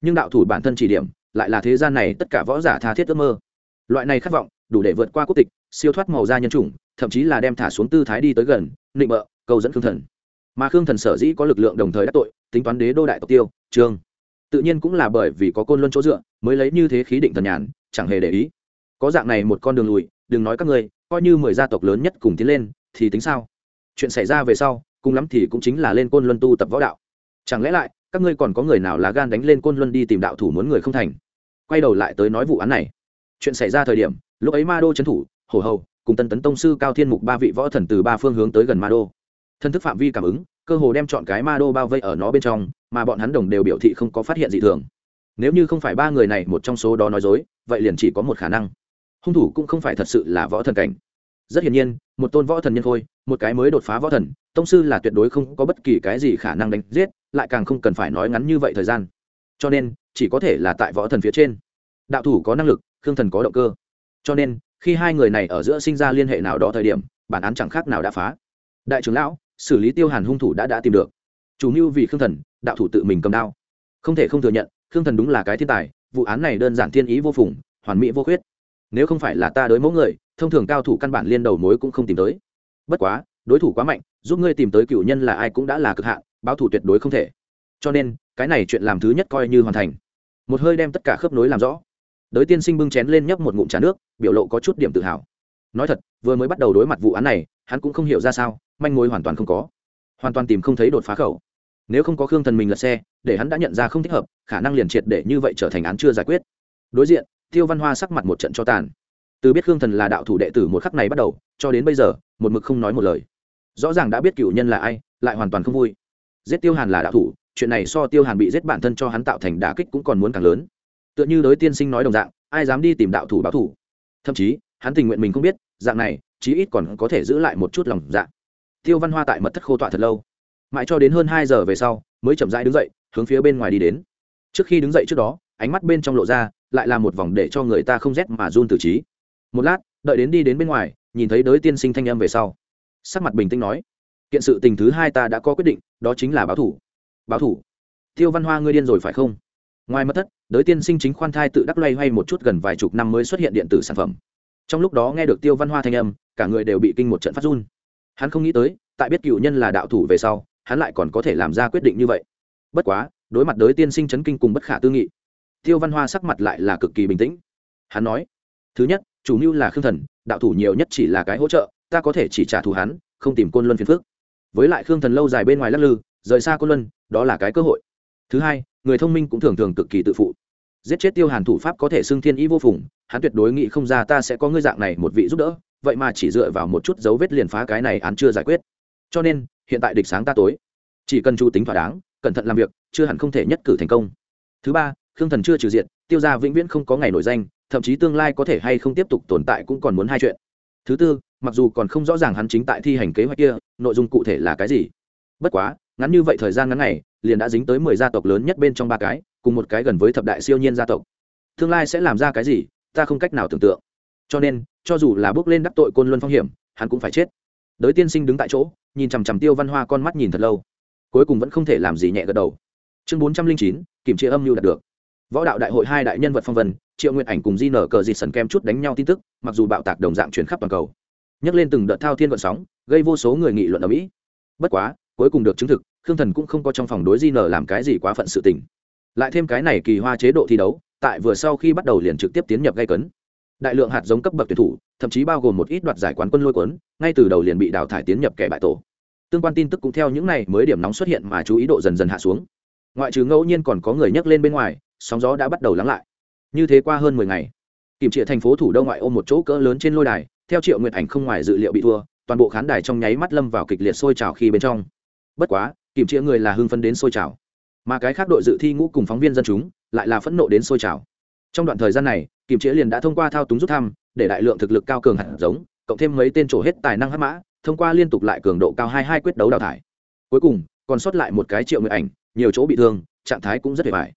Nhưng đạo thủ bản thân chỉ điểm, lại là thế gian này tất cả võ giả tha thiết ước mơ. Loại này khát vọng, đủ để vượt qua quốc tịch, siêu thoát màu da nhân chủng, thậm chí là đem thả xuống tư thái đi tới gần, nịnh bợ câu dẫn khương thần. Mà khương thần sở dĩ có lực lượng đồng thời đắc tội, tính toán đế đô đại tộc tiêu, trương. Tự nhiên cũng là bởi vì có côn luân chỗ dựa, mới lấy như thế khí định thần nhàn, chẳng hề để ý. Có dạng này một con đường lùi, đừng nói các ngươi, coi như mười gia tộc lớn nhất cùng tiến lên, thì tính sao? Chuyện xảy ra về sau cùng lắm thì cũng chính là lên côn luân tu tập võ đạo. Chẳng lẽ lại, các ngươi còn có người nào lá gan đánh lên côn luân đi tìm đạo thủ muốn người không thành? Quay đầu lại tới nói vụ án này. Chuyện xảy ra thời điểm, lúc ấy ma đô trấn thủ, hổ hầu, cùng tân tấn tông sư cao thiên mục ba vị võ thần từ ba phương hướng tới gần ma đô. Thân thức phạm vi cảm ứng, cơ hồ đem chọn cái ma đô bao vây ở nó bên trong, mà bọn hắn đồng đều biểu thị không có phát hiện gì thường. Nếu như không phải ba người này một trong số đó nói dối, vậy liền chỉ có một khả năng. Hung thủ cũng không phải thật sự là võ thần cảnh. Rất hiển nhiên, một tôn võ thần nhân khôi một cái mới đột phá võ thần, tông sư là tuyệt đối không có bất kỳ cái gì khả năng đánh giết, lại càng không cần phải nói ngắn như vậy thời gian. Cho nên, chỉ có thể là tại võ thần phía trên. Đạo thủ có năng lực, khương thần có động cơ. Cho nên, khi hai người này ở giữa sinh ra liên hệ nào đó thời điểm, bản án chẳng khác nào đã phá. Đại trưởng lão, xử lý tiêu hàn hung thủ đã đã tìm được. Chủ mưu vì khương thần, đạo thủ tự mình cầm đao. Không thể không thừa nhận, khương thần đúng là cái thiên tài, vụ án này đơn giản thiên ý vô phùng, hoàn mỹ vô khuyết. Nếu không phải là ta đối mẫu người, thông thường cao thủ căn bản liên đầu mối cũng không tìm tới bất quá, đối thủ quá mạnh, giúp ngươi tìm tới cựu nhân là ai cũng đã là cực hạn, báo thủ tuyệt đối không thể. Cho nên, cái này chuyện làm thứ nhất coi như hoàn thành. Một hơi đem tất cả khớp nối làm rõ. Đới tiên sinh bưng chén lên nhấp một ngụm trà nước, biểu lộ có chút điểm tự hào. Nói thật, vừa mới bắt đầu đối mặt vụ án này, hắn cũng không hiểu ra sao, manh mối hoàn toàn không có. Hoàn toàn tìm không thấy đột phá khẩu. Nếu không có khương thần mình lật xe, để hắn đã nhận ra không thích hợp, khả năng liền triệt để như vậy trở thành án chưa giải quyết. Đối diện, tiêu văn hoa sắc mặt một trận cho tàn. Từ biết khương thần là đạo thủ đệ tử một khắc này bắt đầu, cho đến bây giờ một mực không nói một lời. Rõ ràng đã biết cựu nhân là ai, lại hoàn toàn không vui. Giết tiêu hàn là đạo thủ, chuyện này so tiêu hàn bị giết bản thân cho hắn tạo thành đả kích cũng còn muốn càng lớn. Tựa như đối tiên sinh nói đồng dạng, ai dám đi tìm đạo thủ báo thủ thậm chí, hắn tình nguyện mình không biết, dạng này, chí ít còn có thể giữ lại một chút lòng dạ. Tiêu văn hoa tại mật thất khô tọa thật lâu. Mãi cho đến hơn hai giờ về sau, mới chậm rãi đứng dậy, hướng phía bên ngoài đi đến. Trước khi đứng dậy trước đó, ánh mắt bên trong lộ ra, lại là một vòng để cho người ta không rét mà run từ trí. Một lát, đợi đến đi đến bên ngoài nhìn thấy đới tiên sinh thanh âm về sau. Sắc mặt bình tĩnh nói, kiện sự tình thứ hai ta đã có quyết định, đó chính là báo thủ. Báo thủ? Tiêu văn hoa ngươi điên rồi phải không? Ngoài mất thất, đới tiên sinh chính khoan thai tự đắc loay hoay một chút gần vài chục năm mới xuất hiện điện tử sản phẩm. Trong lúc đó nghe được tiêu văn hoa thanh âm, cả người đều bị kinh một trận phát run. Hắn không nghĩ tới, tại biết cựu nhân là đạo thủ về sau, hắn lại còn có thể làm ra quyết định như vậy. Bất quá, đối mặt đới tiên sinh chấn kinh cùng bất khả tư nghị, tiêu văn hoa sắc mặt lại là cực kỳ bình tĩnh. Hắn nói, thứ nhất, chủ mưu là khương thần đạo thủ nhiều nhất chỉ là cái hỗ trợ, ta có thể chỉ trả thù hắn, không tìm côn luân phiền phước với lại khương thần lâu dài bên ngoài lắc lư, rời xa côn luân, đó là cái cơ hội. Thứ hai, người thông minh cũng thường thường cực kỳ tự phụ. Giết chết tiêu hàn thủ pháp có thể xưng thiên ý vô phùng, hắn tuyệt đối nghĩ không ra ta sẽ có ngươi dạng này một vị giúp đỡ, vậy mà chỉ dựa vào một chút dấu vết liền phá cái này án chưa giải quyết. Cho nên, hiện tại địch sáng ta tối. Chỉ cần chu tính thỏa đáng, cẩn thận làm việc, chưa hẳn không thể nhất cử thành công. Thứ ba, khương thần chưa trừ diện tiêu gia vĩnh viễn không có ngày nổi danh thậm chí tương lai có thể hay không tiếp tục tồn tại cũng còn muốn hai chuyện. Thứ tư, mặc dù còn không rõ ràng hắn chính tại thi hành kế hoạch kia, nội dung cụ thể là cái gì. Bất quá, ngắn như vậy thời gian ngắn này, liền đã dính tới mười gia tộc lớn nhất bên trong ba cái, cùng một cái gần với thập đại siêu nhiên gia tộc. Tương lai sẽ làm ra cái gì, ta không cách nào tưởng tượng. Cho nên, cho dù là bước lên đắc tội côn luân phong hiểm, hắn cũng phải chết. Đới tiên sinh đứng tại chỗ, nhìn chằm chằm tiêu văn hoa con mắt nhìn thật lâu. Cuối cùng vẫn không thể làm gì nhẹ gật đầu. Chương bốn trăm linh chín kiểm chế âm mưu đạt được võ đạo đại hội hai đại nhân vật phong vân, triệu nguyện ảnh cùng di nở cờ dịt sần kem chút đánh nhau tin tức, mặc dù bạo tạc đồng dạng chuyển khắp toàn cầu. Nhắc lên từng đợt thao thiên vận sóng, gây vô số người nghị luận ở mỹ. Bất quá, cuối cùng được chứng thực, khương thần cũng không có trong phòng đối di nở làm cái gì quá phận sự tình. Lại thêm cái này kỳ hoa chế độ thi đấu, tại vừa sau khi bắt đầu liền trực tiếp tiến nhập gây cấn. Đại lượng hạt giống cấp bậc tuyển thủ, thậm chí bao gồm một ít đoạt giải quán quân lôi cuốn, ngay từ đầu liền bị đào thải tiến nhập kẻ bại tổ. Tương quan tin tức cũng theo những này mới điểm nóng xuất hiện mà chú ý độ dần dần hạ xuống. Ngoại trừ ngẫu nhiên còn có người nhắc lên bên ngoài sóng gió đã bắt đầu lắng lại. Như thế qua hơn mười ngày kiểm trị thành phố thủ đô ngoại ô một chỗ cỡ lớn trên lôi đài, theo triệu nguyệt ảnh không ngoài dự liệu bị thua, toàn bộ khán đài trong nháy mắt lâm vào kịch liệt sôi trào khi bên trong. Bất quá kiểm trị người là hưng phân đến sôi trào, mà cái khác đội dự thi ngũ cùng phóng viên dân chúng lại là phẫn nộ đến sôi trào. Trong đoạn thời gian này kiểm chế liền đã thông qua thao túng rút thăm, để đại lượng thực lực cao cường hạt giống, cộng thêm mấy tên trổ hết tài năng hắc mã, thông qua liên tục lại cường độ cao hai hai quyết đấu đào thải. Cuối cùng, còn sót lại một cái triệu nguyệt ảnh, nhiều chỗ bị thương, trạng thái cũng rất hề vải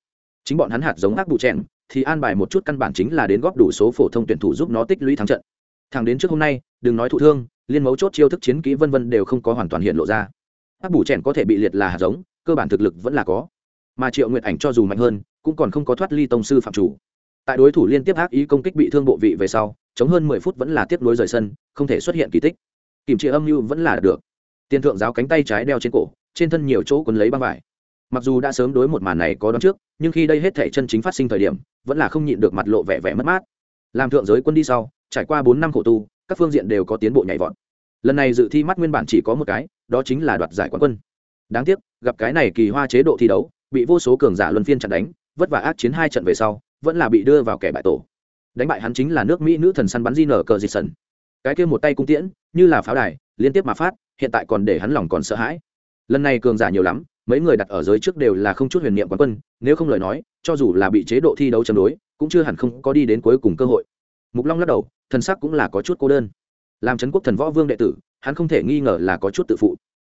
chính bọn hắn hạt giống ác bụ chèn, thì an bài một chút căn bản chính là đến góp đủ số phổ thông tuyển thủ giúp nó tích lũy thắng trận. Thẳng đến trước hôm nay, đừng nói thụ thương, liên mấu chốt chiêu thức chiến kỹ vân vân đều không có hoàn toàn hiện lộ ra. Ác bù chèn có thể bị liệt là hạt giống, cơ bản thực lực vẫn là có. Mà triệu nguyệt ảnh cho dù mạnh hơn, cũng còn không có thoát ly tông sư phạm chủ. Tại đối thủ liên tiếp ác ý công kích bị thương bộ vị về sau, chống hơn mười phút vẫn là tiếp nối rời sân, không thể xuất hiện kỳ tích. Kìm trị âm mưu vẫn là được. Tiền thượng giáo cánh tay trái đeo trên cổ, trên thân nhiều chỗ quấn lấy băng vải mặc dù đã sớm đối một màn này có đón trước, nhưng khi đây hết thể chân chính phát sinh thời điểm, vẫn là không nhịn được mặt lộ vẻ vẻ mất mát. Làm thượng giới quân đi sau, trải qua bốn năm khổ tu, các phương diện đều có tiến bộ nhảy vọt. Lần này dự thi mắt nguyên bản chỉ có một cái, đó chính là đoạt giải quán quân. Đáng tiếc, gặp cái này kỳ hoa chế độ thi đấu, bị vô số cường giả luân phiên chặn đánh, vất vả ác chiến hai trận về sau, vẫn là bị đưa vào kẻ bại tổ. Đánh bại hắn chính là nước mỹ nữ thần săn bắn di nở cờ dịch sần cái kia một tay cung tiễn, như là pháo đài, liên tiếp mà phát, hiện tại còn để hắn lòng còn sợ hãi. Lần này cường giả nhiều lắm mấy người đặt ở giới trước đều là không chút huyền niệm quán quân, nếu không lời nói, cho dù là bị chế độ thi đấu chống đối, cũng chưa hẳn không có đi đến cuối cùng cơ hội. Mục long lắc đầu, thần sắc cũng là có chút cô đơn. Làm trấn quốc thần võ vương đệ tử, hắn không thể nghi ngờ là có chút tự phụ.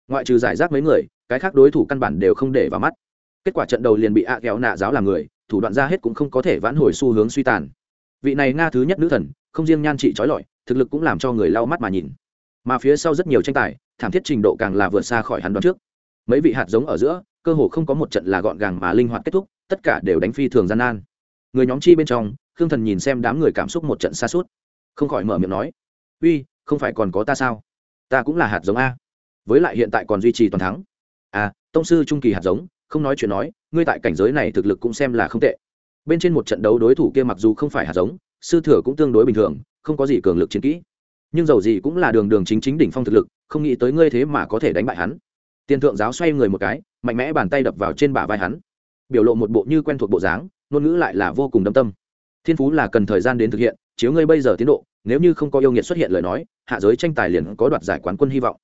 Ngoại trừ giải rác mấy người, cái khác đối thủ căn bản đều không để vào mắt. Kết quả trận đầu liền bị ạ kéo nạ giáo làm người, thủ đoạn ra hết cũng không có thể vãn hồi xu hướng suy tàn. Vị này nga thứ nhất nữ thần, không riêng nhan trị trói lọi, thực lực cũng làm cho người lau mắt mà nhìn. Mà phía sau rất nhiều tranh tài, thảm thiết trình độ càng là vượt xa khỏi hắn đoán trước mấy vị hạt giống ở giữa, cơ hồ không có một trận là gọn gàng mà linh hoạt kết thúc, tất cả đều đánh phi thường gian nan. Người nhóm chi bên trong, khương thần nhìn xem đám người cảm xúc một trận xa suốt không khỏi mở miệng nói, uy, không phải còn có ta sao? Ta cũng là hạt giống a. Với lại hiện tại còn duy trì toàn thắng. À tông sư trung kỳ hạt giống, không nói chuyện nói, ngươi tại cảnh giới này thực lực cũng xem là không tệ. Bên trên một trận đấu đối thủ kia mặc dù không phải hạt giống, sư thừa cũng tương đối bình thường, không có gì cường lực chiến kỹ. Nhưng dầu gì cũng là đường đường chính chính đỉnh phong thực lực, không nghĩ tới ngươi thế mà có thể đánh bại hắn tiền thượng giáo xoay người một cái, mạnh mẽ bàn tay đập vào trên bả vai hắn. Biểu lộ một bộ như quen thuộc bộ dáng, ngôn ngữ lại là vô cùng đâm tâm. Thiên phú là cần thời gian đến thực hiện, chiếu ngươi bây giờ tiến độ, nếu như không có yêu nghiệt xuất hiện lời nói, hạ giới tranh tài liền có đoạt giải quán quân hy vọng.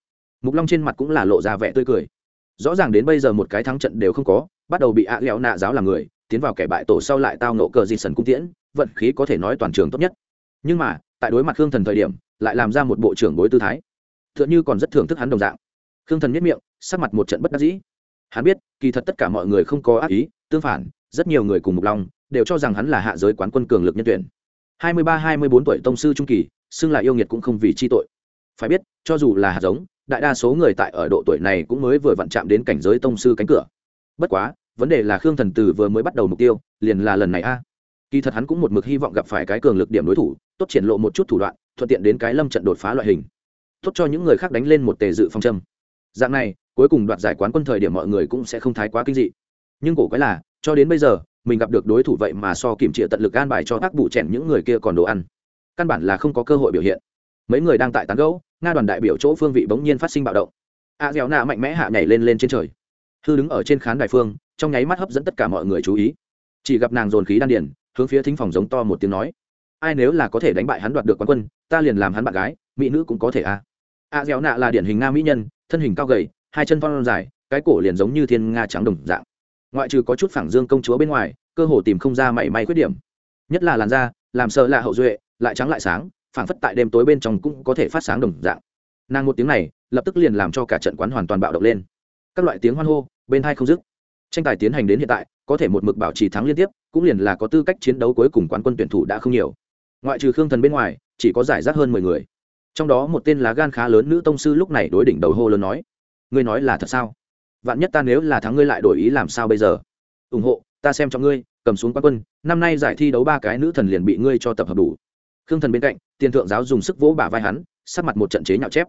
Mục long trên mặt cũng là lộ ra vẻ tươi cười. Rõ ràng đến bây giờ một cái thắng trận đều không có, bắt đầu bị ạ à nạ giáo làm người, tiến vào kẻ bại tổ sau lại tao nộ cờ di sần cung tiễn, vận khí có thể nói toàn trường tốt nhất. Nhưng mà, tại đối mặt hương thần thời điểm, lại làm ra một bộ trưởng bối tư thái. T h ư ợ n h ư còn rất thưởng thức hắn đồng dạng khương thần nhất miệng, sắc mặt một trận bất đắc dĩ. Hắn biết, kỳ thật tất cả mọi người không có ác ý, tương phản, rất nhiều người cùng mục long đều cho rằng hắn là hạ giới quán quân cường lực nhân tuyển. Hai mươi ba, hai mươi bốn tuổi tông sư trung kỳ, xưng là yêu nghiệt cũng không vì chi tội. Phải biết, cho dù là hạt giống, đại đa số người tại ở độ tuổi này cũng mới vừa vặn chạm đến cảnh giới tông sư cánh cửa. Bất quá, vấn đề là khương thần từ vừa mới bắt đầu mục tiêu, liền là lần này a. Kỳ thật hắn cũng một mực hy vọng gặp phải cái cường lực điểm đối thủ, tốt triển lộ một chút thủ đoạn, thuận tiện đến cái lâm trận đột phá loại hình. Tốt cho những người khác đánh lên một tề dự phong châm dạng này, cuối cùng đoạt giải quán quân thời điểm mọi người cũng sẽ không thái quá kinh dị. Nhưng cổ quái là, cho đến bây giờ, mình gặp được đối thủ vậy mà so kiểm trịa tận lực an bài cho các bụ chèn những người kia còn đồ ăn. Căn bản là không có cơ hội biểu hiện. Mấy người đang tại tán gẫu, nga đoàn đại biểu chỗ phương vị bỗng nhiên phát sinh bạo động. A dẻo nạ mạnh mẽ hạ nhảy lên lên trên trời. Hư đứng ở trên khán đài phương, trong nháy mắt hấp dẫn tất cả mọi người chú ý. Chỉ gặp nàng dồn khí đan điền, hướng phía thính phòng giống to một tiếng nói. Ai nếu là có thể đánh bại hắn đoạt được quán quân, ta liền làm hắn bạn gái, mỹ nữ cũng có thể à a dẻo nạ là điển hình nga mỹ nhân, thân hình cao gầy, hai chân phong dài, cái cổ liền giống như thiên nga trắng đồng dạng. Ngoại trừ có chút phẳng dương công chúa bên ngoài, cơ hồ tìm không ra mảy may khuyết điểm. Nhất là làn da, làm sợ là hậu duệ, lại trắng lại sáng, phảng phất tại đêm tối bên trong cũng có thể phát sáng đồng dạng. Nàng một tiếng này, lập tức liền làm cho cả trận quán hoàn toàn bạo động lên. Các loại tiếng hoan hô, bên hai không dứt. Tranh tài tiến hành đến hiện tại, có thể một mực bảo trì thắng liên tiếp, cũng liền là có tư cách chiến đấu cuối cùng quán quân tuyển thủ đã không nhiều. Ngoại trừ khương thần bên ngoài, chỉ có giải rác hơn mười người trong đó một tên lá gan khá lớn nữ tông sư lúc này đối đỉnh đầu hô lớn nói, ngươi nói là thật sao? Vạn nhất ta nếu là thắng ngươi lại đổi ý làm sao bây giờ? Ủng hộ, ta xem cho ngươi, cầm xuống quán quân, năm nay giải thi đấu ba cái nữ thần liền bị ngươi cho tập hợp đủ. Khương thần bên cạnh, tiền thượng giáo dùng sức vỗ bả vai hắn, sắc mặt một trận chế nhạo chép.